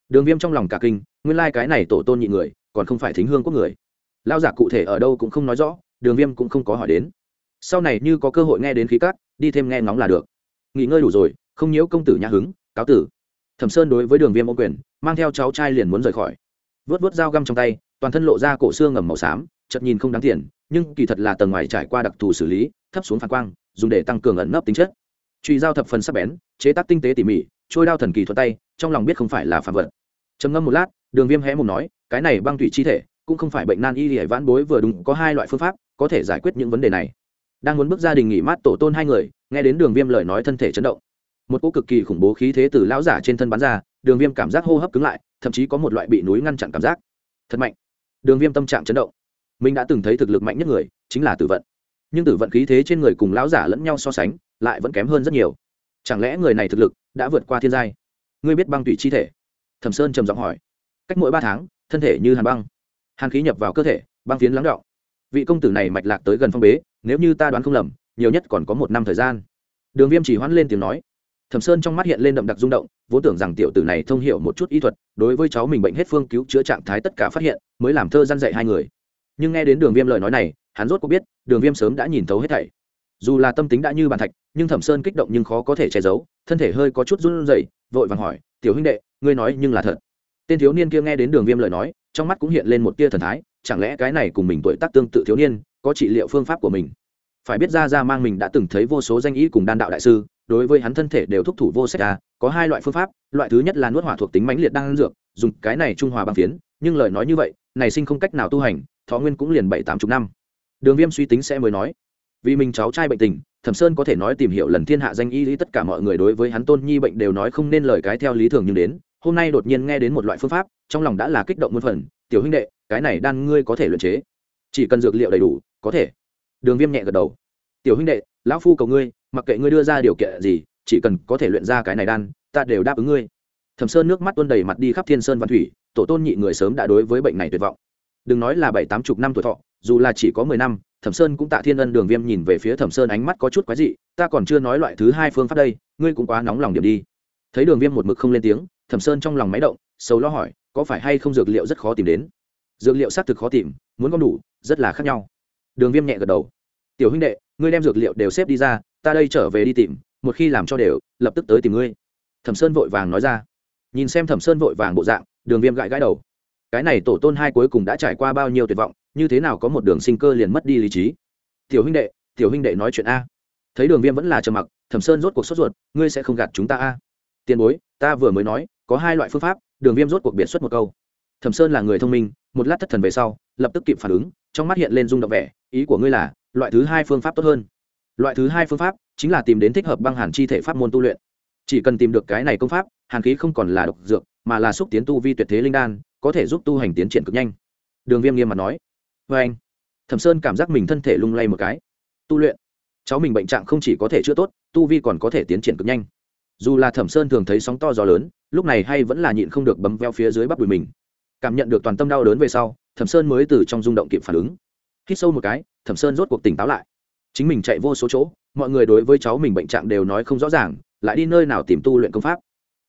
Đường viêm trong lòng cả kinh nguyên lai、like、cái này tổ tôn nhị người còn không phải thính hương quốc người. Lao giả cụ thể ở đâu cũng không nói rõ đường viêm cũng không có hỏi đến. Sau này như có cơ hội nghe đến khí các, đi thêm nghe ngóng là được. Nghỉ ngơi đủ rồi không nhiễu công tử nhà hứng cáo tử thẩm sơn đối với đường viêm ô quyền, mang theo cháu trai liền muốn rời khỏi. Vớt vớt dao găm trong tay, toàn thân lộ ra cổ xương ngầm màu xám chật nhìn không đáng tiền, nhưng kỳ thật là tầng ngoài trải qua đặc thù xử lý, thấp xuống phản quang, dùng để tăng cường ẩn nấp tính chất. Truy dao thập phần sắc bén, chế tác tinh tế tỉ mỉ, trôi đao thần kỳ thuật tay, trong lòng biết không phải là phạm vật. Trầm ngâm một lát, đường viêm hé mồm nói, cái này băng thủy chi thể, cũng không phải bệnh nan y hải vãn bối vừa đúng, có hai loại phương pháp, có thể giải quyết những vấn đề này. Đang muốn bước gia đình nghỉ mát tổ tôn hai người, nghe đến đường viêm lời nói thân thể chấn động một cỗ cực kỳ khủng bố khí thế từ lão giả trên thân bắn ra, đường viêm cảm giác hô hấp cứng lại, thậm chí có một loại bị núi ngăn chặn cảm giác. Thật mạnh. Đường viêm tâm trạng chấn động. Mình đã từng thấy thực lực mạnh nhất người, chính là tử vận. Nhưng tử vận khí thế trên người cùng lão giả lẫn nhau so sánh, lại vẫn kém hơn rất nhiều. Chẳng lẽ người này thực lực đã vượt qua thiên giai? Ngươi biết băng tủy chi thể? Thẩm sơn trầm giọng hỏi. Cách mỗi ba tháng, thân thể như hàn băng. Hàn khí nhập vào cơ thể, băng phiến lắng đọng. Vị công tử này mạch lạc tới gần phong bế, nếu như ta đoán không lầm, nhiều nhất còn có một năm thời gian. Đường viêm chỉ hoãn lên tiếng nói thẩm sơn trong mắt hiện lên đậm đặc rung động, vốn tưởng rằng tiểu tử này thông hiểu một chút y thuật, đối với cháu mình bệnh hết phương cứu chữa trạng thái tất cả phát hiện, mới làm thơ gian dạy hai người. Nhưng nghe đến đường viêm lời nói này, hắn rốt có biết, đường viêm sớm đã nhìn thấu hết thảy. Dù là tâm tính đã như bàn thạch, nhưng thẩm sơn kích động nhưng khó có thể che giấu, thân thể hơi có chút run rẩy, vội vàng hỏi, tiểu huynh đệ, ngươi nói nhưng là thật? Tên thiếu niên kia nghe đến đường viêm lời nói, trong mắt cũng hiện lên một tia thần thái, chẳng lẽ cái này cùng mình tuổi tác tương tự thiếu niên, có trị liệu phương pháp của mình? Phải biết ra ra mang mình đã từng thấy vô số danh ý cùng đan đạo đại sư đối với hắn thân thể đều thúc thủ vô sách à có hai loại phương pháp, loại thứ nhất là nuốt hỏa thuộc tính mãnh liệt đang dược, dùng cái này trung hòa bằng phiến, nhưng lời nói như vậy, này sinh không cách nào tu hành, thọ nguyên cũng liền bảy tám chục năm. Đường viêm suy tính sẽ mới nói, vì mình cháu trai bệnh tình, thẩm sơn có thể nói tìm hiểu lần thiên hạ danh y lý tất cả mọi người đối với hắn tôn nhi bệnh đều nói không nên lời cái theo lý thường nhưng đến, hôm nay đột nhiên nghe đến một loại phương pháp, trong lòng đã là kích động muôn phần, tiểu huynh đệ, cái này đan ngươi có thể luyện chế, chỉ cần dược liệu đầy đủ, có thể. Đường viêm nhẹ gật đầu, tiểu huynh đệ lão phu cầu ngươi, mặc kệ ngươi đưa ra điều kiện gì, chỉ cần có thể luyện ra cái này đan, ta đều đáp ứng ngươi. Thẩm sơn nước mắt tuôn đầy mặt đi khắp thiên sơn văn thủy, tổ tôn nhị người sớm đã đối với bệnh này tuyệt vọng. Đừng nói là bảy tám chục năm tuổi thọ, dù là chỉ có mười năm, thẩm sơn cũng tạ thiên ân đường viêm nhìn về phía thẩm sơn ánh mắt có chút quái dị, ta còn chưa nói loại thứ hai phương pháp đây, ngươi cũng quá nóng lòng điểm đi. Thấy đường viêm một mực không lên tiếng, thẩm sơn trong lòng máy động sâu lo hỏi, có phải hay không dược liệu rất khó tìm đến? Dược liệu xác thực khó tìm, muốn gom đủ, rất là khác nhau. Đường viêm nhẹ gật đầu. Tiểu huynh đệ ngươi đem dược liệu đều xếp đi ra, ta đây trở về đi tìm, một khi làm cho đều, lập tức tới tìm ngươi. Thẩm sơn vội vàng nói ra. Nhìn xem thẩm sơn vội vàng bộ dạng, đường viêm gãi gãi đầu. Cái này tổ tôn hai cuối cùng đã trải qua bao nhiêu tuyệt vọng, như thế nào có một đường sinh cơ liền mất đi lý trí? Tiểu huynh đệ, tiểu huynh đệ nói chuyện a. Thấy đường viêm vẫn là trầm mặc, thẩm sơn rốt cuộc sốt ruột, ngươi sẽ không gạt chúng ta a? Tiền bối, ta vừa mới nói, có hai loại phương pháp, đường viêm rốt cuộc biệt xuất một câu. Thẩm sơn là người thông minh, một lát thất thần về sau, lập tức kịp phản ứng trong mắt hiện lên rung động vẻ, ý của ngươi là, loại thứ hai phương pháp tốt hơn. Loại thứ hai phương pháp chính là tìm đến thích hợp băng hàn chi thể pháp môn tu luyện. Chỉ cần tìm được cái này công pháp, hàn khí không còn là độc dược, mà là xúc tiến tu vi tuyệt thế linh đan, có thể giúp tu hành tiến triển cực nhanh. Đường viêm nghiêm mặt nói. Vê anh, thẩm sơn cảm giác mình thân thể lung lay một cái. Tu luyện. Cháu mình bệnh trạng không chỉ có thể chữa tốt, tu vi còn có thể tiến triển cực nhanh. Dù là thẩm sơn thường thấy sóng to gió lớn, lúc này hay vẫn là nhịn không được bấm veo phía dưới bắp đùi mình. Cảm nhận được toàn tâm đau đớn về sau thẩm sơn mới từ trong rung động kịp phản ứng. Hít sâu một cái, thẩm sơn rốt cuộc tỉnh táo lại. Chính mình chạy vô số chỗ, mọi người đối với cháu mình bệnh trạng đều nói không rõ ràng, lại đi nơi nào tìm tu luyện công pháp.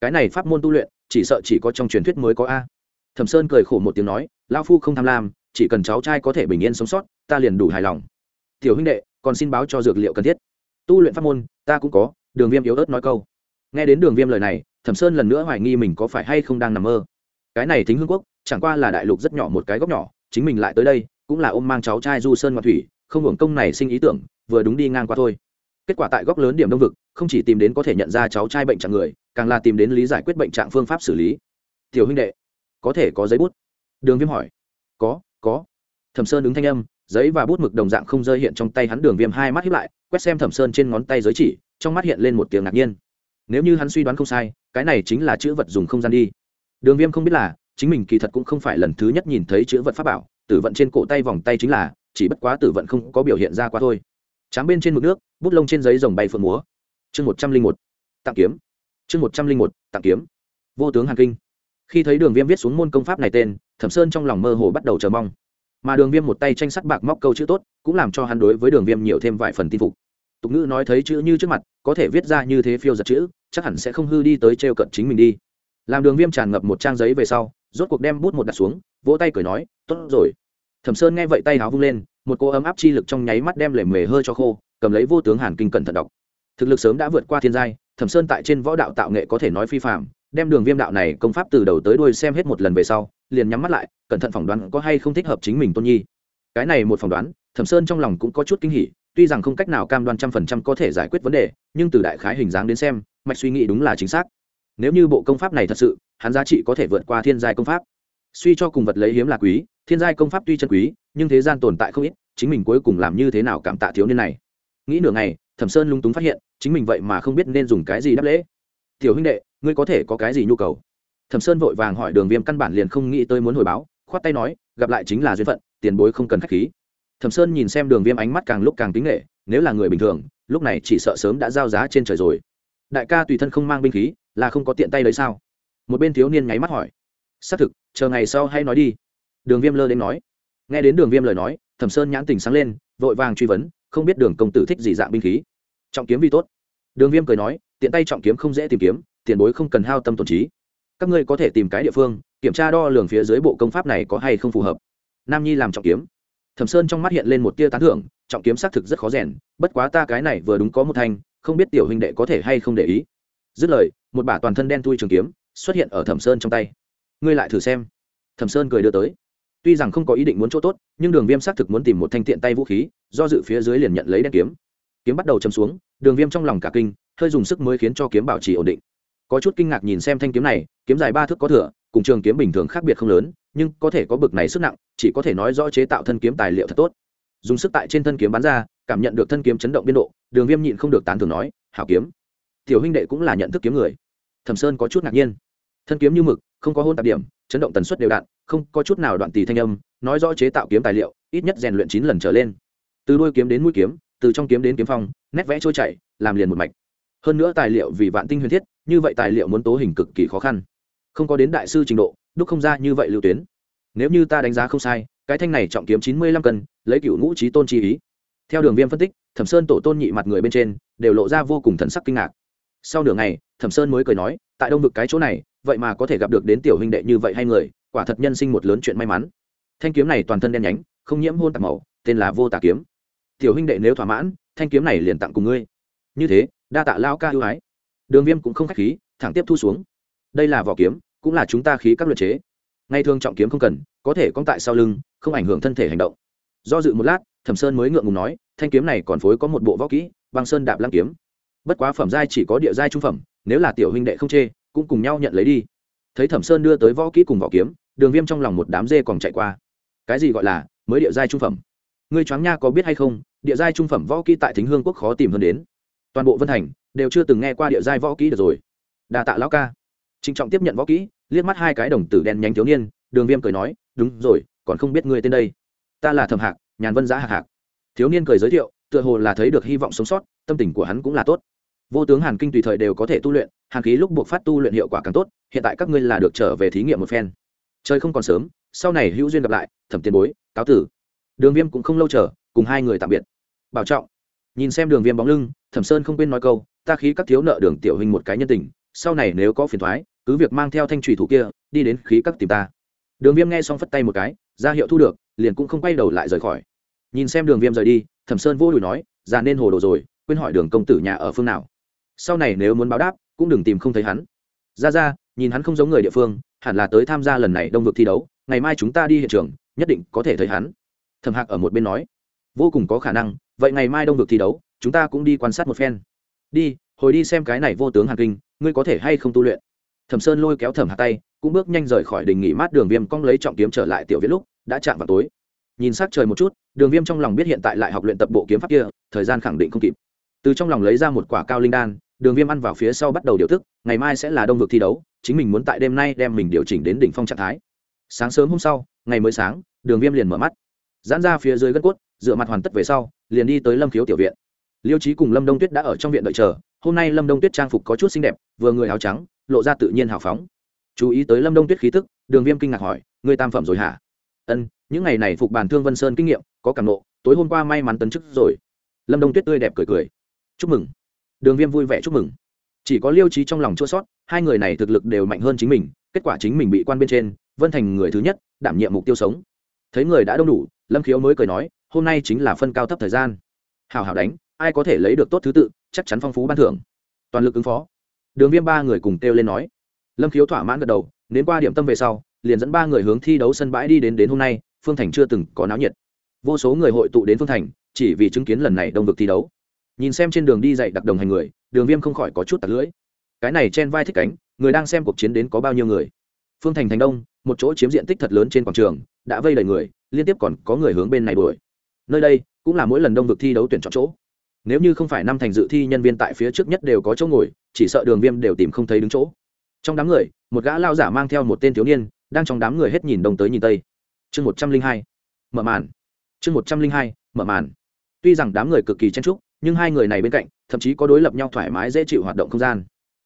Cái này pháp môn tu luyện, chỉ sợ chỉ có trong truyền thuyết mới có a. Thẩm sơn cười khổ một tiếng nói lao phu không tham lam, chỉ cần cháu trai có thể bình yên sống sót, ta liền đủ hài lòng. Tiểu huynh đệ, còn xin báo cho dược liệu cần thiết. Tu luyện pháp môn, ta cũng có, đường viêm yếu ớt nói câu. Nghe đến đường viêm lời này, thẩm sơn lần nữa hoài nghi mình có phải hay không đang nằm mơ. Cái này thính hương quốc chẳng qua là đại lục rất nhỏ một cái góc nhỏ, chính mình lại tới đây, cũng là ôm mang cháu trai du sơn ngoại thủy, không hưởng công này sinh ý tưởng, vừa đúng đi ngang qua thôi. Kết quả tại góc lớn điểm đông vực, không chỉ tìm đến có thể nhận ra cháu trai bệnh trạng người, càng là tìm đến lý giải quyết bệnh trạng phương pháp xử lý. Tiểu huynh đệ, có thể có giấy bút? Đường viêm hỏi. Có có. Thẩm sơn ứng thanh âm, giấy và bút mực đồng dạng không rơi hiện trong tay hắn, đường viêm hai mắt hiếp lại, quét xem thẩm sơn trên ngón tay giới chỉ, trong mắt hiện lên một tiếng ngạc nhiên. Nếu như hắn suy đoán không sai, cái này chính là chữ vật dùng không gian đi. Đường viêm không biết là chính mình kỳ thật cũng không phải lần thứ nhất nhìn thấy chữ vật pháp bảo, tử vận trên cổ tay vòng tay chính là, chỉ bất quá tử vận không có biểu hiện ra qua thôi. Tráng bên trên mực nước, bút lông trên giấy rồng bay phượng múa. Chương một trăm linh một, tặng kiếm. Chương một trăm linh một, tặng kiếm. Vô tướng hàn kinh. Khi thấy đường viêm viết xuống môn công pháp này tên, thẩm sơn trong lòng mơ hồ bắt đầu chờ mong. Mà đường viêm một tay tranh sắt bạc móc câu chữ tốt, cũng làm cho hắn đối với đường viêm nhiều thêm vài phần tin phục. Tục ngữ nói thấy chữ như trước mặt, có thể viết ra như thế phiêu giật chữ, chắc hẳn sẽ không hư đi tới t cận chính mình đi làm đường viêm tràn ngập một trang giấy về sau, rốt cuộc đem bút một đặt xuống, vỗ tay cười nói, tốt rồi. Thẩm sơn nghe vậy tay háo vung lên, một cô ấm áp chi lực trong nháy mắt đem lề mề hơi cho khô, cầm lấy vô tướng hàn kinh cẩn thận đọc. Thực lực sớm đã vượt qua thiên giai, thẩm sơn tại trên võ đạo tạo nghệ có thể nói phi phạm đem đường viêm đạo này công pháp từ đầu tới đuôi xem hết một lần về sau, liền nhắm mắt lại, cẩn thận phỏng đoán có hay không thích hợp chính mình tôn nhi. Cái này một phỏng đoán, thẩm sơn trong lòng cũng có chút kinh hỉ, tuy rằng không cách nào cam đoan trăm phần trăm có thể giải quyết vấn đề, nhưng từ đại khái hình dáng đến xem, mạch suy nghĩ đúng là chính xác nếu như bộ công pháp này thật sự, hắn giá trị có thể vượt qua thiên giai công pháp. Suy cho cùng vật lấy hiếm là quý, thiên giai công pháp tuy chân quý, nhưng thế gian tồn tại không ít, chính mình cuối cùng làm như thế nào cảm tạ thiếu niên này? Nghĩ nửa ngày, thẩm sơn lung túng phát hiện, chính mình vậy mà không biết nên dùng cái gì đáp lễ. Tiểu huynh đệ, ngươi có thể có cái gì nhu cầu? Thẩm sơn vội vàng hỏi đường viêm căn bản liền không nghĩ tới muốn hồi báo, khoát tay nói, gặp lại chính là duyên phận, tiền bối không cần k h á c h khí. Thẩm sơn nhìn xem đường viêm ánh mắt càng lúc càng kính nghệ nếu là người bình thường, lúc này chỉ sợ sớm đã giao giá trên trời rồi. Đại ca tùy thân không mang binh khí là không có tiện tay đấy sao? Một bên thiếu niên nháy mắt hỏi. Xác thực, chờ ngày sau hay nói đi. Đường viêm lơ đến nói. Nghe đến đường viêm lời nói, thẩm sơn nhãn tình sáng lên, vội vàng truy vấn, không biết đường công tử thích gì dạng binh khí. Trọng kiếm vì tốt. Đường viêm cười nói, tiện tay trọng kiếm không dễ tìm kiếm, tiền bối không cần hao tâm tổn trí. Các ngươi có thể tìm cái địa phương, kiểm tra đo lường phía dưới bộ công pháp này có hay không phù hợp. Nam nhi làm trọng kiếm. Thẩm sơn trong mắt hiện lên một tia tán thưởng, trọng kiếm xác thực rất khó rèn, bất quá ta cái này vừa đúng có một thanh, không biết tiểu huynh đệ có thể hay không để ý dứt lời, một bả toàn thân đen thui trường kiếm xuất hiện ở thẩm sơn trong tay. Ngươi lại thử xem. Thẩm sơn cười đưa tới. Tuy rằng không có ý định muốn chỗ tốt, nhưng đường viêm xác thực muốn tìm một thanh tiện tay vũ khí, do dự phía dưới liền nhận lấy đen kiếm. Kiếm bắt đầu chấm xuống, đường viêm trong lòng cả kinh, hơi dùng sức mới khiến cho kiếm bảo trì ổn định. Có chút kinh ngạc nhìn xem thanh kiếm này, kiếm dài ba thước có thửa cùng trường kiếm bình thường khác biệt không lớn, nhưng có thể có bực này sức nặng, chỉ có thể nói rõ chế tạo thân kiếm tài liệu thật tốt. Dùng sức tại trên thân kiếm bắn ra, cảm nhận được thân kiếm chấn động biên độ, đường viêm nhịn không được tán thường nói, hảo kiếm tiểu huynh đệ cũng là nhận thức kiếm người. Thẩm sơn có chút ngạc nhiên. Thân kiếm như mực, không có hôn tạp điểm, chấn động tần suất đều đặn không có chút nào đoạn tỷ thanh âm, nói rõ chế tạo kiếm tài liệu, ít nhất rèn luyện chín lần trở lên. Từ đôi kiếm đến mũi kiếm, từ trong kiếm đến kiếm phong, nét vẽ trôi chảy, làm liền một mạch. Hơn nữa tài liệu vì vạn tinh huyền thiết, như vậy tài liệu muốn tố hình cực kỳ khó khăn. Không có đến đại sư trình độ, đúc không ra như vậy lưu tuyến. Nếu như ta đánh giá không sai, cái thanh này trọng kiếm chín mươi lăm cân, lấy cựu ngũ trí tôn chi ý. Theo đường viêm phân tích, thẩm sơn tổ tôn nhị mặt người bên trên, đều lộ ra vô cùng thần sắc kinh ngạc sau nửa ngày, thẩm sơn mới cười nói, tại đông vực cái chỗ này, vậy mà có thể gặp được đến tiểu huynh đệ như vậy hay người, quả thật nhân sinh một lớn chuyện may mắn. Thanh kiếm này toàn thân đen nhánh, không nhiễm hôn tạc màu, tên là vô tà kiếm. Tiểu huynh đệ nếu thỏa mãn, thanh kiếm này liền tặng cùng ngươi. Như thế, đa tạ lao ca ưu ái. Đường viêm cũng không k h á c h khí, thẳng tiếp thu xuống. Đây là vỏ kiếm, cũng là chúng ta khí các luật chế. Ngay thường trọng kiếm không cần, có thể cong tại sau lưng, không ảnh hưởng thân thể hành động. Do dự một lát, thẩm sơn mới ngượng ngùng nói, thanh kiếm này còn phối có một bộ võ kỹ, băng sơn đạp lăng kiếm bất quá phẩm giai chỉ có địa giai trung phẩm, nếu là tiểu huynh đệ không chê, cũng cùng nhau nhận lấy đi. Thấy thẩm sơn đưa tới võ kỹ cùng võ kiếm, đường viêm trong lòng một đám dê còn chạy qua. Cái gì gọi là, mới địa giai trung phẩm? Ngươi choáng nha có biết hay không, địa giai trung phẩm võ kỹ tại thính hương quốc khó tìm hơn đến. Toàn bộ vân thành đều chưa từng nghe qua địa giai võ kỹ được rồi. Đà tạ lão ca. Trịnh trọng tiếp nhận võ kỹ, liếc mắt hai cái đồng tử đen nhanh thiếu niên, đường viêm cười nói, đúng rồi, còn không biết ngươi tên đây. Ta là thẩm hạc, nhàn vân giá hạc hạc. Thiếu niên cười giới thiệu, tựa hồ là thấy được hy vọng sống sót, tâm tình của hắn cũng là tốt vô tướng hàn kinh tùy thời đều có thể tu luyện, hàn khí lúc buộc phát tu luyện hiệu quả càng tốt, hiện tại các ngươi là được trở về thí nghiệm một phen. Trời không còn sớm, sau này hữu duyên gặp lại, thẩm tiền bối, cáo tử. Đường viêm cũng không lâu chờ, cùng hai người tạm biệt. Bảo trọng, nhìn xem đường viêm bóng lưng, thẩm sơn không quên nói câu, ta khí các thiếu nợ đường tiểu hình một cái nhân tình, sau này nếu có phiền thoái cứ việc mang theo thanh trùy thủ kia, đi đến khí các tìm ta. Đường viêm nghe xong phất tay một cái, ra hiệu thu được, liền cũng không quay đầu lại rời khỏi. Nhìn xem đường viêm rời đi, thẩm sơn vô đùi nói, già nên hồ đồ rồi, quên hỏi đường công tử nhà ở phương nào sau này nếu muốn báo đáp, cũng đừng tìm không thấy hắn. Ra ra, nhìn hắn không giống người địa phương, hẳn là tới tham gia lần này đông vực thi đấu, ngày mai chúng ta đi hiện trường, nhất định có thể thấy hắn. Thầm hạc ở một bên nói. Vô cùng có khả năng, vậy ngày mai đông vực thi đấu, chúng ta cũng đi quan sát một phen. Đi, hồi đi xem cái này vô tướng hàn kinh, ngươi có thể hay không tu luyện? Thẩm sơn lôi kéo thẩm hạc tay, cũng bước nhanh rời khỏi đình nghỉ mát đường viêm cong lấy trọng kiếm trở lại tiểu viết lúc, đã chạm vào tối. Nhìn s trời một chút, đường viêm trong lòng biết hiện tại lại học luyện tập bộ kiếm pháp kia, thời gian khẳng định không kịp. Từ trong lòng lấy ra một quả cao linh đan đường viêm ăn vào phía sau bắt đầu điều thức ngày mai sẽ là đông vực thi đấu, chính mình muốn tại đêm nay đem mình điều chỉnh đến đỉnh phong trạng thái. Sáng sớm hôm sau, ngày mới sáng, đường viêm liền mở mắt. Giãn ra phía dưới gân cốt, dựa mặt hoàn tất về sau, liền đi tới lâm khiếu tiểu viện. Liêu trí cùng lâm đông tuyết đã ở trong viện đợi chờ, hôm nay lâm đông tuyết trang phục có chút xinh đẹp, vừa người áo trắng, lộ ra tự nhiên hào phóng. Chú ý tới lâm đông tuyết khí tức, đường viêm kinh ngạc hỏi người tam phẩm rồi hả? Ân những ngày này phục bàn thương vân sơn kinh nghiệm có cảm nộ, tối hôm qua may mắn tấn chức rồi. Lâm đông tuyết tươi đẹp cười cười. Chúc mừng đường viêm vui vẻ chúc mừng. Chỉ có liêu trí trong lòng chua sót, hai người này thực lực đều mạnh hơn chính mình, kết quả chính mình bị quan bên trên, vân thành người thứ nhất, đảm nhiệm mục tiêu sống. Thấy người đã đông đủ, lâm khiếu mới cười nói, hôm nay chính là phân cao thấp thời gian. Hào hào đánh, ai có thể lấy được tốt thứ tự, chắc chắn phong phú ban thưởng. Toàn lực ứng phó. Đường viêm ba người cùng kêu lên nói. Lâm khiếu thỏa mãn gật đầu, đến qua điểm tâm về sau, liền dẫn ba người hướng thi đấu sân bãi đi đến đến hôm nay, phương thành chưa từng có náo nhiệt. Vô số người hội tụ đến phương thành, chỉ vì chứng kiến lần này đông vực thi đấu nhìn xem trên đường đi dậy đặc đồng hành người, đường viêm không khỏi có chút tạt lưỡi. Cái này chen vai thích cánh, người đang xem cuộc chiến đến có bao nhiêu người? Phương thành thành đông, một chỗ chiếm diện tích thật lớn trên quảng trường, đã vây đầy người, liên tiếp còn có người hướng bên này đuổi. Nơi đây, cũng là mỗi lần đông vực thi đấu tuyển chọn chỗ. Nếu như không phải năm thành dự thi nhân viên tại phía trước nhất đều có chỗ ngồi, chỉ sợ đường viêm đều tìm không thấy đứng chỗ. Trong đám người, một gã lao giả mang theo một tên thiếu niên, đang trong đám người hết nhìn đông tới nhìn tây. Chương một trăm linh hai, mở màn. Chương một trăm linh hai, mở màn. Tuy rằng đám người cực kỳ chen trúc nhưng hai người này bên cạnh, thậm chí có đối lập nhau thoải mái dễ chịu hoạt động không gian.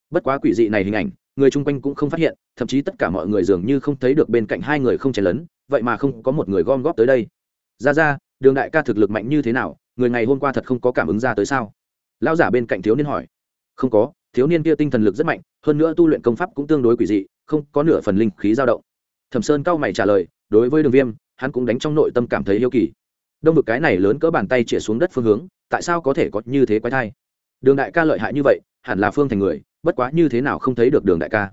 Bất quá quỷ dị này hình ảnh, người chung quanh cũng không phát hiện, thậm chí tất cả mọi người dường như không thấy được bên cạnh hai người không chen lấn, vậy mà không có một người gom góp tới đây. Ra ra, đường đại ca thực lực mạnh như thế nào, người ngày hôm qua thật không có cảm ứng ra tới sao? Lão giả bên cạnh thiếu niên hỏi. Không có, thiếu niên kia tinh thần lực rất mạnh, hơn nữa tu luyện công pháp cũng tương đối quỷ dị, không có nửa phần linh khí dao động. Thẩm sơn cao mày trả lời, đối với đường viêm, hắn cũng đánh trong nội tâm cảm thấy yêu kỳ. Đông vực cái này lớn cỡ bàn tay chĩa xuống đất phương hướng tại sao có thể có như thế quái thai? Đường đại ca lợi hại như vậy, hẳn là phương thành người, bất quá như thế nào không thấy được đường đại ca.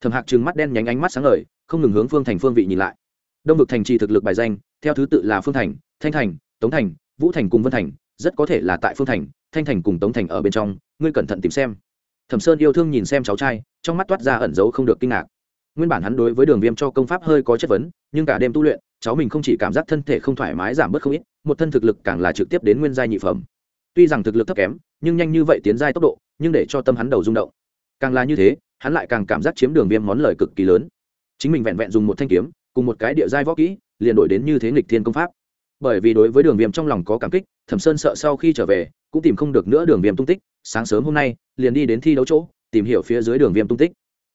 Thẩm hạc trừng mắt đen nhánh ánh mắt sáng lời không ngừng hướng phương thành phương vị nhìn lại. Đông vực thành trì thực lực bài danh, theo thứ tự là phương thành, thanh thành, tống thành, vũ thành cùng vân thành, rất có thể là tại phương thành, thanh thành cùng tống thành ở bên trong, ngươi cẩn thận tìm xem. Thẩm sơn yêu thương nhìn xem cháu trai, trong mắt toát ra ẩn giấu không được kinh ngạc. Nguyên bản hắn đối với đường viêm cho công pháp hơi có chất vấn, nhưng cả đêm tu luyện, cháu mình không chỉ cảm giác thân thể không thoải mái giảm bớt không ít, một thân thực lực càng là trực tiếp đến nguyên giai nhị phẩm tuy rằng thực lực thấp kém, nhưng nhanh như vậy tiến giai tốc độ, nhưng để cho tâm hắn đầu rung động. Càng là như thế, hắn lại càng cảm giác chiếm đường viêm món lời cực kỳ lớn. Chính mình vẹn vẹn dùng một thanh kiếm, cùng một cái địa giai võ kỹ, liền đổi đến như thế nghịch thiên công pháp. Bởi vì đối với đường viêm trong lòng có cảm kích, thẩm sơn sợ sau khi trở về, cũng tìm không được nữa đường viêm tung tích, sáng sớm hôm nay, liền đi đến thi đấu chỗ, tìm hiểu phía dưới đường viêm tung tích.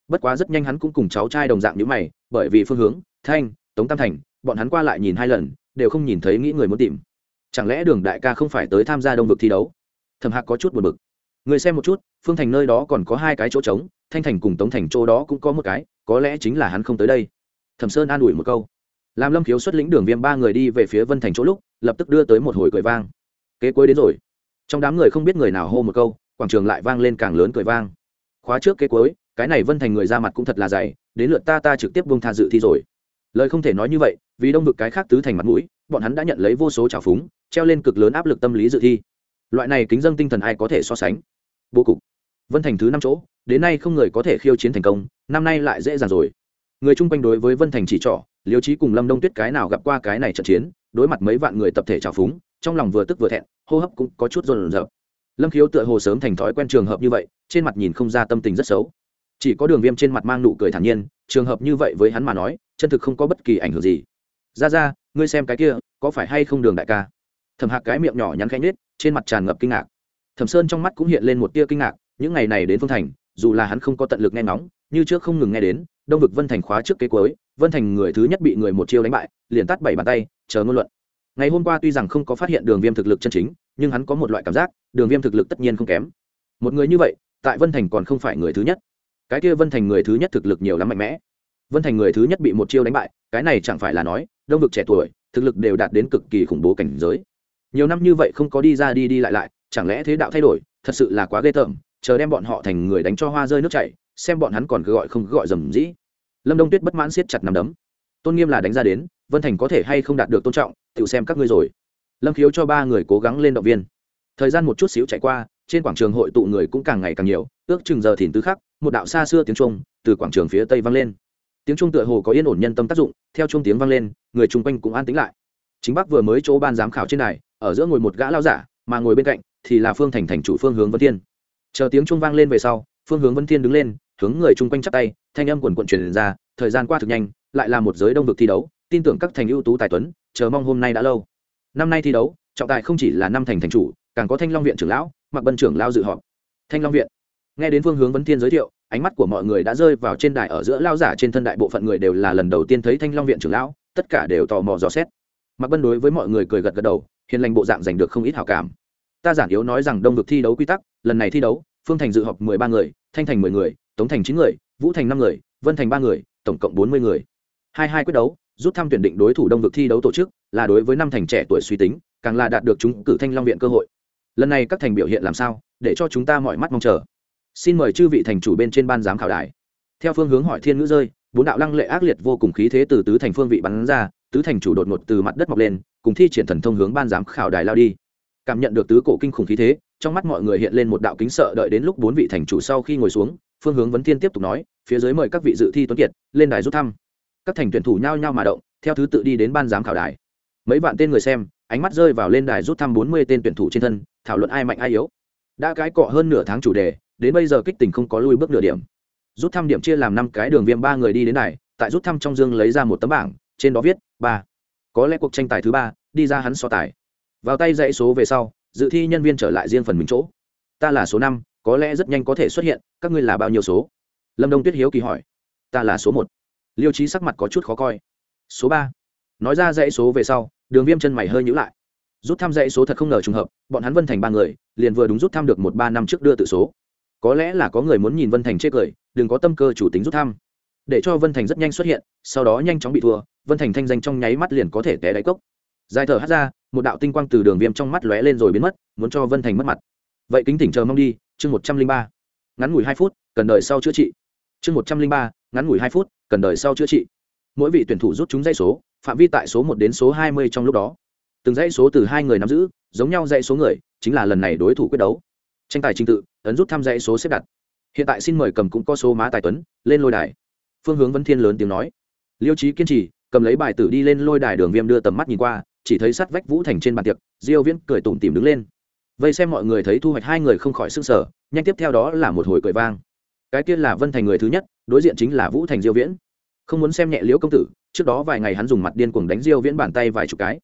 Bất quá rất nhanh hắn cũng cùng cháu trai đồng dạng như mày, bởi vì phương hướng, thanh, tống tam thành, bọn hắn qua lại nhìn hai lần, đều không nhìn thấy nghĩ người muốn tìm chẳng lẽ đường đại ca không phải tới tham gia đông vực thi đấu? Thầm hạc có chút buồn bực. Người xem một chút, phương thành nơi đó còn có hai cái chỗ trống, thanh thành cùng tống thành chỗ đó cũng có một cái, có lẽ chính là hắn không tới đây. Thẩm sơn an ủi một câu. Làm lâm khiếu xuất lĩnh đường viêm ba người đi về phía vân thành chỗ lúc, lập tức đưa tới một hồi cười vang. Kế cuối đến rồi. Trong đám người không biết người nào hô một câu, quảng trường lại vang lên càng lớn cười vang. Khóa trước kế cuối, cái này vân thành người ra mặt cũng thật là dày, đến lượt ta ta trực tiếp buông tha dự thi rồi. Lời không thể nói như vậy, vì đông vực cái khác tứ thành mặt mũi, bọn hắn đã nhận lấy vô số trào phúng treo lên cực lớn áp lực tâm lý dự thi. Loại này kính dân tinh thần ai có thể so sánh? Bố cục. Vân thành thứ năm chỗ, đến nay không người có thể khiêu chiến thành công, năm nay lại dễ dàng rồi. Người chung quanh đối với vân thành chỉ trỏ, liêu trí cùng lâm đông tuyết cái nào gặp qua cái này trận chiến, đối mặt mấy vạn người tập thể trào phúng, trong lòng vừa tức vừa thẹn, hô hấp cũng có chút rộn rợp lâm khiếu tựa hồ sớm thành thói quen trường hợp như vậy, trên mặt nhìn không ra tâm tình rất xấu. Chỉ có đường viêm trên mặt mang nụ cười thản nhiên, trường hợp như vậy với hắn mà nói, chân thực không có bất kỳ ảnh hưởng gì. Ra ra, ngươi xem cái kia, có phải hay không đường đại ca? Thẩm hạc cái miệng nhỏ nhắn khanh nết trên mặt tràn ngập kinh ngạc. Thẩm sơn trong mắt cũng hiện lên một tia kinh ngạc, những ngày này đến phương thành, dù là hắn không có tận lực nghe ngóng, như trước không ngừng nghe đến, đông vực vân thành khóa trước kế cuối, vân thành người thứ nhất bị người một chiêu đánh bại, liền tắt bảy bàn tay, chờ ngôn luận. Ngày hôm qua tuy rằng không có phát hiện đường viêm thực lực chân chính, nhưng hắn có một loại cảm giác, đường viêm thực lực tất nhiên không kém. Một người như vậy, tại vân thành còn không phải người thứ nhất. Cái kia vân thành người thứ nhất thực lực nhiều lắm mạnh mẽ. Vân thành người thứ nhất bị một chiêu đánh bại, cái này chẳng phải là nói, đông vực trẻ tuổi, thực lực đều đạt đến cực kỳ khủng bố cảnh giới nhiều năm như vậy không có đi ra đi đi lại lại, chẳng lẽ thế đạo thay đổi, thật sự là quá ghê tởm, chờ đem bọn họ thành người đánh cho hoa rơi nước chảy, xem bọn hắn còn cứ gọi không cứ gọi dầm dĩ. Lâm đông tuyết bất mãn siết chặt nằm đấm. Tôn nghiêm là đánh ra đến, vân thành có thể hay không đạt được tôn trọng tự xem các ngươi rồi. Lâm khiếu cho ba người cố gắng lên động viên. Thời gian một chút xíu chạy qua, trên quảng trường hội tụ người cũng càng ngày càng nhiều, ước chừng giờ thìn tứ khắc, một đạo xa xưa tiếng trung từ quảng trường phía tây vang lên. Tiếng trung tựa hồ có yên ổn nhân tâm tác dụng, theo trung tiếng vang lên, người chung quanh cũng an tĩnh lại. Chính bắc vừa mới chỗ ban giám khảo trên này ở giữa ngồi một gã lao giả, mà ngồi bên cạnh thì là phương thành thành chủ phương hướng vân thiên. Chờ tiếng trung vang lên về sau, phương hướng vân thiên đứng lên, hướng người chung quanh chắp tay, thanh âm quần quận truyền ra, thời gian qua thực nhanh, lại là một giới đông vực thi đấu, tin tưởng các thành ưu tú tài tuấn, chờ mong hôm nay đã lâu. Năm nay thi đấu, trọng tài không chỉ là năm thành thành chủ, càng có thanh long viện trưởng lão mặc bân trưởng lao dự họp. Thanh long viện. Nghe đến phương hướng vấn thiên giới thiệu, ánh mắt của mọi người đã rơi vào trên đài ở giữa lao giả trên thân đại bộ phận người đều là lần đầu tiên thấy thanh long viện trưởng lão, tất cả đều tò mò dò xét. Mặc bân đối với mọi người cười gật gật đầu hiền lành bộ dạng giành được không ít hảo cảm. Ta giản yếu nói rằng đông vực thi đấu quy tắc, lần này thi đấu, phương thành dự họp mười ba người, thanh thành mười người, tống thành chín người, vũ thành năm người, vân thành ba người, tổng cộng bốn mươi người. Hai hai quyết đấu, rút thăm tuyển định đối thủ đông vực thi đấu tổ chức, là đối với năm thành trẻ tuổi suy tính, càng là đạt được chúng cử thanh long viện cơ hội. Lần này các thành biểu hiện làm sao, để cho chúng ta mọi mắt mong chờ. Xin mời chư vị thành chủ bên trên ban giám khảo đài. Theo phương hướng hỏi thiên ngữ rơi, bốn đạo lăng lệ ác liệt vô cùng khí thế từ tứ thành phương vị bắn ra, tứ thành chủ đột ngột từ mặt đất mọc lên cùng thi triển thần thông hướng ban giám khảo đài lao đi. Cảm nhận được tứ cổ kinh khủng khí thế, trong mắt mọi người hiện lên một đạo kính sợ đợi đến lúc bốn vị thành chủ sau khi ngồi xuống, phương hướng vấn thiên tiếp tục nói, phía dưới mời các vị dự thi tuấn kiệt, lên đài rút thăm. Các thành tuyển thủ nhao nhao mà động, theo thứ tự đi đến ban giám khảo đài. Mấy vạn tên người xem, ánh mắt rơi vào lên đài rút thăm bốn mươi tên tuyển thủ trên thân, thảo luận ai mạnh ai yếu. Đã cái cọ hơn nửa tháng chủ đề, đến bây giờ kích tình không có lui bước nửa điểm. Rút thăm điểm chia làm năm cái đường viêm ba người đi đến đài, tại rút thăm trong dương lấy ra một tấm bảng, trên đó viết ba có lẽ cuộc tranh tài thứ ba, đi ra hắn so tài. Vào tay dãy số về sau, dự thi nhân viên trở lại riêng phần mình chỗ. Ta là số năm, có lẽ rất nhanh có thể xuất hiện, các ngươi là bao nhiêu số? Lâm đông tuyết hiếu kỳ hỏi. Ta là số một. Liêu trí sắc mặt có chút khó coi. Số ba. Nói ra dãy số về sau, đường viêm chân mày hơi nhữ lại. Rút thăm dãy số thật không ngờ trùng hợp, bọn hắn vân thành ba người, liền vừa đúng rút thăm được một ba năm trước đưa tự số. Có lẽ là có người muốn nhìn vân thành chê cười, đừng có tâm cơ chủ tính rút thăm để cho vân thành rất nhanh xuất hiện, sau đó nhanh chóng bị thua vân thành thanh danh trong nháy mắt liền có thể té đáy cốc. Dài thở hát ra, một đạo tinh quang từ đường viêm trong mắt lóe lên rồi biến mất, muốn cho vân thành mất mặt. Vậy kính tỉnh chờ mong đi, chương một trăm linh ba. Ngắn ngủi hai phút, cần đợi sau chữa trị. Chương một trăm linh ba, ngắn ngủi hai phút, cần đợi sau chữa trị. Mỗi vị tuyển thủ rút chúng dãy số, phạm vi tại số một đến số hai mươi trong lúc đó. Từng dãy số từ hai người nắm giữ, giống nhau dãy số người, chính là lần này đối thủ quyết đấu. Tranh tài trình tự, ấn rút thăm dãy số xếp đặt. Hiện tại xin mời cầm cũng có số má tài tuấn, lên lôi đài. Phương hướng vấn thiên lớn tiếng nói. Liêu trí kiên trì cầm lấy bài tử đi lên lôi đài đường viêm đưa tầm mắt nhìn qua, chỉ thấy sắt vách vũ thành trên bàn tiệc, diêu viễn cười tủm tỉm đứng lên. Vây xem mọi người thấy thu hoạch hai người không khỏi sức sở nhanh tiếp theo đó là một hồi cười vang. Cái kia là vân thành người thứ nhất, đối diện chính là vũ thành diêu viễn. Không muốn xem nhẹ liễu công tử, trước đó vài ngày hắn dùng mặt điên cuồng đánh diêu viễn bàn tay vài chục cái.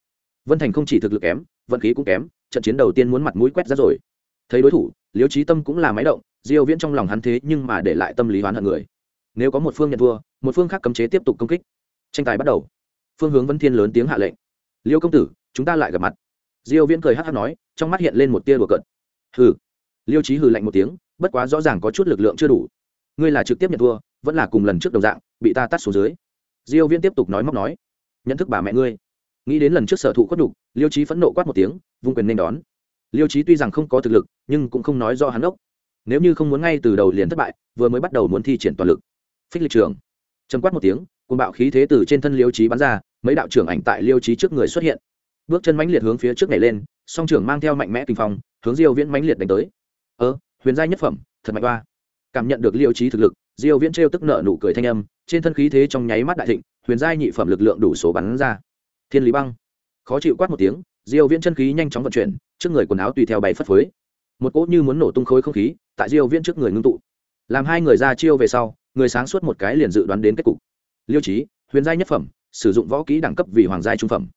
Vân thành không chỉ thực lực kém, vận khí cũng kém, trận chiến đầu tiên muốn mặt mũi quét ra rồi. Thấy đối thủ, liễu trí tâm cũng là máy động, diêu viễn trong lòng hắn thế nhưng mà để lại tâm lý hoán hận người. Nếu có một phương nhận thua, một phương khác cấm chế tiếp tục công kích tranh tài bắt đầu. Phương hướng vẫn thiên lớn tiếng hạ lệnh. Liêu công tử chúng ta lại gặp mặt. Diêu viễn cười hắc hắc nói trong mắt hiện lên một tia đùa cợt. Hừ. Liêu trí hừ lạnh một tiếng bất quá rõ ràng có chút lực lượng chưa đủ. Ngươi là trực tiếp nhận thua vẫn là cùng lần trước đồng dạng bị ta tắt xuống dưới. Diêu viễn tiếp tục nói móc nói nhận thức bà mẹ ngươi. Nghĩ đến lần trước sở thụ khuất đủ, liêu trí phẫn nộ quát một tiếng vung quyền nên đón. Liêu trí tuy rằng không có thực lực nhưng cũng không nói do hắn ốc nếu như không muốn ngay từ đầu liền thất bại vừa mới bắt đầu muốn thi triển toàn lực. Phích lịch trường. Trầm quát một tiếng cùng bạo khí thế từ trên thân liêu trí bắn ra, mấy đạo trưởng ảnh tại liêu trí trước người xuất hiện. Bước chân mãnh liệt hướng phía trước này lên, song trưởng mang theo mạnh mẽ kinh phong, hướng diêu viễn mãnh liệt đánh tới. Ơ, huyền giai nhất phẩm, thật mạnh ba cảm nhận được liêu trí thực lực, diêu viễn trêu tức nợ nụ cười thanh âm, trên thân khí thế trong nháy mắt đại thịnh, huyền giai nhị phẩm lực lượng đủ số bắn ra. Thiên lý băng. Khó chịu quát một tiếng, diêu viễn chân khí nhanh chóng vận chuyển, trước người quần áo tùy theo bay phất phới. Một cỗ như muốn nổ tung khối không khí, tại diêu viễn trước người ngưng tụ. Làm hai người ra chiêu về sau, người sáng suốt một cái liền dự đoán đến kết cục liêu trí huyền giai nhất phẩm, sử dụng võ kỹ đẳng cấp vì hoàng giai trung phẩm.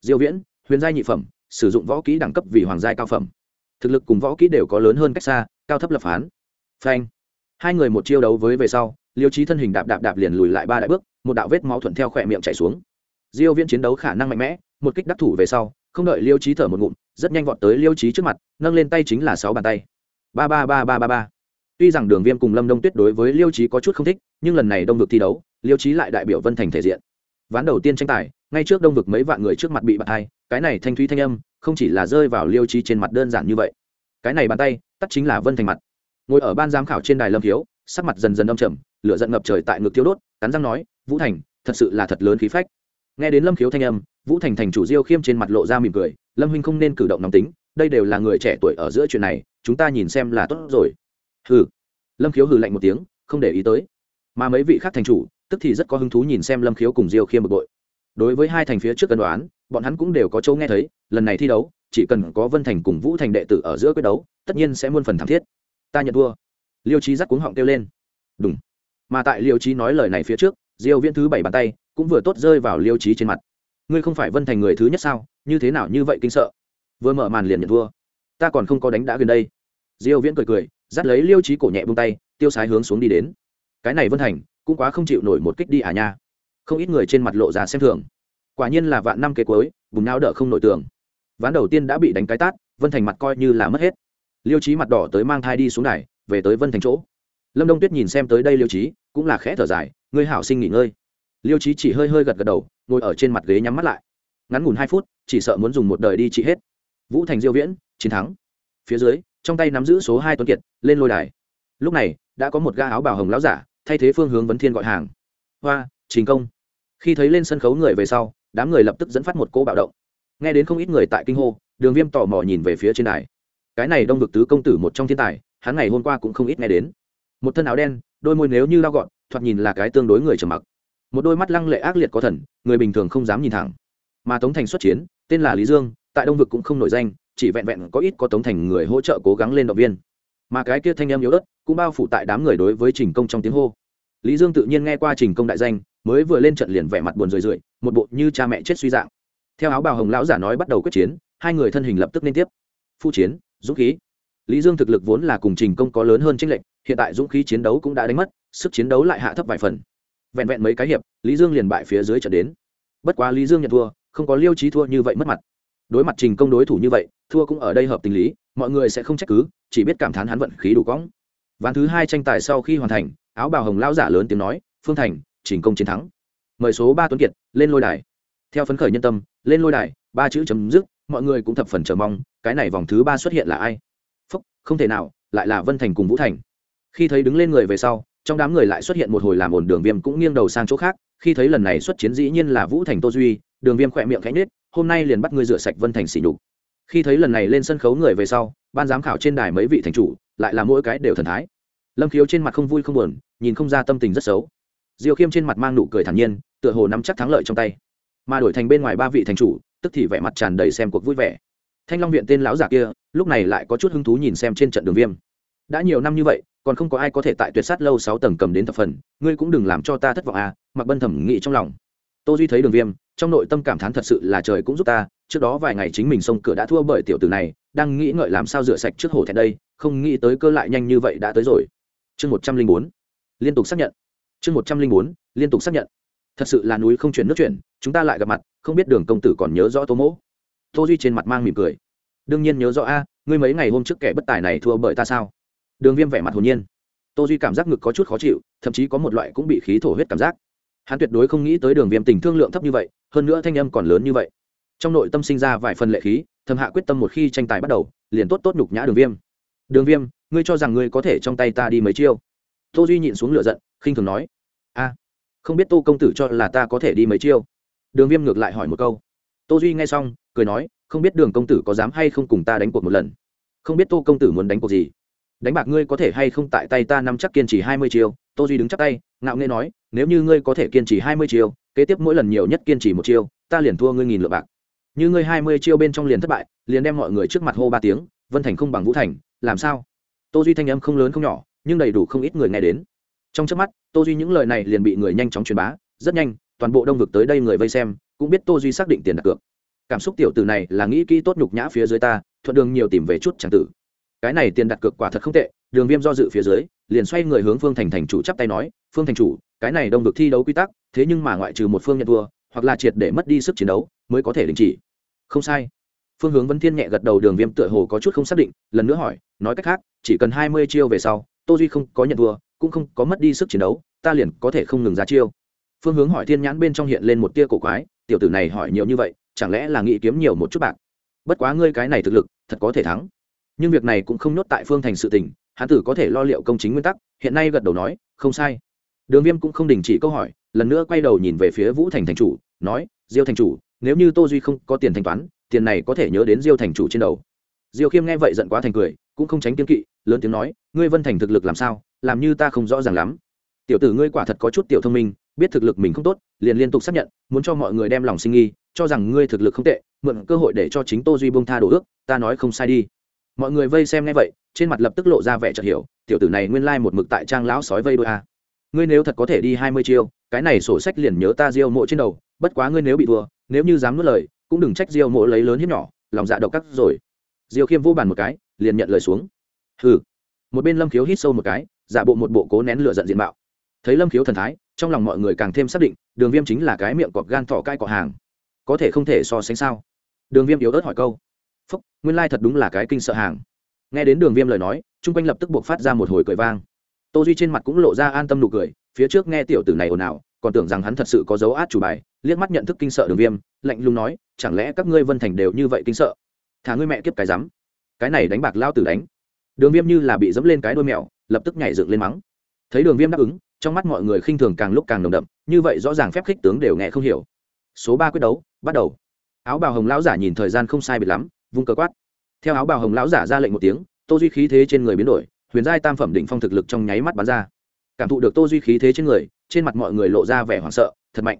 Diêu viễn, huyền giai nhị phẩm, sử dụng võ kỹ đẳng cấp vì hoàng giai cao phẩm. Thực lực cùng võ kỹ đều có lớn hơn cách xa, cao thấp lập phán. Phanh. Hai người một chiêu đấu với về sau, liêu trí thân hình đạp đạp đạp liền lùi lại ba đại bước, một đạo vết máu thuận theo khỏe miệng chảy xuống. Diêu viễn chiến đấu khả năng mạnh mẽ, một kích đắc thủ về sau, không đợi liêu trí thở một ngụm, rất nhanh vọt tới liêu trí trước mặt, nâng lên tay chính là sáu bàn tay. Ba ba ba ba ba ba tuy rằng đường viêm cùng lâm đông tuyết đối với liêu trí có chút không thích, nhưng lần này đông vực thi đấu, liêu trí lại đại biểu vân thành thể diện. Ván đầu tiên tranh tài, ngay trước đông vực mấy vạn người trước mặt bị bạt hai, cái này thanh thúy thanh âm, không chỉ là rơi vào liêu trí trên mặt đơn giản như vậy. Cái này bàn tay, tắt chính là vân thành mặt. Ngồi ở ban giám khảo trên đài lâm thiếu, sắc mặt dần dần âm trầm, lửa giận ngập trời tại ngực thiếu đốt, cắn răng nói, vũ thành, thật sự là thật lớn khí phách. Nghe đến lâm khiếu thanh âm, vũ thành thành chủ diêu khiêm trên mặt lộ ra mỉm cười, lâm huynh không nên cử động nóng tính, đây đều là người trẻ tuổi ở giữa chuyện này, chúng ta nhìn xem là tốt rồi hừ. Lâm khiếu hừ lạnh một tiếng, không để ý tới. Mà mấy vị khác thành chủ, tức thì rất có hứng thú nhìn xem lâm khiếu cùng diêu khiêm bực bội. Đối với hai thành phía trước cân đoán, bọn hắn cũng đều có chỗ nghe thấy, lần này thi đấu, chỉ cần có vân thành cùng vũ thành đệ tử ở giữa quyết đấu, tất nhiên sẽ muôn phần thảm thiết. Ta nhận thua. Liêu trí dắt cuống họng kêu lên. Đúng mà tại liêu trí nói lời này phía trước, diêu viễn thứ bảy bàn tay cũng vừa tốt rơi vào liêu trí trên mặt. Ngươi không phải vân thành người thứ nhất sao? Như thế nào như vậy kinh sợ? Vừa mở màn liền nhận thua. Ta còn không có đánh đã gần đây. Diêu viễn cười cười dắt lấy liêu trí cổ nhẹ buông tay, tiêu sái hướng xuống đi đến. Cái này vân thành cũng quá không chịu nổi một kích đi à nha. Không ít người trên mặt lộ ra xem thường. Quả nhiên là vạn năm kế cuối, bùn não đỡ không nổi tường. Ván đầu tiên đã bị đánh cái tát, vân thành mặt coi như là mất hết. Liêu trí mặt đỏ tới mang thai đi xuống đài, về tới vân thành chỗ. Lâm đông tuyết nhìn xem tới đây liêu trí, cũng là khẽ thở dài, ngươi hảo sinh nghỉ ngơi. Liêu trí chỉ hơi hơi gật gật đầu, ngồi ở trên mặt ghế nhắm mắt lại. Ngắn ngủn hai phút, chỉ sợ muốn dùng một đời đi trị hết. Vũ thành diêu viễn, chiến thắng. Phía dưới trong tay nắm giữ số hai tuấn kiệt, lên lôi đài. Lúc này, đã có một ga áo bào hồng lão giả, thay thế phương hướng vấn thiên gọi hàng. Hoa, trình công. Khi thấy lên sân khấu người về sau, đám người lập tức dẫn phát một cỗ bạo động. Nghe đến không ít người tại kinh hô, đường viêm tò mò nhìn về phía trên đài. Cái này đông vực tứ công tử một trong thiên tài, hắn ngày hôm qua cũng không ít nghe đến. Một thân áo đen, đôi môi nếu như lao gọn, thoạt nhìn là cái tương đối người trầm mặc. Một đôi mắt lăng lệ ác liệt có thần, người bình thường không dám nhìn thẳng. Mà tống thành xuất chiến, tên là lý dương, tại đông vực cũng không nổi danh chỉ vẹn vẹn có ít có tống thành người hỗ trợ cố gắng lên động viên. Mà cái kia thanh em yếu ớt cũng bao phủ tại đám người đối với trình công trong tiếng hô. Lý dương tự nhiên nghe qua trình công đại danh, mới vừa lên trận liền vẻ mặt buồn rười rượi, một bộ như cha mẹ chết suy dạng. Theo áo bào hồng lão giả nói bắt đầu quyết chiến, hai người thân hình lập tức liên tiếp. Phu chiến, dũng khí. Lý dương thực lực vốn là cùng trình công có lớn hơn tranh lệch, hiện tại dũng khí chiến đấu cũng đã đánh mất, sức chiến đấu lại hạ thấp vài phần. Vẹn vẹn mấy cái hiệp, lý dương liền bại phía dưới trận đến. Bất quá lý dương nhận thua, không có liêu trí thua như vậy mất mặt đối mặt trình công đối thủ như vậy, thua cũng ở đây hợp tình lý, mọi người sẽ không trách cứ, chỉ biết cảm thán hắn vận khí đủ cóng ván thứ hai tranh tài sau khi hoàn thành, áo bào hồng lao giả lớn tiếng nói, phương thành, trình công chiến thắng. Mời số ba tuấn kiệt, lên lôi đài. Theo phấn khởi nhân tâm, lên lôi đài, ba chữ chấm dứt, mọi người cũng thập phần chờ mong, cái này vòng thứ ba xuất hiện là ai? Phúc, không thể nào, lại là vân thành cùng vũ thành. Khi thấy đứng lên người về sau, trong đám người lại xuất hiện một hồi làm ổn đường viêm cũng nghiêng đầu sang chỗ khác, khi thấy lần này xuất chiến dĩ nhiên là vũ thành tô duy, đường viêm khỏe miệng khẽ nết hôm nay liền bắt ngươi rửa sạch vân thành xỉ nhục. Khi thấy lần này lên sân khấu người về sau, ban giám khảo trên đài mấy vị thành chủ, lại là mỗi cái đều thần thái. Lâm khiếu trên mặt không vui không buồn, nhìn không ra tâm tình rất xấu. Diêu khiêm trên mặt mang nụ cười thản nhiên, tựa hồ nắm chắc thắng lợi trong tay. Mà đổi thành bên ngoài ba vị thành chủ, tức thì vẻ mặt tràn đầy xem cuộc vui vẻ. Thanh long viện tên lão giả kia, lúc này lại có chút hứng thú nhìn xem trên trận đường viêm. Đã nhiều năm như vậy, còn không có ai có thể tại tuyệt sát lâu sáu tầng cầm đến thập phần, ngươi cũng đừng làm cho ta thất vọng à mặc bân thẩm nghĩ trong lòng. Tô duy thấy đường viêm trong nội tâm cảm thán thật sự là trời cũng giúp ta, trước đó vài ngày chính mình xông cửa đã thua bởi tiểu tử này, đang nghĩ ngợi làm sao rửa sạch trước hổ thẹn đây, không nghĩ tới cơ lại nhanh như vậy đã tới rồi. Chương một trăm linh bốn, liên tục xác nhận. Chương một trăm linh bốn, liên tục xác nhận. Thật sự là núi không chuyển nước chuyển, chúng ta lại gặp mặt, không biết đường công tử còn nhớ rõ tô mỗ. Tô duy trên mặt mang mỉm cười. Đương nhiên nhớ rõ a, ngươi mấy ngày hôm trước kẻ bất tài này thua bởi ta sao? Đường viêm vẻ mặt hồn nhiên. Tô duy cảm giác ngực có chút khó chịu, thậm chí có một loại cũng bị khí thổ huyết cảm giác. Hắn tuyệt đối không nghĩ tới đường viêm tình thương lượng thấp như vậy hơn nữa thanh âm còn lớn như vậy. Trong nội tâm sinh ra vài phần lệ khí, thầm hạ quyết tâm một khi tranh tài bắt đầu, liền tốt tốt nhục nhã đường viêm. Đường viêm, ngươi cho rằng ngươi có thể trong tay ta đi mấy chiêu? Tô duy nhịn xuống lửa giận, khinh thường nói. A, không biết tô công tử cho là ta có thể đi mấy chiêu? Đường viêm ngược lại hỏi một câu. Tô duy nghe xong, cười nói, không biết đường công tử có dám hay không cùng ta đánh cuộc một lần? Không biết tô công tử muốn đánh cuộc gì? Đánh bạc ngươi có thể hay không tại tay ta nắm chắc kiên trì hai mươi chiêu, tô duy đứng chắc tay, ngạo nghê nói, nếu như ngươi có thể kiên trì hai mươi chiêu, kế tiếp mỗi lần nhiều nhất kiên trì một chiêu, ta liền thua ngươi nghìn lượng bạc. Như ngươi hai mươi chiêu bên trong liền thất bại, liền đem mọi người trước mặt hô ba tiếng, vân thành không bằng vũ thành, làm sao? Tô duy thanh âm không lớn không nhỏ, nhưng đầy đủ không ít người nghe đến. Trong trước mắt, tô duy những lời này liền bị người nhanh chóng truyền bá, rất nhanh, toàn bộ đông vực tới đây người vây xem, cũng biết tô duy xác định tiền đặt cược. Cảm xúc tiểu tử này là nghĩ kỹ tốt nhục nhã phía dưới ta, thuận đường nhiều tìm về chút chẳng tử cái này tiền đặt cược quả thật không tệ, đường viêm do dự phía dưới, liền xoay người hướng phương thành thành chủ chắp tay nói, phương thành chủ, cái này đông được thi đấu quy tắc, thế nhưng mà ngoại trừ một phương nhận thua, hoặc là triệt để mất đi sức chiến đấu, mới có thể đình chỉ. Không sai. Phương hướng vấn thiên nhẹ gật đầu, đường viêm tựa hồ có chút không xác định, lần nữa hỏi, nói cách khác, chỉ cần hai mươi chiêu về sau, tô duy không có nhận thua, cũng không có mất đi sức chiến đấu, ta liền có thể không ngừng ra chiêu. Phương hướng hỏi thiên nhãn bên trong hiện lên một tia cổ quái, tiểu tử này hỏi nhiều như vậy, chẳng lẽ là nghĩ kiếm nhiều một chút bạc? Bất quá ngươi cái này thực lực, thật có thể thắng nhưng việc này cũng không nhốt tại phương thành sự tình hán tử có thể lo liệu công chính nguyên tắc, hiện nay gật đầu nói, không sai. Đường viêm cũng không đình chỉ câu hỏi, lần nữa quay đầu nhìn về phía vũ thành thành chủ, nói, diêu thành chủ, nếu như tô duy không có tiền thanh toán, tiền này có thể nhớ đến diêu thành chủ trên đầu. Diêu khiêm nghe vậy giận quá thành cười, cũng không tránh kiên kỵ, lớn tiếng nói, ngươi vân thành thực lực làm sao, làm như ta không rõ ràng lắm. Tiểu tử ngươi quả thật có chút tiểu thông minh, biết thực lực mình không tốt, liền liên tục xác nhận, muốn cho mọi người đem lòng sinh nghi, cho rằng ngươi thực lực không tệ, mượn cơ hội để cho chính tô duy bông tha đổ ước, ta nói không sai đi mọi người vây xem nghe vậy, trên mặt lập tức lộ ra vẻ chợt hiểu, tiểu tử này nguyên lai một mực tại trang lão sói vây đôi a à. ngươi nếu thật có thể đi hai mươi chiêu, cái này sổ sách liền nhớ ta diêu mộ trên đầu, bất quá ngươi nếu bị thua, nếu như dám nuốt lời, cũng đừng trách diêu mộ lấy lớn hiếp nhỏ, lòng dạ độc cắt rồi. Diêu khiêm vô bàn một cái, liền nhận lời xuống. Hừ. Một bên lâm khiếu hít sâu một cái, giả bộ một bộ cố nén lửa giận diện mạo. Thấy lâm khiếu thần thái, trong lòng mọi người càng thêm xác định, đường viêm chính là cái miệng cọp gan thọ cai cọ hàng. Có thể không thể so sánh sao? Đường viêm yếu ớt hỏi câu phúc, nguyên lai thật đúng là cái kinh sợ hàng. Nghe đến đường viêm lời nói, chung quanh lập tức buộc phát ra một hồi cười vang. Tô duy trên mặt cũng lộ ra an tâm nụ cười, phía trước nghe tiểu tử này ồn ào, còn tưởng rằng hắn thật sự có dấu át chủ bài, liếc mắt nhận thức kinh sợ đường viêm, lạnh lùng nói, chẳng lẽ các ngươi vân thành đều như vậy kinh sợ? Thả ngươi mẹ kiếp cái rắm. Cái này đánh bạc lao tử đánh. Đường viêm như là bị dẫm lên cái đôi mèo, lập tức nhảy dựng lên mắng. Thấy đường viêm đáp ứng, trong mắt mọi người khinh thường càng lúc càng nồng đậm, như vậy rõ ràng phép khích tướng đều nghe không hiểu. Số ba quyết đấu, bắt đầu. Áo bào hồng lão giả nhìn thời gian không sai biệt lắm vung cờ quát. Theo áo bào hồng lão giả ra lệnh một tiếng, tô duy khí thế trên người biến đổi, huyền giai tam phẩm định phong thực lực trong nháy mắt bắn ra. Cảm thụ được tô duy khí thế trên người, trên mặt mọi người lộ ra vẻ hoảng sợ, thật mạnh.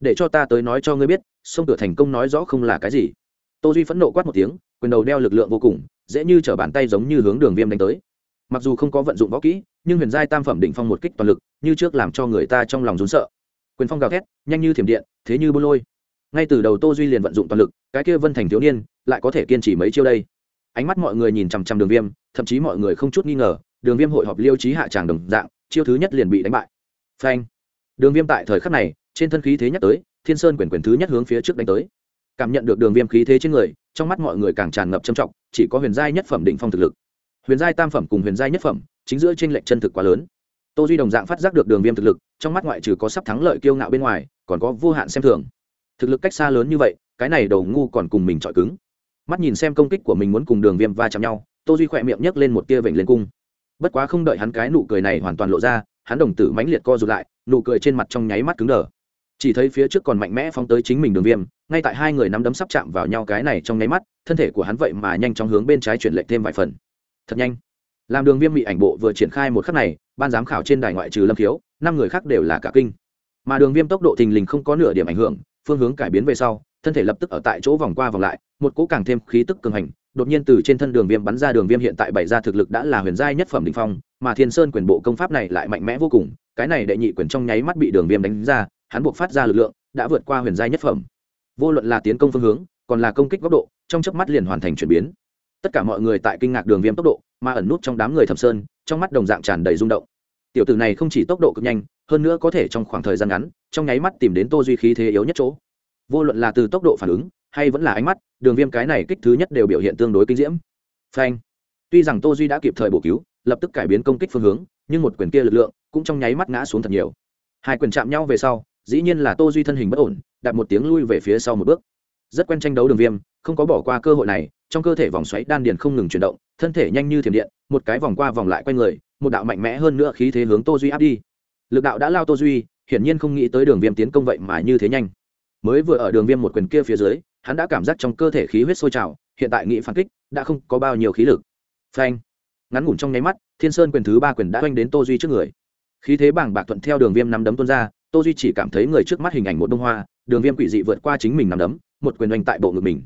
Để cho ta tới nói cho ngươi biết, sông cửa thành công nói rõ không là cái gì. Tô duy phẫn nộ quát một tiếng, quyền đầu đeo lực lượng vô cùng, dễ như trở bàn tay giống như hướng đường viêm đánh tới. Mặc dù không có vận dụng võ kỹ, nhưng huyền giai tam phẩm định phong một kích toàn lực, như trước làm cho người ta trong lòng rốn sợ. Quyền phong gào thét, nhanh như thiểm điện, thế như bô lôi ngay từ đầu tô duy liền vận dụng toàn lực, cái kia vân thành thiếu niên lại có thể kiên trì mấy chiêu đây. Ánh mắt mọi người nhìn chằm chằm đường viêm, thậm chí mọi người không chút nghi ngờ, đường viêm hội họp liêu trí hạ tràng đồng dạng, chiêu thứ nhất liền bị đánh bại. Phanh! Đường viêm tại thời khắc này, trên thân khí thế nhắc tới, thiên sơn quyền quyền thứ nhất hướng phía trước đánh tới. Cảm nhận được đường viêm khí thế trên người, trong mắt mọi người càng tràn ngập trầm trọng, chỉ có huyền giai nhất phẩm định phong thực lực. Huyền giai tam phẩm cùng huyền giai nhất phẩm, chính giữa t r ê n lệch chân thực quá lớn. Tô duy đồng dạng phát giác được đường viêm thực lực, trong mắt ngoại trừ có sắp thắng lợi kiêu ngạo bên ngoài, còn có vô hạn xem thường thực lực cách xa lớn như vậy, cái này đầu ngu còn cùng mình chọi cứng. Mắt nhìn xem công kích của mình muốn cùng đường viêm va chạm nhau, tô duy khỏe miệng nhấc lên một tia vểnh lên cung. Bất quá không đợi hắn cái nụ cười này hoàn toàn lộ ra, hắn đồng tử mãnh liệt co rụt lại, nụ cười trên mặt trong nháy mắt cứng đờ. Chỉ thấy phía trước còn mạnh mẽ phóng tới chính mình đường viêm, ngay tại hai người nắm đấm sắp chạm vào nhau cái này trong nháy mắt, thân thể của hắn vậy mà nhanh chóng hướng bên trái chuyển lệch thêm vài phần. Thật nhanh. Làm đường viêm bị ảnh bộ vừa triển khai một khắc này, ban giám khảo trên đài ngoại trừ lâm khiếu, năm người khác đều là cả kinh. Mà đường viêm tốc độ thình lình không có nửa điểm ảnh hưởng phương hướng cải biến về sau, thân thể lập tức ở tại chỗ vòng qua vòng lại, một cỗ càng thêm khí tức cường hành, đột nhiên từ trên thân đường viêm bắn ra đường viêm hiện tại bảy ra thực lực đã là huyền giai nhất phẩm đình phong, mà thiên sơn quyền bộ công pháp này lại mạnh mẽ vô cùng, cái này đệ nhị quyền trong nháy mắt bị đường viêm đánh ra, hắn buộc phát ra lực lượng, đã vượt qua huyền giai nhất phẩm. Vô luận là tiến công phương hướng, còn là công kích góc độ, trong chớp mắt liền hoàn thành chuyển biến. Tất cả mọi người tại kinh ngạc đường viêm tốc độ, mà ẩn nút trong đám người thẩm sơn, trong mắt đồng dạng tràn đầy rung động tiểu tử này không chỉ tốc độ cực nhanh, hơn nữa có thể trong khoảng thời gian ngắn, trong nháy mắt tìm đến tô duy khí thế yếu nhất chỗ. Vô luận là từ tốc độ phản ứng, hay vẫn là ánh mắt, đường viêm cái này kích thứ nhất đều biểu hiện tương đối kinh diễm. Phanh. Tuy rằng tô duy đã kịp thời bổ cứu, lập tức cải biến công kích phương hướng, nhưng một quyền kia lực lượng cũng trong nháy mắt ngã xuống thật nhiều. Hai quyền chạm nhau về sau, dĩ nhiên là tô duy thân hình bất ổn, đặt một tiếng lui về phía sau một bước. Rất quen tranh đấu đường viêm, không có bỏ qua cơ hội này, trong cơ thể vòng xoáy đan điền không ngừng chuyển động, thân thể nhanh như thiểm điện, một cái vòng qua vòng lại quanh người một đạo mạnh mẽ hơn nữa khí thế hướng tô duy áp đi. Lực đạo đã lao tô duy, hiển nhiên không nghĩ tới đường viêm tiến công vậy mà như thế nhanh. Mới vừa ở đường viêm một quyền kia phía dưới, hắn đã cảm giác trong cơ thể khí huyết sôi trào, hiện tại nghị phản kích, đã không có bao nhiêu khí lực. Phanh! Ngắn ngủn trong nháy mắt, thiên sơn quyền thứ ba quyền đã oanh đến tô duy trước người. Khí thế bảng bạc thuận theo đường viêm nắm đấm tuôn ra, tô duy chỉ cảm thấy người trước mắt hình ảnh một bông hoa, đường viêm quỷ dị vượt qua chính mình nắm đấm, một quyền oanh tại bộ ngực mình.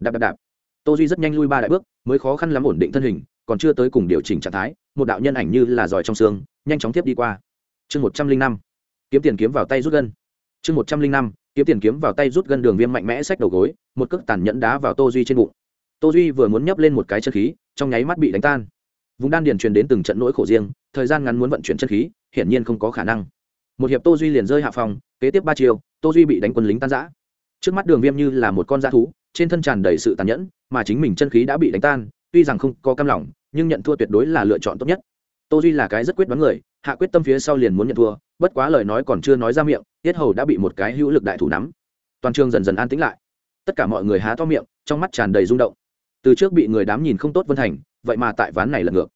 Đạp đạp đạp. Tô duy rất nhanh lui ba đại bước, mới khó khăn lắm ổn định thân hình còn chưa tới cùng điều chỉnh trạng thái, một đạo nhân ảnh như là giỏi trong xương, nhanh chóng tiếp đi qua. Chương một trăm linh năm, kiếm tiền kiếm vào tay rút gân. Chương một trăm linh năm, kiếm tiền kiếm vào tay rút gân đường viêm mạnh mẽ xách đầu gối, một cước tàn nhẫn đá vào tô duy trên bụng. Tô duy vừa muốn nhấp lên một cái chân khí, trong nháy mắt bị đánh tan. Vùng đan điền truyền đến từng trận nỗi khổ riêng, thời gian ngắn muốn vận chuyển chân khí, hiển nhiên không có khả năng. Một hiệp tô duy liền rơi hạ phòng, kế tiếp ba chiều, tô duy bị đánh quân lính tan giã trước mắt đường viêm như là một con da thú, trên thân tràn đầy sự tàn nhẫn, mà chính mình chân khí đã bị đánh tan tuy rằng không có cam lòng, nhưng nhận thua tuyệt đối là lựa chọn tốt nhất. Tô duy là cái rất quyết đoán người, hạ quyết tâm phía sau liền muốn nhận thua, bất quá lời nói còn chưa nói ra miệng, tiết hầu đã bị một cái hữu lực đại thủ nắm. Toàn trường dần dần an tĩnh lại. Tất cả mọi người há to miệng, trong mắt tràn đầy rung động. Từ trước bị người đám nhìn không tốt vân thành, vậy mà tại ván này là ngược.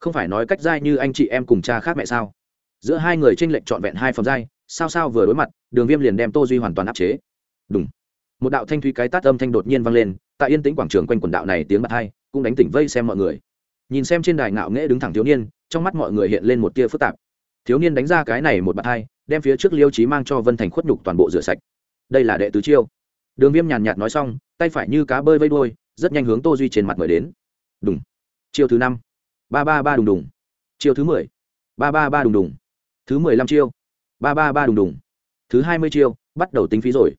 Không phải nói cách dai như anh chị em cùng cha khác mẹ sao? Giữa hai người tranh lệch trọn vẹn hai phẩm giai, sao sao vừa đối mặt, đường viêm liền đem tô duy hoàn toàn áp chế. Đúng một đạo thanh thúy cái tát âm thanh đột nhiên vang lên, tại yên tĩnh quảng trường quanh quần đạo này tiếng bật hai cũng đánh tỉnh vây xem mọi người. Nhìn xem trên đài ngạo nghễ đứng thẳng thiếu niên, trong mắt mọi người hiện lên một tia phức tạp. Thiếu niên đánh ra cái này một bàn hai, đem phía trước liêu trí mang cho vân thành khuất nhục toàn bộ rửa sạch. Đây là đệ tứ chiêu. Đường viêm nhàn nhạt nói xong, tay phải như cá bơi vây đôi rất nhanh hướng tô duy trên mặt mời đến. Đúng chiêu thứ năm. Ba ba ba đùng đùng. Chiêu thứ mười. Ba ba ba đùng đùng. Thứ mười lăm chiêu. Ba ba ba đùng đùng. Thứ hai mươi chiêu, bắt đầu tính phí rồi.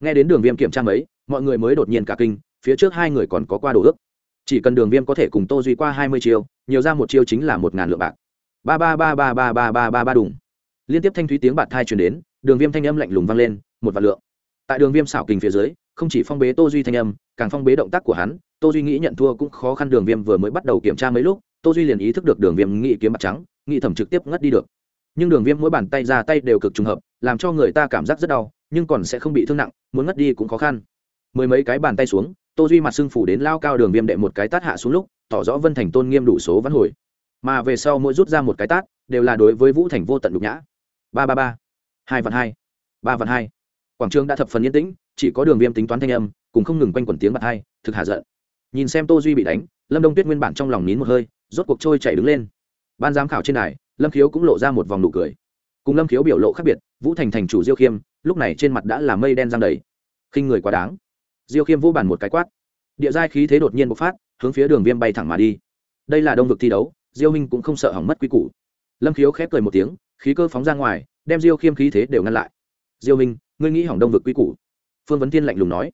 Nghe đến đường viêm kiểm tra mấy, mọi người mới đột nhiên cả kinh, phía trước hai người còn có qua đồ ước chỉ cần đường viêm có thể cùng tô duy qua hai mươi chiêu, nhiều ra một chiêu chính là một ngàn lượng bạc. Ba ba ba ba ba ba ba ba ba đùng. Liên tiếp thanh thúy tiếng bạt thai truyền đến, đường viêm thanh âm lạnh lùng vang lên, một vạn lượng. Tại đường viêm xảo kình phía dưới, không chỉ phong bế tô duy thanh âm, càng phong bế động tác của hắn, tô duy nghĩ nhận thua cũng khó khăn đường viêm vừa mới bắt đầu kiểm tra mấy lúc, tô duy liền ý thức được đường viêm nghĩ kiếm mặt trắng, nghĩ thẩm trực tiếp ngất đi được. Nhưng đường viêm mỗi bàn tay ra tay đều cực trùng hợp, làm cho người ta cảm giác rất đau, nhưng còn sẽ không bị thương nặng, muốn ngất đi cũng khó khăn. Mười mấy cái bàn tay xuống tô duy mặt sưng phủ đến lao cao đường viêm đệ một cái tát hạ xuống lúc, tỏ rõ vân thành tôn nghiêm đủ số văn hồi. Mà về sau mỗi rút ra một cái tát, đều là đối với vũ thành vô tận nhục nhã. Ba ba ba. Hai vạn hai. Ba vạn hai. Quảng trường đã thập phần yên tĩnh, chỉ có đường viêm tính toán thanh âm, cùng không ngừng quanh quẩn tiếng bạc hai, thực hạ giận. Nhìn xem tô duy bị đánh, lâm đông tuyết nguyên bản trong lòng nín một hơi, rốt cuộc trôi chảy đứng lên. Ban giám khảo trên đài, lâm khiếu cũng lộ ra một vòng nụ cười. Cùng lâm khiếu biểu lộ khác biệt, vũ thành thành chủ diêu khiêm, lúc này trên mặt đã là mây đen giang đầy. Khinh người quá đáng diêu khiêm vô bàn một cái quát. Địa giai khí thế đột nhiên bộc phát, hướng phía đường viêm bay thẳng mà đi. Đây là đông vực thi đấu, diêu minh cũng không sợ hỏng mất quy củ. Lâm khiếu khép cười một tiếng, khí cơ phóng ra ngoài, đem diêu khiêm khí thế đều ngăn lại. Diêu minh, ngươi nghĩ hỏng đông vực quy củ? Phương vấn thiên lạnh lùng nói.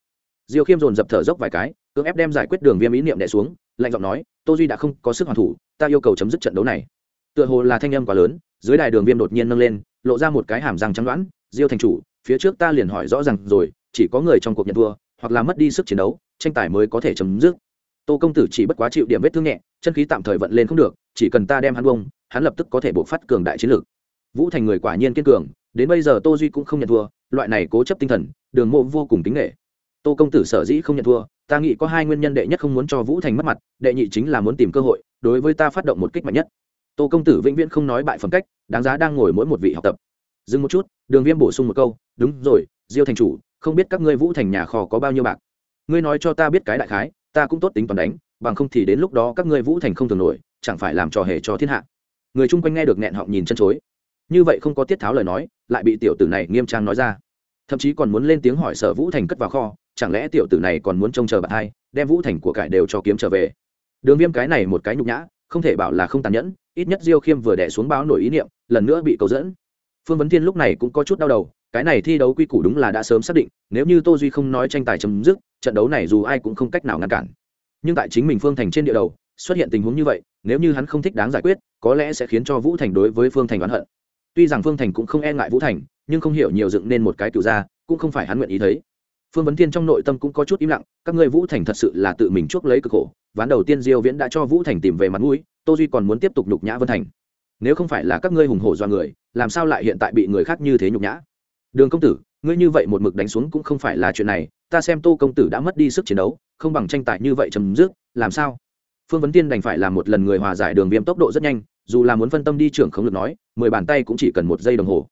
Diêu khiêm dồn dập thở dốc vài cái, cưỡng ép đem giải quyết đường viêm ý niệm đẻ xuống, lạnh giọng nói, tô duy đã không có sức hoàn thủ, ta yêu cầu chấm dứt trận đấu này. Tựa hồ là thanh âm quá lớn, dưới đài đường viêm đột nhiên nâng lên, lộ ra một cái hàm răng trắng đoán, diêu thành chủ, phía trước ta liền hỏi rõ ràng rồi, chỉ có người trong cuộc nhận thua hoặc là mất đi sức chiến đấu, tranh tài mới có thể chấm dứt. Tô công tử chỉ bất quá chịu điểm vết thương nhẹ, chân khí tạm thời vận lên không được, chỉ cần ta đem hắn bông hắn lập tức có thể buộc phát cường đại chiến lược. Vũ thành người quả nhiên kiên cường, đến bây giờ tô duy cũng không nhận thua, loại này cố chấp tinh thần, đường mộ vô cùng kính nghệ tô công tử sở dĩ không nhận thua, ta nghĩ có hai nguyên nhân đệ nhất không muốn cho vũ thành mất mặt, đệ nhị chính là muốn tìm cơ hội, đối với ta phát động một kích mạnh nhất. Tô công tử vĩnh viễn không nói bại phẩm cách, đáng giá đang ngồi mỗi một vị học tập. Dừng một chút, đường viêm bổ sung một câu, đúng rồi, diêu thành chủ không biết các ngươi vũ thành nhà kho có bao nhiêu bạc. Ngươi nói cho ta biết cái đại khái, ta cũng tốt tính toàn đánh, bằng không thì đến lúc đó các ngươi vũ thành không thường nổi, chẳng phải làm trò hề cho thiên hạ. Người chung quanh nghe được nghẹn họng nhìn chân chối. Như vậy không có tiết tháo lời nói, lại bị tiểu tử này nghiêm trang nói ra. Thậm chí còn muốn lên tiếng hỏi sở vũ thành cất vào kho, chẳng lẽ tiểu tử này còn muốn trông chờ bạn hai, đem vũ thành của cải đều cho kiếm trở về. Đường viêm cái này một cái nhục nhã, không thể bảo là không tàn nhẫn, ít nhất diêu khiêm vừa đẻ xuống báo nổi ý niệm, lần nữa bị cầu dẫn. Phương vấn thiên lúc này cũng có chút đau đầu cái này thi đấu quy củ đúng là đã sớm xác định, nếu như tô duy không nói tranh tài chấm dứt, trận đấu này dù ai cũng không cách nào ngăn cản. Nhưng tại chính mình phương thành trên địa đầu, xuất hiện tình huống như vậy, nếu như hắn không thích đáng giải quyết, có lẽ sẽ khiến cho vũ thành đối với phương thành oán hận. Tuy rằng phương thành cũng không e ngại vũ thành, nhưng không hiểu nhiều dựng nên một cái cựu ra, cũng không phải hắn nguyện ý thấy. Phương vấn thiên trong nội tâm cũng có chút im lặng, các ngươi vũ thành thật sự là tự mình chuốc lấy cực khổ, ván đầu tiên diêu viễn đã cho vũ thành tìm về mặt mũi, tô duy còn muốn tiếp tục nhục nhã vân thành. Nếu không phải là các ngươi hùng hổ do người, làm sao lại hiện tại bị người khác như thế nhục nhã? Đường công tử, ngươi như vậy một mực đánh xuống cũng không phải là chuyện này, ta xem tô công tử đã mất đi sức chiến đấu, không bằng tranh tài như vậy chấm dứt, làm sao? Phương vấn tiên đành phải làm một lần người hòa giải đường viêm tốc độ rất nhanh, dù là muốn phân tâm đi trưởng không được nói, mười bàn tay cũng chỉ cần một giây đồng hồ.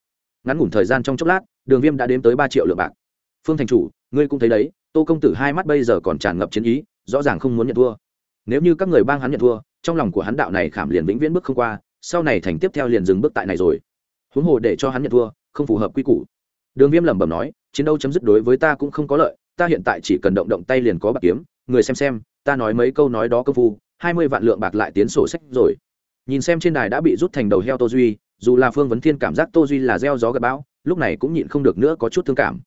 Ngắn ngủn thời gian trong chốc lát, đường viêm đã đếm tới ba triệu lượng bạc. Phương thành chủ, ngươi cũng thấy đấy, tô công tử hai mắt bây giờ còn tràn ngập chiến ý, rõ ràng không muốn nhận thua. Nếu như các người bang hắn nhận thua, trong lòng của hắn đạo này khảm liền vĩnh viễn bước không qua, sau này thành tiếp theo liền dừng bước tại này rồi. Huống hồ để cho hắn nhận thua, không phù hợp quy củ đường viêm lẩm bẩm nói, chiến đấu chấm dứt đối với ta cũng không có lợi, ta hiện tại chỉ cần động động tay liền có bạc kiếm, người xem xem, ta nói mấy câu nói đó công phu, hai mươi vạn lượng bạc lại tiến sổ sách rồi. Nhìn xem trên đài đã bị rút thành đầu heo tô duy, dù là phương vấn thiên cảm giác tô duy là gieo gió gặp bão, lúc này cũng nhịn không được nữa có chút thương cảm.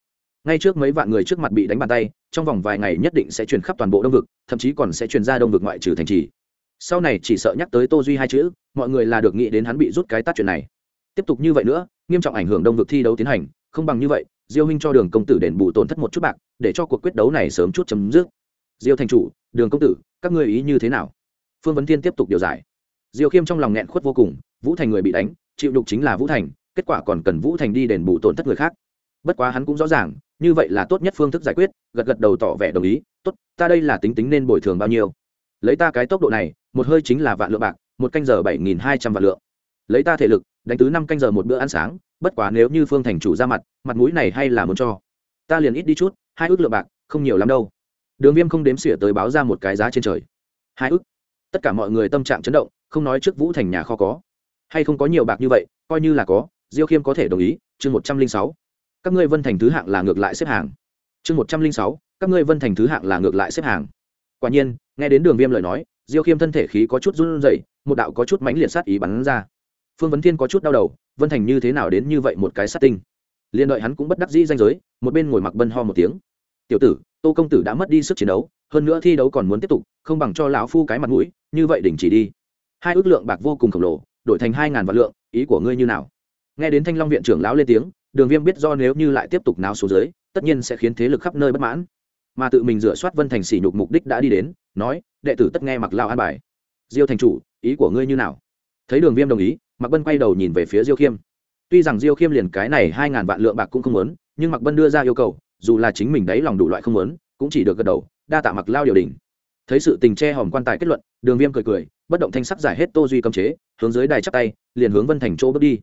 Ngay trước mấy vạn người trước mặt bị đánh bàn tay, trong vòng vài ngày nhất định sẽ truyền khắp toàn bộ đông vực, thậm chí còn sẽ truyền ra đông vực ngoại trừ thành trì. Sau này chỉ sợ nhắc tới tô duy hai chữ, mọi người là được nghĩ đến hắn bị rút cái tát chuyện này. Tiếp tục như vậy nữa, nghiêm trọng ảnh hưởng đông vực thi đấu tiến hành không bằng như vậy, diêu huynh cho đường công tử đền bù tổn thất một chút bạc, để cho cuộc quyết đấu này sớm chút chấm dứt. Diêu thành chủ, đường công tử, các ngươi ý như thế nào? Phương vấn thiên tiếp tục điều giải. Diêu khiêm trong lòng nghẹn khuất vô cùng, vũ thành người bị đánh, chịu đục chính là vũ thành, kết quả còn cần vũ thành đi đền bù tổn thất người khác. Bất quá hắn cũng rõ ràng, như vậy là tốt nhất phương thức giải quyết, gật gật đầu tỏ vẻ đồng ý, tốt, ta đây là tính tính nên bồi thường bao nhiêu? Lấy ta cái tốc độ này, một hơi chính là vạn lượng bạc, một canh giờ bảy nghìn hai trăm vạn lượng. Lấy ta thể lực, đánh tứ năm canh giờ một bữa ăn sáng bất quá nếu như phương thành chủ ra mặt mặt mũi này hay là muốn cho. Ta liền ít đi chút, hai ước lượng bạc, không nhiều lắm đâu. Đường viêm không đếm xỉa tới báo ra một cái giá trên trời. Hai ước? Tất cả mọi người tâm trạng chấn động, không nói trước vũ thành nhà kho có. Hay không có nhiều bạc như vậy, coi như là có, diêu khiêm có thể đồng ý, chương một trăm linh sáu. Các ngươi vân thành thứ hạng là ngược lại xếp hàng. Chương một trăm linh sáu, các ngươi vân thành thứ hạng là ngược lại xếp hàng. Quả nhiên, nghe đến đường viêm lời nói, diêu khiêm thân thể khí có chút run rẩy, một đạo có chút mãnh liệt sát ý bắn ra. Phương vấn thiên có chút đau đầu vân thành như thế nào đến như vậy một cái sát tinh? Liên đợi hắn cũng bất đắc dĩ danh giới, một bên ngồi mặc bân ho một tiếng. Tiểu tử, tô công tử đã mất đi sức chiến đấu, hơn nữa thi đấu còn muốn tiếp tục, không bằng cho lão phu cái mặt mũi, như vậy đình chỉ đi. Hai ước lượng bạc vô cùng khổng lồ, đổi thành hai ngàn vạn lượng, ý của ngươi như nào? Nghe đến thanh long viện trưởng lão lên tiếng, đường viêm biết do nếu như lại tiếp tục náo xuống dưới tất nhiên sẽ khiến thế lực khắp nơi bất mãn. Mà tự mình rửa soát vân thành sỉ nhục mục đích đã đi đến, nói, đệ tử tất nghe mặc lao an bài. Diêu thành chủ, ý của ngươi như nào? Thấy đường viêm đồng ý mặc bân quay đầu nhìn về phía diêu khiêm. Tuy rằng diêu khiêm liền cái này hai ngàn vạn lượng bạc cũng không muốn, nhưng mặc bân đưa ra yêu cầu, dù là chính mình đấy lòng đủ loại không muốn, cũng chỉ được gật đầu, đa tạ mặc lao điều đình. Thấy sự tình che hòm quan tài kết luận, đường viêm cười cười, bất động thanh sắc giải hết tô duy cấm chế, hướng dưới đài chắp tay, liền hướng vân thành chỗ bước đi.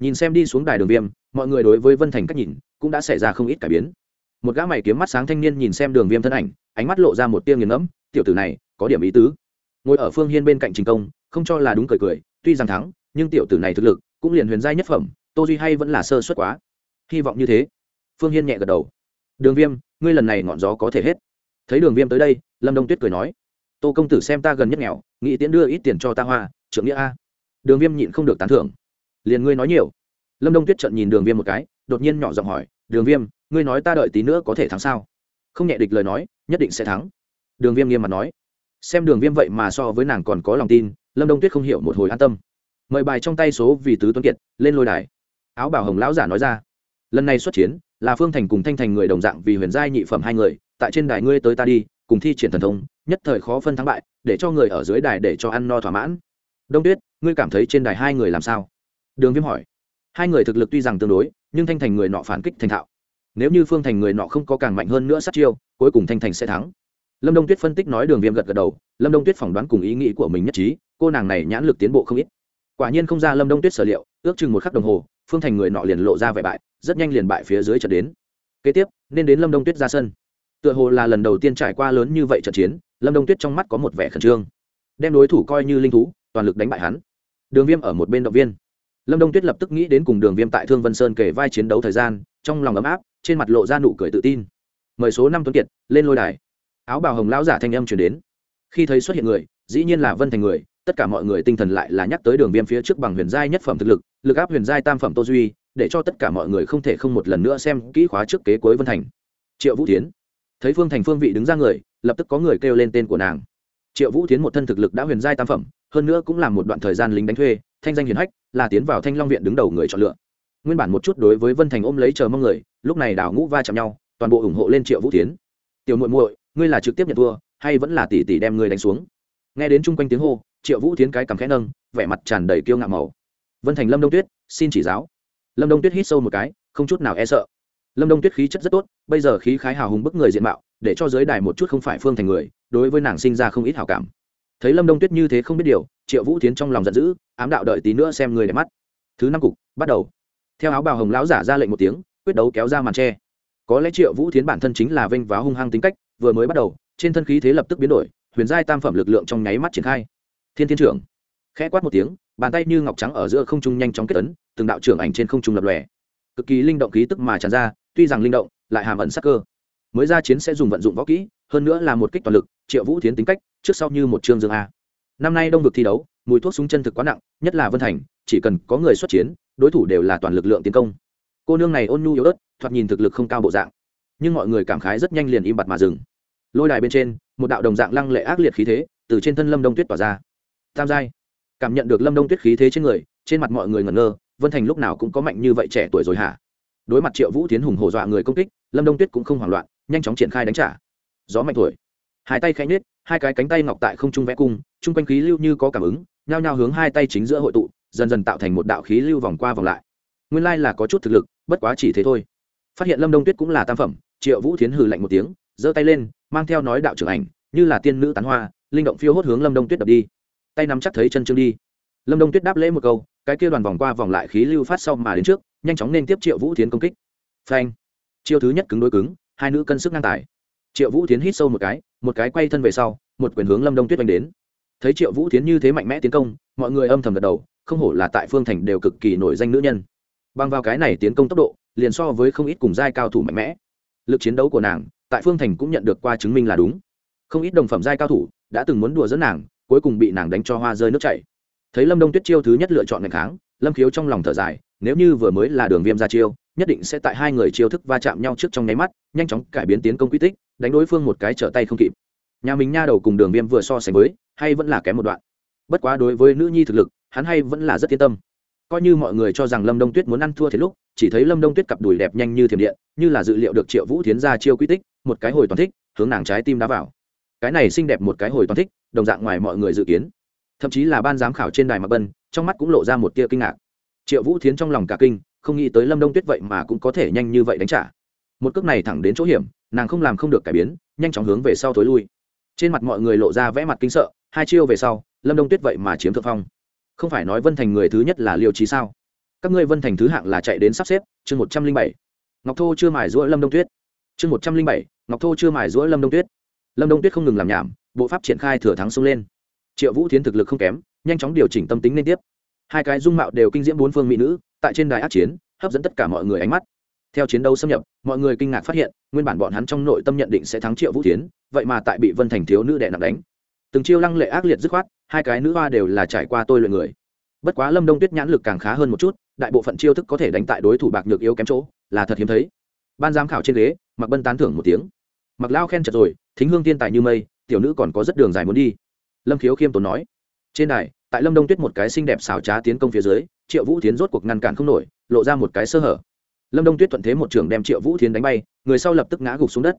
Nhìn xem đi xuống đài đường viêm, mọi người đối với vân thành cách nhìn, cũng đã xảy ra không ít cải biến. Một gã mày kiếm mắt sáng thanh niên nhìn xem đường viêm thân ảnh, ánh mắt lộ ra một tia nghiền ngẫm, tiểu tử này, có điểm ý tứ. Ngồi ở phương hiên bên cạnh trình công, không cho là đúng cười cười tuy rằng thắng, nhưng tiểu tử này thực lực cũng liền huyền giai nhất phẩm, tô duy hay vẫn là sơ suất quá. Hy vọng như thế. Phương hiên nhẹ gật đầu. Đường viêm, ngươi lần này ngọn gió có thể hết. Thấy đường viêm tới đây, lâm đông tuyết cười nói, tô công tử xem ta gần nhất nghèo, nghĩ tiễn đưa ít tiền cho ta hoa, trưởng nghĩa a. Đường viêm nhịn không được tán thưởng. Liền ngươi nói nhiều. Lâm đông tuyết trận nhìn đường viêm một cái, đột nhiên nhỏ giọng hỏi, đường viêm, ngươi nói ta đợi tí nữa có thể thắng sao? Không nhẹ địch lời nói, nhất định sẽ thắng. Đường viêm nghiêm mặt nói, xem đường viêm vậy mà so với nàng còn có lòng tin lâm đông tuyết không hiểu một hồi an tâm mời bài trong tay số vì tứ tuấn kiệt lên lôi đài áo bảo hồng lão giả nói ra lần này xuất chiến là phương thành cùng thanh thành người đồng dạng vì huyền giai nhị phẩm hai người tại trên đài ngươi tới ta đi cùng thi triển thần thông nhất thời khó phân thắng bại để cho người ở dưới đài để cho ăn no thỏa mãn đông tuyết ngươi cảm thấy trên đài hai người làm sao đường viêm hỏi hai người thực lực tuy rằng tương đối nhưng thanh thành người nọ phản kích thành thạo nếu như phương thành người nọ không có càng mạnh hơn nữa sát chiêu cuối cùng thanh thành sẽ thắng lâm đông tuyết phân tích nói đường viêm gật gật đầu lâm đông tuyết phỏng đoán cùng ý nghĩ của mình nhất trí cô nàng này nhãn lực tiến bộ không ít. Quả nhiên không ra lâm đông tuyết sở liệu, ước chừng một khắc đồng hồ, phương thành người nọ liền lộ ra vẻ bại, rất nhanh liền bại phía dưới trận đến. Kế tiếp, nên đến lâm đông tuyết ra sân. Tựa hồ là lần đầu tiên trải qua lớn như vậy trận chiến, lâm đông tuyết trong mắt có một vẻ khẩn trương. Đem đối thủ coi như linh thú, toàn lực đánh bại hắn. Đường viêm ở một bên động viên. Lâm đông tuyết lập tức nghĩ đến cùng đường viêm tại thương vân sơn kể vai chiến đấu thời gian, trong lòng ấm áp, trên mặt lộ ra nụ cười tự tin. Mời số năm tuấn kiệt, lên lôi đài. Áo bào hồng lão giả thanh âm chuyển đến. Khi thấy xuất hiện người, dĩ nhiên là vân thành người tất cả mọi người tinh thần lại là nhắc tới đường viêm phía trước bằng huyền giai nhất phẩm thực lực lực áp huyền giai tam phẩm tô duy, để cho tất cả mọi người không thể không một lần nữa xem kỹ khóa trước kế cuối vân thành. Triệu vũ tiến thấy phương thành phương vị đứng ra người, lập tức có người kêu lên tên của nàng. Triệu vũ tiến một thân thực lực đã huyền giai tam phẩm, hơn nữa cũng là một đoạn thời gian lính đánh thuê, thanh danh hiền hách, là tiến vào thanh long viện đứng đầu người chọn lựa. Nguyên bản một chút đối với vân thành ôm lấy chờ mong người, lúc này đảo ngũ va chạm nhau, toàn bộ ủng hộ lên triệu vũ tiến tiểu muội muội, ngươi là trực tiếp nhận thua, hay vẫn là tỷ tỷ đem ngươi đánh xuống? Nghe đến chung quanh tiếng hô triệu vũ tiến cái cằm khẽ nâng, vẻ mặt tràn đầy kiêu ngạo màu. Vân thành lâm đông tuyết, xin chỉ giáo. Lâm đông tuyết hít sâu một cái, không chút nào e sợ. Lâm đông tuyết khí chất rất tốt, bây giờ khí khái hào hùng bức người diện mạo, để cho giới đài một chút không phải phương thành người, đối với nàng sinh ra không ít hào cảm. Thấy lâm đông tuyết như thế không biết điều, triệu vũ tiến trong lòng giận dữ, ám đạo đợi tí nữa xem người đẹp mắt. Thứ năm cục, bắt đầu. Theo áo bào hồng lão giả ra lệnh một tiếng, quyết đấu kéo ra màn tre. Có lẽ triệu vũ tiến bản thân chính là vênh váo hung hăng tính cách, vừa mới bắt đầu, trên thân khí thế lập tức biến đổi, huyền giai tam phẩm lực lượng trong nháy mắt triển khai thiên thiên trưởng. Khẽ quát một tiếng, bàn tay như ngọc trắng ở giữa không trung nhanh chóng kết tấn từng đạo trưởng ảnh trên không trung lập lòe. Cực kỳ linh động khí tức mà tràn ra, tuy rằng linh động, lại hàm ẩn sắc cơ. Mới ra chiến sẽ dùng vận dụng võ kỹ, hơn nữa là một kích toàn lực, triệu vũ tiến tính cách, trước sau như một chương dương a. Năm nay đông vực thi đấu, mùi thuốc súng chân thực quá nặng, nhất là vân thành, chỉ cần có người xuất chiến, đối thủ đều là toàn lực lượng tiến công. Cô nương này ôn nhu yếu ớt, thoạt nhìn thực lực không cao bộ dạng, nhưng mọi người cảm khái rất nhanh liền im bặt mà dừng. Lôi đài bên trên, một đạo đồng dạng lăng lệ ác liệt khí thế, từ trên thân lâm đông tuyết tỏa ra tam giai. Cảm nhận được lâm đông tuyết khí thế trên người, trên mặt mọi người ngẩn ngơ, vân thành lúc nào cũng có mạnh như vậy trẻ tuổi rồi hả? Đối mặt triệu vũ tiến hùng hổ dọa người công kích, lâm đông tuyết cũng không hoảng loạn, nhanh chóng triển khai đánh trả. Gió mạnh thổi. Hai tay khẽ nhết hai cái cánh tay ngọc tại không trung vẽ cung, chung quanh khí lưu như có cảm ứng, nhao nhao hướng hai tay chính giữa hội tụ, dần dần tạo thành một đạo khí lưu vòng qua vòng lại. Nguyên lai là có chút thực lực, bất quá chỉ thế thôi. Phát hiện lâm đông tuyết cũng là tam phẩm, triệu vũ tiến hừ lạnh một tiếng, giơ tay lên, mang theo nói đạo trưởng ảnh, như là tiên nữ tán hoa, linh động phiêu hốt hướng lâm đông tuyết đập đi tay nắm chắc thấy chân trương đi. Lâm đông tuyết đáp lễ một câu, cái kia đoàn vòng qua vòng lại khí lưu phát sau mà đến trước, nhanh chóng nên tiếp triệu vũ tiến công kích. Phanh. Chiêu thứ nhất cứng đối cứng, hai nữ cân sức ngang tải triệu vũ tiến hít sâu một cái một cái quay thân về sau, một quyền hướng lâm đông tuyết đánh đến. Thấy triệu vũ tiến như thế mạnh mẽ tiến công, mọi người âm thầm gật đầu, không hổ là tại phương thành đều cực kỳ nổi danh nữ nhân. Bằng vào cái này tiến công tốc độ, liền so với không ít cùng giai cao thủ mạnh mẽ. Lực chiến đấu của nàng, tại phương thành cũng nhận được qua chứng minh là đúng. Không ít đồng phẩm giai cao thủ đã từng muốn đùa dẫn nàng cuối cùng bị nàng đánh cho hoa rơi nước chảy. Thấy lâm đông tuyết chiêu thứ nhất lựa chọn ngày kháng, lâm khiếu trong lòng thở dài, nếu như vừa mới là đường viêm ra chiêu, nhất định sẽ tại hai người chiêu thức va chạm nhau trước trong nháy mắt, nhanh chóng cải biến tiến công quy tích, đánh đối phương một cái trở tay không kịp. Nhà mình nha đầu cùng đường viêm vừa so sánh với, hay vẫn là kém một đoạn. Bất quá đối với nữ nhi thực lực, hắn hay vẫn là rất yên tâm. Coi như mọi người cho rằng lâm đông tuyết muốn ăn thua thì lúc, chỉ thấy lâm đông tuyết cặp đùi đẹp nhanh như thiểm điện, như là dự liệu được triệu vũ Thiến ra chiêu quy tích, một cái hồi toàn thích, hướng nàng trái tim đá vào cái này xinh đẹp một cái hồi toàn thích, đồng dạng ngoài mọi người dự kiến. Thậm chí là ban giám khảo trên đài mạc bân trong mắt cũng lộ ra một tia kinh ngạc. Triệu vũ Thiến trong lòng cả kinh, không nghĩ tới lâm đông tuyết vậy mà cũng có thể nhanh như vậy đánh trả. Một cước này thẳng đến chỗ hiểm, nàng không làm không được cải biến, nhanh chóng hướng về sau thối lui. Trên mặt mọi người lộ ra vẽ mặt kinh sợ, hai chiêu về sau, lâm đông tuyết vậy mà chiếm thượng phong. Không phải nói vân thành người thứ nhất là liêu trí sao? Các ngươi vân thành thứ hạng là chạy đến sắp xếp, chương một trăm linh bảy. Ngọc thô chưa mài rũa lâm đông tuyết. Chương một trăm linh bảy, ngọc thô chưa mài rũa lâm đông tuyết lâm đông tuyết không ngừng làm nhảm bộ pháp triển khai thừa thắng xông lên triệu vũ Thiến thực lực không kém nhanh chóng điều chỉnh tâm tính liên tiếp hai cái dung mạo đều kinh diễm bốn phương mỹ nữ tại trên đài át chiến hấp dẫn tất cả mọi người ánh mắt theo chiến đấu xâm nhập mọi người kinh ngạc phát hiện nguyên bản bọn hắn trong nội tâm nhận định sẽ thắng triệu vũ tiến vậy mà tại bị vân thành thiếu nữ đệ nặng đánh từng chiêu lăng lệ ác liệt dứt khoát hai cái nữ hoa đều là trải qua tôi luyện người bất quá lâm đông tuyết nhãn lực càng khá hơn một chút đại bộ phận chiêu thức có thể đánh tại đối thủ bạc nhược yếu kém chỗ là thật hiếm thấy ban giám khảo trên ghế mặc bân tán thưởng một tiếng mặc lao khen chật rồi thính hương thiên tài như mây, tiểu nữ còn có rất đường dài muốn đi. Lâm khiếu khiêm tốn nói. Trên đài, tại lâm đông tuyết một cái xinh đẹp xảo trá tiến công phía dưới, triệu vũ tiến rốt cuộc ngăn cản không nổi, lộ ra một cái sơ hở. Lâm đông tuyết thuận thế một trường đem triệu vũ tiến đánh bay, người sau lập tức ngã gục xuống đất.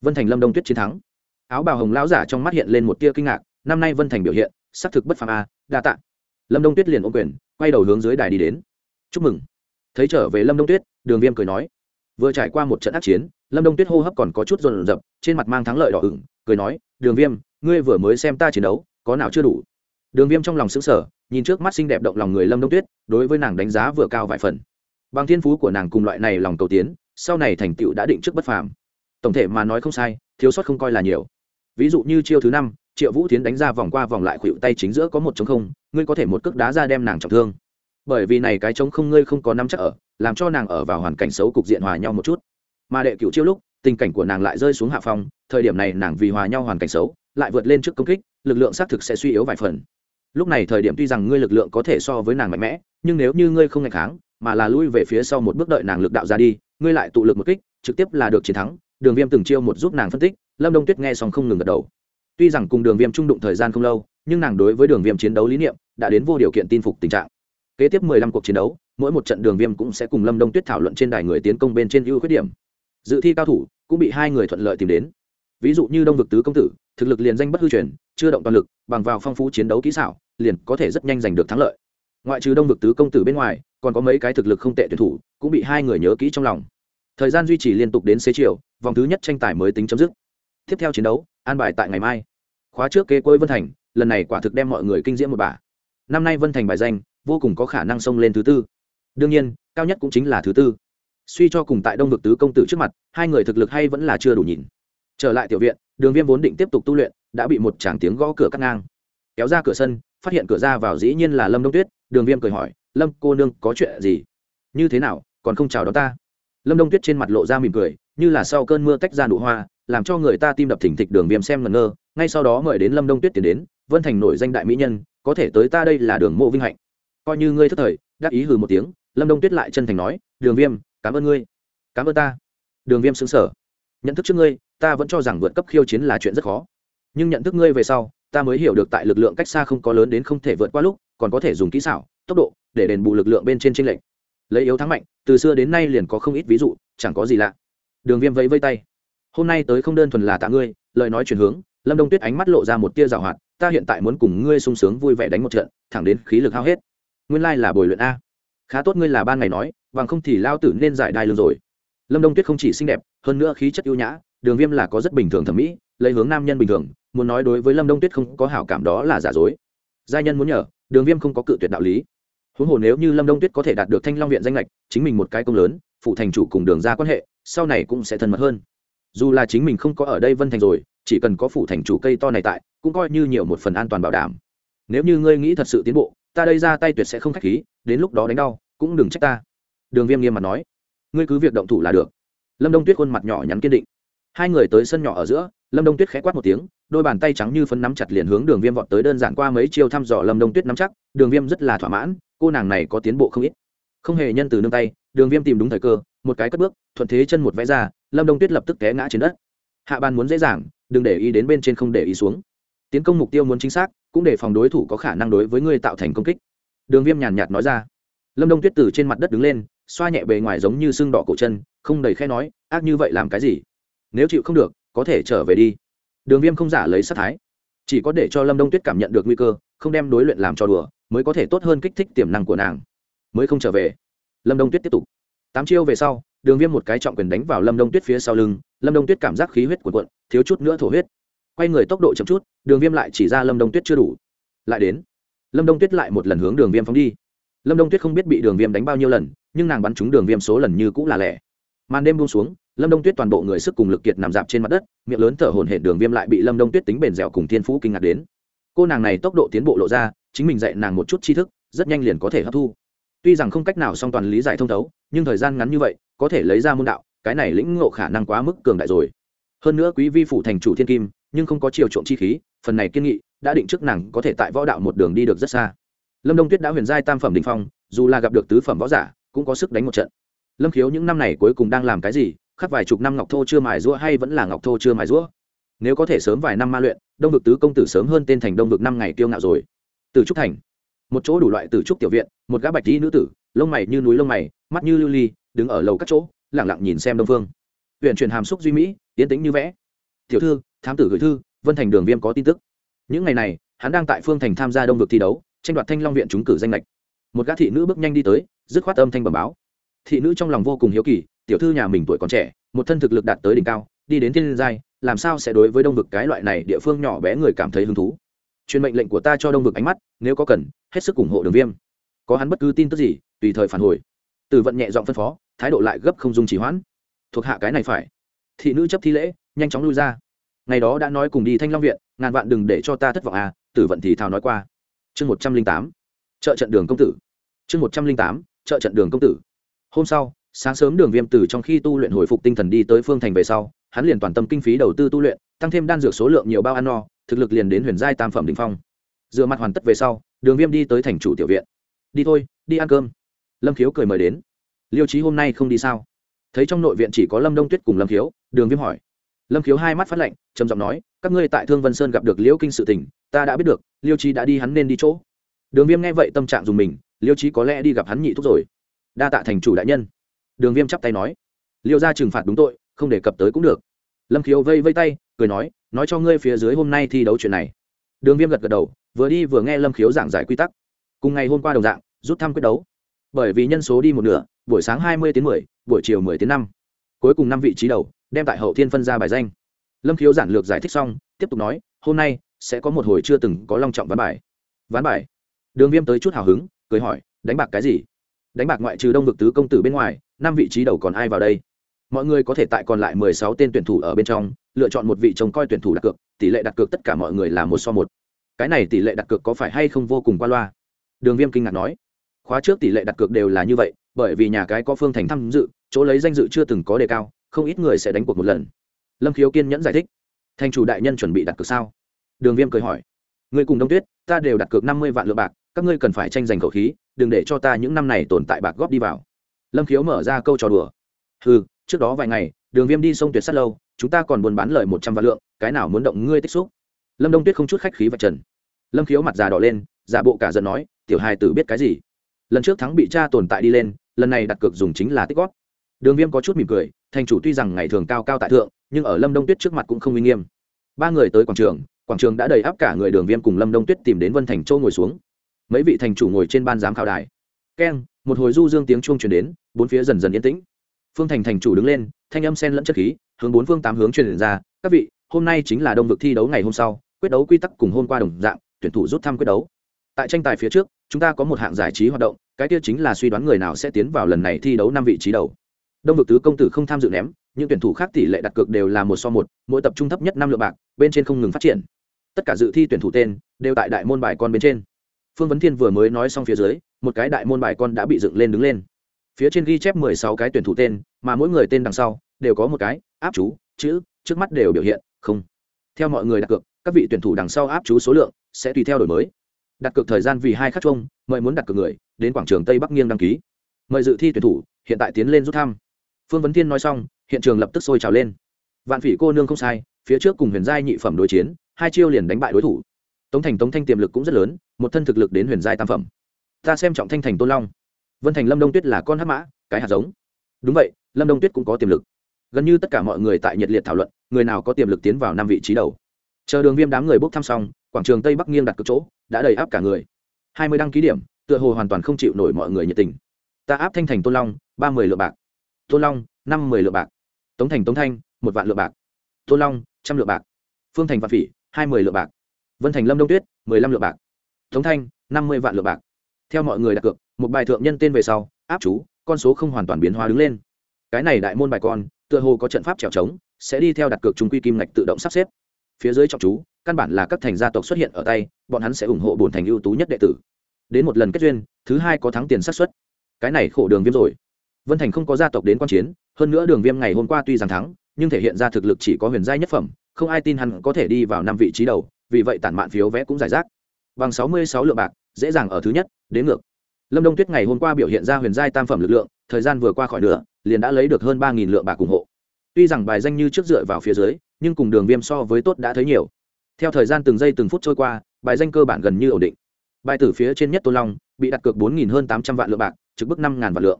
Vân thành lâm đông tuyết chiến thắng. Áo bào hồng lão giả trong mắt hiện lên một tia kinh ngạc, năm nay vân thành biểu hiện, xác thực bất phàm a, đa tạ. Lâm đông tuyết liền ô quyền, quay đầu hướng dưới đài đi đến. Chúc mừng. Thấy trở về lâm đông tuyết, đường viêm cười nói. Vừa trải qua một trận ác chiến lâm đông tuyết hô hấp còn có chút rồn rập, trên mặt mang thắng lợi đỏ ửng, cười nói, đường viêm, ngươi vừa mới xem ta chiến đấu, có nào chưa đủ? Đường viêm trong lòng xứng sở nhìn trước mắt xinh đẹp động lòng người lâm đông tuyết, đối với nàng đánh giá vừa cao vài phần. Bằng thiên phú của nàng cùng loại này lòng cầu tiến, sau này thành tựu đã định trước bất phàm. Tổng thể mà nói không sai, thiếu sót không coi là nhiều. Ví dụ như chiêu thứ năm, triệu vũ tiến đánh ra vòng qua vòng lại khuỵu tay chính giữa có một chống không, ngươi có thể một cước đá ra đem nàng trọng thương. Bởi vì này cái chống không ngươi không có nắm chắc ở, làm cho nàng ở vào hoàn cảnh xấu cục diện hòa nhau một chút mà đệ cựu chiêu lúc, tình cảnh của nàng lại rơi xuống hạ phong, thời điểm này nàng vì hòa nhau hoàn cảnh xấu, lại vượt lên trước công kích, lực lượng xác thực sẽ suy yếu vài phần. Lúc này thời điểm tuy rằng ngươi lực lượng có thể so với nàng mạnh mẽ, nhưng nếu như ngươi không ngày kháng, mà là lui về phía sau một bước đợi nàng lực đạo ra đi, ngươi lại tụ lực một kích, trực tiếp là được chiến thắng. Đường viêm từng chiêu một giúp nàng phân tích, lâm đông tuyết nghe xong không ngừng gật đầu. Tuy rằng cùng đường viêm trung đụng thời gian không lâu, nhưng nàng đối với đường viêm chiến đấu lý niệm đã đến vô điều kiện tin phục tình trạng. Kế tiếp mười lăm cuộc chiến đấu, mỗi một trận đường viêm cũng sẽ cùng lâm đông tuyết thảo luận trên đài người tiến công bên trên ưu khuyết điểm dự thi cao thủ cũng bị hai người thuận lợi tìm đến. Ví dụ như đông vực tứ công tử, thực lực liền danh bất hư truyền, chưa động toàn lực, bằng vào phong phú chiến đấu kỹ xảo, liền có thể rất nhanh giành được thắng lợi. Ngoại trừ đông vực tứ công tử bên ngoài, còn có mấy cái thực lực không tệ tuyển thủ, cũng bị hai người nhớ kỹ trong lòng. Thời gian duy trì liên tục đến xế chiều, vòng thứ nhất tranh tài mới tính chấm dứt. Tiếp theo chiến đấu, an bài tại ngày mai. Khóa trước kế quôi vân thành, lần này quả thực đem mọi người kinh diễm một bà năm nay vân thành bài danh, vô cùng có khả năng xông lên thứ tư. Đương nhiên, cao nhất cũng chính là thứ tư suy cho cùng tại đông vực tứ công tử trước mặt, hai người thực lực hay vẫn là chưa đủ nhìn. Trở lại tiểu viện, đường viêm vốn định tiếp tục tu luyện, đã bị một tràng tiếng gõ cửa cắt ngang. Kéo ra cửa sân, phát hiện cửa ra vào dĩ nhiên là lâm đông tuyết, đường viêm cười hỏi, lâm cô nương, có chuyện gì? Như thế nào, còn không chào đón ta? Lâm đông tuyết trên mặt lộ ra mỉm cười, như là sau cơn mưa tách ra nụ hoa, làm cho người ta tim đập thỉnh thịch đường viêm xem ngẩn ngơ, ngay sau đó mời đến lâm đông tuyết tiến đến, vân thành nổi danh đại mỹ nhân, có thể tới ta đây là đường mộ vinh hạnh. Coi như ngươi thất thời, đắc ý hừ một tiếng, lâm đông tuyết lại chân thành nói, đường viêm cảm ơn ngươi. Cảm ơn ta. Đường viêm xứng sở nhận thức trước ngươi, ta vẫn cho rằng vượt cấp khiêu chiến là chuyện rất khó. Nhưng nhận thức ngươi về sau, ta mới hiểu được tại lực lượng cách xa không có lớn đến không thể vượt qua lúc, còn có thể dùng kỹ xảo, tốc độ, để đền bù lực lượng bên trên tranh lệch. Lấy yếu thắng mạnh, từ xưa đến nay liền có không ít ví dụ, chẳng có gì lạ. Đường viêm vẫy vây tay. Hôm nay tới không đơn thuần là tạ ngươi, lời nói chuyển hướng, lâm đông tuyết ánh mắt lộ ra một tia rào hoạt, ta hiện tại muốn cùng ngươi sung sướng vui vẻ đánh một trận, thẳng đến khí lực hao hết. Nguyên lai là bồi luyện a. Khá tốt ngươi là ban ngày nói bằng không thì lao tử nên giải đai lương rồi. Lâm đông tuyết không chỉ xinh đẹp, hơn nữa khí chất ưu nhã, đường viêm là có rất bình thường thẩm mỹ, lấy hướng nam nhân bình thường, muốn nói đối với lâm đông tuyết không có hảo cảm đó là giả dối. Giai nhân muốn nhờ, đường viêm không có cự tuyệt đạo lý. Huống hồ nếu như lâm đông tuyết có thể đạt được thanh long viện danh lệch, chính mình một cái công lớn, phụ thành chủ cùng đường ra quan hệ, sau này cũng sẽ thân mật hơn. Dù là chính mình không có ở đây vân thành rồi, chỉ cần có phủ thành chủ cây to này tại, cũng coi như nhiều một phần an toàn bảo đảm. Nếu như ngươi nghĩ thật sự tiến bộ, ta đây ra tay tuyệt sẽ không k h á c h khí, đến lúc đó đánh đau, cũng đừng trách ta đường viêm nghiêm mặt nói, ngươi cứ việc động thủ là được. Lâm đông tuyết khuôn mặt nhỏ nhắn kiên định. Hai người tới sân nhỏ ở giữa, lâm đông tuyết khẽ quát một tiếng, đôi bàn tay trắng như phấn nắm chặt liền hướng đường viêm vọt tới đơn giản qua mấy chiêu thăm dò lâm đông tuyết nắm chắc. Đường viêm rất là thỏa mãn, cô nàng này có tiến bộ không ít. Không hề nhân từ nương tay, đường viêm tìm đúng thời cơ, một cái cất bước, thuận thế chân một vẽ ra, lâm đông tuyết lập tức té ngã trên đất. Hạ bàn muốn dễ dàng, đừng để ý đến bên trên không để ý xuống. Tiến công mục tiêu muốn chính xác, cũng để phòng đối thủ có khả năng đối với ngươi tạo thành công kích. Đường viêm nhàn nhạt nói ra lâm đông tuyết từ trên mặt đất đứng lên, xoa nhẹ bề ngoài giống như sưng đỏ cổ chân, không đầy khe nói, ác như vậy làm cái gì? Nếu chịu không được, có thể trở về đi. Đường viêm không giả lấy sát thái. Chỉ có để cho lâm đông tuyết cảm nhận được nguy cơ, không đem đối luyện làm cho đùa, mới có thể tốt hơn kích thích tiềm năng của nàng. Mới không trở về. Lâm đông tuyết tiếp tục. Tám chiêu về sau, đường viêm một cái trọng quyền đánh vào lâm đông tuyết phía sau lưng, lâm đông tuyết cảm giác khí huyết của cuộn, thiếu chút nữa thổ huyết. Quay người tốc độ chậm chút, đường viêm lại chỉ ra lâm đông tuyết chưa đủ. Lại đến. Lâm đông tuyết lại một lần hướng đường viêm phóng đi lâm đông tuyết không biết bị đường viêm đánh bao nhiêu lần, nhưng nàng bắn trúng đường viêm số lần như cũng là lẻ. Màn đêm buông xuống, lâm đông tuyết toàn bộ người sức cùng lực kiệt nằm dạp trên mặt đất, miệng lớn thở hồn hển đường viêm lại bị lâm đông tuyết tính bền dẻo cùng thiên phú kinh ngạc đến. Cô nàng này tốc độ tiến bộ lộ ra, chính mình dạy nàng một chút tri thức, rất nhanh liền có thể hấp thu. Tuy rằng không cách nào song toàn lý giải thông thấu, nhưng thời gian ngắn như vậy, có thể lấy ra môn đạo, cái này lĩnh ngộ khả năng quá mức cường đại rồi. Hơn nữa quý vi phủ thành chủ thiên kim, nhưng không có chiều trộm chi khí, phần này kiên nghị, đã định trước nàng có thể tại võ đạo một đường đi được rất xa lâm đông tuyết đã huyền giai tam phẩm đình phong, dù là gặp được tứ phẩm võ giả, cũng có sức đánh một trận. Lâm khiếu những năm này cuối cùng đang làm cái gì? Khắc vài chục năm ngọc thô chưa mài rũa hay vẫn là ngọc thô chưa mài rũa nếu có thể sớm vài năm ma luyện, đông vực tứ công tử sớm hơn tên thành đông vực năm ngày kiêu ngạo rồi. Từ trúc thành. Một chỗ đủ loại từ trúc tiểu viện, một gã bạch tí nữ tử, lông mày như núi lông mày, mắt như lưu ly, đứng ở lầu các chỗ lẳng lặng nhìn xem đông phương. Huyện truyền hàm xúc duy mỹ tiến tính như vẽ. Tiểu thư, thám tử gửi thư, vân thành đường viêm có tin tức. Những ngày này, hắn đang tại phương thành tham gia đông vực thi đấu tranh đoạt thanh long viện trúng cử danh lệch. Một gã thị nữ bước nhanh đi tới, dứt khoát âm thanh bẩm báo. Thị nữ trong lòng vô cùng hiếu kỳ, tiểu thư nhà mình tuổi còn trẻ, một thân thực lực đạt tới đỉnh cao, đi đến thiên giai, làm sao sẽ đối với đông vực cái loại này địa phương nhỏ bé người cảm thấy hứng thú? Truyền mệnh lệnh của ta cho đông vực ánh mắt, nếu có cần, hết sức ủng hộ đường viêm. Có hắn bất cứ tin tức gì, tùy thời phản hồi. Từ vận nhẹ giọng phân phó, thái độ lại gấp không dung trì hoãn. Thuộc hạ cái này phải. Thị nữ chấp thi lễ, nhanh chóng lui ra. Ngày đó đã nói cùng đi thanh long viện, ngàn vạn đừng để cho ta thất vọng à tử vận thì thào nói qua chương một trăm linh tám chợ trận đường công tử. Chương một trăm linh tám chợ trận đường công tử. Hôm sau, sáng sớm đường viêm từ trong khi tu luyện hồi phục tinh thần đi tới phương thành về sau, hắn liền toàn tâm kinh phí đầu tư tu luyện, tăng thêm đan dược số lượng nhiều bao ăn no, thực lực liền đến huyền giai tam phẩm đình phong. Dựa mặt hoàn tất về sau, đường viêm đi tới thành chủ tiểu viện. Đi thôi, đi ăn cơm. Lâm khiếu cười mời đến. Liêu trí hôm nay không đi sao? Thấy trong nội viện chỉ có lâm đông tuyết cùng lâm khiếu, đường viêm hỏi. Lâm khiếu hai mắt phát lạnh, trầm giọng nói, các ngươi tại thương vân sơn gặp được liễu kinh sự tình, ta đã biết được liêu trí đã đi hắn nên đi chỗ. Đường viêm nghe vậy tâm trạng dùng mình, liêu trí có lẽ đi gặp hắn nhị thúc rồi. Đa tạ thành chủ đại nhân. Đường viêm chắp tay nói. Liêu ra trừng phạt đúng tội, không đề cập tới cũng được. Lâm khiếu vây vây tay, cười nói nói cho ngươi phía dưới hôm nay thi đấu chuyện này. Đường viêm gật gật đầu, vừa đi vừa nghe lâm khiếu giảng giải quy tắc. Cùng ngày hôm qua đồng dạng, rút thăm quyết đấu. Bởi vì nhân số đi một nửa, buổi sáng hai mươi tiếng mười, buổi chiều mười tiếng năm. Cuối cùng năm vị trí đầu, đem tại hậu thiên phân ra bài danh. Lâm khiếu giản lược giải thích xong, tiếp tục nói, hôm nay sẽ có một hồi chưa từng có long trọng ván bài. Ván bài? Đường viêm tới chút hào hứng, cười hỏi, đánh bạc cái gì? Đánh bạc ngoại trừ đông vực tứ công tử bên ngoài, năm vị trí đầu còn ai vào đây? Mọi người có thể tại còn lại mười sáu tên tuyển thủ ở bên trong, lựa chọn một vị trông coi tuyển thủ đặt cược, tỷ lệ đặt cược tất cả mọi người là một so một. Cái này tỷ lệ đặt cược có phải hay không vô cùng qua loa? Đường viêm kinh ngạc nói. Khóa trước tỷ lệ đặt cược đều là như vậy, bởi vì nhà cái có phương thành tham dự, chỗ lấy danh dự chưa từng có đề cao, không ít người sẽ đánh cuộc một lần. Lâm khiếu kiên nhẫn giải thích. Thành chủ đại nhân chuẩn bị đặt cược sao? Đường viêm cười hỏi người cùng đông tuyết, ta đều đặt cược năm mươi vạn lượng bạc, các ngươi cần phải tranh giành khẩu khí, đừng để cho ta những năm này tồn tại bạc góp đi vào. Lâm khiếu mở ra câu trò đùa ừ trước đó vài ngày, đường viêm đi sông tuyệt sắt lâu, chúng ta còn buôn bán lời một trăm vạn lượng, cái nào muốn động ngươi tích xúc? Lâm đông tuyết không chút khách khí và trần. Lâm khiếu mặt già đỏ lên, giả bộ cả giận nói, tiểu hai tử biết cái gì? Lần trước thắng bị cha tồn tại đi lên, lần này đặt cược dùng chính là tích góp. Đường viêm có chút mỉm cười, thành chủ tuy rằng ngày thường cao cao tại thượng, nhưng ở lâm đông tuyết trước mặt cũng không uy nghiêm. Ba người tới quảng trường quảng trường đã đầy áp cả người đường viêm cùng lâm đông tuyết tìm đến vân thành châu ngồi xuống. Mấy vị thành chủ ngồi trên ban giám khảo đài. Keng, một hồi du dương tiếng chuông truyền đến, bốn phía dần dần yên tĩnh. Phương thành thành chủ đứng lên, thanh âm sen lẫn chất khí, hướng bốn phương tám hướng truyền ra. Các vị, hôm nay chính là đông vực thi đấu ngày hôm sau, quyết đấu quy tắc cùng hôm qua đồng dạng, tuyển thủ rút thăm quyết đấu. Tại tranh tài phía trước, chúng ta có một hạng giải trí hoạt động, cái kia chính là suy đoán người nào sẽ tiến vào lần này thi đấu năm vị trí đầu. Đông vực tứ công tử không tham dự ném, những tuyển thủ khác tỷ lệ đặt cược đều là một so một, mỗi tập trung thấp nhất năm lượng bạc, bên trên không ngừng phát triển tất cả dự thi tuyển thủ tên đều tại đại môn bài con bên trên. Phương vấn thiên vừa mới nói xong phía dưới, một cái đại môn bài con đã bị dựng lên đứng lên. Phía trên ghi chép mười sáu cái tuyển thủ tên, mà mỗi người tên đằng sau đều có một cái, áp chú, chữ, trước mắt đều biểu hiện, không. Theo mọi người đặt cược, các vị tuyển thủ đằng sau áp chú số lượng sẽ tùy theo đổi mới. Đặt cược thời gian vì hai khắc chung, mời muốn đặt cược người, đến quảng trường tây bắc nghiêng đăng ký. Mời dự thi tuyển thủ, hiện tại tiến lên rút thăm. Phương vấn thiên nói xong, hiện trường lập tức sôi trào lên. Vạn phỉ cô nương không sai, phía trước cùng huyền giai nhị phẩm đối chiến hai chiêu liền đánh bại đối thủ. Tống thành, tống thanh tiềm lực cũng rất lớn, một thân thực lực đến huyền giai tam phẩm. Ta xem trọng thanh thành tôn long. Vân thành lâm đông tuyết là con hát mã, cái hạt giống. Đúng vậy, lâm đông tuyết cũng có tiềm lực. Gần như tất cả mọi người tại nhiệt liệt thảo luận, người nào có tiềm lực tiến vào năm vị trí đầu. Chờ đường viêm đám người bốc thăm xong, quảng trường tây bắc nghiêng đặt cực chỗ, đã đầy áp cả người. Hai mươi đăng ký điểm, tựa hồ hoàn toàn không chịu nổi mọi người nhiệt tình. Ta áp thanh thành tôn long, ba mươi lượng bạc. Tôn long, năm mươi lượng bạc. Tống thành, tống thanh, một vạn lượng bạc. Tôn long, trăm lượng bạc. Phương thành và phỉ hai mươi lượng bạc. Vân thành lâm đông tuyết, mười lăm lượng bạc. Tống thanh, năm mươi vạn lượng bạc. Theo mọi người đặt cược, một bài thượng nhân tên về sau, áp chú, con số không hoàn toàn biến hóa đứng lên. Cái này đại môn bài con, tựa hồ có trận pháp trèo trống, sẽ đi theo đặt cược trung quy kim ngạch tự động sắp xếp. Phía dưới trọng chú, căn bản là các thành gia tộc xuất hiện ở tay, bọn hắn sẽ ủng hộ bổn thành ưu tú nhất đệ tử. Đến một lần kết duyên, thứ hai có thắng tiền xác suất. Cái này khổ đường viêm rồi. Vân thành không có gia tộc đến quan chiến, hơn nữa đường viêm ngày hôm qua tuy rằng thắng, nhưng thể hiện ra thực lực chỉ có huyền giai nhất phẩm không ai tin hắn có thể đi vào năm vị trí đầu, vì vậy tản mạn phiếu vẽ cũng giải rác. Bằng sáu mươi sáu lượng bạc, dễ dàng ở thứ nhất, đến ngược. Lâm đông tuyết ngày hôm qua biểu hiện ra huyền giai tam phẩm lực lượng, thời gian vừa qua khỏi nửa, liền đã lấy được hơn ba lượng bạc ủng hộ. Tuy rằng bài danh như trước dựa vào phía dưới, nhưng cùng đường viêm so với tốt đã thấy nhiều. Theo thời gian từng giây từng phút trôi qua, bài danh cơ bản gần như ổn định. Bài tử phía trên nhất tôn long, bị đặt cược bốn hơn tám trăm vạn lượng bạc, trực bức năm vạn lượng.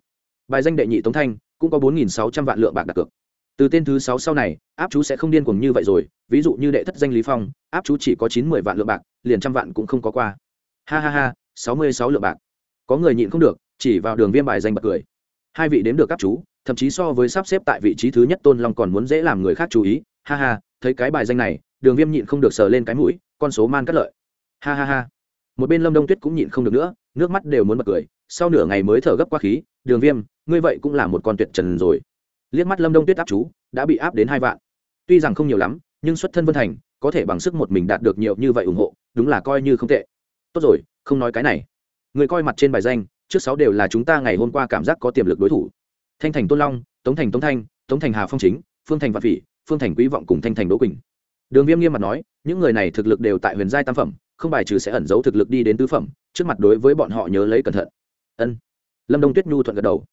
Bài danh đệ nhị tống thanh, cũng có bốn sáu trăm vạn lượng bạc đặt cược từ tên thứ sáu sau này, áp chú sẽ không điên cuồng như vậy rồi. Ví dụ như đệ thất danh lý phong, áp chú chỉ có chín mười vạn lượng bạc, liền trăm vạn cũng không có qua. Ha ha ha, sáu mươi sáu lượng bạc. Có người nhịn không được, chỉ vào đường viêm bài danh bật cười. Hai vị đếm được áp chú, thậm chí so với sắp xếp tại vị trí thứ nhất tôn long còn muốn dễ làm người khác chú ý. Ha ha, thấy cái bài danh này, đường viêm nhịn không được sờ lên cái mũi, con số man cắt lợi. Ha ha ha. Một bên lâm đông tuyết cũng nhịn không được nữa, nước mắt đều muốn bật cười. Sau nửa ngày mới thở gấp qua khí, đường viêm, ngươi vậy cũng là một con tuyệt trần rồi liếc mắt lâm đông tuyết áp chú, đã bị áp đến hai vạn. Tuy rằng không nhiều lắm, nhưng xuất thân vân thành, có thể bằng sức một mình đạt được nhiều như vậy ủng hộ, đúng là coi như không tệ. Tốt rồi, không nói cái này. Người coi mặt trên bài danh, trước sáu đều là chúng ta ngày hôm qua cảm giác có tiềm lực đối thủ. Thanh thành tôn long, tống thành tống thanh, tống thành hà phong chính, phương thành vạn vị phương thành quý vọng cùng thanh thành đỗ quỳnh. Đường viêm nghiêm mặt nói, những người này thực lực đều tại huyền giai tam phẩm, không bài trừ sẽ ẩn giấu thực lực đi đến tứ phẩm, trước mặt đối với bọn họ nhớ lấy cẩn thận. Ân. Lâm đông tuyết nhu thuận gật đầu.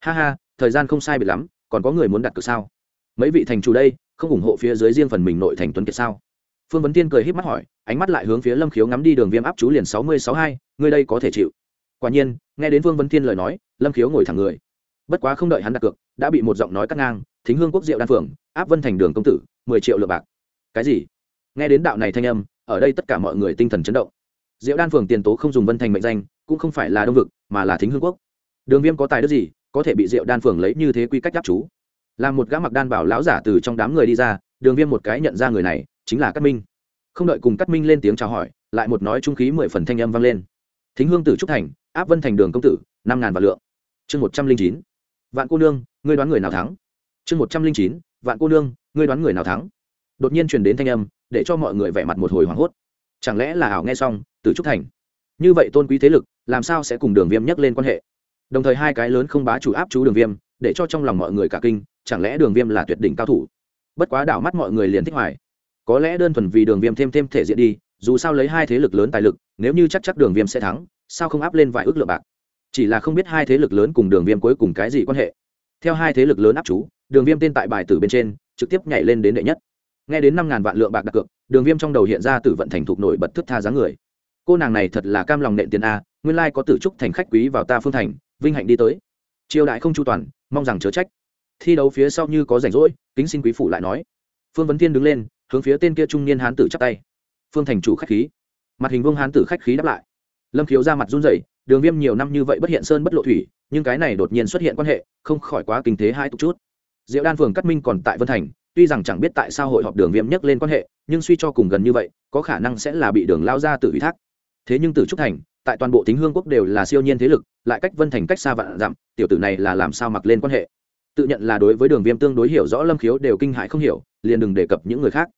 Ha ha, thời gian không sai bị lắm còn có người muốn đặt cược sao? Mấy vị thành chủ đây, không ủng hộ phía dưới riêng phần mình nội thành tuấn kiệt sao? Phương vấn tiên cười h í p mắt hỏi, ánh mắt lại hướng phía lâm khiếu ngắm đi đường viêm áp chú liền sáu mươi sáu hai, ngươi đây có thể chịu. Quả nhiên, nghe đến phương vấn tiên lời nói, lâm khiếu ngồi thẳng người. Bất quá không đợi hắn đặt cược, đã bị một giọng nói cắt ngang, thính hương quốc diệu đan phường áp vân thành đường công tử, mười triệu lượng bạc. Cái gì? Nghe đến đạo này thanh âm, ở đây tất cả mọi người tinh thần chấn động. Diệu đan phường tiền tố không dùng vân thành mệnh danh, cũng không phải là đông vực, mà là thính hương quốc. Đường viêm có tài đức gì có thể bị rượu đan phường lấy như thế quy cách đáp chú. Làm một gã mặc đan bảo lão giả từ trong đám người đi ra, đường viêm một cái nhận ra người này, chính là cát minh. Không đợi cùng cát minh lên tiếng chào hỏi, lại một nói trung khí mười phần thanh âm vang lên. Thính hương tử trúc thành, áp vân thành đường công tử, năm ngàn vạn lượng. Chương một trăm linh chín. Vạn cô nương, ngươi đoán người nào thắng? Chương một trăm linh chín. Vạn cô nương, ngươi đoán người nào thắng? Đột nhiên truyền đến thanh âm, để cho mọi người vẻ mặt một hồi hoảng hốt. Chẳng lẽ là ảo nghe xong từ trúc thành? Như vậy tôn quý thế lực, làm sao sẽ cùng đường viêm nhắc lên quan hệ? Đồng thời hai cái lớn không bá chủ áp chú đường viêm, để cho trong lòng mọi người cả kinh, chẳng lẽ đường viêm là tuyệt đỉnh cao thủ? Bất quá đảo mắt mọi người liền thích hoài. Có lẽ đơn thuần vì đường viêm thêm thêm thể diện đi, dù sao lấy hai thế lực lớn tài lực, nếu như chắc chắc đường viêm sẽ thắng, sao không áp lên vài ước lượng bạc? Chỉ là không biết hai thế lực lớn cùng đường viêm cuối cùng cái gì quan hệ. Theo hai thế lực lớn áp chú, đường viêm tên tại bài tử bên trên, trực tiếp nhảy lên đến đệ nhất. Nghe đến năm ngàn vạn lượng bạc đặt cược, đường viêm trong đầu hiện ra tử vận thành thục nổi bật thức tha dáng người. Cô nàng này thật là cam lòng nện tiền a, nguyên lai có tử trúc thành khách quý vào ta phương thành vinh hạnh đi tới. Triều đại không chu toàn, mong rằng chớ trách. Thi đấu phía sau như có rảnh rỗi, kính xin quý phủ lại nói. Phương vấn thiên đứng lên, hướng phía tên kia trung niên hán tử chắp tay. Phương thành chủ khách khí. Mặt hình vương hán tử khách khí đáp lại. Lâm khiếu ra mặt run rẩy, đường viêm nhiều năm như vậy bất hiện sơn bất lộ thủy, nhưng cái này đột nhiên xuất hiện quan hệ, không khỏi quá kinh thế hai tục chút. Diệu đan phường cắt minh còn tại vân thành, tuy rằng chẳng biết tại sao hội họp đường viêm nhắc lên quan hệ, nhưng suy cho cùng gần như vậy, có khả năng sẽ là bị đường lao ra tự ủy thác. Thế nhưng từ trúc thành tại toàn bộ thính hương quốc đều là siêu nhiên thế lực, lại cách vân thành cách xa vạn dặm, tiểu tử này là làm sao mặc lên quan hệ? Tự nhận là đối với đường viêm tương đối hiểu rõ lâm khiếu đều kinh hãi không hiểu, liền đừng đề cập những người khác.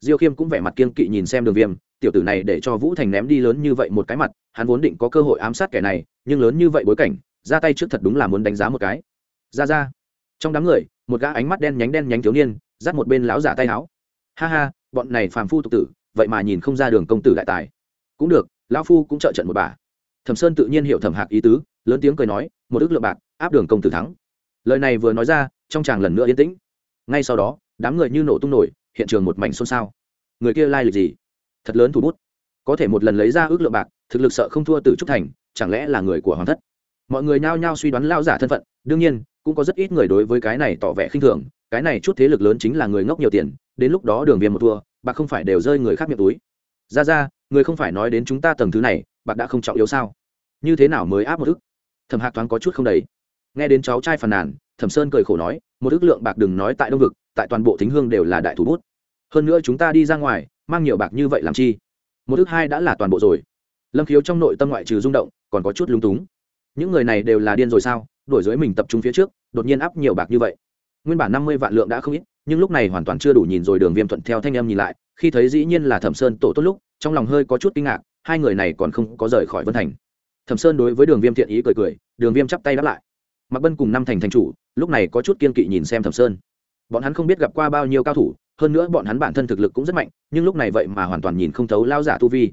Diêu khiêm cũng vẻ mặt kiên kỵ nhìn xem đường viêm, tiểu tử này để cho vũ thành ném đi lớn như vậy một cái mặt, hắn vốn định có cơ hội ám sát kẻ này, nhưng lớn như vậy bối cảnh, ra tay trước thật đúng là muốn đánh giá một cái. Ra ra. Trong đám người, một gã ánh mắt đen nhánh đen nhánh thiếu niên, dắt một bên lão giả tay áo. Ha ha, bọn này phàm phu tục tử, vậy mà nhìn không ra đường công tử đại tài. Cũng được lão phu cũng trợ trận một bà. Thẩm sơn tự nhiên hiểu thẩm hạc ý tứ, lớn tiếng cười nói, một ước lượng bạc, áp đường công tử thắng. Lời này vừa nói ra, trong chàng lần nữa yên tĩnh. Ngay sau đó, đám người như nổ tung nổi, hiện trường một mảnh xôn xao. Người kia lai lịch gì? Thật lớn thủ bút. Có thể một lần lấy ra ước lượng bạc, thực lực sợ không thua từ trúc thành, chẳng lẽ là người của hoàng thất? Mọi người nhao nhao suy đoán lao giả thân phận, đương nhiên, cũng có rất ít người đối với cái này tỏ vẻ khinh thường, cái này chút thế lực lớn chính là người ngốc nhiều tiền, đến lúc đó đường viêm một thua, bạc không phải đều rơi người khác miệng túi ra ra, người không phải nói đến chúng ta tầng thứ này, bạc đã không trọng yếu sao? Như thế nào mới áp một ức? Thẩm hạc thoáng có chút không đầy. Nghe đến cháu trai phàn nàn, thẩm sơn cười khổ nói, một ức lượng bạc đừng nói tại đông vực, tại toàn bộ thính hương đều là đại thủ bút. Hơn nữa chúng ta đi ra ngoài, mang nhiều bạc như vậy làm chi? Một ức hai đã là toàn bộ rồi. Lâm khiếu trong nội tâm ngoại trừ rung động, còn có chút lúng túng. Những người này đều là điên rồi sao? Đổi dưới mình tập trung phía trước, đột nhiên áp nhiều bạc như vậy. Nguyên bản năm mươi vạn lượng đã không ít, nhưng lúc này hoàn toàn chưa đủ nhìn rồi đường viêm thuận theo thanh em nhìn lại khi thấy dĩ nhiên là thẩm sơn tổ tốt lúc, trong lòng hơi có chút kinh ngạc, hai người này còn không có rời khỏi vân thành. Thẩm sơn đối với đường viêm thiện ý cười cười, đường viêm chắp tay đáp lại. Mặc bân cùng năm thành thành chủ, lúc này có chút kiên kỵ nhìn xem thẩm sơn. Bọn hắn không biết gặp qua bao nhiêu cao thủ, hơn nữa bọn hắn bản thân thực lực cũng rất mạnh, nhưng lúc này vậy mà hoàn toàn nhìn không thấu lao giả tu vi.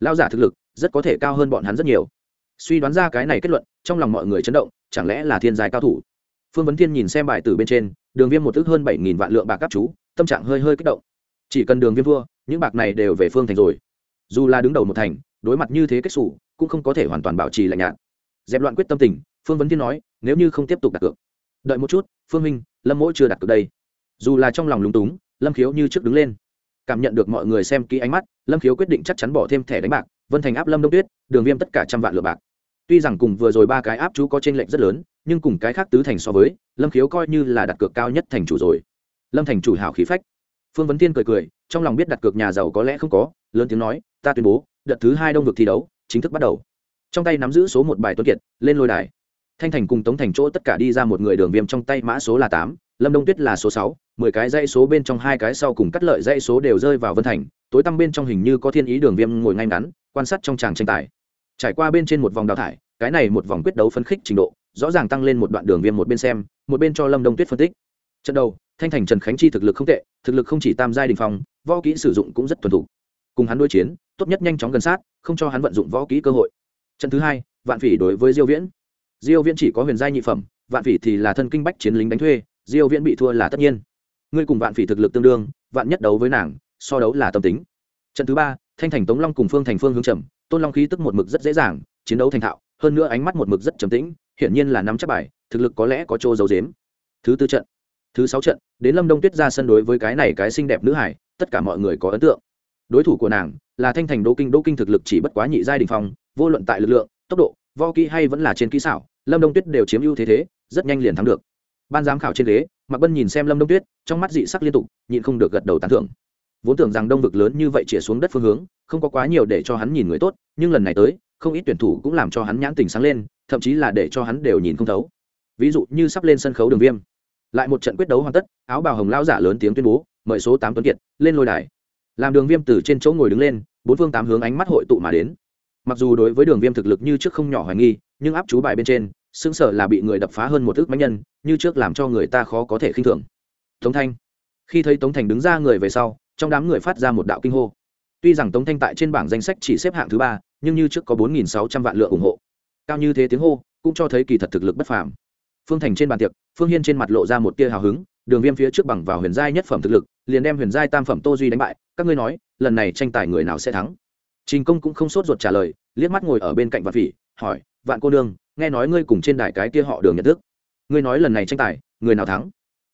Lao giả thực lực rất có thể cao hơn bọn hắn rất nhiều. Suy đoán ra cái này kết luận, trong lòng mọi người chấn động, chẳng lẽ là thiên giai cao thủ? Phương vấn thiên nhìn xem bài từ bên trên, đường viêm một ước hơn bảy nghìn vạn lượng bạc cấp chú, tâm trạng hơi hơi kích động chỉ cần đường viêm thua những bạc này đều về phương thành rồi. Dù là đứng đầu một thành, đối mặt như thế kết xù, cũng không có thể hoàn toàn bảo trì lạnh nhạt. Dẹp loạn quyết tâm tình, phương vấn thiên nói, nếu như không tiếp tục đặt cược. Đợi một chút, phương minh, lâm mỗi chưa đặt cược đây. Dù là trong lòng lúng túng, lâm khiếu như trước đứng lên. Cảm nhận được mọi người xem kỹ ánh mắt, lâm khiếu quyết định chắc chắn bỏ thêm thẻ đánh bạc, vân thành áp lâm đông tuyết, đường viêm tất cả trăm vạn lựa bạc. Tuy rằng cùng vừa rồi ba cái áp chú có t r ê n lệch rất lớn, nhưng cùng cái khác tứ thành so với, lâm khiếu coi như là đặt cược cao nhất thành chủ rồi. Lâm thành chủ hảo khí phách phương vấn tiên cười cười, trong lòng biết đặt cược nhà giàu có lẽ không có, lớn tiếng nói, ta tuyên bố, đợt thứ hai đông vực thi đấu chính thức bắt đầu. Trong tay nắm giữ số một bài tuấn kiệt, lên lôi đài. Thanh thành cùng tống thành chỗ tất cả đi ra một người đường viêm trong tay mã số là tám, lâm đông tuyết là số sáu, mười cái dãy số bên trong hai cái sau cùng cắt lợi dãy số đều rơi vào vân thành, tối tăm bên trong hình như có thiên ý đường viêm ngồi ngay ngắn, quan sát trong tràng tranh tài. Trải qua bên trên một vòng đào thải, cái này một vòng quyết đấu phấn khích trình độ, rõ ràng tăng lên một đoạn đường viêm một bên xem, một bên cho lâm đông tuyết phân tích. Trận đầu thanh thành trần khánh chi thực lực không tệ, thực lực không chỉ tam giai đình phong, võ kỹ sử dụng cũng rất thuần thủ. cùng hắn đối chiến, tốt nhất nhanh chóng gần sát, không cho hắn vận dụng võ kỹ cơ hội. Trận thứ hai, vạn phỉ đối với diêu viễn. Diêu viễn chỉ có huyền giai nhị phẩm, vạn phỉ thì là thân kinh bách chiến lính đánh thuê, diêu viễn bị thua là tất nhiên. Ngươi cùng vạn phỉ thực lực tương đương, vạn nhất đấu với nàng, so đấu là tâm tính. Trận thứ ba, thanh thành tống long cùng phương thành phương hướng trầm tôn long khí tức một mực rất dễ dàng, chiến đấu thành thạo, hơn nữa ánh mắt một mực rất trầm tĩnh, hiển nhiên là nắm chắc bài, thực lực có lẽ có chỗ giấu giếm. Thứ tư trận thứ sáu trận, đến lâm đông tuyết ra sân đối với cái này cái xinh đẹp nữ hải, tất cả mọi người có ấn tượng. Đối thủ của nàng là thanh thành đô kinh đô kinh thực lực chỉ bất quá nhị giai đình phong, vô luận tại lực lượng, tốc độ vo kỹ hay vẫn là trên kỹ xảo, lâm đông tuyết đều chiếm ưu thế thế, rất nhanh liền thắng được. Ban giám khảo trên ghế, mạc bân nhìn xem lâm đông tuyết, trong mắt dị sắc liên tục, nhịn không được gật đầu tán thưởng. Vốn tưởng rằng đông vực lớn như vậy chĩa xuống đất phương hướng, không có quá nhiều để cho hắn nhìn người tốt, nhưng lần này tới, không ít tuyển thủ cũng làm cho hắn nhãn tình sáng lên, thậm chí là để cho hắn đều nhìn không thấu. Ví dụ như sắp lên sân khấu đường viêm lại một trận quyết đấu hoàn tất, áo bào hồng lao giả lớn tiếng tuyên bố, mời số tám tuấn kiệt, lên lôi đài. Làm đường viêm từ trên chỗ ngồi đứng lên, bốn phương tám hướng ánh mắt hội tụ mà đến. Mặc dù đối với đường viêm thực lực như trước không nhỏ hoài nghi, nhưng áp chú bài bên trên xứng sở là bị người đập phá hơn một thước máy nhân, như trước làm cho người ta khó có thể khinh thường. Tống thanh. Khi thấy tống thành đứng ra người về sau, trong đám người phát ra một đạo kinh hô. Tuy rằng tống thanh tại trên bảng danh sách chỉ xếp hạng thứ ba, nhưng như trước có bốn nghìn sáu trăm vạn lượng ủng hộ. Cao như thế tiếng hô, cũng cho thấy kỳ thật thực lực bất phàm phương thành trên bàn tiệc, phương hiên trên mặt lộ ra một tia hào hứng, đường viêm phía trước bằng vào huyền giai nhất phẩm thực lực, liền đem huyền giai tam phẩm tô duy đánh bại, các ngươi nói, lần này tranh tài người nào sẽ thắng? Trình công cũng không sốt ruột trả lời, liếc mắt ngồi ở bên cạnh vạn phỉ, hỏi, vạn cô nương, nghe nói ngươi cùng trên đài cái kia họ đường nhận thức ngươi nói lần này tranh tài, người nào thắng?